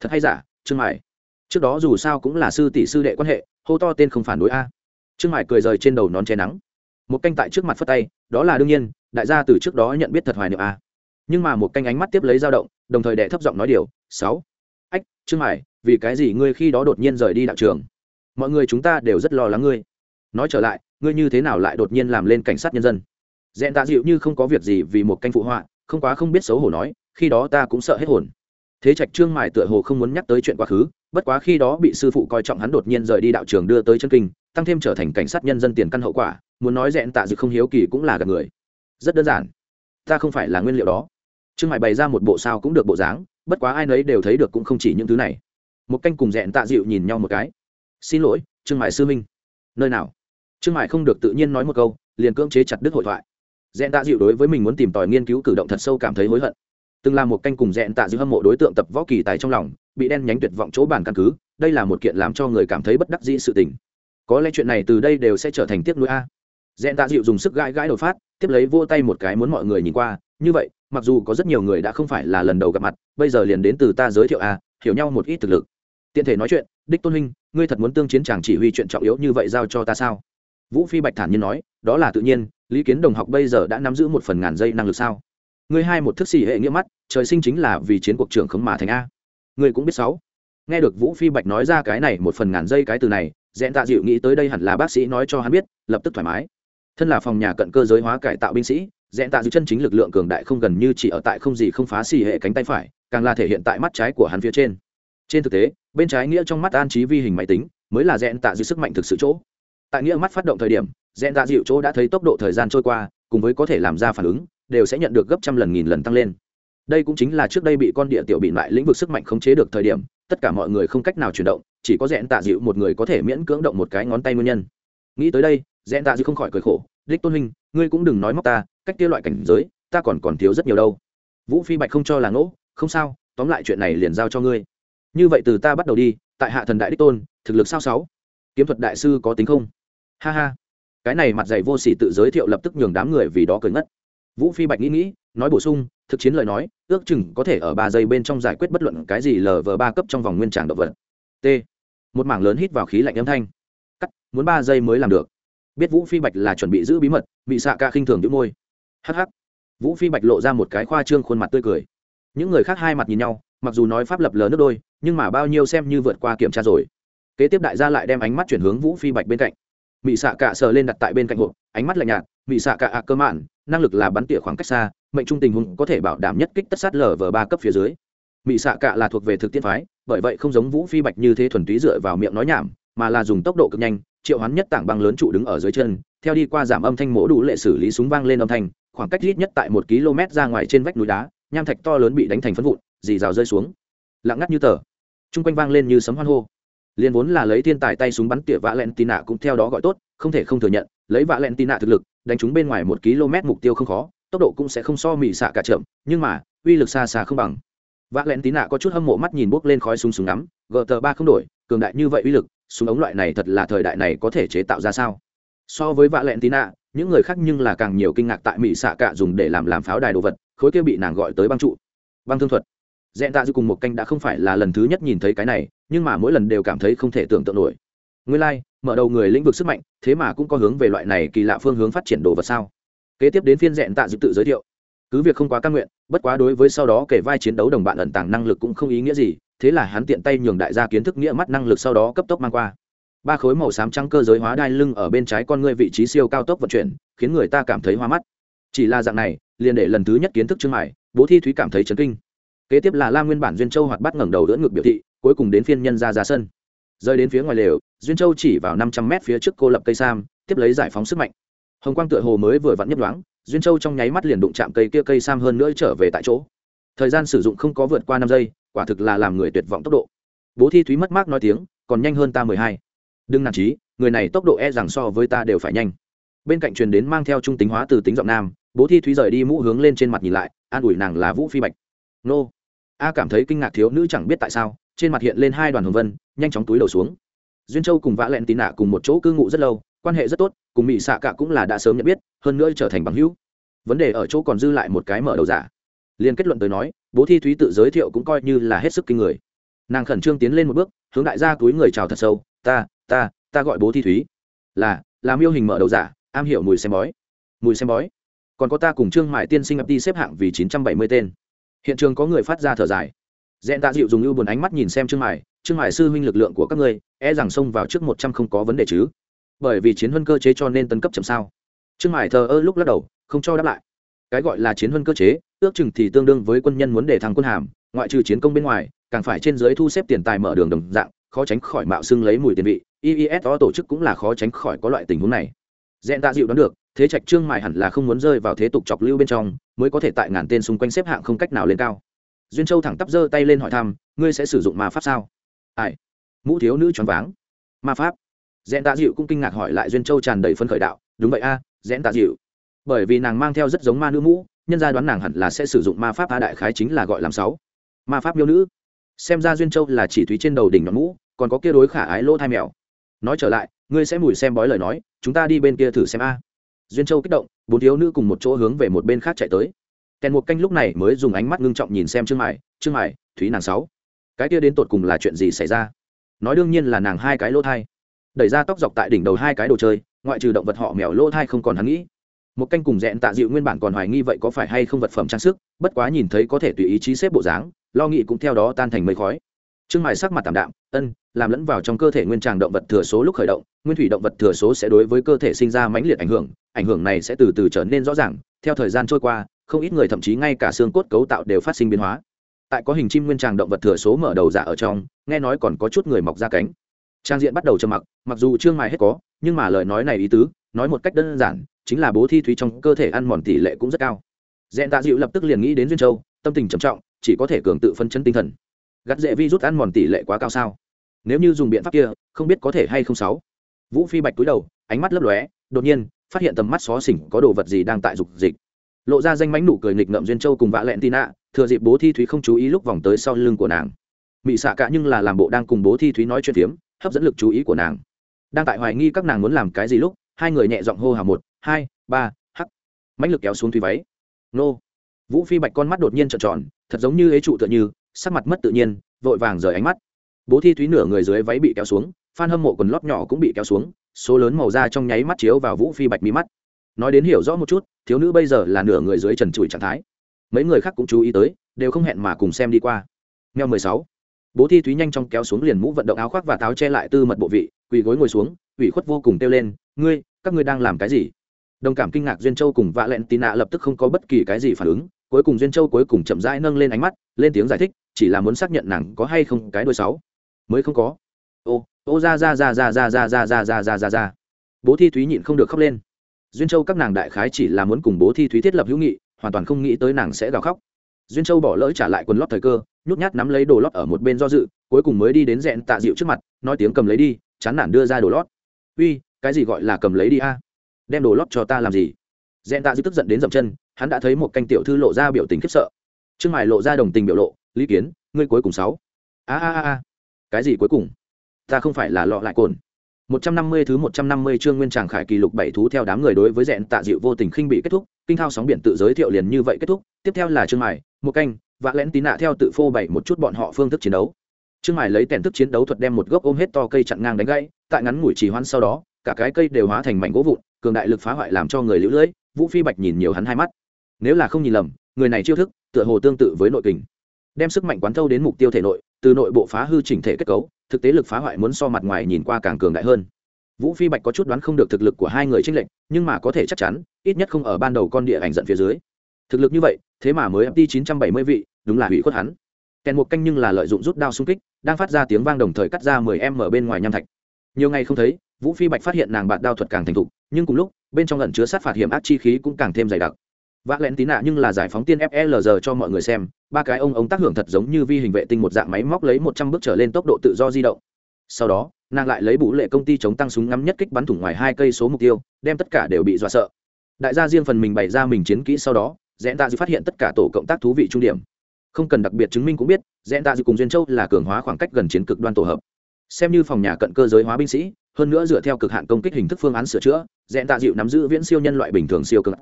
Thật hay giả trương mải trước đó dù sao cũng là sư tỷ sư đệ quan hệ, hô to tên không phản đối a. Trương mải cười rời trên đầu nón che nắng. Một canh tại trước mặt phất tay, đó là đương nhiên, đại gia từ trước đó nhận biết thật hoài niệm a nhưng mà một canh ánh mắt tiếp lấy dao động đồng thời đệ thấp giọng nói điều sáu. Ách trương hải, vì cái gì ngươi khi đó đột nhiên rời đi đạo trường? Mọi người chúng ta đều rất lo lắng ngươi. Nói trở lại ngươi như thế nào lại đột nhiên làm lên cảnh sát nhân dân? Dẹn tạ dịu như không có việc gì vì một canh phụ họa không quá không biết xấu hổ nói khi đó ta cũng sợ hết hồn. Thế trạch trương mải tựa hồ không muốn nhắc tới chuyện quá khứ bất quá khi đó bị sư phụ coi trọng hắn đột nhiên rời đi đạo trường đưa tới chân kinh tăng thêm trở thành cảnh sát nhân dân tiền căn hậu quả muốn nói dẹn tạ dịu không hiếu kỳ cũng là gặp người. Rất đơn giản. Ta không phải là nguyên liệu đó trương Hải bày ra một bộ sao cũng được bộ dáng, bất quá ai nấy đều thấy được cũng không chỉ những thứ này. Một canh cùng dẹn tạ dịu nhìn nhau một cái. Xin lỗi, trương Hải sư minh. Nơi nào? Trương Hải không được tự nhiên nói một câu, liền cưỡng chế chặt đứt hội thoại. Dẹn tạ dịu đối với mình muốn tìm tòi nghiên cứu cử động thật sâu cảm thấy hối hận. Từng là một canh cùng dẹn tạ dịu hâm mộ đối tượng tập võ kỳ tài trong lòng, bị đen nhánh tuyệt vọng chỗ bản căn cứ, đây là một kiện làm cho người cảm thấy bất đắc dĩ sự tình. Có lẽ chuyện này từ đây đều sẽ trở thành tiếc nuối a. Dẹn tạ dịu dùng sức gãi gãi đột phát, tiếp lấy vô tay một cái muốn mọi người nhìn qua, như vậy mặc dù có rất nhiều người đã không phải là lần đầu gặp mặt, bây giờ liền đến từ ta giới thiệu à hiểu nhau một ít thực lực. Tiện thể nói chuyện, đích tôn huynh, ngươi thật muốn tương chiến chàng chỉ huy chuyện trọng yếu như vậy giao cho ta sao? Vũ phi bạch thản nhiên nói, đó là tự nhiên, lý kiến đồng học bây giờ đã nắm giữ một phần ngàn dây năng lực sao? Ngươi hai một thức xì hệ nghĩa mắt, trời sinh chính là vì chiến cuộc trưởng khống mà thành a. Ngươi cũng biết sáu. Nghe được vũ phi bạch nói ra cái này một phần ngàn dây cái từ này, dẹn tạ dịu nghĩ tới đây hẳn là bác sĩ nói cho hắn biết, lập tức thoải mái. Thân là phòng nhà cận cơ giới hóa cải tạo binh sĩ dẹn tạ dư chân chính lực lượng cường đại không gần như chỉ ở tại không gì không phá xì hệ cánh tay phải, càng là thể hiện tại mắt trái của hắn phía trên. Trên thực tế, bên trái nghĩa trong mắt an trí vi hình máy tính mới là dẹn tạ dư sức mạnh thực sự chỗ. Tại nghĩa mắt phát động thời điểm dẹn tạ dịu chỗ đã thấy tốc độ thời gian trôi qua, cùng với có thể làm ra phản ứng, đều sẽ nhận được gấp trăm lần nghìn lần tăng lên. Đây cũng chính là trước đây bị con địa tiểu bị lại lĩnh vực sức mạnh khống chế được thời điểm, tất cả mọi người không cách nào chuyển động, chỉ có dẹn tạ dịu một người có thể miễn cưỡng động một cái ngón tay nguyên nhân. Nghĩ tới đây dẹn tạ dịu không khỏi cười khổ, đích tôn huynh, ngươi cũng đừng nói móc ta cách kia loại cảnh giới, ta còn còn thiếu rất nhiều đâu. Vũ phi bạch không cho là ngỗ, không sao, tóm lại chuyện này liền giao cho ngươi. Như vậy từ ta bắt đầu đi, tại hạ thần đại đích tôn, thực lực sao sáu? Kiếm thuật đại sư có tính không? Ha ha. Cái này mặt dày vô sỉ tự giới thiệu lập tức nhường đám người vì đó cười ngất. Vũ phi bạch nghĩ nghĩ, nói bổ sung, thực chiến lời nói, ước chừng có thể ở ba giây bên trong giải quyết bất luận cái gì lờ vờ ba cấp trong vòng nguyên tràng động vật. T. Một mảng lớn hít vào khí lạnh âm thanh. Cắt, muốn ba giây mới làm được. Biết vũ phi bạch là chuẩn bị giữ bí mật, bị xạ ca khinh thường đĩu môi hh vũ phi bạch lộ ra một cái khoa trương khuôn mặt tươi cười. Những người khác hai mặt nhìn nhau, mặc dù nói pháp lập lờ nước đôi, nhưng mà bao nhiêu xem như vượt qua kiểm tra rồi. Kế tiếp đại gia lại đem ánh mắt chuyển hướng vũ phi bạch bên cạnh. Mỹ xạ cả sờ lên đặt tại bên cạnh hộp, ánh mắt lạnh nhạt mỹ xạ cả ạ, cơ mạn, năng lực là bắn tỉa khoảng cách xa, mệnh trung tình huống có thể bảo đảm nhất kích tất sát lở vờ ba cấp phía dưới. Mỹ xạ cả là thuộc về thực tiễn phái, bởi vậy không giống vũ phi bạch như thế thuần túy dựa vào miệng nói nhảm, mà là dùng tốc độ cực nhanh, triệu hoán nhất tảng băng lớn trụ đứng ở dưới chân, theo đi qua giảm âm thanh mỗ đủ lệ xử lý súng vang lên âm thanh khoảng cách ít nhất tại một km ra ngoài trên vách núi đá, nham thạch to lớn bị đánh thành phân vụn, dì rào rơi xuống. Lặng ngắt như tờ. Chung quanh vang lên như sấm hoan hô. Liền vốn là lấy thiên tài tay súng bắn tỉa vạ len tì nạ cũng theo đó gọi tốt, không thể không thừa nhận, lấy vạ len tì nạ thực lực, đánh chúng bên ngoài một km mục tiêu không khó, tốc độ cũng sẽ không so mị xạ cả chậm, nhưng mà, uy lực xa xa không bằng. Vạ len tì nạ có chút hâm mộ mắt nhìn bốc lên khói súng súng ngắm gờ tờ ba không đổi, cường đại như vậy uy lực, súng ống loại này thật là thời đại này có thể chế tạo ra sao? So với vạ lẹn tì nạ những người khác nhưng là càng nhiều kinh ngạc tại mỹ xạ cả dùng để làm làm pháo đài đồ vật khối kia bị nàng gọi tới băng trụ. Băng thương thuật. Dẹn tạ dư cùng một canh đã không phải là lần thứ nhất nhìn thấy cái này nhưng mà mỗi lần đều cảm thấy không thể tưởng tượng nổi. Nguyên lai、like, mở đầu người lĩnh vực sức mạnh thế mà cũng có hướng về loại này kỳ lạ phương hướng phát triển đồ vật sao? Kế tiếp đến phiên dẹn tạ dư tự giới thiệu. Cứ việc không quá căn nguyện bất quá đối với sau đó kể vai chiến đấu đồng bạn ẩn tàng năng lực cũng không ý nghĩa gì thế là hắn tiện tay nhường đại gia kiến thức nghĩa mắt năng lực sau đó cấp tốc mang qua ba khối màu xám trắng cơ giới hóa đai lưng ở bên trái con ngươi vị trí siêu cao tốc vận chuyển, khiến người ta cảm thấy hoa mắt. Chỉ là dạng này, liền để lần thứ nhất kiến thức chương mại bố thi thúy cảm thấy chấn kinh. Kế tiếp là la nguyên bản duyên châu hoạt bắt ngẩng đầu đỡ ngược biểu thị, cuối cùng đến phiên nhân ra ra sân. Rơi đến phía ngoài lều, duyên châu chỉ vào năm trăm mét phía trước cô lập cây sam, tiếp lấy giải phóng sức mạnh. Hồng quang tựa hồ mới vừa vặn nhấp đoáng duyên châu trong nháy mắt liền đụng chạm cây kia cây sam hơn nữa trở về tại chỗ. Thời gian sử dụng không có vượt qua năm giây, quả thực là làm người tuyệt vọng tốc độ. Bố thi thúy mất mát nói tiếng, còn nhanh hơn ta mười hai đừng nản trí người này tốc độ e rằng so với ta đều phải nhanh. Bên cạnh truyền đến mang theo trung tính hóa từ tính giọng nam, bố thi thúy rời đi mũ hướng lên trên mặt nhìn lại, an ủi nàng là vũ phi bạch. Nô. A cảm thấy kinh ngạc thiếu nữ chẳng biết tại sao, trên mặt hiện lên hai đoàn hồng vân, nhanh chóng túi đầu xuống. Duyên châu cùng vã lẹn tín nạ cùng một chỗ cư ngụ rất lâu, quan hệ rất tốt, cùng mỹ xạ cả cũng là đã sớm nhận biết, hơn nữa trở thành bằng hữu. Vấn đề ở chỗ còn dư lại một cái mở đầu giả. Liền kết luận tới nói, bố thi thúy tự giới thiệu cũng coi như là hết sức kinh người. Nàng khẩn trương tiến lên một bước, hướng đại gia túi người chào thật sâu, ta ta ta gọi bố thi thúy. Là làm yêu hình mở đầu giả, am hiểu mùi xem bói. Mùi xem bói. Còn có ta cùng trương mại tiên sinh ập đi xếp hạng vì chín trăm bảy mươi tên. Hiện trường có người phát ra thở dài. Dẹn tạ dịu dùng ưu buồn ánh mắt nhìn xem trương mại. Trương mại sư huynh lực lượng của các ngươi e rằng xông vào trước một trăm không có vấn đề chứ. Bởi vì chiến huân cơ chế cho nên tấn cấp chậm sao. Trương mại thờ ơ lúc lắc đầu, không cho đáp lại. Cái gọi là chiến huân cơ chế, ước chừng thì tương đương với quân nhân muốn để thăng quân hàm, ngoại trừ chiến công bên ngoài, càng phải trên dưới thu xếp tiền tài mở đường đồng dạng, khó tránh khỏi mạo xưng lấy mùi tiền vị iiso tổ chức cũng là khó tránh khỏi có loại tình huống này. Dẹn tạ dịu đoán được thế trạch trương mài hẳn là không muốn rơi vào thế tục chọc lưu bên trong mới có thể tại ngàn tên xung quanh xếp hạng không cách nào lên cao. Duyên châu thẳng tắp giơ tay lên hỏi thăm ngươi sẽ sử dụng ma pháp sao? Ai? Mũ thiếu nữ choáng váng. Ma pháp? Dẹn tạ dịu cũng kinh ngạc hỏi lại duyên châu tràn đầy phấn khởi đạo đúng vậy a à, dẹn tạ dịu. Bởi vì nàng mang theo rất giống ma nữ mũ nhân gia đoán nàng hẳn là sẽ sử dụng ma pháp a đại khái chính là gọi làm sáu. Ma pháp miêu nữ. Xem ra duyên châu là chỉ thúy trên đầu đỉnh nhọn mũ còn có kia đối khả ái lỗ thai mèo nói trở lại, ngươi sẽ mùi xem bói lời nói, chúng ta đi bên kia thử xem a. Duyên châu kích động, bốn thiếu nữ cùng một chỗ hướng về một bên khác chạy tới. Kèn một canh lúc này mới dùng ánh mắt ngưng trọng nhìn xem trương mải trương mải thúy nàng sáu, cái kia đến tột cùng là chuyện gì xảy ra? Nói đương nhiên là nàng hai cái lỗ thai. Đẩy ra tóc dọc tại đỉnh đầu hai cái đồ chơi, ngoại trừ động vật họ mèo lỗ thai không còn hắn nghĩ. Một canh cùng dẹn tạ dịu nguyên bản còn hoài nghi vậy có phải hay không vật phẩm trang sức, bất quá nhìn thấy có thể tùy ý chí xếp bộ dáng, lo nghĩ cũng theo đó tan thành mây khói trương mài sắc mặt tạm đạm, ân, làm lẫn vào trong cơ thể nguyên tràng động vật thừa số lúc khởi động, nguyên thủy động vật thừa số sẽ đối với cơ thể sinh ra mãnh liệt ảnh hưởng ảnh hưởng này sẽ từ từ trở nên rõ ràng, theo thời gian trôi qua, không ít người thậm chí ngay cả xương cốt cấu tạo đều phát sinh biến hóa. Tại có hình chim nguyên tràng động vật thừa số mở đầu giả ở trong, nghe nói còn có chút người mọc ra cánh. Trang diện bắt đầu trầm mặc mặc dù trương mài hết có, nhưng mà lời nói này ý tứ, nói một cách đơn giản, chính là bố thi thúy trong cơ thể ăn mòn tỷ lệ cũng rất cao. Dẹn tạ dịu lập tức liền nghĩ đến duyên châu, tâm tình trầm trọng, chỉ có thể cường tự phân chân tinh thần gắt dễ vi rút ăn mòn tỷ lệ quá cao sao? Nếu như dùng biện pháp kia, không biết có thể hay không sáu. Vũ phi bạch cúi đầu, ánh mắt lấp lóe, đột nhiên, phát hiện tầm mắt xó xỉnh có đồ vật gì đang tại dục dịch. Lộ ra danh mánh nụ cười nghịch ngợm duyên châu cùng vạ lẹn tì nạ thừa dịp bố thi thúy không chú ý lúc vòng tới sau lưng của nàng. Mị xạ cả nhưng là làm bộ đang cùng bố thi thúy nói chuyện phiếm, hấp dẫn lực chú ý của nàng. Đang tại hoài nghi các nàng muốn làm cái gì lúc, hai người nhẹ giọng hô hào một, hai, ba, hắc. Mãnh lực kéo xuống thúy váy. Nô. Vũ phi bạch con mắt đột nhiên trợn tròn, thật giống như ế trụ tựa như sắc mặt mất tự nhiên, vội vàng rời ánh mắt. Bố thi thúy nửa người dưới váy bị kéo xuống, phan hâm mộ quần lót nhỏ cũng bị kéo xuống, số lớn màu da trong nháy mắt chiếu vào vũ phi bạch mí mắt. Nói đến hiểu rõ một chút, thiếu nữ bây giờ là nửa người dưới trần trụi trạng thái. Mấy người khác cũng chú ý tới, đều không hẹn mà cùng xem đi qua. Mèo mười sáu. Bố thi thúy nhanh chóng kéo xuống liền mũ vận động áo khoác và táo che lại tư mật bộ vị, quỳ gối ngồi xuống, ủy khuất vô cùng kêu lên, ngươi, các ngươi đang làm cái gì? Đồng cảm kinh ngạc duyên châu cùng vạ lẹn tì nạ lập tức không có bất kỳ cái gì phản ứng, cuối cùng duyên châu cuối cùng chậm rãi nâng lên ánh mắt, lên tiếng giải thích chỉ là muốn xác nhận nàng có hay không cái đôi sáu mới không có ô ô ra ra ra ra ra ra ra ra ra ra ra ra bố thi thúy nhịn không được khóc lên duyên châu các nàng đại khái chỉ là muốn cùng bố thi thúy thiết lập hữu nghị hoàn toàn không nghĩ tới nàng sẽ gào khóc duyên châu bỏ lỡ trả lại quần lót thời cơ nhút nhát nắm lấy đồ lót ở một bên do dự cuối cùng mới đi đến rẽn tạ dịu trước mặt nói tiếng cầm lấy đi chán nản đưa ra đồ lót uy cái gì gọi là cầm lấy đi a đem đồ lót cho ta làm gì rẽn tạ dịu tức giận đến dậm chân hắn đã thấy một canh tiểu thư lộ ra biểu tình khiếp sợ trương mài lộ ra đồng tình biểu lộ lý kiến ngươi cuối cùng sáu a a a cái gì cuối cùng ta không phải là lọ lại cồn 150 thứ 150 chương nguyên tràng khải kỷ lục bảy thú theo đám người đối với dẹn tạ dịu vô tình khinh bị kết thúc, kinh thao sóng biển tự giới thiệu liền như vậy kết thúc, tiếp theo là chương mài, một canh, vạ lén tí nạ theo tự phô bày một chút bọn họ phương thức chiến đấu. Chương mài lấy tèn thức chiến đấu thuật đem một gốc ôm hết to cây chặn ngang đánh gãy, tại ngắn ngủi trì hoãn sau đó, cả cái cây đều hóa thành mảnh gỗ vụn, cường đại lực phá hoại làm cho người liễu lưỡi, Vũ Phi Bạch nhìn nhiều hắn hai mắt. Nếu là không nhìn lầm, người này chiêu thức, tựa hồ tương tự với nội kình. Đem sức mạnh quán thâu đến mục tiêu thể nội, từ nội bộ phá hư chỉnh thể kết cấu, thực tế lực phá hoại muốn so mặt ngoài nhìn qua càng cường đại hơn. Vũ phi bạch có chút đoán không được thực lực của hai người tranh lệch nhưng mà có thể chắc chắn ít nhất không ở ban đầu con địa ảnh giận phía dưới. Thực lực như vậy thế mà mới mt chín trăm bảy mươi vị đúng là hủy khuất hắn. Kèn một canh nhưng là lợi dụng rút đao xung kích đang phát ra tiếng vang đồng thời cắt ra mười em ở bên ngoài nham thạch. Nhiều ngày không thấy vũ phi bạch phát hiện nàng bạn đao thuật càng thành thục nhưng cùng lúc bên trong lần chứa sát phạt hiểm ác chi khí cũng càng thêm dày đặc vác lén tí nạ nhưng là giải phóng tiên flg cho mọi người xem. Ba cái ông ông tác hưởng thật giống như vi hình vệ tinh một dạng máy móc lấy một trăm bước trở lên tốc độ tự do di động. Sau đó, nàng lại lấy bủ lệ công ty chống tăng súng ngắm nhất kích bắn thủng ngoài hai cây số mục tiêu, đem tất cả đều bị dọa sợ. Đại gia riêng phần mình bày ra mình chiến kỹ sau đó, rẽn tạ dư phát hiện tất cả tổ cộng tác thú vị trung điểm. Không cần đặc biệt chứng minh cũng biết, rẽn tạ dư cùng duyên châu là cường hóa khoảng cách gần chiến cực đoan tổ hợp. Xem như phòng nhà cận cơ giới hóa binh sĩ, hơn nữa dựa theo cực hạn công kích hình thức phương án sửa chữa, rẽn tạ dịu nắm giữ viễn siêu nhân loại bình thường siêu cực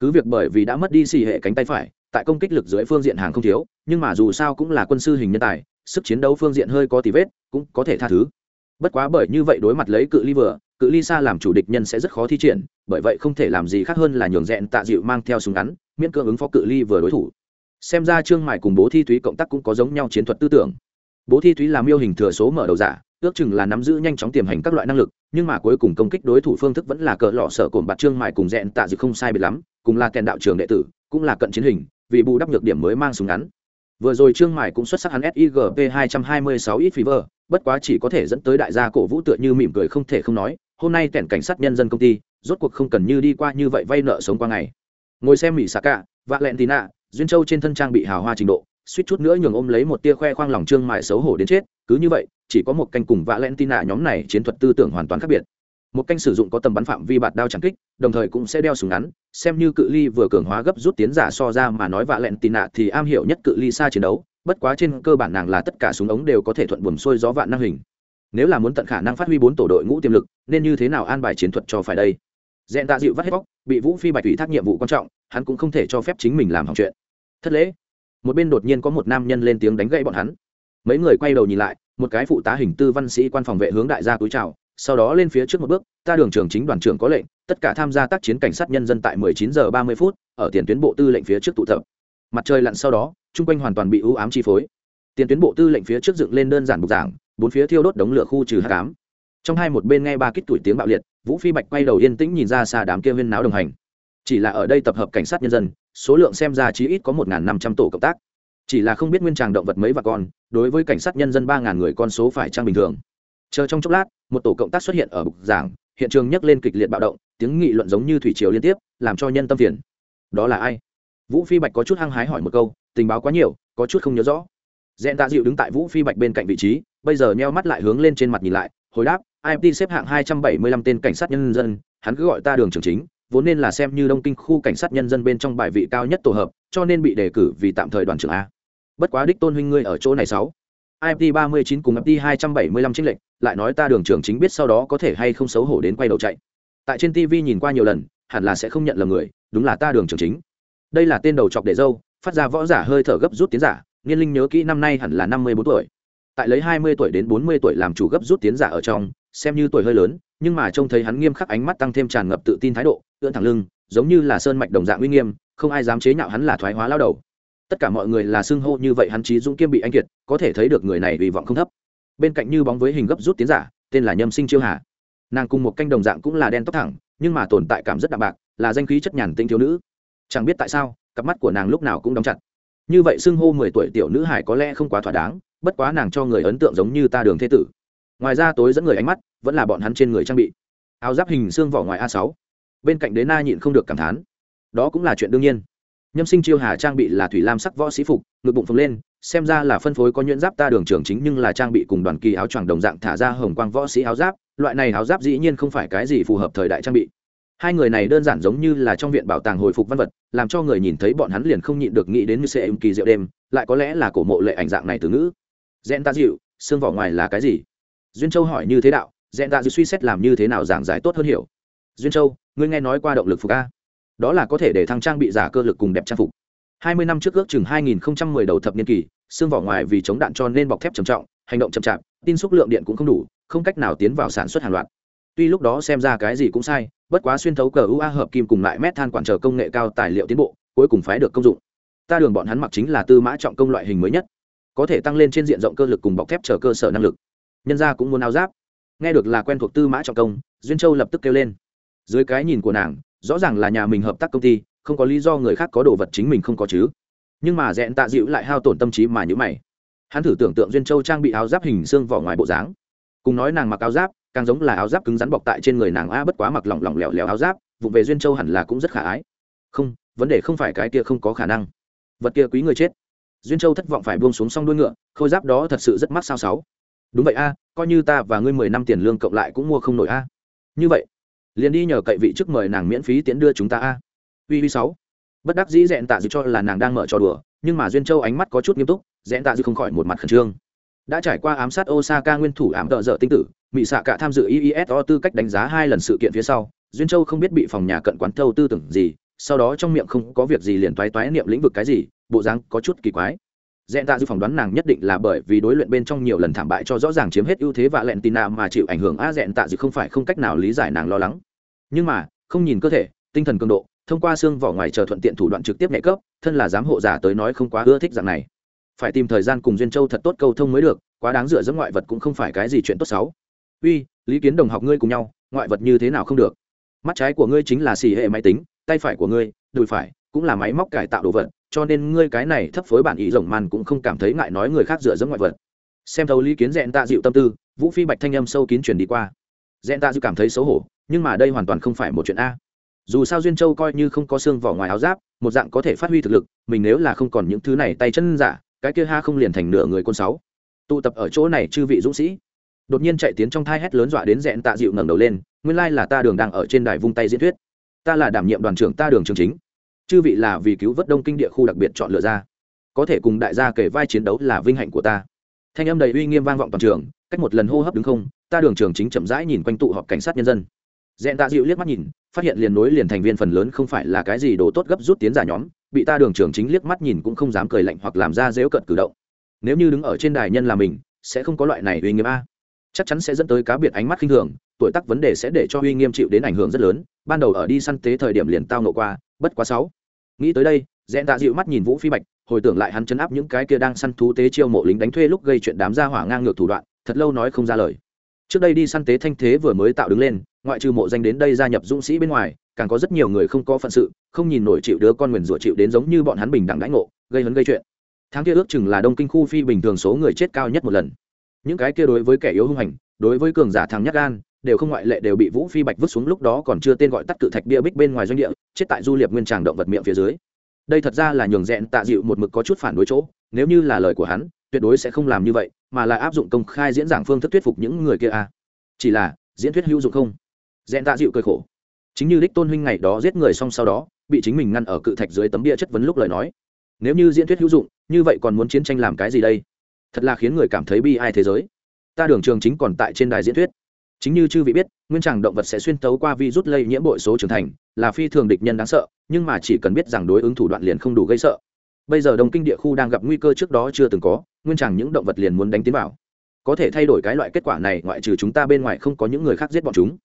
cứ việc bởi vì đã mất đi xì hệ cánh tay phải, tại công kích lực dưới phương diện hàng không thiếu, nhưng mà dù sao cũng là quân sư hình nhân tài, sức chiến đấu phương diện hơi có tí vết, cũng có thể tha thứ. Bất quá bởi như vậy đối mặt lấy cự ly vừa, cự ly xa làm chủ địch nhân sẽ rất khó thi triển, bởi vậy không thể làm gì khác hơn là nhường rẽn tạ dịu mang theo súng ngắn, miễn cưỡng ứng phó cự ly vừa đối thủ. Xem ra trương mải cùng bố thi thúy cộng tác cũng có giống nhau chiến thuật tư tưởng. Bố thi thúy làm miêu hình thừa số mở đầu giả, ước chừng là nắm giữ nhanh chóng tiềm hành các loại năng lực, nhưng mà cuối cùng công kích đối thủ phương thức vẫn là cỡ lọ sở cồn bạt trương mải cùng rẽn tạ dịu không sai biệt lắm cùng là kèn đạo trường đệ tử, cũng là cận chiến hình, vì bù đắp nhược điểm mới mang súng ngắn. Vừa rồi trương mải cũng xuất sắc hắn sigp 226 ít fever, bất quá chỉ có thể dẫn tới đại gia cổ vũ tựa như mỉm cười không thể không nói, hôm nay tẻn cảnh sát nhân dân công ty, rốt cuộc không cần như đi qua như vậy vay nợ sống qua ngày. Ngồi xem mỹ xạ cả vạ lẹn tì nạ duyên châu trên thân trang bị hào hoa trình độ, suýt chút nữa nhường ôm lấy một tia khoe khoang lòng trương mại xấu hổ đến chết, cứ như vậy, chỉ có một canh cùng vạ lẹn nạ nhóm này chiến thuật tư tưởng hoàn toàn khác biệt một canh sử dụng có tầm bắn phạm vi bạt đao chẳng kích, đồng thời cũng sẽ đeo súng ngắn. Xem như cự ly vừa cường hóa gấp rút tiến giả so ra mà nói vạ lẹn tì nạ thì am hiểu nhất cự ly xa chiến đấu, bất quá trên cơ bản nàng là tất cả súng ống đều có thể thuận buồm xuôi gió vạn năng hình. Nếu là muốn tận khả năng phát huy bốn tổ đội ngũ tiềm lực, nên như thế nào an bài chiến thuật cho phải đây? Dẹn tạ dịu vắt hết bóc, bị vũ phi bạch ủy thác nhiệm vụ quan trọng, hắn cũng không thể cho phép chính mình làm hỏng chuyện. Thất lễ. Một bên đột nhiên có một nam nhân lên tiếng đánh gãy bọn hắn. Mấy người quay đầu nhìn lại, một cái phụ tá hình tư văn sĩ quan phòng vệ hướng đại gia túi chào sau đó lên phía trước một bước, ta đường trưởng chính đoàn trưởng có lệnh, tất cả tham gia tác chiến cảnh sát nhân dân tại 19 giờ 30 phút, ở tiền tuyến bộ tư lệnh phía trước tụ tập. Mặt trời lặn sau đó, chung quanh hoàn toàn bị ưu ám chi phối. Tiền tuyến bộ tư lệnh phía trước dựng lên đơn giản bục giảng, bốn phía thiêu đốt đống lửa khu trừ hắc ám. Trong hai một bên nghe ba kích tuổi tiếng bạo liệt, vũ phi bạch quay đầu yên tĩnh nhìn ra xa đám kia viên náo đồng hành. Chỉ là ở đây tập hợp cảnh sát nhân dân, số lượng xem ra chí ít có một năm trăm tổ cộng tác. Chỉ là không biết nguyên tràng động vật mấy và con, đối với cảnh sát nhân dân ba ngàn người con số phải trang bình thường chờ trong chốc lát, một tổ cộng tác xuất hiện ở bục giảng, hiện trường nhấc lên kịch liệt bạo động, tiếng nghị luận giống như thủy triều liên tiếp, làm cho nhân tâm phiền. Đó là ai? Vũ phi bạch có chút hăng hái hỏi một câu, tình báo quá nhiều, có chút không nhớ rõ. Dẹn tạ dịu đứng tại vũ phi bạch bên cạnh vị trí, bây giờ nheo mắt lại hướng lên trên mặt nhìn lại, hồi đáp imt xếp hạng hai trăm bảy mươi lăm tên cảnh sát nhân dân, hắn cứ gọi ta đường trường chính, vốn nên là xem như đông kinh khu cảnh sát nhân dân bên trong bài vị cao nhất tổ hợp, cho nên bị đề cử vì tạm thời đoàn trưởng a. Bất quá đích tôn huynh ngươi ở chỗ này sáu imt ba mươi chín cùng imt hai trăm bảy mươi lăm chính lệnh lại nói ta đường trưởng chính biết sau đó có thể hay không xấu hổ đến quay đầu chạy. Tại trên tv nhìn qua nhiều lần, hẳn là sẽ không nhận là người, đúng là ta đường trưởng chính. Đây là tên đầu chọc để dâu, phát ra võ giả hơi thở gấp rút tiến giả, niên linh nhớ kỹ năm nay hẳn là năm mươi bốn tuổi. Tại lấy hai mươi tuổi đến bốn mươi tuổi làm chủ gấp rút tiến giả ở trong, xem như tuổi hơi lớn, nhưng mà trông thấy hắn nghiêm khắc ánh mắt tăng thêm tràn ngập tự tin thái độ, ưỡn thẳng lưng, giống như là sơn mạch đồng dạng uy nghiêm, không ai dám chế nhạo hắn là thoái hóa lao đầu tất cả mọi người là xưng hô như vậy hắn trí dũng kiêm bị anh kiệt, có thể thấy được người này hy vọng không thấp. Bên cạnh như bóng với hình gấp rút tiến giả, tên là nhâm sinh chiêu hà. Nàng cùng một canh đồng dạng cũng là đen tóc thẳng, nhưng mà tồn tại cảm rất đạm bạc, là danh khí chất nhàn tinh thiếu nữ. Chẳng biết tại sao, cặp mắt của nàng lúc nào cũng đóng chặt. Như vậy xưng hô mười tuổi tiểu nữ hải có lẽ không quá thỏa đáng, bất quá nàng cho người ấn tượng giống như ta đường thế tử. Ngoài ra tối dẫn người ánh mắt, vẫn là bọn hắn trên người trang bị. Áo giáp hình xương vỏ ngoài a sáu. Bên cạnh đế na nhịn không được cảm thán. Đó cũng là chuyện đương nhiên nhâm sinh chiêu hà trang bị là thủy lam sắc võ sĩ phục, ngực bụng phồng lên, xem ra là phân phối có nhuyễn giáp ta đường trường chính nhưng là trang bị cùng đoàn kỳ áo choàng đồng dạng thả ra hồng quang võ sĩ áo giáp, loại này áo giáp dĩ nhiên không phải cái gì phù hợp thời đại trang bị. Hai người này đơn giản giống như là trong viện bảo tàng hồi phục văn vật, làm cho người nhìn thấy bọn hắn liền không nhịn được nghĩ đến như sẽ kỳ diệu đêm, lại có lẽ là cổ mộ lệ ảnh dạng này từ ngữ. Dẹn ta dịu, xương vỏ ngoài là cái gì? Duyên châu hỏi như thế đạo dẹn ta dịu suy xét làm như thế nào giảng giải tốt hơn hiểu. Duyên châu, ngươi nghe nói qua động lực phục a đó là có thể để thăng trang bị giả cơ lực cùng đẹp trang phục. Hai mươi năm trước ước chừng hai nghìn mười đầu thập niên kỳ, xương vỏ ngoài vì chống đạn cho nên bọc thép trầm trọng, hành động chậm chạp, tin xúc lượng điện cũng không đủ, không cách nào tiến vào sản xuất hàng loạt. Tuy lúc đó xem ra cái gì cũng sai, bất quá xuyên thấu cờ ua hợp kim cùng lại mét than quản trở công nghệ cao tài liệu tiến bộ, cuối cùng phái được công dụng. Ta đường bọn hắn mặc chính là tư mã trọng công loại hình mới nhất, có thể tăng lên trên diện rộng cơ lực cùng bọc thép chờ cơ sở năng lực. Nhân gia cũng muốn áo giáp. Nghe được là quen thuộc tư mã trọng công, duyên châu lập tức kêu lên. Dưới cái nhìn của nàng rõ ràng là nhà mình hợp tác công ty, không có lý do người khác có đồ vật chính mình không có chứ. Nhưng mà dẹn tạ dịu lại hao tổn tâm trí mà nhữ mày. Hắn thử tưởng tượng duyên châu trang bị áo giáp hình xương vỏ ngoài bộ dáng. Cùng nói nàng mặc áo giáp, càng giống là áo giáp cứng rắn bọc tại trên người nàng a bất quá mặc lỏng lỏng lẻo lẻo áo giáp vụ về duyên châu hẳn là cũng rất khả ái. Không, vấn đề không phải cái kia không có khả năng. Vật kia quý người chết. Duyên châu thất vọng phải buông xuống xong đuôi ngựa, khôi giáp đó thật sự rất mắc sao sáu. Đúng vậy a, coi như ta và ngươi mười năm tiền lương cộng lại cũng mua không nổi a. Như vậy liền đi nhờ cậy vị chức mời nàng miễn phí tiễn đưa chúng ta a. Uy uy sáu. Bất đắc dĩ dẹn tạ dư cho là nàng đang mở trò đùa, nhưng mà duyên châu ánh mắt có chút nghiêm túc, dẹn tạ dư không khỏi một mặt khẩn trương. Đã trải qua ám sát osaka nguyên thủ ảm tợ dở tinh tử mỹ xạ cả tham dự iiso tư cách đánh giá hai lần sự kiện phía sau, duyên châu không biết bị phòng nhà cận quán thâu tư tưởng gì, sau đó trong miệng không có việc gì liền toái toái niệm lĩnh vực cái gì, bộ dáng có chút kỳ quái dẹn tạ dư phỏng đoán nàng nhất định là bởi vì đối luyện bên trong nhiều lần thảm bại cho rõ ràng chiếm hết ưu thế và lẹn tin mà chịu ảnh hưởng. A dẹn tạ dư không phải không cách nào lý giải nàng lo lắng. Nhưng mà, không nhìn cơ thể, tinh thần cường độ, thông qua xương vỏ ngoài chờ thuận tiện thủ đoạn trực tiếp nhạy cấp, thân là giám hộ giả tới nói không quá ưa thích dạng này. Phải tìm thời gian cùng duyên châu thật tốt câu thông mới được, quá đáng dựa dẫm ngoại vật cũng không phải cái gì chuyện tốt xấu. Uy, lý kiến đồng học ngươi cùng nhau, ngoại vật như thế nào không được? Mắt trái của ngươi chính là xì hệ máy tính, tay phải của ngươi, đùi phải cũng là máy móc cải tạo đồ vật, cho nên ngươi cái này thấp phối bản ý rồng man cũng không cảm thấy ngại nói người khác dựa dẫm ngoại vật. Xem thấu lý kiến dẹn tạ dịu tâm tư, vũ phi bạch thanh âm sâu kín truyền đi qua. Dẹn tạ dịu cảm thấy xấu hổ, nhưng mà đây hoàn toàn không phải một chuyện a. Dù sao duyên châu coi như không có xương vỏ ngoài áo giáp, một dạng có thể phát huy thực lực, mình nếu là không còn những thứ này tay chân giả, cái kia ha không liền thành nửa người côn sáu. Tụ tập ở chỗ này chư vị dũng sĩ. Đột nhiên chạy tiến trong thai hét lớn dọa đến dẹn tạ dịu ngẩng đầu lên, nguyên lai là ta đường đang ở trên đài vung tay diễn thuyết. Ta là đảm nhiệm đoàn trưởng, ta đường trường chính chư vị là vì cứu vớt đông kinh địa khu đặc biệt chọn lựa ra. Có thể cùng đại gia kể vai chiến đấu là vinh hạnh của ta. Thanh âm đầy uy nghiêm vang vọng toàn trường, cách một lần hô hấp đứng không, ta đường trường chính chậm rãi nhìn quanh tụ họp cảnh sát nhân dân. Dẹn tạ dịu liếc mắt nhìn, phát hiện liền nối liền thành viên phần lớn không phải là cái gì đồ tốt gấp rút tiến giả nhóm, bị ta đường trưởng chính liếc mắt nhìn cũng không dám cười lạnh hoặc làm ra dễu cận cử động. Nếu như đứng ở trên đài nhân là mình, sẽ không có loại này uy nghiêm a. Chắc chắn sẽ dẫn tới cá biệt ánh mắt khinh thường, tuổi tác vấn đề sẽ để cho uy nghiêm chịu đến ảnh hưởng rất lớn. Ban đầu ở đi săn tế thời điểm liền tao nộ qua, bất quá sáu nghĩ tới đây, dẹn tạ dịu mắt nhìn vũ phi bạch, hồi tưởng lại hắn chấn áp những cái kia đang săn thú tế chiêu mộ lính đánh thuê lúc gây chuyện đám gia hỏa ngang ngược thủ đoạn, thật lâu nói không ra lời. Trước đây đi săn tế thanh thế vừa mới tạo đứng lên, ngoại trừ mộ danh đến đây gia nhập dũng sĩ bên ngoài, càng có rất nhiều người không có phận sự, không nhìn nổi chịu đứa con nguyền rủa chịu đến giống như bọn hắn bình đẳng đãi ngộ, gây hấn gây chuyện. Tháng kia ước chừng là đông kinh khu phi bình thường số người chết cao nhất một lần. Những cái kia đối với kẻ yếu hung hành, đối với cường giả thằng nhắc gan đều không ngoại lệ đều bị vũ phi bạch vứt xuống lúc đó còn chưa tên gọi tắt cự thạch bia bích bên ngoài doanh địa, chết tại du liệp nguyên tràng động vật miệng phía dưới. Đây thật ra là nhường rẽn tạ dịu một mực có chút phản đối chỗ, nếu như là lời của hắn, tuyệt đối sẽ không làm như vậy, mà là áp dụng công khai diễn giảng phương thức thuyết phục những người kia à. chỉ là, diễn thuyết hữu dụng không? Rẽn tạ dịu cười khổ. Chính như đích tôn huynh ngày đó giết người xong sau đó, bị chính mình ngăn ở cự thạch dưới tấm bia chất vấn lúc lời nói. Nếu như diễn thuyết hữu dụng, như vậy còn muốn chiến tranh làm cái gì đây? Thật là khiến người cảm thấy bi ai thế giới. Ta đường trường chính còn tại trên đài diễn thuyết chính như chư vị biết, nguyên tràng động vật sẽ xuyên tấu qua virus lây nhiễm bội số trưởng thành, là phi thường địch nhân đáng sợ, nhưng mà chỉ cần biết rằng đối ứng thủ đoạn liền không đủ gây sợ. Bây giờ đồng kinh địa khu đang gặp nguy cơ trước đó chưa từng có, nguyên tràng những động vật liền muốn đánh tiến vào. Có thể thay đổi cái loại kết quả này ngoại trừ chúng ta bên ngoài không có những người khác giết bọn chúng.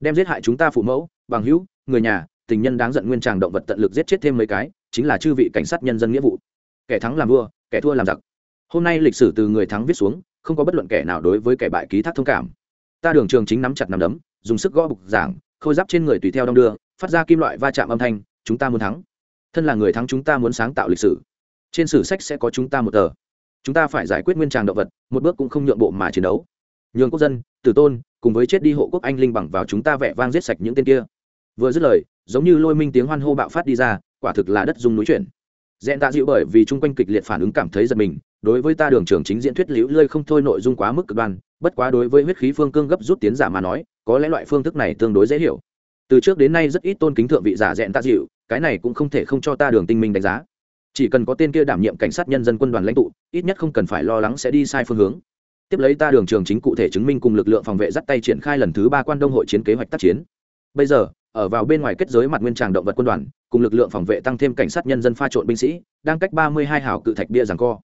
Đem giết hại chúng ta phụ mẫu, bằng hữu, người nhà, tình nhân đáng giận nguyên tràng động vật tận lực giết chết thêm mấy cái, chính là chư vị cảnh sát nhân dân nghĩa vụ. Kẻ thắng làm vua, kẻ thua làm giặc. Hôm nay lịch sử từ người thắng viết xuống, không có bất luận kẻ nào đối với kẻ bại ký thác thông cảm ta đường trường chính nắm chặt nắm đấm, dùng sức gõ bục giảng, khôi giáp trên người tùy theo đong đưa, phát ra kim loại va chạm âm thanh, chúng ta muốn thắng. Thân là người thắng chúng ta muốn sáng tạo lịch sử. Trên sử sách sẽ có chúng ta một tờ. Chúng ta phải giải quyết nguyên tràng động vật, một bước cũng không nhượng bộ mà chiến đấu. Nhường quốc dân, tử tôn, cùng với chết đi hộ quốc anh linh bằng vào chúng ta vẽ vang giết sạch những tên kia. Vừa dứt lời, giống như lôi minh tiếng hoan hô bạo phát đi ra, quả thực là đất dung núi chuyển. Dẹn tạ dịu bởi vì chung quanh kịch liệt phản ứng cảm thấy giật mình, đối với ta đường trường chính diễn thuyết liễu lơi không thôi nội dung quá mức cực đoan bất quá đối với huyết khí phương cương gấp rút tiến giả mà nói, có lẽ loại phương thức này tương đối dễ hiểu. Từ trước đến nay rất ít tôn kính thượng vị giả dẹn ta dịu, cái này cũng không thể không cho ta đường tinh minh đánh giá. Chỉ cần có tên kia đảm nhiệm cảnh sát nhân dân quân đoàn lãnh tụ, ít nhất không cần phải lo lắng sẽ đi sai phương hướng. Tiếp lấy ta đường trường chính cụ thể chứng minh cùng lực lượng phòng vệ dắt tay triển khai lần thứ ba quan đông hội chiến kế hoạch tác chiến. Bây giờ, ở vào bên ngoài kết giới mặt nguyên tràng động vật quân đoàn, cùng lực lượng phòng vệ tăng thêm cảnh sát nhân dân pha trộn binh sĩ, đang cách ba mươi hai hào cự thạch bia rằng co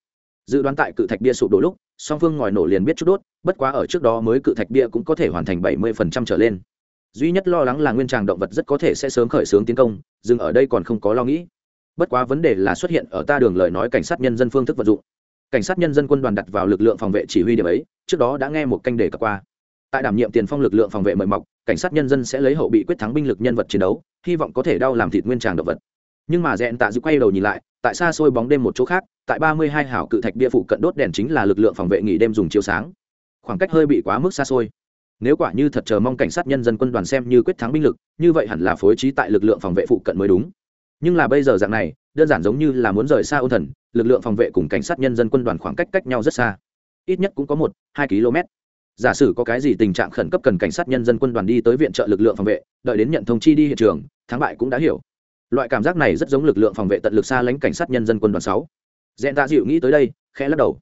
dự đoán tại cự thạch bia sụp đổ lúc, song phương ngòi nổ liền biết chút đốt, bất quá ở trước đó mới cự thạch bia cũng có thể hoàn thành bảy mươi phần trăm trở lên. Duy nhất lo lắng là nguyên tràng động vật rất có thể sẽ sớm khởi xướng tiến công, dừng ở đây còn không có lo nghĩ. Bất quá vấn đề là xuất hiện ở ta đường lời nói cảnh sát nhân dân phương thức vận dụng. Cảnh sát nhân dân quân đoàn đặt vào lực lượng phòng vệ chỉ huy điểm ấy, trước đó đã nghe một canh đề cập qua. Tại đảm nhiệm tiền phong lực lượng phòng vệ mời mọc, cảnh sát nhân dân sẽ lấy hậu bị quyết thắng binh lực nhân vật chiến đấu, hy vọng có thể đau làm thịt nguyên tràng động vật nhưng mà dẹn tạ dịu quay đầu nhìn lại, tại xa xôi bóng đêm một chỗ khác, tại ba mươi hai hảo cự thạch bia phụ cận đốt đèn chính là lực lượng phòng vệ nghỉ đêm dùng chiếu sáng. Khoảng cách hơi bị quá mức xa xôi. Nếu quả như thật chờ mong cảnh sát nhân dân quân đoàn xem như quyết thắng binh lực, như vậy hẳn là phối trí tại lực lượng phòng vệ phụ cận mới đúng. Nhưng là bây giờ dạng này, đơn giản giống như là muốn rời xa ôn thần, lực lượng phòng vệ cùng cảnh sát nhân dân quân đoàn khoảng cách cách nhau rất xa. Ít nhất cũng có một, hai km. Giả sử có cái gì tình trạng khẩn cấp cần cảnh sát nhân dân quân đoàn đi tới viện trợ lực lượng phòng vệ, đợi đến nhận thông chi đi hiện trường, thắng bại cũng đã hiểu loại cảm giác này rất giống lực lượng phòng vệ tận lực xa lánh cảnh sát nhân dân quân đoàn sáu. Dẹn tạ dịu nghĩ tới đây, khẽ lắc đầu.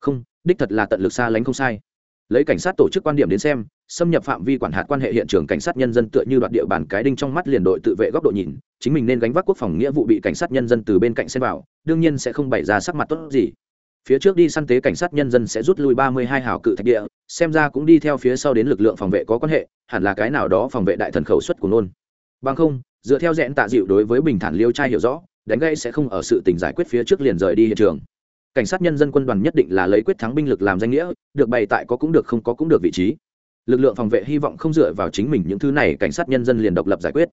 Không, đích thật là tận lực xa lánh không sai. Lấy cảnh sát tổ chức quan điểm đến xem, xâm nhập phạm vi quản hạt quan hệ hiện trường cảnh sát nhân dân tựa như đoạt địa bàn cái đinh trong mắt liền đội tự vệ góc độ nhìn, chính mình nên gánh vác quốc phòng nghĩa vụ bị cảnh sát nhân dân từ bên cạnh xem vào, đương nhiên sẽ không bày ra sắc mặt tốt gì. Phía trước đi săn tế cảnh sát nhân dân sẽ rút lui ba mươi hai hào cự thạch địa, xem ra cũng đi theo phía sau đến lực lượng phòng vệ có quan hệ, hẳn là cái nào đó phòng vệ đại thần khẩu suất của nôn. Bằng không dựa theo rẽn tạ dịu đối với bình thản liêu trai hiểu rõ, đánh gây sẽ không ở sự tình giải quyết phía trước liền rời đi hiện trường. Cảnh sát nhân dân quân đoàn nhất định là lấy quyết thắng binh lực làm danh nghĩa, được bày tại có cũng được không có cũng được vị trí. Lực lượng phòng vệ hy vọng không dựa vào chính mình những thứ này, cảnh sát nhân dân liền độc lập giải quyết.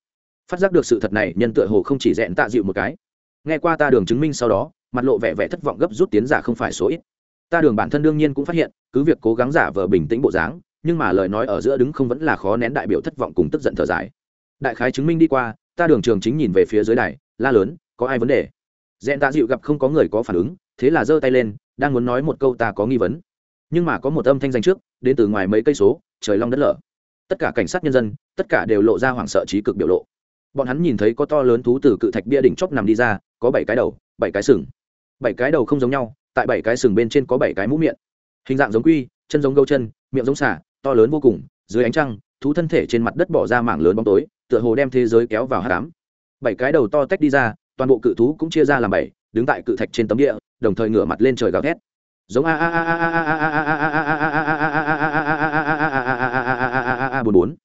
Phát giác được sự thật này, nhân tựa hồ không chỉ rẽn tạ dịu một cái. Nghe qua ta đường chứng minh sau đó, mặt lộ vẻ vẻ thất vọng gấp rút tiến giả không phải số ít. Ta đường bản thân đương nhiên cũng phát hiện, cứ việc cố gắng giả vờ bình tĩnh bộ dáng, nhưng mà lời nói ở giữa đứng không vẫn là khó nén đại biểu thất vọng cùng tức giận thở dài đại khái chứng minh đi qua, ta đường trường chính nhìn về phía dưới đài, la lớn, có ai vấn đề? Dẹn tạ dịu gặp không có người có phản ứng, thế là giơ tay lên, đang muốn nói một câu ta có nghi vấn. Nhưng mà có một âm thanh danh trước, đến từ ngoài mấy cây số, trời long đất lở. Tất cả cảnh sát nhân dân, tất cả đều lộ ra hoảng sợ trí cực biểu lộ. Bọn hắn nhìn thấy có to lớn thú từ cự thạch bia đỉnh chóp nằm đi ra, có bảy cái đầu, bảy cái sừng. Bảy cái đầu không giống nhau, tại bảy cái sừng bên trên có bảy cái mũ miệng. Hình dạng giống quy, chân giống gâu chân, miệng giống xả to lớn vô cùng, dưới ánh trăng, thú thân thể trên mặt đất bỏ ra mảng lớn bóng tối tựa hồ đem thế giới kéo vào hát cám bảy cái đầu to tách đi ra toàn bộ cự thú cũng chia ra làm bảy đứng tại cự thạch trên tấm địa đồng thời ngửa mặt lên trời gào thét giống a a a a a a a a a a a a bốn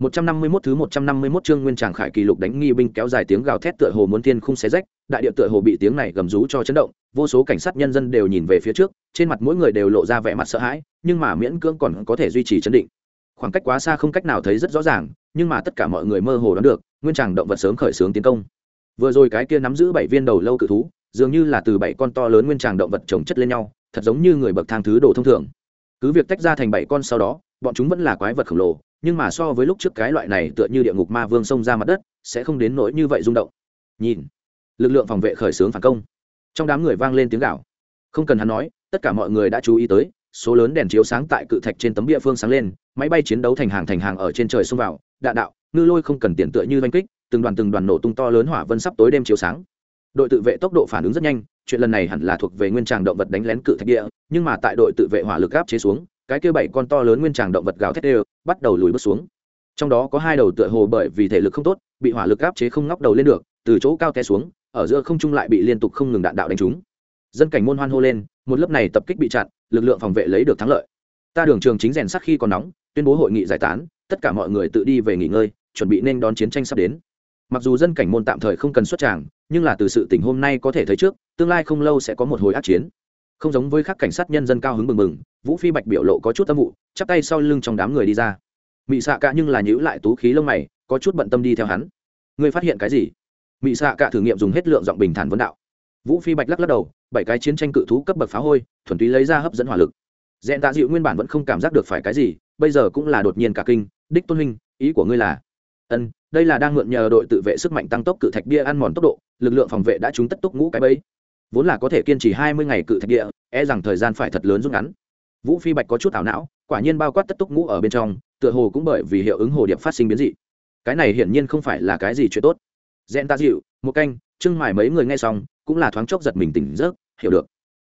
một trăm năm mươi 151 thứ một trăm năm mươi 151 chương nguyên tràng khải kỷ lục đánh nghi binh kéo dài tiếng gào thét tựa hồ muốn thiên khung xé rách, đại địa tựa hồ bị tiếng này gầm rú cho chấn động, vô số cảnh sát nhân dân đều nhìn về phía trước, trên mặt mỗi người đều lộ ra vẻ mặt sợ hãi, nhưng mà miễn cưỡng còn có thể duy trì chấn định. Khoảng cách quá xa không cách nào thấy rất rõ ràng, nhưng mà tất cả mọi người mơ hồ đoán được, nguyên tràng động vật sớm khởi xướng tiến công. Vừa rồi cái kia nắm giữ bảy viên đầu lâu cự thú, dường như là từ bảy con to lớn nguyên tràng động vật chồng chất lên nhau, thật giống như người bậc thang thứ đồ thông thường. Cứ việc tách ra thành bảy con sau đó, bọn chúng vẫn là quái vật khổng lồ, nhưng mà so với lúc trước cái loại này tựa như địa ngục ma vương xông ra mặt đất sẽ không đến nỗi như vậy rung động nhìn lực lượng phòng vệ khởi xướng phản công trong đám người vang lên tiếng gạo không cần hắn nói tất cả mọi người đã chú ý tới số lớn đèn chiếu sáng tại cự thạch trên tấm địa phương sáng lên, máy bay chiến đấu thành hàng thành hàng ở trên trời xông vào, đạn đạo, ngư lôi không cần tiền tựa như oanh kích, từng đoàn từng đoàn nổ tung to lớn hỏa vân sắp tối đêm chiếu sáng. Đội tự vệ tốc độ phản ứng rất nhanh, chuyện lần này hẳn là thuộc về nguyên tràng động vật đánh lén cự thạch địa, nhưng mà tại đội tự vệ hỏa lực áp chế xuống, cái kia bảy con to lớn nguyên tràng động vật gào thét đều bắt đầu lùi bước xuống. Trong đó có hai đầu tựa hồ bởi vì thể lực không tốt, bị hỏa lực áp chế không ngóc đầu lên được, từ chỗ cao té xuống, ở giữa không trung lại bị liên tục không ngừng đạn đạo đánh trúng. Dân cảnh môn hoan hô lên, một lớp này tập kích bị chặn lực lượng phòng vệ lấy được thắng lợi. Ta đường trường chính rèn sắc khi còn nóng, tuyên bố hội nghị giải tán, tất cả mọi người tự đi về nghỉ ngơi, chuẩn bị nên đón chiến tranh sắp đến. Mặc dù dân cảnh môn tạm thời không cần xuất tràng, nhưng là từ sự tình hôm nay có thể thấy trước, tương lai không lâu sẽ có một hồi ác chiến. Không giống với các cảnh sát nhân dân cao hứng mừng mừng vũ phi bạch biểu lộ có chút tâm vụ, chắp tay sau lưng trong đám người đi ra. Mị xạ cả nhưng là nhữ lại tú khí lông mày, có chút bận tâm đi theo hắn. Ngươi phát hiện cái gì? Mị xạ cả thử nghiệm dùng hết lượng giọng bình thản vấn đạo vũ phi bạch lắc lắc đầu, bảy cái chiến tranh cự thú cấp bậc phá hôi, thuần túy lấy ra hấp dẫn hỏa lực. Dẹn tạ dịu nguyên bản vẫn không cảm giác được phải cái gì, bây giờ cũng là đột nhiên cả kinh, đích tôn huynh, ý của ngươi là? Ân, đây là đang mượn nhờ đội tự vệ sức mạnh tăng tốc cự thạch bia ăn mòn tốc độ, lực lượng phòng vệ đã trúng tất túc ngũ cái bẫy. Vốn là có thể kiên trì hai mươi ngày cự thạch địa e rằng thời gian phải thật lớn rút ngắn. Vũ phi bạch có chút ảo não, quả nhiên bao quát tất túc ngũ ở bên trong, tựa hồ cũng bởi vì hiệu ứng hồ điệp phát sinh biến dị. Cái này hiển nhiên không phải là cái gì chuyện tốt. Dẹn ta dịu một canh, trưng mải mấy người nghe xong cũng là thoáng chốc giật mình tỉnh giấc, hiểu được.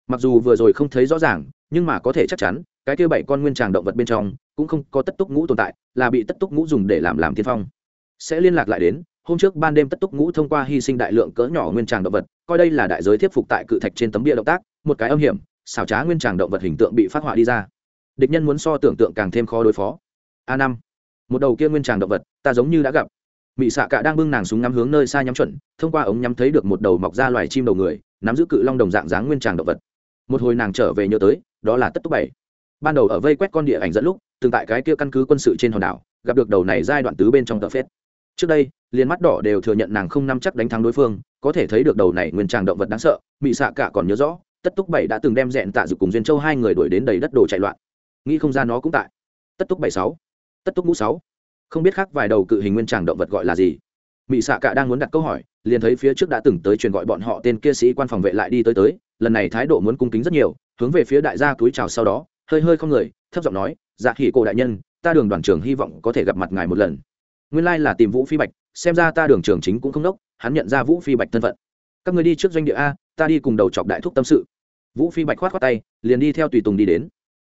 Mặc dù vừa rồi không thấy rõ ràng, nhưng mà có thể chắc chắn, cái kia bảy con nguyên tràng động vật bên trong, cũng không có tất túc ngũ tồn tại, là bị tất túc ngũ dùng để làm làm tiên phong. Sẽ liên lạc lại đến, hôm trước ban đêm tất túc ngũ thông qua hy sinh đại lượng cỡ nhỏ nguyên tràng động vật, coi đây là đại giới thuyết phục tại cự thạch trên tấm bia động tác, một cái âm hiểm, xảo trá nguyên tràng động vật hình tượng bị phát họa đi ra. Địch nhân muốn so tưởng tượng càng thêm khó đối phó. A năm. Một đầu kia nguyên tràng động vật, ta giống như đã gặp mỹ xạ cả đang bưng nàng súng ngắm hướng nơi xa nhắm chuẩn, thông qua ống nhắm thấy được một đầu mọc ra loài chim đầu người, nắm giữ cự long đồng dạng dáng nguyên tràng động vật. Một hồi nàng trở về nhớ tới, đó là tất túc bảy. Ban đầu ở vây quét con địa ảnh dẫn lúc, từng tại cái kia căn cứ quân sự trên hòn đảo, gặp được đầu này giai đoạn tứ bên trong tờ phết. Trước đây, liền mắt đỏ đều thừa nhận nàng không nắm chắc đánh thắng đối phương, có thể thấy được đầu này nguyên tràng động vật đáng sợ mỹ xạ cả còn nhớ rõ, tất túc bảy đã từng đem rẽn tạ dự cùng duyên châu hai người đuổi đến đầy đất đồ chạy loạn. Nghĩ không ra nó cũng tại. Tất túc bảy sáu. Tất túc ngũ sáu không biết khác vài đầu cự hình nguyên tràng động vật gọi là gì. Mỹ xạ cả đang muốn đặt câu hỏi, liền thấy phía trước đã từng tới truyền gọi bọn họ tên kia sĩ quan phòng vệ lại đi tới tới, lần này thái độ muốn cung kính rất nhiều, hướng về phía đại gia túi chào sau đó, hơi hơi không người, thấp giọng nói dạ khỉ cổ đại nhân, ta đường đoàn trưởng hy vọng có thể gặp mặt ngài một lần. Nguyên lai là tìm vũ phi bạch, xem ra ta đường trưởng chính cũng không đốc, hắn nhận ra vũ phi bạch thân phận. Các người đi trước doanh địa a, ta đi cùng đầu chọc đại thúc tâm sự. Vũ phi bạch khoát khoát tay, liền đi theo tùy tùng đi đến.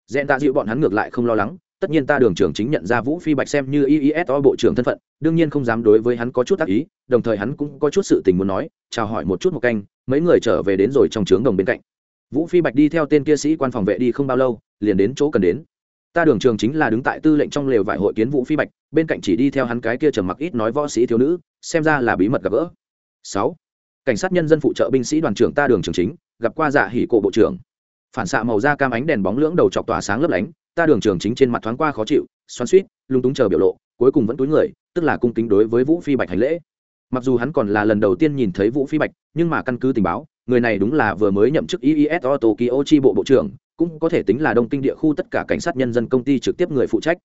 Dẹn tạ dịu bọn hắn ngược lại không lo lắng tất nhiên ta đường trưởng chính nhận ra vũ phi bạch xem như iiso bộ trưởng thân phận, đương nhiên không dám đối với hắn có chút tác ý, đồng thời hắn cũng có chút sự tình muốn nói, chào hỏi một chút một canh, mấy người trở về đến rồi trong trướng đồng bên cạnh. Vũ phi bạch đi theo tên kia sĩ quan phòng vệ đi không bao lâu, liền đến chỗ cần đến. Ta đường trường chính là đứng tại tư lệnh trong lều vải hội kiến vũ phi bạch, bên cạnh chỉ đi theo hắn cái kia trầm mặc ít nói võ sĩ thiếu nữ, xem ra là bí mật gặp gỡ. Sáu. Cảnh sát nhân dân phụ trợ binh sĩ đoàn trưởng ta đường trường chính, gặp qua dạ hỉ cổ bộ trưởng. Phản xạ màu da cam ánh đèn bóng lưỡng đầu chọc tỏa sáng lấp lánh ta đường trường chính trên mặt thoáng qua khó chịu, xoắn suýt lung túng chờ biểu lộ, cuối cùng vẫn túi người, tức là cung kính đối với vũ phi bạch hành lễ. Mặc dù hắn còn là lần đầu tiên nhìn thấy vũ phi bạch, nhưng mà căn cứ tình báo, người này đúng là vừa mới nhậm chức iiso tokyo chi bộ bộ trưởng, cũng có thể tính là đông kinh địa khu tất cả cảnh sát nhân dân công ty trực tiếp người phụ trách.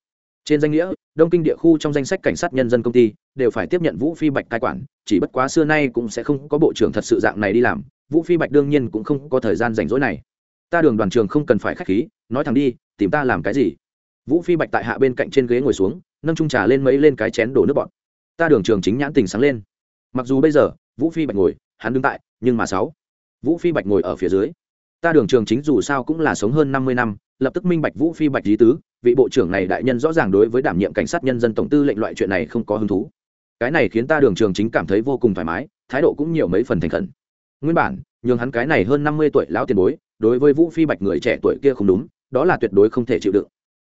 Trên danh nghĩa, đông kinh địa khu trong danh sách cảnh sát nhân dân công ty đều phải tiếp nhận vũ phi bạch cai quản, chỉ bất quá xưa nay cũng sẽ không có bộ trưởng thật sự dạng này đi làm, vũ phi bạch đương nhiên cũng không có thời gian rảnh rỗi này. Ta đường đoàn trường không cần phải k h á c h khí, nói thẳng đi tìm ta làm cái gì? Vũ phi bạch tại hạ bên cạnh trên ghế ngồi xuống, nâng trung trà lên mấy lên cái chén đổ nước bọt. Ta đường trường chính nhãn tình sáng lên. Mặc dù bây giờ, vũ phi bạch ngồi, hắn đứng tại, nhưng mà sáu. Vũ phi bạch ngồi ở phía dưới. Ta đường trường chính dù sao cũng là sống hơn năm mươi năm, lập tức minh bạch vũ phi bạch lý tứ, vị bộ trưởng này đại nhân rõ ràng đối với đảm nhiệm cảnh sát nhân dân tổng tư lệnh loại chuyện này không có hứng thú. Cái này khiến ta đường trường chính cảm thấy vô cùng thoải mái, thái độ cũng nhiều mấy phần thành khẩn. Nguyên bản, nhường hắn cái này hơn năm mươi tuổi lão tiền bối, đối với vũ phi bạch người trẻ tuổi kia không đúng đó là tuyệt đối không thể chịu đựng.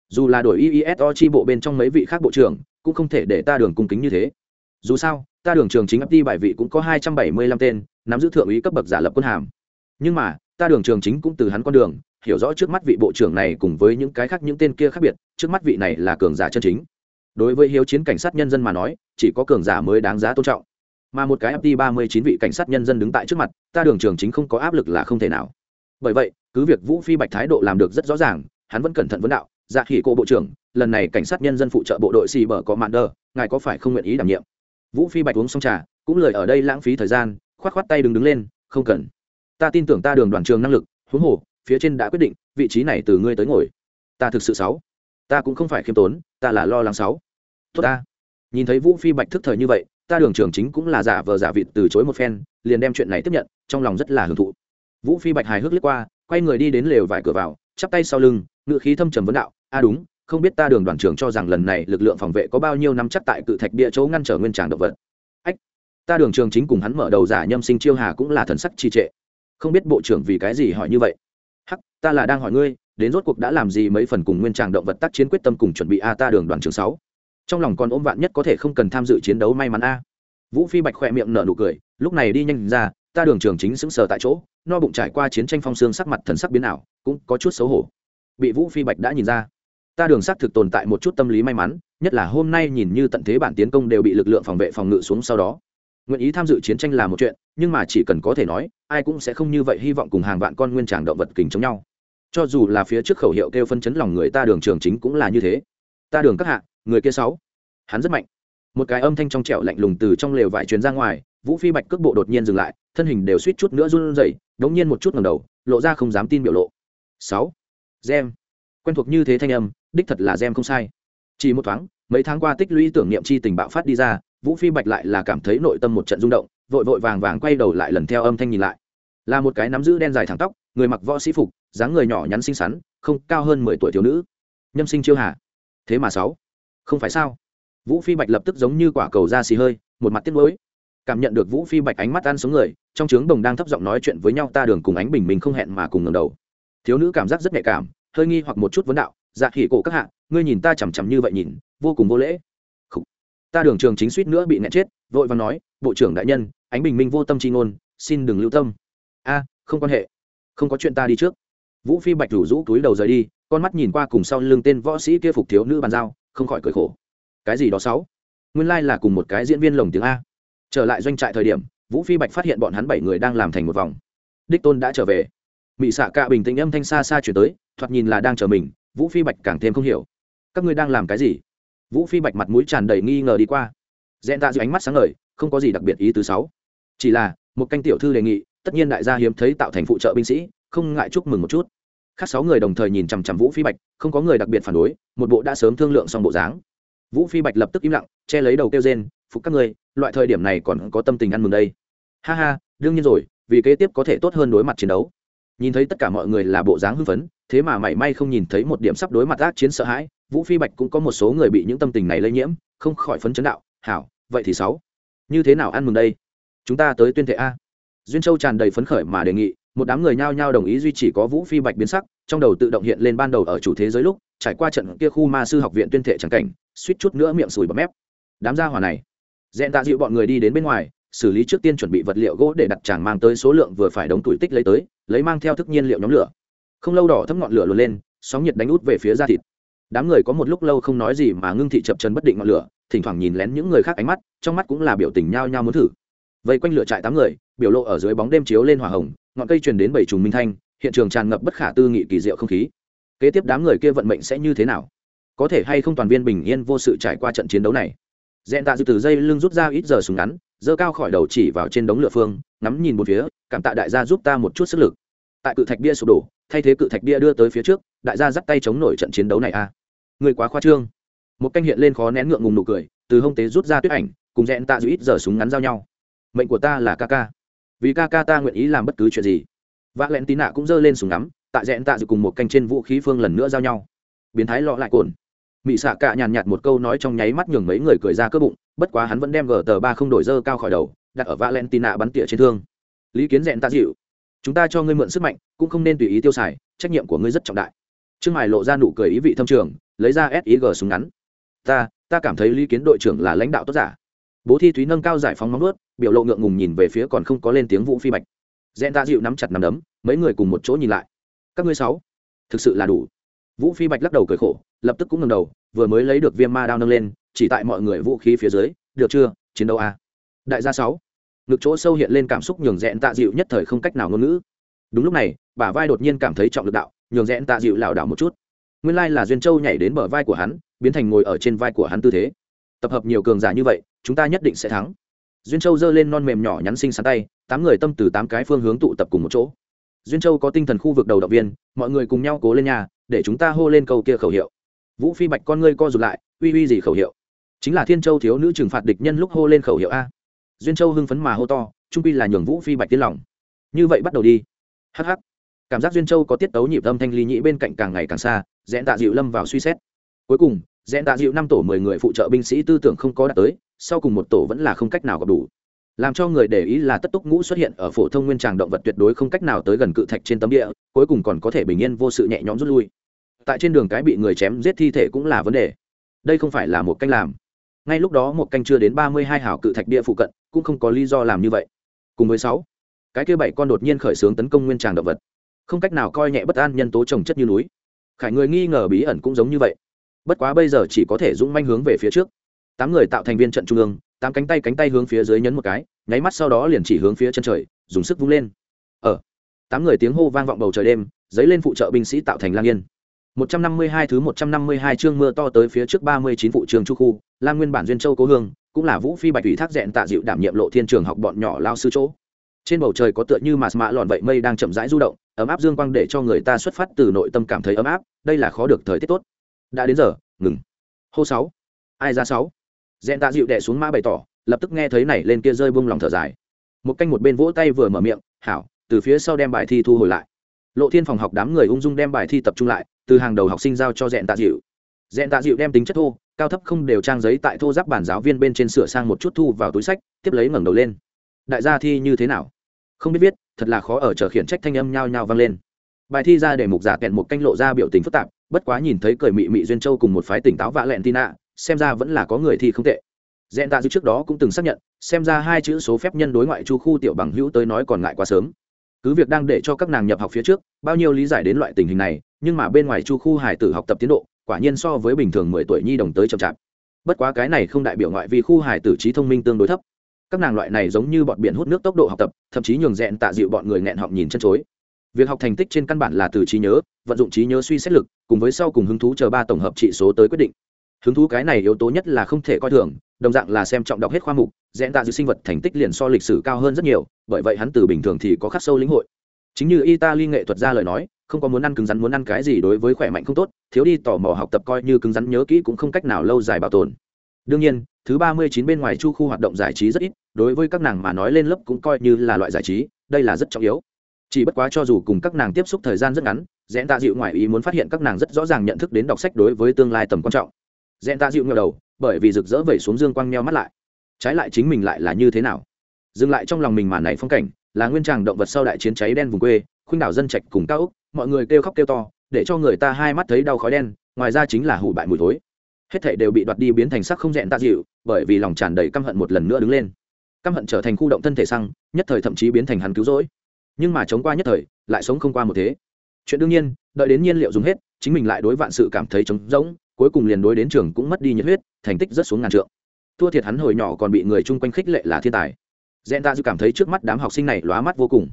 Dù là đổi iiso chi bộ bên trong mấy vị khác bộ trưởng, cũng không thể để ta đường cung kính như thế. Dù sao, ta đường trường chính ấp đi bài vị cũng có hai trăm bảy mươi lăm tên, nắm giữ thượng úy cấp bậc giả lập quân hàm. Nhưng mà, ta đường trường chính cũng từ hắn con đường, hiểu rõ trước mắt vị bộ trưởng này cùng với những cái khác những tên kia khác biệt, trước mắt vị này là cường giả chân chính. Đối với hiếu chiến cảnh sát nhân dân mà nói, chỉ có cường giả mới đáng giá tôn trọng. Mà một cái ft ba mươi chín vị cảnh sát nhân dân đứng tại trước mặt, ta đường trường chính không có áp lực là không thể nào. Bởi vậy cứ việc vũ phi bạch thái độ làm được rất rõ ràng, hắn vẫn cẩn thận vấn đạo dạ khỉ cô bộ trưởng, lần này cảnh sát nhân dân phụ trợ bộ đội xì bờ có mạn đờ, ngài có phải không nguyện ý đảm nhiệm? Vũ phi bạch uống xong trà, cũng lời ở đây lãng phí thời gian, khoát khoát tay đứng đứng lên, không cần. Ta tin tưởng ta đường đoàn trường năng lực, huống hồ, phía trên đã quyết định, vị trí này từ ngươi tới ngồi. Ta thực sự sáu. Ta cũng không phải khiêm tốn, ta là lo lắng sáu. Tốt ta. Nhìn thấy vũ phi bạch thức thời như vậy, ta đường trường chính cũng là giả vờ giả vịt từ chối một phen, liền đem chuyện này tiếp nhận, trong lòng rất là hưởng thụ. Vũ phi bạch hài hước liếc qua quay người đi đến lều vải cửa vào, chắp tay sau lưng ngự khí thâm trầm vấn đạo, a đúng, không biết ta đường đoàn trưởng cho rằng lần này lực lượng phòng vệ có bao nhiêu năm chắc tại cự thạch địa chỗ ngăn trở nguyên tràng động vật. Ách, ta đường trường chính cùng hắn mở đầu giả nhâm sinh chiêu hà cũng là thần sắc trì trệ. Không biết bộ trưởng vì cái gì hỏi như vậy? Hắc, ta là đang hỏi ngươi, đến rốt cuộc đã làm gì mấy phần cùng nguyên tràng động vật tác chiến quyết tâm cùng chuẩn bị a ta đường đoàn trường sáu? Trong lòng còn ôm vạn nhất có thể không cần tham dự chiến đấu may mắn a. Vũ phi bạch khỏe miệng nở nụ cười, lúc này đi nhanh ra, ta đường trường chính sững sờ tại chỗ no bụng trải qua chiến tranh phong xương sắc mặt thần sắc biến ảo, cũng có chút xấu hổ. Bị vũ phi bạch đã nhìn ra. Ta đường xác thực tồn tại một chút tâm lý may mắn, nhất là hôm nay nhìn như tận thế bản tiến công đều bị lực lượng phòng vệ phòng ngự xuống sau đó. Nguyện ý tham dự chiến tranh là một chuyện, nhưng mà chỉ cần có thể nói, ai cũng sẽ không như vậy hy vọng cùng hàng vạn con nguyên tràng động vật kình chống nhau. Cho dù là phía trước khẩu hiệu kêu phân chấn lòng người ta đường trường chính cũng là như thế. Ta đường các hạ, người kia sáu. Hắn rất mạnh. Một cái âm thanh trong trẻo lạnh lùng từ trong lều vải truyền ra ngoài vũ phi bạch cước bộ đột nhiên dừng lại, thân hình đều suýt chút nữa run rẩy, đống nhiên một chút ngầm đầu, lộ ra không dám tin biểu lộ. Sáu. Gem. Quen thuộc như thế thanh âm, đích thật là gem không sai. Chỉ một thoáng, mấy tháng qua tích lũy tưởng niệm chi tình bạo phát đi ra, vũ phi bạch lại là cảm thấy nội tâm một trận rung động, vội vội vàng vàng quay đầu lại lần theo âm thanh nhìn lại. Là một cái nắm giữ đen dài thẳng tóc, người mặc võ sĩ phục, dáng người nhỏ nhắn xinh xắn, không cao hơn mười tuổi thiếu nữ. Nhâm sinh chiêu hà thế mà sáu. Không phải sao? Vũ phi bạch lập tức giống như quả cầu da xì hơi, một mặt tiếc nuối cảm nhận được vũ phi bạch ánh mắt ăn xuống người, trong trướng đồng đang thấp giọng nói chuyện với nhau, ta đường cùng ánh bình minh không hẹn mà cùng ngầm đầu. Thiếu nữ cảm giác rất nhạy cảm, hơi nghi hoặc một chút vấn đạo dạ khỉ cổ các hạ, ngươi nhìn ta chằm chằm như vậy nhìn, vô cùng vô lễ. Khủ. ta đường trường chính suýt nữa bị nẹt chết, vội và nói, bộ trưởng đại nhân, ánh bình minh vô tâm chi ngôn, xin đừng lưu tâm. A, không quan hệ. Không có chuyện ta đi trước. Vũ phi bạch rủ rũ túi đầu rời đi, con mắt nhìn qua cùng sau lưng tên võ sĩ kia phục thiếu nữ bàn giao, không khỏi cười khổ. Cái gì đó sáu? Nguyên lai là cùng một cái diễn viên lồng tiếng a trở lại doanh trại thời điểm, vũ phi bạch phát hiện bọn hắn bảy người đang làm thành một vòng. Đích tôn đã trở về. Mỹ xạ cạ bình tĩnh âm thanh xa xa chuyển tới, thoạt nhìn là đang chờ mình, vũ phi bạch càng thêm không hiểu. Các ngươi đang làm cái gì? Vũ phi bạch mặt mũi tràn đầy nghi ngờ đi qua. Dẹn tạ giữ ánh mắt sáng ngời, không có gì đặc biệt ý thứ sáu. Chỉ là, một canh tiểu thư đề nghị, tất nhiên đại gia hiếm thấy tạo thành phụ trợ binh sĩ, không ngại chúc mừng một chút. Khác sáu người đồng thời nhìn chằm chằm vũ phi bạch, không có người đặc biệt phản đối, một bộ đã sớm thương lượng xong bộ dáng. Vũ phi bạch lập tức im lặng, che lấy đầu kêu rên, phục các ngươi loại thời điểm này còn có tâm tình ăn mừng đây. Ha ha, đương nhiên rồi, vì kế tiếp có thể tốt hơn đối mặt chiến đấu. Nhìn thấy tất cả mọi người là bộ dáng hưng phấn, thế mà mảy may không nhìn thấy một điểm sắp đối mặt ác chiến sợ hãi, vũ phi bạch cũng có một số người bị những tâm tình này lây nhiễm, không khỏi phấn chấn đạo, hảo, vậy thì sáu. Như thế nào ăn mừng đây? Chúng ta tới tuyên thệ a. Duyên châu tràn đầy phấn khởi mà đề nghị, một đám người nhao nhao đồng ý duy chỉ có vũ phi bạch biến sắc, trong đầu tự động hiện lên ban đầu ở chủ thế giới lúc, trải qua trận kia khu ma sư học viện tuyên thệ trắng cảnh, suýt chút nữa miệng sùi bọt mép. Đám gia hỏa này dẹn tạ dịu bọn người đi đến bên ngoài, xử lý trước tiên chuẩn bị vật liệu gỗ để đặt tràng mang tới số lượng vừa phải đống tuổi tích lấy tới, lấy mang theo thức nhiên liệu nhóm lửa. Không lâu đỏ thấm ngọn lửa luồn lên, sóng nhiệt đánh út về phía da thịt. Đám người có một lúc lâu không nói gì mà ngưng thị chập chân bất định ngọn lửa, thỉnh thoảng nhìn lén những người khác ánh mắt, trong mắt cũng là biểu tình nhao nhao muốn thử. Vây quanh lửa trại tám người, biểu lộ ở dưới bóng đêm chiếu lên hỏa hồng, ngọn cây truyền đến bảy trùng minh thanh, hiện trường tràn ngập bất khả tư nghị kỳ diệu không khí. Kế tiếp đám người kia vận mệnh sẽ như thế nào? Có thể hay không toàn viên bình yên vô sự trải qua trận chiến đấu này? Dẹn tạ dư từ dây lưng rút ra ít giờ súng ngắn, giơ cao khỏi đầu chỉ vào trên đống lửa phương, ngắm nhìn một phía, cảm tạ đại gia giúp ta một chút sức lực. Tại cự thạch bia sụp đổ, thay thế cự thạch bia đưa tới phía trước, đại gia dắt tay chống nổi trận chiến đấu này a. À. người quá khoa trương. Một canh hiện lên khó nén ngượng ngùng nụ cười, từ hông tế rút ra tuyết ảnh, cùng dẹn tạ dư ít giờ súng ngắn giao nhau. Mệnh của ta là ca ca. Vì ca ca ta nguyện ý làm bất cứ chuyện gì. Vạ lẹn tín nạ cũng giơ lên súng ngắm, tại dẹn tạ dư cùng một canh trên vũ khí phương lần nữa giao nhau. Biến thái lọ lại cồn mỹ xạ cả nhàn nhạt một câu nói trong nháy mắt nhường mấy người cười ra cơ bụng, bất quá hắn vẫn đem gờ tờ ba không đổi dơ cao khỏi đầu, đặt ở valentina bắn tỉa trên thương. Lý kiến rẽn Ta dịu, chúng ta cho ngươi mượn sức mạnh, cũng không nên tùy ý tiêu xài, trách nhiệm của ngươi rất trọng đại. Trương Hải lộ ra nụ cười ý vị thâm trường, lấy ra sig súng ngắn. Ta ta cảm thấy lý kiến đội trưởng là lãnh đạo tốt giả. Bố thi thúy nâng cao giải phóng móng ướt biểu lộ ngượng ngùng nhìn về phía còn không có lên tiếng vũ phi bạch. Rẽn Ta dịu nắm chặt nắm đấm, mấy người cùng một chỗ nhìn lại. Các ngươi sáu, thực sự là đủ. Vũ phi bạch lắc đầu cười khổ, lập tức cũng ngầm đầu vừa mới lấy được viêm ma đao nâng lên, chỉ tại mọi người vũ khí phía dưới, được chưa, chiến đấu a. À? đại gia sáu, ngực chỗ sâu hiện lên cảm xúc nhường rẽn tạ dịu nhất thời không cách nào ngôn ngữ. Đúng lúc này, bả vai đột nhiên cảm thấy trọng lực đạo, nhường rẽn tạ dịu lảo đảo một chút. Nguyên lai là duyên châu nhảy đến bờ vai của hắn, biến thành ngồi ở trên vai của hắn tư thế. Tập hợp nhiều cường giả như vậy, chúng ta nhất định sẽ thắng. Duyên châu giơ lên non mềm nhỏ nhắn xinh xắn tay, tám người tâm từ tám cái phương hướng tụ tập cùng một chỗ. Duyên châu có tinh thần khu vực đầu động viên, mọi người cùng nhau cố lên nhà, để chúng ta hô lên câu kia khẩu hiệu vũ phi bạch con ngươi co rụt lại, uy uy gì khẩu hiệu? Chính là thiên châu thiếu nữ trừng phạt địch nhân lúc hô lên khẩu hiệu a. Duyên châu hưng phấn mà hô to, trung pi là nhường vũ phi bạch tiên lòng. Như vậy bắt đầu đi. Hh cảm giác duyên châu có tiết tấu nhịp âm thanh ly nhĩ bên cạnh càng ngày càng xa rẽn tạ dịu lâm vào suy xét. Cuối cùng rẽn tạ dịu năm tổ mười người phụ trợ binh sĩ tư tưởng không có đạt tới, sau cùng một tổ vẫn là không cách nào gặp đủ. Làm cho người để ý là tất túc ngũ xuất hiện ở phổ thông nguyên tràng động vật tuyệt đối không cách nào tới gần cự thạch trên tấm địa, cuối cùng còn có thể bình yên vô sự nhẹ nhõm rút lui tại trên đường cái bị người chém giết thi thể cũng là vấn đề. Đây không phải là một canh làm. Ngay lúc đó một canh chưa đến ba mươi hai hảo cự thạch địa phụ cận cũng không có lý do làm như vậy. Cùng với sáu, cái kia bảy con đột nhiên khởi xướng tấn công nguyên tràng động vật. Không cách nào coi nhẹ bất an nhân tố trồng chất như núi. Khải người nghi ngờ bí ẩn cũng giống như vậy. Bất quá bây giờ chỉ có thể dũng manh hướng về phía trước. Tám người tạo thành viên trận trung ương, tám cánh tay cánh tay hướng phía dưới nhấn một cái, nháy mắt sau đó liền chỉ hướng phía chân trời, dùng sức vung lên. Ở tám người tiếng hô vang vọng bầu trời đêm dấy lên phụ trợ binh sĩ tạo thành lang yên. 152 thứ 152 chương mưa to tới phía trước 39 phụ trường chu khu, Lam Nguyên bản duyên châu cố hương, cũng là Vũ Phi Bạch ủy thác dẹn tạ dịu đảm nhiệm lộ thiên trường học bọn nhỏ lao sư chỗ. Trên bầu trời có tựa như mà mạ lọn vậy mây đang chậm rãi du động, ấm áp dương quang để cho người ta xuất phát từ nội tâm cảm thấy ấm áp, đây là khó được thời tiết tốt. Đã đến giờ, ngừng. Hô 6. Ai ra 6. Dẹn tạ dịu đè xuống mã bày tỏ, lập tức nghe thấy này lên kia rơi buông lòng thở dài. Một canh một bên vỗ tay vừa mở miệng, "Hảo." Từ phía sau đem bài thi thu hồi lại. Lộ Thiên phòng học đám người ung dung đem bài thi tập trung lại, từ hàng đầu học sinh giao cho dẹn tạ dịu. Dẹn tạ dịu đem tính chất thô, cao thấp không đều trang giấy tại thô giáp bản giáo viên bên trên sửa sang một chút thu vào túi sách, tiếp lấy ngẩng đầu lên. Đại gia thi như thế nào? Không biết viết, thật là khó ở trở khiển trách thanh âm nhao nhao vang lên. Bài thi ra để mục giả kẹn một canh lộ ra biểu tình phức tạp, bất quá nhìn thấy cười mị mị duyên châu cùng một phái tỉnh táo vạ lẹn tin ạ, xem ra vẫn là có người thi không tệ. Dẹn tạ dịu trước đó cũng từng xác nhận, xem ra hai chữ số phép nhân đối ngoại chu khu tiểu bằng hữu tới nói còn ngại quá sớm. Cứ việc đang để cho các nàng nhập học phía trước, bao nhiêu lý giải đến loại tình hình này nhưng mà bên ngoài chu khu hải tử học tập tiến độ, quả nhiên so với bình thường mười tuổi nhi đồng tới chậm chạp. Bất quá cái này không đại biểu ngoại vì khu hải tử trí thông minh tương đối thấp. Các nàng loại này giống như bọn biển hút nước tốc độ học tập, thậm chí nhường rẽn tạ dịu bọn người nghẹn họng nhìn chân chối. Việc học thành tích trên căn bản là từ trí nhớ, vận dụng trí nhớ suy xét lực, cùng với sau cùng hứng thú chờ ba tổng hợp trị số tới quyết định. Hứng thú cái này yếu tố nhất là không thể coi thường, đồng dạng là xem trọng đọc hết khoa mục rẽn tạ dịu sinh vật thành tích liền so lịch sử cao hơn rất nhiều, bởi vậy hắn từ bình thường thì có khắc sâu lĩnh hội. Chính như italy nghệ thuật ra lời nói không có muốn ăn cứng rắn, muốn ăn cái gì đối với khỏe mạnh không tốt, thiếu đi tò mò học tập coi như cứng rắn nhớ kỹ cũng không cách nào lâu dài bảo tồn. Đương nhiên, thứ ba mươi chín bên ngoài chu khu hoạt động giải trí rất ít, đối với các nàng mà nói lên lớp cũng coi như là loại giải trí, đây là rất trọng yếu. Chỉ bất quá cho dù cùng các nàng tiếp xúc thời gian rất ngắn dẹn tạ dịu ngoài ý muốn phát hiện các nàng rất rõ ràng nhận thức đến đọc sách đối với tương lai tầm quan trọng. Dẹn tạ dịu ngờ đầu, bởi vì rực rỡ vẩy xuống dương quang meo mắt lại. Trái lại chính mình lại là như thế nào? Dừng lại trong lòng mình màn này phong cảnh, là nguyên tràng động vật sau đại chiến cháy đen vùng quê, khuynh đảo dân trạch cùng cao úc mọi người kêu khóc kêu to, để cho người ta hai mắt thấy đau khói đen, ngoài ra chính là hủ bại mùi thối. Hết thảy đều bị đoạt đi biến thành sắc không rẽn tạ dịu, bởi vì lòng tràn đầy căm hận một lần nữa đứng lên. Căm hận trở thành khu động thân thể xăng, nhất thời thậm chí biến thành hắn cứu rỗi. Nhưng mà chống qua nhất thời, lại sống không qua một thế. Chuyện đương nhiên, đợi đến nhiên liệu dùng hết, chính mình lại đối vạn sự cảm thấy trống rỗng, cuối cùng liền đối đến trường cũng mất đi nhiệt huyết, thành tích rất xuống ngàn trượng. Thua thiệt hắn hồi nhỏ còn bị người chung quanh khích lệ là thiên tài. Dẹn ta dư cảm thấy trước mắt đám học sinh này lóa mắt vô cùng.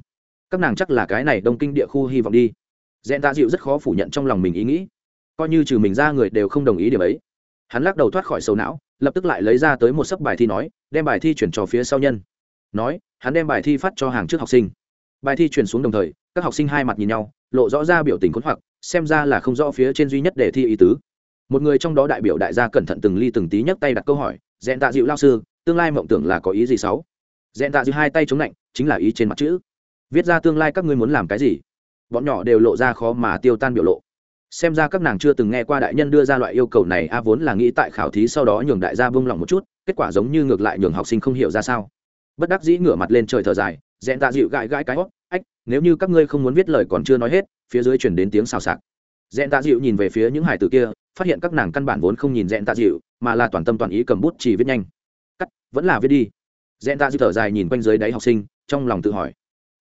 Các nàng chắc là cái này đông kinh địa khu hy vọng đi dẹn tạ dịu rất khó phủ nhận trong lòng mình ý nghĩ. Coi như trừ mình ra người đều không đồng ý điểm ấy. Hắn lắc đầu thoát khỏi sầu não, lập tức lại lấy ra tới một sấp bài thi nói, đem bài thi chuyển cho phía sau nhân. Nói, hắn đem bài thi phát cho hàng trước học sinh. Bài thi chuyển xuống đồng thời, các học sinh hai mặt nhìn nhau, lộ rõ ra biểu tình khốn hoặc, xem ra là không rõ phía trên duy nhất để thi ý tứ. Một người trong đó đại biểu đại gia cẩn thận từng ly từng tí nhấc tay đặt câu hỏi dẹn tạ dịu lao sư, tương lai mộng tưởng là có ý gì sáu? Dẹn tạ dịu hai tay chống lạnh, chính là ý trên mặt chữ. Viết ra tương lai các ngươi muốn làm cái gì? Bọn nhỏ đều lộ ra khó mà tiêu tan biểu lộ. Xem ra các nàng chưa từng nghe qua đại nhân đưa ra loại yêu cầu này, a vốn là nghĩ tại khảo thí sau đó nhường đại gia buông lòng một chút, kết quả giống như ngược lại nhường học sinh không hiểu ra sao. Bất đắc dĩ ngửa mặt lên trời thở dài dẹn tạ dịu gãi gãi cái hót ách, nếu như các ngươi không muốn viết lời còn chưa nói hết, phía dưới chuyển đến tiếng xào xạc. Dẹn tạ dịu nhìn về phía những hải tử kia, phát hiện các nàng căn bản vốn không nhìn dẹn tạ dịu, mà là toàn tâm toàn ý cầm bút chỉ viết nhanh. Cắt, vẫn là viết đi. Dẹn tạ dịu thở dài nhìn quanh dưới đáy học sinh, trong lòng tự hỏi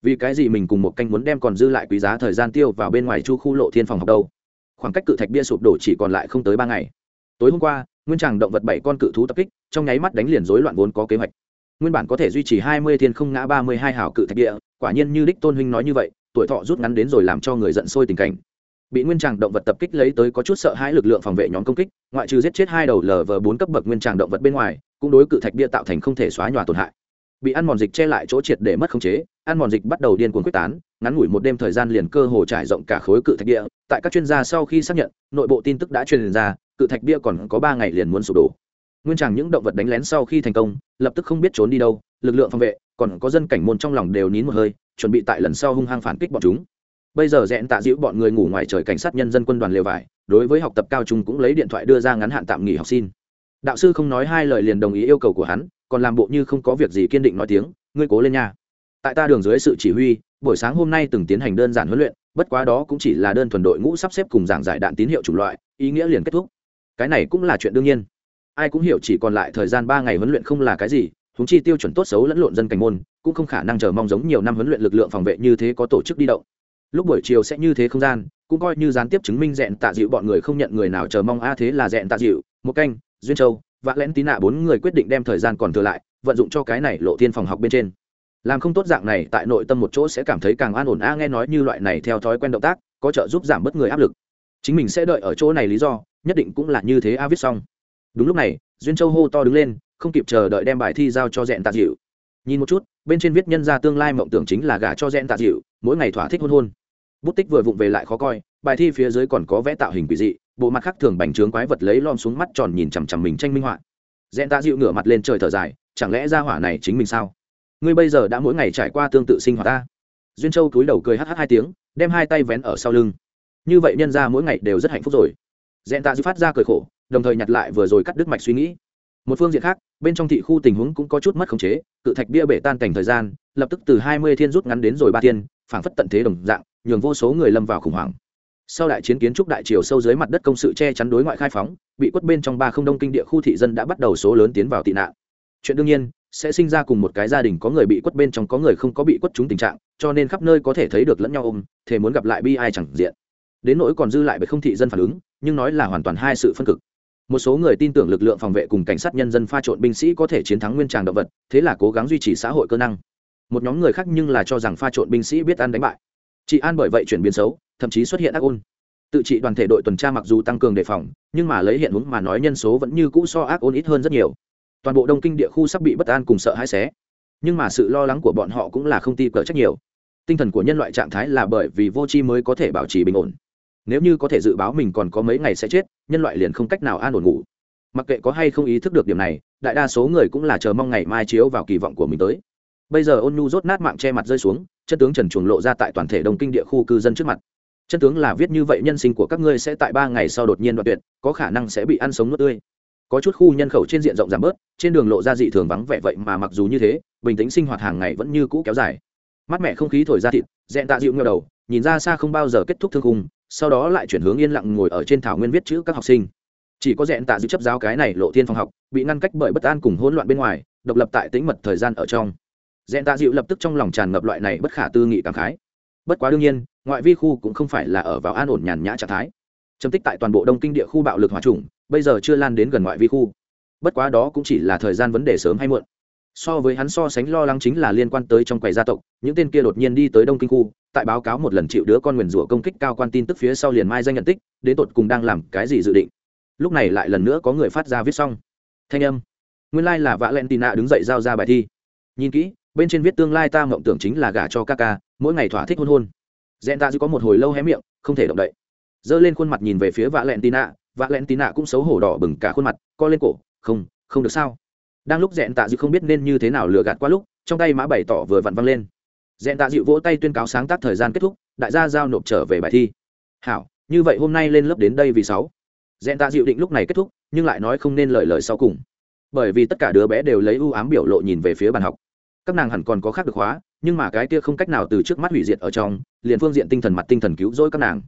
vì cái gì mình cùng một canh muốn đem còn dư lại quý giá thời gian tiêu vào bên ngoài chu khu lộ thiên phòng học đâu? Khoảng cách cự thạch bia sụp đổ chỉ còn lại không tới ba ngày. Tối hôm qua, nguyên tràng động vật bảy con cự thú tập kích, trong nháy mắt đánh liền rối loạn vốn có kế hoạch. Nguyên bản có thể duy trì hai mươi thiên không ngã ba mươi hai hào cự thạch địa, quả nhiên như đích tôn huynh nói như vậy, tuổi thọ rút ngắn đến rồi làm cho người giận sôi tình cảnh. Bị nguyên tràng động vật tập kích lấy tới có chút sợ hãi lực lượng phòng vệ nhóm công kích, ngoại trừ giết chết hai đầu lv bốn cấp bậc nguyên tràng động vật bên ngoài, cũng đối cự thạch bia tạo thành không thể xóa nhòa tổn hại bị ăn mòn dịch che lại chỗ triệt để mất khống chế, ăn mòn dịch bắt đầu điên cuồng quyết tán, ngắn ngủi một đêm thời gian liền cơ hồ trải rộng cả khối cự thạch địa. tại các chuyên gia sau khi xác nhận, nội bộ tin tức đã truyền ra, cự thạch bia còn có ba ngày liền muốn sụp đổ. Nguyên chẳng những động vật đánh lén sau khi thành công, lập tức không biết trốn đi đâu, lực lượng phòng vệ, còn có dân cảnh môn trong lòng đều nín một hơi, chuẩn bị tại lần sau hung hăng phản kích bọn chúng. Bây giờ rẽn tạ dĩu bọn người ngủ ngoài trời cảnh sát nhân dân quân đoàn lều vải, đối với học tập cao trung cũng lấy điện thoại đưa ra ngắn hạn tạm nghỉ học xin. Đạo sư không nói hai lời liền đồng ý yêu cầu của hắn còn làm bộ như không có việc gì kiên định nói tiếng, ngươi cố lên nha. Tại ta đường dưới sự chỉ huy, buổi sáng hôm nay từng tiến hành đơn giản huấn luyện, bất quá đó cũng chỉ là đơn thuần đội ngũ sắp xếp cùng giảng giải đạn tín hiệu chủng loại, ý nghĩa liền kết thúc. Cái này cũng là chuyện đương nhiên. Ai cũng hiểu chỉ còn lại thời gian ba ngày huấn luyện không là cái gì húng chi tiêu chuẩn tốt xấu lẫn lộn dân cảnh môn, cũng không khả năng chờ mong giống nhiều năm huấn luyện lực lượng phòng vệ như thế có tổ chức đi động. Lúc buổi chiều sẽ như thế không gian, cũng coi như gián tiếp chứng minh dẹn tạ dịu bọn người không nhận người nào chờ mong a thế là dẹn tạ dịu, một canh, duyên châu và lén tí nạ bốn người quyết định đem thời gian còn thừa lại, vận dụng cho cái này lộ thiên phòng học bên trên. Làm không tốt dạng này, tại nội tâm một chỗ sẽ cảm thấy càng an ổn. A, nghe nói như loại này theo thói quen động tác, có trợ giúp giảm bớt người áp lực. Chính mình sẽ đợi ở chỗ này lý do, nhất định cũng là như thế a viết xong. Đúng lúc này, duyên châu hô to đứng lên, không kịp chờ đợi đem bài thi giao cho dẹn tạ dịu. Nhìn một chút, bên trên viết nhân ra tương lai mộng tưởng chính là gả cho dẹn tạ dịu, mỗi ngày thỏa thích hôn hôn. Bút tích vừa vụng về lại khó coi, bài thi phía dưới còn có vẽ tạo hình quỷ dị bộ mặt khác thường bành trướng quái vật lấy lom xuống mắt tròn nhìn chằm chằm mình tranh minh họa. Dẹn ta dịu ngửa mặt lên trời thở dài, chẳng lẽ ra hỏa này chính mình sao? Ngươi bây giờ đã mỗi ngày trải qua tương tự sinh hoạt ta. Duyên châu cúi đầu cười hh hai tiếng, đem hai tay vén ở sau lưng. Như vậy nhân ra mỗi ngày đều rất hạnh phúc rồi. Dẹn ta dịu phát ra cười khổ, đồng thời nhặt lại vừa rồi cắt đứt mạch suy nghĩ. Một phương diện khác, bên trong thị khu tình huống cũng có chút mất khống chế, cự thạch bia bể tan cảnh thời gian, lập tức từ hai mươi thiên rút ngắn đến rồi ba thiên, phảng phất tận thế đồng dạng, nhường vô số người lâm vào khủng hoảng sau đại chiến kiến trúc đại triều sâu dưới mặt đất công sự che chắn đối ngoại khai phóng, bị quất bên trong ba không đông kinh địa khu thị dân đã bắt đầu số lớn tiến vào tị nạn. Chuyện đương nhiên, sẽ sinh ra cùng một cái gia đình có người bị quất bên trong có người không có bị quất trúng tình trạng, cho nên khắp nơi có thể thấy được lẫn nhau ôm thế muốn gặp lại bi ai chẳng diện. Đến nỗi còn dư lại bởi không thị dân phản ứng, nhưng nói là hoàn toàn hai sự phân cực. Một số người tin tưởng lực lượng phòng vệ cùng cảnh sát nhân dân pha trộn binh sĩ có thể chiến thắng nguyên tràng động vật, thế là cố gắng duy trì xã hội cơ năng. Một nhóm người khác nhưng là cho rằng pha trộn binh sĩ biết ăn đánh bại. Chị an bởi vậy chuyển biến xấu thậm chí xuất hiện ác ôn. Tự trị đoàn thể đội tuần tra mặc dù tăng cường đề phòng, nhưng mà lấy hiện hướng mà nói nhân số vẫn như cũ so ác ôn ít hơn rất nhiều. Toàn bộ đông kinh địa khu sắp bị bất an cùng sợ hãi xé. Nhưng mà sự lo lắng của bọn họ cũng là không ti cỡ trách nhiều. Tinh thần của nhân loại trạng thái là bởi vì vô tri mới có thể bảo trì bình ổn. Nếu như có thể dự báo mình còn có mấy ngày sẽ chết, nhân loại liền không cách nào an ổn ngủ. Mặc kệ có hay không ý thức được điểm này, đại đa số người cũng là chờ mong ngày mai chiếu vào kỳ vọng của mình tới. Bây giờ ôn nhu rốt nát mạng che mặt rơi xuống, chân tướng trần chuồng lộ ra tại toàn thể đông kinh địa khu cư dân trước mặt chân tướng là viết như vậy nhân sinh của các ngươi sẽ tại ba ngày sau đột nhiên đoạn tuyệt, có khả năng sẽ bị ăn sống nuốt tươi. Có chút khu nhân khẩu trên diện rộng giảm bớt, trên đường lộ ra dị thường vắng vẻ vậy mà mặc dù như thế, bình tĩnh sinh hoạt hàng ngày vẫn như cũ kéo dài. Mắt mẹ không khí thổi ra thịt dẹn tạ dịu ngờ đầu, nhìn ra xa không bao giờ kết thúc thương khung, sau đó lại chuyển hướng yên lặng ngồi ở trên thảo nguyên viết chữ các học sinh. Chỉ có dẹn tạ dịu chấp giáo cái này lộ thiên phòng học, bị ngăn cách bởi bất an cùng hỗn loạn bên ngoài, độc lập tại tính mật thời gian ở trong. Dẹn tạ dịu lập tức trong lòng tràn ngập loại này bất khả tư nghị cảm khái. Bất quá đương nhiên ngoại vi khu cũng không phải là ở vào an ổn nhàn nhã trạng thái. Chấm tích tại toàn bộ đông kinh địa khu bạo lực hòa trùng, bây giờ chưa lan đến gần ngoại vi khu. Bất quá đó cũng chỉ là thời gian vấn đề sớm hay muộn. So với hắn so sánh lo lắng chính là liên quan tới trong quầy gia tộc, những tên kia đột nhiên đi tới đông kinh khu, tại báo cáo một lần chịu đứa con nguyền rủa công kích cao quan tin tức phía sau liền mai danh nhận tích, đến tột cùng đang làm cái gì dự định. Lúc này lại lần nữa có người phát ra viết xong. Thanh âm. Nguyên lai、like、là vạ len tì nạ đứng dậy giao ra bài thi. Nhìn kỹ, bên trên viết tương lai ta mộng tưởng chính là gả cho ca ca, mỗi ngày thỏa thích hôn hôn dẹn ta dư có một hồi lâu hé miệng, không thể động đậy. Giơ lên khuôn mặt nhìn về phía vạ lẹn tì nạ vạ lẹn tì nạ cũng xấu hổ đỏ bừng cả khuôn mặt, co lên cổ, không không được sao? Đang lúc dẹn tạ dịu không biết nên như thế nào lừa gạt qua lúc, trong tay mã bày tỏ vừa vặn văng lên. Dẹn tạ dịu vỗ tay tuyên cáo sáng tác thời gian kết thúc, đại gia giao nộp trở về bài thi. Hảo, như vậy hôm nay lên lớp đến đây vì sáu. Dẹn tạ dịu định lúc này kết thúc, nhưng lại nói không nên lời lời sau cùng. Bởi vì tất cả đứa bé đều lấy ưu ám biểu lộ nhìn về phía bàn học. Các nàng hẳn còn có khác được hóa nhưng mà cái kia không cách nào từ trước mắt hủy diệt ở trong, liền phương diện tinh thần mặt tinh thần cứu rỗi các nàng.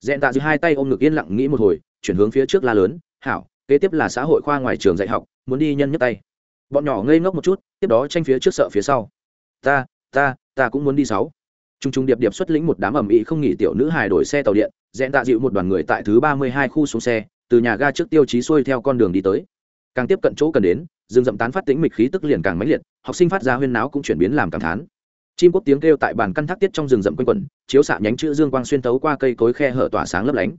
Dẹn tạ giữ hai tay ôm ngực yên lặng nghĩ một hồi, chuyển hướng phía trước la lớn, hảo, kế tiếp là xã hội khoa ngoài trường dạy học, muốn đi nhân nhất tay. Bọn nhỏ ngây ngốc một chút, tiếp đó tranh phía trước sợ phía sau. Ta ta ta cũng muốn đi sáu. T r u n g t r u n g điệp điệp xuất lĩnh một đám ẩm ĩ không nghỉ tiểu nữ hài đổi xe tàu điện dẹn tạ dịu một đoàn người tại thứ ba mươi hai khu xuống xe, từ nhà ga trước tiêu chí xuôi theo con đường đi tới. Càng tiếp cận chỗ cần đến, rừng rậm tán phát tính mịch khí tức liền càng mãnh liệt, học sinh phát ra huyên náo cũng chuyển biến làm cảm thán chim quốc tiếng kêu tại bàn căn thác tiết trong rừng rậm quanh quẩn, chiếu xạ nhánh chữ dương quang xuyên tấu qua cây cối khe hở tỏa sáng lấp lánh.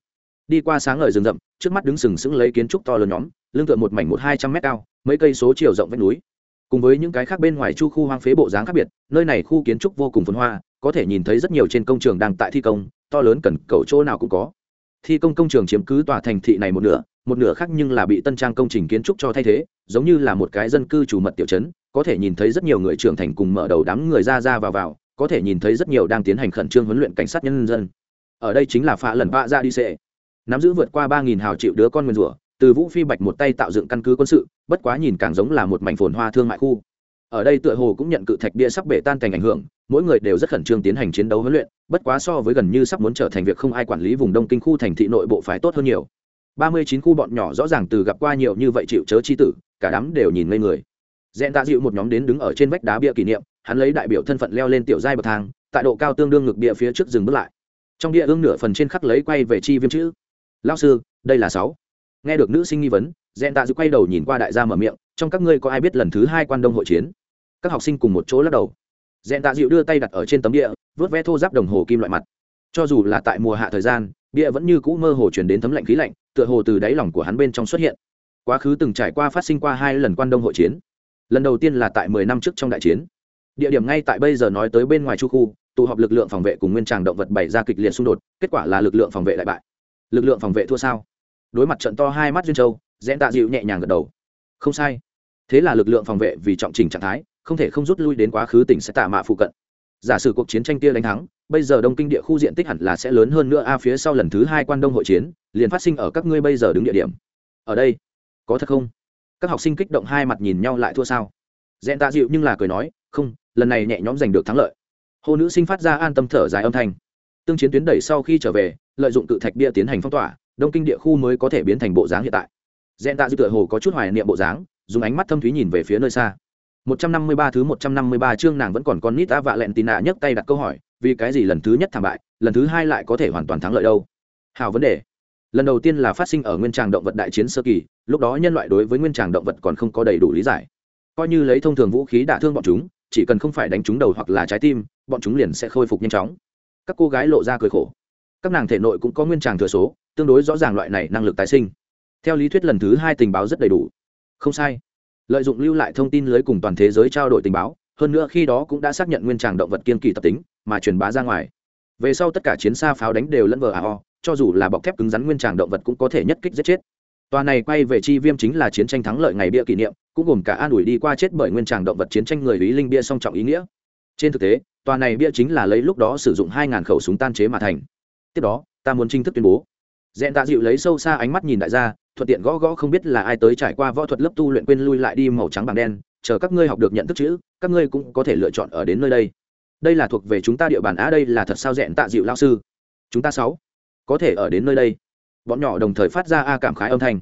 Đi qua sáng ngời rừng rậm, trước mắt đứng sừng sững lấy kiến trúc to lớn nhóm, lưng tựa một mảnh một hai trăm mét cao, mấy cây số chiều rộng vách núi. Cùng với những cái khác bên ngoài chu khu hoang phế bộ dáng khác biệt, nơi này khu kiến trúc vô cùng phồn hoa, có thể nhìn thấy rất nhiều trên công trường đang tại thi công, to lớn cần cầu chỗ nào cũng có. Thi công công trường chiếm cứ tòa thành thị này một nửa một nửa khác nhưng là bị tân trang công trình kiến trúc cho thay thế, giống như là một cái dân cư chủ mật tiểu chấn có thể nhìn thấy rất nhiều người trưởng thành cùng mở đầu đám người ra ra vào vào, có thể nhìn thấy rất nhiều đang tiến hành khẩn trương huấn luyện cảnh sát nhân dân. Ở đây chính là phạ lần vạ ra đi xệ nắm giữ vượt qua ba nghìn hào triệu đứa con nguyên rủa, từ vũ phi bạch một tay tạo dựng căn cứ quân sự, bất quá nhìn càng giống là một mảnh phồn hoa thương mại khu. Ở đây tựa hồ cũng nhận cự thạch bia sắp bể tan thành ảnh hưởng, mỗi người đều rất khẩn trương tiến hành chiến đấu huấn luyện, bất quá so với gần như sắp muốn trở thành việc không ai quản lý vùng đông kinh khu thành thị nội bộ phải tốt hơn nhiều ba mươi chín khu bọn nhỏ rõ ràng từ gặp qua nhiều như vậy chịu chớ chi tử, cả đám đều nhìn ngây người. Dẹn tạ dịu một nhóm đến đứng ở trên vách đá bia kỷ niệm, hắn lấy đại biểu thân phận leo lên tiểu giai bậc thang, tại độ cao tương đương ngực bia phía trước dừng bước lại. Trong địa ương nửa phần trên khắc lấy quay về chi viêm chữ. Lao sư, đây là sáu. Nghe được nữ sinh nghi vấn, dẹn tạ dịu quay đầu nhìn qua đại gia mở miệng, trong các ngươi có ai biết lần thứ hai quan đông hội chiến? Các học sinh cùng một chỗ lắc đầu. Dẹn tạ dịu đưa tay đặt ở trên tấm địa vớt vẽ thô giáp đồng hồ kim loại mặt. Cho dù là tại mùa hạ thời gian bia vẫn như cũ mơ hồ chuyển đến thấm lạnh khí lạnh, tựa hồ từ đáy lòng của hắn bên trong xuất hiện. Quá khứ từng trải qua phát sinh qua hai lần quan đông hội chiến. Lần đầu tiên là tại mười năm trước trong đại chiến. Địa điểm ngay tại bây giờ nói tới bên ngoài chu khu, tụ họp lực lượng phòng vệ cùng nguyên tràng động vật bày ra kịch liệt xung đột, kết quả là lực lượng phòng vệ đại bại. Lực lượng phòng vệ thua sao? Đối mặt trận to hai mắt duyên châu rẽn tạ dịu nhẹ nhàng gật đầu. Không sai. Thế là lực lượng phòng vệ vì trọng trình trạng thái, không thể không rút lui đến quá khứ tỉnh sẽ tạ mạ phụ cận giả sử cuộc chiến tranh kia đánh thắng, bây giờ đông kinh địa khu diện tích hẳn là sẽ lớn hơn nữa. A, phía sau lần thứ hai quan đông hội chiến, liền phát sinh ở các ngươi bây giờ đứng địa điểm. Ở đây, có thật không? Các học sinh kích động hai mặt nhìn nhau lại thua sao? Dẹn tạ dịu nhưng là cười nói, không, lần này nhẹ nhõm giành được thắng lợi. Hồ nữ sinh phát ra an tâm thở dài âm thanh. Tương chiến tuyến đẩy sau khi trở về, lợi dụng cự thạch bia tiến hành phong tỏa, đông kinh địa khu mới có thể biến thành bộ dáng hiện tại. Dẹn tạ dịu tựa hồ có chút hoài niệm bộ dáng, dùng ánh mắt thâm thúy nhìn về phía nơi xa. 153 thứ 153 chương nàng vẫn còn con nít a vạ lẹn tì nạ nhấc tay đặt câu hỏi, vì cái gì lần thứ nhất thảm bại, lần thứ hai lại có thể hoàn toàn thắng lợi đâu? Hảo vấn đề. Lần đầu tiên là phát sinh ở nguyên tràng động vật đại chiến sơ kỳ, lúc đó nhân loại đối với nguyên tràng động vật còn không có đầy đủ lý giải. Coi như lấy thông thường vũ khí đả thương bọn chúng, chỉ cần không phải đánh trúng đầu hoặc là trái tim, bọn chúng liền sẽ khôi phục nhanh chóng. Các cô gái lộ ra cười khổ. Các nàng thể nội cũng có nguyên tràng thừa số, tương đối rõ ràng loại này năng lực tái sinh. Theo lý thuyết lần thứ hai tình báo rất đầy đủ. Không sai lợi dụng lưu lại thông tin lưới cùng toàn thế giới trao đổi tình báo, hơn nữa khi đó cũng đã xác nhận nguyên tràng động vật kiên kỳ tập tính, mà truyền bá ra ngoài. Về sau tất cả chiến xa pháo đánh đều lẫn vờ ao cho dù là bọc thép cứng rắn nguyên tràng động vật cũng có thể nhất kích giết chết. Tòa này quay về chi viêm chính là chiến tranh thắng lợi ngày bia kỷ niệm, cũng gồm cả an ủi đi qua chết bởi nguyên tràng động vật chiến tranh người ý linh bia song trọng ý nghĩa. Trên thực tế, tòa này bia chính là lấy lúc đó sử dụng hai ngàn khẩu súng tan chế mà thành. Tiếp đó, ta muốn chính thức tuyên bố dẹn tạ dịu lấy sâu xa ánh mắt nhìn đại gia, thuận tiện gõ gõ không biết là ai tới trải qua võ thuật lớp tu luyện quên lui lại đi màu trắng bằng đen, chờ các ngươi học được nhận thức chữ, các ngươi cũng có thể lựa chọn ở đến nơi đây. Đây là thuộc về chúng ta địa bàn á, đây là thật sao dẹn tạ dịu lao sư? Chúng ta sáu có thể ở đến nơi đây. Bọn nhỏ đồng thời phát ra a cảm khái âm thanh.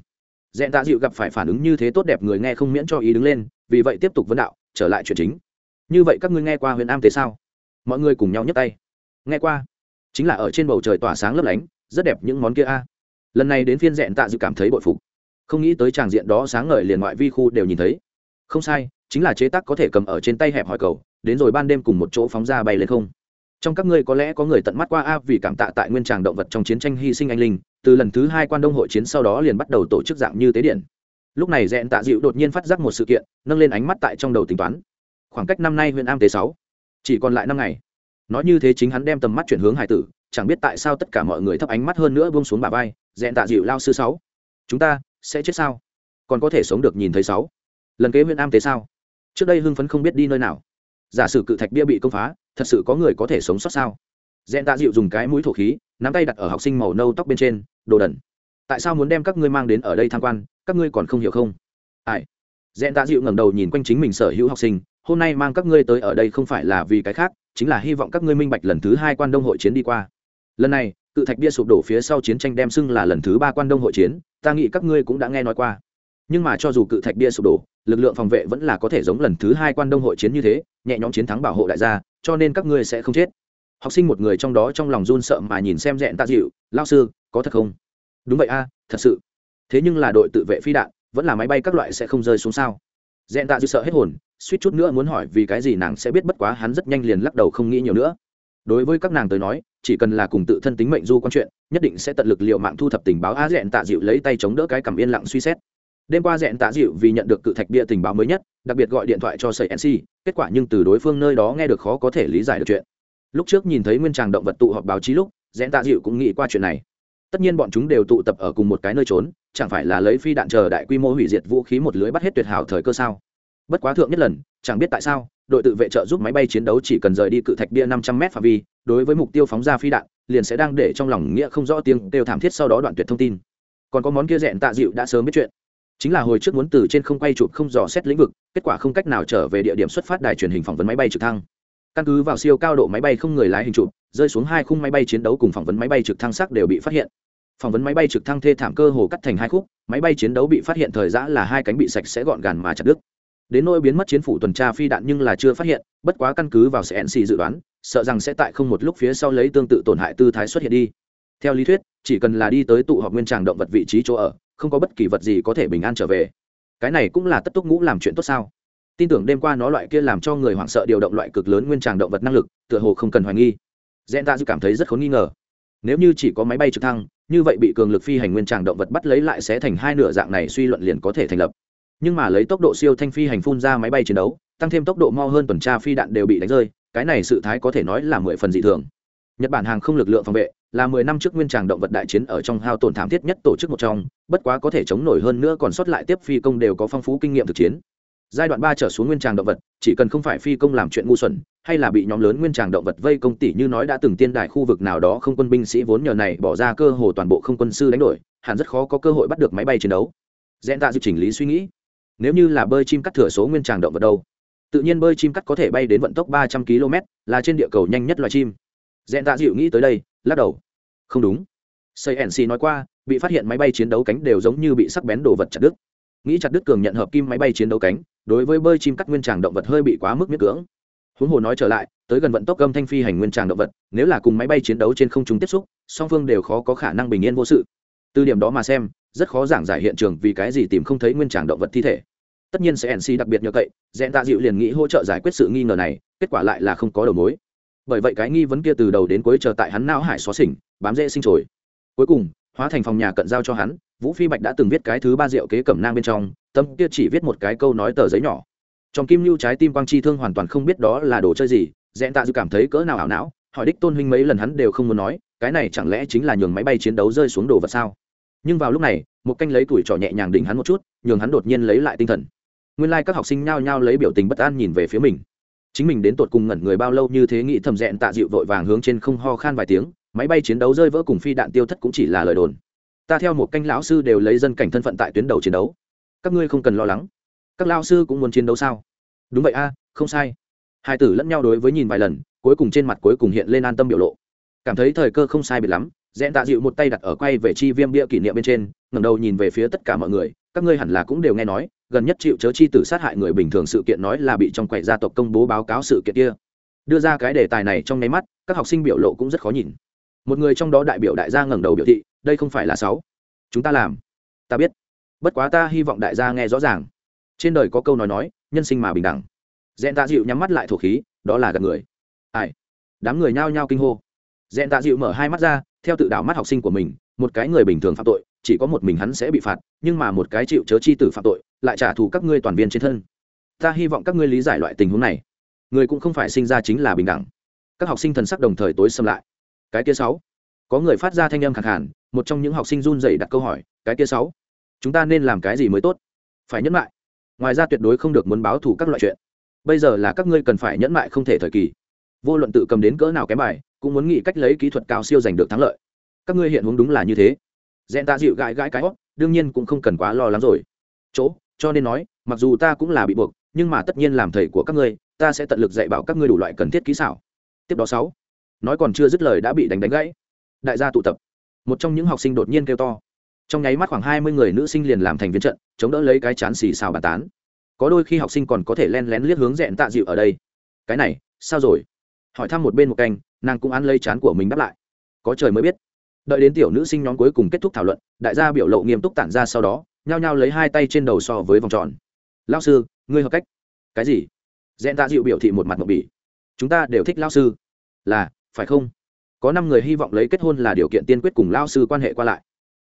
Dẹn tạ dịu gặp phải phản ứng như thế tốt đẹp người nghe không miễn cho ý đứng lên, vì vậy tiếp tục vấn đạo, trở lại chuyện chính. Như vậy các ngươi nghe qua huyền am thế sao? Mọi người cùng nhau nhấc tay. Nghe qua. Chính là ở trên bầu trời tỏa sáng lấp lánh rất đẹp những món kia a. Lần này đến phiên dẹn tạ dự cảm thấy bội phục. Không nghĩ tới tràng diện đó sáng ngời liền ngoại vi khu đều nhìn thấy. Không sai, chính là chế tác có thể cầm ở trên tay hẹp hỏi cầu, đến rồi ban đêm cùng một chỗ phóng ra bay lên không. Trong các ngươi có lẽ có người tận mắt qua a vì cảm tạ tại nguyên tràng động vật trong chiến tranh hy sinh anh linh, từ lần thứ hai quan đông hội chiến sau đó liền bắt đầu tổ chức dạng như tế điện. Lúc này dẹn tạ dịu đột nhiên phát giác một sự kiện, nâng lên ánh mắt tại trong đầu tính toán. Khoảng cách năm nay huyện am tế sáu, chỉ còn lại năm ngày. Nói như thế chính hắn đem tầm mắt chuyển hướng hải tử chẳng biết tại sao tất cả mọi người thấp ánh mắt hơn nữa buông xuống bà vai dẹn tạ dịu lao sư sáu. Chúng ta sẽ chết sao? Còn có thể sống được nhìn thấy sáu. Lần kế huyện am tế sao? Trước đây hưng phấn không biết đi nơi nào. Giả sử cự thạch bia bị công phá, thật sự có người có thể sống sót sao? Dẹn tạ dịu dùng cái mũi thổ khí, nắm tay đặt ở học sinh màu nâu tóc bên trên, đồ đần. Tại sao muốn đem các ngươi mang đến ở đây tham quan, các ngươi còn không hiểu không? Ai? Dẹn tạ dịu ngẩng đầu nhìn quanh chính mình sở hữu học sinh, hôm nay mang các ngươi tới ở đây không phải là vì cái khác, chính là hy vọng các ngươi minh bạch lần thứ hai quan đông hội chiến đi qua lần này, cự thạch bia sụp đổ phía sau chiến tranh đem xưng là lần thứ ba quan đông hội chiến, ta nghĩ các ngươi cũng đã nghe nói qua. Nhưng mà cho dù cự thạch bia sụp đổ, lực lượng phòng vệ vẫn là có thể giống lần thứ hai quan đông hội chiến như thế, nhẹ nhõm chiến thắng bảo hộ đại gia, cho nên các ngươi sẽ không chết. Học sinh một người trong đó trong lòng run sợ mà nhìn xem rẽn tạ dịu lao sư, có thật không? Đúng vậy a, thật sự. Thế nhưng là đội tự vệ phi đạn, vẫn là máy bay các loại sẽ không rơi xuống sao? Rẽn tạ dịu sợ hết hồn, suýt chút nữa muốn hỏi vì cái gì nàng sẽ biết bất quá hắn rất nhanh liền lắc đầu không nghĩ nhiều nữa. Đối với các nàng tới nói chỉ cần là cùng tự thân tính mệnh du quan chuyện, nhất định sẽ tận lực liệu mạng thu thập tình báo a dẹn tạ dịu lấy tay chống đỡ cái cảm yên lặng suy xét. Đêm qua dẹn tạ dịu vì nhận được cự thạch bia tình báo mới nhất, đặc biệt gọi điện thoại cho sợi nc kết quả nhưng từ đối phương nơi đó nghe được khó có thể lý giải được chuyện. Lúc trước nhìn thấy nguyên tràng động vật tụ họp báo chí lúc, dẹn tạ dịu cũng nghĩ qua chuyện này. Tất nhiên bọn chúng đều tụ tập ở cùng một cái nơi trốn, chẳng phải là lấy phi đạn chờ đại quy mô hủy diệt vũ khí một lưới bắt hết tuyệt hảo thời cơ sao? Bất quá thượng nhất lần, chẳng biết tại sao, đội tự vệ trợ giúp máy bay chiến đấu chỉ cần rời đi cự thạch bia năm trăm m phạm vi đối với mục tiêu phóng ra phi đạn, liền sẽ đang để trong lòng nghĩa không rõ tiếng đều thảm thiết sau đó đoạn tuyệt thông tin. Còn có món kia rẽn tạ dịu đã sớm biết chuyện. Chính là hồi trước muốn từ trên không quay chụp không dò xét lĩnh vực, kết quả không cách nào trở về địa điểm xuất phát đài truyền hình phỏng vấn máy bay trực thăng. Căn cứ vào siêu cao độ máy bay không người lái hình chụp, rơi xuống hai khung máy bay chiến đấu cùng phỏng vấn máy bay trực thăng sắc đều bị phát hiện. Phỏng vấn máy bay trực thăng thê thảm cơ hồ cắt thành hai khúc, máy bay chiến đấu bị phát hiện thời giã là hai cánh bị sạch sẽ gọn gàn mà chặt đứt đến nỗi biến mất chiến phủ tuần tra phi đạn nhưng là chưa phát hiện, bất quá căn cứ vào cnc dự đoán, sợ rằng sẽ tại không một lúc phía sau lấy tương tự tổn hại tư thái xuất hiện đi. Theo lý thuyết, chỉ cần là đi tới tụ họp nguyên tràng động vật vị trí chỗ ở, không có bất kỳ vật gì có thể bình an trở về. Cái này cũng là tất túc ngũ làm chuyện tốt sao? Tin tưởng đêm qua nó loại kia làm cho người hoảng sợ điều động loại cực lớn nguyên tràng động vật năng lực, tựa hồ không cần hoài nghi. Dẹn ta dự cảm thấy rất khốn nghi ngờ. Nếu như chỉ có máy bay trực thăng, như vậy bị cường lực phi hành nguyên tràng động vật bắt lấy lại sẽ thành hai nửa dạng này suy luận liền có thể thành lập nhưng mà lấy tốc độ siêu thanh phi hành phun ra máy bay chiến đấu, tăng thêm tốc độ mau hơn tuần tra phi đạn đều bị đánh rơi, cái này sự thái có thể nói là mười phần dị thường. Nhật bản hàng không lực lượng phòng vệ là mười năm trước nguyên tràng động vật đại chiến ở trong hao tổn thảm thiết nhất tổ chức một trong, bất quá có thể chống nổi hơn nữa còn sót lại tiếp phi công đều có phong phú kinh nghiệm thực chiến. Giai đoạn ba trở xuống nguyên tràng động vật, chỉ cần không phải phi công làm chuyện ngu xuẩn, hay là bị nhóm lớn nguyên tràng động vật vây công tỷ như nói đã từng tiên đại khu vực nào đó không quân binh sĩ vốn nhờ này bỏ ra cơ hồ toàn bộ không quân sư đánh đổi, hẳn rất khó có cơ hội bắt được máy bay chiến đấu. Dẹn tạ dự chỉnh lý suy nghĩ nếu như là bơi chim cắt thừa số nguyên tràng động vật đâu. Tự nhiên bơi chim cắt có thể bay đến vận tốc ba trăm km, là trên địa cầu nhanh nhất loài chim. Dẹn tạ dịu nghĩ tới đây, lắc đầu. Không đúng. Xây nc nói qua, bị phát hiện máy bay chiến đấu cánh đều giống như bị sắc bén đồ vật chặt đứt. Nghĩ chặt đứt cường nhận hợp kim máy bay chiến đấu cánh, đối với bơi chim cắt nguyên tràng động vật hơi bị quá mức miết cưỡng. Huống hồ nói trở lại, tới gần vận tốc âm thanh phi hành nguyên tràng động vật, nếu là cùng máy bay chiến đấu trên không trung tiếp xúc, song phương đều khó có khả năng bình yên vô sự. Từ điểm đó mà xem rất khó giảng giải hiện trường vì cái gì tìm không thấy nguyên tràng động vật thi thể. Tất nhiên sẽ nc đặc biệt nhờ cậy dẹn tạ dịu liền nghĩ hỗ trợ giải quyết sự nghi ngờ này, kết quả lại là không có đầu mối. Bởi vậy cái nghi vấn kia từ đầu đến cuối chờ tại hắn não hải xóa xỉnh, bám dễ sinh trồi. Cuối cùng, hóa thành phòng nhà cận giao cho hắn, vũ phi bạch đã từng viết cái thứ ba rượu kế cẩm nang bên trong, tâm kia chỉ viết một cái câu nói tờ giấy nhỏ. Trong kim lưu trái tim quang chi thương hoàn toàn không biết đó là đồ chơi gì dẹn tạ dịu cảm thấy cỡ nào ảo não, hỏi đích tôn huynh mấy lần hắn đều không muốn nói, cái này chẳng lẽ chính là nhường máy bay chiến đấu rơi xuống đồ vật sao? Nhưng vào lúc này, một canh lấy tuổi trò nhẹ nhàng đỉnh hắn một chút, nhường hắn đột nhiên lấy lại tinh thần. Nguyên lai、like、các học sinh nhao nhao lấy biểu tình bất an nhìn về phía mình. Chính mình đến tột cùng ngẩn người bao lâu như thế nghĩ thầm rẽn tạ dịu vội vàng hướng trên không ho khan vài tiếng, máy bay chiến đấu rơi vỡ cùng phi đạn tiêu thất cũng chỉ là lời đồn. Ta theo một canh lão sư đều lấy dân cảnh thân phận tại tuyến đầu chiến đấu. Các ngươi không cần lo lắng. Các lao sư cũng muốn chiến đấu sao? Đúng vậy a, không sai. Hai tử lẫn nhau đối với nhìn vài lần, cuối cùng trên mặt cuối cùng hiện lên an tâm biểu lộ. Cảm thấy thời cơ không sai biệt lắm Dẹn tạ dịu một tay đặt ở quay về chi viêm bia kỷ niệm bên trên ngầm đầu nhìn về phía tất cả mọi người, các ngươi hẳn là cũng đều nghe nói, gần nhất chịu chớ chi tử sát hại người bình thường sự kiện nói là bị trong quầy gia tộc công bố báo cáo sự kiện kia. Đưa ra cái đề tài này trong nháy mắt, các học sinh biểu lộ cũng rất khó nhìn. Một người trong đó đại biểu đại gia ngẩng đầu biểu thị, đây không phải là sáu. Chúng ta làm. Ta biết. Bất quá ta hy vọng đại gia nghe rõ ràng. Trên đời có câu nói nói, nhân sinh mà bình đẳng. Dẹn tạ dịu nhắm mắt lại thổ khí, đó là gần người. Ai? Đám người nhao nhao kinh hô dẹn tạ dịu mở hai mắt ra, theo tự đảo mắt học sinh của mình, một cái người bình thường phạm tội, chỉ có một mình hắn sẽ bị phạt, nhưng mà một cái chịu chớ chi tử phạm tội, lại trả thù các ngươi toàn viên trên thân. Ta hy vọng các ngươi lý giải loại tình huống này. Người cũng không phải sinh ra chính là bình đẳng. Các học sinh thần sắc đồng thời tối xâm lại. Cái kia sáu. Có người phát ra thanh âm khẳng hẳn một trong những học sinh run rẩy đặt câu hỏi, cái kia sáu. Chúng ta nên làm cái gì mới tốt? Phải nhẫn lại ngoài ra tuyệt đối không được muốn báo thù các loại chuyện. Bây giờ là các ngươi cần phải nhẫn lại không thể thời kỳ. Vô luận tự cầm đến cỡ nào kém bài cũng muốn nghĩ cách lấy kỹ thuật cao siêu giành được thắng lợi. Các ngươi hiện hướng đúng là như thế. Dẹn ta dịu gãi gãi cái hót đương nhiên cũng không cần quá lo lắng rồi. Chỗ, cho nên nói, mặc dù ta cũng là bị buộc, nhưng mà tất nhiên làm thầy của các ngươi, ta sẽ tận lực dạy bảo các ngươi đủ loại cần thiết kỹ xảo. Tiếp đó sáu. Nói còn chưa dứt lời đã bị đánh đánh gãy. Đại gia tụ tập. Một trong những học sinh đột nhiên kêu to. Trong nháy mắt khoảng hai mươi người nữ sinh liền làm thành viên trận, chống đỡ lấy cái chán xì xào bàn tán. Có đôi khi học sinh còn có thể len lén liếc hướng dẹn tạ dịu ở đây. Cái này, sao rồi? Hỏi thăm một bên một canh nàng cũng ăn lây chán của mình đáp lại. Có trời mới biết. Đợi đến tiểu nữ sinh nhóm cuối cùng kết thúc thảo luận, đại gia biểu lộ nghiêm túc tản ra sau đó, nhao nhao lấy hai tay trên đầu so với vòng tròn. Lao sư, ngươi hợp cách. Cái gì? Dẹn ta dịu biểu thị một mặt mộc bỉ. Chúng ta đều thích lao sư. Là, phải không? Có năm người hy vọng lấy kết hôn là điều kiện tiên quyết cùng lao sư quan hệ qua lại.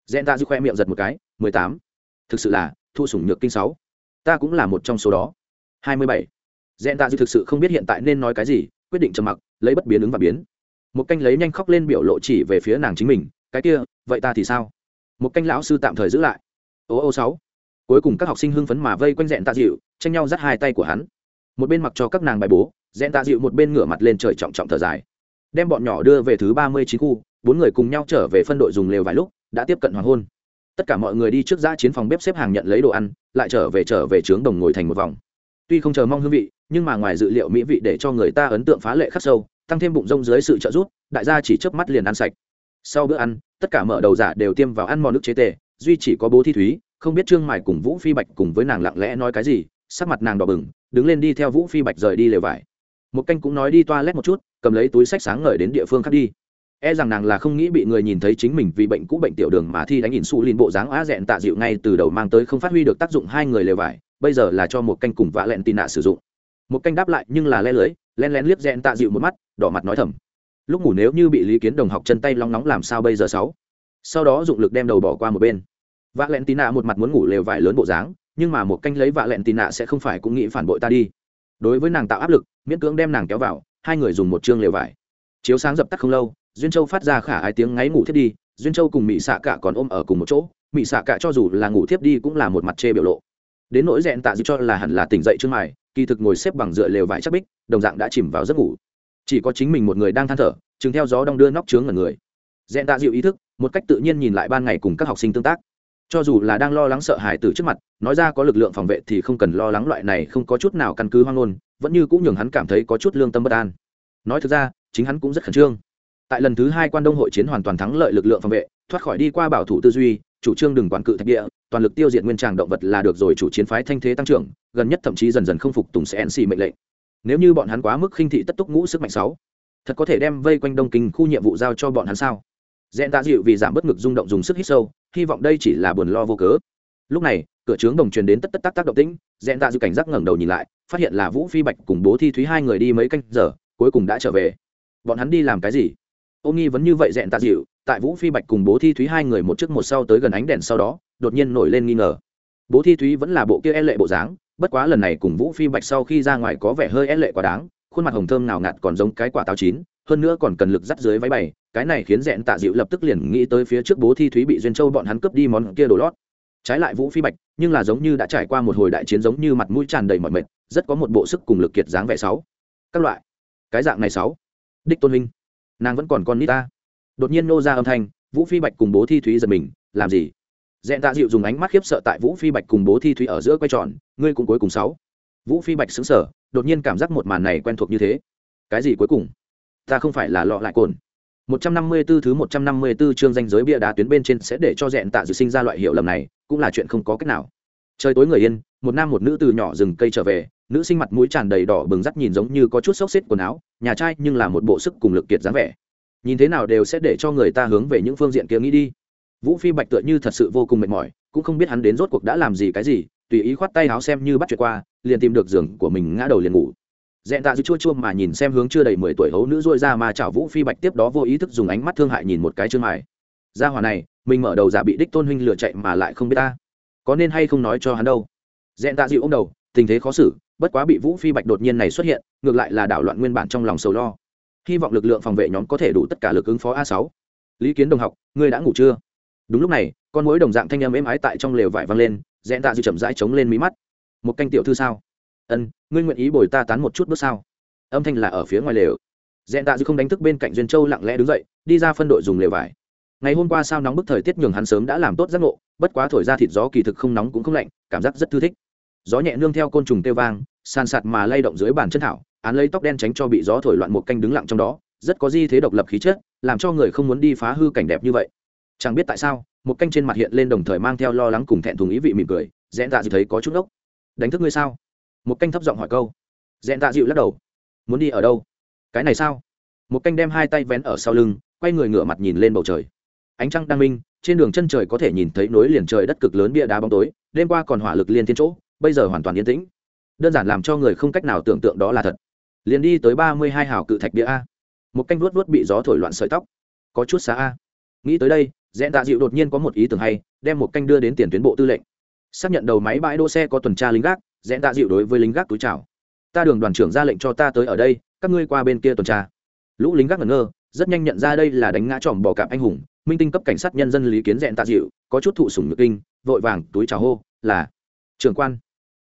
Dẹn ta dịu khoe miệng giật một cái. Mười tám. Thực sự là, thu sủng nhược kinh sáu. Ta cũng là một trong số đó. Hai mươi bảy. Dẹn ta dịu thực sự không biết hiện tại nên nói cái gì quyết định trầm mặc, lấy bất biến ứng và biến. Một canh lấy nhanh khóc lên biểu lộ chỉ về phía nàng chính mình, cái kia, vậy ta thì sao? Một canh lão sư tạm thời giữ lại. Ô ô, sáu. Cuối cùng các học sinh hưng phấn mà vây quanh dẹn tạ dịu, tranh nhau dắt hai tay của hắn. Một bên mặc cho các nàng bài bố dẹn tạ dịu một bên ngửa mặt lên trời trọng trọng thở dài. Đem bọn nhỏ đưa về thứ ba mươi chín khu, bốn người cùng nhau trở về phân đội dùng lều vài lúc, đã tiếp cận hoàng hôn. Tất cả mọi người đi trước giã chiến phòng bếp xếp hàng nhận lấy đồ ăn, lại trở về trở về trướng đồng ngồi thành một vòng. Tuy không chờ mong hương vị nhưng mà ngoài dự liệu mỹ vị để cho người ta ấn tượng phá lệ khắc sâu, tăng thêm bụng rông dưới sự trợ giúp, đại gia chỉ chớp mắt liền ăn sạch. Sau bữa ăn, tất cả mở đầu giả đều tiêm vào ăn mòn nước chế tề, duy chỉ có bố thi thúy, không biết trương mải cùng vũ phi bạch cùng với nàng lặng lẽ nói cái gì, sắc mặt nàng đỏ bừng, đứng lên đi theo vũ phi bạch rời đi lều vải. Một canh cũng nói đi toa lét một chút, cầm lấy túi sách sáng ngời đến địa phương khác đi. E rằng nàng là không nghĩ bị người nhìn thấy chính mình vì bệnh cũ bệnh tiểu đường mà thi đánh ỉn su linh bộ dáng á dẹn tạ dịu ngay từ đầu mang tới không phát huy được tác dụng hai người lều vải, bây giờ là cho một canh cùng vạ lẹn tì nạ sử dụng một canh đáp lại nhưng là le lưới, len lén liếc dẹn tạ dịu một mắt, đỏ mặt nói thầm. Lúc ngủ nếu như bị lý kiến đồng học chân tay long nóng làm sao bây giờ sáu? Sau đó dụng lực đem đầu bỏ qua một bên. Vạ lẹn tì nạ một mặt muốn ngủ lều vải lớn bộ dáng, nhưng mà một canh lấy vạ lẹn tì nạ sẽ không phải cũng nghĩ phản bội ta đi. Đối với nàng tạo áp lực, miễn cưỡng đem nàng kéo vào, hai người dùng một chương lều vải. Chiếu sáng dập tắt không lâu, duyên châu phát ra khả ai tiếng ngáy ngủ thiết đi, duyên châu cùng mỹ xạ cả còn ôm ở cùng một chỗ mỹ xạ cả cho dù là ngủ thiếp đi cũng là một mặt chê biểu lộ đến nỗi rẽn tạ dịu cho là hẳn là tỉnh dậy trương mài, kỳ thực ngồi xếp bằng dựa lều vải chắc bích, đồng dạng đã chìm vào giấc ngủ. Chỉ có chính mình một người đang than thở, chừng theo gió đong đưa nóc trướng ở người. Rẽn tạ dịu ý thức, một cách tự nhiên nhìn lại ban ngày cùng các học sinh tương tác. Cho dù là đang lo lắng sợ hãi từ trước mặt, nói ra có lực lượng phòng vệ thì không cần lo lắng loại này không có chút nào căn cứ hoang ngôn, vẫn như cũng nhường hắn cảm thấy có chút lương tâm bất an. Nói thực ra, chính hắn cũng rất khẩn trương. Tại lần thứ hai quan đông hội chiến hoàn toàn thắng lợi lực lượng phòng vệ, thoát khỏi đi qua bảo thủ tư duy chủ trương đừng quản cự thạch địa, toàn lực tiêu diệt nguyên tràng động vật là được rồi chủ chiến phái thanh thế tăng trưởng, gần nhất thậm chí dần dần không phục tùng sẽ nc mệnh lệnh. Nếu như bọn hắn quá mức khinh thị tất túc ngũ sức mạnh sáu, thật có thể đem vây quanh đông kinh khu nhiệm vụ giao cho bọn hắn sao? Dẹn tạ dịu vì giảm bất ngực rung động dùng sức hít sâu, hy vọng đây chỉ là buồn lo vô cớ. Lúc này, cửa trướng đồng truyền đến tất tất tác tác động tĩnh dẹn tạ dịu cảnh giác ngẩng đầu nhìn lại, phát hiện là vũ phi bạch cùng bố thi thúy hai người đi mấy canh giờ, cuối cùng đã trở về. Bọn hắn đi làm cái gì? Ô nghi vẫn như vậy dẹn tạ dịu tại vũ phi bạch cùng bố thi thúy hai người một trước một sau tới gần ánh đèn sau đó, đột nhiên nổi lên nghi ngờ. Bố thi thúy vẫn là bộ kia e lệ bộ dáng, bất quá lần này cùng vũ phi bạch sau khi ra ngoài có vẻ hơi e lệ quá đáng, khuôn mặt hồng thơm nào ngạt còn giống cái quả táo chín, hơn nữa còn cần lực dắt dưới váy bày, cái này khiến dẹn tạ dịu lập tức liền nghĩ tới phía trước bố thi thúy bị duyên châu bọn hắn cướp đi món kia đồ lót. Trái lại vũ phi bạch, nhưng là giống như đã trải qua một hồi đại chiến giống như mặt mũi tràn đầy mọi mệt, rất có một bộ sức cùng lực kiệt dáng vẻ sáu. Các loại. Cái dạng này sáu. Đích tôn huynh. Nàng vẫn còn con nít ta đột nhiên nô ra âm thanh vũ phi bạch cùng bố thi thúy giật mình làm gì? Dẹn tạ dịu dùng ánh mắt khiếp sợ tại vũ phi bạch cùng bố thi thúy ở giữa quay tròn ngươi cũng cuối cùng sáu. Vũ phi bạch xứng sở đột nhiên cảm giác một màn này quen thuộc như thế. Cái gì cuối cùng? Ta không phải là lọ lại cồn. 154 thứ 154 chương danh giới bia đá tuyến bên trên sẽ để cho dẹn tạ dự sinh ra loại hiệu lầm này, cũng là chuyện không có cách nào. Trời tối người yên, một nam một nữ từ nhỏ rừng cây trở về, nữ sinh mặt mũi tràn đầy đỏ bừng rắt nhìn giống như có chút xốc xếp quần áo, nhà trai nhưng là một bộ sức cùng lực kiệt dáng vẻ. Nhìn thế nào đều sẽ để cho người ta hướng về những phương diện kia nghĩ đi. Vũ Phi Bạch tựa như thật sự vô cùng mệt mỏi, cũng không biết hắn đến rốt cuộc đã làm gì cái gì, tùy ý khoát tay áo xem như bắt chuyện qua, liền tìm được giường của mình ngã đầu liền ngủ. Dẹn tạ dư chua chua mà nhìn xem hướng chưa đầy mười tuổi hấu nữ dôi ra mà chảo vũ phi bạch tiếp đó vô ý thức dùng ánh mắt thương hại nhìn một cái trương hải ra hòa này mình mở đầu giả bị đích tôn huynh lựa chạy mà lại không biết ta. Có nên hay không nói cho hắn đâu? Dẹn tạ dịu ô m đầu tình thế khó xử bất quá bị vũ phi bạch đột nhiên này xuất hiện ngược lại là đảo loạn nguyên bản trong lòng sầu lo hy vọng lực lượng phòng vệ nhóm có thể đủ tất cả lực ứng phó a sáu. Lý kiến đồng học, ngươi đã ngủ chưa? Đúng lúc này, con mối đồng dạng thanh âm êm ái tại trong lều vải văng lên dẹn tạ dịu chậm rãi chống lên mí mắt. Một canh tiểu thư sao? Ân, ngươi nguyện ý bồi ta tán một chút bước sao? Âm thanh là ở phía ngoài lều. Dẹn tạ dư không đánh thức bên cạnh duyên châu lặng lẽ đứng dậy, đi ra phân đội dùng lều vải. Ngày hôm qua sao nóng bức thời tiết nhường hắn sớm đã làm tốt giác ngộ, bất quá thổi ra thịt gió kỳ thực không nóng cũng không lạnh, cảm giác rất thư thích. Gió nhẹ nương theo côn trùng tê vang, sàn sạt mà lay động dưới bàn chân thảo án lấy tóc đen tránh cho bị gió thổi loạn một canh đứng lặng trong đó, rất có di thế độc lập khí chất, làm cho người không muốn đi phá hư cảnh đẹp như vậy. Chẳng biết tại sao, một canh trên mặt hiện lên đồng thời mang theo lo lắng cùng thẹn thùng ý vị mỉm cười, Dẹn tạ dịu thấy có chút ốc đánh thức ngươi sao? Một canh thấp giọng hỏi câu. Dẹn tạ dịu lắc đầu. Muốn đi ở đâu? Cái này sao? Một canh đem hai tay vén ở sau lưng, quay người ngửa mặt nhìn lên bầu trời. Ánh trăng đang minh, trên đường chân trời có thể nhìn thấy nối liền trời đất cực lớn bia đá bóng tối, đêm qua còn hỏa lực liên thiên chỗ, bây giờ hoàn toàn yên tĩnh. Đơn giản làm cho người không cách nào tưởng tượng đó là thật liền đi tới ba mươi hai hào cự thạch bia a. Một canh vuốt vuốt bị gió thổi loạn sợi tóc. Có chút xa a. Nghĩ tới đây, rẽ tạ dịu đột nhiên có một ý tưởng hay, đem một canh đưa đến tiền tuyến bộ tư lệnh. Xác nhận đầu máy bãi đỗ xe có tuần tra lính gác, rẽ tạ dịu đối với lính gác túi chào. Ta đường đoàn trưởng ra lệnh cho ta tới ở đây, các ngươi qua bên kia tuần tra. Lũ lính gác ngẩn ngơ, rất nhanh nhận ra đây là đánh ngã tròm bò cạp anh hùng. Minh tinh cấp cảnh sát nhân dân lý kiến rẽn tạ dịu, có chút thụ sủng nhược kinh, vội vàng túi chào hô, là trưởng quan.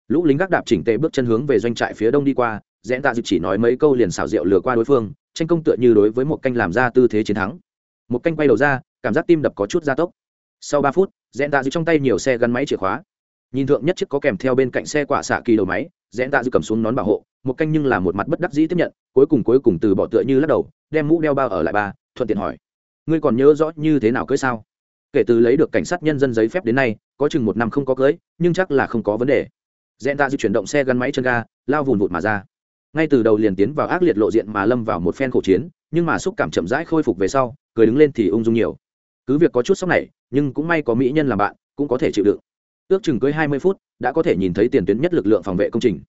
Lũ lính gác đạp chỉnh tề bước chân hướng về doanh trại phía đông đi qua rẽn tạ dịu chỉ nói mấy câu liền xảo diệu lừa qua đối phương, tranh công tựa như đối với một canh làm ra tư thế chiến thắng. Một canh quay đầu ra, cảm giác tim đập có chút gia tốc. Sau ba phút rẽn tạ dịu trong tay nhiều xe gắn máy chìa khóa. Nhìn thượng nhất chiếc có kèm theo bên cạnh xe quả xạ kỳ đầu máy rẽn tạ dịu cầm xuống nón bảo hộ, một canh nhưng là một mặt bất đắc dĩ tiếp nhận, cuối cùng cuối cùng từ bỏ tựa như lắc đầu, đem mũ đeo bao ở lại ba, thuận tiện hỏi. Ngươi còn nhớ rõ như thế nào cưới sao? Kể từ lấy được cảnh sát nhân dân giấy phép đến nay, có chừng một năm không có cưới, nhưng chắc là không có vấn đề. Rẽn tạ dịu chuyển động xe gắn máy chân ga, lao vùn vụt mà ra ngay từ đầu liền tiến vào ác liệt lộ diện mà lâm vào một phen khổ chiến, nhưng mà xúc cảm chậm rãi khôi phục về sau, cười đứng lên thì ung dung nhiều. Cứ việc có chút sốc này, nhưng cũng may có mỹ nhân làm bạn, cũng có thể chịu đựng. Ước chừng cưới hai mươi phút, đã có thể nhìn thấy tiền tuyến nhất lực lượng phòng vệ công trình.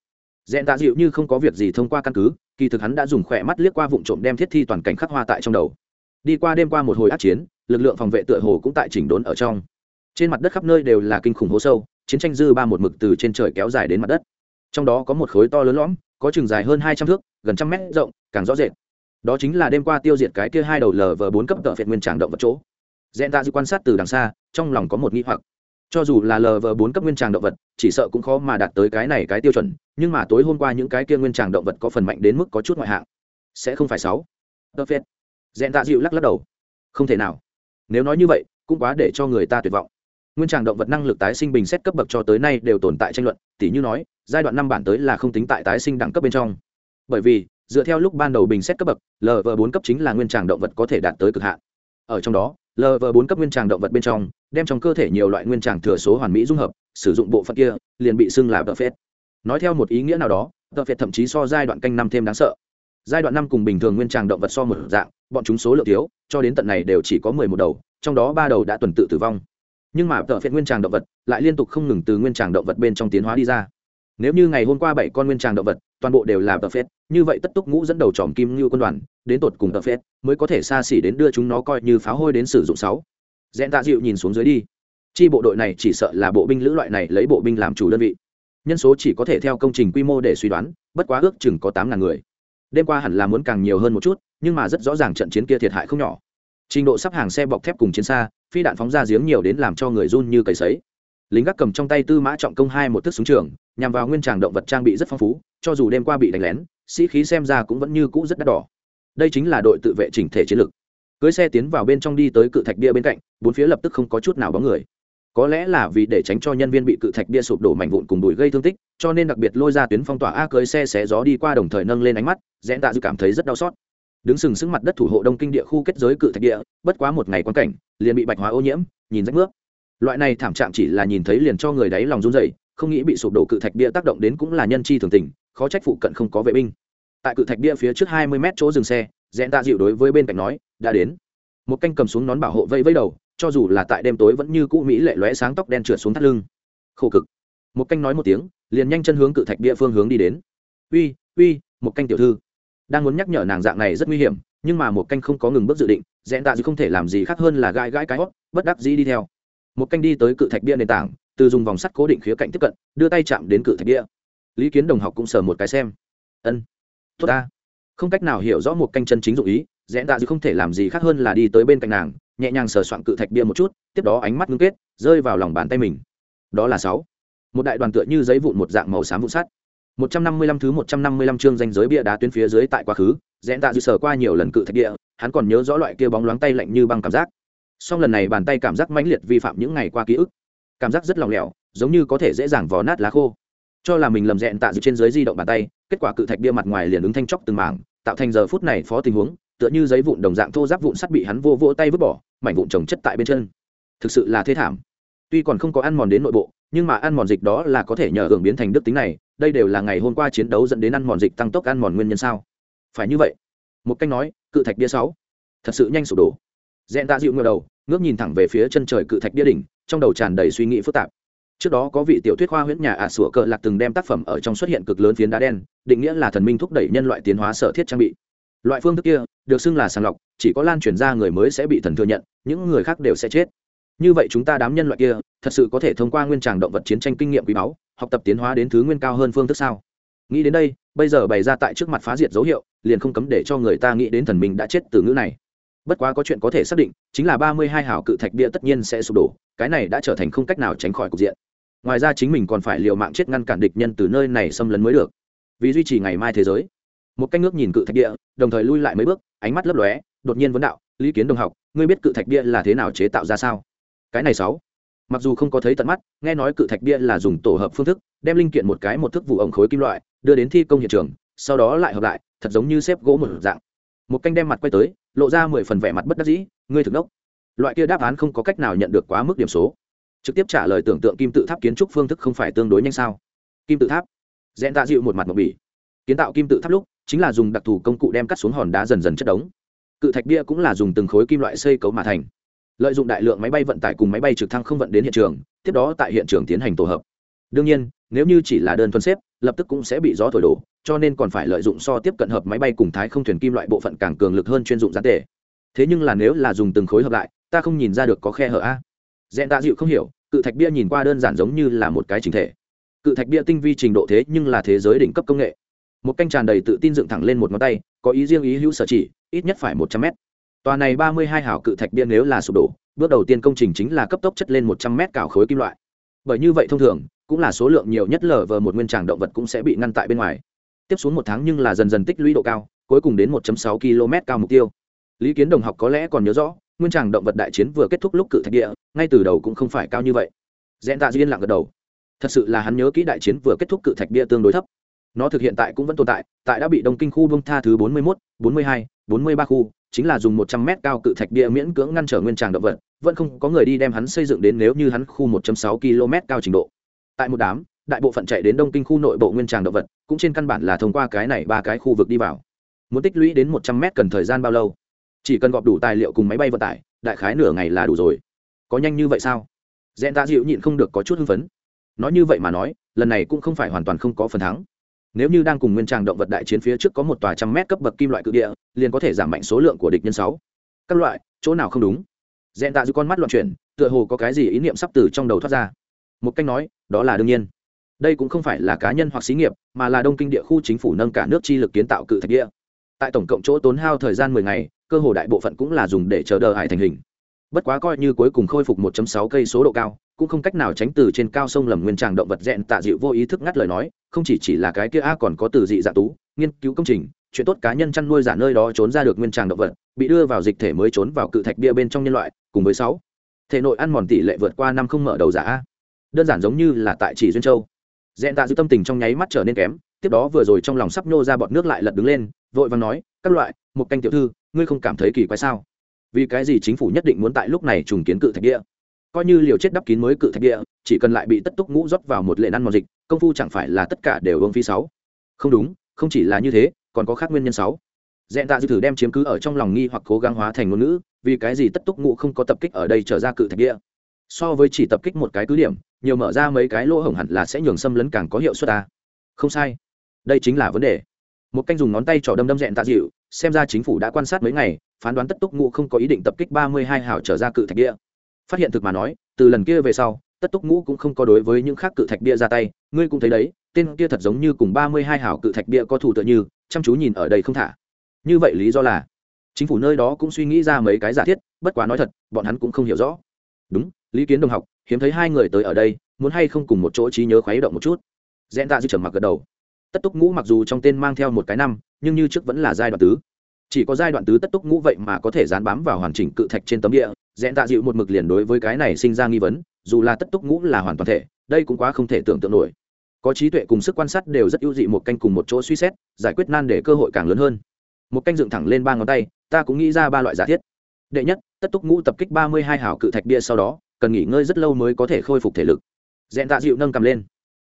Dẹn tạ dịu như không có việc gì thông qua căn cứ, kỳ thực hắn đã dùng khỏe mắt liếc qua vụ trộm đem thiết thi toàn cảnh khắc hoa tại trong đầu. Đi qua đêm qua một hồi ác chiến, lực lượng phòng vệ tựa hồ cũng tại chỉnh đốn ở trong. Trên mặt đất khắp nơi đều là kinh khủng hố sâu, chiến tranh dư ba một mực từ trên trời kéo dài đến mặt đất. Trong đó có một khối to lớn lõm có chừng dài hơn hai trăm thước, gần trăm mét rộng, càng rõ rệt. Đó chính là đêm qua tiêu diệt cái kia hai đầu lờ vờ bốn cấp tợ phệt nguyên tràng động vật chỗ. Dẹn tạ dự quan sát từ đằng xa, trong lòng có một nghi hoặc. Cho dù là lờ vờ bốn cấp nguyên tràng động vật, chỉ sợ cũng khó mà đạt tới cái này cái tiêu chuẩn, nhưng mà tối hôm qua những cái kia nguyên tràng động vật có phần mạnh đến mức có chút ngoại hạng. Sẽ không phải sáu. Tợ phệt. Dẹn tạ dịu lắc lắc đầu. Không thể nào. Nếu nói như vậy, cũng quá để cho người ta tuyệt vọng nguyên tràng động vật năng lực tái sinh bình xét cấp bậc cho tới nay đều tồn tại tranh luận, tỉ như nói, giai đoạn năm bản tới là không tính tại tái sinh đẳng cấp bên trong. Bởi vì, dựa theo lúc ban đầu bình xét cấp bậc lv bốn cấp chính là nguyên tràng động vật có thể đạt tới cực hạn. Ở trong đó lv bốn cấp nguyên tràng động vật bên trong, đem trong cơ thể nhiều loại nguyên tràng thừa số hoàn mỹ dung hợp, sử dụng bộ phận kia, liền bị xưng là tờ phết. Nói theo một ý nghĩa nào đó, tờ phết thậm chí so giai đoạn canh năm thêm đáng sợ. Giai đoạn năm cùng bình thường nguyên tràng động vật so một dạng, bọn chúng số lượng thiếu, cho đến tận này đều chỉ có mười một đầu, trong đó ba đầu đã tuần tự tử vong nhưng mà tợ phiện nguyên tràng động vật lại liên tục không ngừng từ nguyên tràng động vật bên trong tiến hóa đi ra. Nếu như ngày hôm qua bảy con nguyên tràng động vật, toàn bộ đều là tợ phết như vậy tất túc ngũ dẫn đầu tròm kim như quân đoàn, đến tột cùng tợ phết mới có thể xa xỉ đến đưa chúng nó coi như pháo hôi đến sử dụng sáu. Dẹn tạ dịu nhìn xuống dưới đi. Chi bộ đội này chỉ sợ là bộ binh lữ loại này lấy bộ binh làm chủ đơn vị. Nhân số chỉ có thể theo công trình quy mô để suy đoán, bất quá ước chừng có tám ngàn người. Đêm qua hẳn là muốn càng nhiều hơn một chút, nhưng mà rất rõ ràng trận chiến kia thiệt hại không nhỏ. Trình độ sắp hàng xe bọc thép cùng chiến xa phi đạn phóng ra giếng nhiều đến làm cho người run như cầy sấy. Lính gác cầm trong tay tư mã trọng công hai một thức súng trường, nhằm vào nguyên tràng động vật trang bị rất phong phú, cho dù đêm qua bị đánh lén, sĩ khí xem ra cũng vẫn như cũ rất đắt đỏ. Đây chính là đội tự vệ chỉnh thể chiến lược cưới xe tiến vào bên trong đi tới cự thạch bia bên cạnh, bốn phía lập tức không có chút nào bóng người. Có lẽ là vì để tránh cho nhân viên bị cự thạch bia sụp đổ mảnh vụn cùng đùi gây thương tích, cho nên đặc biệt lôi ra tuyến phong tỏa a cưới xe xé gió đi qua đồng thời nâng lên ánh mắt rẽn tạ dư cảm thấy rất đau xót đứng sừng sững mặt đất thủ hộ đông kinh địa khu kết giới cự thạch địa, bất quá một ngày quan cảnh, liền bị bạch hóa ô nhiễm, nhìn rách nước. Loại này thảm trạng chỉ là nhìn thấy liền cho người đáy lòng run rẩy, không nghĩ bị sụp đổ cự thạch địa tác động đến cũng là nhân chi thường tình, khó trách phụ cận không có vệ binh. Tại cự thạch địa phía trước hai mươi mét chỗ dừng xe dẹn tạ dịu đối với bên cạnh nói, đã đến. Một canh cầm xuống nón bảo hộ vây vây đầu, cho dù là tại đêm tối vẫn như cũ mỹ lệ lóe sáng tóc đen trượt xuống thắt lưng. Khổ cực. Một canh nói một tiếng, liền nhanh chân hướng cự thạch địa phương hướng đi đến. Uy uy, một canh tiểu thư đang muốn nhắc nhở nàng dạng này rất nguy hiểm, nhưng mà một canh không có ngừng bước dự định rẽn tạ dư không thể làm gì khác hơn là gai gãi cái hót, bất đắc dĩ đi theo. Một canh đi tới cự thạch bia nền tảng, từ dùng vòng sắt cố định khía cạnh tiếp cận, đưa tay chạm đến cự thạch bia. Lý kiến đồng học cũng sờ một cái xem. Ân, tốt ta. Không cách nào hiểu rõ một canh chân chính dụng ý rẽn tạ dư không thể làm gì khác hơn là đi tới bên cạnh nàng, nhẹ nhàng sờ soạn cự thạch bia một chút, tiếp đó ánh mắt ngưng kết, rơi vào lòng bàn tay mình. Đó là sáu. Một đại đoàn tựa như giấy vụn một dạng màu xám vụn sắt một trăm năm mươi lăm thứ một trăm năm mươi lăm chương danh giới bia đá tuyến phía dưới tại quá khứ rẽn tạ dư sở qua nhiều lần cự thạch địa, hắn còn nhớ rõ loại kia bóng loáng tay lạnh như băng cảm giác. Song lần này bàn tay cảm giác mãnh liệt vi phạm những ngày qua ký ức. Cảm giác rất lòng lẻo giống như có thể dễ dàng vò nát lá khô. Cho là mình lầm rẽn tạ dự trên dưới di động bàn tay kết quả cự thạch bia mặt ngoài liền ứng thanh chóc từng mảng tạo thành giờ phút này phó tình huống tựa như giấy vụn đồng dạng thô ráp vụn sắt bị hắn vô vỗ tay vứt bỏ mảnh vụn trồng chất tại bên chân. Thực sự là thế thảm. Tuy còn không có ăn mòn đến nội bộ nhưng mà ăn mòn dịch đó là có thể nhờ hưởng biến thành đức tính này đây đều là ngày hôm qua chiến đấu dẫn đến ăn mòn dịch tăng tốc ăn mòn nguyên nhân sao? Phải như vậy. Một cách nói, cự thạch bia sáu. Thật sự nhanh sụp đổ. Dẹn ta dịu ngờ đầu, ngước nhìn thẳng về phía chân trời cự thạch bia đỉnh, trong đầu tràn đầy suy nghĩ phức tạp. Trước đó có vị tiểu thuyết khoa huyễn nhà ả sủa cờ lạc từng đem tác phẩm ở trong xuất hiện cực lớn phiến đá đen, định nghĩa là thần minh thúc đẩy nhân loại tiến hóa sở thiết trang bị. Loại phương thức kia, được xưng là sàng lọc, chỉ có lan truyền ra người mới sẽ bị thần thừa nhận, những người khác đều sẽ chết như vậy chúng ta đám nhân loại kia, thật sự có thể thông qua nguyên tràng động vật chiến tranh kinh nghiệm quý báu, học tập tiến hóa đến thứ nguyên cao hơn phương thức sao? Nghĩ đến đây, bây giờ bày ra tại trước mặt phá diệt dấu hiệu, liền không cấm để cho người ta nghĩ đến thần minh đã chết từ ngữ này. Bất quá có chuyện có thể xác định, chính là ba mươi hai hảo cự thạch bia tất nhiên sẽ sụp đổ, cái này đã trở thành không cách nào tránh khỏi cục diện. Ngoài ra chính mình còn phải liều mạng chết ngăn cản địch nhân từ nơi này xâm lấn mới được. Vì duy trì ngày mai thế giới, một canh nước nhìn cự thạch địa đồng thời lui lại mấy bước, ánh mắt lấp lóe, đột nhiên vấn đạo, lý kiến đồng học, ngươi biết cự thạch bia là thế nào chế tạo ra sao? Cái này sáu. Mặc dù không có thấy tận mắt, nghe nói cự thạch bia là dùng tổ hợp phương thức, đem linh kiện một cái một thức vụ ổng khối kim loại, đưa đến thi công hiện trường, sau đó lại hợp lại, thật giống như xếp gỗ một dạng. Một canh đem mặt quay tới, lộ ra mười phần vẻ mặt bất đắc dĩ, ngươi thực đốc. Loại kia đáp án không có cách nào nhận được quá mức điểm số. Trực tiếp trả lời tưởng tượng kim tự tháp kiến trúc phương thức không phải tương đối nhanh sao? Kim tự tháp? Dẹn tạ dịu một mặt một bỉ. Kiến tạo kim tự tháp lúc, chính là dùng đặc thù công cụ đem cắt xuống hòn đá dần dần chất đống. Cự thạch bia cũng là dùng từng khối kim loại xây cấu mà thành lợi dụng đại lượng máy bay vận tải cùng máy bay trực thăng không vận đến hiện trường, tiếp đó tại hiện trường tiến hành tổ hợp. Đương nhiên, nếu như chỉ là đơn thuần xếp, lập tức cũng sẽ bị gió thổi đổ, cho nên còn phải lợi dụng so tiếp cận hợp máy bay cùng thái không thuyền kim loại bộ phận càng cường lực hơn chuyên dụng gián tể thế nhưng là nếu là dùng từng khối hợp lại, ta không nhìn ra được có khe hở a. Dẹn tạ dịu không hiểu, cự thạch bia nhìn qua đơn giản giống như là một cái trình thể. Cự thạch bia tinh vi trình độ thế nhưng là thế giới đỉnh cấp công nghệ. Một canh tràn đầy tự tin dựng thẳng lên một ngón tay, có ý riêng ý hữu sở chỉ, ít nhất phải một trăm mét tòa này ba mươi hai hảo cự thạch bia nếu là sụp đổ bước đầu tiên công trình chính là cấp tốc chất lên một trăm mét cào khối kim loại. Bởi như vậy thông thường cũng là số lượng nhiều nhất lở vờ một nguyên tràng động vật cũng sẽ bị ngăn tại bên ngoài. Tiếp xuống một tháng nhưng là dần dần tích lũy độ cao cuối cùng đến 1 sáu km cao mục tiêu. Lý kiến đồng học có lẽ còn nhớ rõ nguyên tràng động vật đại chiến vừa kết thúc lúc cự thạch địa ngay từ đầu cũng không phải cao như vậy. Dẹn tạ duyên lặng gật đầu. Thật sự là hắn nhớ kỹ đại chiến vừa kết thúc cự thạch bia tương đối thấp. Nó thực hiện tại cũng vẫn tồn tại tại đã bị đông kinh khu bông tha thứ 41, 42, 43 khu, chính là dùng 100 mét cao cự thạch bia miễn cưỡng ngăn trở nguyên tràng động vật, vẫn không có người đi đem hắn xây dựng đến nếu như hắn khu 1.6 km cao trình độ. Tại một đám, đại bộ phận chạy đến đông kinh khu nội bộ nguyên tràng động vật, cũng trên căn bản là thông qua cái này ba cái khu vực đi vào. Muốn tích lũy đến 100 mét cần thời gian bao lâu? Chỉ cần gọp đủ tài liệu cùng máy bay vận tải, đại khái nửa ngày là đủ rồi. Có nhanh như vậy sao? Dẹn Ta dịu nhịn không được có chút hưng phấn. Nói như vậy mà nói, lần này cũng không phải hoàn toàn không có phần thắng nếu như đang cùng nguyên tràng động vật đại chiến phía trước có một tòa trăm mét cấp bậc kim loại cự địa, liền có thể giảm mạnh số lượng của địch nhân sáu. Các loại, chỗ nào không đúng? Dẹn tạ giữ con mắt loạn chuyển, tựa hồ có cái gì ý niệm sắp từ trong đầu thoát ra. Một cách nói, đó là đương nhiên. Đây cũng không phải là cá nhân hoặc xí nghiệp, mà là đông kinh địa khu chính phủ nâng cả nước chi lực kiến tạo cự thạch địa. Tại tổng cộng chỗ tốn hao thời gian mười ngày, cơ hồ đại bộ phận cũng là dùng để chờ đợi hải thành hình. Bất quá coi như cuối cùng khôi phục 1.6 cây số độ cao, cũng không cách nào tránh từ trên cao sông lầm nguyên tràng động vật dẹn tạ dịu vô ý thức ngắt lời nói không chỉ chỉ là cái kia a còn có từ dị dạ tú, nghiên cứu công trình, chuyện tốt cá nhân chăn nuôi giả nơi đó trốn ra được nguyên tràng động vật, bị đưa vào dịch thể mới trốn vào cự thạch bia bên trong nhân loại, cùng với sáu. Thể nội ăn mòn tỷ lệ vượt qua năm không mở đầu giả a. Đơn giản giống như là tại chỉ duyên châu. Dẹn tạ dịu tâm tình trong nháy mắt trở nên kém, tiếp đó vừa rồi trong lòng sắp nhô ra bọt nước lại lật đứng lên, vội vàng nói, các loại, một canh tiểu thư, ngươi không cảm thấy kỳ quái sao? Vì cái gì chính phủ nhất định muốn tại lúc này trùng kiến cự thạch địa? Coi như liều chết đắp kín mới cự thạch địa chỉ cần lại bị tất túc ngũ rót vào một lệ ăn mòn dịch, công phu chẳng phải là tất cả đều vương phi sáu. Không đúng, không chỉ là như thế, còn có khác nguyên nhân sáu. Dẹn tạ dư thử đem chiếm cứ ở trong lòng nghi hoặc cố gắng hóa thành ngôn ngữ, vì cái gì tất túc ngũ không có tập kích ở đây trở ra cự thạch địa? So với chỉ tập kích một cái cứ điểm, nhiều mở ra mấy cái lỗ hổng hẳn là sẽ nhường xâm lấn càng có hiệu suất ta. Không sai. Đây chính là vấn đề. Một canh dùng ngón tay trỏ đâm đâm dẹn tạ dịu, xem ra chính phủ đã quan sát mấy ngày, phán đoán tất túc ngũ không có ý định tập kích ba mươi hai hảo trở ra cự thạch địa. Phát hiện thực mà nói, từ lần kia về sau tất túc ngũ cũng không có đối với những khác cự thạch bia ra tay, ngươi cũng thấy đấy, tên kia thật giống như cùng ba mươi hai hảo cự thạch bia có thủ tựa như, chăm chú nhìn ở đây không thả. Như vậy lý do là, chính phủ nơi đó cũng suy nghĩ ra mấy cái giả thiết, bất quá nói thật, bọn hắn cũng không hiểu rõ. Đúng, lý kiến đồng học, hiếm thấy hai người tới ở đây, muốn hay không cùng một chỗ trí nhớ khuấy động một chút. Dẹn tạ dư trầm mặc gật đầu. Tất túc ngũ mặc dù trong tên mang theo một cái năm, nhưng như trước vẫn là giai đoạn tứ. Chỉ có giai đoạn tứ tất túc ngũ vậy mà có thể dán bám vào hoàn chỉnh cự thạch trên tấm địa dẹn tạ dịu một mực liền đối với cái này sinh ra nghi vấn dù là tất túc ngũ là hoàn toàn thể, đây cũng quá không thể tưởng tượng nổi. Có trí tuệ cùng sức quan sát đều rất ưu dị một canh cùng một chỗ suy xét, giải quyết nan để cơ hội càng lớn hơn. Một canh dựng thẳng lên ba ngón tay, ta cũng nghĩ ra ba loại giả thiết. Đệ nhất, tất túc ngũ tập kích ba mươi hai hảo cự thạch bia sau đó, cần nghỉ ngơi rất lâu mới có thể khôi phục thể lực. Dẹn tạ dịu nâng cầm lên.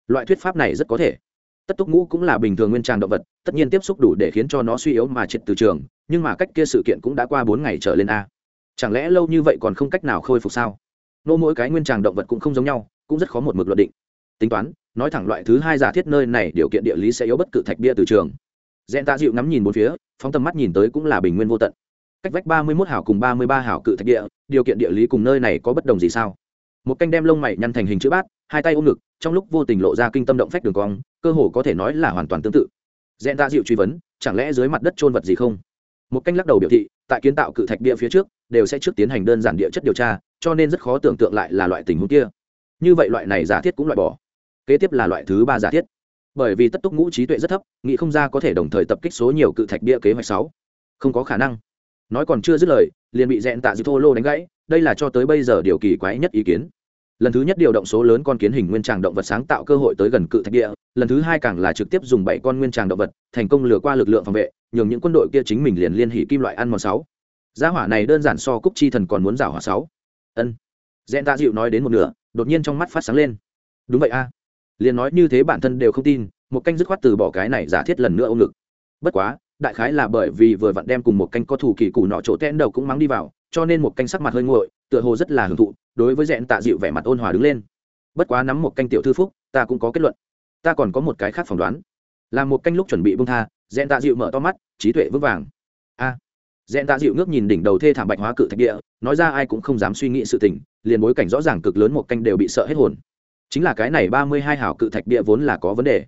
Loại thuyết pháp này rất có thể. Tất túc ngũ cũng là bình thường nguyên tràng động vật, tất nhiên tiếp xúc đủ để khiến cho nó suy yếu mà triệt từ trường, nhưng mà cách kia sự kiện cũng đã qua bốn ngày trở lên a. Chẳng lẽ lâu như vậy còn không cách nào khôi phục sao? Nô mỗi cái nguyên tràng động vật cũng không giống nhau, cũng rất khó một mực luận định. Tính toán, nói thẳng loại thứ hai giả thiết nơi này điều kiện địa lý sẽ yếu bất cự thạch bia từ trường. Dẹn tạ dịu ngắm nhìn bốn phía, phóng tầm mắt nhìn tới cũng là bình nguyên vô tận. Cách vách ba mươi mốt hảo cùng ba mươi ba hảo cự thạch địa, điều kiện địa lý cùng nơi này có bất đồng gì sao? Một canh đem lông mày nhăn thành hình chữ bát, hai tay ôm ngực, trong lúc vô tình lộ ra kinh tâm động phách đường cong, cơ hồ có thể nói là hoàn toàn tương tự. Dẹn tạ dịu truy vấn, chẳng lẽ dưới mặt đất trôn vật gì không? Một canh lắc đầu biểu thị, tại kiến tạo cự thạch địa phía trước, đều sẽ trước tiến hành đơn giản địa chất điều tra, cho nên rất khó tưởng tượng lại là loại tình huống kia. Như vậy loại này giả thiết cũng loại bỏ. Kế tiếp là loại thứ ba giả thiết. Bởi vì tất túc ngũ trí tuệ rất thấp, nghĩ không ra có thể đồng thời tập kích số nhiều cự thạch bia kế hoạch sáu. Không có khả năng. Nói còn chưa dứt lời, liền bị dẹn tạ dư thô lô đánh gãy, đây là cho tới bây giờ điều kỳ quái nhất ý kiến lần thứ nhất điều động số lớn con kiến hình nguyên tràng động vật sáng tạo cơ hội tới gần cự thạch địa, lần thứ hai càng là trực tiếp dùng bảy con nguyên tràng động vật, thành công lừa qua lực lượng phòng vệ, nhường những quân đội kia chính mình liền liên hỉ kim loại ăn mòn sáu. Gia hỏa này đơn giản so cúc chi thần còn muốn giảo hỏa sáu. Ân. Dẹn ta dịu nói đến một nửa, đột nhiên trong mắt phát sáng lên. Đúng vậy a. Liền nói như thế bản thân đều không tin, một canh dứt khoát từ bỏ cái này giả thiết lần nữa ông ngực. Bất quá, đại khái là bởi vì vừa vặn đem cùng một canh có thủ kỳ củ nọ chỗ tẽn đầu cũng mắng đi vào, cho nên một canh sắc mặt hơi nguội, tựa hồ rất là hưởng thụ đối với dẹn tạ dịu vẻ mặt ôn hòa đứng lên. Bất quá nắm một canh tiểu thư phúc ta cũng có kết luận. Ta còn có một cái khác phỏng đoán. Là một canh lúc chuẩn bị bông tha dẹn tạ dịu mở to mắt trí tuệ vững vàng. A. À, dẹn tạ dịu ngước nhìn đỉnh đầu thê thảm bạch hóa cự thạch địa nói ra ai cũng không dám suy nghĩ sự tình liền bối cảnh rõ ràng cực lớn một canh đều bị sợ hết hồn. Chính là cái này ba mươi hai hảo cự thạch địa vốn là có vấn đề.